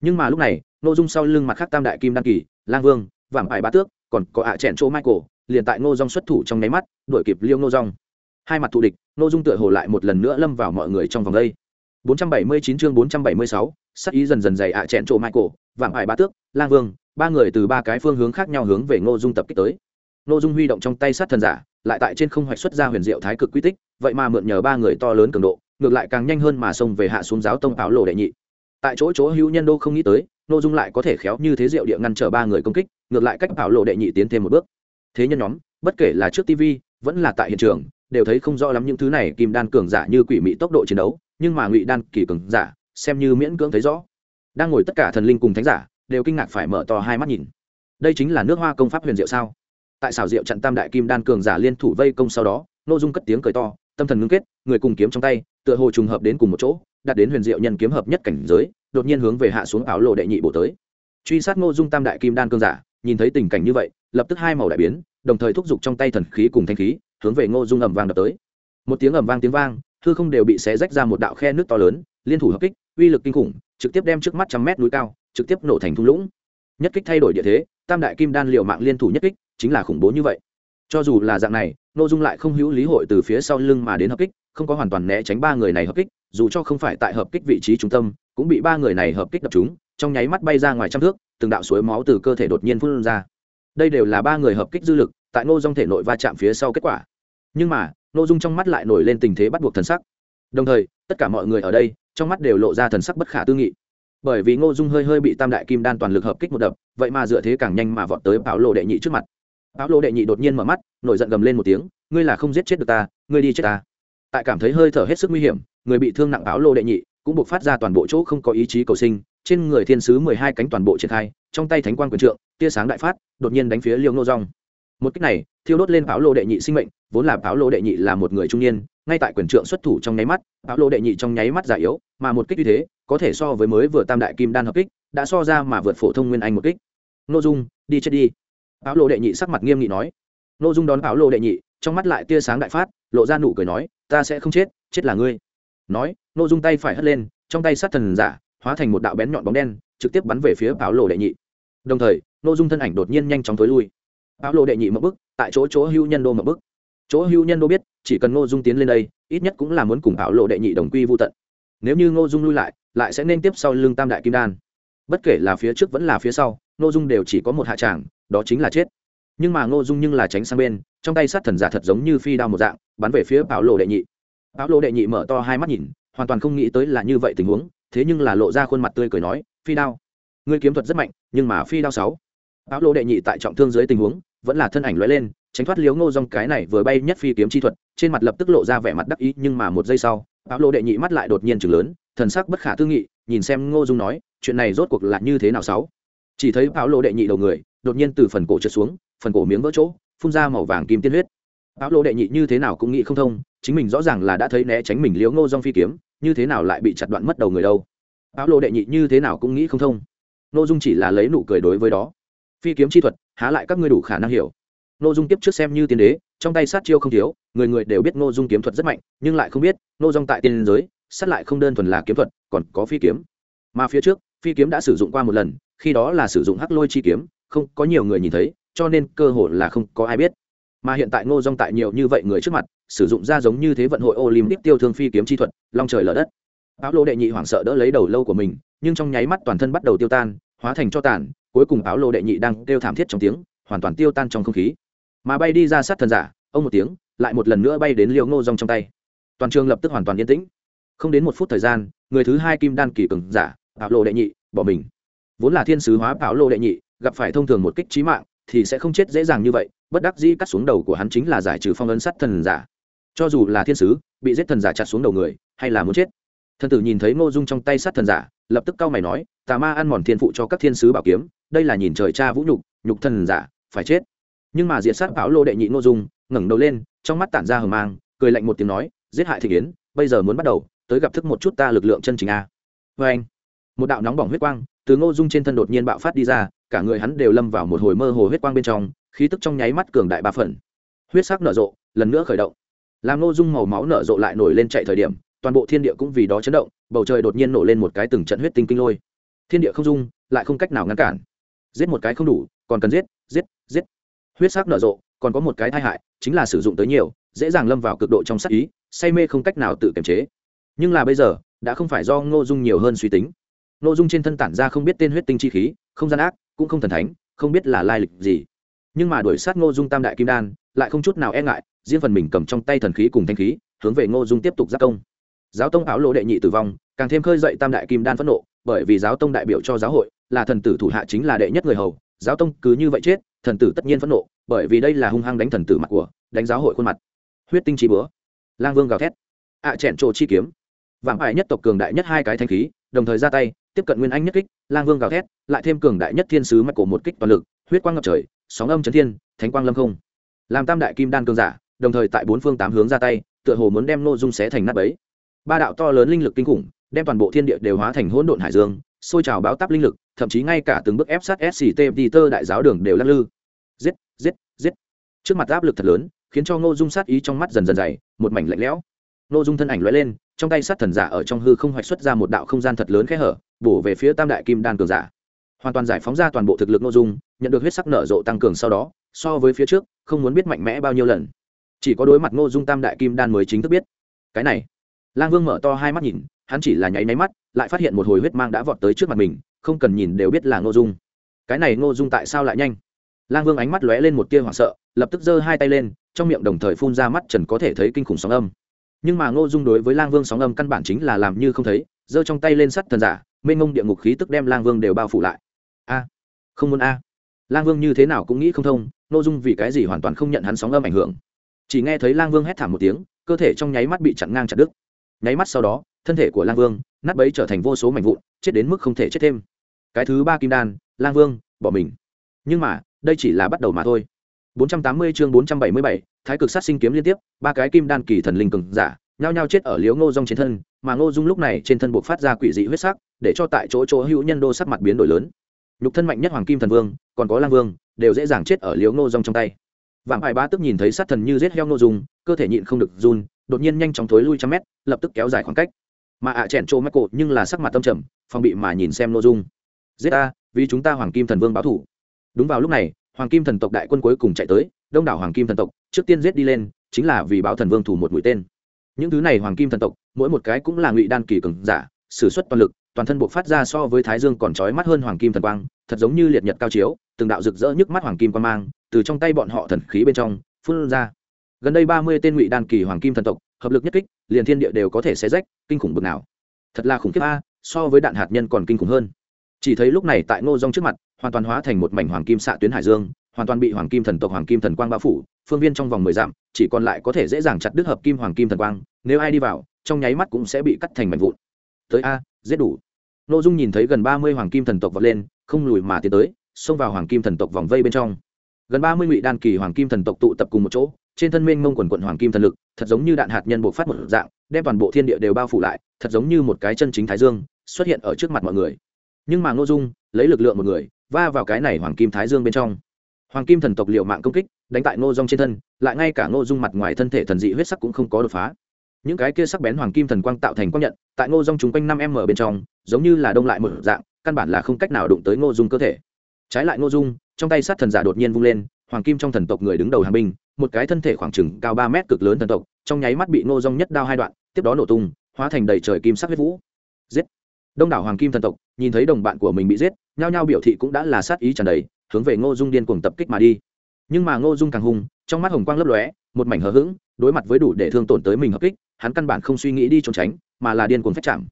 Nhưng mà lúc này ngô dung sau lưng mặt khác tam đại kim đăng kỳ lang vương vảm ải bá tước còn có ạ à chẹn chỗ michael liền tại ngô dung xuất thủ trong nháy mắt đuổi kịp liêu ngô dung. Hai mặt thù địch ngô dung tựa hồ lại một lần nữa lâm vào mọi người trong vòng đây. 479 chương 476, sắc ý dần dần dày ạ à chẹn chỗ michael vạm ải bá tước lang vương ba người từ ba cái phương hướng khác nhau hướng về ngô dung tập kích tới. Ngô dung huy động trong tay sát thần giả, lại tại trên không hoạch xuất ra huyền diệu thái cực quy tích, vậy mà mượn nhờ ba người to lớn cường độ, ngược lại càng nhanh hơn mà xông về hạ xuống giáo tông bảo lộ đệ nhị. Tại chỗ chỗ hữu nhân đô không nghĩ tới, ngô dung lại có thể khéo như thế diệu địa ngăn trở ba người công kích, ngược lại cách bảo lộ đệ nhị tiến thêm một bước. Thế nhân nhóm, bất kể là trước tv vẫn là tại hiện trường, đều thấy không rõ lắm những thứ này kim đan cường giả như quỷ mị tốc độ chiến đấu, nhưng mà ngụy đan kỳ cường giả, xem như miễn cưỡng thấy rõ. Đang ngồi tất cả thần linh cùng thánh giả đều kinh ngạc phải mở to hai mắt nhìn. Đây chính là nước hoa công pháp huyền diệu sao? Tại xảo diệu trận tam đại kim đan cường giả liên thủ vây công sau đó nội dung cất tiếng cười to, tâm thần ngưng kết, người cùng kiếm trong tay, tựa hồ trùng hợp đến cùng một chỗ, đạt đến huyền diệu nhân kiếm hợp nhất cảnh giới, đột nhiên hướng về hạ xuống áo lộ đệ nhị bộ tới. Truy sát ngô dung tam đại kim đan cương giả, nhìn thấy tình cảnh như vậy, lập tức hai màu đại biến, đồng thời thúc giục trong tay thần khí cùng thanh khí, hướng về ngô dung ầm vang đập tới. Một tiếng ầm vang tiếng vang thư không đều bị xé rách ra một đạo khe nước to lớn, liên thủ hợp kích, uy lực kinh khủng, trực tiếp đem trước mắt trăm mét núi cao trực tiếp nổ thành thung lũng. Nhất kích thay đổi địa thế, tam đại kim đan liều mạng liên thủ nhất kích, chính là khủng bố như vậy. Cho dù là dạng này nội dung lại không hữu lý hội từ phía sau lưng mà đến hợp kích, không có hoàn toàn né tránh ba người này hợp kích, dù cho không phải tại hợp kích vị trí trung tâm, cũng bị ba người này hợp kích đập chúng trong nháy mắt bay ra ngoài trăm thước, từng đạo suối máu từ cơ thể đột nhiên phun ra. Đây đều là ba người hợp kích dư lực, tại ngô dung thể nội va chạm phía sau kết quả. Nhưng mà nội dung trong mắt lại nổi lên tình thế bắt buộc thần sắc. Đồng thời, tất cả mọi người ở đây, trong mắt đều lộ ra thần sắc bất khả tư nghị bởi vì ngô dung hơi hơi bị tam đại kim đan toàn lực hợp kích một đập, vậy mà dựa thế càng nhanh mà vọt tới bảo lộ đệ nhị trước mặt. Bảo lộ đệ nhị đột nhiên mở mắt, nổi giận gầm lên một tiếng, ngươi là không giết chết được ta, ngươi đi chết ta. Tại cảm thấy hơi thở hết sức nguy hiểm, người bị thương nặng bảo lộ đệ nhị cũng buộc phát ra toàn bộ chỗ không có ý chí cầu sinh, trên người thiên sứ mười hai cánh toàn bộ triển khai, trong tay thánh quan quyền trượng, tia sáng đại phát, đột nhiên đánh phía liêu ngô rong một cách này thiêu đốt lên bảo lộ đệ nhị sinh mệnh, vốn là bảo lộ đệ nhị là một người trung niên ngay tại quyền trượng xuất thủ trong nháy mắt áo lộ đệ nhị trong nháy mắt già yếu, mà một kích như thế, có thể so với mới vừa tam đại kim đan hợp kích, đã so ra mà vượt phổ thông nguyên anh một kích. N ô dung, đi chết đi. Áo lộ đệ nhị sắc mặt nghiêm nghị nói. N ô dung đón áo lộ đệ nhị, trong mắt lại tia sáng đại phát, lộ ra nụ cười nói, ta sẽ không chết chết là ngươi. Nói n ô dung tay phải hất lên, trong tay sát thần giả, hóa thành một đạo bén nhọn bóng đen, trực tiếp bắn về phía áo lộ đệ nhị. Đồng thời n ô dung thân ảnh đột nhiên nhanh chóng t ố i lui. Áo lộ đệ nhị mậm bức, tại chỗ chỗ hưu nhân đô mậm bức. Chỗ hưu nhân đô biết chỉ cần Ngô dung tiến lên đây, ít nhất cũng là muốn cùng ảo lộ đệ nhị đồng quy vô tận. Nếu như ngô dung lui lại lại sẽ nên tiếp sau lưng tam đại kim đan. Bất kể là phía trước vẫn là phía sau, ngô dung đều chỉ có một hạ tràng, đó chính là chết. Nhưng mà ngô dung nhưng là tránh sang bên, trong tay sát thần giả thật giống như phi đao một dạng, bắn về phía bảo lộ đệ nhị. Bảo lộ đệ nhị mở to hai mắt nhìn, hoàn toàn không nghĩ tới là như vậy tình huống, thế nhưng là lộ ra khuôn mặt tươi cười nói, phi đao, ngươi kiếm thuật rất mạnh, nhưng mà phi đao sáu. Bảo lộ đệ nhị tại trọng thương dưới tình huống, vẫn là thân ảnh lóe lên, tránh thoát liếu ngô dòng cái này vừa bay nhất phi kiếm chi thuật trên mặt lập tức lộ ra vẻ mặt đắc ý, nhưng mà một giây sau áo lộ đệ nhị mắt lại đột nhiên chừng lớn, thần sắc bất khả tư nghị, nhìn xem ngô dung nói, chuyện này rốt cuộc là như thế nào sáu? Chỉ thấy áo lộ đệ nhị đầu người, đột nhiên từ phần cổ trượt xuống, phần cổ miếng vỡ chỗ, phun ra màu vàng kim tiên huyết. Áo lộ đệ nhị như thế nào cũng nghĩ không thông, chính mình rõ ràng là đã thấy né tránh mình liếu ngô dung phi kiếm, như thế nào lại bị chặt đoạn mất đầu người đâu. Áo lộ đệ nhị như thế nào cũng nghĩ không thông. Ngô dung chỉ là lấy nụ cười đối với đó. Phi kiếm chi thuật, há lại các ngươi đủ khả năng hiểu. Ngô dung tiếp trước xem như tiên đế, trong tay sát chiêu không thiếu người người đều biết ngô dung kiếm thuật rất mạnh, nhưng lại không biết, ngô dung tại tiên giới, sát lại không đơn thuần là kiếm thuật, còn có phi kiếm. Mà phía trước, phi kiếm đã sử dụng qua một lần, khi đó là sử dụng hắc lôi chi kiếm, không có nhiều người nhìn thấy, cho nên cơ hội là không có ai biết. Mà hiện tại ngô dung tại nhiều như vậy người trước mặt, sử dụng ra giống như thế vận hội olympic tiêu thương phi kiếm chi thuật, long trời lở đất. Áo lô đệ nhị hoảng sợ đỡ lấy đầu lâu của mình, nhưng trong nháy mắt toàn thân bắt đầu tiêu tan, hóa thành cho tàn, cuối cùng áo lô đệ nhị đang kêu thảm thiết trong tiếng, hoàn toàn tiêu tan trong không khí. Mà bay đi ra sát thần giả, ông một tiếng lại một lần nữa bay đến liều ngô rong trong tay. Toàn trường lập tức hoàn toàn yên tĩnh. Không đến một phút thời gian, người thứ hai kim đan kỳ cường giả, bảo lộ đệ nhị, bỏ mình. Vốn là thiên sứ hóa bảo lộ đệ nhị, gặp phải thông thường một kích trí mạng, thì sẽ không chết dễ dàng như vậy, bất đắc dĩ cắt xuống đầu của hắn chính là giải trừ phong ấn sắt thần giả. Cho dù là thiên sứ, bị giết thần giả chặt xuống đầu người, hay là muốn chết. Thần tử nhìn thấy ngô dung trong tay sát thần giả, lập tức cau mày nói, tà ma ăn mòn thiên phụ cho các thiên sứ bảo kiếm, đây là nhìn trời cha vũ nhục nhục thần giả, phải chết. Nhưng mà diệt sát bảo lô đệ nhị ngô dung ngẩng đầu lên, trong mắt tản ra hờ mang, cười lạnh một tiếng nói, giết hại thị kiến bây giờ muốn bắt đầu, tới gặp thức một chút ta lực lượng chân chính a. Vê anh, một đạo nóng bỏng huyết quang từ ngô dung trên thân đột nhiên bạo phát đi ra, cả người hắn đều lâm vào một hồi mơ hồ huyết quang bên trong, khí tức trong nháy mắt cường đại ba phần. Huyết sắc nở rộ, lần nữa khởi động. Làm ngô dung màu máu nở rộ lại nổi lên chạy thời điểm, toàn bộ thiên địa cũng vì đó chấn động, bầu trời đột nhiên nổ lên một cái từng trận huyết tinh kinh lôi. Thiên địa không dung, lại không cách nào ngăn cản. Giết một cái không đủ, còn cần giết giết giết. Huyết sắc nở rộ, còn có một cái tai hại chính là sử dụng tới nhiều, dễ dàng lâm vào cực độ trong sắc ý, say mê không cách nào tự kiềm chế. Nhưng là bây giờ, đã không phải do ngô dung nhiều hơn suy tính. Ngô dung trên thân tản ra không biết tên huyết tinh chi khí, không gian ác, cũng không thần thánh, không biết là lai lịch gì. Nhưng mà đuổi sát ngô dung tam đại kim đan, lại không chút nào e ngại, riêng phần mình cầm trong tay thần khí cùng thanh khí, hướng về ngô dung tiếp tục giác công. Giáo tông áo lộ đệ nhị tử vong, càng thêm khơi dậy tam đại kim đan phẫn nộ, bởi vì giáo tông đại biểu cho giáo hội, là thần tử thủ hạ chính là đệ nhất người hầu, giáo tông cứ như vậy chết, thần tử tất nhiên phẫn nộ bởi vì đây là hung hăng đánh thần tử mặt của đánh giáo hội khuôn mặt. Huyết tinh trí bữa. Lang vương gào thét. Ạ à, chẹn trộ chi kiếm. Vàng ải nhất tộc cường đại nhất hai cái thanh khí đồng thời ra tay tiếp cận nguyên anh nhất kích lang vương gào thét lại thêm cường đại nhất thiên sứ mạch cổ một kích toàn lực huyết quang ngập trời sóng âm chấn thiên thánh quang lâm không. Làm tam đại kim đan cường giả đồng thời tại bốn phương tám hướng ra tay tựa hồ muốn đem nội dung xé thành nát bấy. Ba đạo to lớn linh lực kinh khủng đem toàn bộ thiên địa đều hóa thành hỗn độn hải dương xôi trào báo táp linh lực thậm chí ngay cả từng bước ép sát sct tơ đại giáo đường đều lắc lư giết giết giết. Trước mặt áp lực thật lớn, khiến cho ngô dung sát ý trong mắt dần dần dày, một mảnh lạnh lẽo. Ngô dung thân ảnh lóe lên, trong tay sát thần giả ở trong hư không hoạch xuất ra một đạo không gian thật lớn khẽ hở, bổ về phía tam đại kim đan cường giả. Hoàn toàn giải phóng ra toàn bộ thực lực ngô dung, nhận được huyết sắc nở rộ tăng cường sau đó, so với phía trước, không muốn biết mạnh mẽ bao nhiêu lần. Chỉ có đối mặt ngô dung tam đại kim đan mới chính thức biết. Cái này, lang vương mở to hai mắt nhìn, hắn chỉ là nháy máy mắt, lại phát hiện một hồi huyết mang đã vọt tới trước mặt mình, không cần nhìn đều biết là ngô dung. Cái này ngô dung tại sao lại nhanh? Lang vương ánh mắt lóe lên một tia hoảng sợ, lập tức giơ hai tay lên, trong miệng đồng thời phun ra mắt trần có thể thấy kinh khủng sóng âm. Nhưng mà ngô dung đối với lang vương sóng âm căn bản chính là làm như không thấy, giơ trong tay lên sắt thần giả, mênh ngông địa ngục khí tức đem lang vương đều bao phủ lại. A, không muốn a. Lang vương như thế nào cũng nghĩ không thông, ngô dung vì cái gì hoàn toàn không nhận hắn sóng âm ảnh hưởng. Chỉ nghe thấy lang vương hét thảm một tiếng, cơ thể trong nháy mắt bị chặn ngang chặt đứt. Nháy mắt sau đó, thân thể của lang vương nát bấy trở thành vô số mảnh vụn, chết đến mức không thể chết thêm. Cái thứ ba kim đan, lang vương, bỏ mình. Nhưng mà đây chỉ là bắt đầu mà thôi. 480 chương 477, thái cực sát sinh kiếm liên tiếp ba cái kim đan kỳ thần linh cường giả nhao nhao chết ở liếu ngô dung trên thân mà ngô dung lúc này trên thân buộc phát ra quỷ dị huyết sắc để cho tại chỗ chỗ hữu nhân đô sắc mặt biến đổi lớn. Nhục thân mạnh nhất hoàng kim thần vương còn có lang vương đều dễ dàng chết ở liếu ngô dung trong tay. Vạm hải ba tức nhìn thấy sát thần như giết heo ngô dung cơ thể nhịn không được run đột nhiên nhanh chóng thối lui trăm mét lập tức kéo dài khoảng cách. Mà ạ à chẹn chỗ mắt cổ nhưng là sắc mặt tâm trầm phòng bị mà nhìn xem ngô dung. Giết ta vì chúng ta hoàng kim thần vương báo thủ đúng vào lúc này, hoàng kim thần tộc đại quân cuối cùng chạy tới, đông đảo hoàng kim thần tộc, trước tiên giết đi lên, chính là vì báo thần vương thủ một mũi tên. Những thứ này hoàng kim thần tộc, mỗi một cái cũng là ngụy đan kỳ cường giả s ử suất toàn lực, toàn thân buộc phát ra so với thái dương còn trói mắt hơn hoàng kim thần quang, thật giống như liệt nhật cao chiếu, từng đạo rực rỡ nhức mắt hoàng kim quan mang, từ trong tay bọn họ thần khí bên trong, phun ra. Gần đây ba mươi tên ngụy đan kỳ hoàng kim thần tộc, hợp lực nhất kích, liền thiên địa đều có thể xé rách, kinh khủng bực nào. Thật là khủng khiếp a, so với đạn hạt nhân còn kinh khủng hơn chỉ thấy lúc này tại ngô rong trước mặt, hoàn toàn hóa thành một mảnh hoàng kim xạ tuyến hải dương, hoàn toàn bị hoàng kim thần tộc, hoàng kim thần quang bao phủ, phương viên trong vòng mười dặm, chỉ còn lại có thể dễ dàng chặt đứt hợp kim hoàng kim thần quang, nếu ai đi vào, trong nháy mắt cũng sẽ bị cắt thành mảnh vụn. Tới a, giết đủ. N ô dung nhìn thấy gần ba mươi hoàng kim thần tộc vọt lên, không lùi mà tiến tới, xông vào hoàng kim thần tộc vòng vây bên trong. Gần ba mươi ngụy đan kỳ hoàng kim thần tộc tụ tập cùng một chỗ, trên thân mênh mông quần quận hoàng kim thần lực, thật giống như đạn hạt nhân buộc phát một dạng, đem toàn bộ thiên địa đều bao phủ lại, thật giống như một cái chân chính thái dương, xuất hiện ở trước mặt mọi người nhưng mà ngô dung lấy lực lượng một người, va vào cái này hoàng kim thái dương bên trong. Hoàng kim thần tộc liệu mạng công kích, đánh tại ngô dung trên thân, lại ngay cả ngô dung mặt ngoài thân thể thần dị huyết sắc cũng không có đột phá. Những cái kia sắc bén hoàng kim thần quang tạo thành quang nhận, tại ngô dung chúng quanh năm m bên trong, giống như là đông lại một dạng, căn bản là không cách nào đụng tới ngô dung cơ thể. Trái lại ngô dung, trong tay sát thần giả đột nhiên vung lên, hoàng kim trong thần tộc người đứng đầu hàng binh, một cái thân thể khoảng chừng cao ba mét cực lớn thần tộc, trong nháy mắt bị ngô dung nhất đao hai đoạn, tiếp đó nổ tung, hóa thành đầy trời kim sắc huyết vũ. Giết! Đông đảo hoàng kim thần tộc, nhìn thấy đồng bạn của mình bị giết, nhao nhao biểu thị cũng đã là sát ý tràn đầy, hướng về ngô dung điên cuồng tập kích mà đi. Nhưng mà ngô dung càng hung, trong mắt hồng quang lấp lóe, một mảnh hờ hững, đối mặt với đủ để thương tổn tới mình hợp kích, hắn căn bản không suy nghĩ đi trốn tránh, mà là điên cuồng phách chạm.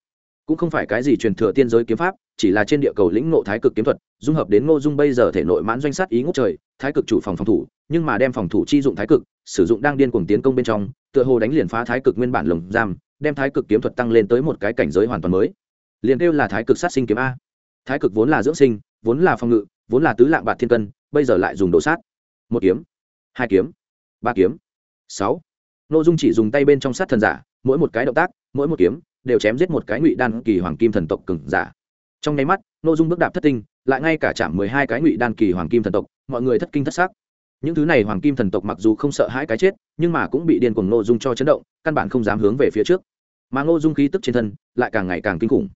Cũng không phải cái gì truyền thừa tiên giới kiếm pháp, chỉ là trên địa cầu lĩnh ngộ thái cực kiếm thuật, dung hợp đến ngô dung bây giờ thể nội mãn doanh sát ý ngốc trời, thái cực chủ phòng phòng thủ, nhưng mà đem phòng thủ chi dụng thái cực, sử dụng đang điên cuồng tiến công bên trong, tựa hồ đánh liền phá thái cực nguyên bản lồng giam, đem thái cực kiếm thuật tăng lên tới một cái cảnh giới hoàn toàn mới liền kêu là thái cực sát sinh kiếm a. Thái cực vốn là dưỡng sinh, vốn là phòng ngự, vốn là tứ lạng bạc thiên cân, bây giờ lại dùng đồ sát. Một kiếm, hai kiếm, ba kiếm, sáu. Nội dung chỉ dùng tay bên trong sát thần giả, mỗi một cái động tác, mỗi một kiếm, đều chém giết một cái ngụy đan kỳ hoàng kim thần tộc cừng giả. Trong nháy mắt nội dung bước đạp thất tinh, lại ngay cả chạm mười hai cái ngụy đan kỳ hoàng kim thần tộc, mọi người thất kinh thất xác những thứ này hoàng kim thần tộc mặc dù không sợ hãi cái chết, nhưng mà cũng bị điên cuồng nội dung cho chấn động, căn bản không dám hướng về phía trước. Mà ngô dung khí tức trên thân, lại càng ngày càng kinh khủng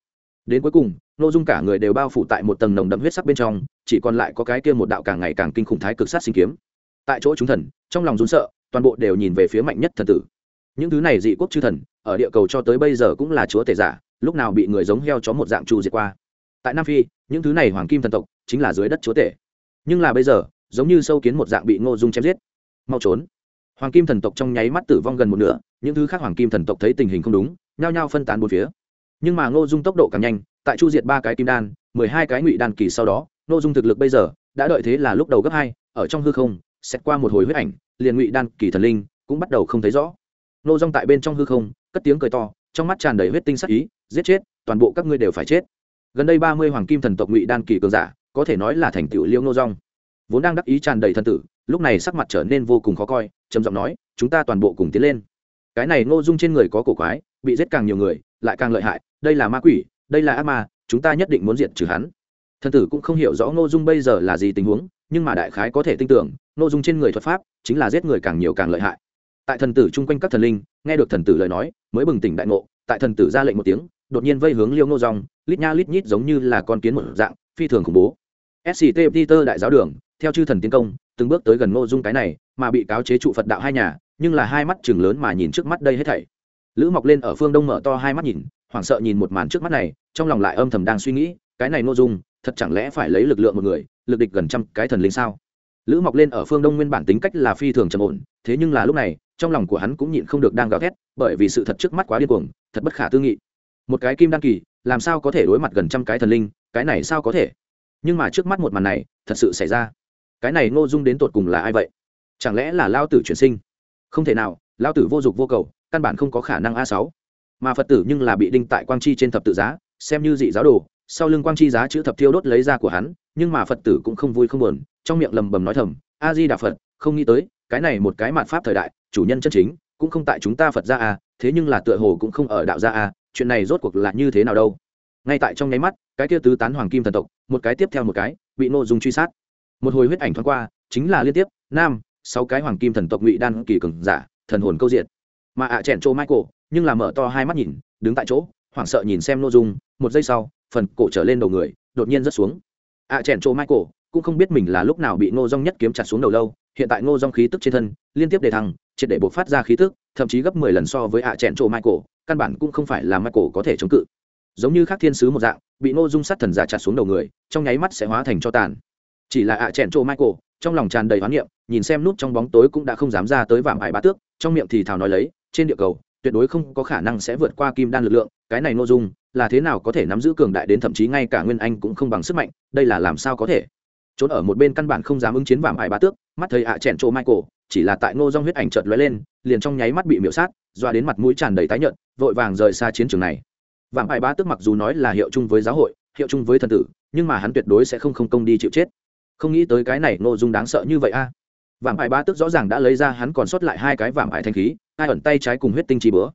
đến cuối cùng nội dung cả người đều bao phủ tại một tầng nồng đậm huyết sắc bên trong, chỉ còn lại có cái kia một đạo càng ngày càng kinh khủng thái cực sát sinh kiếm. Tại chỗ chúng thần, trong lòng run sợ, toàn bộ đều nhìn về phía mạnh nhất thần tử. Những thứ này dị quốc chư thần, ở địa cầu cho tới bây giờ cũng là chúa tể giả, lúc nào bị người giống heo chó một dạng trù diệt qua. Tại nam phi, những thứ này hoàng kim thần tộc chính là dưới đất chúa tể. Nhưng là bây giờ, giống như sâu kiến một dạng bị ngô dung chém giết. Mau trốn. Hoàng kim thần tộc trong nháy mắt tử vong gần một nửa, những thứ khác hoàng kim thần tộc thấy tình hình không đúng, nhao nhao phân tán bốn phía nhưng mà ngô dung tốc độ càng nhanh, tại chu diệt ba cái kim đan, mười hai cái ngụy đan kỳ sau đó, ngô dung thực lực bây giờ đã đợi thế là lúc đầu gấp hai, ở trong hư không, xét qua một hồi huyết ảnh, liền ngụy đan kỳ thần linh cũng bắt đầu không thấy rõ. Ngô dung tại bên trong hư không, cất tiếng cười to, trong mắt tràn đầy huyết tinh sắc ý, giết chết, toàn bộ các ngươi đều phải chết. Gần đây ba mươi hoàng kim thần tộc ngụy đan kỳ cường giả, có thể nói là thành tựu liêu Ngô dung. Vốn đang đắc ý tràn đầy thân tử, lúc này sắc mặt trở nên vô cùng khó coi, trầm giọng nói, chúng ta toàn bộ cùng tiến lên. Cái này ngô dung trên người có cổ quái, bị giết càng nhiều người lại càng lợi hại, đây là ma quỷ, đây là ác ma, chúng ta nhất định muốn diệt trừ hắn. Thần tử cũng không hiểu rõ ngô dung bây giờ là gì tình huống, nhưng mà đại khái có thể tin tưởng, ngô dung trên người thuật pháp chính là giết người càng nhiều càng lợi hại. Tại thần tử chung quanh các thần linh, nghe được thần tử lời nói, mới bừng tỉnh đại ngộ, tại thần tử ra lệnh một tiếng, đột nhiên vây hướng liêu ngô rong lít nha lít nhít giống như là con kiến một dạng, phi thường khủng bố. Sct peter đại giáo đường, theo chư thần tiến công, từng bước tới gần ngô dung cái này, mà bị cáo chế trụ phật đạo hai nhà, nhưng là hai mắt chừng lớn mà nhìn trước mắt đây hết thảy lữ mọc lên ở phương đông mở to hai mắt nhìn, hoảng sợ nhìn một màn trước mắt này, trong lòng lại âm thầm đang suy nghĩ, cái này ngô dung, thật chẳng lẽ phải lấy lực lượng một người, lực địch gần trăm cái thần linh sao? Lữ mọc lên ở phương đông nguyên bản tính cách là phi thường trầm ổn, thế nhưng là lúc này, trong lòng của hắn cũng nhịn không được đang gào thét, bởi vì sự thật trước mắt quá điên cuồng, thật bất khả tư nghị. Một cái kim đăng kỳ, làm sao có thể đối mặt gần trăm cái thần linh, cái này sao có thể? Nhưng mà trước mắt một màn này, thật sự xảy ra. Cái này ngô dung đến tột cùng là ai vậy? Chẳng lẽ là lao tử chuyển sinh? Không thể nào, lao tử vô dụng vô cầu căn bản không có khả năng a sáu. Mà phật tử nhưng là bị đinh tại quang chi trên thập tự giá, xem như dị giáo đồ, sau lưng quang chi giá chữ thập thiêu đốt lấy ra của hắn, nhưng mà phật tử cũng không vui không buồn, trong miệng lầm bầm nói thầm, a di đà phật, không nghĩ tới, cái này một cái mạn pháp thời đại, chủ nhân chân chính, cũng không tại chúng ta phật gia a, thế nhưng là tựa hồ cũng không ở đạo gia a, chuyện này rốt cuộc là như thế nào đâu? Ngay tại trong nháy mắt, cái kia tứ tán hoàng kim thần tộc, một cái tiếp theo một cái, bị nô dung truy sát. Một hồi huyết ảnh thoáng qua, chính là liên tiếp, nam, sáu cái hoàng kim thần tộc ngụy đan kỳ cường giả, thần hồn câu diện mà ạ à chèn trô michael, nhưng là mở to hai mắt nhìn, đứng tại chỗ, hoảng sợ nhìn xem nô dung, một giây sau, phần cổ trở lên đầu người, đột nhiên rớt xuống. ạ à chèn trô michael cũng không biết mình là lúc nào bị ngô dong nhất kiếm chặt xuống đầu lâu, hiện tại ngô dong khí tức trên thân, liên tiếp đề thăng, triệt để bộc phát ra khí tức, thậm chí gấp mười lần so với ạ à chèn trô michael, căn bản cũng không phải là michael có thể chống cự. Giống như khác thiên sứ một dạng, bị ngô dung sát thần giả chặt xuống đầu người, trong nháy mắt sẽ hóa thành cho tàn. Chỉ là ạ chèn trô michael trong lòng tràn đầy hoán niệm, nhìn xem nút trong bóng tối cũng đã không dám ra tới vạm hải bá tước, trong miệng thì thào nói lấy, trên địa cầu, tuyệt đối không có khả năng sẽ vượt qua kim đan lực lượng, cái này nội dung, là thế nào có thể nắm giữ cường đại đến thậm chí ngay cả nguyên anh cũng không bằng sức mạnh, đây là làm sao có thể? Trốn ở một bên căn bản không dám ứng chiến vạm hải bá tước, mắt thấy ạ à chèn chỗ michael, chỉ là tại ngô dong huyết ảnh chợt lóe lên, liền trong nháy mắt bị miễu sát, doa đến mặt mũi tràn đầy tái nhợt, vội vàng rời xa chiến trường này. Vạm hải bá tước mặc dù nói là hiệu chung với giáo hội, hiệu chung với thần tử, nhưng mà hắn tuyệt đối sẽ không không công đi chịu chết không nghĩ tới cái này ngô dung đáng sợ như vậy a. Vạm ải bá tước rõ ràng đã lấy ra hắn còn sót lại hai cái vạm ải thanh khí hai ẩn tay trái cùng huyết tinh trí bữa.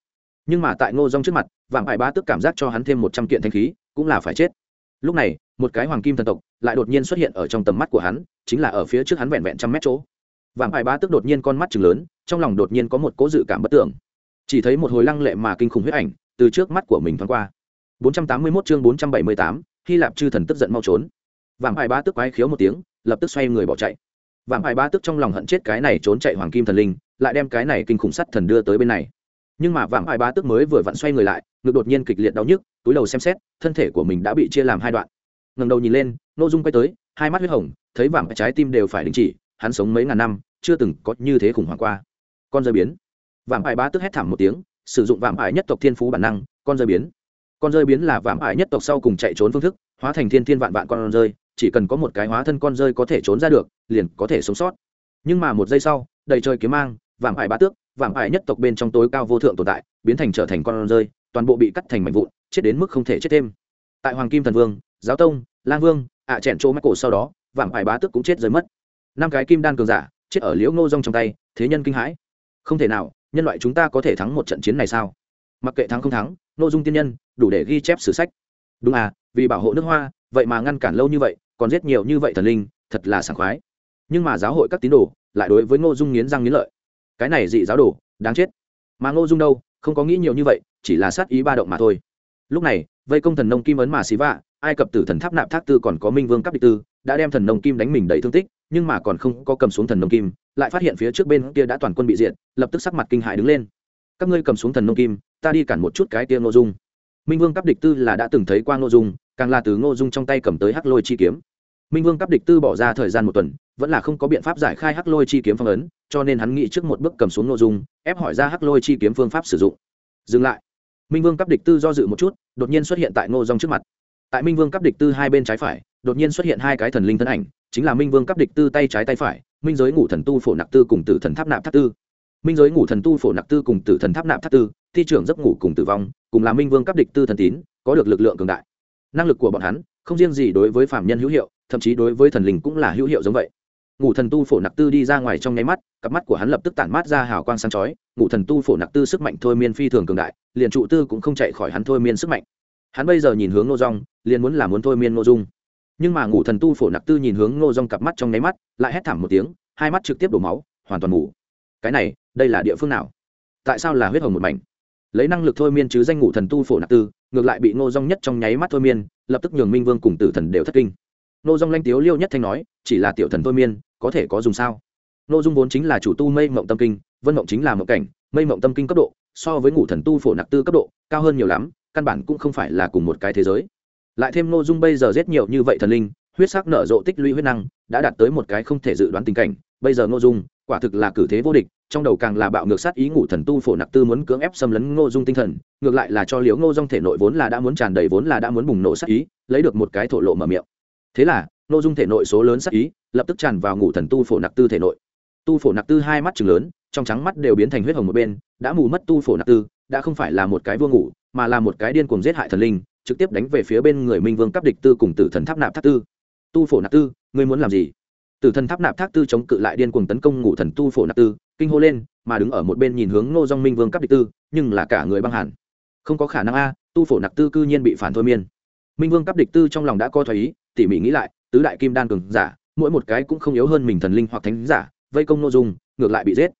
Nhưng mà tại ngô rong trước mặt vạm ải bá tước cảm giác cho hắn thêm một trăm kiện thanh khí cũng là phải chết. Lúc này một cái hoàng kim thần tộc lại đột nhiên xuất hiện ở trong tầm mắt của hắn chính là ở phía trước hắn vẹn vẹn trăm mét chỗ. Vạm ải bá tước đột nhiên con mắt chừng lớn trong lòng đột nhiên có một cố dự cảm bất tưởng. Chỉ thấy một hồi lăng lệ mà kinh khủng huyết ảnh từ trước mắt của mình thoáng qua. 481 chương 478, Hy Lạp chư thần tức giận mau trốn vàng Hải Bá tức quái khiếu một tiếng, lập tức xoay người bỏ chạy. vàng Hải Bá tức trong lòng hận chết cái này trốn chạy hoàng kim thần linh, lại đem cái này kinh khủng sắt thần đưa tới bên này. Nhưng mà vàng hai bá tức mới vừa vặn xoay người lại ngực đột nhiên kịch liệt đau nhức túi đầu xem xét thân thể của mình đã bị chia làm hai đoạn. Ngầm đầu nhìn lên n ô dung quay tới hai mắt huyết hồng thấy vàng trái tim đều phải đình chỉ hắn sống mấy ngàn năm chưa từng có như thế khủng hoảng qua. Con rơi biến. Vàng ải bá tức hét thảm một tiếng sử dụng vàng ải nhất tộc thiên phú bản năng con rơi biến. Con rơi biến là vạm ải nhất tộc sau cùng chạy trốn phương thức hóa thành thiên thiên vạn vạn con rơi chỉ cần có một cái hóa thân con rơi có thể trốn ra được, liền có thể sống sót. Nhưng mà một giây sau, đầy trời kiếm mang vạm ải bá tước vạm ải nhất tộc bên trong tối cao vô thượng tồn tại, biến thành trở thành con rơi, toàn bộ bị cắt thành mảnh vụn, chết đến mức không thể chết thêm. Tại hoàng kim thần vương, giáo tông, lang vương, ạ à chẹn chỗ mắc cổ sau đó vạm ải bá tước cũng chết rơi mất. Năm cái kim đan cường giả, chết ở liễu ngô rong trong tay, thế nhân kinh hãi. Không thể nào, nhân loại chúng ta có thể thắng một trận chiến này sao? Mặc kệ thắng không thắng nội dung tiên nhân, đủ để ghi chép sử sách. Đúng à vì bảo hộ nước hoa, vậy mà ngăn cản lâu như vậy còn giết nhiều như vậy thần linh, thật là sảng khoái. Nhưng mà giáo hội các tín đồ lại đối với ngô dung nghiến răng nghiến lợi. Cái này dị giáo đồ, đáng chết. Mà ngô dung đâu, không có nghĩ nhiều như vậy, chỉ là sát ý ba động mà thôi. Lúc này, vây công thần nông kim ấn mà xí vạ, ai cập tử thần tháp nạp thác tư còn có minh vương cấp địch tư, đã đem thần nông kim đánh mình đầy thương tích, nhưng mà còn không có cầm xuống thần nông kim, lại phát hiện phía trước bên kia đã toàn quân bị diệt, lập tức sắc mặt kinh hại đứng lên. Các ngươi cầm xuống thần nông kim, ta đi cản một chút cái kia ngô dung. Minh vương cấp địch tư là đã từng thấy qua ngô dung, càng là từ ngô dung trong tay cầm tới hắc lôi chi kiếm minh vương cấp địch tư bỏ ra thời gian một tuần, vẫn là không có biện pháp giải khai hắc lôi chi kiếm phong ấn, cho nên hắn nghĩ trước một bước cầm xuống ngô dung, ép hỏi ra hắc lôi chi kiếm phương pháp sử dụng. Dừng lại. Minh vương cấp địch tư do dự một chút, đột nhiên xuất hiện tại ngô dung trước mặt. Tại minh vương cấp địch tư hai bên trái phải, đột nhiên xuất hiện hai cái thần linh thân ảnh, chính là minh vương cấp địch tư tay trái tay phải, minh giới ngủ thần tu phổ nặc tư cùng tử thần tháp nạp tháp tư. Minh giới ngủ thần tu phổ nặc tư cùng tử thần tháp nạp tháp tư, thi trưởng giấc ngủ cùng tử vong, cùng là minh vương cấp địch tư thần tín, có được lực lượng cường đại. Năng lực của bọn hắn, không riêng gì đối với phạm nhân hữu hiệu thậm chí đối với thần linh cũng là hữu hiệu giống vậy. Ngủ thần tu phổ nặc tư đi ra ngoài trong nháy mắt cặp mắt của hắn lập tức tản mát ra hào quang sáng chói. Ngủ thần tu phổ nặc tư sức mạnh thôi miên phi thường cường đại liền trụ tư cũng không chạy khỏi hắn thôi miên sức mạnh. Hắn bây giờ nhìn hướng ngô Dung, liền muốn là muốn thôi miên ngô dung. Nhưng mà ngủ thần tu phổ nặc tư nhìn hướng ngô Dung cặp mắt trong nháy mắt lại hét thảm một tiếng hai mắt trực tiếp đổ máu hoàn toàn ngủ cái này đây là địa phương nào? Tại sao là huyết hồng một mảnh? Lấy năng lực thôi miên chứ danh ngủ thần tu phổ nặc tư ngược lại bị ngô Dung nhất trong nháy mắt thôi miên lập tức nhường minh vương cùng tử thần đều thất kinh. Nô dung lanh tiếu liêu nhất thanh nói, chỉ là tiểu thần thôi miên, có thể có dùng sao? Ngô dung vốn chính là chủ tu mây mộng tâm kinh, vân mộng chính là mộng cảnh, mây mộng tâm kinh cấp độ, so với ngủ thần tu phổ nặc tư cấp độ, cao hơn nhiều lắm, căn bản cũng không phải là cùng một cái thế giới. Lại thêm ngô dung bây giờ giết nhiều như vậy thần linh, huyết sắc nở rộ tích lũy huyết năng, đã đạt tới một cái không thể dự đoán tình cảnh. Bây giờ ngô dung, quả thực là cử thế vô địch, trong đầu càng là bạo ngược sát ý ngủ thần tu phổ nặc tư muốn cưỡng ép xâm lấn ngô dung tinh thần, ngược lại là cho liếu ngô dung thể nội vốn là đã muốn tràn đầy vốn là đã muốn bùng nổ sát ý, lấy được một cái thổ lộ mở miệng thế là, ngô dung thể nội số lớn sắc ý lập tức tràn vào ngủ thần tu phổ nặc tư thể nội. Tu phổ nặc tư hai mắt chừng lớn, trong trắng mắt đều biến thành huyết hồng một bên, đã mù mất tu phổ nặc tư, đã không phải là một cái vua ngủ, mà là một cái điên cuồng giết hại thần linh, trực tiếp đánh về phía bên người minh vương cấp địch tư cùng tử thần tháp nạp tháp tư. Tu phổ nạp tư, ngươi muốn làm gì? Tử thần tháp nạp tháp tư chống cự lại điên cuồng tấn công ngủ thần tu phổ nạp tư, kinh hô lên, mà đứng ở một bên nhìn hướng ngô dong minh vương cấp địch tư, nhưng là cả người băng hẳn. Không có khả năng a, tu phổ nạp tư cư nhiên bị phản thôi miên. Minh vương cấp địch tư trong lòng đã co thoái ý tỉ mỉ nghĩ lại, tứ đại kim đan cường giả, mỗi một cái cũng không yếu hơn mình thần linh hoặc thánh giả, vây công nội dung, ngược lại bị giết.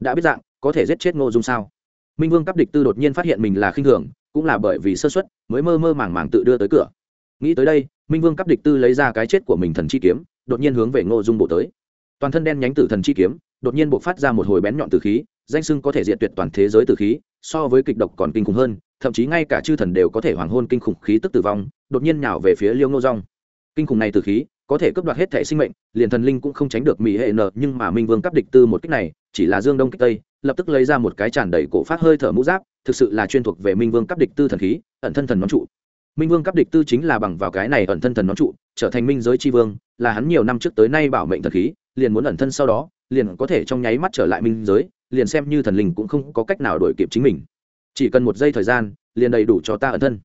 Đã biết dạng, có thể giết chết nội dung sao? Minh vương cấp địch tư đột nhiên phát hiện mình là khinh thường, cũng là bởi vì sơ suất, mới mơ mơ màng màng tự đưa tới cửa. Nghĩ tới đây, minh vương cấp địch tư lấy ra cái chết của mình thần chi kiếm, đột nhiên hướng về ngô dung bộ tới. Toàn thân đen nhánh tử thần chi kiếm, đột nhiên buộc phát ra một hồi bén nhọn từ khí, danh sưng có thể diệt tuyệt toàn thế giới từ khí, so với kịch độc còn kinh khủng hơn, thậm chí ngay cả chư thần đều có thể hoàng hôn kinh khủng khí tức tử vong, đột nhiên nhào về phía liêu ngô rong kinh khủng này từ khí, có thể cướp đoạt hết thể sinh mệnh, liền thần linh cũng không tránh được mỹ hệ nợ, nhưng mà minh vương cắp địch tư một cách này, chỉ là dương đông kích tây, lập tức lấy ra một cái tràn đầy cổ phát hơi thở mũ giáp, thực sự là chuyên thuộc về minh vương cắp địch tư thần khí, ẩn thân thần nón trụ. Minh vương cắp địch tư chính là bằng vào cái này ẩn thân thần nón trụ, trở thành minh giới tri vương, là hắn nhiều năm trước tới nay bảo mệnh thần khí, liền muốn ẩn thân sau đó, liền có thể trong nháy mắt trở lại minh giới, liền xem như thần linh cũng không có cách nào đổi kịp chính mình. Chỉ cần một giây thời gian, liền đầy đủ cho ta ẩn thân.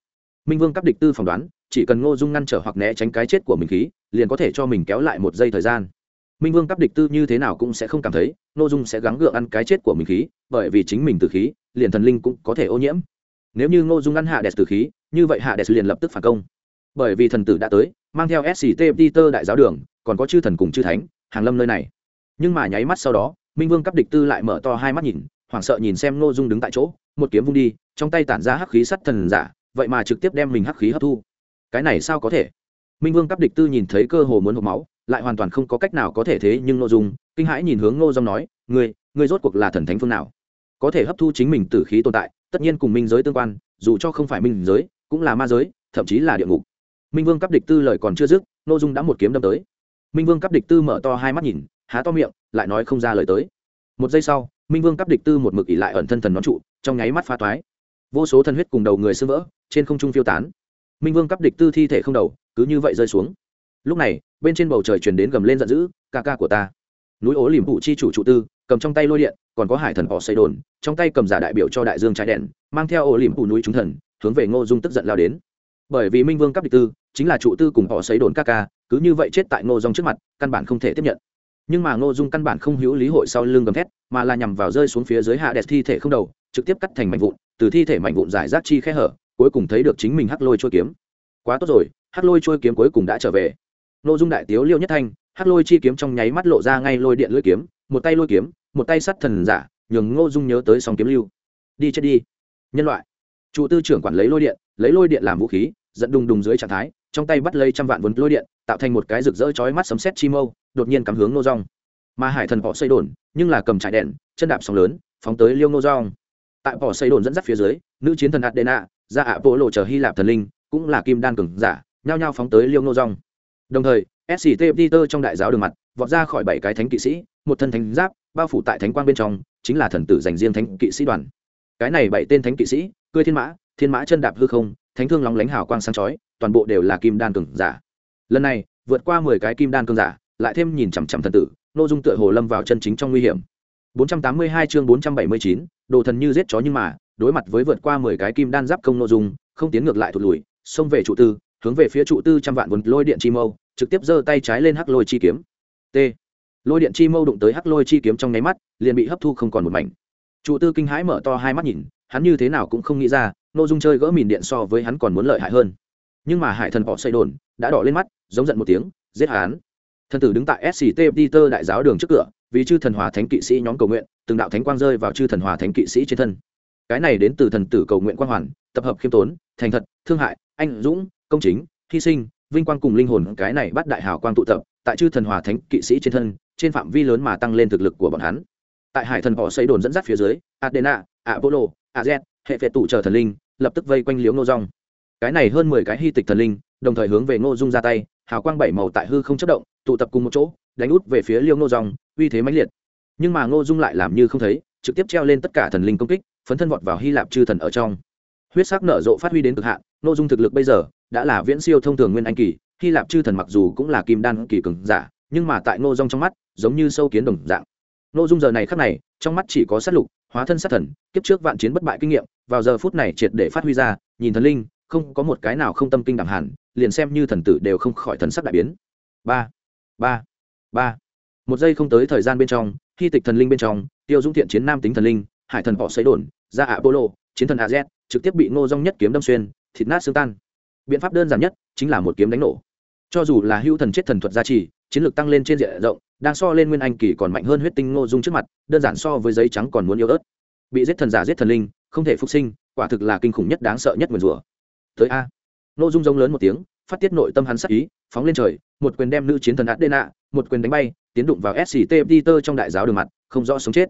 Minh vương cắp địch tư phỏng đoán chỉ cần ngô dung ngăn trở hoặc né tránh cái chết của mình khí, liền có thể cho mình kéo lại một giây thời gian. Minh vương cấp địch tư như thế nào cũng sẽ không cảm thấy ngô dung sẽ gắng gượng ăn cái chết của mình khí, bởi vì chính mình từ khí, liền thần linh cũng có thể ô nhiễm. Nếu như ngô dung ăn hạ đẹp từ khí, như vậy hạ đẹp liền lập tức phản công. Bởi vì thần tử đã tới, mang theo sct peter đại giáo đường, còn có chư thần cùng chư thánh, hàng lâm nơi này. Nhưng mà nháy mắt sau đó, minh vương cấp địch tư lại mở to hai mắt nhìn, hoảng sợ nhìn xem ngô dung đứng tại chỗ, một kiếm vung đi, trong tay tản ra hắc khí sắt thần giả, vậy mà trực tiếp đem mình hắc khí hấp thu cái này sao có thể? Minh vương cấp địch tư nhìn thấy cơ hồ muốn hộp máu, lại hoàn toàn không có cách nào có thể thế nhưng ngô dung, kinh hãi nhìn hướng ngô dung nói, ngươi ngươi rốt cuộc là thần thánh phương nào? Có thể hấp thu chính mình tử khí tồn tại, tất nhiên cùng minh giới tương quan, dù cho không phải minh giới, cũng là ma giới, thậm chí là địa ngục. Minh vương cấp địch tư lời còn chưa dứt, ngô dung đã một kiếm đâm tới. Minh vương cấp địch tư mở to hai mắt nhìn, há to miệng, lại nói không ra lời tới. Một giây sau, minh vương cấp địch tư một mực ỉ lại ẩn thân thần nón trụ, trong nháy mắt pha toái. Vô số thân huyết cùng đầu người sưng vỡ, trên không trung phiêu tán minh vương cấp địch tư thi thể không đầu, cứ như vậy rơi xuống. Lúc này, bên trên bầu trời chuyển đến gầm lên giận dữ, ca ca của ta. Núi ố liềm vụ chi chủ trụ tư, cầm trong tay lôi điện, còn có hải thần họ xây đồn, trong tay cầm giả đại biểu cho đại dương trái đèn, mang theo ổ liềm vụ núi chúng thần, hướng về ngô dung tức giận lao đến. Bởi vì minh vương cấp địch tư, chính là trụ tư cùng họ xây đồn ca ca, cứ như vậy chết tại ngô dung trước mặt, căn bản không thể tiếp nhận. Nhưng mà ngô dung căn bản không hữu lý hội sau lưng gầm thét, mà là nhằm vào rơi xuống phía dưới hạ đẹp thi thể không đầu, trực tiếp cắt thành mảnh vụn, từ thi thể mảnh vụn giải rác chi khe hở cuối cùng thấy được chính mình hắc lôi trôi kiếm. Quá tốt rồi, hắc lôi trôi kiếm cuối cùng đã trở về. Ngô dung đại tiếu liêu nhất thanh, hắc lôi chi kiếm trong nháy mắt lộ ra ngay lôi điện lưỡi kiếm, một tay lôi kiếm, một tay sắt thần giả, nhường ngô dung nhớ tới song kiếm lưu. Đi chết đi. Nhân loại. Chủ tư trưởng quản lấy lôi điện, lấy lôi điện làm vũ khí dẫn đùng đùng dưới trạng thái, trong tay bắt lấy trăm vạn vốn lôi điện, tạo thành một cái rực rỡ chói mắt sấm sét chi mâu, đột nhiên cắm hướng nô rong mà hải thần họ xây đồn, nhưng là cầm trại đèn, chân đạp sóng lớn, phóng tới liêu nô rong tại họ xây đồn dẫn dắt phía dưới, nữ chiến thần adena ra ạ bộ lộ chờ hy lạp thần linh cũng là kim đan cường giả nhao nhao phóng tới liêu nô rong đồng thời sct peter trong đại giáo đường mặt vọt ra khỏi bảy cái thánh kỵ sĩ một thân thánh giáp bao phủ tại thánh quang bên trong chính là thần tử dành riêng thánh kỵ sĩ đoàn. Cái này bảy tên thánh kỵ sĩ cưới thiên mã thiên mã chân đạp hư không thánh thương lóng lánh hào quang sáng chói toàn bộ đều là kim đan cường giả. Lần này vượt qua mười cái kim đan cường giả lại thêm nhìn chằm chằm thần tử nội dung tựa hồ lâm vào chân chính trong nguy hiểm. 482 chương 479, đồ thần như giết chó nhưng mà đối mặt với vượt qua mười cái kim đan giáp công nội dung, không tiến ngược lại thụt lùi, xông về trụ tư, hướng về phía trụ tư trăm vạn vốn lôi điện chi mâu, trực tiếp giơ tay trái lên hắc lôi chi kiếm. T. Lôi điện chi mâu đụng tới hắc lôi chi kiếm trong nháy mắt, liền bị hấp thu không còn một mảnh. Trụ tư kinh hãi mở to hai mắt nhìn, hắn như thế nào cũng không nghĩ ra, nội dung chơi gỡ mìn điện so với hắn còn muốn lợi hại hơn. Nhưng mà hải thần họ xây đồn đã đỏ lên mắt, giống giận một tiếng, giết hắn. Thần tử đứng tại sct peter đại giáo đường trước cửa, vì chư thần hòa thánh kỵ sĩ nhóm cầu nguyện, từng đạo thánh quang rơi vào chư thần hòa thánh kỵ sĩ trên thân cái này đến từ thần tử cầu nguyện quang hoàn, tập hợp khiêm tốn, thành thật, thương hại, anh dũng, công chính, hy sinh, vinh quang cùng linh hồn, cái này bắt đại hào quang tụ tập, tại chư thần hòa thánh, kỵ sĩ trên thân, trên phạm vi lớn mà tăng lên thực lực của bọn hắn. Tại hải thần họ xây đồn dẫn dắt phía dưới adena apollo az hệ vệ tụ chờ thần linh, lập tức vây quanh liếu ngô rong cái này hơn mười cái hy tịch thần linh, đồng thời hướng về ngô dung ra tay, hào quang bảy màu tại hư không chất động, tụ tập cùng một chỗ, đánh út về phía liêu ngô rong uy thế mãnh liệt. Nhưng mà ngô dung lại làm như không thấy, trực tiếp treo lên tất cả thần linh công kích phấn thân vọt vào hy lạp chư thần ở trong. Huyết sắc nở rộ phát huy đến cực hạn ngô dung thực lực bây giờ đã là viễn siêu thông thường nguyên anh kỳ, hy lạp chư thần mặc dù cũng là kim đan kỳ cường giả, nhưng mà tại ngô dung trong mắt, giống như sâu kiến đồng dạng. Ngô dung giờ này khắc này, trong mắt chỉ có sát lục, hóa thân sát thần, kiếp trước vạn chiến bất bại kinh nghiệm, vào giờ phút này triệt để phát huy ra, nhìn thần linh, không có một cái nào không tâm kinh đẳng hẳn, liền xem như thần tử đều không khỏi thần sắc đại biến. Ba ba ba. Một giây không tới thời gian bên trong, khi tịch thần linh bên trong, tiêu dũng thiện chiến nam tính thần linh, hải thần họ xấy đồn ra apollo bô lô chiến thần az trực tiếp bị ngô dung nhất kiếm đâm xuyên, thịt nát xương tan. Biện pháp đơn giản nhất chính là một kiếm đánh nổ. Cho dù là hữu thần chết thần thuật gia trì, chiến lược tăng lên trên diện rộng, đang so lên nguyên anh kỳ còn mạnh hơn huyết tinh ngô dung trước mặt, đơn giản so với giấy trắng còn muốn yếu ớt. Bị giết thần giả giết thần linh, không thể phục sinh, quả thực là kinh khủng nhất đáng sợ nhất nguyền rủa. Tới a. Ngô dung giống lớn một tiếng, phát tiết nội tâm hắn sắc ý, phóng lên trời, một quyền đem nữ chiến thần adena, một quyền đánh bay, tiến đụng vào sct peter trong đại giáo đường mặt, không rõ sống chết.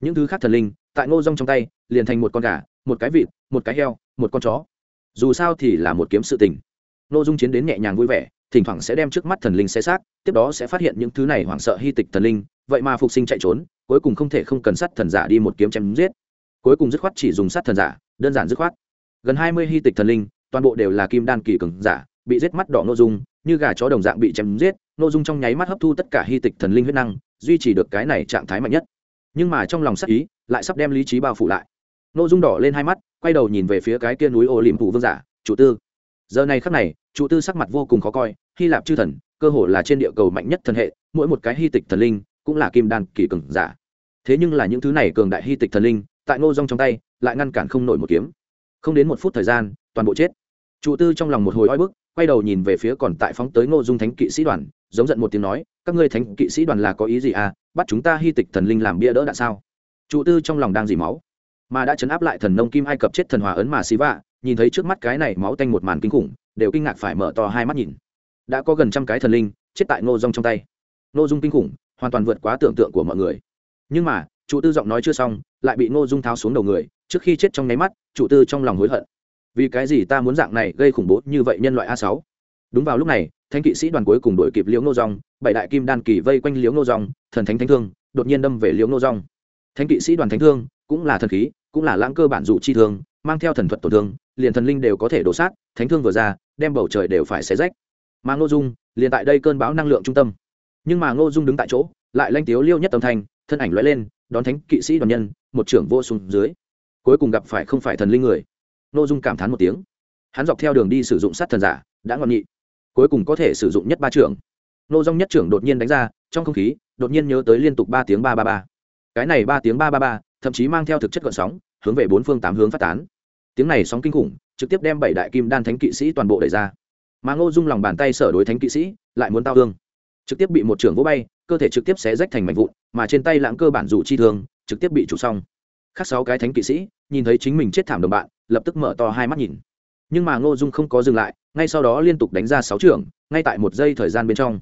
Những thứ khác thần linh, tại ngô dung trong tay liền thành một con gà, một cái vịt, một cái heo, một con chó. Dù sao thì là một kiếm sự tình. Ngô dung chiến đến nhẹ nhàng vui vẻ, thỉnh thoảng sẽ đem trước mắt thần linh xé xác, tiếp đó sẽ phát hiện những thứ này hoảng sợ hy tịch thần linh, vậy mà phục sinh chạy trốn, cuối cùng không thể không cần sát thần giả đi một kiếm chém giết. Cuối cùng dứt khoát chỉ dùng sát thần giả, đơn giản dứt khoát. Gần hai mươi hy tịch thần linh, toàn bộ đều là kim đan kỳ cường giả, bị giết mắt đỏ nội dung, như gà chó đồng dạng bị chém giết nội dung trong nháy mắt hấp thu tất cả hy tịch thần linh huyết năng, duy trì được cái này trạng thái mạnh nhất. Nhưng mà trong lòng sắc ý, lại sắp đem lý trí bao phủ lại nội dung đỏ lên hai mắt, quay đầu nhìn về phía cái kia núi ô liềm phủ vương giả, chủ tư. Giờ này khắc này, chủ tư sắc mặt vô cùng khó coi, hy lạp chư thần, cơ hồ là trên địa cầu mạnh nhất thần hệ, mỗi một cái hy tịch thần linh cũng là kim đan kỳ cường giả. Thế nhưng là những thứ này cường đại hy tịch thần linh, tại ngô rong trong tay, lại ngăn cản không nổi một kiếm. Không đến một phút thời gian, toàn bộ chết. Trụ tư trong lòng một hồi oi bức, quay đầu nhìn về phía còn tại phóng tới ngô dung thánh kỵ sĩ đoàn, giống giận một tiếng nói, các ngươi thánh kỵ sĩ đoàn là có ý gì à? Bắt chúng ta hy tịch thần linh làm bia đỡ đạn sao? Trụ tư trong lòng đang dì máu mà đã chấn áp lại thần nông kim ai cập chết thần hòa ấn mà xí vạ, nhìn thấy trước mắt cái này máu tanh một màn kinh khủng, đều kinh ngạc phải mở to hai mắt nhìn. Đã có gần trăm cái thần linh chết tại ngô dung trong tay. Ngô dung kinh khủng, hoàn toàn vượt quá tưởng tượng của mọi người. Nhưng mà, chủ tư giọng nói chưa xong, lại bị ngô dung tháo xuống đầu người, trước khi chết trong nháy mắt, chủ tư trong lòng hối hận. Vì cái gì ta muốn dạng này gây khủng bố như vậy nhân loại a sáu? Đúng vào lúc này thanh kỵ sĩ đoàn cuối cùng đuổi kịp liễu nô dòng bảy đại kim đan kỳ vây quanh liễu nô dòng thần thánh thánh thương, đột nhiên đâm về liễu nô dòng thánh kỵ sĩ đoàn thánh thương cũng là thần khí cũng là lãng cơ bản dụ chi thương, mang theo thần thuật tổn thương, liền thần linh đều có thể đổ sát, thánh thương vừa ra, đem bầu trời đều phải xé rách. Mà ngô dung, liền tại đây cơn bão năng lượng trung tâm. Nhưng mà ngô dung đứng tại chỗ, lại lanh tiếu liêu nhất tầm thành thân ảnh lóe lên, đón thánh kỵ sĩ đoàn nhân, một trưởng vô xuống dưới. Cuối cùng gặp phải không phải thần linh người. Ngô dung cảm thán một tiếng. Hắn dọc theo đường đi sử dụng sát thần giả, đã ngọn nghị cuối cùng có thể sử dụng nhất ba trưởng. Ngô dung nhất trưởng đột nhiên đánh ra, trong không khí, đột nhiên nhớ tới liên tục ba tiếng ba ba ba. Cái này ba tiếng ba ba ba thậm chí mang theo thực chất gợn sóng, hướng về bốn phương tám hướng phát tán. Tiếng này sóng kinh khủng, trực tiếp đem bảy đại kim đan thánh kỵ sĩ toàn bộ đẩy ra. Mà ngô dung lòng bàn tay sở đối thánh kỵ sĩ, lại muốn tao thương. Trực tiếp bị một trưởng vỗ bay, cơ thể trực tiếp xé rách thành mảnh vụn, mà trên tay lãng cơ bản dù chi thương, trực tiếp bị chủ xong. Khác sáu cái thánh kỵ sĩ, nhìn thấy chính mình chết thảm đồng bạn, lập tức mở to hai mắt nhìn. Nhưng mà ngô dung không có dừng lại, ngay sau đó liên tục đánh ra sáu trưởng, ngay tại một giây thời gian bên trong.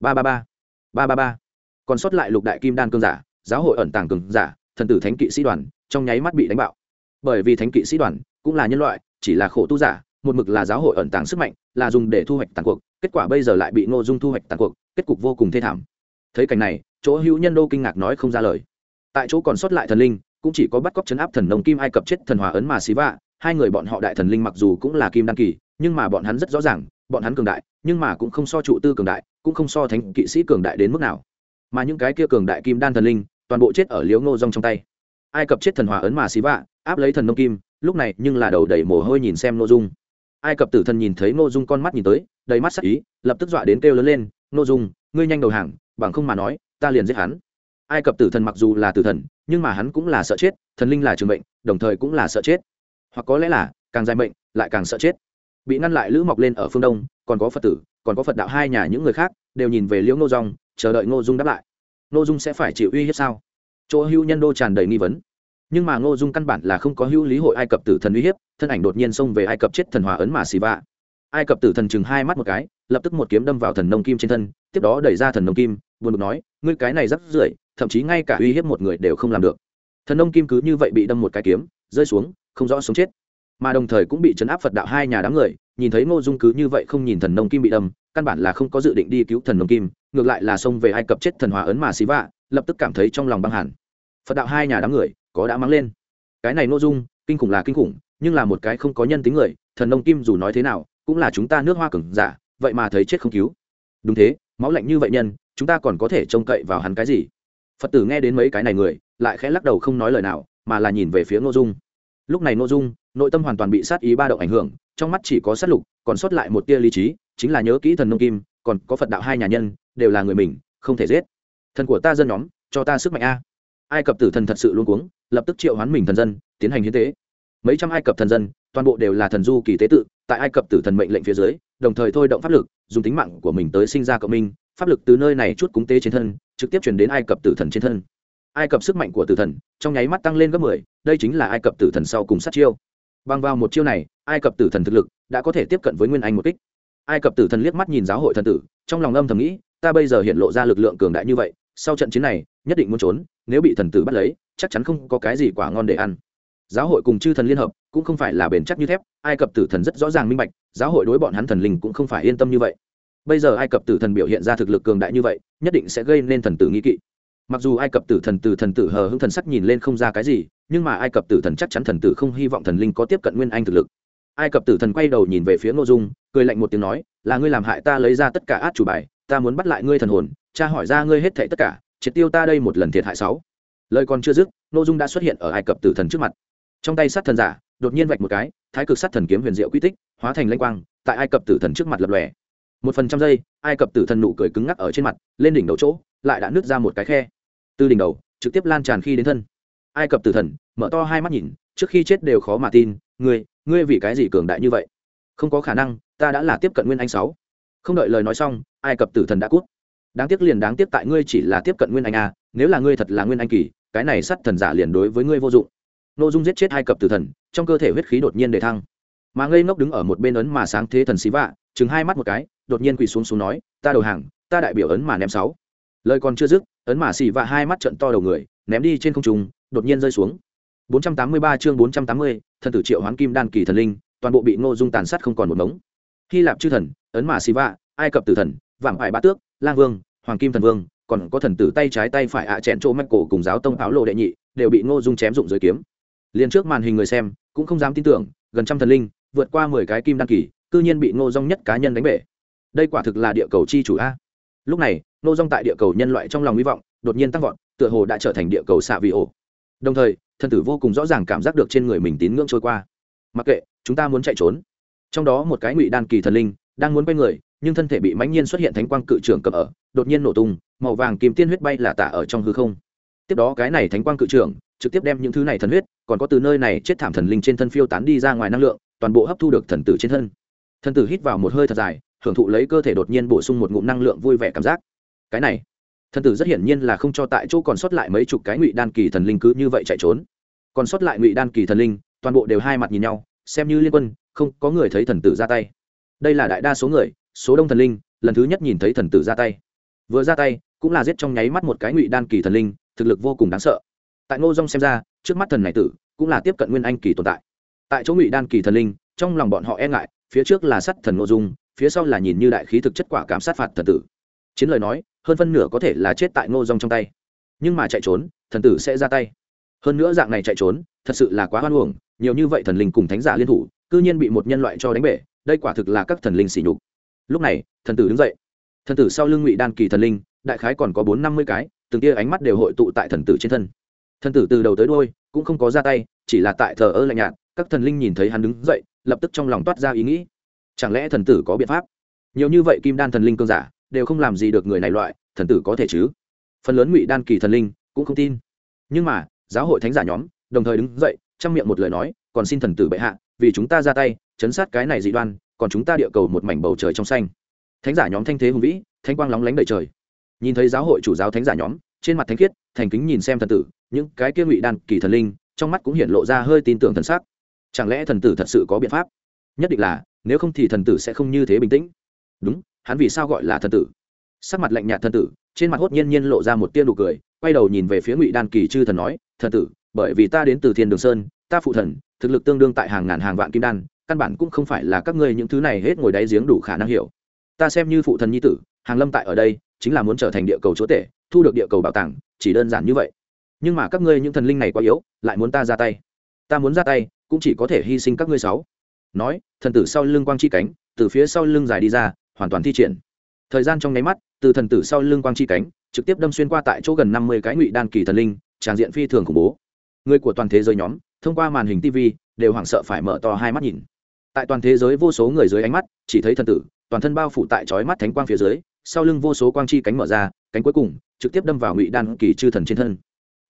Ba ba ba. Ba ba ba. Còn sót lại lục đại kim đan cương giả, giáo hội ẩn tàng cường giả thần tử thánh kỵ sĩ đoàn, trong nháy mắt bị đánh bạo. Bởi vì thánh kỵ sĩ đoàn cũng là nhân loại, chỉ là khổ tu giả, một mực là giáo hội ẩn tàng sức mạnh, là dùng để thu hoạch tàn cuộc, kết quả bây giờ lại bị ngô dung thu hoạch tàn cuộc, kết cục vô cùng thê thảm. Thấy cảnh này, chỗ hữu nhân đô kinh ngạc nói không ra lời. Tại chỗ còn sót lại thần linh, cũng chỉ có bắt cóc chấn áp thần nông kim ai cập chết thần hòa ấn mà xí vạ, hai người bọn họ đại thần linh mặc dù cũng là kim đăng kỳ, nhưng mà bọn hắn rất rõ ràng, bọn hắn cường đại, nhưng mà cũng không so trụ tư cường đại, cũng không so thánh kỵ sĩ cường đại đến mức nào. Mà những cái kia cường đại kim đan thần linh toàn bộ chết ở liếu ngô rong trong tay. Ai cập chết thần hòa ấn mà xí vạ, áp lấy thần nông kim, lúc này nhưng là đầu đầy mồ hôi nhìn xem nội dung. Ai cập tử thần nhìn thấy ngô dung con mắt nhìn tới, đầy mắt sắc ý, lập tức dọa đến kêu lớn lên, ngô dung, ngươi nhanh đầu hàng, bằng không mà nói, ta liền giết hắn. Ai cập tử thần mặc dù là tử thần, nhưng mà hắn cũng là sợ chết, thần linh là trường mệnh, đồng thời cũng là sợ chết. Hoặc có lẽ là, càng dài mệnh, lại càng sợ chết. Bị ngăn lại lữ mọc lên ở phương đông, còn có phật tử, còn có phật đạo hai nhà những người khác, đều nhìn về liễu ngô dung chờ đợi ngô dung đáp lại ngô dung sẽ phải chịu uy hiếp sao? Chỗ hưu nhân đô tràn đầy nghi vấn. Nhưng mà ngô dung căn bản là không có hữu lý hội ai cập tử thần uy hiếp, thân ảnh đột nhiên xông về ai cập chết thần hòa ấn mà xì vạ. Ai cập tử thần chừng hai mắt một cái, lập tức một kiếm đâm vào thần nông kim trên thân, tiếp đó đẩy ra thần nông kim, buồn bực nói, ngươi cái này rất rưởi, thậm chí ngay cả uy hiếp một người đều không làm được. Thần nông kim cứ như vậy bị đâm một cái kiếm, rơi xuống, không rõ sống chết. Mà đồng thời cũng bị chấn áp phật đạo hai nhà đám người, nhìn thấy ngô dung cứ như vậy không nhìn thần nông kim bị đâm, căn bản là không có dự định đi cứu thần nông kim ngược lại là xông về ai cập chết thần hòa ấn mà xí vạ, lập tức cảm thấy trong lòng băng hẳn. Phật đạo hai nhà đám người, có đã mang lên. Cái này n ô dung, kinh khủng là kinh khủng, nhưng là một cái không có nhân tính người, thần nông kim dù nói thế nào, cũng là chúng ta nước hoa cừng giả, vậy mà thấy chết không cứu. Đúng thế, máu lạnh như vậy nhân, chúng ta còn có thể trông cậy vào hắn cái gì? Phật tử nghe đến mấy cái này người, lại khẽ lắc đầu không nói lời nào, mà là nhìn về phía n ô dung. Lúc này n ô dung, nội tâm hoàn toàn bị sát ý ba động ảnh hưởng, trong mắt chỉ có sát lục, còn sót lại một tia lý trí, chính là nhớ kỹ thần nông kim, còn có phật đạo hai nhà nhân đều là người mình, không thể giết. Thần của ta dân nhóm, cho ta sức mạnh a. Ai cập tử thần thật sự luôn cuống, lập tức triệu hoán mình thần dân, tiến hành hiến tế. Mấy trăm ai cập thần dân, toàn bộ đều là thần du kỳ tế tự, tại ai cập tử thần mệnh lệnh phía dưới, đồng thời thôi động pháp lực, dùng tính mạng của mình tới sinh ra cộng minh, pháp lực từ nơi này chút cúng tế trên thân, trực tiếp chuyển đến ai cập tử thần trên thân. Ai cập sức mạnh của tử thần, trong nháy mắt tăng lên gấp mười, đây chính là ai cập tử thần sau cùng sát chiêu. Bằng vào một chiêu này, ai cập tử thần thực lực đã có thể tiếp cận với nguyên anh một kích. Ai cập tử thần liếc mắt nhìn giáo hội thần tử, trong lòng âm thầm nghĩ ta bây giờ hiện lộ ra lực lượng cường đại như vậy, sau trận chiến này, nhất định muốn trốn, nếu bị thần tử bắt lấy, chắc chắn không có cái gì quả ngon để ăn. Giáo hội cùng chư thần liên hợp, cũng không phải là bền chắc như thép, ai cập tử thần rất rõ ràng minh bạch, giáo hội đối bọn hắn thần linh cũng không phải yên tâm như vậy. Bây giờ ai cập tử thần biểu hiện ra thực lực cường đại như vậy, nhất định sẽ gây nên thần tử nghi kỵ. Mặc dù ai cập tử thần từ thần tử hờ hững thần sắc nhìn lên không ra cái gì, nhưng mà ai cập tử thần chắc chắn thần tử không hy vọng thần linh có tiếp cận nguyên anh thực lực. Ai cập tử thần quay đầu nhìn về phía ngô dung, cười lạnh một tiếng nói, là ngươi làm hại ta lấy ra tất cả át chủ bài ta muốn bắt lại ngươi thần hồn, cha hỏi ra ngươi hết thệ tất cả, triệt tiêu ta đây một lần thiệt hại sáu. Lời còn chưa dứt nội dung đã xuất hiện ở ai cập tử thần trước mặt. Trong tay sát thần giả, đột nhiên vạch một cái, thái cực sát thần kiếm huyền diệu quy tích, hóa thành lanh quang, tại ai cập tử thần trước mặt lập lòe. Một phần trăm giây, ai cập tử thần nụ cười cứng ngắc ở trên mặt, lên đỉnh đầu chỗ, lại đã nứt ra một cái khe. Từ đỉnh đầu, trực tiếp lan tràn khi đến thân. Ai cập tử thần, mở to hai mắt nhìn, trước khi chết đều khó mà tin, ngươi ngươi vì cái gì cường đại như vậy? Không có khả năng, ta đã là tiếp cận nguyên anh sáu không đợi lời nói xong ai cập tử thần đã cút. Đáng tiếc liền đáng tiếc tại ngươi chỉ là tiếp cận nguyên anh a nếu là ngươi thật là nguyên anh kỳ cái này sát thần giả liền đối với ngươi vô dụng. N ô dung giết chết hai cặp tử thần trong cơ thể huyết khí đột nhiên để thăng. Mà ngây ngốc đứng ở một bên ấn mà sáng thế thần xí vạ chừng hai mắt một cái đột nhiên quỳ xuống xuống nói ta đầu hàng ta đại biểu ấn mà ném sáu. Lời còn chưa dứt ấn mà xì vạ hai mắt trận to đầu người ném đi trên không trung đột nhiên rơi xuống. 483 chương 480, thần tử triệu hoán kim đan kỳ thần linh toàn bộ bị ngô dung tàn sát không còn một mống. Hy lạp chư thần ấn mà Siva, vạ ai cập tử thần vạm ải bá tước lang vương hoàng kim thần vương còn có thần tử tay trái tay phải ạ à chẹn chỗ mạch cổ cùng giáo tông áo lộ đệ nhị đều bị ngô dung chém dụng dưới kiếm. Liền trước màn hình người xem cũng không dám tin tưởng gần trăm thần linh vượt qua mười cái kim đăng kỳ cư nhiên bị ngô dung nhất cá nhân đánh bể. Đây quả thực là địa cầu chi chủ a. Lúc này ngô dung tại địa cầu nhân loại trong lòng hy vọng đột nhiên tăng vọt tựa hồ đã trở thành địa cầu xạ vị ổ. Đồng thời thần tử vô cùng rõ ràng cảm giác được trên người mình tín ngưỡng trôi qua. Mặc kệ chúng ta muốn chạy trốn. Trong đó một cái ngụy đan kỳ thần linh đang muốn quay người, nhưng thân thể bị mãnh nhiên xuất hiện thánh quang cự trưởng cầm ở, đột nhiên nổ tung, màu vàng kim tiên huyết bay là tả ở trong hư không. Tiếp đó cái này thánh quang cự trưởng trực tiếp đem những thứ này thần huyết, còn có từ nơi này chết thảm thần linh trên thân phiêu tán đi ra ngoài năng lượng, toàn bộ hấp thu được thần tử trên thân. Thần tử hít vào một hơi thật dài, hưởng thụ lấy cơ thể đột nhiên bổ sung một ngụm năng lượng vui vẻ cảm giác. Cái này, thần tử rất hiển nhiên là không cho tại chỗ còn sót lại mấy chục cái ngụy đan kỳ thần linh cứ như vậy chạy trốn. Còn sót lại ngụy đan kỳ thần linh, toàn bộ đều hai mặt nhìn nhau, xem như liên quân, không có người thấy thần tử ra tay đây là đại đa số người, số đông thần linh, lần thứ nhất nhìn thấy thần tử ra tay. Vừa ra tay, cũng là giết trong nháy mắt một cái ngụy đan kỳ thần linh, thực lực vô cùng đáng sợ. Tại ngô dong xem ra, trước mắt thần này tử, cũng là tiếp cận nguyên anh kỳ tồn tại. Tại chỗ ngụy đan kỳ thần linh, trong lòng bọn họ e ngại, phía trước là sắt thần ngô dung, phía sau là nhìn như đại khí thực chất quả cảm sát phạt thần tử. Chiến lời nói, hơn phân nửa có thể là chết tại ngô dong trong tay. Nhưng mà chạy trốn, thần tử sẽ ra tay. Hơn nữa dạng này chạy trốn, thật sự là quá hoan hồng nhiều như vậy thần linh cùng thánh giả liên thủ, cư nhiên bị một nhân loại cho đánh bể đây quả thực là các thần linh sỉ nhục. Lúc này, thần tử đứng dậy. Thần tử sau lưng ngụy đan kỳ thần linh, đại khái còn có bốn năm mươi cái, từng tia ánh mắt đều hội tụ tại thần tử trên thân. Thần tử từ đầu tới đôi cũng không có ra tay, chỉ là tại thờ ơ lạnh nhạt, các thần linh nhìn thấy hắn đứng dậy, lập tức trong lòng toát ra ý nghĩ. Chẳng lẽ thần tử có biện pháp? Nhiều như vậy kim đan thần linh cơn giả, đều không làm gì được người này loại, thần tử có thể chứ? Phần lớn ngụy đan kỳ thần linh cũng không tin. Nhưng mà, giáo hội thánh giả nhóm, đồng thời đứng dậy trong miệng một lời nói, còn xin thần tử bệ hạ, vì chúng ta ra tay chấn sát cái này dị đoan, còn chúng ta địa cầu một mảnh bầu trời trong xanh. Thánh giả nhóm thanh thế hùng vĩ, thanh quang lóng lánh đầy trời. Nhìn thấy giáo hội chủ giáo thánh giả nhóm, trên mặt thánh khiết, thành kính nhìn xem thần tử, những cái kia ngụy đan kỳ thần linh, trong mắt cũng hiện lộ ra hơi tin tưởng thần sắc. Chẳng lẽ thần tử thật sự có biện pháp? Nhất định là, nếu không thì thần tử sẽ không như thế bình tĩnh. Đúng, hắn vì sao gọi là thần tử? Sắc mặt lạnh nhạt thần tử, trên mặt hốt nhiên nhiên lộ ra một tia nụ cười, quay đầu nhìn về phía ngụy đan kỳ chư thần nói, thần tử, bởi vì ta đến từ thiên đường sơn, ta phụ thần, thực lực tương đương tại hàng ngàn hàng vạn kim đan căn bản cũng không phải là các ngươi những thứ này hết ngồi đáy giếng đủ khả năng hiểu. Ta xem như phụ thần nhi tử, hàng lâm tại ở đây, chính là muốn trở thành địa cầu chúa tể, thu được địa cầu bảo tàng, chỉ đơn giản như vậy. Nhưng mà các ngươi những thần linh này quá yếu, lại muốn ta ra tay. Ta muốn ra tay, cũng chỉ có thể hy sinh các ngươi sáu. Nói, thần tử sau lưng quang chi cánh, từ phía sau lưng dài đi ra, hoàn toàn thi triển. Thời gian trong nháy mắt, từ thần tử sau lưng quang chi cánh, trực tiếp đâm xuyên qua tại chỗ gần năm mươi cái ngụy đan kỳ thần linh tràng diện phi thường khủng bố. Người của toàn thế giới nhóm, thông qua màn hình tv đều hoảng sợ phải mở to hai mắt nhìn tại toàn thế giới vô số người dưới ánh mắt, chỉ thấy thần tử, toàn thân bao phủ tại chói mắt thánh quang phía dưới, sau lưng vô số quang chi cánh mở ra, cánh cuối cùng, trực tiếp đâm vào ngụy đan kỳ chư thần trên thân.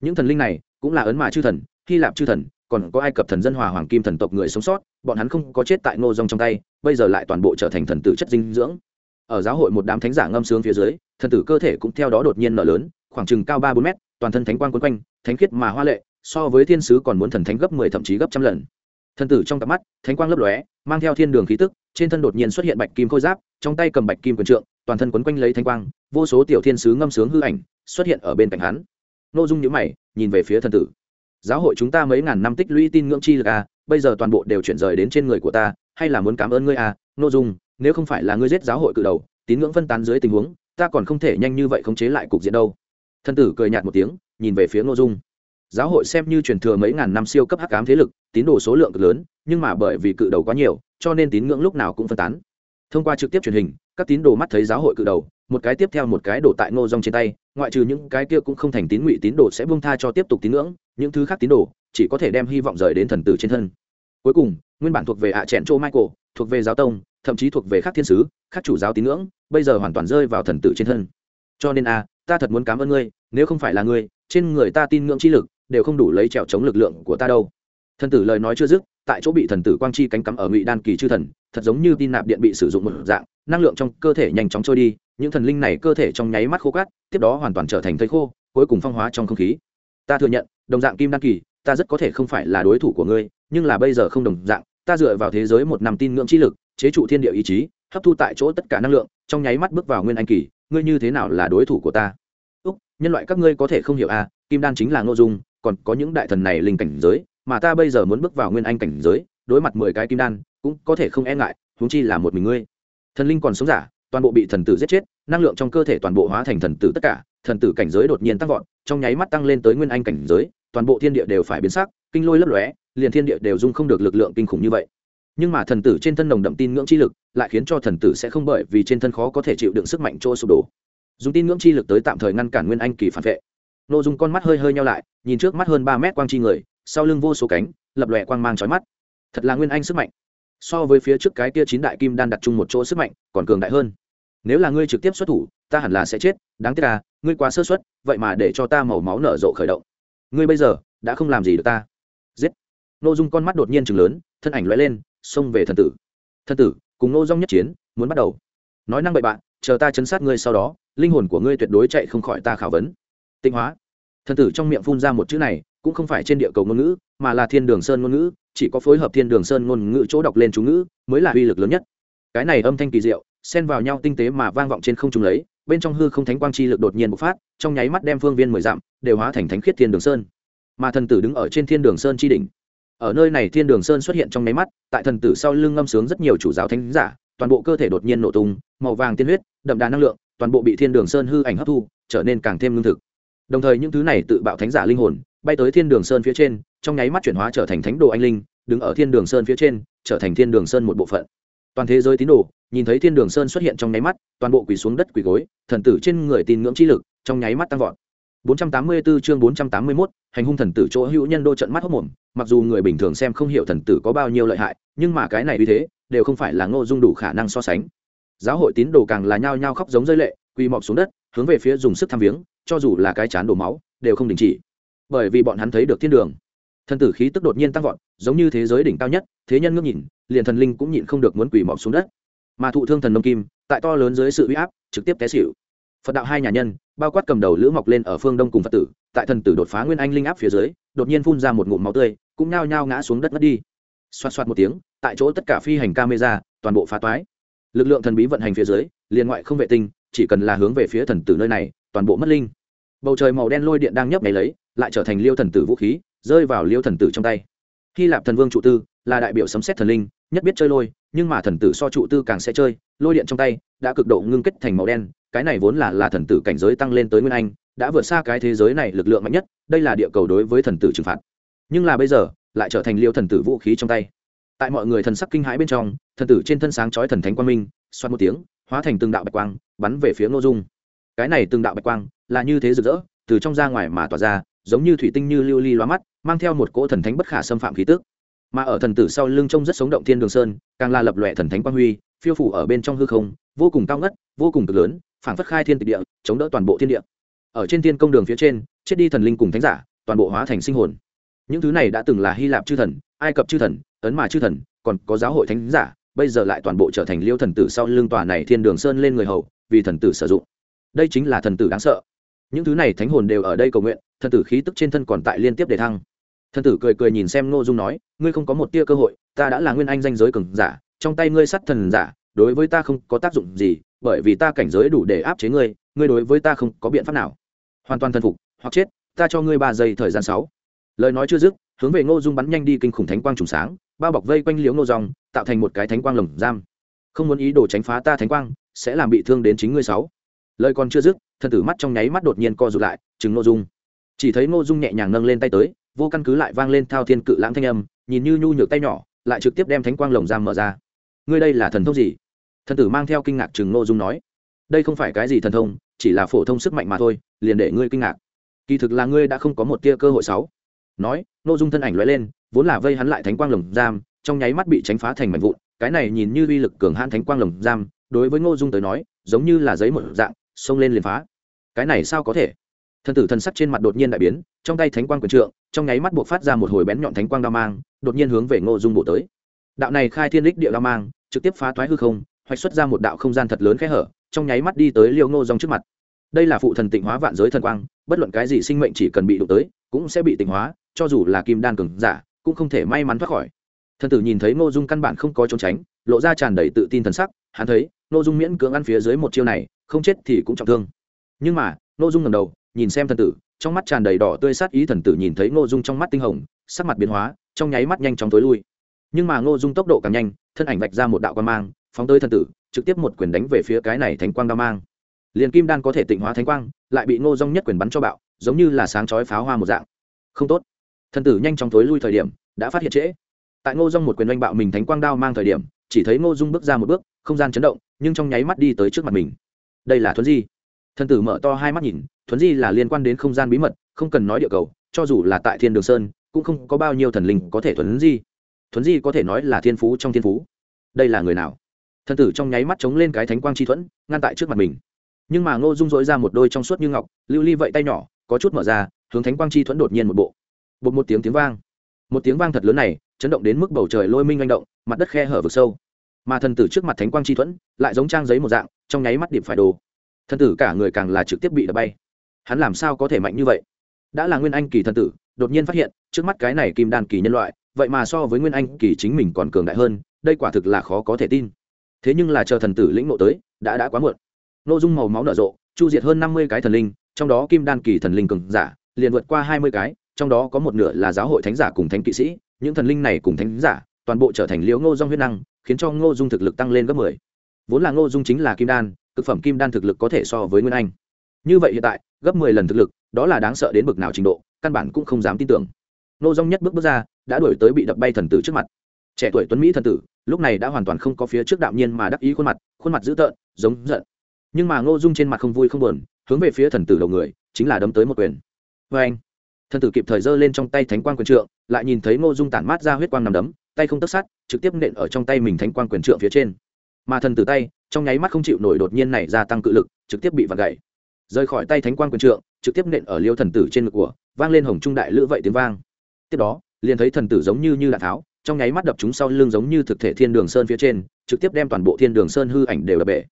Những thần linh này cũng là ấn mà chư thần, hy lạp chư thần, còn có ai cập thần dân hòa hoàng kim thần tộc người sống sót, bọn hắn không có chết tại ngô rong trong tay, bây giờ lại toàn bộ trở thành thần tử chất dinh dưỡng. Ở giáo hội một đám thánh giả ngâm sướng phía dưới, thần tử cơ thể cũng theo đó đột nhiên nở lớn, khoảng chừng cao ba bốn mét, toàn thân thánh quang quấn quanh, thánh khiết mà hoa lệ, so với thiên sứ còn muốn thần thánh gấp mười, thậm chí gấp trăm lần thần tử trong cặp mắt thánh quang lấp lóe mang theo thiên đường khí tức trên thân đột nhiên xuất hiện bạch kim khôi giáp trong tay cầm bạch kim quần trượng toàn thân quấn quanh lấy thánh quang vô số tiểu thiên sứ ngâm sướng hư ảnh xuất hiện ở bên cạnh hắn. Nội dung nhíu mày nhìn về phía thần tử. Giáo hội chúng ta mấy ngàn năm tích lũy tin ngưỡng chi lực a à, bây giờ toàn bộ đều chuyển rời đến trên người của ta hay là muốn cảm ơn ngươi à nội dung nếu không phải là ngươi giết giáo hội cự đầu tín ngưỡng phân tán dưới tình huống ta còn không thể nhanh như vậy khống chế lại cục diện đâu. Thần tử cười nhạt một tiếng nhìn về phía nội dung giáo hội xem như truyền thừa mấy ngàn năm siêu cấp hắc ám thế lực, tín đồ số lượng cực lớn, nhưng mà bởi vì cự đầu quá nhiều, cho nên tín ngưỡng lúc nào cũng phân tán. Thông qua trực tiếp truyền hình, các tín đồ mắt thấy giáo hội cự đầu, một cái tiếp theo một cái đổ tại ngô rong trên tay, ngoại trừ những cái kia cũng không thành tín ngụy tín đồ sẽ buông tha cho tiếp tục tín ngưỡng, những thứ khác tín đồ chỉ có thể đem hy vọng rời đến thần tử trên thân. Cuối cùng, nguyên bản thuộc về ạ à chỗ michael, thuộc về giáo tông, thậm chí thuộc về các thiên sứ các chủ giáo tín ngưỡng, bây giờ hoàn toàn rơi vào thần tử trên thân. Cho nên a, ta thật muốn cảm ơn ngươi, nếu không phải là ngươi, trên người ta tin ngưỡng chi lực đều không đủ lấy trèo chống lực lượng của ta đâu. Thần tử lời nói chưa dứt, tại chỗ bị thần tử quang chi cánh cắm ở ngụy đan kỳ chư thần, thật giống như tin nạp điện bị sử dụng một dạng, năng lượng trong cơ thể nhanh chóng trôi đi, những thần linh này cơ thể trong nháy mắt khô cát, tiếp đó hoàn toàn trở thành thây khô, cuối cùng phong hóa trong không khí. Ta thừa nhận, đồng dạng kim đan kỳ, ta rất có thể không phải là đối thủ của ngươi, nhưng là bây giờ không đồng dạng, ta dựa vào thế giới một năm tin ngưỡng chi lực, chế trụ thiên địa ý chí, hấp thu tại chỗ tất cả năng lượng, trong nháy mắt bước vào nguyên anh kỳ, ngươi như thế nào là đối thủ của ta? Úc, nhân loại các ngươi có thể không hiểu à kim đan chính là ngô dung còn có những đại thần này linh cảnh giới, mà ta bây giờ muốn bước vào nguyên anh cảnh giới, đối mặt mười cái kim đan, cũng có thể không e ngại, huống chi là một mình ngươi. Thần linh còn sống giả, toàn bộ bị thần tử giết chết, năng lượng trong cơ thể toàn bộ hóa thành thần tử tất cả, thần tử cảnh giới đột nhiên tăng vọt, trong nháy mắt tăng lên tới nguyên anh cảnh giới, toàn bộ thiên địa đều phải biến sắc, kinh lôi lấp lóe, liền thiên địa đều dung không được lực lượng kinh khủng như vậy. Nhưng mà thần tử trên thân nồng đậm tin ngưỡng chi lực, lại khiến cho thần tử sẽ không bởi vì trên thân khó có thể chịu đựng sức mạnh chỗ sụp đổ. Dùng tin ngưỡng chi lực tới tạm thời ngăn cản nguyên anh kỳ phản vệ n ô dung con mắt hơi hơi nhau lại, nhìn trước mắt hơn ba mét quang chi người, sau lưng vô số cánh, lập lòe quang mang trói mắt. Thật là nguyên anh sức mạnh. So với phía trước cái tia chín đại kim đan đặt chung một chỗ sức mạnh, còn cường đại hơn. Nếu là ngươi trực tiếp xuất thủ, ta hẳn là sẽ chết, đáng tiếc là ngươi quá sơ xuất vậy mà để cho ta màu máu nở rộ khởi động. Ngươi bây giờ, đã không làm gì được ta. Giết. N ô dung con mắt đột nhiên chừng lớn, thân ảnh l lên, xông về thần tử. Thần tử, cùng nô dung nhất chiến, muốn bắt đầu. Nói năng bậy bạn, chờ ta chấn sát ngươi sau đó, linh hồn của ngươi tuyệt đối chạy không khỏi ta khảo vấn tinh hóa. Thần tử trong miệng phun ra một chữ này, cũng không phải trên địa cầu ngôn ngữ, mà là thiên đường sơn ngôn ngữ, chỉ có phối hợp thiên đường sơn ngôn ngữ chỗ đọc lên chú ngữ mới là uy lực lớn nhất. Cái này âm thanh kỳ diệu, xen vào nhau tinh tế mà vang vọng trên không trung lấy, bên trong hư không thánh quang chi lực đột nhiên bộc phát, trong nháy mắt đem phương viên mười dặm đều hóa thành thánh khiết thiên đường sơn. Mà thần tử đứng ở trên thiên đường sơn chi đỉnh. Ở nơi này thiên đường sơn xuất hiện trong nháy mắt, tại thần tử sau lưng ngâm sướng rất nhiều chủ giáo thánh giả, toàn bộ cơ thể đột nhiên nổ tung, màu vàng tiên huyết, đậm đà năng lượng, toàn bộ bị thiên đường sơn hư ảnh hấp thu, trở nên càng thêm lương thực đồng thời những thứ này tự bạo thánh giả linh hồn bay tới thiên đường sơn phía trên trong nháy mắt chuyển hóa trở thành thánh đồ anh linh đứng ở thiên đường sơn phía trên trở thành thiên đường sơn một bộ phận toàn thế giới tín đồ nhìn thấy thiên đường sơn xuất hiện trong nháy mắt toàn bộ quỳ xuống đất quỳ gối thần tử trên người tin ngưỡng chi lực trong nháy mắt tăng vọt 484 chương 481, hành hung thần tử chỗ hữu nhân đô trận mắt hốt mồm, mặc dù người bình thường xem không hiểu thần tử có bao nhiêu lợi hại, nhưng mà cái này như thế, đều không phải là Ngô Dung đủ khả năng so sánh. Giáo hội tín đồ càng là nhao nhao khóc giống rơi lệ, quỳ mọp xuống đất, hướng về phía dùng sức tham viếng, cho dù là cái chán đổ máu, đều không đình chỉ. Bởi vì bọn hắn thấy được thiên đường. Thần tử khí tức đột nhiên tăng vọt, giống như thế giới đỉnh cao nhất, thế nhân ngước nhìn, liền thần linh cũng nhịn không được muốn quỳ mọc xuống đất. Mà thụ thương thần nông kim, tại to lớn dưới sự uy áp, trực tiếp té xỉu phật đạo hai nhà nhân bao quát cầm đầu lữ mọc lên ở phương đông cùng phật tử tại thần tử đột phá nguyên anh linh áp phía dưới đột nhiên phun ra một ngụm máu tươi cũng nao nhao ngã xuống đất mất đi xoát xoát một tiếng tại chỗ tất cả phi hành camera toàn bộ phá toái lực lượng thần bí vận hành phía dưới liền ngoại không vệ tinh chỉ cần là hướng về phía thần tử nơi này toàn bộ mất linh. Bầu trời màu đen lôi điện đang nhấp nháy lấy, lại trở thành liêu thần tử vũ khí, rơi vào liêu thần tử trong tay. Hy lạp thần vương trụ tư, là đại biểu sấm xét thần linh, nhất biết chơi lôi, nhưng mà thần tử so trụ tư càng sẽ chơi, lôi điện trong tay đã cực độ ngưng kết thành màu đen, cái này vốn là là thần tử cảnh giới tăng lên tới nguyên anh, đã vượt xa cái thế giới này lực lượng mạnh nhất, đây là địa cầu đối với thần tử trừng phạt. Nhưng là bây giờ, lại trở thành liêu thần tử vũ khí trong tay. Tại mọi người thần sắc kinh hãi bên trong, thần tử trên thân sáng chói thần thánh quang minh, xoát một tiếng, hóa thành từng đạo bạch quang, bắn về phía ngô dung cái này từng đạo bạch quang là như thế rực rỡ, từ trong ra ngoài mà tỏa ra, giống như thủy tinh như lưu ly loa mắt, mang theo một cỗ thần thánh bất khả xâm phạm khí tức. Mà ở thần tử sau lưng trông rất sống động thiên đường sơn, càng là lập lòe thần thánh quang huy, phiêu phủ ở bên trong hư không, vô cùng cao ngất, vô cùng cực lớn, phảng phất khai thiên tịch địa, chống đỡ toàn bộ thiên địa. Ở trên thiên công đường phía trên, chết đi thần linh cùng thánh giả, toàn bộ hóa thành sinh hồn. Những thứ này đã từng là hy lạp chư thần, ai cập chư thần ấn mà chư thần, còn có giáo hội thánh giả, bây giờ lại toàn bộ trở thành liêu thần tử sau lưng tòa này thiên đường sơn lên người hầu, vì thần tử sử dụng đây chính là thần tử đáng sợ. Những thứ này thánh hồn đều ở đây cầu nguyện, thần tử khí tức trên thân còn tại liên tiếp để thăng. Thần tử cười cười nhìn xem ngô dung nói, ngươi không có một tia cơ hội, ta đã là nguyên anh danh giới cường giả, trong tay ngươi sắt thần giả, đối với ta không có tác dụng gì, bởi vì ta cảnh giới đủ để áp chế ngươi ngươi đối với ta không có biện pháp nào. Hoàn toàn thần phục, hoặc chết, ta cho ngươi ba giây thời gian sáu. Lời nói chưa dứt, hướng về ngô dung bắn nhanh đi kinh khủng thánh quang trùng sáng, bao bọc vây quanh liễu ngô dòng tạo thành một cái thánh quang lồng giam. Không muốn ý đồ tránh phá ta thánh quang, sẽ làm bị thương đến chính ngươi sáu lời còn chưa dứt, thần tử mắt trong nháy mắt đột nhiên co rụt lại, chừng nội dung. Chỉ thấy nội dung nhẹ nhàng nâng lên tay tới, vô căn cứ lại vang lên thao thiên cự lãng thanh âm, nhìn như nhu nhược tay nhỏ, lại trực tiếp đem thánh quang lồng giam mở ra. Ngươi đây là thần thông gì? Thần tử mang theo kinh ngạc chừng nội dung nói. Đây không phải cái gì thần thông, chỉ là phổ thông sức mạnh mà thôi, liền để ngươi kinh ngạc. Kỳ thực là ngươi đã không có một tia cơ hội sáu. Nói nội dung thân ảnh lóe lên, vốn là vây hắn lại thánh quang lồng giam, trong nháy mắt bị tránh phá thành mảnh vụn, cái này nhìn như uy lực cường hãn thánh quang lồng giam, đối với ngô dung tới nói, giống như là giấy một dạng xông lên liền phá. Cái này sao có thể? Thần tử thần sắc trên mặt đột nhiên đại biến, trong tay thánh quang quyền trượng, trong nháy mắt buộc phát ra một hồi bén nhọn thánh quang đao mang, đột nhiên hướng về ngô dung bổ tới. Đạo này khai thiên đích địa đao mang, trực tiếp phá toái hư không, hoạch xuất ra một đạo không gian thật lớn khẽ hở, trong nháy mắt đi tới liêu ngô dòng trước mặt. Đây là phụ thần tịnh hóa vạn giới thần quang, bất luận cái gì sinh mệnh chỉ cần bị đụng tới, cũng sẽ bị tịnh hóa, cho dù là kim đan cường giả, cũng không thể may mắn thoát khỏi. Thần tử nhìn thấy ngô dung căn bản không có trốn tránh, lộ ra tràn đầy tự tin thần sắc hắn thấy, ngô dung miễn cưỡng ăn phía dưới một chiêu này, không chết thì cũng trọng thương. Nhưng mà, ngô dung ngầm đầu, nhìn xem thần tử, trong mắt tràn đầy đỏ tươi sát ý thần tử nhìn thấy ngô dung trong mắt tinh hồng, sắc mặt biến hóa, trong nháy mắt nhanh chóng tối lui. Nhưng mà ngô dung tốc độ càng nhanh, thân ảnh vạch ra một đạo quan mang, phóng tới thần tử, trực tiếp một quyền đánh về phía cái này thánh quang đao mang. Liền kim đan có thể tịnh hóa thánh quang, lại bị ngô dung nhất quyền bắn cho bạo, giống như là sáng chói pháo hoa một dạng. Không tốt. Thần tử nhanh chóng tối lui thời điểm, đã phát hiện trễ. Tại ngô dung một quyền oanh bạo mình thánh quang đao mang thời điểm chỉ thấy ngô dung bước ra một bước, không gian chấn động, nhưng trong nháy mắt đi tới trước mặt mình. Đây là thuấn di. Thần tử mở to hai mắt nhìn, thuấn di là liên quan đến không gian bí mật, không cần nói địa cầu, cho dù là tại thiên đường sơn, cũng không có bao nhiêu thần linh có thể thuấn di. Thuấn di có thể nói là thiên phú trong thiên phú. Đây là người nào? Thần tử trong nháy mắt chống lên cái thánh quang chi thuẫn, ngăn tại trước mặt mình. Nhưng mà ngô dung dội ra một đôi trong suốt như ngọc, lưu ly vậy tay nhỏ, có chút mở ra, hướng thánh quang chi thuẫn đột nhiên một bộ. Bột một tiếng tiếng vang. Một tiếng vang thật lớn này, chấn động đến mức bầu trời lôi minh manh động mặt đất khe hở vực sâu. Mà thần tử trước mặt thánh quang chi thuẫn, lại giống trang giấy một dạng, trong nháy mắt điểm phải đồ. Thần tử cả người càng là trực tiếp bị đập bay. Hắn làm sao có thể mạnh như vậy? Đã là nguyên anh kỳ thần tử, đột nhiên phát hiện, trước mắt cái này kim đan kỳ nhân loại, vậy mà so với nguyên anh kỳ chính mình còn cường đại hơn, đây quả thực là khó có thể tin. Thế nhưng là chờ thần tử lĩnh ngộ tới, đã đã quá muộn. Nội dung màu máu nở rộ, chu diệt hơn năm mươi cái thần linh, trong đó kim đan kỳ thần linh cường giả, liền vượt qua hai mươi cái, trong đó có một nửa là giáo hội thánh giả cùng thánh kỵ sĩ, những thần linh này cùng thánh giả toàn bộ trở thành liễu ngô dung huyết năng, khiến cho ngô dung thực lực tăng lên gấp mười. Vốn là ngô dung chính là kim đan thực phẩm kim đan thực lực có thể so với nguyên anh. Như vậy hiện tại, gấp mười lần thực lực, đó là đáng sợ đến bực nào trình độ, căn bản cũng không dám tin tưởng. Ngô dung nhất bước bước ra, đã đuổi tới bị đập bay thần tử trước mặt. Trẻ tuổi tuấn mỹ thần tử, lúc này đã hoàn toàn không có phía trước đạo nhiên mà đắc ý khuôn mặt khuôn mặt dữ tợn, giống giận. Nhưng mà ngô dung trên mặt không vui không buồn, hướng về phía thần tử đầu người, chính là đấm tới một quyền. Vê anh thần tử kịp thời giơ lên trong tay thánh quang quyền trượng, lại nhìn thấy ngô dung tản mát ra huyết quang nằm đấm tay không tất sát trực tiếp nện ở trong tay mình thánh quang quyền trượng phía trên. Mà thần tử tay, trong nháy mắt không chịu nổi đột nhiên này gia tăng cự lực, trực tiếp bị vặt gãy. Rời khỏi tay thánh quang quyền trượng, trực tiếp nện ở liêu thần tử trên ngực của, vang lên hồng trung đại lữ vậy tiếng vang. Tiếp đó, liền thấy thần tử giống như như đạn tháo, trong nháy mắt đập chúng sau lưng giống như thực thể thiên đường sơn phía trên, trực tiếp đem toàn bộ thiên đường sơn hư ảnh đều đập bể.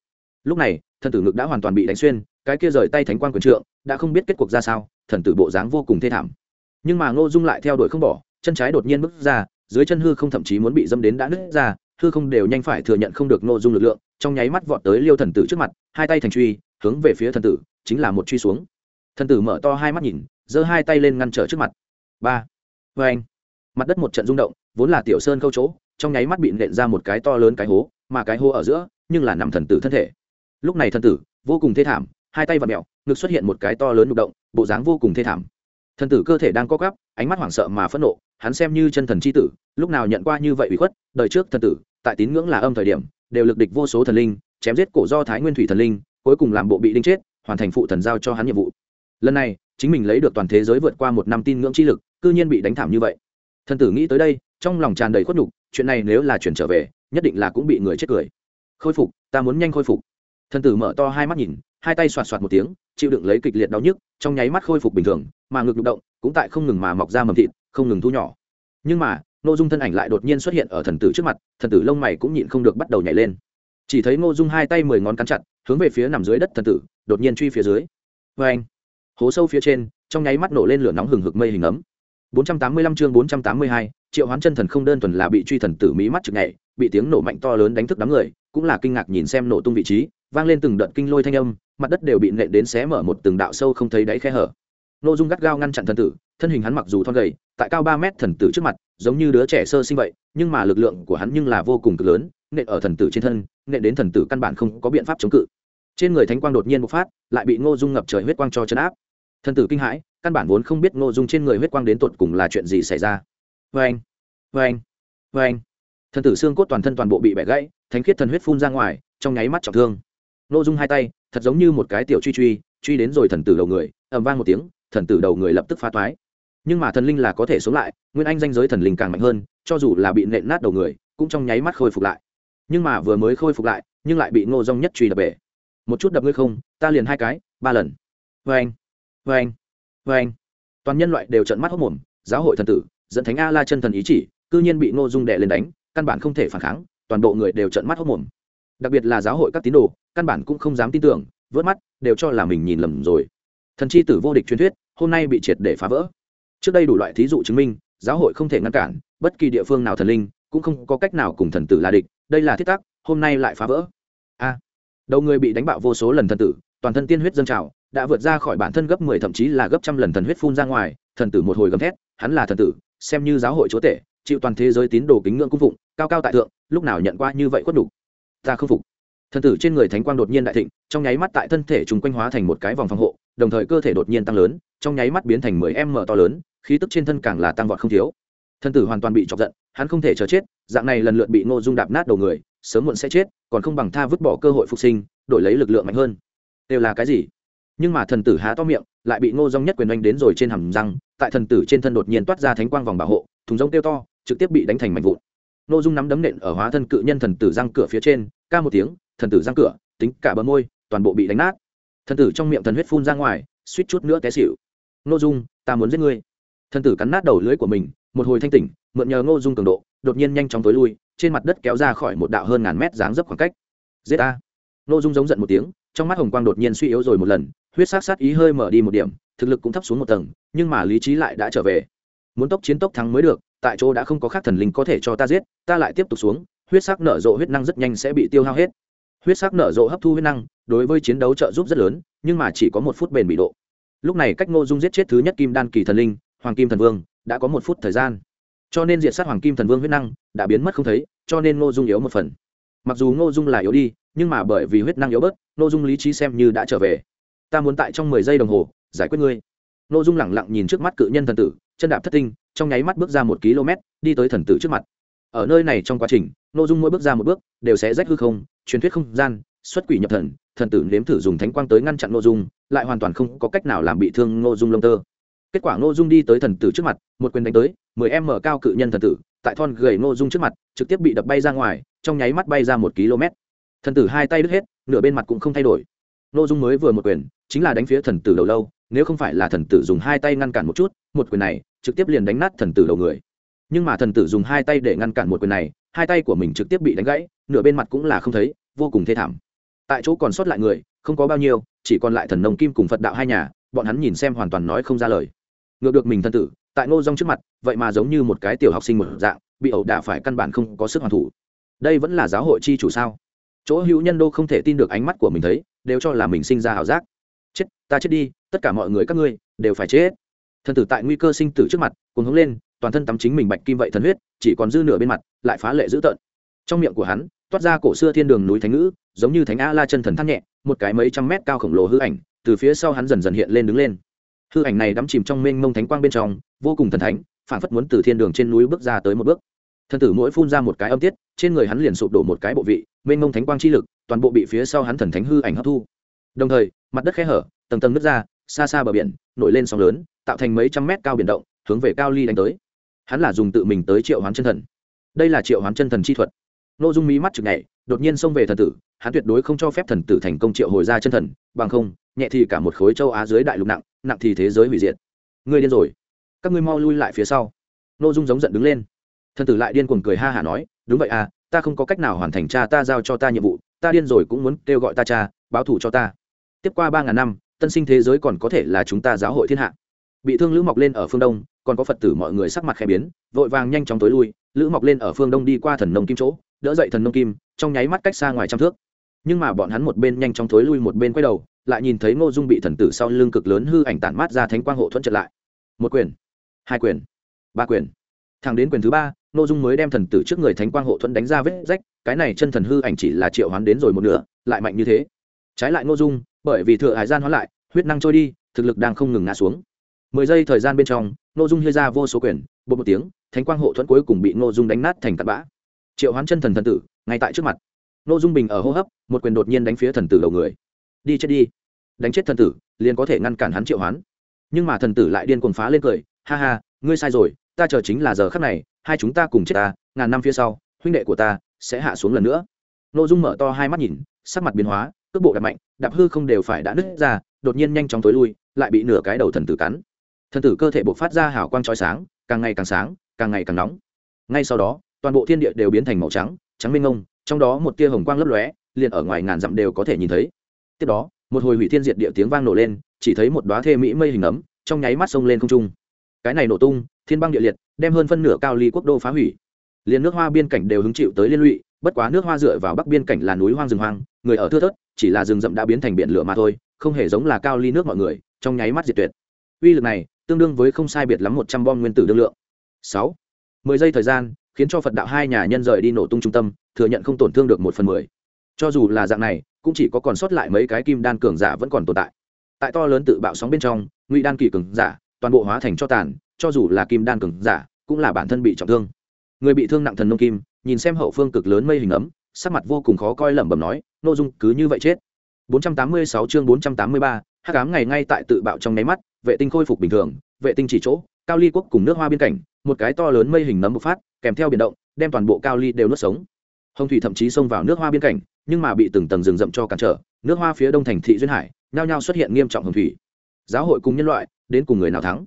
Lúc này, thần tử ngực đã hoàn toàn bị đánh xuyên, cái kia rời tay thánh quang quyền trượng, đã không biết kết cuộc ra sao, thần tử bộ dáng vô cùng thê thảm. Nhưng mà ngô dung lại theo đuổi không bỏ, chân trái đột nhiên bước ra dưới chân hư không thậm chí muốn bị dâm đến đã nứt ra, hư không đều nhanh phải thừa nhận không được nội dung lực lượng, trong nháy mắt vọt tới liêu thần tử trước mặt, hai tay thành truy, hướng về phía thần tử, chính là một truy xuống. Thần tử mở to hai mắt nhìn, giơ hai tay lên ngăn trở trước mặt. Ba. Vê anh mặt đất một trận rung động, vốn là tiểu sơn câu chỗ, trong nháy mắt bị nện ra một cái to lớn cái hố, mà cái hố ở giữa, nhưng là nằm thần tử thân thể. Lúc này thần tử, vô cùng thê thảm, hai tay và mẹo, ngực xuất hiện một cái to lớn nhục động, bộ dáng vô cùng thê thảm. Thần tử cơ thể đang co gắp ánh mắt hoảng sợ mà phẫn nộ hắn xem như chân thần c h i tử, lúc nào nhận qua như vậy ủy khuất, đời trước thần tử, tại tín ngưỡng là âm thời điểm, đều lực địch vô số thần linh, chém giết cổ do thái nguyên thủy thần linh, cuối cùng làm bộ bị đinh chết, hoàn thành phụ thần giao cho hắn nhiệm vụ. Lần này, chính mình lấy được toàn thế giới vượt qua một năm tin ngưỡng chi lực, cư nhiên bị đánh thảm như vậy. Thần tử nghĩ tới đây, trong lòng tràn đầy khuất nhục, chuyện này nếu là chuyển trở về, nhất định là cũng bị người chết cười. Khôi phục, ta muốn nhanh khôi phục. Thần tử mở to hai mắt nhìn, hai tay xoạt xoạt một tiếng, chịu đựng lấy kịch liệt đau nhức, trong nháy mắt khôi phục bình thường, mà ngực đụng động, cũng tại không ngừng mà mọc ra mầm thịt không ngừng thu nhỏ. Nhưng mà ngô dung thân ảnh lại đột nhiên xuất hiện ở thần tử trước mặt thần tử lông mày cũng nhịn không được bắt đầu nhảy lên. Chỉ thấy ngô dung hai tay mười ngón cắn chặt hướng về phía nằm dưới đất thần tử đột nhiên truy phía dưới. Vê anh hố sâu phía trên trong nháy mắt nổ lên lửa nóng hừng hực mây hình ấm. 485 chương 482, triệu hoán chân thần không đơn thuần là bị truy thần tử mỹ mắt trực nhảy bị tiếng nổ mạnh to lớn đánh thức đám người cũng là kinh ngạc nhìn xem nổ tung vị trí vang lên từng đợt kinh lôi thanh âm mặt đất đều bị nện đến xé mở một từng đạo sâu không thấy đáy khe hở nội dung gắt gao ngăn chặn thần tử, thân hình hắn mặc dù thon gầy, tại cao ba mét thần tử trước mặt, giống như đứa trẻ sơ sinh vậy, nhưng mà lực lượng của hắn nhưng là vô cùng cực lớn, nện ở thần tử trên thân, nện đến thần tử căn bản không có biện pháp chống cự. Trên người thánh quang đột nhiên bộc phát, lại bị ngô dung ngập trời huyết quang cho chấn áp. Thần tử kinh hãi, căn bản vốn không biết ngô dung trên người huyết quang đến tột cùng là chuyện gì xảy ra. Vê anh vê anh vê anh thần tử xương cốt toàn thân toàn bộ bị bẻ gãy, thánh khiết thần huyết phun ra ngoài, trong nháy mắt trọng thương. Ngô dung hai tay, thật giống như một cái tiểu truy truy truy đến rồi thần tử đầu người, ầm vang một tiếng thần tử đầu người lập tức phá toái. Nhưng mà thần linh là có thể sống lại, nguyên anh danh giới thần linh càng mạnh hơn, cho dù là bị nện nát đầu người, cũng trong nháy mắt khôi phục lại. Nhưng mà vừa mới khôi phục lại, nhưng lại bị ngô rong nhất truy đập bể. Một chút đập ngươi không, ta liền hai cái, ba lần. Vê anh vê anh vê anh toàn nhân loại đều trận mắt hốc mồm, giáo hội thần tử, dẫn thánh a la chân thần ý chỉ, cư nhiên bị ngô dung đệ lên đánh, căn bản không thể phản kháng, toàn bộ người đều trận mắt hốc mồm. Đặc biệt là giáo hội các tín đồ, căn bản cũng không dám tin tưởng, vớt mắt, đều cho là mình nhìn lầm rồi thần chi tử vô địch truyền thuyết, hôm nay bị triệt để phá vỡ. Trước đây đủ loại thí dụ chứng minh, giáo hội không thể ngăn cản, bất kỳ địa phương nào thần linh cũng không có cách nào cùng thần tử là địch, đây là thiết tác hôm nay lại phá vỡ. A, đầu người bị đánh bạo vô số lần thần tử, toàn thân tiên huyết dâng trào, đã vượt ra khỏi bản thân gấp mười, thậm chí là gấp trăm lần thần huyết phun ra ngoài, thần tử một hồi gầm thét, hắn là thần tử, xem như giáo hội chúa tể, chịu toàn thế giới tín đồ kính ngưỡng cung phụng, cao cao tại thượng, lúc nào nhận qua như vậy khuất đủ ta không phục. Thần tử trên người thánh quang đột nhiên đại thịnh, trong nháy mắt tại thân thể chúng quanh hóa thành một cái vòng phòng hộ đồng thời cơ thể đột nhiên tăng lớn, trong nháy mắt biến thành mười m to lớn, khí tức trên thân càng là tăng vọt không thiếu. Thân tử hoàn toàn bị chọc giận, hắn không thể chờ chết, dạng này lần lượt bị ngô dung đạp nát đầu người, sớm muộn sẽ chết, còn không bằng tha vứt bỏ cơ hội phục sinh, đổi lấy lực lượng mạnh hơn. Đều là cái gì? Nhưng mà thần tử há to miệng, lại bị ngô dung nhất quyền oanh đến rồi trên hầm răng, tại thần tử trên thân đột nhiên toát ra thánh quang vòng bảo hộ, thùng giống tiêu to, trực tiếp bị đánh thành mảnh vụn. Ngô dung nắm đấm nện ở hóa thân cự nhân thần tử răng cửa phía trên, ca một tiếng, thần tử răng cửa, tính cả bờ môi, toàn bộ bị đánh nát thần tử trong miệng thần huyết phun ra ngoài, suýt chút nữa té xỉu. Ngô dung, ta muốn giết ngươi. Thần tử cắn nát đầu lưới của mình, một hồi thanh tỉnh, mượn nhờ ngô dung cường độ, đột nhiên nhanh chóng tối lui, trên mặt đất kéo ra khỏi một đạo hơn ngàn mét dáng dấp khoảng cách. Giết ta. Ngô dung giống giận một tiếng, trong mắt hồng quang đột nhiên suy yếu rồi một lần, huyết sát sát ý hơi mở đi một điểm, thực lực cũng thấp xuống một tầng, nhưng mà lý trí lại đã trở về. Muốn tốc chiến tốc thắng mới được, tại chỗ đã không có khác thần linh có thể cho ta giết, ta lại tiếp tục xuống, huyết sắc nở rộ huyết năng rất nhanh sẽ bị tiêu hao hết. Huyết sắc nở rộ hấp thu huyết năng đối với chiến đấu trợ giúp rất lớn, nhưng mà chỉ có một phút bền bị độ. Lúc này cách ngô dung giết chết thứ nhất kim đan kỳ thần linh, hoàng kim thần vương, đã có một phút thời gian. Cho nên diện sát hoàng kim thần vương huyết năng đã biến mất không thấy, cho nên ngô dung yếu một phần. Mặc dù ngô dung là yếu đi, nhưng mà bởi vì huyết năng yếu bớt, ngô dung lý trí xem như đã trở về. Ta muốn tại trong mười giây đồng hồ giải quyết ngươi. Ngô dung lẳng lặng nhìn trước mắt cự nhân thần tử, chân đạp thất tinh, trong nháy mắt bước ra một km, đi tới thần tử trước mặt. Ở nơi này trong quá trình, ngô dung mỗi bước ra một bước đều sẽ rách hư không, truyền thuyết không gian, xuất quỷ nhập thần thần tử nếm thử dùng thánh quang tới ngăn chặn ngô dung, lại hoàn toàn không có cách nào làm bị thương ngô dung lông tơ. Kết quả ngô dung đi tới thần tử trước mặt, một quyền đánh tới, mười em mở cao cự nhân thần tử, tại thon gầy ngô dung trước mặt, trực tiếp bị đập bay ra ngoài, trong nháy mắt bay ra một km. Thần tử hai tay đứt hết, nửa bên mặt cũng không thay đổi. Ngô dung mới vừa một quyền, chính là đánh phía thần tử đầu lâu, nếu không phải là thần tử dùng hai tay ngăn cản một chút, một quyền này, trực tiếp liền đánh nát thần tử đầu người. Nhưng mà thần tử dùng hai tay để ngăn cản một quyền này, hai tay của mình trực tiếp bị đánh gãy, nửa bên mặt cũng là không thấy, vô cùng thê thảm tại chỗ còn sót lại người, không có bao nhiêu, chỉ còn lại thần nông kim cùng phật đạo hai nhà, bọn hắn nhìn xem hoàn toàn nói không ra lời. Ngược được mình thân tử, tại ngô rong trước mặt, vậy mà giống như một cái tiểu học sinh một dạng, bị ẩu đả phải căn bản không có sức hoàn thủ. Đây vẫn là giáo hội chi chủ sao? Chỗ hữu nhân đô không thể tin được ánh mắt của mình thấy, đều cho là mình sinh ra h ảo giác. Chết, ta chết đi, tất cả mọi người các ngươi, đều phải chết. Thần tử tại nguy cơ sinh tử trước mặt cùng hướng lên, toàn thân tắm chính mình bạch kim vậy thần huyết, chỉ còn dư nửa bên mặt, lại phá lệ dữ tợn. Trong miệng của hắn, toát ra cổ xưa thiên đường núi thánh ngữ giống như thánh a la chân thần thắt nhẹ, một cái mấy trăm mét cao khổng lồ hư ảnh, từ phía sau hắn dần dần hiện lên đứng lên. Hư ảnh này đắm chìm trong mênh mông thánh quang bên trong, vô cùng thần thánh phản phất muốn từ thiên đường trên núi bước ra tới một bước. Thần tử mỗi phun ra một cái âm tiết, trên người hắn liền sụp đổ một cái bộ vị, mênh mông thánh quang chi lực, toàn bộ bị phía sau hắn thần thánh hư ảnh hấp thu. Đồng thời, mặt đất khe hở, tầng tầng nước ra, xa xa bờ biển, nổi lên sóng lớn, tạo thành mấy trăm mét cao biển động, hướng về cao ly đánh tới. Hắn là dùng tự mình tới triệu hoán chân thần. Đây là triệu hoán chân thần chi thuật n dung mí mắt chực nhảy, đột nhiên xông về thần tử, hắn tuyệt đối không cho phép thần tử thành công triệu hồi ra chân thần, bằng không, nhẹ thì cả một khối châu á dưới đại lục nặng nặng thì thế giới hủy diệt. Ngươi điên rồi. Các ngươi mau lui lại phía sau. N dung giống giận đứng lên. Thần tử lại điên cuồng cười ha hả nói, đúng vậy à ta không có cách nào hoàn thành cha ta giao cho ta nhiệm vụ, ta điên rồi cũng muốn kêu gọi ta cha, báo thù cho ta. Tiếp qua ba ngàn năm, tân sinh thế giới còn có thể là chúng ta giáo hội thiên hạ. Bị thương lữ mọc lên ở phương đông, còn có phật tử mọi người sắc mặt khẽ biến, vội vàng nhanh chóng tối lui lữ mọc lên ở phương đông đi qua thần nông kim chỗ, đỡ dậy thần nông kim, trong nháy mắt cách xa ngoài trăm thước. Nhưng mà bọn hắn một bên nhanh chóng thối lui một bên quay đầu, lại nhìn thấy ngô dung bị thần tử sau lưng cực lớn hư ảnh tản mát ra thánh quang hộ thuẫn trật lại. Một quyền, hai quyền, ba quyền. Thẳng đến quyền thứ ba, ngô dung mới đem thần tử trước người thánh quang hộ thuẫn đánh ra vết rách, cái này chân thần hư ảnh chỉ là triệu hoán đến rồi một nửa, lại mạnh như thế. Trái lại ngô dung, bởi vì thừa hải gian hóa lại, huyết năng trôi đi, thực lực đang không ngừng ngã xuống. Mười giây thời gian bên trong, ngô dung hia ra vô số quyền bột một tiếng thánh quang hộ thuẫn cuối cùng bị ngô dung đánh nát thành tạt bã. Triệu hoán chân thần thần tử, ngay tại trước mặt. Ngô dung bình ở hô hấp, một quyền đột nhiên đánh phía thần tử đầu người. Đi chết đi. Đánh chết thần tử, liền có thể ngăn cản hắn triệu hoán. Nhưng mà thần tử lại điên cuồng phá lên cười, ha ha, ngươi sai rồi, ta chờ chính là giờ khắc này, hai chúng ta cùng chết ta, ngàn năm phía sau, huynh đệ của ta sẽ hạ xuống lần nữa. Nội dung mở to hai mắt nhìn, sắc mặt biến hóa, cước bộ đạp mạnh, đạp hư không đều phải đã nứt ra, đột nhiên nhanh chóng tối lui, lại bị nửa cái đầu thần tử cắn. Thần tử cơ thể buộc phát ra hào quang trói sáng, càng ngày càng sáng càng ngày càng nóng. Ngay sau đó, toàn bộ thiên địa đều biến thành màu trắng trắng mênh ngông trong đó một tia hồng quang lấp lóe, liền ở ngoài ngàn dặm đều có thể nhìn thấy. Tiếp đó, một hồi hủy thiên diệt địa tiếng vang nổ lên, chỉ thấy một đoá thê mỹ mây hình ấm, trong nháy mắt sông lên không trung. Cái này nổ tung, thiên băng địa liệt, đem hơn phân nửa cao ly quốc đô phá hủy. Liền nước hoa biên cảnh đều hứng chịu tới liên lụy, bất quá nước hoa dựa vào bắc biên cảnh là núi hoang rừng hoang, người ở thưa thớt, chỉ là rừng rậm đã biến thành biển lửa mà thôi, không hề giống là cao ly nước mọi người, trong nháy mắt diệt tuyệt. Uy lực này, tương đương với không sai biệt lắm một trăm bom nguyên tử đương lượng sáu. Mười giây thời gian khiến cho phật đạo hai nhà nhân rời đi nổ tung trung tâm thừa nhận không tổn thương được một phần mười. Cho dù là dạng này cũng chỉ có còn sót lại mấy cái kim đan cường giả vẫn còn tồn tại. Tại to lớn tự bạo sóng bên trong ngụy đan kỳ cường giả toàn bộ hóa thành cho tàn cho dù là kim đan cường giả cũng là bản thân bị trọng thương. Người bị thương nặng thần nông kim nhìn xem hậu phương cực lớn mây hình ấm sắc mặt vô cùng khó coi lẩm bẩm nói nội dung cứ như vậy chết. 486 chương 483, hắc ám ngày ngay tại tự bạo trong nháy mắt vệ tinh khôi phục bình thường vệ tinh chỉ chỗ cao ly quốc cùng nước hoa biên cảnh, một cái to lớn mây hình nấm bộc phát, kèm theo biển động, đem toàn bộ cao ly đều nuốt sống. Hồng thủy thậm chí xông vào nước hoa biên cảnh, nhưng mà bị từng tầng rừng rậm cho cản trở, nước hoa phía đông thành thị duyên hải, nhao nhao xuất hiện nghiêm trọng hồng thủy. Giáo hội cùng nhân loại, đến cùng người nào thắng?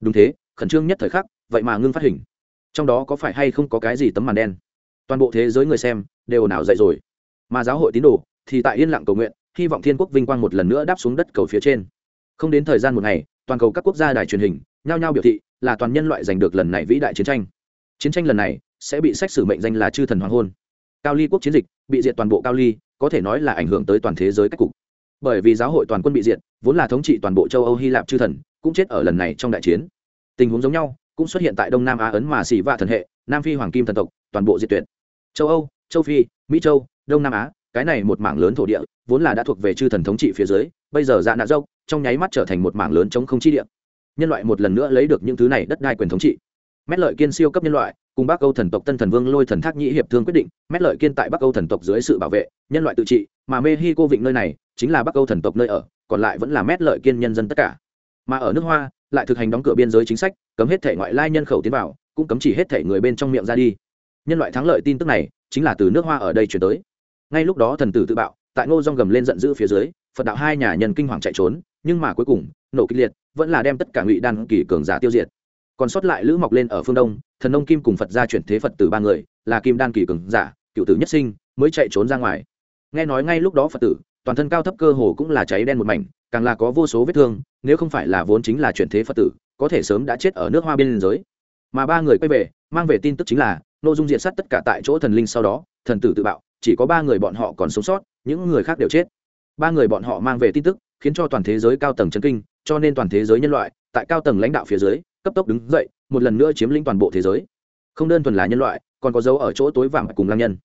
Đúng thế, khẩn trương nhất thời khắc, vậy mà ngưng phát hình. Trong đó có phải hay không có cái gì tấm màn đen? Toàn bộ thế giới người xem, đều nào dậy rồi? Mà giáo hội tín đồ, thì tại yên lặng cầu nguyện, hy vọng thiên quốc vinh quang một lần nữa đáp xuống đất cầu phía trên. Không đến thời gian một ngày, toàn cầu các quốc gia đài truyền hình nhao nhao biểu thị là toàn nhân loại giành được lần này vĩ đại chiến tranh. Chiến tranh lần này sẽ bị xét xử mệnh danh là chư thần hoàng hôn. Cao ly quốc chiến dịch bị diệt toàn bộ cao ly, có thể nói là ảnh hưởng tới toàn thế giới cách cục. Bởi vì giáo hội toàn quân bị diệt, vốn là thống trị toàn bộ châu âu hy lạp chư thần, cũng chết ở lần này trong đại chiến. Tình huống giống nhau, cũng xuất hiện tại đông nam á ấn mà xỉ vạ thần hệ, nam phi hoàng kim thần tộc, toàn bộ diệt tuyệt. Châu âu, châu phi, mỹ châu, đông nam á, cái này một mảng lớn thổ địa, vốn là đã thuộc về chư thần thống trị phía dưới, bây giờ dạ nạ dâu trong nháy mắt trở thành một mảng lớn chống không chi địa nhân loại một lần nữa lấy được những thứ này đất đai quyền thống trị. Mét lợi kiên siêu cấp nhân loại, cùng bắc âu thần tộc tân thần vương lôi thần thác nhĩ hiệp thương quyết định, mét lợi kiên tại bắc âu thần tộc dưới sự bảo vệ, nhân loại tự trị, mà mexico vịnh nơi này chính là bắc âu thần tộc nơi ở, còn lại vẫn là mét lợi kiên nhân dân tất cả. Mà ở nước hoa, lại thực hành đóng cửa biên giới chính sách, cấm hết thể ngoại lai nhân khẩu tiến vào, cũng cấm chỉ hết thể người bên trong miệng ra đi. Nhân loại thắng lợi tin tức này, chính là từ nước hoa ở đây chuyển tới. Ngay lúc đó thần tử tự bạo, tại ngô dong gầm lên giận dữ phía dưới, phật đạo hai nhà nhân kinh hoàng chạy trốn, nhưng mà cuối cùng, nổ kịch liệt vẫn là đem tất cả ngụy đan kỳ cường giả tiêu diệt. Còn sót lại lữ mọc lên ở phương đông, thần nông kim cùng phật gia chuyển thế phật tử ba người, là kim đan kỳ cường giả, cựu tử nhất sinh, mới chạy trốn ra ngoài. Nghe nói ngay lúc đó phật tử, toàn thân cao thấp cơ hồ cũng là cháy đen một mảnh, càng là có vô số vết thương, nếu không phải là vốn chính là chuyển thế phật tử, có thể sớm đã chết ở nước hoa biên giới. Mà ba người quay về, mang về tin tức chính là nội dung diện sát tất cả tại chỗ thần linh sau đó, thần tử tự bạo, chỉ có ba người bọn họ còn sống sót, những người khác đều chết. Ba người bọn họ mang về tin tức, khiến cho toàn thế giới cao tầng chấn kinh cho nên toàn thế giới nhân loại, tại cao tầng lãnh đạo phía dưới, cấp tốc đứng dậy, một lần nữa chiếm lĩnh toàn bộ thế giới. Không đơn thuần là nhân loại, còn có dấu ở chỗ tối vàng cùng lang nhân.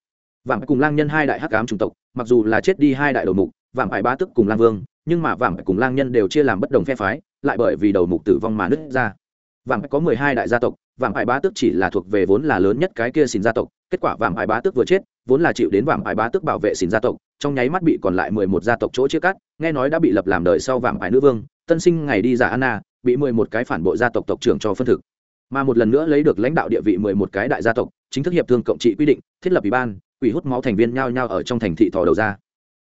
Vàng cùng lang nhân hai đại hắc ám chủng tộc, mặc dù là chết đi hai đại đầu mục vàng ải ba tức cùng lang vương, nhưng mà vàng cùng lang nhân đều chia làm bất đồng phe phái, lại bởi vì đầu mục tử vong mà nứt ra. Vàng có mười hai đại gia tộc vàng ải bá tước chỉ là thuộc về vốn là lớn nhất cái kia xin gia tộc, kết quả vàng ải bá tước vừa chết, vốn là chịu đến vàng ải bá tước bảo vệ xin gia tộc, trong nháy mắt bị còn lại mười một gia tộc chỗ chia cắt, nghe nói đã bị lập làm đời sau vàng ải nữ vương tân sinh ngày đi giả anna, bị mười một cái phản bội gia tộc tộc trưởng cho phân thực. Mà một lần nữa lấy được lãnh đạo địa vị mười một cái đại gia tộc, chính thức hiệp thương cộng trị quy định, thiết lập ủy ban, quỷ hút máu thành viên nhao nhao ở trong thành thị thò đầu ra.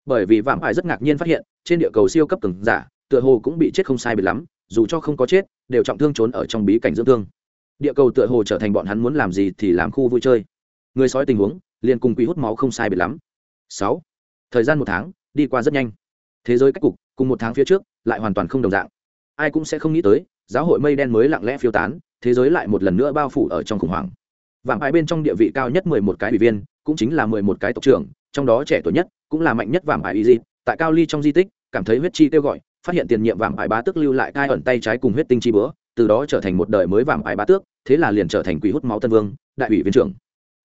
Bởi vì vạm ải rất ngạc nhiên phát hiện, trên địa cầu siêu cấp từng giả, tựa hồ cũng bị chết không sai biệt lắm, dù cho không có chết, đều trọng thương trốn ở trong bí cảnh dưỡng thương. Địa cầu tựa hồ trở thành bọn hắn muốn làm gì thì làm khu vui chơi. Người sói tình huống, liền cùng quỷ hút máu không sai biệt lắm. Sáu, thời gian một tháng, đi qua rất nhanh. Thế giới cách cục cùng một tháng phía trước, lại hoàn toàn không đồng dạng. Ai cũng sẽ không nghĩ tới, giáo hội mây đen mới lặng lẽ phiêu tán, thế giới lại một lần nữa bao phủ ở trong khủng hoảng. Vàng ái bên trong địa vị cao nhất mười một cái ủy viên, cũng chính là mười một cái tộc trưởng, trong đó trẻ tuổi nhất cũng là mạnh nhất vàng ái y di tại cao ly trong di tích, cảm thấy huyết chi kêu gọi, phát hiện tiền nhiệm vàng ái bá tước lưu lại cai ẩn tay trái cùng huyết tinh chi bữa, từ đó trở thành một đời mới vàng ái bá tước, thế là liền trở thành quỷ hút máu tân vương, đại ủy viên trưởng.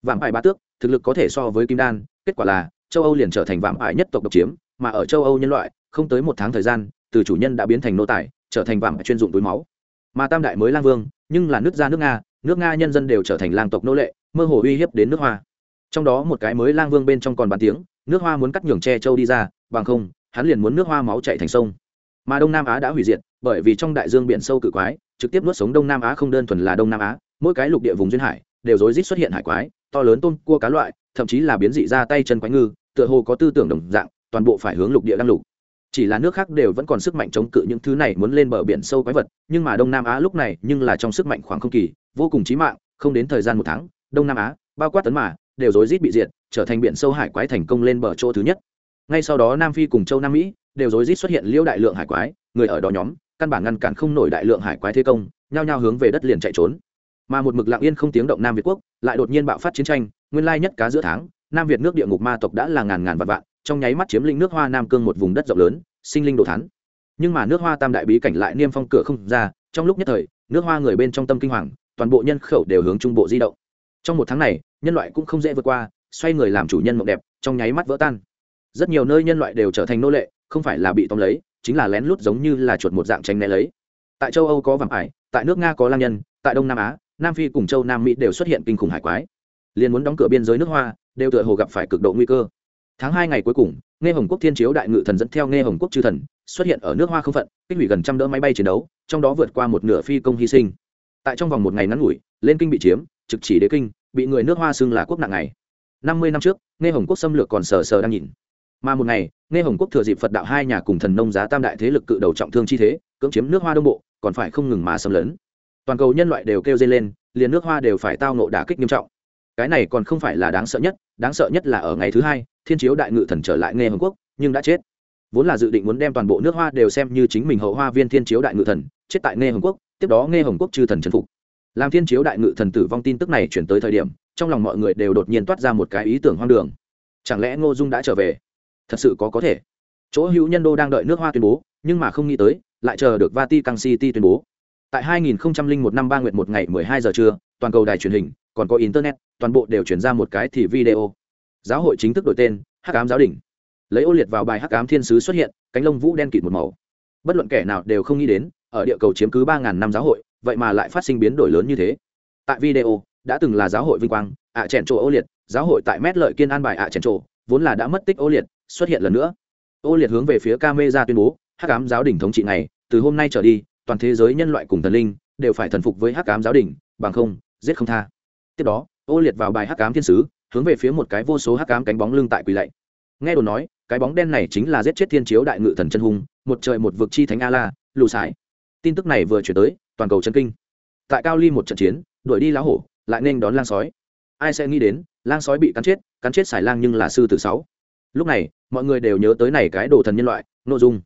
Vàng ái bá tước, thực lực có thể so với kim đan, kết quả là, châu âu liền trở thành vàng ái nhất tộc độc chiếm, mà ở châu âu nhân loại không tới một tháng thời gian, từ chủ nhân đã biến thành nô tài, trở thành vàng chuyên dụng túi máu. Mà tam đại mới lang vương, nhưng là nước ra nước nga nước nga nhân dân đều trở thành lang tộc nô lệ, mơ hồ uy hiếp đến nước hoa. Trong đó một cái mới lang vương bên trong còn bàn tiếng, nước hoa muốn cắt nhường tre châu đi ra, bằng không, hắn liền muốn nước hoa máu chạy thành sông. Mà đông nam á đã hủy diệt, bởi vì trong đại dương biển sâu cự quái, trực tiếp nuốt sống đông nam á không đơn thuần là đông nam á, mỗi cái lục địa vùng duyên hải, đều rối rít xuất hiện hải quái, to lớn tôm, cua, cá loại, thậm chí là biến dị ra tay chân quái ngư, tựa hồ có tư tưởng đồng dạng, toàn bộ phải hướng lục địa đăng lục chỉ là nước khác đều vẫn còn sức mạnh chống cự những thứ này muốn lên bờ biển sâu quái vật, nhưng mà đông nam á lúc này nhưng là trong sức mạnh khoảng không kỳ, vô cùng chí mạng, không đến thời gian một tháng, đông nam á, bao quát tấn mà, đều rối rít bị diệt, trở thành biển sâu hải quái thành công lên bờ chỗ thứ nhất. Ngay sau đó nam phi cùng châu nam mỹ đều rối rít xuất hiện liêu đại lượng hải quái, người ở đó nhóm, căn bản ngăn cản không nổi đại lượng hải quái thế công, nhao nhao hướng về đất liền chạy trốn. Mà một mực lặng yên không tiếng động nam việt quốc lại đột nhiên bạo phát chiến tranh, nguyên lai nhất cá giữa tháng, nam việt nước địa ngục ma tộc đã là ngàn ngàn vạn vạn trong nháy mắt chiếm lĩnh nước hoa nam cương một vùng đất rộng lớn, sinh linh đồ thắn nhưng mà nước hoa tam đại bí cảnh lại niêm phong cửa không ra, trong lúc nhất thời, nước hoa người bên trong tâm kinh hoàng, toàn bộ nhân khẩu đều hướng trung bộ di động. Trong một tháng này, nhân loại cũng không dễ vượt qua, xoay người làm chủ nhân mộng đẹp, trong nháy mắt vỡ tan. Rất nhiều nơi nhân loại đều trở thành nô lệ, không phải là bị tóm lấy, chính là lén lút giống như là chuột một dạng tranh né lấy. Tại châu âu có vàng ải, tại nước nga có lang nhân, tại đông nam á, nam phi cùng châu nam mỹ đều xuất hiện kinh khủng hải quái. Liền muốn đóng cửa biên giới nước hoa, đều tựa hồ gặp phải cực độ nguy cơ tháng hai ngày cuối cùng nghe hồng quốc thiên chiếu đại ngự thần dẫn theo nghe hồng quốc chư thần, xuất hiện ở nước hoa không phận kích hủy gần trăm đỡ máy bay chiến đấu, trong đó vượt qua một nửa phi công hy sinh. Tại trong vòng một ngày ngắn ngủi, lên kinh bị chiếm, trực chỉ đế kinh, bị người nước hoa xưng là quốc nặng ngày. Năm mươi năm trước nghe hồng quốc xâm lược còn sờ sờ đang nhìn. Mà một ngày nghe hồng quốc thừa dịp phật đạo hai nhà cùng thần nông giá tam đại thế lực cự đầu trọng thương chi thế, cưỡng chiếm nước hoa đông bộ, còn phải không ngừng mà xâm lấn. Toàn cầu nhân loại đều kêu dây lên, liền nước hoa đều phải tao nộ đả kích nghiêm trọng. Cái này còn không phải là đáng sợ nhất, đáng sợ nhất là ở ngày thứ hai thiên chiếu đại ngự thần trở lại nghe hồng quốc, nhưng đã chết. Vốn là dự định muốn đem toàn bộ nước hoa đều xem như chính mình hậu hoa viên thiên chiếu đại ngự thần, chết tại nghe hồng quốc, tiếp đó nghe hồng quốc chư thần trần phục. Làm thiên chiếu đại ngự thần tử vong tin tức này chuyển tới thời điểm, trong lòng mọi người đều đột nhiên toát ra một cái ý tưởng hoang đường. Chẳng lẽ ngô dung đã trở về? Thật sự có có thể. Chỗ hữu nhân đô đang đợi nước hoa tuyên bố, nhưng mà không nghĩ tới, lại chờ được vati căng city tuyên bố. Tại 2001 năm ba nguyệt một ngày 12 giờ trưa, toàn cầu đài truyền hình, còn có internet, toàn bộ đều chuyển ra một cái thì video giáo hội chính thức đổi tên, hắc ám giáo đình. Lấy ô liệt vào bài hắc ám thiên sứ xuất hiện, cánh lông vũ đen kịt một màu. Bất luận kẻ nào đều không nghĩ đến, ở địa cầu chiếm cứ ba ngàn năm giáo hội, vậy mà lại phát sinh biến đổi lớn như thế. Tại video, đã từng là giáo hội vinh quang, ạ à chèn trộ ô liệt, giáo hội tại mét lợi kiên an bài ạ à chèn trộ vốn là đã mất tích ô liệt, xuất hiện lần nữa. Ô liệt hướng về phía Cam Mê ra tuyên bố, hắc ám giáo đình thống trị này từ hôm nay trở đi, toàn thế giới nhân loại cùng thần linh đều phải thần phục với hắc ám giáo đình, bằng không, giết không tha. Tiếp đó, ô liệt vào bài hắc ám thiên sứ hướng về phía một cái vô số hắc ám cánh bóng lưng tại quỳ lạy. Nghe đồn nói, cái bóng đen này chính là giết chết thiên chiếu đại ngự thần chân hùng một trời một vực chi thánh a la, lù sải. Tin tức này vừa chuyển tới, toàn cầu chân kinh. Tại cao ly một trận chiến, đuổi đi lá hổ, lại nên đón lang sói. Ai sẽ nghĩ đến, lang sói bị cắn chết cắn chết xài lang nhưng là sư tử sáu. Lúc này, mọi người đều nhớ tới này cái đồ thần nhân loại, nội dung.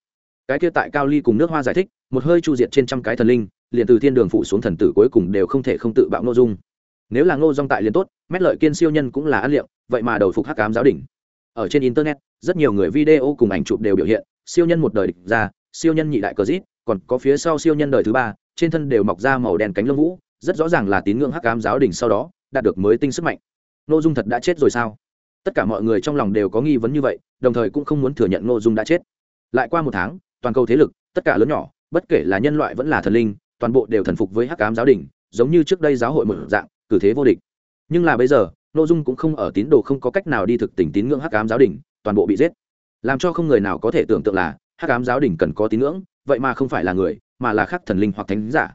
Cái kia tại cao ly cùng nước hoa giải thích, một hơi chu diệt trên trăm cái thần linh, liền từ thiên đường phụ xuống thần tử cuối cùng đều không thể không tự bạo nội dung nếu là ngô dong tại liền tốt, mét lợi kiên siêu nhân cũng là ăn liệu, vậy mà đầu phục hắc cám giáo đỉnh ở trên internet, rất nhiều người video cùng ảnh chụp đều biểu hiện, siêu nhân một đời địch ra, siêu nhân nhị đại cờ rít, còn có phía sau siêu nhân đời thứ ba, trên thân đều mọc ra màu đen cánh lông vũ, rất rõ ràng là tín ngưỡng hắc cám giáo đỉnh sau đó, đạt được mới tinh sức mạnh. Nội dung thật đã chết rồi sao? Tất cả mọi người trong lòng đều có nghi vấn như vậy, đồng thời cũng không muốn thừa nhận nội dung đã chết. Lại qua một tháng, toàn cầu thế lực, tất cả lớn nhỏ, bất kể là nhân loại vẫn là thần linh, toàn bộ đều thần phục với hắc cám giáo đình, giống như trước đây giáo hội một dạng cử thế vô địch. Nhưng là bây giờ nội dung cũng không ở tín đồ không có cách nào đi thực tình tín ngưỡng hắc cám giáo đình, toàn bộ bị giết. Làm cho không người nào có thể tưởng tượng là hắc cám giáo đình cần có tín ngưỡng, vậy mà không phải là người, mà là khắc thần linh hoặc thánh giả.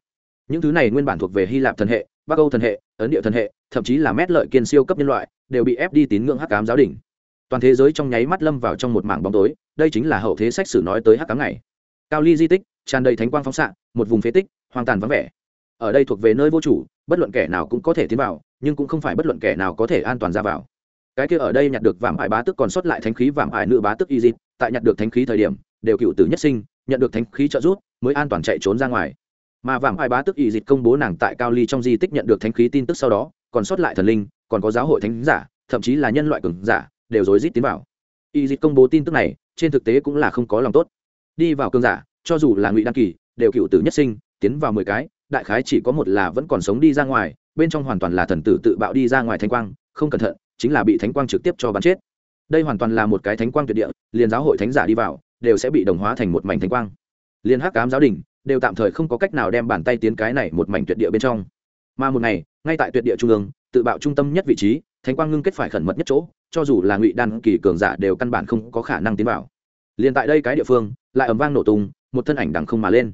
Những thứ này nguyên bản thuộc về hy lạp thần hệ, bắc âu thần hệ, ấn địa thần hệ, thậm chí là mét lợi kiên siêu cấp nhân loại, đều bị ép đi tín ngưỡng hắc cám giáo đình. Toàn thế giới trong nháy mắt lâm vào trong một mảng bóng tối, đây chính là hậu thế sách sử nói tới hắc cám này cao ly di tích, tràn đầy thánh quang phóng xạ, một vùng phế tích, hoang tàn vắng vẻ. Ở đây thuộc về nơi vô chủ bất luận kẻ nào cũng có thể tiến vào, nhưng cũng không phải bất luận kẻ nào có thể an toàn ra vào. Cái kia ở đây nhặt được vạm ải bá tức còn sót lại thánh khí vạm ải nữ bá tức y dịp tại nhặt được thánh khí thời điểm, đều cựu tử nhất sinh, nhận được thánh khí trợ giúp, mới an toàn chạy trốn ra ngoài. Mà vạm ải bá tức y dịp công bố nàng tại cao ly trong di tích nhận được thánh khí tin tức sau đó, còn sót lại thần linh, còn có giáo hội thánh giả, thậm chí là nhân loại cường giả, đều rối rít tiến vào. Y dịp công bố tin tức này, trên thực tế cũng là không có lòng tốt. Đi vào cường giả, cho dù là ngụy đăng kỳ, đều cựu tử nhất sinh, tiến vào mười cái đại khái chỉ có một là vẫn còn sống đi ra ngoài, bên trong hoàn toàn là thần tử tự bạo đi ra ngoài thánh quang, không cẩn thận, chính là bị thánh quang trực tiếp cho bắn chết. Đây hoàn toàn là một cái thánh quang tuyệt địa, liền giáo hội thánh giả đi vào, đều sẽ bị đồng hóa thành một mảnh thánh quang. Liền hắc cám giáo đình đều tạm thời không có cách nào đem bàn tay tiến cái này một mảnh tuyệt địa bên trong. Mà một ngày, ngay tại tuyệt địa trung ương, tự bạo trung tâm nhất vị trí, thánh quang ngưng kết phải khẩn mật nhất chỗ, cho dù là ngụy đan kỳ cường giả đều căn bản không có khả năng tiến vào. Liền tại đây cái địa phương, lại ầm vang nổ tung, một thân ảnh đằng không mà lên.